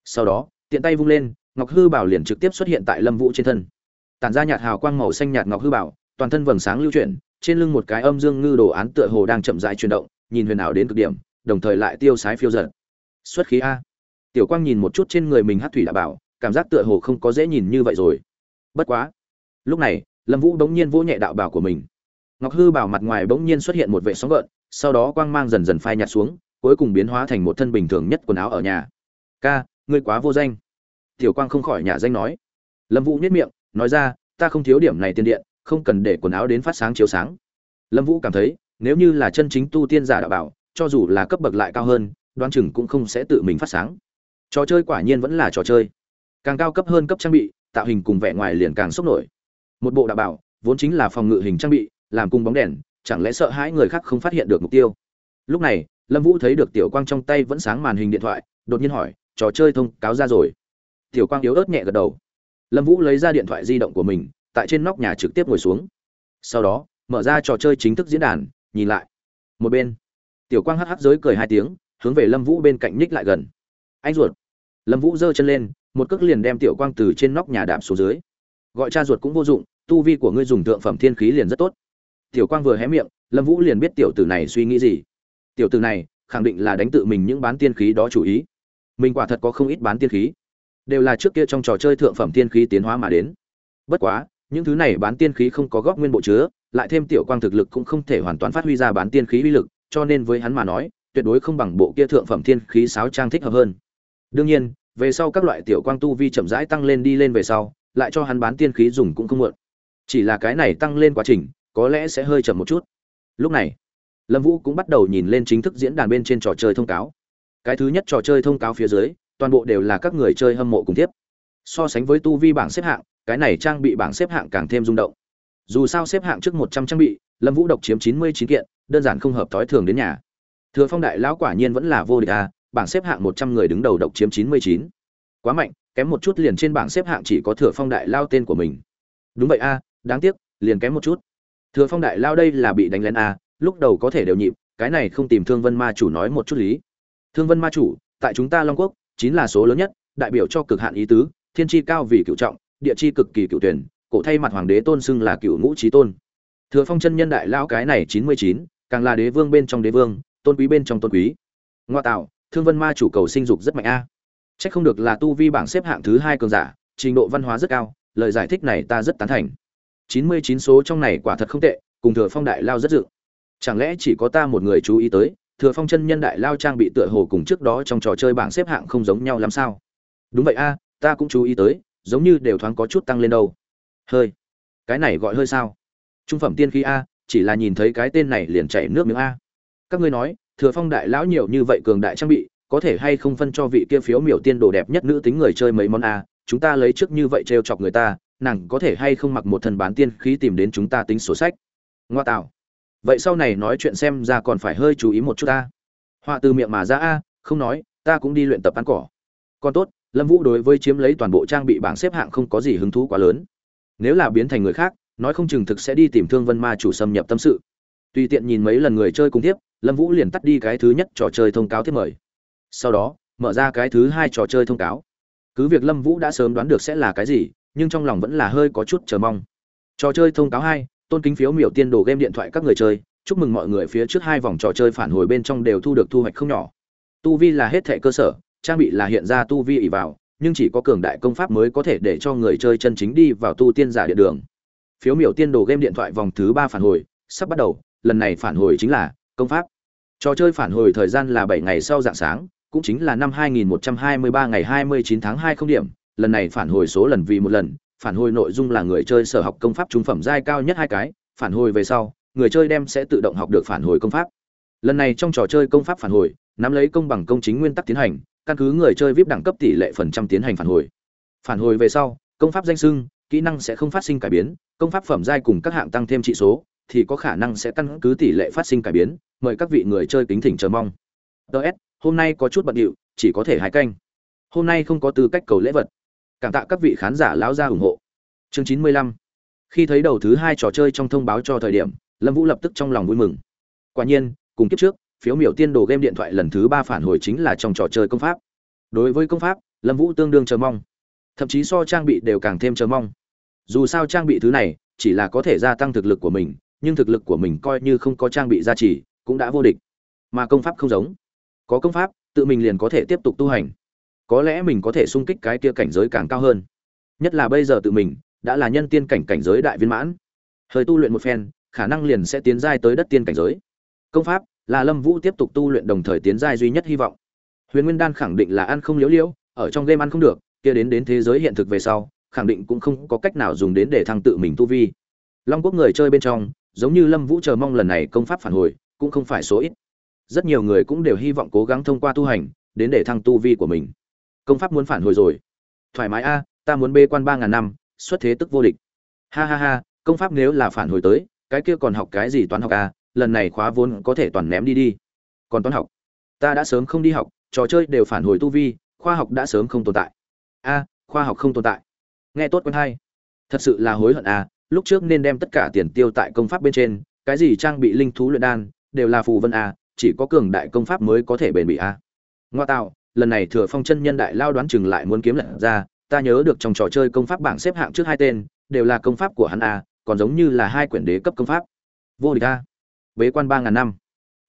Sau đó, tiện tay vung lên, ngọc hư bảo liền trực tiếp xuất hiện tại lâm vũ trên thân. Tản ra nhạt hào quang màu xanh nhạt ngọc hư bảo, toàn thân vầng sáng lưu chuyển, trên lưng một cái âm dương ngư đồ án tựa hồ đang chậm rãi chuyển động, nhìn huyền ảo đến cực điểm, đồng thời lại tiêu sái phiêu giật xuất khí a. Tiểu quang nhìn một chút trên người mình hát thủy đã bảo, cảm giác tựa hồ không có dễ nhìn như vậy rồi. Bất quá, lúc này, lâm vũ bỗng nhiên vỗ nhẹ đạo bảo của mình. Ngọc hư bảo mặt ngoài bỗng nhiên xuất hiện một vệ sóng gợn, sau đó quang mang dần dần phai nhạt xuống cuối cùng biến hóa thành một thân bình thường nhất quần áo ở nhà. Ca, ngươi quá vô danh. Tiểu quang không khỏi nhà danh nói. Lâm vũ nhất miệng, nói ra, ta không thiếu điểm này tiền điện, không cần để quần áo đến phát sáng chiếu sáng. Lâm vũ cảm thấy, nếu như là chân chính tu tiên giả đạo bảo, cho dù là cấp bậc lại cao hơn đoan chừng cũng không sẽ tự mình phát sáng. Trò chơi quả nhiên vẫn là trò chơi. Càng cao cấp hơn cấp trang bị, tạo hình cùng vẻ ngoài liền càng sốc nổi. Một bộ đạo bảo, vốn chính là phòng ngự hình trang bị, làm cung bóng đèn, chẳng lẽ sợ hãi người khác không phát hiện được mục tiêu? Lúc này lâm vũ thấy được tiểu quang trong tay vẫn sáng màn hình điện thoại, đột nhiên hỏi, trò chơi thông cáo ra rồi. Tiểu quang yếu ớt nhẹ gật đầu. Lâm vũ lấy ra điện thoại di động của mình, tại trên nóc nhà trực tiếp ngồi xuống. Sau đó, mở ra trò chơi chính thức diễn đàn, nhìn lại. Một bên, tiểu quang hắc hắc giới cười hai tiếng, hướng về lâm vũ bên cạnh ních lại gần. Anh ruột. Lâm vũ giơ chân lên, một cước liền đem tiểu quang từ trên nóc nhà đạp xuống dưới. Gọi cha ruột cũng vô dụng, tu vi của ngươi dùng thượng phẩm thiên khí liền rất tốt. Tiểu quang vừa hé miệng, lâm vũ liền biết tiểu tử này suy nghĩ gì tiểu tử này khẳng định là đánh tự mình những bán tiên khí đó chủ ý. Mình quả thật có không ít bán tiên khí, đều là trước kia trong trò chơi thượng phẩm tiên khí tiến hóa mà đến. Bất quá, những thứ này bán tiên khí không có góc nguyên bộ chứa, lại thêm tiểu quang thực lực cũng không thể hoàn toàn phát huy ra bán tiên khí uy lực, cho nên với hắn mà nói, tuyệt đối không bằng bộ kia thượng phẩm tiên khí sáo trang thích hợp hơn. Đương nhiên, về sau các loại tiểu quang tu vi chậm rãi tăng lên đi lên về sau, lại cho hắn bán tiên khí dùng cũng không muộn. Chỉ là cái này tăng lên quá trình, có lẽ sẽ hơi chậm một chút. Lúc này lâm vũ cũng bắt đầu nhìn lên chính thức diễn đàn bên trên trò chơi thông cáo. Cái thứ nhất trò chơi thông cáo phía dưới, toàn bộ đều là các người chơi hâm mộ cùng tiếp. So sánh với tu vi bảng xếp hạng, cái này trang bị bảng xếp hạng càng thêm rung động. Dù sao xếp hạng trước một trăm trang bị, lâm vũ độc chiếm chín mươi chín kiện, đơn giản không hợp thói thường đến nhà. Thừa phong đại lão quả nhiên vẫn là vô địch à bảng xếp hạng một trăm người đứng đầu độc chiếm chín mươi chín. Quá mạnh, kém một chút liền trên bảng xếp hạng chỉ có thừa phong đại lao tên của mình. Đúng vậy a đáng tiếc, liền kém một chút. Thừa phong đại lao đây là bị đánh lén a lúc đầu có thể đều nhịp cái này không tìm thương vân ma chủ nói một chút lý thương vân ma chủ tại chúng ta long quốc chính là số lớn nhất đại biểu cho cực hạn ý tứ thiên tri cao vì cựu trọng địa chi cực kỳ cựu tuyển cổ thay mặt hoàng đế tôn xưng là cựu ngũ trí tôn thừa phong chân nhân đại lão cái này chín mươi chín càng là đế vương bên trong đế vương tôn quý bên trong tôn quý ngoa tạo thương vân ma chủ cầu sinh dục rất mạnh a Chắc không được là tu vi bảng xếp hạng thứ hai cường giả, trình độ văn hóa rất cao, lời giải thích này ta rất tán thành. 99 số trong này quả thật không tệ, cùng thừa phong đại lao rất dự chẳng lẽ chỉ có ta một người chú ý tới, thừa phong chân nhân đại lao trang bị tựa hồ cùng trước đó trong trò chơi bảng xếp hạng không giống nhau làm sao? Đúng vậy a, ta cũng chú ý tới, giống như đều thoáng có chút tăng lên đâu. Hơi. Cái này gọi hơi sao? Trung phẩm tiên khí a, chỉ là nhìn thấy cái tên này liền chảy nước miếng a. Các ngươi nói, thừa phong đại lão nhiều như vậy cường đại trang bị, có thể hay không phân cho vị kia phiếu miểu tiên đồ đẹp nhất nữ tính người chơi mấy món a? Chúng ta lấy trước như vậy trêu chọc người ta, nàng có thể hay không mặc một thần bán tiên khí tìm đến chúng ta tính sổ sách? Ngoa tạo vậy sau này nói chuyện xem ra còn phải hơi chú ý một chút ta. Họa từ miệng mà ra, a, không nói, ta cũng đi luyện tập ăn cỏ. Còn tốt, lâm vũ đối với chiếm lấy toàn bộ trang bị bảng xếp hạng không có gì hứng thú quá lớn. Nếu là biến thành người khác, nói không chừng thực sẽ đi tìm thương vân ma chủ xâm nhập tâm sự. Tùy tiện nhìn mấy lần người chơi cùng tiếp lâm vũ liền tắt đi cái thứ nhất trò chơi thông cáo thiết mời. Sau đó, mở ra cái thứ hai trò chơi thông cáo. Cứ việc lâm vũ đã sớm đoán được sẽ là cái gì, nhưng trong lòng vẫn là hơi có chút chờ mong. Trò chơi thông cáo hai tôn kính phiếu miểu tiên đồ game điện thoại các người chơi, chúc mừng mọi người phía trước hai vòng trò chơi phản hồi bên trong đều thu được thu hoạch không nhỏ. Tu vi là hết thệ cơ sở, trang bị là hiện ra tu vi ỉ vào, nhưng chỉ có cường đại công pháp mới có thể để cho người chơi chân chính đi vào tu tiên giả địa đường. Phiếu miểu tiên đồ game điện thoại vòng thứ ba phản hồi, sắp bắt đầu, lần này phản hồi chính là công pháp. Trò chơi phản hồi thời gian là bảy ngày sau dạng sáng, cũng chính là năm 2123 ngày 29 tháng 2 không điểm, lần này phản hồi số lần vì một lần phản hồi nội dung là người chơi sở học công pháp trung phẩm giai cao nhất hai cái, phản hồi về sau, người chơi đem sẽ tự động học được phản hồi công pháp. Lần này trong trò chơi công pháp phản hồi, nắm lấy công bằng công chính nguyên tắc tiến hành, căn cứ người chơi vip đẳng cấp tỷ lệ phần trăm tiến hành phản hồi. Phản hồi về sau, công pháp danh sưng, kỹ năng sẽ không phát sinh cải biến, công pháp phẩm giai cùng các hạng tăng thêm trị số, thì có khả năng sẽ căn cứ tỷ lệ phát sinh cải biến, mời các vị người chơi kính thỉnh chờ mong. Ts hôm nay có chút bận điệu, chỉ có thể hái canh. Hôm nay không có tư cách cầu lễ vật cảm tạ các vị khán giả lão gia ủng hộ. Chương chín mươi lăm. Khi thấy đầu thứ hai trò chơi trong thông báo cho thời điểm, lâm vũ lập tức trong lòng vui mừng. Quả nhiên, cùng kiếp trước, phiếu miểu tiên đồ game điện thoại lần thứ ba phản hồi chính là trong trò chơi công pháp. Đối với công pháp, lâm vũ tương đương chờ mong. Thậm chí so trang bị đều càng thêm chờ mong. Dù sao trang bị thứ này, chỉ là có thể gia tăng thực lực của mình, nhưng thực lực của mình coi như không có trang bị gia trì, cũng đã vô địch. Mà công pháp không giống. Có công pháp, tự mình liền có thể tiếp tục tu hành có lẽ mình có thể sung kích cái kia cảnh giới càng cao hơn. Nhất là bây giờ tự mình, đã là nhân tiên cảnh cảnh giới đại viên mãn. Hơi tu luyện một phen, khả năng liền sẽ tiến giai tới đất tiên cảnh giới. Công pháp, là lâm vũ tiếp tục tu luyện đồng thời tiến giai duy nhất hy vọng. Huyền nguyên đan khẳng định là ăn không liễu liễu, ở trong game ăn không được, kia đến đến thế giới hiện thực về sau, khẳng định cũng không có cách nào dùng đến để thăng tự mình tu vi. Long quốc người chơi bên trong, giống như lâm vũ chờ mong lần này công pháp phản hồi, cũng không phải số ít. Rất nhiều người cũng đều hy vọng cố gắng thông qua tu hành, đến để thăng tu vi của mình công pháp muốn phản hồi rồi. Thoải mái a, ta muốn bê quan ba ngàn năm, xuất thế tức vô địch. Ha ha ha, công pháp nếu là phản hồi tới, cái kia còn học cái gì toán học a, lần này khóa vốn có thể toàn ném đi đi. Còn toán học? Ta đã sớm không đi học, trò chơi đều phản hồi tu vi, khoa học đã sớm không tồn tại. A, khoa học không tồn tại. Nghe tốt quen hay. Thật sự là hối hận a, lúc trước nên đem tất cả tiền tiêu tại công pháp bên trên, cái gì trang bị linh thú luyện đan, đều là phù vân a, chỉ có cường đại công pháp mới có thể bền bỉ a. Ngoa tạo lần này thừa phong chân nhân đại lao đoán chừng lại muốn kiếm lận ra, ta nhớ được trong trò chơi công pháp bảng xếp hạng trước hai tên, đều là công pháp của hắn a, còn giống như là hai quyển đế cấp công pháp. Vô địch a. Bế quan ba ngàn năm.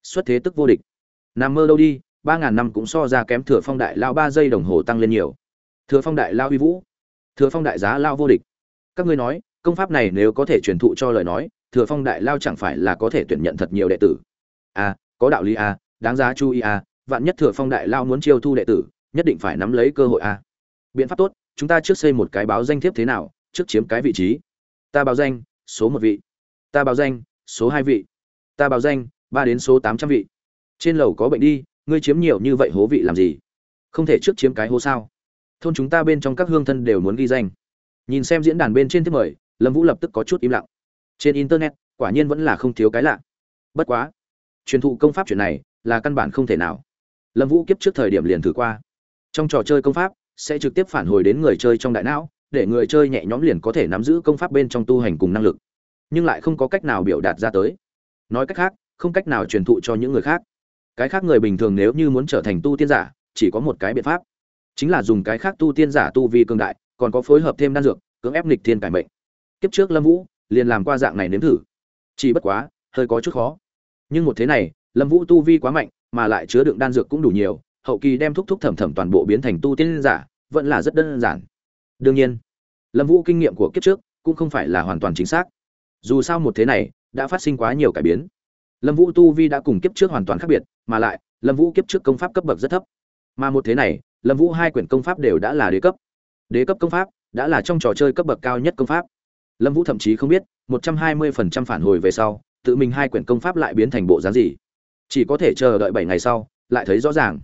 Xuất thế tức vô địch. Nằm mơ đâu đi, ba ngàn năm cũng so ra kém thừa phong đại lao ba giây đồng hồ tăng lên nhiều. Thừa phong đại lao uy vũ. Thừa phong đại giá lao vô địch. Các ngươi nói, công pháp này nếu có thể truyền thụ cho lời nói, thừa phong đại lao chẳng phải là có thể tuyển nhận thật nhiều đệ tử. A có đạo lý a đáng giá chú ý a vạn nhất thừa phong đại lao muốn chiêu thu đệ tử, nhất định phải nắm lấy cơ hội a. Biện pháp tốt, chúng ta trước xây một cái báo danh thiếp thế nào, trước chiếm cái vị trí. Ta báo danh, số một vị. Ta báo danh, số hai vị. Ta báo danh, ba đến số tám trăm vị. Trên lầu có bệnh đi, ngươi chiếm nhiều như vậy hố vị làm gì? Không thể trước chiếm cái hố sao? Thôn chúng ta bên trong các hương thân đều muốn ghi danh. Nhìn xem diễn đàn bên trên thiếp mời, lâm vũ lập tức có chút im lặng. Trên internet, quả nhiên vẫn là không thiếu cái lạ. Bất quá, truyền thụ công pháp chuyện này là căn bản không thể nào lâm vũ kiếp trước thời điểm liền thử qua. Trong trò chơi công pháp, sẽ trực tiếp phản hồi đến người chơi trong đại não, để người chơi nhẹ nhõm liền có thể nắm giữ công pháp bên trong tu hành cùng năng lực. Nhưng lại không có cách nào biểu đạt ra tới. Nói cách khác, không cách nào truyền thụ cho những người khác. Cái khác người bình thường nếu như muốn trở thành tu tiên giả, chỉ có một cái biện pháp. Chính là dùng cái khác tu tiên giả tu vi cương đại, còn có phối hợp thêm đan dược, cưỡng ép nịch thiên cải mệnh. Kiếp trước lâm vũ liền làm qua dạng này nếm thử. Chỉ bất quá, hơi có chút khó. Nhưng một thế này, lâm vũ tu vi quá mạnh mà lại chứa đựng đan dược cũng đủ nhiều, hậu kỳ đem thúc thúc thẩm thẩm toàn bộ biến thành tu tiên giả, vẫn là rất đơn giản. Đương nhiên, lâm vũ kinh nghiệm của kiếp trước cũng không phải là hoàn toàn chính xác. Dù sao một thế này đã phát sinh quá nhiều cải biến. Lâm vũ tu vi đã cùng kiếp trước hoàn toàn khác biệt, mà lại, lâm vũ kiếp trước công pháp cấp bậc rất thấp. Mà một thế này, lâm vũ hai quyển công pháp đều đã là đế cấp. Đế cấp công pháp đã là trong trò chơi cấp bậc cao nhất công pháp. Lâm vũ thậm chí không biết, một trăm hai mươi phần trăm phản hồi về sau, tự mình hai quyển công pháp lại biến thành bộ dáng gì chỉ có thể chờ đợi bảy ngày sau, lại thấy rõ ràng.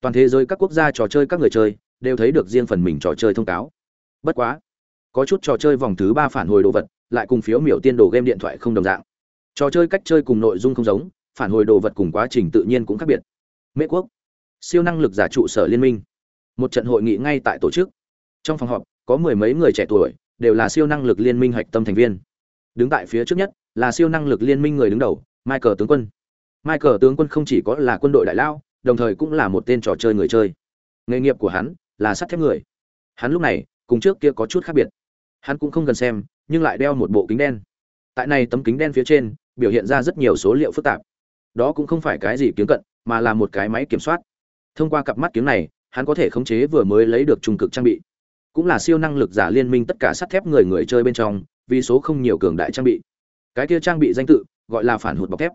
Toàn thế giới các quốc gia trò chơi các người chơi đều thấy được riêng phần mình trò chơi thông cáo. Bất quá, có chút trò chơi vòng thứ ba phản hồi đồ vật lại cùng phiếu miểu tiên đồ game điện thoại không đồng dạng. Trò chơi cách chơi cùng nội dung không giống, phản hồi đồ vật cùng quá trình tự nhiên cũng khác biệt. Mễ quốc, siêu năng lực giả trụ sở liên minh. Một trận hội nghị ngay tại tổ chức. Trong phòng họp, có mười mấy người trẻ tuổi, đều là siêu năng lực liên minh hạch tâm thành viên. Đứng tại phía trước nhất là siêu năng lực liên minh người đứng đầu, michael tướng quân michael tướng quân không chỉ có là quân đội đại lao, đồng thời cũng là một tên trò chơi người chơi. Nghề nghiệp của hắn là sắt thép người. Hắn lúc này cùng trước kia có chút khác biệt. Hắn cũng không gần xem, nhưng lại đeo một bộ kính đen. Tại này tấm kính đen phía trên, biểu hiện ra rất nhiều số liệu phức tạp. Đó cũng không phải cái gì kiếm cận, mà là một cái máy kiểm soát. Thông qua cặp mắt kiếm này, hắn có thể khống chế vừa mới lấy được trung cực trang bị. Cũng là siêu năng lực giả liên minh tất cả sắt thép người người chơi bên trong, vì số không nhiều cường đại trang bị. Cái kia trang bị danh tự, gọi là phản hụt bọc thép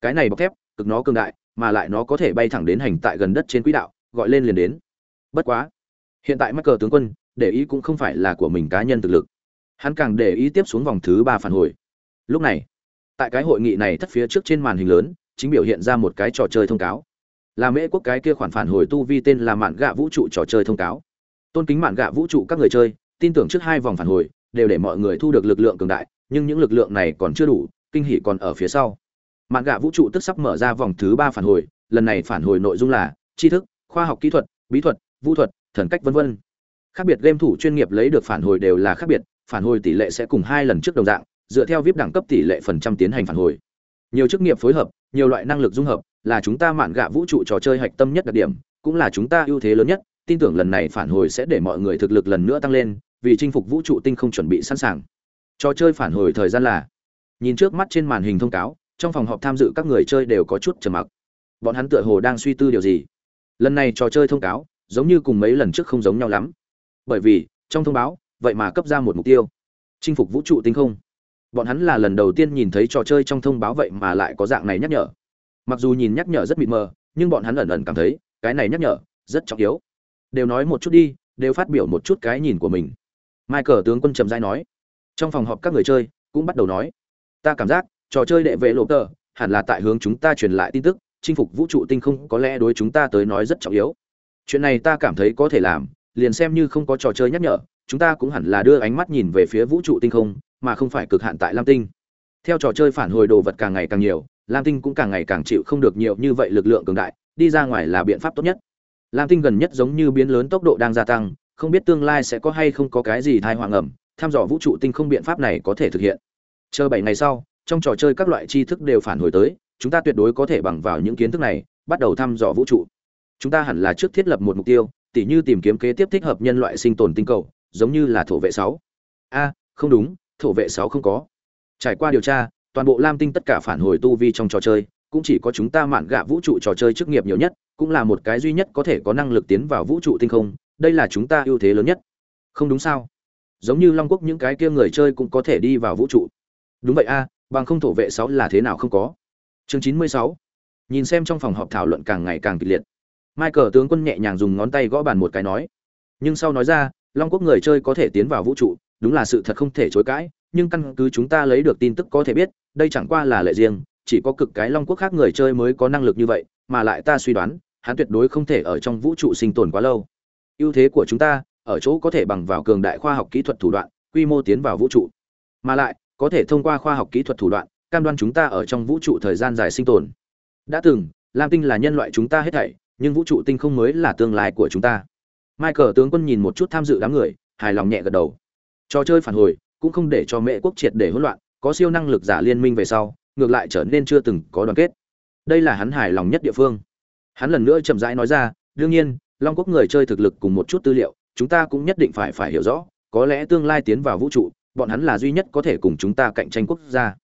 cái này bọc thép, cực nó cường đại, mà lại nó có thể bay thẳng đến hành tại gần đất trên quỹ đạo, gọi lên liền đến. Bất quá, hiện tại mắc cờ tướng quân, để ý cũng không phải là của mình cá nhân thực lực. Hắn càng để ý tiếp xuống vòng thứ ba phản hồi. Lúc này, tại cái hội nghị này thất phía trước trên màn hình lớn, chính biểu hiện ra một cái trò chơi thông cáo. Là mễ quốc cái kia khoản phản hồi tu vi tên là mạn gạ vũ trụ trò chơi thông cáo. Tôn kính mạn gạ vũ trụ các người chơi, tin tưởng trước hai vòng phản hồi, đều để mọi người thu được lực lượng cường đại, nhưng những lực lượng này còn chưa đủ, kinh hỷ còn ở phía sau mạn gạ vũ trụ tức sắp mở ra vòng thứ ba phản hồi, lần này phản hồi nội dung là tri thức, khoa học kỹ thuật, bí thuật, vũ thuật, thần cách vân vân. Khác biệt game thủ chuyên nghiệp lấy được phản hồi đều là khác biệt, phản hồi tỷ lệ sẽ cùng hai lần trước đồng dạng, dựa theo vip đẳng cấp tỷ lệ phần trăm tiến hành phản hồi. Nhiều chức nghiệp phối hợp, nhiều loại năng lực dung hợp, là chúng ta mạn gạ vũ trụ trò chơi hạch tâm nhất đặc điểm, cũng là chúng ta ưu thế lớn nhất, tin tưởng lần này phản hồi sẽ để mọi người thực lực lần nữa tăng lên, vì chinh phục vũ trụ tinh không chuẩn bị sẵn sàng. Trò chơi phản hồi thời gian là, nhìn trước mắt trên màn hình thông cáo trong phòng họp tham dự các người chơi đều có chút trầm mặc. Bọn hắn tựa hồ đang suy tư điều gì. Lần này trò chơi thông cáo, giống như cùng mấy lần trước không giống nhau lắm. Bởi vì, trong thông báo, vậy mà cấp ra một mục tiêu. Chinh phục vũ trụ tinh không. Bọn hắn là lần đầu tiên nhìn thấy trò chơi trong thông báo vậy mà lại có dạng này nhắc nhở. Mặc dù nhìn nhắc nhở rất mịt mờ, nhưng bọn hắn ẩn ẩn cảm thấy, cái này nhắc nhở, rất trọng yếu. Đều nói một chút đi, đều phát biểu một chút cái nhìn của mình. Michael tướng quân trầm giai nói. Trong phòng họp các người chơi, cũng bắt đầu nói. Ta cảm giác trò chơi đệ vệ lộ tờ, hẳn là tại hướng chúng ta truyền lại tin tức, chinh phục vũ trụ tinh không có lẽ đối chúng ta tới nói rất trọng yếu. Chuyện này ta cảm thấy có thể làm, liền xem như không có trò chơi nhắc nhở, chúng ta cũng hẳn là đưa ánh mắt nhìn về phía vũ trụ tinh không, mà không phải cực hạn tại lam tinh. Theo trò chơi phản hồi đồ vật càng ngày càng nhiều, lam tinh cũng càng ngày càng chịu không được nhiều như vậy lực lượng cường đại, đi ra ngoài là biện pháp tốt nhất. Lam tinh gần nhất giống như biến lớn tốc độ đang gia tăng, không biết tương lai sẽ có hay không có cái gì thai hoàng ẩm thăm dò vũ trụ tinh không biện pháp này có thể thực hiện. Chờ bảy ngày sau trong trò chơi các loại tri thức đều phản hồi tới, chúng ta tuyệt đối có thể bằng vào những kiến thức này, bắt đầu thăm dò vũ trụ. Chúng ta hẳn là trước thiết lập một mục tiêu, tỉ như tìm kiếm kế tiếp thích hợp nhân loại sinh tồn tinh cầu, giống như là thổ vệ sáu. A, không đúng, thổ vệ sáu không có. Trải qua điều tra, toàn bộ lam tinh tất cả phản hồi tu vi trong trò chơi, cũng chỉ có chúng ta mạn gạ vũ trụ trò chơi chức nghiệp nhiều nhất, cũng là một cái duy nhất có thể có năng lực tiến vào vũ trụ tinh không, đây là chúng ta ưu thế lớn nhất. Không đúng sao? Giống như long quốc những cái kia người chơi cũng có thể đi vào vũ trụ. Đúng vậy a bằng không thổ vệ sáu là thế nào không có. Chương chín mươi sáu. Nhìn xem trong phòng họp thảo luận càng ngày càng kịch liệt. Michael tướng quân nhẹ nhàng dùng ngón tay gõ bàn một cái nói. Nhưng sau nói ra, long quốc người chơi có thể tiến vào vũ trụ, đúng là sự thật không thể chối cãi, nhưng căn cứ chúng ta lấy được tin tức có thể biết, đây chẳng qua là lệ riêng, chỉ có cực cái long quốc khác người chơi mới có năng lực như vậy, mà lại ta suy đoán, hắn tuyệt đối không thể ở trong vũ trụ sinh tồn quá lâu. Ưu thế của chúng ta, ở chỗ có thể bằng vào cường đại khoa học kỹ thuật thủ đoạn, quy mô tiến vào vũ trụ. Mà lại có thể thông qua khoa học kỹ thuật thủ đoạn, cam đoan chúng ta ở trong vũ trụ thời gian dài sinh tồn. Đã từng, lam tinh là nhân loại chúng ta hết thảy, nhưng vũ trụ tinh không mới là tương lai của chúng ta. Michael tướng quân nhìn một chút tham dự đám người, hài lòng nhẹ gật đầu. Trò chơi phản hồi, cũng không để cho mẹ quốc triệt để hỗn loạn, có siêu năng lực giả liên minh về sau, ngược lại trở nên chưa từng có đoàn kết. Đây là hắn hài lòng nhất địa phương. Hắn lần nữa chậm rãi nói ra, đương nhiên, long quốc người chơi thực lực cùng một chút tư liệu, chúng ta cũng nhất định phải phải hiểu rõ, có lẽ tương lai tiến vào vũ trụ bọn hắn là duy nhất có thể cùng chúng ta cạnh tranh quốc gia.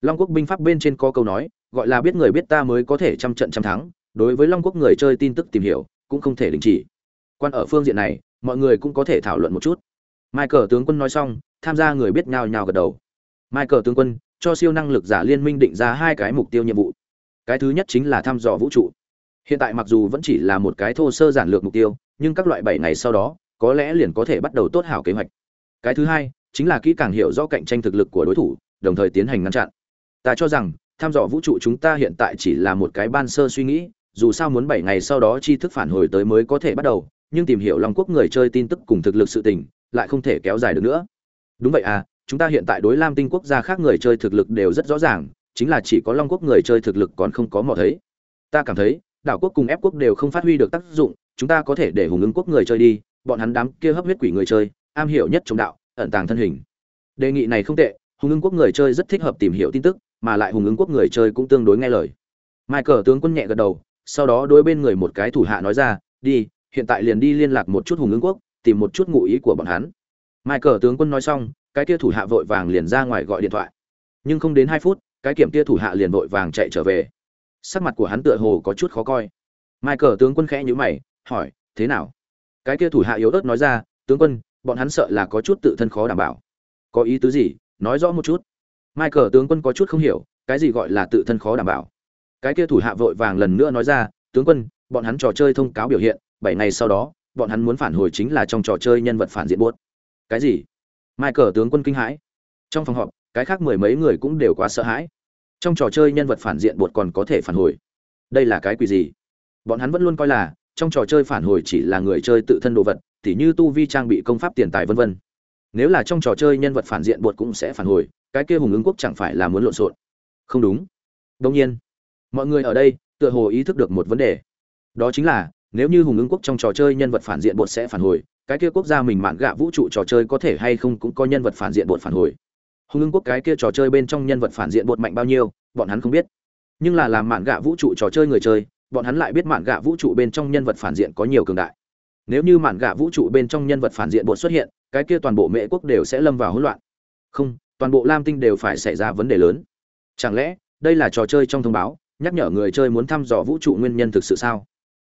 Long quốc binh pháp bên trên có câu nói, gọi là biết người biết ta mới có thể trăm trận trăm thắng, đối với long quốc người chơi tin tức tìm hiểu, cũng không thể đình chỉ. Quan ở phương diện này, mọi người cũng có thể thảo luận một chút. Michael tướng quân nói xong, tham gia người biết nhào nhào gật đầu. Michael tướng quân, cho siêu năng lực giả liên minh định ra hai cái mục tiêu nhiệm vụ. Cái thứ nhất chính là thăm dò vũ trụ. Hiện tại mặc dù vẫn chỉ là một cái thô sơ giản lược mục tiêu, nhưng các loại bảy ngày sau đó, có lẽ liền có thể bắt đầu tốt hảo kế hoạch. Cái thứ hai chính là kỹ càng hiểu rõ cạnh tranh thực lực của đối thủ, đồng thời tiến hành ngăn chặn. Ta cho rằng, tham dò vũ trụ chúng ta hiện tại chỉ là một cái ban sơ suy nghĩ, dù sao muốn bảy ngày sau đó tri thức phản hồi tới mới có thể bắt đầu, nhưng tìm hiểu long quốc người chơi tin tức cùng thực lực sự tình, lại không thể kéo dài được nữa. Đúng vậy à chúng ta hiện tại đối lam tinh quốc gia khác người chơi thực lực đều rất rõ ràng, chính là chỉ có long quốc người chơi thực lực còn không có mò thấy. Ta cảm thấy, đảo quốc cùng ép quốc đều không phát huy được tác dụng, chúng ta có thể để hùng ứng quốc người chơi đi, bọn hắn đám kia hấp huyết quỷ người chơi, am hiểu nhất trong đạo ẩn tàng thân hình. Đề nghị này không tệ, hùng ứng quốc người chơi rất thích hợp tìm hiểu tin tức, mà lại hùng ứng quốc người chơi cũng tương đối nghe lời. Michael tướng quân nhẹ gật đầu, sau đó đối bên người một cái thủ hạ nói ra, đi, hiện tại liền đi liên lạc một chút hùng ứng quốc, tìm một chút ngụ ý của bọn hắn. Michael tướng quân nói xong, cái kia thủ hạ vội vàng liền ra ngoài gọi điện thoại. Nhưng không đến hai phút, cái kiểm kia thủ hạ liền vội vàng chạy trở về. Sắc mặt của hắn tựa hồ có chút khó coi. Michael tướng quân khẽ nhíu mày, hỏi, thế nào? Cái kia thủ hạ yếu ớt nói ra, tướng quân bọn hắn sợ là có chút tự thân khó đảm bảo. Có ý tứ gì? Nói rõ một chút. Michael tướng quân có chút không hiểu, cái gì gọi là tự thân khó đảm bảo? Cái kia thủ hạ vội vàng lần nữa nói ra, tướng quân, bọn hắn trò chơi thông cáo biểu hiện, bảy ngày sau đó, bọn hắn muốn phản hồi chính là trong trò chơi nhân vật phản diện buốt. Cái gì? Michael tướng quân kinh hãi. Trong phòng họp, cái khác mười mấy người cũng đều quá sợ hãi. Trong trò chơi nhân vật phản diện bột còn có thể phản hồi? Đây là cái quỷ gì? Bọn hắn vẫn luôn coi là, trong trò chơi phản hồi chỉ là người chơi tự thân đồ vật tỉ như tu vi trang bị công pháp tiền tài vân vân. Nếu là trong trò chơi nhân vật phản diện buộc cũng sẽ phản hồi, cái kia hùng ứng quốc chẳng phải là muốn lộn xộn. Không đúng. Đương nhiên, mọi người ở đây tựa hồ ý thức được một vấn đề. Đó chính là, nếu như hùng ứng quốc trong trò chơi nhân vật phản diện buộc sẽ phản hồi, cái kia quốc gia mình mạn gạ vũ trụ trò chơi có thể hay không cũng có nhân vật phản diện buộc phản hồi. Hùng ứng quốc cái kia trò chơi bên trong nhân vật phản diện buộc mạnh bao nhiêu, bọn hắn không biết. Nhưng là làm mạn gạ vũ trụ trò chơi người chơi, bọn hắn lại biết mạn gạ vũ trụ bên trong nhân vật phản diện có nhiều cường đại nếu như mạn gạ vũ trụ bên trong nhân vật phản diện bột xuất hiện, cái kia toàn bộ mễ quốc đều sẽ lâm vào hỗn loạn. Không, toàn bộ lam tinh đều phải xảy ra vấn đề lớn. Chẳng lẽ, đây là trò chơi trong thông báo, nhắc nhở người chơi muốn thăm dò vũ trụ nguyên nhân thực sự sao?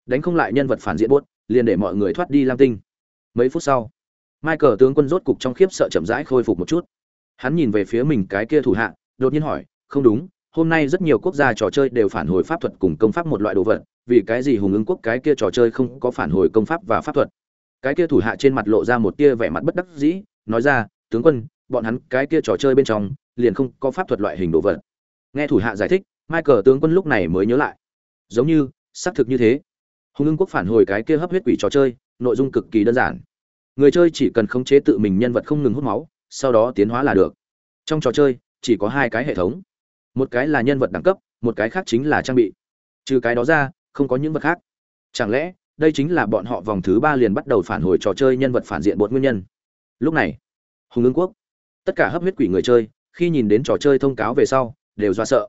Đánh không lại nhân vật phản diện bốt liền để mọi người thoát đi lam tinh. Mấy phút sau, michael tướng quân rốt cục trong khiếp sợ chậm rãi khôi phục một chút. Hắn nhìn về phía mình cái kia thủ hạ, đột nhiên hỏi, không đúng hôm nay rất nhiều quốc gia trò chơi đều phản hồi pháp thuật cùng công pháp một loại đồ vật, vì cái gì hùng ứng quốc cái kia trò chơi không có phản hồi công pháp và pháp thuật? Cái kia thủ hạ trên mặt lộ ra một tia vẻ mặt bất đắc dĩ, nói ra, tướng quân, bọn hắn cái kia trò chơi bên trong liền không có pháp thuật loại hình đồ vật. Nghe thủ hạ giải thích, michael tướng quân lúc này mới nhớ lại. Giống như, xác thực như thế. Hùng ưng quốc phản hồi cái kia hấp huyết quỷ trò chơi, nội dung cực kỳ đơn giản. Người chơi chỉ cần khống chế tự mình nhân vật không ngừng hút máu, sau đó tiến hóa là được. Trong trò chơi, chỉ có hai cái hệ thống một cái là nhân vật đẳng cấp, một cái khác chính là trang bị. Trừ cái đó ra, không có những vật khác. Chẳng lẽ, đây chính là bọn họ vòng thứ ba liền bắt đầu phản hồi trò chơi nhân vật phản diện bột nguyên nhân? Lúc này, hùng ương quốc, tất cả hấp huyết quỷ người chơi, khi nhìn đến trò chơi thông cáo về sau, đều do sợ.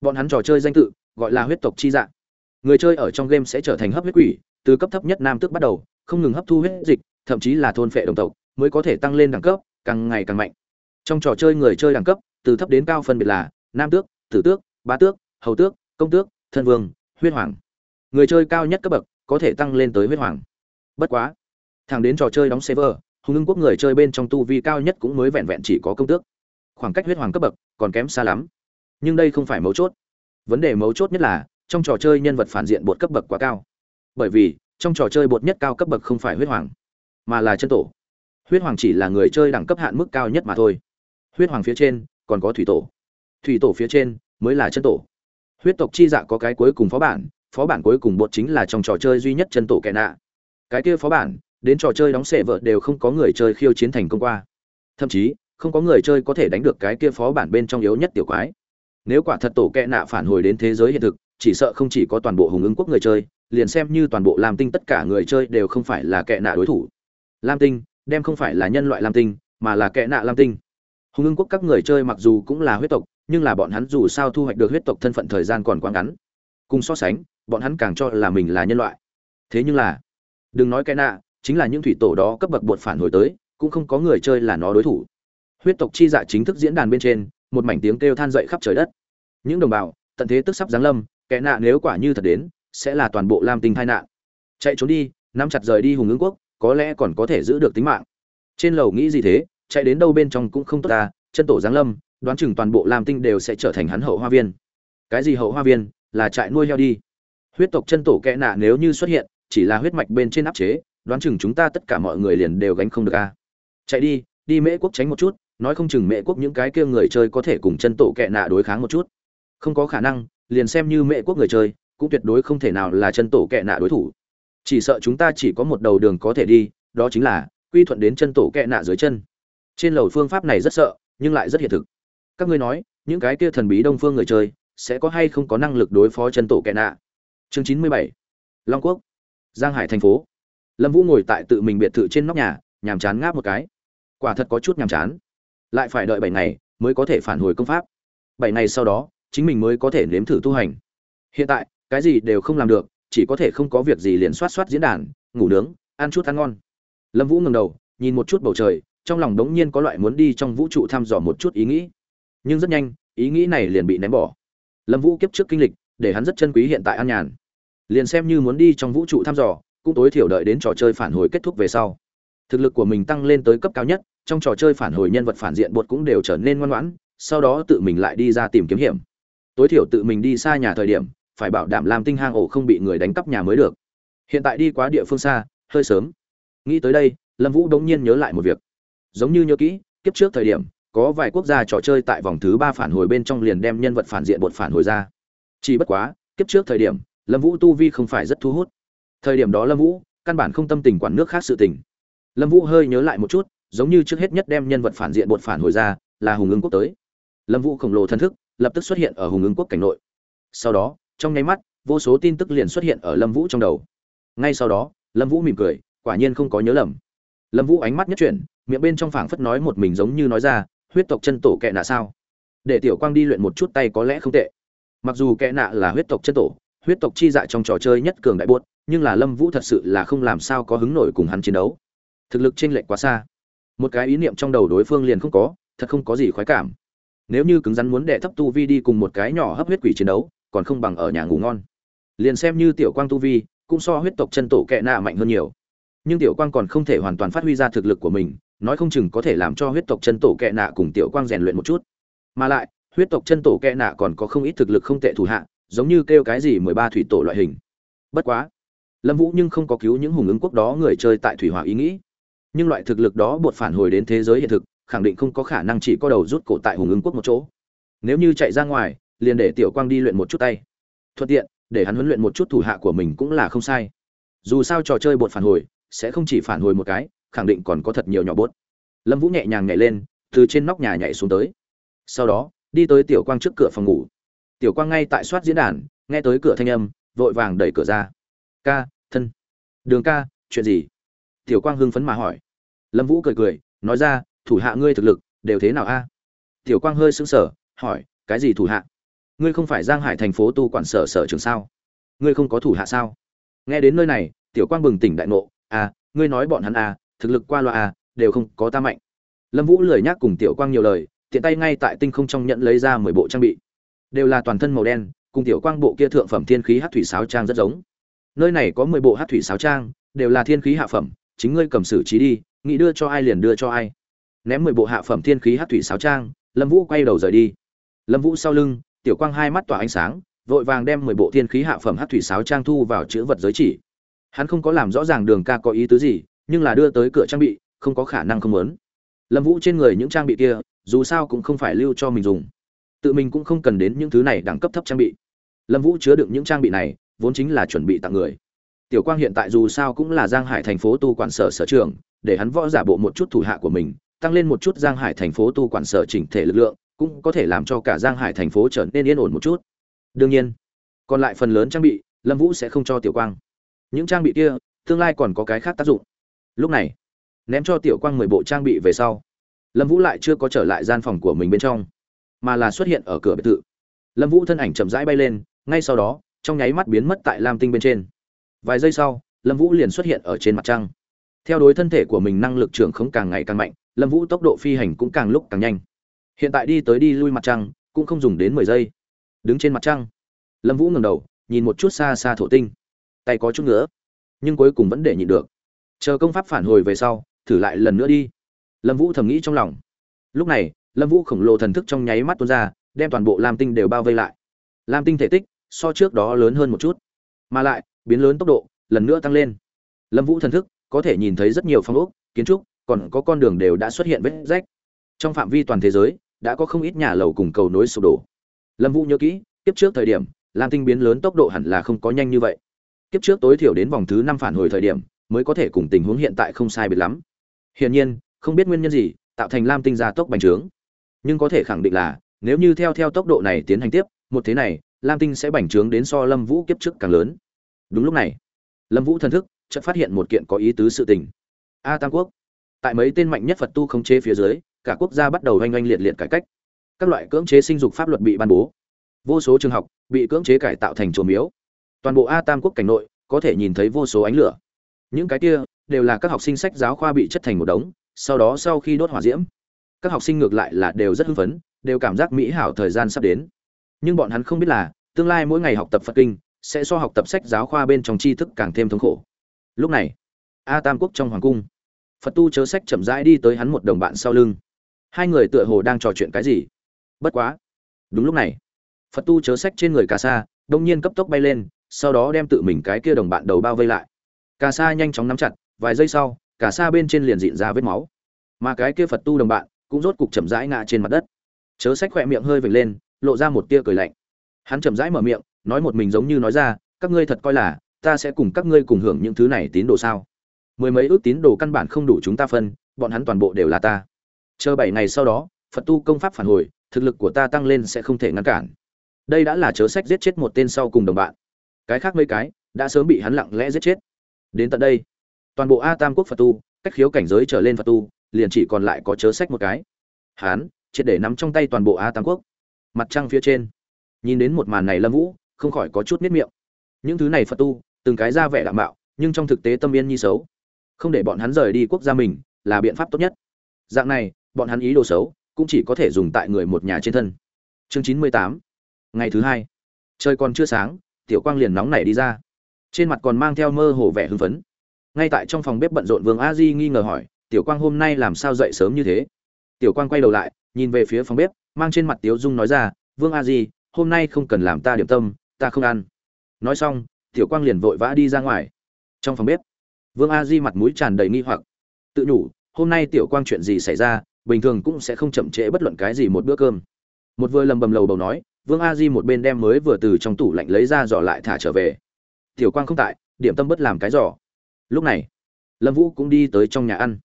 Bọn hắn trò chơi danh tự, gọi là huyết tộc chi dạng. Người chơi ở trong game sẽ trở thành hấp huyết quỷ, từ cấp thấp nhất nam tước bắt đầu, không ngừng hấp thu huyết dịch, thậm chí là thôn phệ đồng tộc, mới có thể tăng lên đẳng cấp, càng ngày càng mạnh. Trong trò chơi người chơi đẳng cấp, từ thấp đến cao phân biệt là nam tước, tử tước, bá tước, hầu tước, công tước, thân vương, huyết hoàng. Người chơi cao nhất cấp bậc có thể tăng lên tới huyết hoàng. Bất quá thẳng đến trò chơi đóng server, hùng ưng quốc người chơi bên trong tu vi cao nhất cũng mới vẹn vẹn chỉ có công tước. Khoảng cách huyết hoàng cấp bậc còn kém xa lắm. Nhưng đây không phải mấu chốt. Vấn đề mấu chốt nhất là, trong trò chơi nhân vật phản diện bột cấp bậc quá cao. Bởi vì, trong trò chơi bột nhất cao cấp bậc không phải huyết hoàng, mà là chân tổ. Huyết hoàng chỉ là người chơi đẳng cấp hạn mức cao nhất mà thôi. Huyết hoàng phía trên còn có thủy tổ thủy tổ phía trên mới là chân tổ. Huyết tộc chi dạ có cái cuối cùng phó bản phó bản cuối cùng bột chính là trong trò chơi duy nhất chân tổ kẻ nạ. Cái kia phó bản, đến trò chơi đóng sệ vợ đều không có người chơi khiêu chiến thành công qua. Thậm chí, không có người chơi có thể đánh được cái kia phó bản bên trong yếu nhất tiểu quái. Nếu quả thật tổ kẹ nạ phản hồi đến thế giới hiện thực, chỉ sợ không chỉ có toàn bộ hùng ứng quốc người chơi, liền xem như toàn bộ lam tinh tất cả người chơi đều không phải là kẹ nạ đối thủ. Lam tinh, đem không phải là nhân loại lam tinh, mà là kẹ nạ lam tinh hùng ưng quốc các người chơi mặc dù cũng là huyết tộc, nhưng là bọn hắn dù sao thu hoạch được huyết tộc thân phận thời gian còn quá ngắn. Cùng so sánh, bọn hắn càng cho là mình là nhân loại. Thế nhưng là, đừng nói cái nạ, chính là những thủy tổ đó cấp bậc bột phản hồi tới, cũng không có người chơi là nó đối thủ. Huyết tộc chi dạ chính thức diễn đàn bên trên, một mảnh tiếng kêu than dậy khắp trời đất. Những đồng bào, tận thế tức sắp giáng lâm, kẻ nạ nếu quả như thật đến, sẽ là toàn bộ lam tinh tai nạn. Chạy trốn đi, nắm chặt rời đi hùng ứng quốc, có lẽ còn có thể giữ được tính mạng. Trên lầu nghĩ gì thế? Chạy đến đâu bên trong cũng không tốt ta, chân tổ giáng lâm, đoán chừng toàn bộ lam tinh đều sẽ trở thành hắn hậu hoa viên. Cái gì hậu hoa viên? Là trại nuôi heo đi. Huyết tộc chân tổ kẽ nạ nếu như xuất hiện, chỉ là huyết mạch bên trên áp chế, đoán chừng chúng ta tất cả mọi người liền đều gánh không được a. Chạy đi đi mễ quốc tránh một chút, nói không chừng mễ quốc những cái kia người chơi có thể cùng chân tổ kẽ nạ đối kháng một chút. Không có khả năng, liền xem như mễ quốc người chơi, cũng tuyệt đối không thể nào là chân tổ kẽ nạ đối thủ. Chỉ sợ chúng ta chỉ có một đầu đường có thể đi, đó chính là quy thuận đến chân tổ kẽ nạ dưới chân trên lầu phương pháp này rất sợ, nhưng lại rất hiện thực. Các ngươi nói, những cái kia thần bí đông phương người chơi, sẽ có hay không có năng lực đối phó chân tổ kẻ nạ? Chương chín mươi bảy. Long quốc. Giang hải thành phố. Lâm vũ ngồi tại tự mình biệt thự trên nóc nhà, nhàm chán ngáp một cái. Quả thật có chút nhàm chán. Lại phải đợi bảy ngày mới có thể phản hồi công pháp. Bảy ngày sau đó, chính mình mới có thể nếm thử tu hành. Hiện tại, cái gì đều không làm được, chỉ có thể không có việc gì liền soát soát diễn đàn, ngủ nướng, ăn chút ăn ngon. Lâm vũ ngừng đầu, nhìn một chút bầu trời trong lòng đống nhiên có loại muốn đi trong vũ trụ thăm dò một chút ý nghĩ. Nhưng rất nhanh, ý nghĩ này liền bị ném bỏ. Lâm vũ kiếp trước kinh lịch, để hắn rất chân quý hiện tại an nhàn. Liền xem như muốn đi trong vũ trụ thăm dò, cũng tối thiểu đợi đến trò chơi phản hồi kết thúc về sau. Thực lực của mình tăng lên tới cấp cao nhất, trong trò chơi phản hồi nhân vật phản diện bột cũng đều trở nên ngoan ngoãn, sau đó tự mình lại đi ra tìm kiếm hiểm. Tối thiểu tự mình đi xa nhà thời điểm, phải bảo đảm làm tinh hang ổ không bị người đánh cắp nhà mới được. Hiện tại đi quá địa phương xa, hơi sớm. Nghĩ tới đây, lâm vũ đống nhiên nhớ lại một việc giống như nhớ kỹ, kiếp trước thời điểm, có vài quốc gia trò chơi tại vòng thứ ba phản hồi bên trong liền đem nhân vật phản diện bột phản hồi ra. Chỉ bất quá, kiếp trước thời điểm, lâm vũ tu vi không phải rất thu hút. Thời điểm đó lâm vũ, căn bản không tâm tình quản nước khác sự tình. Lâm vũ hơi nhớ lại một chút, giống như trước hết nhất đem nhân vật phản diện bột phản hồi ra, là hùng ứng quốc tới. Lâm vũ khổng lồ thân thức, lập tức xuất hiện ở hùng ứng quốc cảnh nội. Sau đó, trong nháy mắt, vô số tin tức liền xuất hiện ở lâm vũ trong đầu. Ngay sau đó, lâm vũ mỉm cười, quả nhiên không có nhớ lầm. Lâm vũ ánh mắt nhất chuyển miệng bên trong phảng phất nói một mình giống như nói ra, huyết tộc chân tổ kệ nạ sao? Để tiểu quang đi luyện một chút tay có lẽ không tệ. Mặc dù kệ nạ là huyết tộc chân tổ, huyết tộc chi dạ trong trò chơi nhất cường đại buốt, nhưng là lâm vũ thật sự là không làm sao có hứng nổi cùng hắn chiến đấu. Thực lực chênh lệch quá xa. Một cái ý niệm trong đầu đối phương liền không có, thật không có gì khoái cảm. Nếu như cứng rắn muốn đệ thấp tu vi đi cùng một cái nhỏ hấp huyết quỷ chiến đấu, còn không bằng ở nhà ngủ ngon. Liền xem như tiểu quang tu vi, cũng so huyết tộc chân tổ kệ nạ mạnh hơn nhiều. Nhưng tiểu quang còn không thể hoàn toàn phát huy ra thực lực của mình nói không chừng có thể làm cho huyết tộc chân tổ kệ nạ cùng tiểu quang rèn luyện một chút. Mà lại, huyết tộc chân tổ kệ nạ còn có không ít thực lực không tệ thủ hạ, giống như kêu cái gì mười ba thủy tổ loại hình. Bất quá, lâm vũ nhưng không có cứu những hùng ứng quốc đó người chơi tại thủy hỏa ý nghĩ. Nhưng loại thực lực đó buộc phản hồi đến thế giới hiện thực, khẳng định không có khả năng chỉ có đầu rút cổ tại hùng ứng quốc một chỗ. Nếu như chạy ra ngoài, liền để tiểu quang đi luyện một chút tay. Thuận tiện, để hắn huấn luyện một chút thủ hạ của mình cũng là không sai. Dù sao trò chơi bột phản hồi, sẽ không chỉ phản hồi một cái khẳng định còn có thật nhiều nhỏ bốt. Lâm vũ nhẹ nhàng nhảy lên, từ trên nóc nhà nhảy xuống tới. Sau đó, đi tới tiểu quang trước cửa phòng ngủ. Tiểu quang ngay tại soát diễn đàn, nghe tới cửa thanh âm, vội vàng đẩy cửa ra. Ca, thân. Đường ca, chuyện gì? Tiểu quang hưng phấn mà hỏi. Lâm vũ cười cười, nói ra, thủ hạ ngươi thực lực, đều thế nào a? Tiểu quang hơi sững sờ, hỏi, cái gì thủ hạ? Ngươi không phải giang hải thành phố tu quản sở sở trường sao? Ngươi không có thủ hạ sao? Nghe đến nơi này, tiểu quang bừng tỉnh đại ngộ à ngươi nói bọn hắn à thực lực qua loa à đều không có ta mạnh. Lâm vũ lười nhắc cùng tiểu quang nhiều lời, tiện tay ngay tại tinh không trong nhận lấy ra mười bộ trang bị. Đều là toàn thân màu đen, cùng tiểu quang bộ kia thượng phẩm thiên khí hắc thủy sáo trang rất giống. Nơi này có mười bộ hắc thủy sáo trang, đều là thiên khí hạ phẩm, chính ngươi cầm xử trí đi, nghĩ đưa cho ai liền đưa cho ai. Ném mười bộ hạ phẩm thiên khí hắc thủy sáo trang, lâm vũ quay đầu rời đi. Lâm vũ sau lưng, tiểu quang hai mắt tỏa ánh sáng, vội vàng đem mười bộ thiên khí hạ phẩm hắc thủy sáo trang thu vào chữ vật giới chỉ. Hắn không có làm rõ ràng đường ca có ý tứ gì nhưng là đưa tới cửa trang bị, không có khả năng không muốn. Lâm vũ trên người những trang bị kia, dù sao cũng không phải lưu cho mình dùng. Tự mình cũng không cần đến những thứ này đẳng cấp thấp trang bị. Lâm vũ chứa đựng những trang bị này, vốn chính là chuẩn bị tặng người. Tiểu quang hiện tại dù sao cũng là giang hải thành phố tu quản sở sở trường để hắn võ giả bộ một chút thủ hạ của mình, tăng lên một chút giang hải thành phố tu quản sở chỉnh thể lực lượng, cũng có thể làm cho cả giang hải thành phố trở nên yên ổn một chút. Đương nhiên, còn lại phần lớn trang bị, lâm vũ sẽ không cho tiểu quang. Những trang bị kia, tương lai còn có cái khác tác dụng lúc này, ném cho tiểu quang mười bộ trang bị về sau, lâm vũ lại chưa có trở lại gian phòng của mình bên trong, mà là xuất hiện ở cửa biệt thự. Lâm vũ thân ảnh chậm rãi bay lên, ngay sau đó, trong nháy mắt biến mất tại lam tinh bên trên. Vài giây sau, lâm vũ liền xuất hiện ở trên mặt trăng. Theo đối thân thể của mình năng lực trưởng không càng ngày càng mạnh, lâm vũ tốc độ phi hành cũng càng lúc càng nhanh. Hiện tại đi tới đi lui mặt trăng, cũng không dùng đến mười giây. Đứng trên mặt trăng, lâm vũ ngẩng đầu, nhìn một chút xa xa thổ tinh. Tay có chút nữa nhưng cuối cùng vẫn để nhịn được chờ công pháp phản hồi về sau, thử lại lần nữa đi. Lâm vũ thầm nghĩ trong lòng. Lúc này, lâm vũ khổng lồ thần thức trong nháy mắt tuôn ra, đem toàn bộ lam tinh đều bao vây lại. Lam tinh thể tích, so trước đó lớn hơn một chút. Mà lại, biến lớn tốc độ, lần nữa tăng lên. Lâm vũ thần thức, có thể nhìn thấy rất nhiều phong ốc, kiến trúc, còn có con đường đều đã xuất hiện vết rách. Trong phạm vi toàn thế giới, đã có không ít nhà lầu cùng cầu nối sụp đổ. Lâm vũ nhớ kỹ, kiếp trước thời điểm, lam tinh biến lớn tốc độ hẳn là không có nhanh như vậy. Kiếp trước tối thiểu đến vòng thứ năm phản hồi thời điểm mới có thể cùng tình huống hiện tại không sai biệt lắm. Hiển nhiên, không biết nguyên nhân gì, tạo thành lam tinh gia tốc bành trướng. Nhưng có thể khẳng định là, nếu như theo theo tốc độ này tiến hành tiếp, một thế này, lam tinh sẽ bành trướng đến so lâm vũ kiếp trước càng lớn. Đúng lúc này, lâm vũ thần thức chợt phát hiện một kiện có ý tứ sự tình. A tam quốc, tại mấy tên mạnh nhất phật tu không chế phía dưới, cả quốc gia bắt đầu oanh oanh liệt liệt cải cách. Các loại cưỡng chế sinh dục pháp luật bị ban bố. Vô số trường học bị cưỡng chế cải tạo thành chùa miếu. Toàn bộ a tam quốc cảnh nội có thể nhìn thấy vô số ánh lửa những cái kia đều là các học sinh sách giáo khoa bị chất thành một đống, sau đó sau khi đốt hỏa diễm, các học sinh ngược lại là đều rất hưng phấn, đều cảm giác mỹ hảo thời gian sắp đến. Nhưng bọn hắn không biết là, tương lai mỗi ngày học tập phật kinh, sẽ so học tập sách giáo khoa bên trong tri thức càng thêm thống khổ. Lúc này, a tam quốc trong hoàng cung, phật tu chớ sách chậm rãi đi tới hắn một đồng bạn sau lưng. Hai người tựa hồ đang trò chuyện cái gì? Bất quá, đúng lúc này, phật tu chớ sách trên người cà sa, đông nhiên cấp tốc bay lên, sau đó đem tự mình cái kia đồng bạn đầu bao vây lại cà sa nhanh chóng nắm chặt, vài giây sau, cà sa bên trên liền dịn ra vết máu. Mà cái kia phật tu đồng bạn cũng rốt cục chậm rãi ngã trên mặt đất. Chớ sách khỏe miệng hơi vểnh lên, lộ ra một tia cười lạnh. Hắn chậm rãi mở miệng, nói một mình giống như nói ra, các ngươi thật coi là, ta sẽ cùng các ngươi cùng hưởng những thứ này tín đồ sao? Mười mấy ước tín đồ căn bản không đủ chúng ta phân, bọn hắn toàn bộ đều là ta. Chờ bảy ngày sau đó, phật tu công pháp phản hồi, thực lực của ta tăng lên sẽ không thể ngăn cản. Đây đã là chớ sách giết chết một tên sau cùng đồng bạn. Cái khác mấy cái, đã sớm bị hắn lặng lẽ giết chết đến tận đây, toàn bộ a tam quốc phật tu, cách khiếu cảnh giới trở lên phật tu, liền chỉ còn lại có chớ sách một cái. Hắn triệt để nắm trong tay toàn bộ a tam quốc. Mặt trăng phía trên, nhìn đến một màn này lâm vũ, không khỏi có chút miết miệng. Những thứ này phật tu, từng cái ra vẻ đảm bảo nhưng trong thực tế tâm yên nhi xấu. Không để bọn hắn rời đi quốc gia mình, là biện pháp tốt nhất. Dạng này, bọn hắn ý đồ xấu, cũng chỉ có thể dùng tại người một nhà trên thân. Chương chín mươi tám, ngày thứ hai. Trời còn chưa sáng, tiểu quang liền nóng nảy đi ra trên mặt còn mang theo mơ hồ vẻ hưng phấn. Ngay tại trong phòng bếp bận rộn vương a di nghi ngờ hỏi, tiểu quang hôm nay làm sao dậy sớm như thế? Tiểu quang quay đầu lại, nhìn về phía phòng bếp, mang trên mặt tiếu dung nói ra, vương a di, hôm nay không cần làm ta điểm tâm, ta không ăn. Nói xong, tiểu quang liền vội vã đi ra ngoài. Trong phòng bếp, vương a di mặt mũi tràn đầy nghi hoặc. Tự nhủ, hôm nay tiểu quang chuyện gì xảy ra, bình thường cũng sẽ không chậm trễ bất luận cái gì một bữa cơm. Một vừa lầm bầm lầu bầu nói, vương a di một bên đem mới vừa từ trong tủ lạnh lấy ra giỏ lại thả trở về tiểu quang không tại, điểm tâm bất làm cái giỏ. Lúc này, lâm vũ cũng đi tới trong nhà ăn.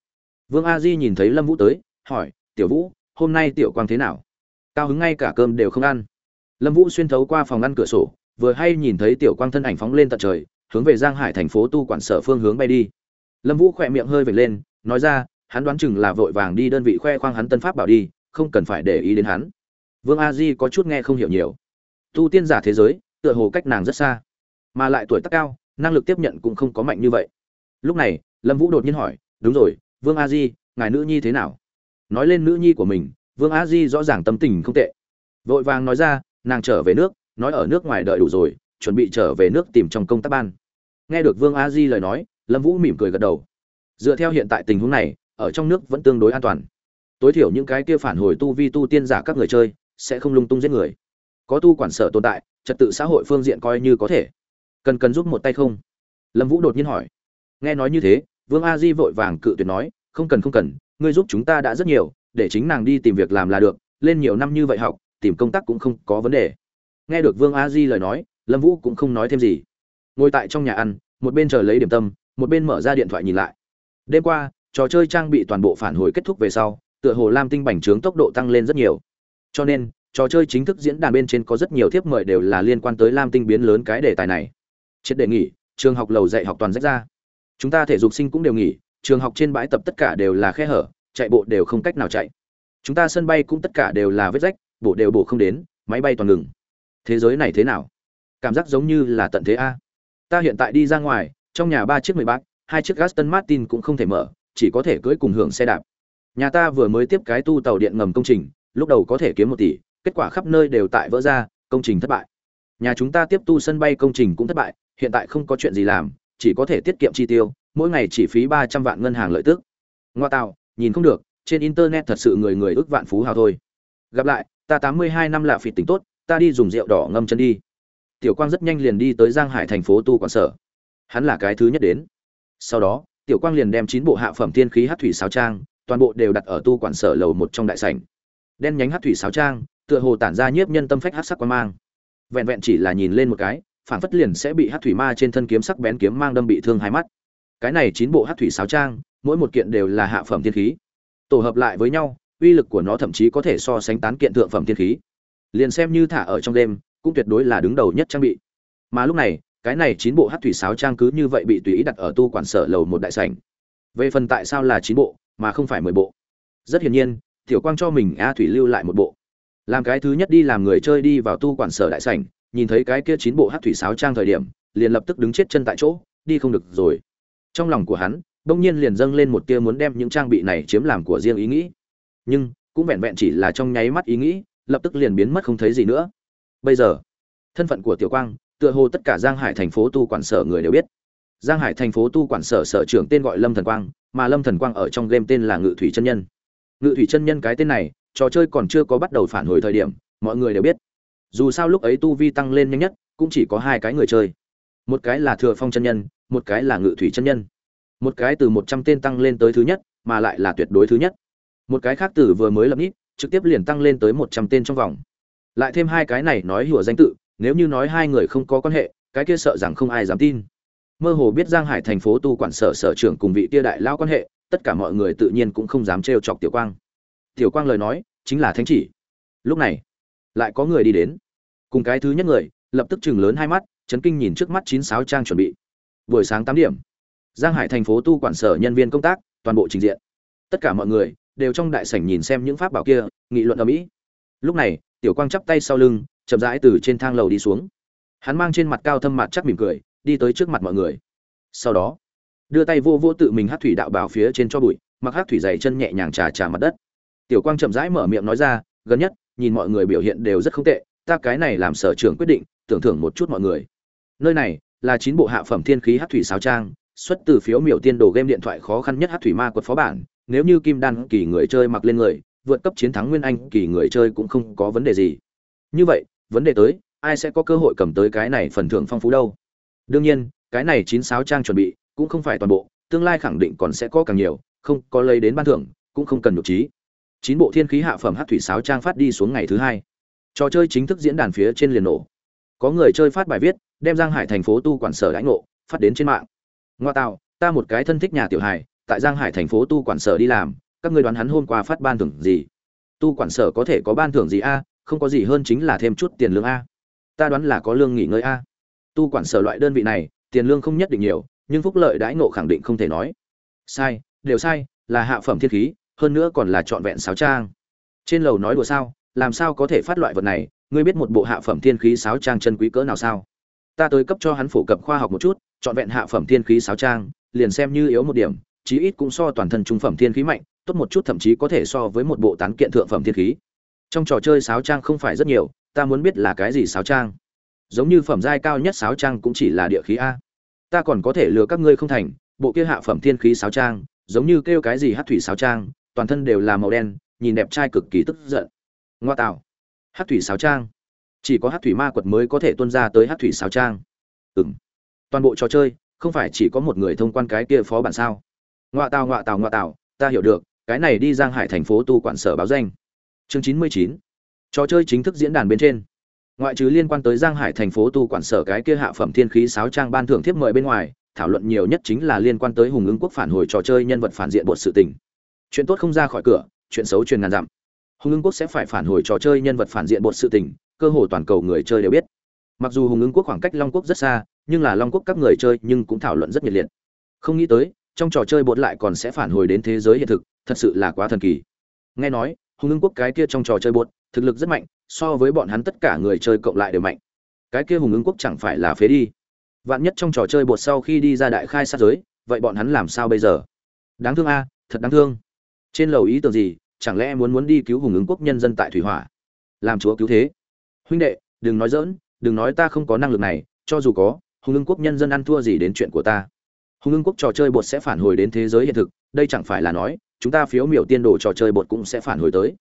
Vương a di nhìn thấy lâm vũ tới, hỏi, tiểu vũ, hôm nay tiểu quang thế nào? Cao hứng ngay cả cơm đều không ăn. Lâm vũ xuyên thấu qua phòng ăn cửa sổ, vừa hay nhìn thấy tiểu quang thân ảnh phóng lên tận trời, hướng về giang hải thành phố tu quản sở phương hướng bay đi. Lâm vũ khỏe miệng hơi vệt lên, nói ra, hắn đoán chừng là vội vàng đi đơn vị khoe khoang hắn tân pháp bảo đi, không cần phải để ý đến hắn. Vương a di có chút nghe không hiểu nhiều. Tu tiên giả thế giới, tựa hồ cách nàng rất xa mà lại tuổi tác cao, năng lực tiếp nhận cũng không có mạnh như vậy. Lúc này, lâm vũ đột nhiên hỏi, đúng rồi, vương a di, ngài nữ nhi thế nào? Nói lên nữ nhi của mình, vương a di rõ ràng tâm tình không tệ. Vội vàng nói ra, nàng trở về nước, nói ở nước ngoài đợi đủ rồi, chuẩn bị trở về nước tìm trong công tác ban. Nghe được vương a di lời nói, lâm vũ mỉm cười gật đầu. Dựa theo hiện tại tình huống này, ở trong nước vẫn tương đối an toàn. Tối thiểu những cái kia phản hồi tu vi tu tiên giả các người chơi, sẽ không lung tung giết người. Có tu quản sở tồn tại, trật tự xã hội phương diện coi như có thể cần cần giúp một tay không? Lâm vũ đột nhiên hỏi. Nghe nói như thế, vương a di vội vàng cự tuyệt nói, không cần không cần, ngươi giúp chúng ta đã rất nhiều, để chính nàng đi tìm việc làm là được, lên nhiều năm như vậy học, tìm công tác cũng không có vấn đề. Nghe được vương a di lời nói, lâm vũ cũng không nói thêm gì. Ngồi tại trong nhà ăn, một bên chờ lấy điểm tâm, một bên mở ra điện thoại nhìn lại. Đêm qua, trò chơi trang bị toàn bộ phản hồi kết thúc về sau, tựa hồ lam tinh bành trướng tốc độ tăng lên rất nhiều. Cho nên, trò chơi chính thức diễn đàn bên trên có rất nhiều thiếp mời đều là liên quan tới lam tinh biến lớn cái đề tài này triệt đề nghỉ, trường học lầu dạy học toàn rách ra. Chúng ta thể dục sinh cũng đều nghỉ, trường học trên bãi tập tất cả đều là khe hở, chạy bộ đều không cách nào chạy. Chúng ta sân bay cũng tất cả đều là vết rách, bộ đều bộ không đến, máy bay toàn ngừng. Thế giới này thế nào? Cảm giác giống như là tận thế a. Ta hiện tại đi ra ngoài, trong nhà ba chiếc mười bác, hai chiếc gaston martin cũng không thể mở, chỉ có thể cưỡi cùng hưởng xe đạp. Nhà ta vừa mới tiếp cái tu tàu điện ngầm công trình, lúc đầu có thể kiếm một tỷ, kết quả khắp nơi đều tại vỡ ra, công trình thất bại. Nhà chúng ta tiếp tu sân bay công trình cũng thất bại hiện tại không có chuyện gì làm, chỉ có thể tiết kiệm chi tiêu, mỗi ngày chỉ phí ba trăm vạn ngân hàng lợi tức. Ngoa tạo, nhìn không được, trên internet thật sự người người ước vạn phú hào thôi. Gặp lại, ta tám mươi hai năm lạ phịt tính tốt, ta đi dùng rượu đỏ ngâm chân đi. Tiểu quang rất nhanh liền đi tới giang hải thành phố tu quản sở. Hắn là cái thứ nhất đến. Sau đó, tiểu quang liền đem chín bộ hạ phẩm thiên khí hát thủy sáo trang, toàn bộ đều đặt ở tu quản sở lầu một trong đại sảnh. Đen nhánh hát thủy sáo trang, tựa hồ tản ra nhiếp nhân tâm phách hát sắc quan mang. Vẹn vẹn chỉ là nhìn lên một cái phản phất liền sẽ bị hát thủy ma trên thân kiếm sắc bén kiếm mang đâm bị thương hai mắt. Cái này chín bộ hát thủy sáo trang, mỗi một kiện đều là hạ phẩm thiên khí. Tổ hợp lại với nhau, uy lực của nó thậm chí có thể so sánh tán kiện thượng phẩm thiên khí. Liền xem như thả ở trong đêm, cũng tuyệt đối là đứng đầu nhất trang bị. Mà lúc này, cái này chín bộ hát thủy sáo trang cứ như vậy bị tùy ý đặt ở tu quản sở lầu một đại sảnh. Về phần tại sao là chín bộ, mà không phải mười bộ? Rất hiển nhiên, tiểu quang cho mình a thủy lưu lại một bộ. Làm cái thứ nhất đi làm người chơi đi vào tu quản sở đại sảnh nhìn thấy cái kia chín bộ hát thủy sáo trang thời điểm, liền lập tức đứng chết chân tại chỗ, đi không được rồi. Trong lòng của hắn đông nhiên liền dâng lên một tia muốn đem những trang bị này chiếm làm của riêng ý nghĩ. Nhưng, cũng vẹn vẹn chỉ là trong nháy mắt ý nghĩ, lập tức liền biến mất không thấy gì nữa. Bây giờ, thân phận của tiểu quang, tựa hồ tất cả giang hải thành phố tu quản sở người đều biết. Giang hải thành phố tu quản sở sở trưởng tên gọi lâm thần quang, mà lâm thần quang ở trong game tên là ngự thủy chân nhân. Ngự thủy chân nhân cái tên này, trò chơi còn chưa có bắt đầu phản hồi thời điểm, mọi người đều biết dù sao lúc ấy tu vi tăng lên nhanh nhất, cũng chỉ có hai cái người chơi. Một cái là thừa phong chân nhân, một cái là ngự thủy chân nhân. Một cái từ một trăm tên tăng lên tới thứ nhất, mà lại là tuyệt đối thứ nhất. Một cái khác từ vừa mới lập nít trực tiếp liền tăng lên tới một trăm tên trong vòng. Lại thêm hai cái này nói hùa danh tự, nếu như nói hai người không có quan hệ, cái kia sợ rằng không ai dám tin. Mơ hồ biết giang hải thành phố tu quản sở sở trưởng cùng vị tia đại lao quan hệ, tất cả mọi người tự nhiên cũng không dám trêu chọc tiểu quang. Tiểu quang lời nói, chính là thánh chỉ. Lúc này lại có người đi đến. Cùng cái thứ nhất người, lập tức chừng lớn hai mắt, chấn kinh nhìn trước mắt chín sáu trang chuẩn bị. Buổi sáng tám điểm, giang hải thành phố tu quản sở nhân viên công tác, toàn bộ trình diện. Tất cả mọi người đều trong đại sảnh nhìn xem những pháp bảo kia, nghị luận ở mỹ lúc này, tiểu quang chắp tay sau lưng, chậm rãi từ trên thang lầu đi xuống. Hắn mang trên mặt cao thâm mặt chắc mỉm cười, đi tới trước mặt mọi người. Sau đó, đưa tay vô vô tự mình hát thủy đạo bảo phía trên cho bụi, mặc hát thủy dày chân nhẹ nhàng trà trà mặt đất. Tiểu quang chậm rãi mở miệng nói ra, gần nhất nhìn mọi người biểu hiện đều rất không tệ, ta cái này làm sở trưởng quyết định, tưởng thưởng một chút mọi người. Nơi này là chín bộ hạ phẩm thiên khí hắc thủy sáo trang, xuất từ phiếu miểu tiên đồ game điện thoại khó khăn nhất hắc thủy ma quật phó bản, nếu như kim đan kỳ người chơi mặc lên người, vượt cấp chiến thắng nguyên anh kỳ người chơi cũng không có vấn đề gì. Như vậy, vấn đề tới, ai sẽ có cơ hội cầm tới cái này phần thưởng phong phú đâu? Đương nhiên, cái này chín sáu trang chuẩn bị cũng không phải toàn bộ, tương lai khẳng định còn sẽ có càng nhiều, không có lấy đến ban thưởng, cũng không cần nhục trí chín bộ thiên khí hạ phẩm hát thủy sáo trang phát đi xuống ngày thứ hai. Trò chơi chính thức diễn đàn phía trên liền nổ. Có người chơi phát bài viết, đem giang hải thành phố tu quản sở đãi ngộ, phát đến trên mạng. Ngoa tạo, ta một cái thân thích nhà tiểu hải tại giang hải thành phố tu quản sở đi làm, các ngươi đoán hắn hôm qua phát ban thưởng gì? Tu quản sở có thể có ban thưởng gì a? Không có gì hơn chính là thêm chút tiền lương a. Ta đoán là có lương nghỉ ngơi a. Tu quản sở loại đơn vị này, tiền lương không nhất định nhiều, nhưng phúc lợi đãi ngộ khẳng định không thể nói. Sai, đều sai, là hạ phẩm thiên khí hơn nữa còn là trọn vẹn sáo trang. Trên lầu nói đùa sao, làm sao có thể phát loại vật này, ngươi biết một bộ hạ phẩm thiên khí sáo trang chân quý cỡ nào sao? Ta tới cấp cho hắn phổ cập khoa học một chút, trọn vẹn hạ phẩm thiên khí sáo trang, liền xem như yếu một điểm, chí ít cũng so toàn thân trung phẩm thiên khí mạnh, tốt một chút thậm chí có thể so với một bộ tán kiện thượng phẩm thiên khí. Trong trò chơi sáo trang không phải rất nhiều, ta muốn biết là cái gì sáo trang. Giống như phẩm giai cao nhất sáo trang cũng chỉ là địa khí a. Ta còn có thể lừa các ngươi không thành, bộ kia hạ phẩm thiên khí sáo trang, giống như kêu cái gì hát thủy sáo trang toàn thân đều là màu đen, nhìn đẹp trai cực kỳ tức giận. Ngoa tạo. Hát thủy sáo trang. Chỉ có hát thủy ma quật mới có thể tuân ra tới hát thủy sáo trang. Ừng toàn bộ trò chơi, không phải chỉ có một người thông quan cái kia phó bản sao? Ngoa tào ngoa tào ngoa tào ta hiểu được, cái này đi giang hải thành phố tu quản sở báo danh. Chương chín mươi chín. Trò chơi chính thức diễn đàn bên trên. Ngoại trừ liên quan tới giang hải thành phố tu quản sở cái kia hạ phẩm thiên khí sáo trang ban thưởng thiếp mời bên ngoài, thảo luận nhiều nhất chính là liên quan tới hùng ứng quốc phản hồi trò chơi nhân vật phản diện bột sự tình chuyện tốt không ra khỏi cửa, chuyện xấu truyền ngàn dặm. Hùng ứng quốc sẽ phải phản hồi trò chơi nhân vật phản diện bột sự tình, cơ hồ toàn cầu người chơi đều biết. Mặc dù hùng ứng quốc khoảng cách long quốc rất xa, nhưng là long quốc các người chơi nhưng cũng thảo luận rất nhiệt liệt. Không nghĩ tới, trong trò chơi bột lại còn sẽ phản hồi đến thế giới hiện thực, thật sự là quá thần kỳ. Nghe nói, hùng ưng quốc cái kia trong trò chơi bột, thực lực rất mạnh, so với bọn hắn tất cả người chơi cộng lại đều mạnh. Cái kia hùng ưng quốc chẳng phải là phế đi. Vạn nhất trong trò chơi bột sau khi đi ra đại khai sát giới, vậy bọn hắn làm sao bây giờ? Đáng thương a, thật đáng thương trên lầu ý tưởng gì, chẳng lẽ muốn muốn đi cứu hùng ứng quốc nhân dân tại thủy hỏa? Làm chúa cứu thế. Huynh đệ, đừng nói dỡn đừng nói ta không có năng lực này, cho dù có, hùng ứng quốc nhân dân ăn thua gì đến chuyện của ta. Hùng ứng quốc trò chơi bột sẽ phản hồi đến thế giới hiện thực, đây chẳng phải là nói, chúng ta phiếu miểu tiên đồ trò chơi bột cũng sẽ phản hồi tới.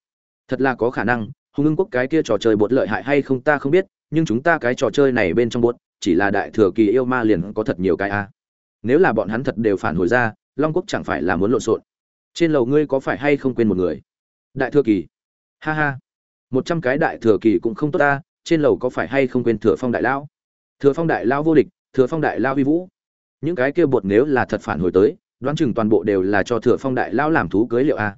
Thật là có khả năng, hùng ứng quốc cái kia trò chơi bột lợi hại hay không ta không biết, nhưng chúng ta cái trò chơi này bên trong bột, chỉ là đại thừa kỳ yêu ma liền có thật nhiều cái a. Nếu là bọn hắn thật đều phản hồi ra, long quốc chẳng phải là muốn lộn xộn trên lầu ngươi có phải hay không quên một người? Đại thừa kỳ. Ha ha. Một trăm cái đại thừa kỳ cũng không tốt ta, trên lầu có phải hay không quên thừa phong đại lão? Thừa phong đại lão vô địch, thừa phong đại lão vi vũ. Những cái kia bột nếu là thật phản hồi tới, đoán chừng toàn bộ đều là cho thừa phong đại lão làm thú cưới liệu a.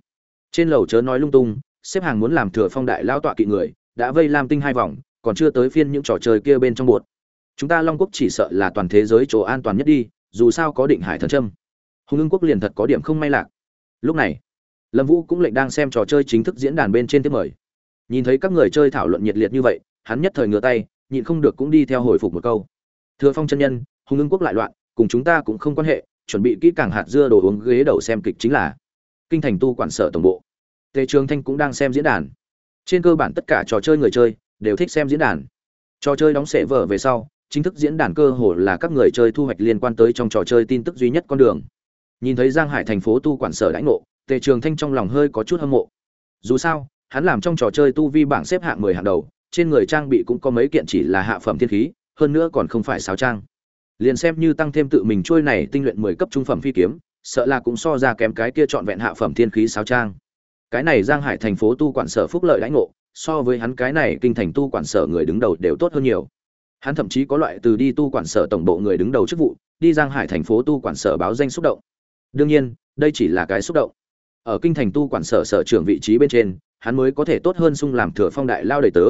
Trên lầu chớ nói lung tung, xếp hàng muốn làm thừa phong đại lão tọa kỵ người, đã vây lam tinh hai vòng, còn chưa tới phiên những trò chơi kia bên trong bột. Chúng ta long quốc chỉ sợ là toàn thế giới chỗ an toàn nhất đi, dù sao có định hải thần trâm hùng ưng quốc liền thật có điểm không may lạc lúc này, lâm vũ cũng lệnh đang xem trò chơi chính thức diễn đàn bên trên tiếp mời. Nhìn thấy các người chơi thảo luận nhiệt liệt như vậy, hắn nhất thời ngửa tay, nhịn không được cũng đi theo hồi phục một câu. Thừa phong chân nhân, hùng ưng quốc lại loạn, cùng chúng ta cũng không quan hệ, chuẩn bị kỹ càng hạt dưa đồ uống ghế đầu xem kịch chính là kinh thành tu quản sở tổng bộ. Tề trường thanh cũng đang xem diễn đàn. Trên cơ bản tất cả trò chơi người chơi đều thích xem diễn đàn. Trò chơi đóng sệ vở về sau, chính thức diễn đàn cơ hồ là các người chơi thu hoạch liên quan tới trong trò chơi tin tức duy nhất con đường nhìn thấy giang hải thành phố tu quản sở đãi ngộ, tề trường thanh trong lòng hơi có chút hâm mộ. Dù sao, hắn làm trong trò chơi tu vi bảng xếp hạng mười hàng đầu, trên người trang bị cũng có mấy kiện chỉ là hạ phẩm thiên khí, hơn nữa còn không phải sáo trang. Liền xem như tăng thêm tự mình trôi này tinh luyện mười cấp trung phẩm phi kiếm, sợ là cũng so ra kém cái kia trọn vẹn hạ phẩm thiên khí sáo trang. Cái này giang hải thành phố tu quản sở phúc lợi đãi ngộ, so với hắn cái này kinh thành tu quản sở người đứng đầu đều tốt hơn nhiều. Hắn thậm chí có loại từ đi tu quản sở tổng bộ người đứng đầu chức vụ, đi giang hải thành phố tu quản sở báo danh xúc động đương nhiên đây chỉ là cái xúc động. Ở kinh thành tu quản sở sở trưởng vị trí bên trên hắn mới có thể tốt hơn sung làm thừa phong đại lao đầy tớ.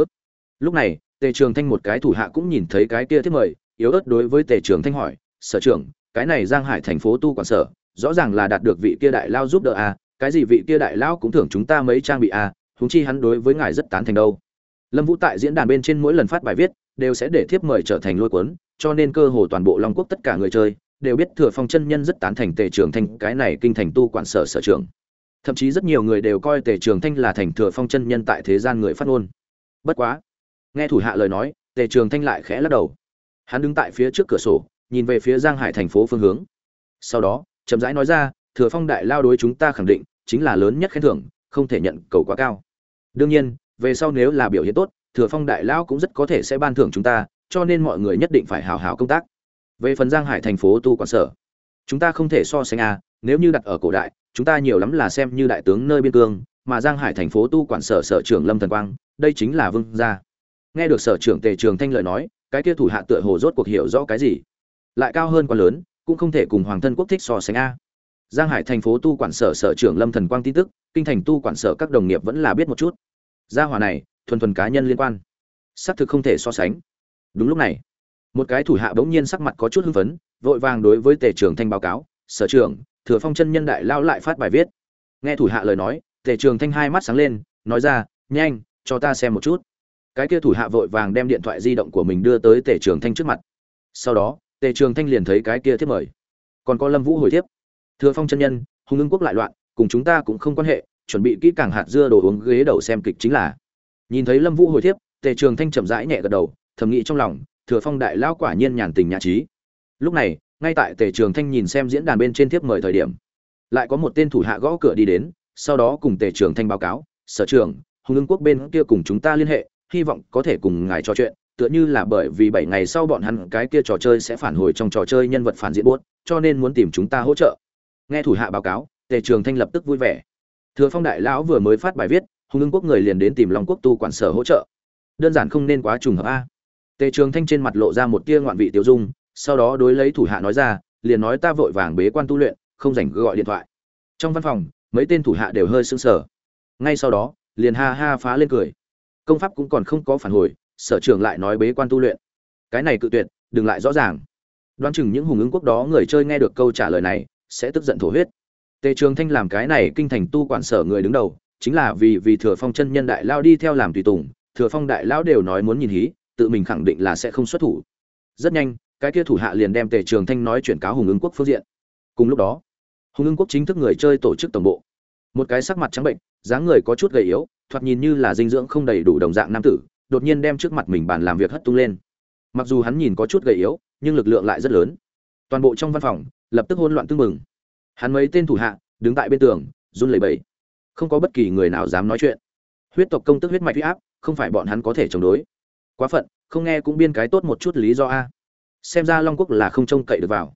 Lúc này tề trường thanh một cái thủ hạ cũng nhìn thấy cái kia thiết mời yếu ớt đối với tề trường thanh hỏi sở trưởng cái này giang hải thành phố tu quản sở rõ ràng là đạt được vị kia đại lao giúp đỡ à, cái gì vị kia đại lao cũng thưởng chúng ta mấy trang bị à, huống chi hắn đối với ngài rất tán thành đâu. Lâm vũ tại diễn đàn bên trên mỗi lần phát bài viết đều sẽ để thiếp mời trở thành lôi cuốn cho nên cơ hồ toàn bộ long quốc tất cả người chơi đều biết thừa phong chân nhân rất tán thành tề trường thanh, cái này kinh thành tu quản sở sở trưởng thậm chí rất nhiều người đều coi tề trường thanh là thành thừa phong chân nhân tại thế gian người phát ngôn. Bất quá, nghe thủ hạ lời nói, tề trường thanh lại khẽ lắc đầu. Hắn đứng tại phía trước cửa sổ, nhìn về phía giang hải thành phố phương hướng. Sau đó, chậm rãi nói ra, thừa phong đại lao đối chúng ta khẳng định, chính là lớn nhất khen thưởng, không thể nhận cầu quá cao. Đương nhiên, về sau nếu là biểu hiện tốt, thừa phong đại lão cũng rất có thể sẽ ban thưởng chúng ta, cho nên mọi người nhất định phải hào hào công tác về phần giang hải thành phố tu quản sở. Chúng ta không thể so sánh a, nếu như đặt ở cổ đại, chúng ta nhiều lắm là xem như đại tướng nơi biên cương, mà giang hải thành phố tu quản sở sở trưởng lâm thần quang, đây chính là vương gia. Nghe được sở trưởng tề trường thanh lời nói, cái kia thủ hạ tựa hồ rốt cuộc hiểu rõ cái gì. Lại cao hơn quá lớn, cũng không thể cùng hoàng thân quốc thích so sánh a. Giang hải thành phố tu quản sở sở trưởng lâm thần quang tin tức, kinh thành tu quản sở các đồng nghiệp vẫn là biết một chút. Gia hỏa này, thuần thuần cá nhân liên quan. Xác thực không thể so sánh. Đúng lúc này một cái thủ hạ bỗng nhiên sắc mặt có chút hưng phấn, vội vàng đối với tề trường thanh báo cáo, sở trưởng, thừa phong chân nhân đại lao lại phát bài viết. Nghe thủ hạ lời nói, tề trường thanh hai mắt sáng lên, nói ra, nhanh, cho ta xem một chút. Cái kia thủ hạ vội vàng đem điện thoại di động của mình đưa tới tề trường thanh trước mặt. Sau đó, tề trường thanh liền thấy cái kia thiết mời. Còn có lâm vũ hồi thiếp. Thừa phong chân nhân, hùng ưng quốc lại loạn, cùng chúng ta cũng không quan hệ, chuẩn bị kỹ càng hạt dưa đồ uống ghế đầu xem kịch chính là. Nhìn thấy lâm vũ hồi thiếp, tề trường thanh chậm rãi nhẹ gật đầu, thầm nghĩ trong lòng thừa phong đại lao quả nhiên nhàn tình nhã trí. Lúc này, ngay tại tề trường thanh nhìn xem diễn đàn bên trên thiếp mời thời điểm, lại có một tên thủ hạ gõ cửa đi đến, sau đó cùng tề trường thanh báo cáo, sở trường hùng ưng quốc bên kia cùng chúng ta liên hệ, hy vọng có thể cùng ngài trò chuyện, tựa như là bởi vì bảy ngày sau bọn hắn cái kia trò chơi sẽ phản hồi trong trò chơi nhân vật phản diện buốt, cho nên muốn tìm chúng ta hỗ trợ. Nghe thủ hạ báo cáo, tề trường thanh lập tức vui vẻ. Thừa phong đại lão vừa mới phát bài viết, hùng ưng quốc người liền đến tìm long quốc tu quản sở hỗ trợ. Đơn giản không nên quá trùng hợp a tề trường thanh trên mặt lộ ra một tia ngoạn vị tiêu dung, sau đó đối lấy thủ hạ nói ra, liền nói ta vội vàng bế quan tu luyện, không rảnh gọi điện thoại. Trong văn phòng, mấy tên thủ hạ đều hơi sững sờ. Ngay sau đó, liền ha ha phá lên cười. Công pháp cũng còn không có phản hồi, sở trưởng lại nói bế quan tu luyện. Cái này cự tuyệt, đừng lại rõ ràng. Đoán chừng những hùng ứng quốc đó người chơi nghe được câu trả lời này, sẽ tức giận thổ huyết. Tề trường thanh làm cái này kinh thành tu quản sở người đứng đầu, chính là vì vì thừa phong chân nhân đại lao đi theo làm tùy tùng, thừa phong đại lão đều nói muốn nhìn hí tự mình khẳng định là sẽ không xuất thủ. Rất nhanh, cái kia thủ hạ liền đem tề trường thanh nói chuyển cáo hùng ứng quốc phương diện. Cùng lúc đó, hùng ứng quốc chính thức người chơi tổ chức tổng bộ. Một cái sắc mặt trắng bệnh, dáng người có chút gầy yếu, thoạt nhìn như là dinh dưỡng không đầy đủ đồng dạng nam tử, đột nhiên đem trước mặt mình bàn làm việc hất tung lên. Mặc dù hắn nhìn có chút gầy yếu, nhưng lực lượng lại rất lớn. Toàn bộ trong văn phòng, lập tức hỗn loạn tưng mừng hắn mấy tên thủ hạ, đứng tại bên tường, run lẩy bẩy. Không có bất kỳ người nào dám nói chuyện. Huyết tộc công tức huyết mạch huy áp, không phải bọn hắn có thể chống đối quá phận, không nghe cũng biên cái tốt một chút lý do a. Xem ra long quốc là không trông cậy được vào.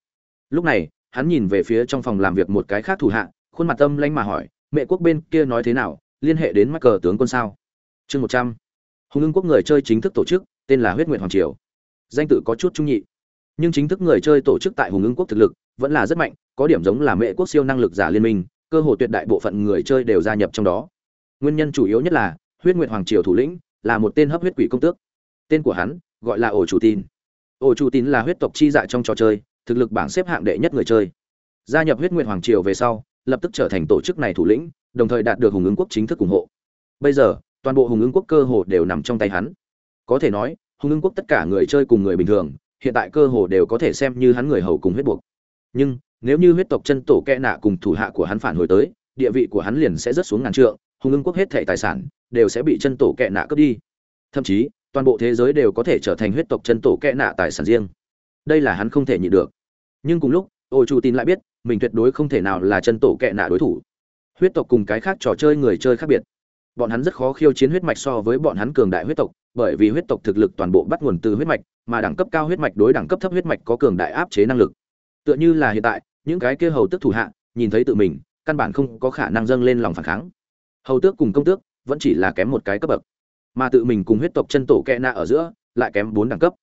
Lúc này, hắn nhìn về phía trong phòng làm việc một cái khác thủ hạ, khuôn mặt tâm lanh mà hỏi, mẹ quốc bên kia nói thế nào? Liên hệ đến mắc cờ tướng quân sao? Chương một trăm. Hùng ưng quốc người chơi chính thức tổ chức, tên là huyết nguyện hoàng triều. Danh tự có chút trung nhị. Nhưng chính thức người chơi tổ chức tại hùng ưng quốc thực lực vẫn là rất mạnh, có điểm giống là mẹ quốc siêu năng lực giả liên minh, cơ hội tuyệt đại bộ phận người chơi đều gia nhập trong đó. Nguyên nhân chủ yếu nhất là huyết nguyệt hoàng triều thủ lĩnh là một tên hấp huyết quỷ công tước tên của hắn, gọi là ổ chủ tin ổ chủ tin là huyết tộc chi dạ trong trò chơi, thực lực bảng xếp hạng đệ nhất người chơi. Gia nhập huyết nguyệt hoàng triều về sau, lập tức trở thành tổ chức này thủ lĩnh, đồng thời đạt được hùng ứng quốc chính thức ủng hộ. Bây giờ, toàn bộ hùng ứng quốc cơ hồ đều nằm trong tay hắn. Có thể nói, hùng ứng quốc tất cả người chơi cùng người bình thường, hiện tại cơ hồ đều có thể xem như hắn người hầu cùng huyết buộc. Nhưng, nếu như huyết tộc chân tổ kẽ nạ cùng thủ hạ của hắn phản hồi tới, địa vị của hắn liền sẽ rất xuống ngàn trượng, hùng ứng quốc hết thệ tài sản, đều sẽ bị chân tổ kẽ nạ cướp đi. Thậm chí toàn bộ thế giới đều có thể trở thành huyết tộc chân tổ kẽ nạ tài sản riêng. Đây là hắn không thể nhịn được. Nhưng cùng lúc, ô chu tin lại biết, mình tuyệt đối không thể nào là chân tổ kẽ nạ đối thủ. Huyết tộc cùng cái khác trò chơi người chơi khác biệt. Bọn hắn rất khó khiêu chiến huyết mạch so với bọn hắn cường đại huyết tộc, bởi vì huyết tộc thực lực toàn bộ bắt nguồn từ huyết mạch, mà đẳng cấp cao huyết mạch đối đẳng cấp thấp huyết mạch có cường đại áp chế năng lực. Tựa như là hiện tại, những cái kia hầu tức thủ hạ, nhìn thấy tự mình, căn bản không có khả năng dâng lên lòng phản kháng. Hầu tước cùng công tước vẫn chỉ là kém một cái cấp bậc mà tự mình cùng huyết tộc chân tổ kẹ nạ ở giữa, lại kém bốn đẳng cấp.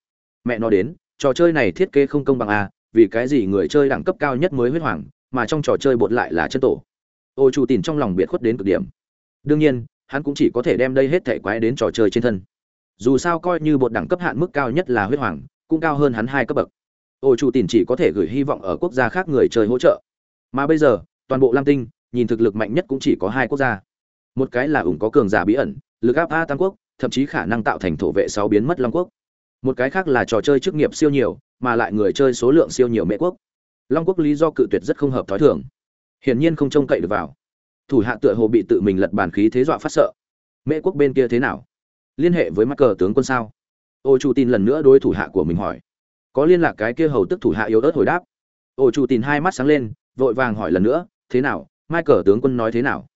Mẹ nó đến, trò chơi này thiết kế không công bằng à vì cái gì người chơi đẳng cấp cao nhất mới huyết hoàng, mà trong trò chơi bột lại là chân tổ. Ô chủ tìm trong lòng biệt khuất đến cực điểm. Đương nhiên, hắn cũng chỉ có thể đem đây hết thể quái đến trò chơi trên thân. Dù sao coi như bột đẳng cấp hạn mức cao nhất là huyết hoàng, cũng cao hơn hắn hai cấp bậc. Ô chủ tìm chỉ có thể gửi hy vọng ở quốc gia khác người chơi hỗ trợ. Mà bây giờ, toàn bộ lam tinh, nhìn thực lực mạnh nhất cũng chỉ có hai quốc gia. Một cái là ủng có cường giả bí ẩn lực áp a tam quốc, thậm chí khả năng tạo thành thổ vệ sáu biến mất long quốc. Một cái khác là trò chơi chức nghiệp siêu nhiều, mà lại người chơi số lượng siêu nhiều mễ quốc. Long quốc lý do cự tuyệt rất không hợp thói thường. Hiển nhiên không trông cậy được vào. Thủ hạ tựa hồ bị tự mình lật bàn khí thế dọa phát sợ. Mễ quốc bên kia thế nào? Liên hệ với mắc cờ tướng quân sao? Ô chủ tin lần nữa đối thủ hạ của mình hỏi. Có liên lạc cái kia hầu tức thủ hạ yếu ớt hồi đáp. Ô chủ tin hai mắt sáng lên, vội vàng hỏi lần nữa, thế nào? Mai cờ tướng quân nói thế nào?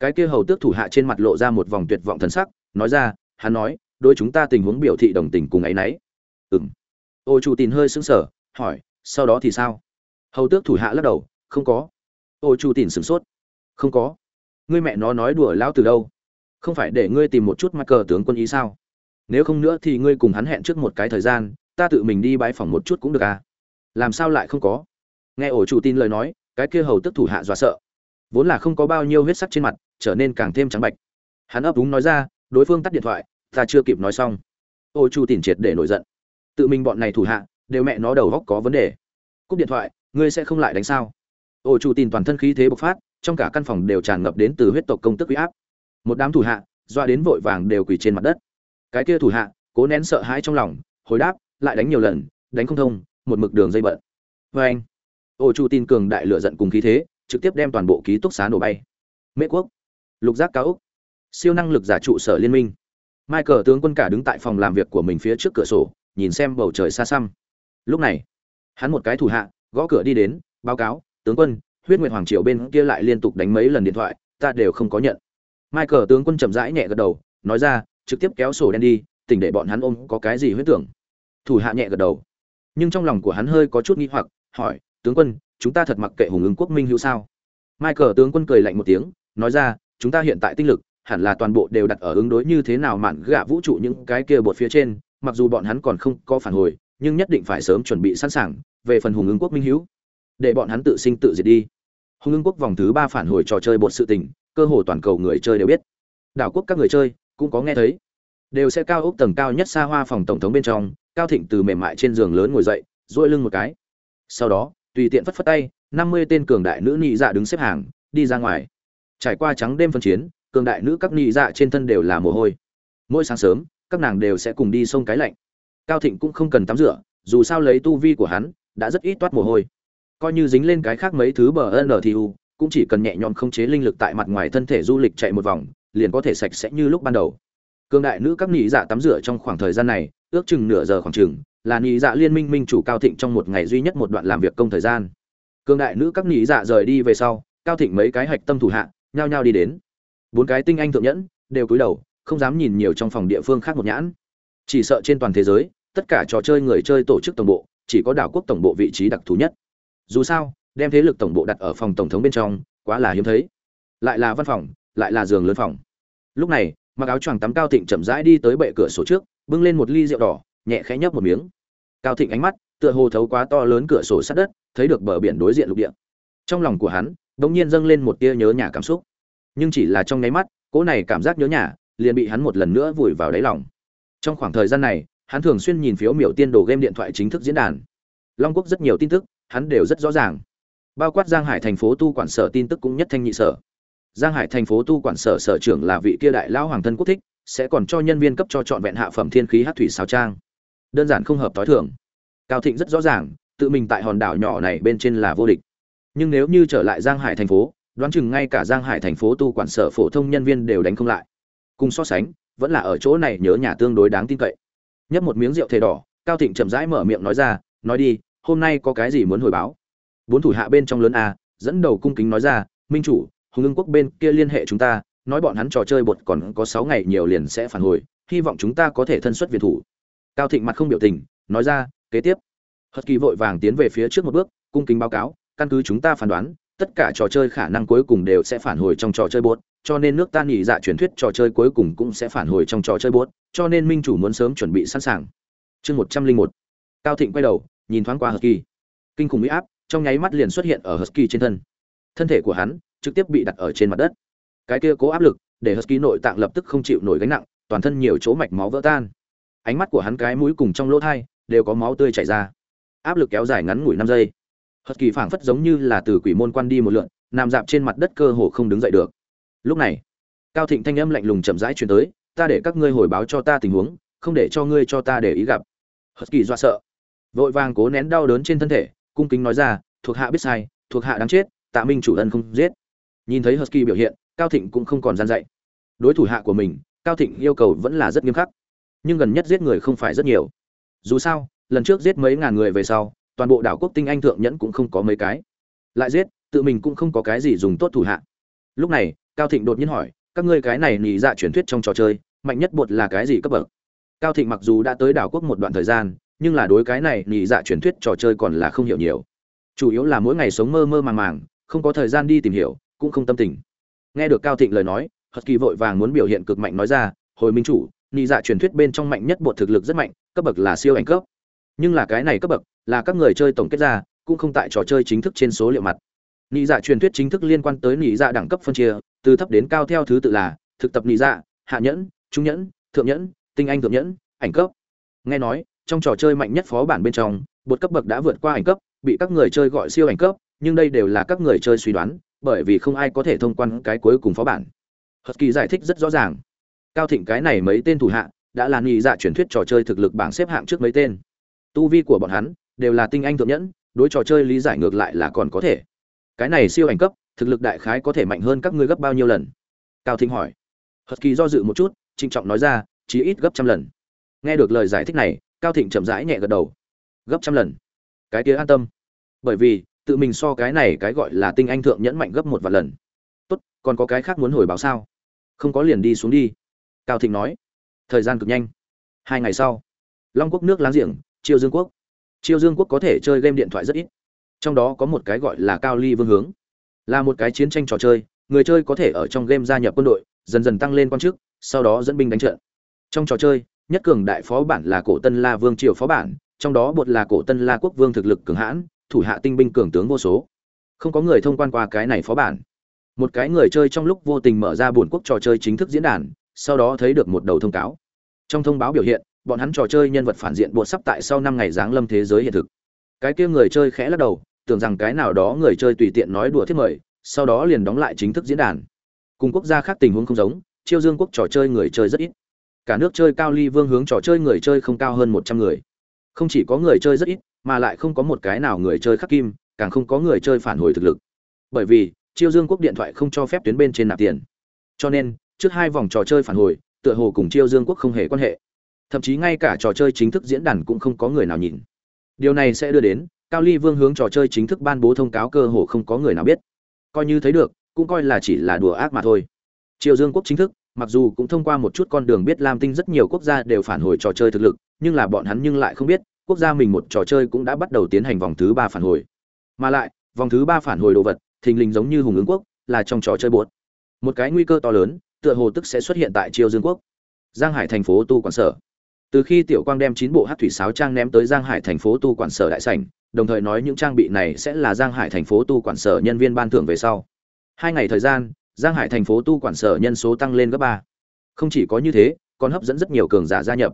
Cái kia hầu tước thủ hạ trên mặt lộ ra một vòng tuyệt vọng thần sắc, nói ra, hắn nói đôi chúng ta tình huống biểu thị đồng tình cùng ấ y n ấ y ừng ô chủ tin hơi sững sờ, hỏi, sau đó thì sao? Hầu tước thủ hạ lắc đầu, không có. Ô chủ tin sửng sốt, không có. Ngươi mẹ nó nói đùa lao từ đâu? Không phải để ngươi tìm một chút mắc cờ tướng quân ý sao? Nếu không nữa thì ngươi cùng hắn hẹn trước một cái thời gian, ta tự mình đi bãi phòng một chút cũng được à? Làm sao lại không có? Nghe ổ chủ tin lời nói, cái kia hầu tức thủ hạ dọa sợ. Vốn là không có bao nhiêu huyết sắc trên mặt trở nên càng thêm trắng bạch. Hắn ấp úng nói ra, đối phương tắt điện thoại, ta chưa kịp nói xong. Ô chu tìm triệt để nổi giận. Tự mình bọn này thủ hạ, đều mẹ nó đầu góc có vấn đề. Cúp điện thoại, ngươi sẽ không lại đánh sao? Ô chu tìm toàn thân khí thế bộc phát, trong cả căn phòng đều tràn ngập đến từ huyết tộc công tức huy áp. Một đám thủ hạ, doa đến vội vàng đều quỳ trên mặt đất. Cái kia thủ hạ, cố nén sợ hãi trong lòng, hồi đáp, lại đánh nhiều lần, đánh không thông, một mực đường dây bận. Vê anh, ô chu tin cường đại lựa giận cùng khí thế, trực tiếp đem toàn bộ ký túc xá nổ bay. Mễ quốc lục giác cao úc, siêu năng lực giả trụ sở liên minh. Michael tướng quân cả đứng tại phòng làm việc của mình phía trước cửa sổ, nhìn xem bầu trời xa xăm. Lúc này, hắn một cái thủ hạ, gõ cửa đi đến, báo cáo, tướng quân, huyết nguyệt hoàng triều bên kia lại liên tục đánh mấy lần điện thoại, ta đều không có nhận. Michael tướng quân chậm rãi nhẹ gật đầu, nói ra, trực tiếp kéo sổ đen đi, tỉnh để bọn hắn ôm có cái gì huyết tưởng. Thủ hạ nhẹ gật đầu. Nhưng trong lòng của hắn hơi có chút nghi hoặc, hỏi, tướng quân, chúng ta thật mặc kệ hùng ứng quốc minh hữu sao? Michael tướng quân cười lạnh một tiếng, nói ra chúng ta hiện tại tinh lực, hẳn là toàn bộ đều đặt ở ứng đối như thế nào mạn gạ vũ trụ những cái kia bột phía trên, mặc dù bọn hắn còn không có phản hồi, nhưng nhất định phải sớm chuẩn bị sẵn sàng, về phần hùng ứng quốc minh hữu để bọn hắn tự sinh tự diệt đi. Hùng ứng quốc vòng thứ ba phản hồi trò chơi bột sự tình, cơ hồ toàn cầu người chơi đều biết. Đảo quốc các người chơi cũng có nghe thấy. Đều sẽ cao ốc tầng cao nhất xa hoa phòng tổng thống bên trong, cao thịnh từ mềm mại trên giường lớn ngồi dậy dỗi lưng một cái. Sau đó, tùy tiện phất phất tay, năm mươi tên cường đại nữ nhị dạ đứng xếp hàng, đi ra ngoài trải qua trắng đêm phân chiến, cường đại nữ các nị dạ trên thân đều là mồ hôi. Mỗi sáng sớm, các nàng đều sẽ cùng đi sông cái lạnh. Cao thịnh cũng không cần tắm rửa, dù sao lấy tu vi của hắn, đã rất ít toát mồ hôi. Coi như dính lên cái khác mấy thứ bờ n thì u, cũng chỉ cần nhẹ nhõm không chế linh lực tại mặt ngoài thân thể du lịch chạy một vòng, liền có thể sạch sẽ như lúc ban đầu. Cường đại nữ các nị dạ tắm rửa trong khoảng thời gian này, ước chừng nửa giờ khoảng chừng, là nị dạ liên minh minh chủ cao thịnh trong một ngày duy nhất một đoạn làm việc công thời gian. Cường đại nữ các nị dạ rời đi về sau, cao thịnh mấy cái hạch tâm thủ hạ nhao nhao đi đến. Bốn cái tinh anh thượng nhẫn đều cúi đầu, không dám nhìn nhiều trong phòng địa phương khác một nhãn. Chỉ sợ trên toàn thế giới, tất cả trò chơi người chơi tổ chức tổng bộ, chỉ có đảo quốc tổng bộ vị trí đặc thù nhất. Dù sao, đem thế lực tổng bộ đặt ở phòng tổng thống bên trong, quá là hiếm thấy. Lại là văn phòng, lại là giường lớn phòng. Lúc này, mặc áo choàng tắm cao thịnh chậm rãi đi tới bệ cửa sổ trước, bưng lên một ly rượu đỏ, nhẹ khẽ nhấp một miếng. Cao thịnh ánh mắt tựa hồ thấu quá to lớn cửa sổ sát đất, thấy được bờ biển đối diện lục địa. Trong lòng của hắn đột nhiên dâng lên một tia nhớ nhà cảm xúc. Nhưng chỉ là trong nháy mắt, cỗ này cảm giác nhớ nhà liền bị hắn một lần nữa vùi vào đáy lòng. Trong khoảng thời gian này, hắn thường xuyên nhìn phiếu miểu tiên đồ game điện thoại chính thức diễn đàn. Long quốc rất nhiều tin tức, hắn đều rất rõ ràng. Bao quát giang hải thành phố tu quản sở tin tức cũng nhất thanh nhị sở. Giang hải thành phố tu quản sở sở trưởng là vị kia đại lão hoàng thân quốc thích, sẽ còn cho nhân viên cấp cho trọn vẹn hạ phẩm thiên khí hát thủy sao trang. Đơn giản không hợp t h i thường. Cao thịnh rất rõ ràng, tự mình tại hòn đảo nhỏ này bên trên là vô địch nhưng nếu như trở lại giang hải thành phố, đoán chừng ngay cả giang hải thành phố tu quản sở phổ thông nhân viên đều đánh không lại. Cùng so sánh, vẫn là ở chỗ này nhớ nhà tương đối đáng tin cậy. Nhấp một miếng rượu thề đỏ, cao thịnh chậm rãi mở miệng nói ra, nói đi, hôm nay có cái gì muốn hồi báo? Bốn thủ hạ bên trong lớn a, dẫn đầu cung kính nói ra, minh chủ, hùng ưng quốc bên kia liên hệ chúng ta, nói bọn hắn trò chơi bột còn có sáu ngày nhiều liền sẽ phản hồi, hy vọng chúng ta có thể thân xuất việt thủ. Cao thịnh mặt không biểu tình, nói ra, kế tiếp. Hất kỳ vội vàng tiến về phía trước một bước, cung kính báo cáo căn cứ chúng ta phán đoán, tất cả trò chơi khả năng cuối cùng đều sẽ phản hồi trong trò chơi bột cho nên nước ta nghỉ dạ truyền thuyết trò chơi cuối cùng cũng sẽ phản hồi trong trò chơi bốt cho nên minh chủ muốn sớm chuẩn bị sẵn sàng. Chương một trăm linh một. Cao thịnh quay đầu, nhìn thoáng qua husky. Kinh khủng huy áp, trong nháy mắt liền xuất hiện ở husky trên thân. Thân thể của hắn trực tiếp bị đặt ở trên mặt đất. Cái kia cố áp lực để husky nội tạng lập tức không chịu nổi gánh nặng, toàn thân nhiều chỗ mạch máu vỡ tan. Ánh mắt của hắn cái mũi cùng trong lỗ thai đều có máu tươi chảy ra. Áp lực kéo dài ngắn ngủi năm giây husky phảng phất giống như là từ quỷ môn quan đi một lượn, nằm dạp trên mặt đất cơ hồ không đứng dậy được. Lúc này, cao thịnh thanh âm lạnh lùng chậm rãi chuyển tới, ta để các ngươi hồi báo cho ta tình huống, không để cho ngươi cho ta để ý gặp. Hất kỳ do sợ. Vội vàng cố nén đau đớn trên thân thể, cung kính nói ra, thuộc hạ biết sai, thuộc hạ đáng chết, tạ minh chủ ân không giết. Nhìn thấy husky biểu hiện, cao thịnh cũng không còn gian dạy đối thủ hạ của mình, cao thịnh yêu cầu vẫn là rất nghiêm khắc. Nhưng gần nhất giết người không phải rất nhiều. Dù sao, lần trước giết mấy ngàn người về sau toàn bộ đảo quốc tinh anh thượng nhẫn cũng không có mấy cái. Lại giết, tự mình cũng không có cái gì dùng tốt thủ hạ. Lúc này, cao thịnh đột nhiên hỏi, các ngươi cái này nhị dạ truyền thuyết trong trò chơi, mạnh nhất bột là cái gì cấp bậc? Cao thịnh mặc dù đã tới đảo quốc một đoạn thời gian, nhưng là đối cái này nhị dạ truyền thuyết trò chơi còn là không hiểu nhiều. Chủ yếu là mỗi ngày sống mơ mơ màng màng, không có thời gian đi tìm hiểu, cũng không tâm tình. Nghe được cao thịnh lời nói, hật kỳ vội vàng muốn biểu hiện cực mạnh nói ra, hồi minh chủ nhị dạ truyền thuyết bên trong mạnh nhất bột thực lực rất mạnh, cấp bậc là siêu ảnh cấp. Nhưng là cái này cấp bậc là các người chơi tổng kết ra, cũng không tại trò chơi chính thức trên số liệu mặt. Nị dạ truyền thuyết chính thức liên quan tới nị dạ đẳng cấp phân chia, từ thấp đến cao theo thứ tự là thực tập nị dạ hạ nhẫn, trung nhẫn, thượng nhẫn, tinh anh thượng nhẫn, ảnh cấp. Nghe nói, trong trò chơi mạnh nhất phó bản bên trong, bột cấp bậc đã vượt qua ảnh cấp, bị các người chơi gọi siêu ảnh cấp, nhưng đây đều là các người chơi suy đoán, bởi vì không ai có thể thông quan cái cuối cùng phó bản. Hật kỳ giải thích rất rõ ràng. Cao thịnh cái này mấy tên thủ hạ, đã là nhị dạ truyền thuyết trò chơi thực lực bảng xếp hạng trước mấy tên. Tu vi của bọn hắn đều là tinh anh thượng nhẫn, đối trò chơi lý giải ngược lại là còn có thể. Cái này siêu ảnh cấp, thực lực đại khái có thể mạnh hơn các ngươi gấp bao nhiêu lần? Cao thịnh hỏi. Hật kỳ do dự một chút, trịnh trọng nói ra, chí ít gấp trăm lần. Nghe được lời giải thích này, cao thịnh chậm rãi nhẹ gật đầu. Gấp trăm lần? Cái kia an tâm. Bởi vì, tự mình so cái này cái gọi là tinh anh thượng nhẫn mạnh gấp một vài lần. Tốt, còn có cái khác muốn hồi báo sao? Không có liền đi xuống đi. Cao thịnh nói. Thời gian cực nhanh. Hai ngày sau, long quốc nước láng giềng chiêu dương quốc chiêu dương quốc có thể chơi game điện thoại rất ít. Trong đó có một cái gọi là cao ly vương hướng. Là một cái chiến tranh trò chơi, người chơi có thể ở trong game gia nhập quân đội, dần dần tăng lên quan chức, sau đó dẫn binh đánh trận. Trong trò chơi, nhất cường đại phó bản là cổ tân la vương triều phó bản, trong đó bột là cổ tân la quốc vương thực lực cường hãn, thủ hạ tinh binh cường tướng vô số. Không có người thông quan qua cái này phó bản. Một cái người chơi trong lúc vô tình mở ra buồn quốc trò chơi chính thức diễn đàn, sau đó thấy được một đầu thông cáo. Trong thông báo biểu hiện bọn hắn trò chơi nhân vật phản diện buộc sắp tại sau năm ngày giáng lâm thế giới hiện thực. Cái kia người chơi khẽ lắc đầu, tưởng rằng cái nào đó người chơi tùy tiện nói đùa thiết mời, sau đó liền đóng lại chính thức diễn đàn. Cùng quốc gia khác tình huống không giống, chiêu dương quốc trò chơi người chơi rất ít. Cả nước chơi cao ly vương hướng trò chơi người chơi không cao hơn một trăm người. Không chỉ có người chơi rất ít, mà lại không có một cái nào người chơi khắc kim, càng không có người chơi phản hồi thực lực. Bởi vì, chiêu dương quốc điện thoại không cho phép tuyến bên trên nạp tiền. Cho nên, trước hai vòng trò chơi phản hồi, tựa hồ cùng chiêu dương quốc không hề quan hệ thậm chí ngay cả trò chơi chính thức diễn đàn cũng không có người nào nhìn. Điều này sẽ đưa đến, cao ly vương hướng trò chơi chính thức ban bố thông cáo cơ hồ không có người nào biết. Coi như thấy được, cũng coi là chỉ là đùa ác mà thôi. Triều dương quốc chính thức, mặc dù cũng thông qua một chút con đường biết lam tinh rất nhiều quốc gia đều phản hồi trò chơi thực lực, nhưng là bọn hắn nhưng lại không biết, quốc gia mình một trò chơi cũng đã bắt đầu tiến hành vòng thứ ba phản hồi. Mà lại, vòng thứ ba phản hồi đồ vật, thình lình giống như hùng ứng quốc, là trong trò chơi buốt. Một cái nguy cơ to lớn, tựa hồ tức sẽ xuất hiện tại triều dương quốc. Giang hải thành phố tu quản sở từ khi tiểu quang đem chín bộ hát thủy sáo trang ném tới giang hải thành phố tu quản sở đại sảnh, đồng thời nói những trang bị này sẽ là giang hải thành phố tu quản sở nhân viên ban thưởng về sau. Hai ngày thời gian, giang hải thành phố tu quản sở nhân số tăng lên gấp ba. Không chỉ có như thế, còn hấp dẫn rất nhiều cường giả gia nhập.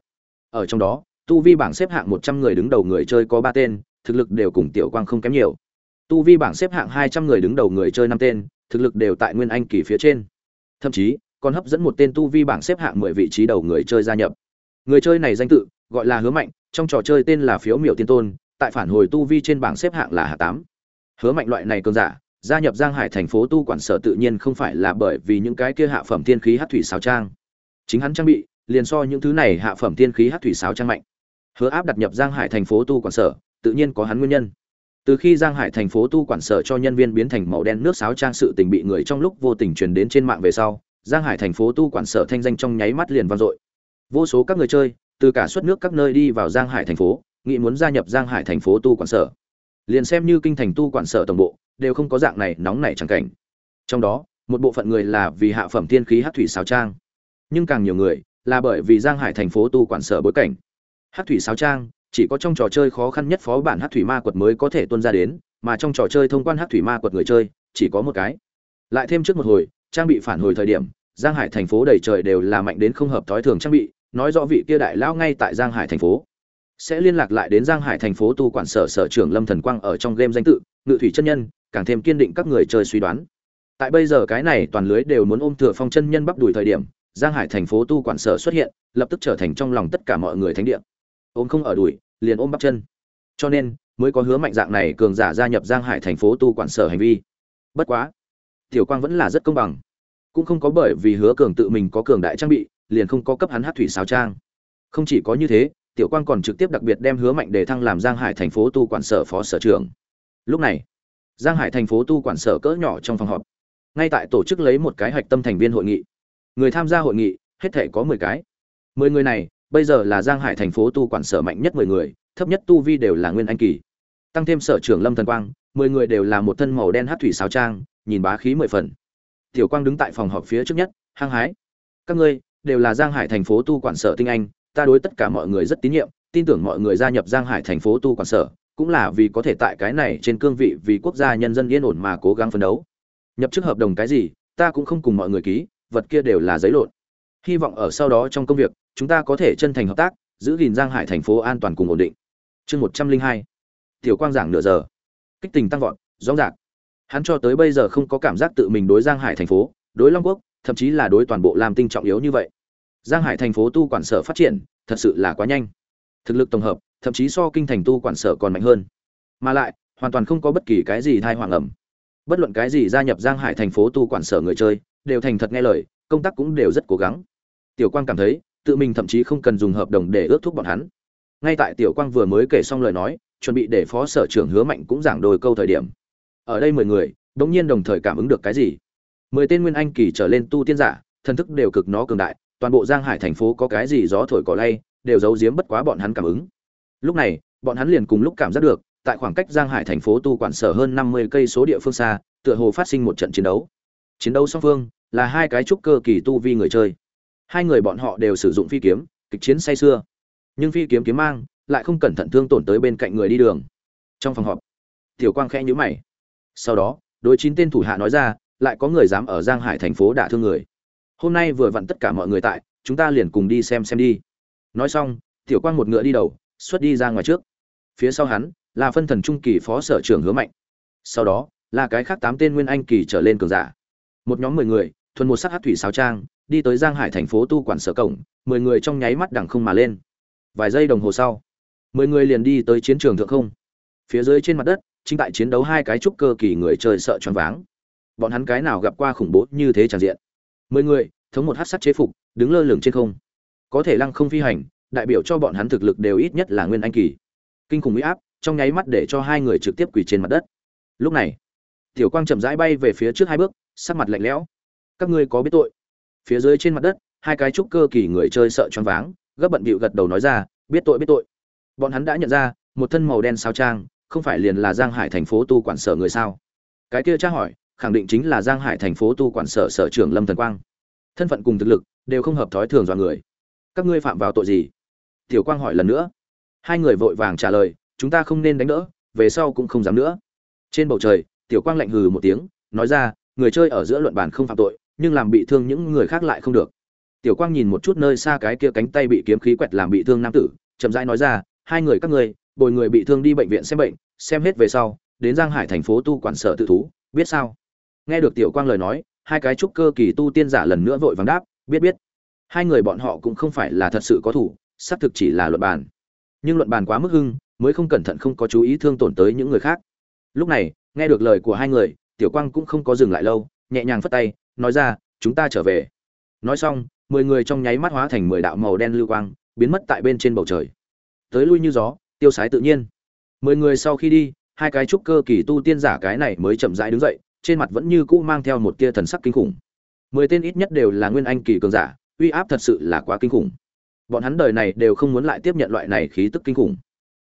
Ở trong đó, tu vi bảng xếp hạng một trăm người đứng đầu người chơi có ba tên, thực lực đều cùng tiểu quang không kém nhiều. Tu vi bảng xếp hạng hai trăm người đứng đầu người chơi năm tên, thực lực đều tại nguyên anh kỳ phía trên. Thậm chí, còn hấp dẫn một tên tu vi bảng xếp hạng mười vị trí đầu người chơi gia nhập người chơi này danh tự, gọi là hứa mạnh, trong trò chơi tên là phiếu miểu tiên tôn, tại phản hồi tu vi trên bảng xếp hạng là hạ tám. Hứa mạnh loại này cường giả, gia nhập giang hải thành phố tu quản sở tự nhiên không phải là bởi vì những cái kia hạ phẩm thiên khí hát thủy sáo trang. Chính hắn trang bị, liền so những thứ này hạ phẩm thiên khí hát thủy sáo trang mạnh. Hứa áp đặt nhập giang hải thành phố tu quản sở, tự nhiên có hắn nguyên nhân. Từ khi giang hải thành phố tu quản sở cho nhân viên biến thành màu đen nước sáo trang sự tình bị người trong lúc vô tình truyền đến trên mạng về sau, giang hải thành phố tu quản sở thanh danh trong nháy mắt liền vang dội vô số các người chơi, từ cả suất nước các nơi đi vào giang hải thành phố, nghĩ muốn gia nhập giang hải thành phố tu quản sở. Liền xem như kinh thành tu quản sở tổng bộ, đều không có dạng này nóng nảy chẳng cảnh. Trong đó, một bộ phận người là vì hạ phẩm thiên khí hát thủy sáo trang. Nhưng càng nhiều người, là bởi vì giang hải thành phố tu quản sở bối cảnh. Hát thủy sáo trang, chỉ có trong trò chơi khó khăn nhất phó bản hát thủy ma quật mới có thể tuân ra đến, mà trong trò chơi thông quan hát thủy ma quật người chơi, chỉ có một cái. Lại thêm trước một hồi, trang bị phản hồi thời điểm, giang hải thành phố đầy trời đều là mạnh đến không hợp thói thường trang bị nói rõ vị kia đại lão ngay tại giang hải thành phố. Sẽ liên lạc lại đến giang hải thành phố tu quản sở sở trưởng lâm thần quang ở trong game danh tự, ngự thủy chân nhân, càng thêm kiên định các người chơi suy đoán. Tại bây giờ cái này toàn lưới đều muốn ôm thừa phong chân nhân bắp đuổi thời điểm, giang hải thành phố tu quản sở xuất hiện, lập tức trở thành trong lòng tất cả mọi người thánh địa. Ôm không ở đuổi liền ôm bắp chân. Cho nên, mới có hứa mạnh dạng này cường giả gia nhập giang hải thành phố tu quản sở hành vi. Bất quá, tiểu quang vẫn là rất công bằng. Cũng không có bởi vì hứa cường tự mình có cường đại trang bị liền không có cấp hắn hát thủy sáo trang. Không chỉ có như thế, tiểu quang còn trực tiếp đặc biệt đem hứa mạnh để thăng làm giang hải thành phố tu quản sở phó sở trưởng. Lúc này, giang hải thành phố tu quản sở cỡ nhỏ trong phòng họp. Ngay tại tổ chức lấy một cái hạch tâm thành viên hội nghị. Người tham gia hội nghị, hết thể có mười cái. Mười người này, bây giờ là giang hải thành phố tu quản sở mạnh nhất mười người, thấp nhất tu vi đều là nguyên anh kỳ. Tăng thêm sở trưởng lâm thần quang, mười người đều là một thân màu đen hát thủy sáo trang, nhìn bá khí mười phần. Tiểu quang đứng tại phòng họp phía trước nhất, hăng hái. Các ngươi đều là giang hải thành phố tu quản sở tinh anh, ta đối tất cả mọi người rất tín nhiệm, tin tưởng mọi người gia nhập giang hải thành phố tu quản sở, cũng là vì có thể tại cái này trên cương vị vì quốc gia nhân dân yên ổn mà cố gắng phấn đấu. Nhập chức hợp đồng cái gì, ta cũng không cùng mọi người ký, vật kia đều là giấy lộn. Hy vọng ở sau đó trong công việc, chúng ta có thể chân thành hợp tác, giữ gìn giang hải thành phố an toàn cùng ổn định. Chương một trăm linh hai. Tiểu quang giảng nửa giờ. Kích tình tăng vọt rõ rạc hắn cho tới bây giờ không có cảm giác tự mình đối giang hải thành phố, đối long quốc, thậm chí là đối toàn bộ làm tinh trọng yếu như vậy giang hải thành phố tu quản sở phát triển, thật sự là quá nhanh. Thực lực tổng hợp, thậm chí so kinh thành tu quản sở còn mạnh hơn. Mà lại, hoàn toàn không có bất kỳ cái gì thai hoàng ẩm. Bất luận cái gì gia nhập giang hải thành phố tu quản sở người chơi, đều thành thật nghe lời, công tác cũng đều rất cố gắng. Tiểu quang cảm thấy, tự mình thậm chí không cần dùng hợp đồng để ước thúc bọn hắn. Ngay tại tiểu quang vừa mới kể xong lời nói, chuẩn bị để phó sở trưởng hứa mạnh cũng giảng đôi câu thời điểm. Ở đây mười người đ ỗ n g nhiên đồng thời cảm ứng được cái gì. Mười tên nguyên anh kỳ trở lên tu tiên giả, thần thức đều cực nó cường đại toàn bộ giang hải thành phố có cái gì gió thổi cỏ lay, đều giấu giếm bất quá bọn hắn cảm ứng. Lúc này, bọn hắn liền cùng lúc cảm giác được, tại khoảng cách giang hải thành phố tu quản sở hơn năm mươi cây số địa phương xa, tựa hồ phát sinh một trận chiến đấu. Chiến đấu song phương là hai cái trúc cơ kỳ tu vi người chơi. Hai người bọn họ đều sử dụng phi kiếm, kịch chiến say sưa. nhưng phi kiếm kiếm mang lại không cẩn thận thương tổn tới bên cạnh người đi đường. Trong phòng họp, tiểu quang khẽ nhíu mày. Sau đó, đối chín tên thủ hạ nói ra, lại có người dám ở giang hải thành phố đả thương người hôm nay vừa vặn tất cả mọi người tại, chúng ta liền cùng đi xem xem đi. Nói xong, tiểu quang một ngựa đi đầu, xuất đi ra ngoài trước. Phía sau hắn, là phân thần trung kỳ phó sở trưởng hứa mạnh. Sau đó, là cái khác tám tên nguyên anh kỳ trở lên cường giả. Một nhóm mười người, thuần một sắc hát thủy sáo trang, đi tới giang hải thành phố tu quản sở cổng, mười người trong nháy mắt đằng không mà lên. Vài giây đồng hồ sau, mười người liền đi tới chiến trường thượng không. Phía dưới trên mặt đất, chính tại chiến đấu hai cái trúc cơ kỳ người chơi sợ choáng váng. Bọn hắn cái nào gặp qua khủng bố như thế tràn diện mười người, thống một hát sắt chế phục, đứng lơ lửng trên không. Có thể lăng không phi hành, đại biểu cho bọn hắn thực lực đều ít nhất là nguyên anh kỳ. Kinh khủng huy áp, trong nháy mắt để cho hai người trực tiếp quỳ trên mặt đất. Lúc này, tiểu quang chậm rãi bay về phía trước hai bước, sắc mặt lạnh lẽo. Các ngươi có biết tội? Phía dưới trên mặt đất, hai cái trúc cơ kỳ người chơi sợ choáng váng, gấp bận bịu gật đầu nói ra, biết tội biết tội. Bọn hắn đã nhận ra, một thân màu đen sao trang, không phải liền là giang hải thành phố tu quản sở người sao? Cái kia tra hỏi khẳng định chính là giang hải thành phố tu quản sở sở trưởng lâm thần quang. Thân phận cùng thực lực đều không hợp thói thường dọa người. Các ngươi phạm vào tội gì? Tiểu quang hỏi lần nữa. Hai người vội vàng trả lời, chúng ta không nên đánh đỡ, về sau cũng không dám nữa. Trên bầu trời, tiểu quang lạnh hừ một tiếng, nói ra, người chơi ở giữa luận bàn không phạm tội, nhưng làm bị thương những người khác lại không được. Tiểu quang nhìn một chút nơi xa cái kia cánh tay bị kiếm khí quẹt làm bị thương nam tử, chậm rãi nói ra, hai người các ngươi, bồi người bị thương đi bệnh viện xem bệnh, xem hết về sau, đến giang hải thành phố tu quản sở tự thú, biết sao? Nghe được tiểu quang lời nói, hai cái trúc cơ kỳ tu tiên giả lần nữa vội vàng đáp, biết biết. Hai người bọn họ cũng không phải là thật sự có thủ, xác thực chỉ là luận bàn. Nhưng luận bàn quá mức hưng, mới không cẩn thận không có chú ý thương tổn tới những người khác. Lúc này, nghe được lời của hai người, tiểu quang cũng không có dừng lại lâu, nhẹ nhàng phất tay, nói ra, chúng ta trở về. Nói xong, mười người trong nháy mắt hóa thành mười đạo màu đen lưu quang, biến mất tại bên trên bầu trời. Tới lui như gió, tiêu sái tự nhiên. Mười người sau khi đi, hai cái trúc cơ kỳ tu tiên giả cái này mới chậm rãi đứng dậy trên mặt vẫn như cũ mang theo một tia thần sắc kinh khủng. Mười tên ít nhất đều là nguyên anh kỳ cường giả, uy áp thật sự là quá kinh khủng. Bọn hắn đời này đều không muốn lại tiếp nhận loại này khí tức kinh khủng.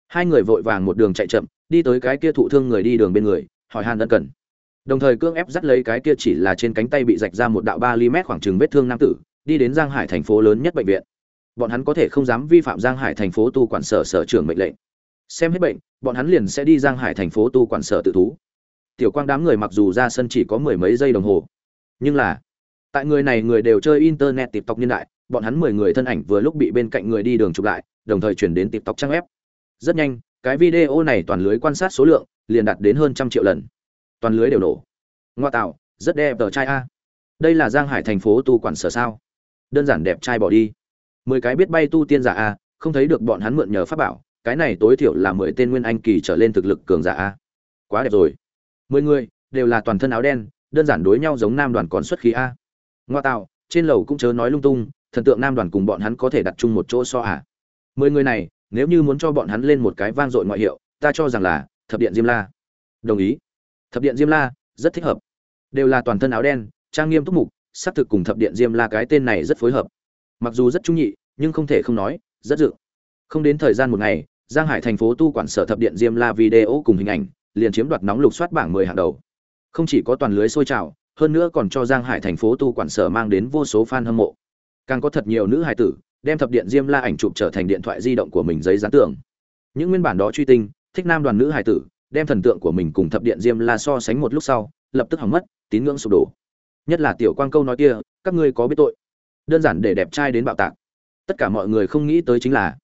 Hai người vội vàng một đường chạy chậm, đi tới cái kia thụ thương người đi đường bên người, hỏi han ân cần. Đồng thời cưỡng ép dắt lấy cái kia chỉ là trên cánh tay bị rạch ra một đạo ba li mét khoảng chừng vết thương nam tử, đi đến giang hải thành phố lớn nhất bệnh viện. Bọn hắn có thể không dám vi phạm giang hải thành phố tu quản sở sở trưởng mệnh lệnh. Xem hết bệnh, bọn hắn liền sẽ đi giang hải thành phố tu quản sở tự thú tiểu quang đám người mặc dù ra sân chỉ có mười mấy giây đồng hồ, nhưng là tại người này người đều chơi internet tiệp tộc niên đại, bọn hắn mười người thân ảnh vừa lúc bị bên cạnh người đi đường chụp lại, đồng thời chuyển đến tiệp tộc trang web. Rất nhanh, cái video này toàn lưới quan sát số lượng liền đạt đến hơn trăm triệu lần. Toàn lưới đều nổ. Ngoa tạo, rất đẹp tờ trai a. Đây là giang hải thành phố tu quản sở sao? Đơn giản đẹp trai bỏ đi. Mười cái biết bay tu tiên giả a, không thấy được bọn hắn mượn nhờ pháp bảo, cái này tối thiểu là mười tên nguyên anh kỳ trở lên thực lực cường giả a. Quá đẹp rồi mười người, đều là toàn thân áo đen, đơn giản đối nhau giống nam đoàn còn xuất khí a. Ngoa tạo, trên lầu cũng chớ nói lung tung, thần tượng nam đoàn cùng bọn hắn có thể đặt chung một chỗ so à. Mười người này, nếu như muốn cho bọn hắn lên một cái vang dội ngoại hiệu, ta cho rằng là thập điện diêm la. Đồng ý. Thập điện diêm la, rất thích hợp. Đều là toàn thân áo đen, trang nghiêm túc mục, xác thực cùng thập điện diêm la cái tên này rất phối hợp. Mặc dù rất trung nhị, nhưng không thể không nói, rất dự. Không đến thời gian một ngày, giang hải thành phố tu quản sở thập điện diêm la video cùng hình ảnh liền chiếm đoạt nóng lục soát bảng mười hạng đầu. Không chỉ có toàn lưới sôi trào, hơn nữa còn cho giang hải thành phố tu quản sở mang đến vô số fan hâm mộ. Càng có thật nhiều nữ hài tử đem thập điện diêm la ảnh chụp trở thành điện thoại di động của mình giấy dán tường. Những nguyên bản đó truy tinh, thích nam đoàn nữ hài tử, đem thần tượng của mình cùng thập điện diêm la so sánh một lúc sau, lập tức hỏng mất, tín ngưỡng sụp đổ. Nhất là tiểu quang câu nói kia, các ngươi có biết tội. Đơn giản để đẹp trai đến bạo tạc. Tất cả mọi người không nghĩ tới chính là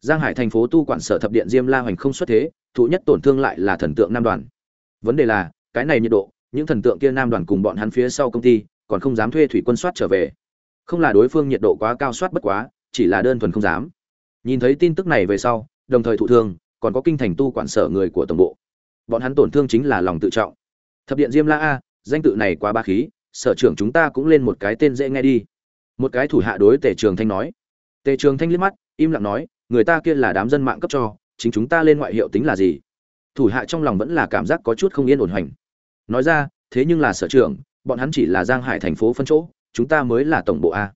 giang hải thành phố tu quản sở thập điện diêm la hoành không xuất thế thụ nhất tổn thương lại là thần tượng nam đoàn. Vấn đề là, cái này nhiệt độ, những thần tượng kia nam đoàn cùng bọn hắn phía sau công ty, còn không dám thuê thủy quân soát trở về. Không là đối phương nhiệt độ quá cao soát bất quá, chỉ là đơn thuần không dám. Nhìn thấy tin tức này về sau, đồng thời thụ thương, còn có kinh thành tu quản sở người của tổng bộ. Bọn hắn tổn thương chính là lòng tự trọng. Thập điện diêm la a, danh tự này quá ba khí, sở trưởng chúng ta cũng lên một cái tên dễ nghe đi. Một cái thủ hạ đối tề trường thanh nói. Tề trường thanh liếc mắt, im lặng nói, người ta kia là đám dân mạng cấp cho chính chúng ta lên ngoại hiệu tính là gì? Thủ hạ trong lòng vẫn là cảm giác có chút không yên ổn hoành. Nói ra, thế nhưng là sở trưởng, bọn hắn chỉ là giang hải thành phố phân chỗ, chúng ta mới là tổng bộ a.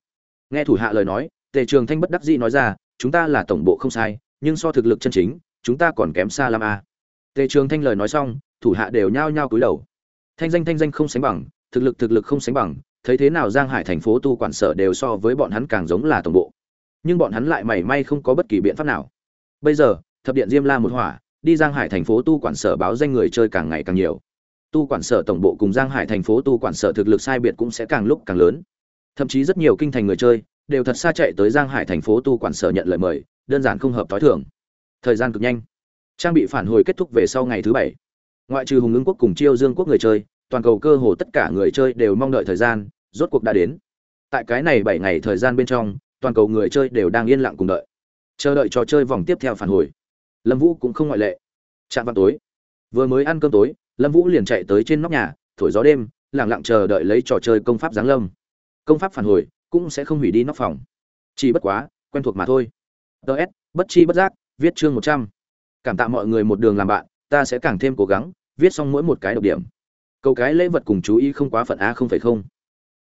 Nghe thủ hạ lời nói, tề trường thanh bất đắc dĩ nói ra, chúng ta là tổng bộ không sai, nhưng so thực lực chân chính, chúng ta còn kém xa lắm a. Tề trường thanh lời nói xong, thủ hạ đều nhao nhao cúi đầu. Thanh danh thanh danh không sánh bằng, thực lực thực lực không sánh bằng, thấy thế nào giang hải thành phố tu quản sở đều so với bọn hắn càng giống là tổng bộ. Nhưng bọn hắn lại mảy may không có bất kỳ biện pháp nào. Bây giờ thập điện diêm la một hỏa, đi giang hải thành phố tu quản sở báo danh người chơi càng ngày càng nhiều. Tu quản sở tổng bộ cùng giang hải thành phố tu quản sở thực lực sai biệt cũng sẽ càng lúc càng lớn. Thậm chí rất nhiều kinh thành người chơi đều thật xa chạy tới giang hải thành phố tu quản sở nhận lời mời, đơn giản không hợp t h o i thưởng thời gian cực nhanh. Trang bị phản hồi kết thúc về sau ngày thứ bảy. Ngoại trừ hùng ứng quốc cùng chiêu dương quốc người chơi, toàn cầu cơ hồ tất cả người chơi đều mong đợi thời gian, rốt cuộc đã đến. Tại cái này bảy ngày thời gian bên trong, toàn cầu người chơi đều đang yên lặng cùng đợi. Chờ đợi trò chơi vòng tiếp theo phản hồi lâm vũ cũng không ngoại lệ. Chạm vào tối. Vừa mới ăn cơm tối, lâm vũ liền chạy tới trên nóc nhà, thổi gió đêm, lẳng lặng chờ đợi lấy trò chơi công pháp giáng lâm. Công pháp phản hồi cũng sẽ không hủy đi nóc phòng. Chỉ bất quá, quen thuộc mà thôi. Ts bất chi bất giác, viết chương một trăm. Cảm tạ mọi người một đường làm bạn, ta sẽ càng thêm cố gắng, viết xong mỗi một cái độc điểm. Câu cái lễ vật cùng chú ý không quá phận a không phải không.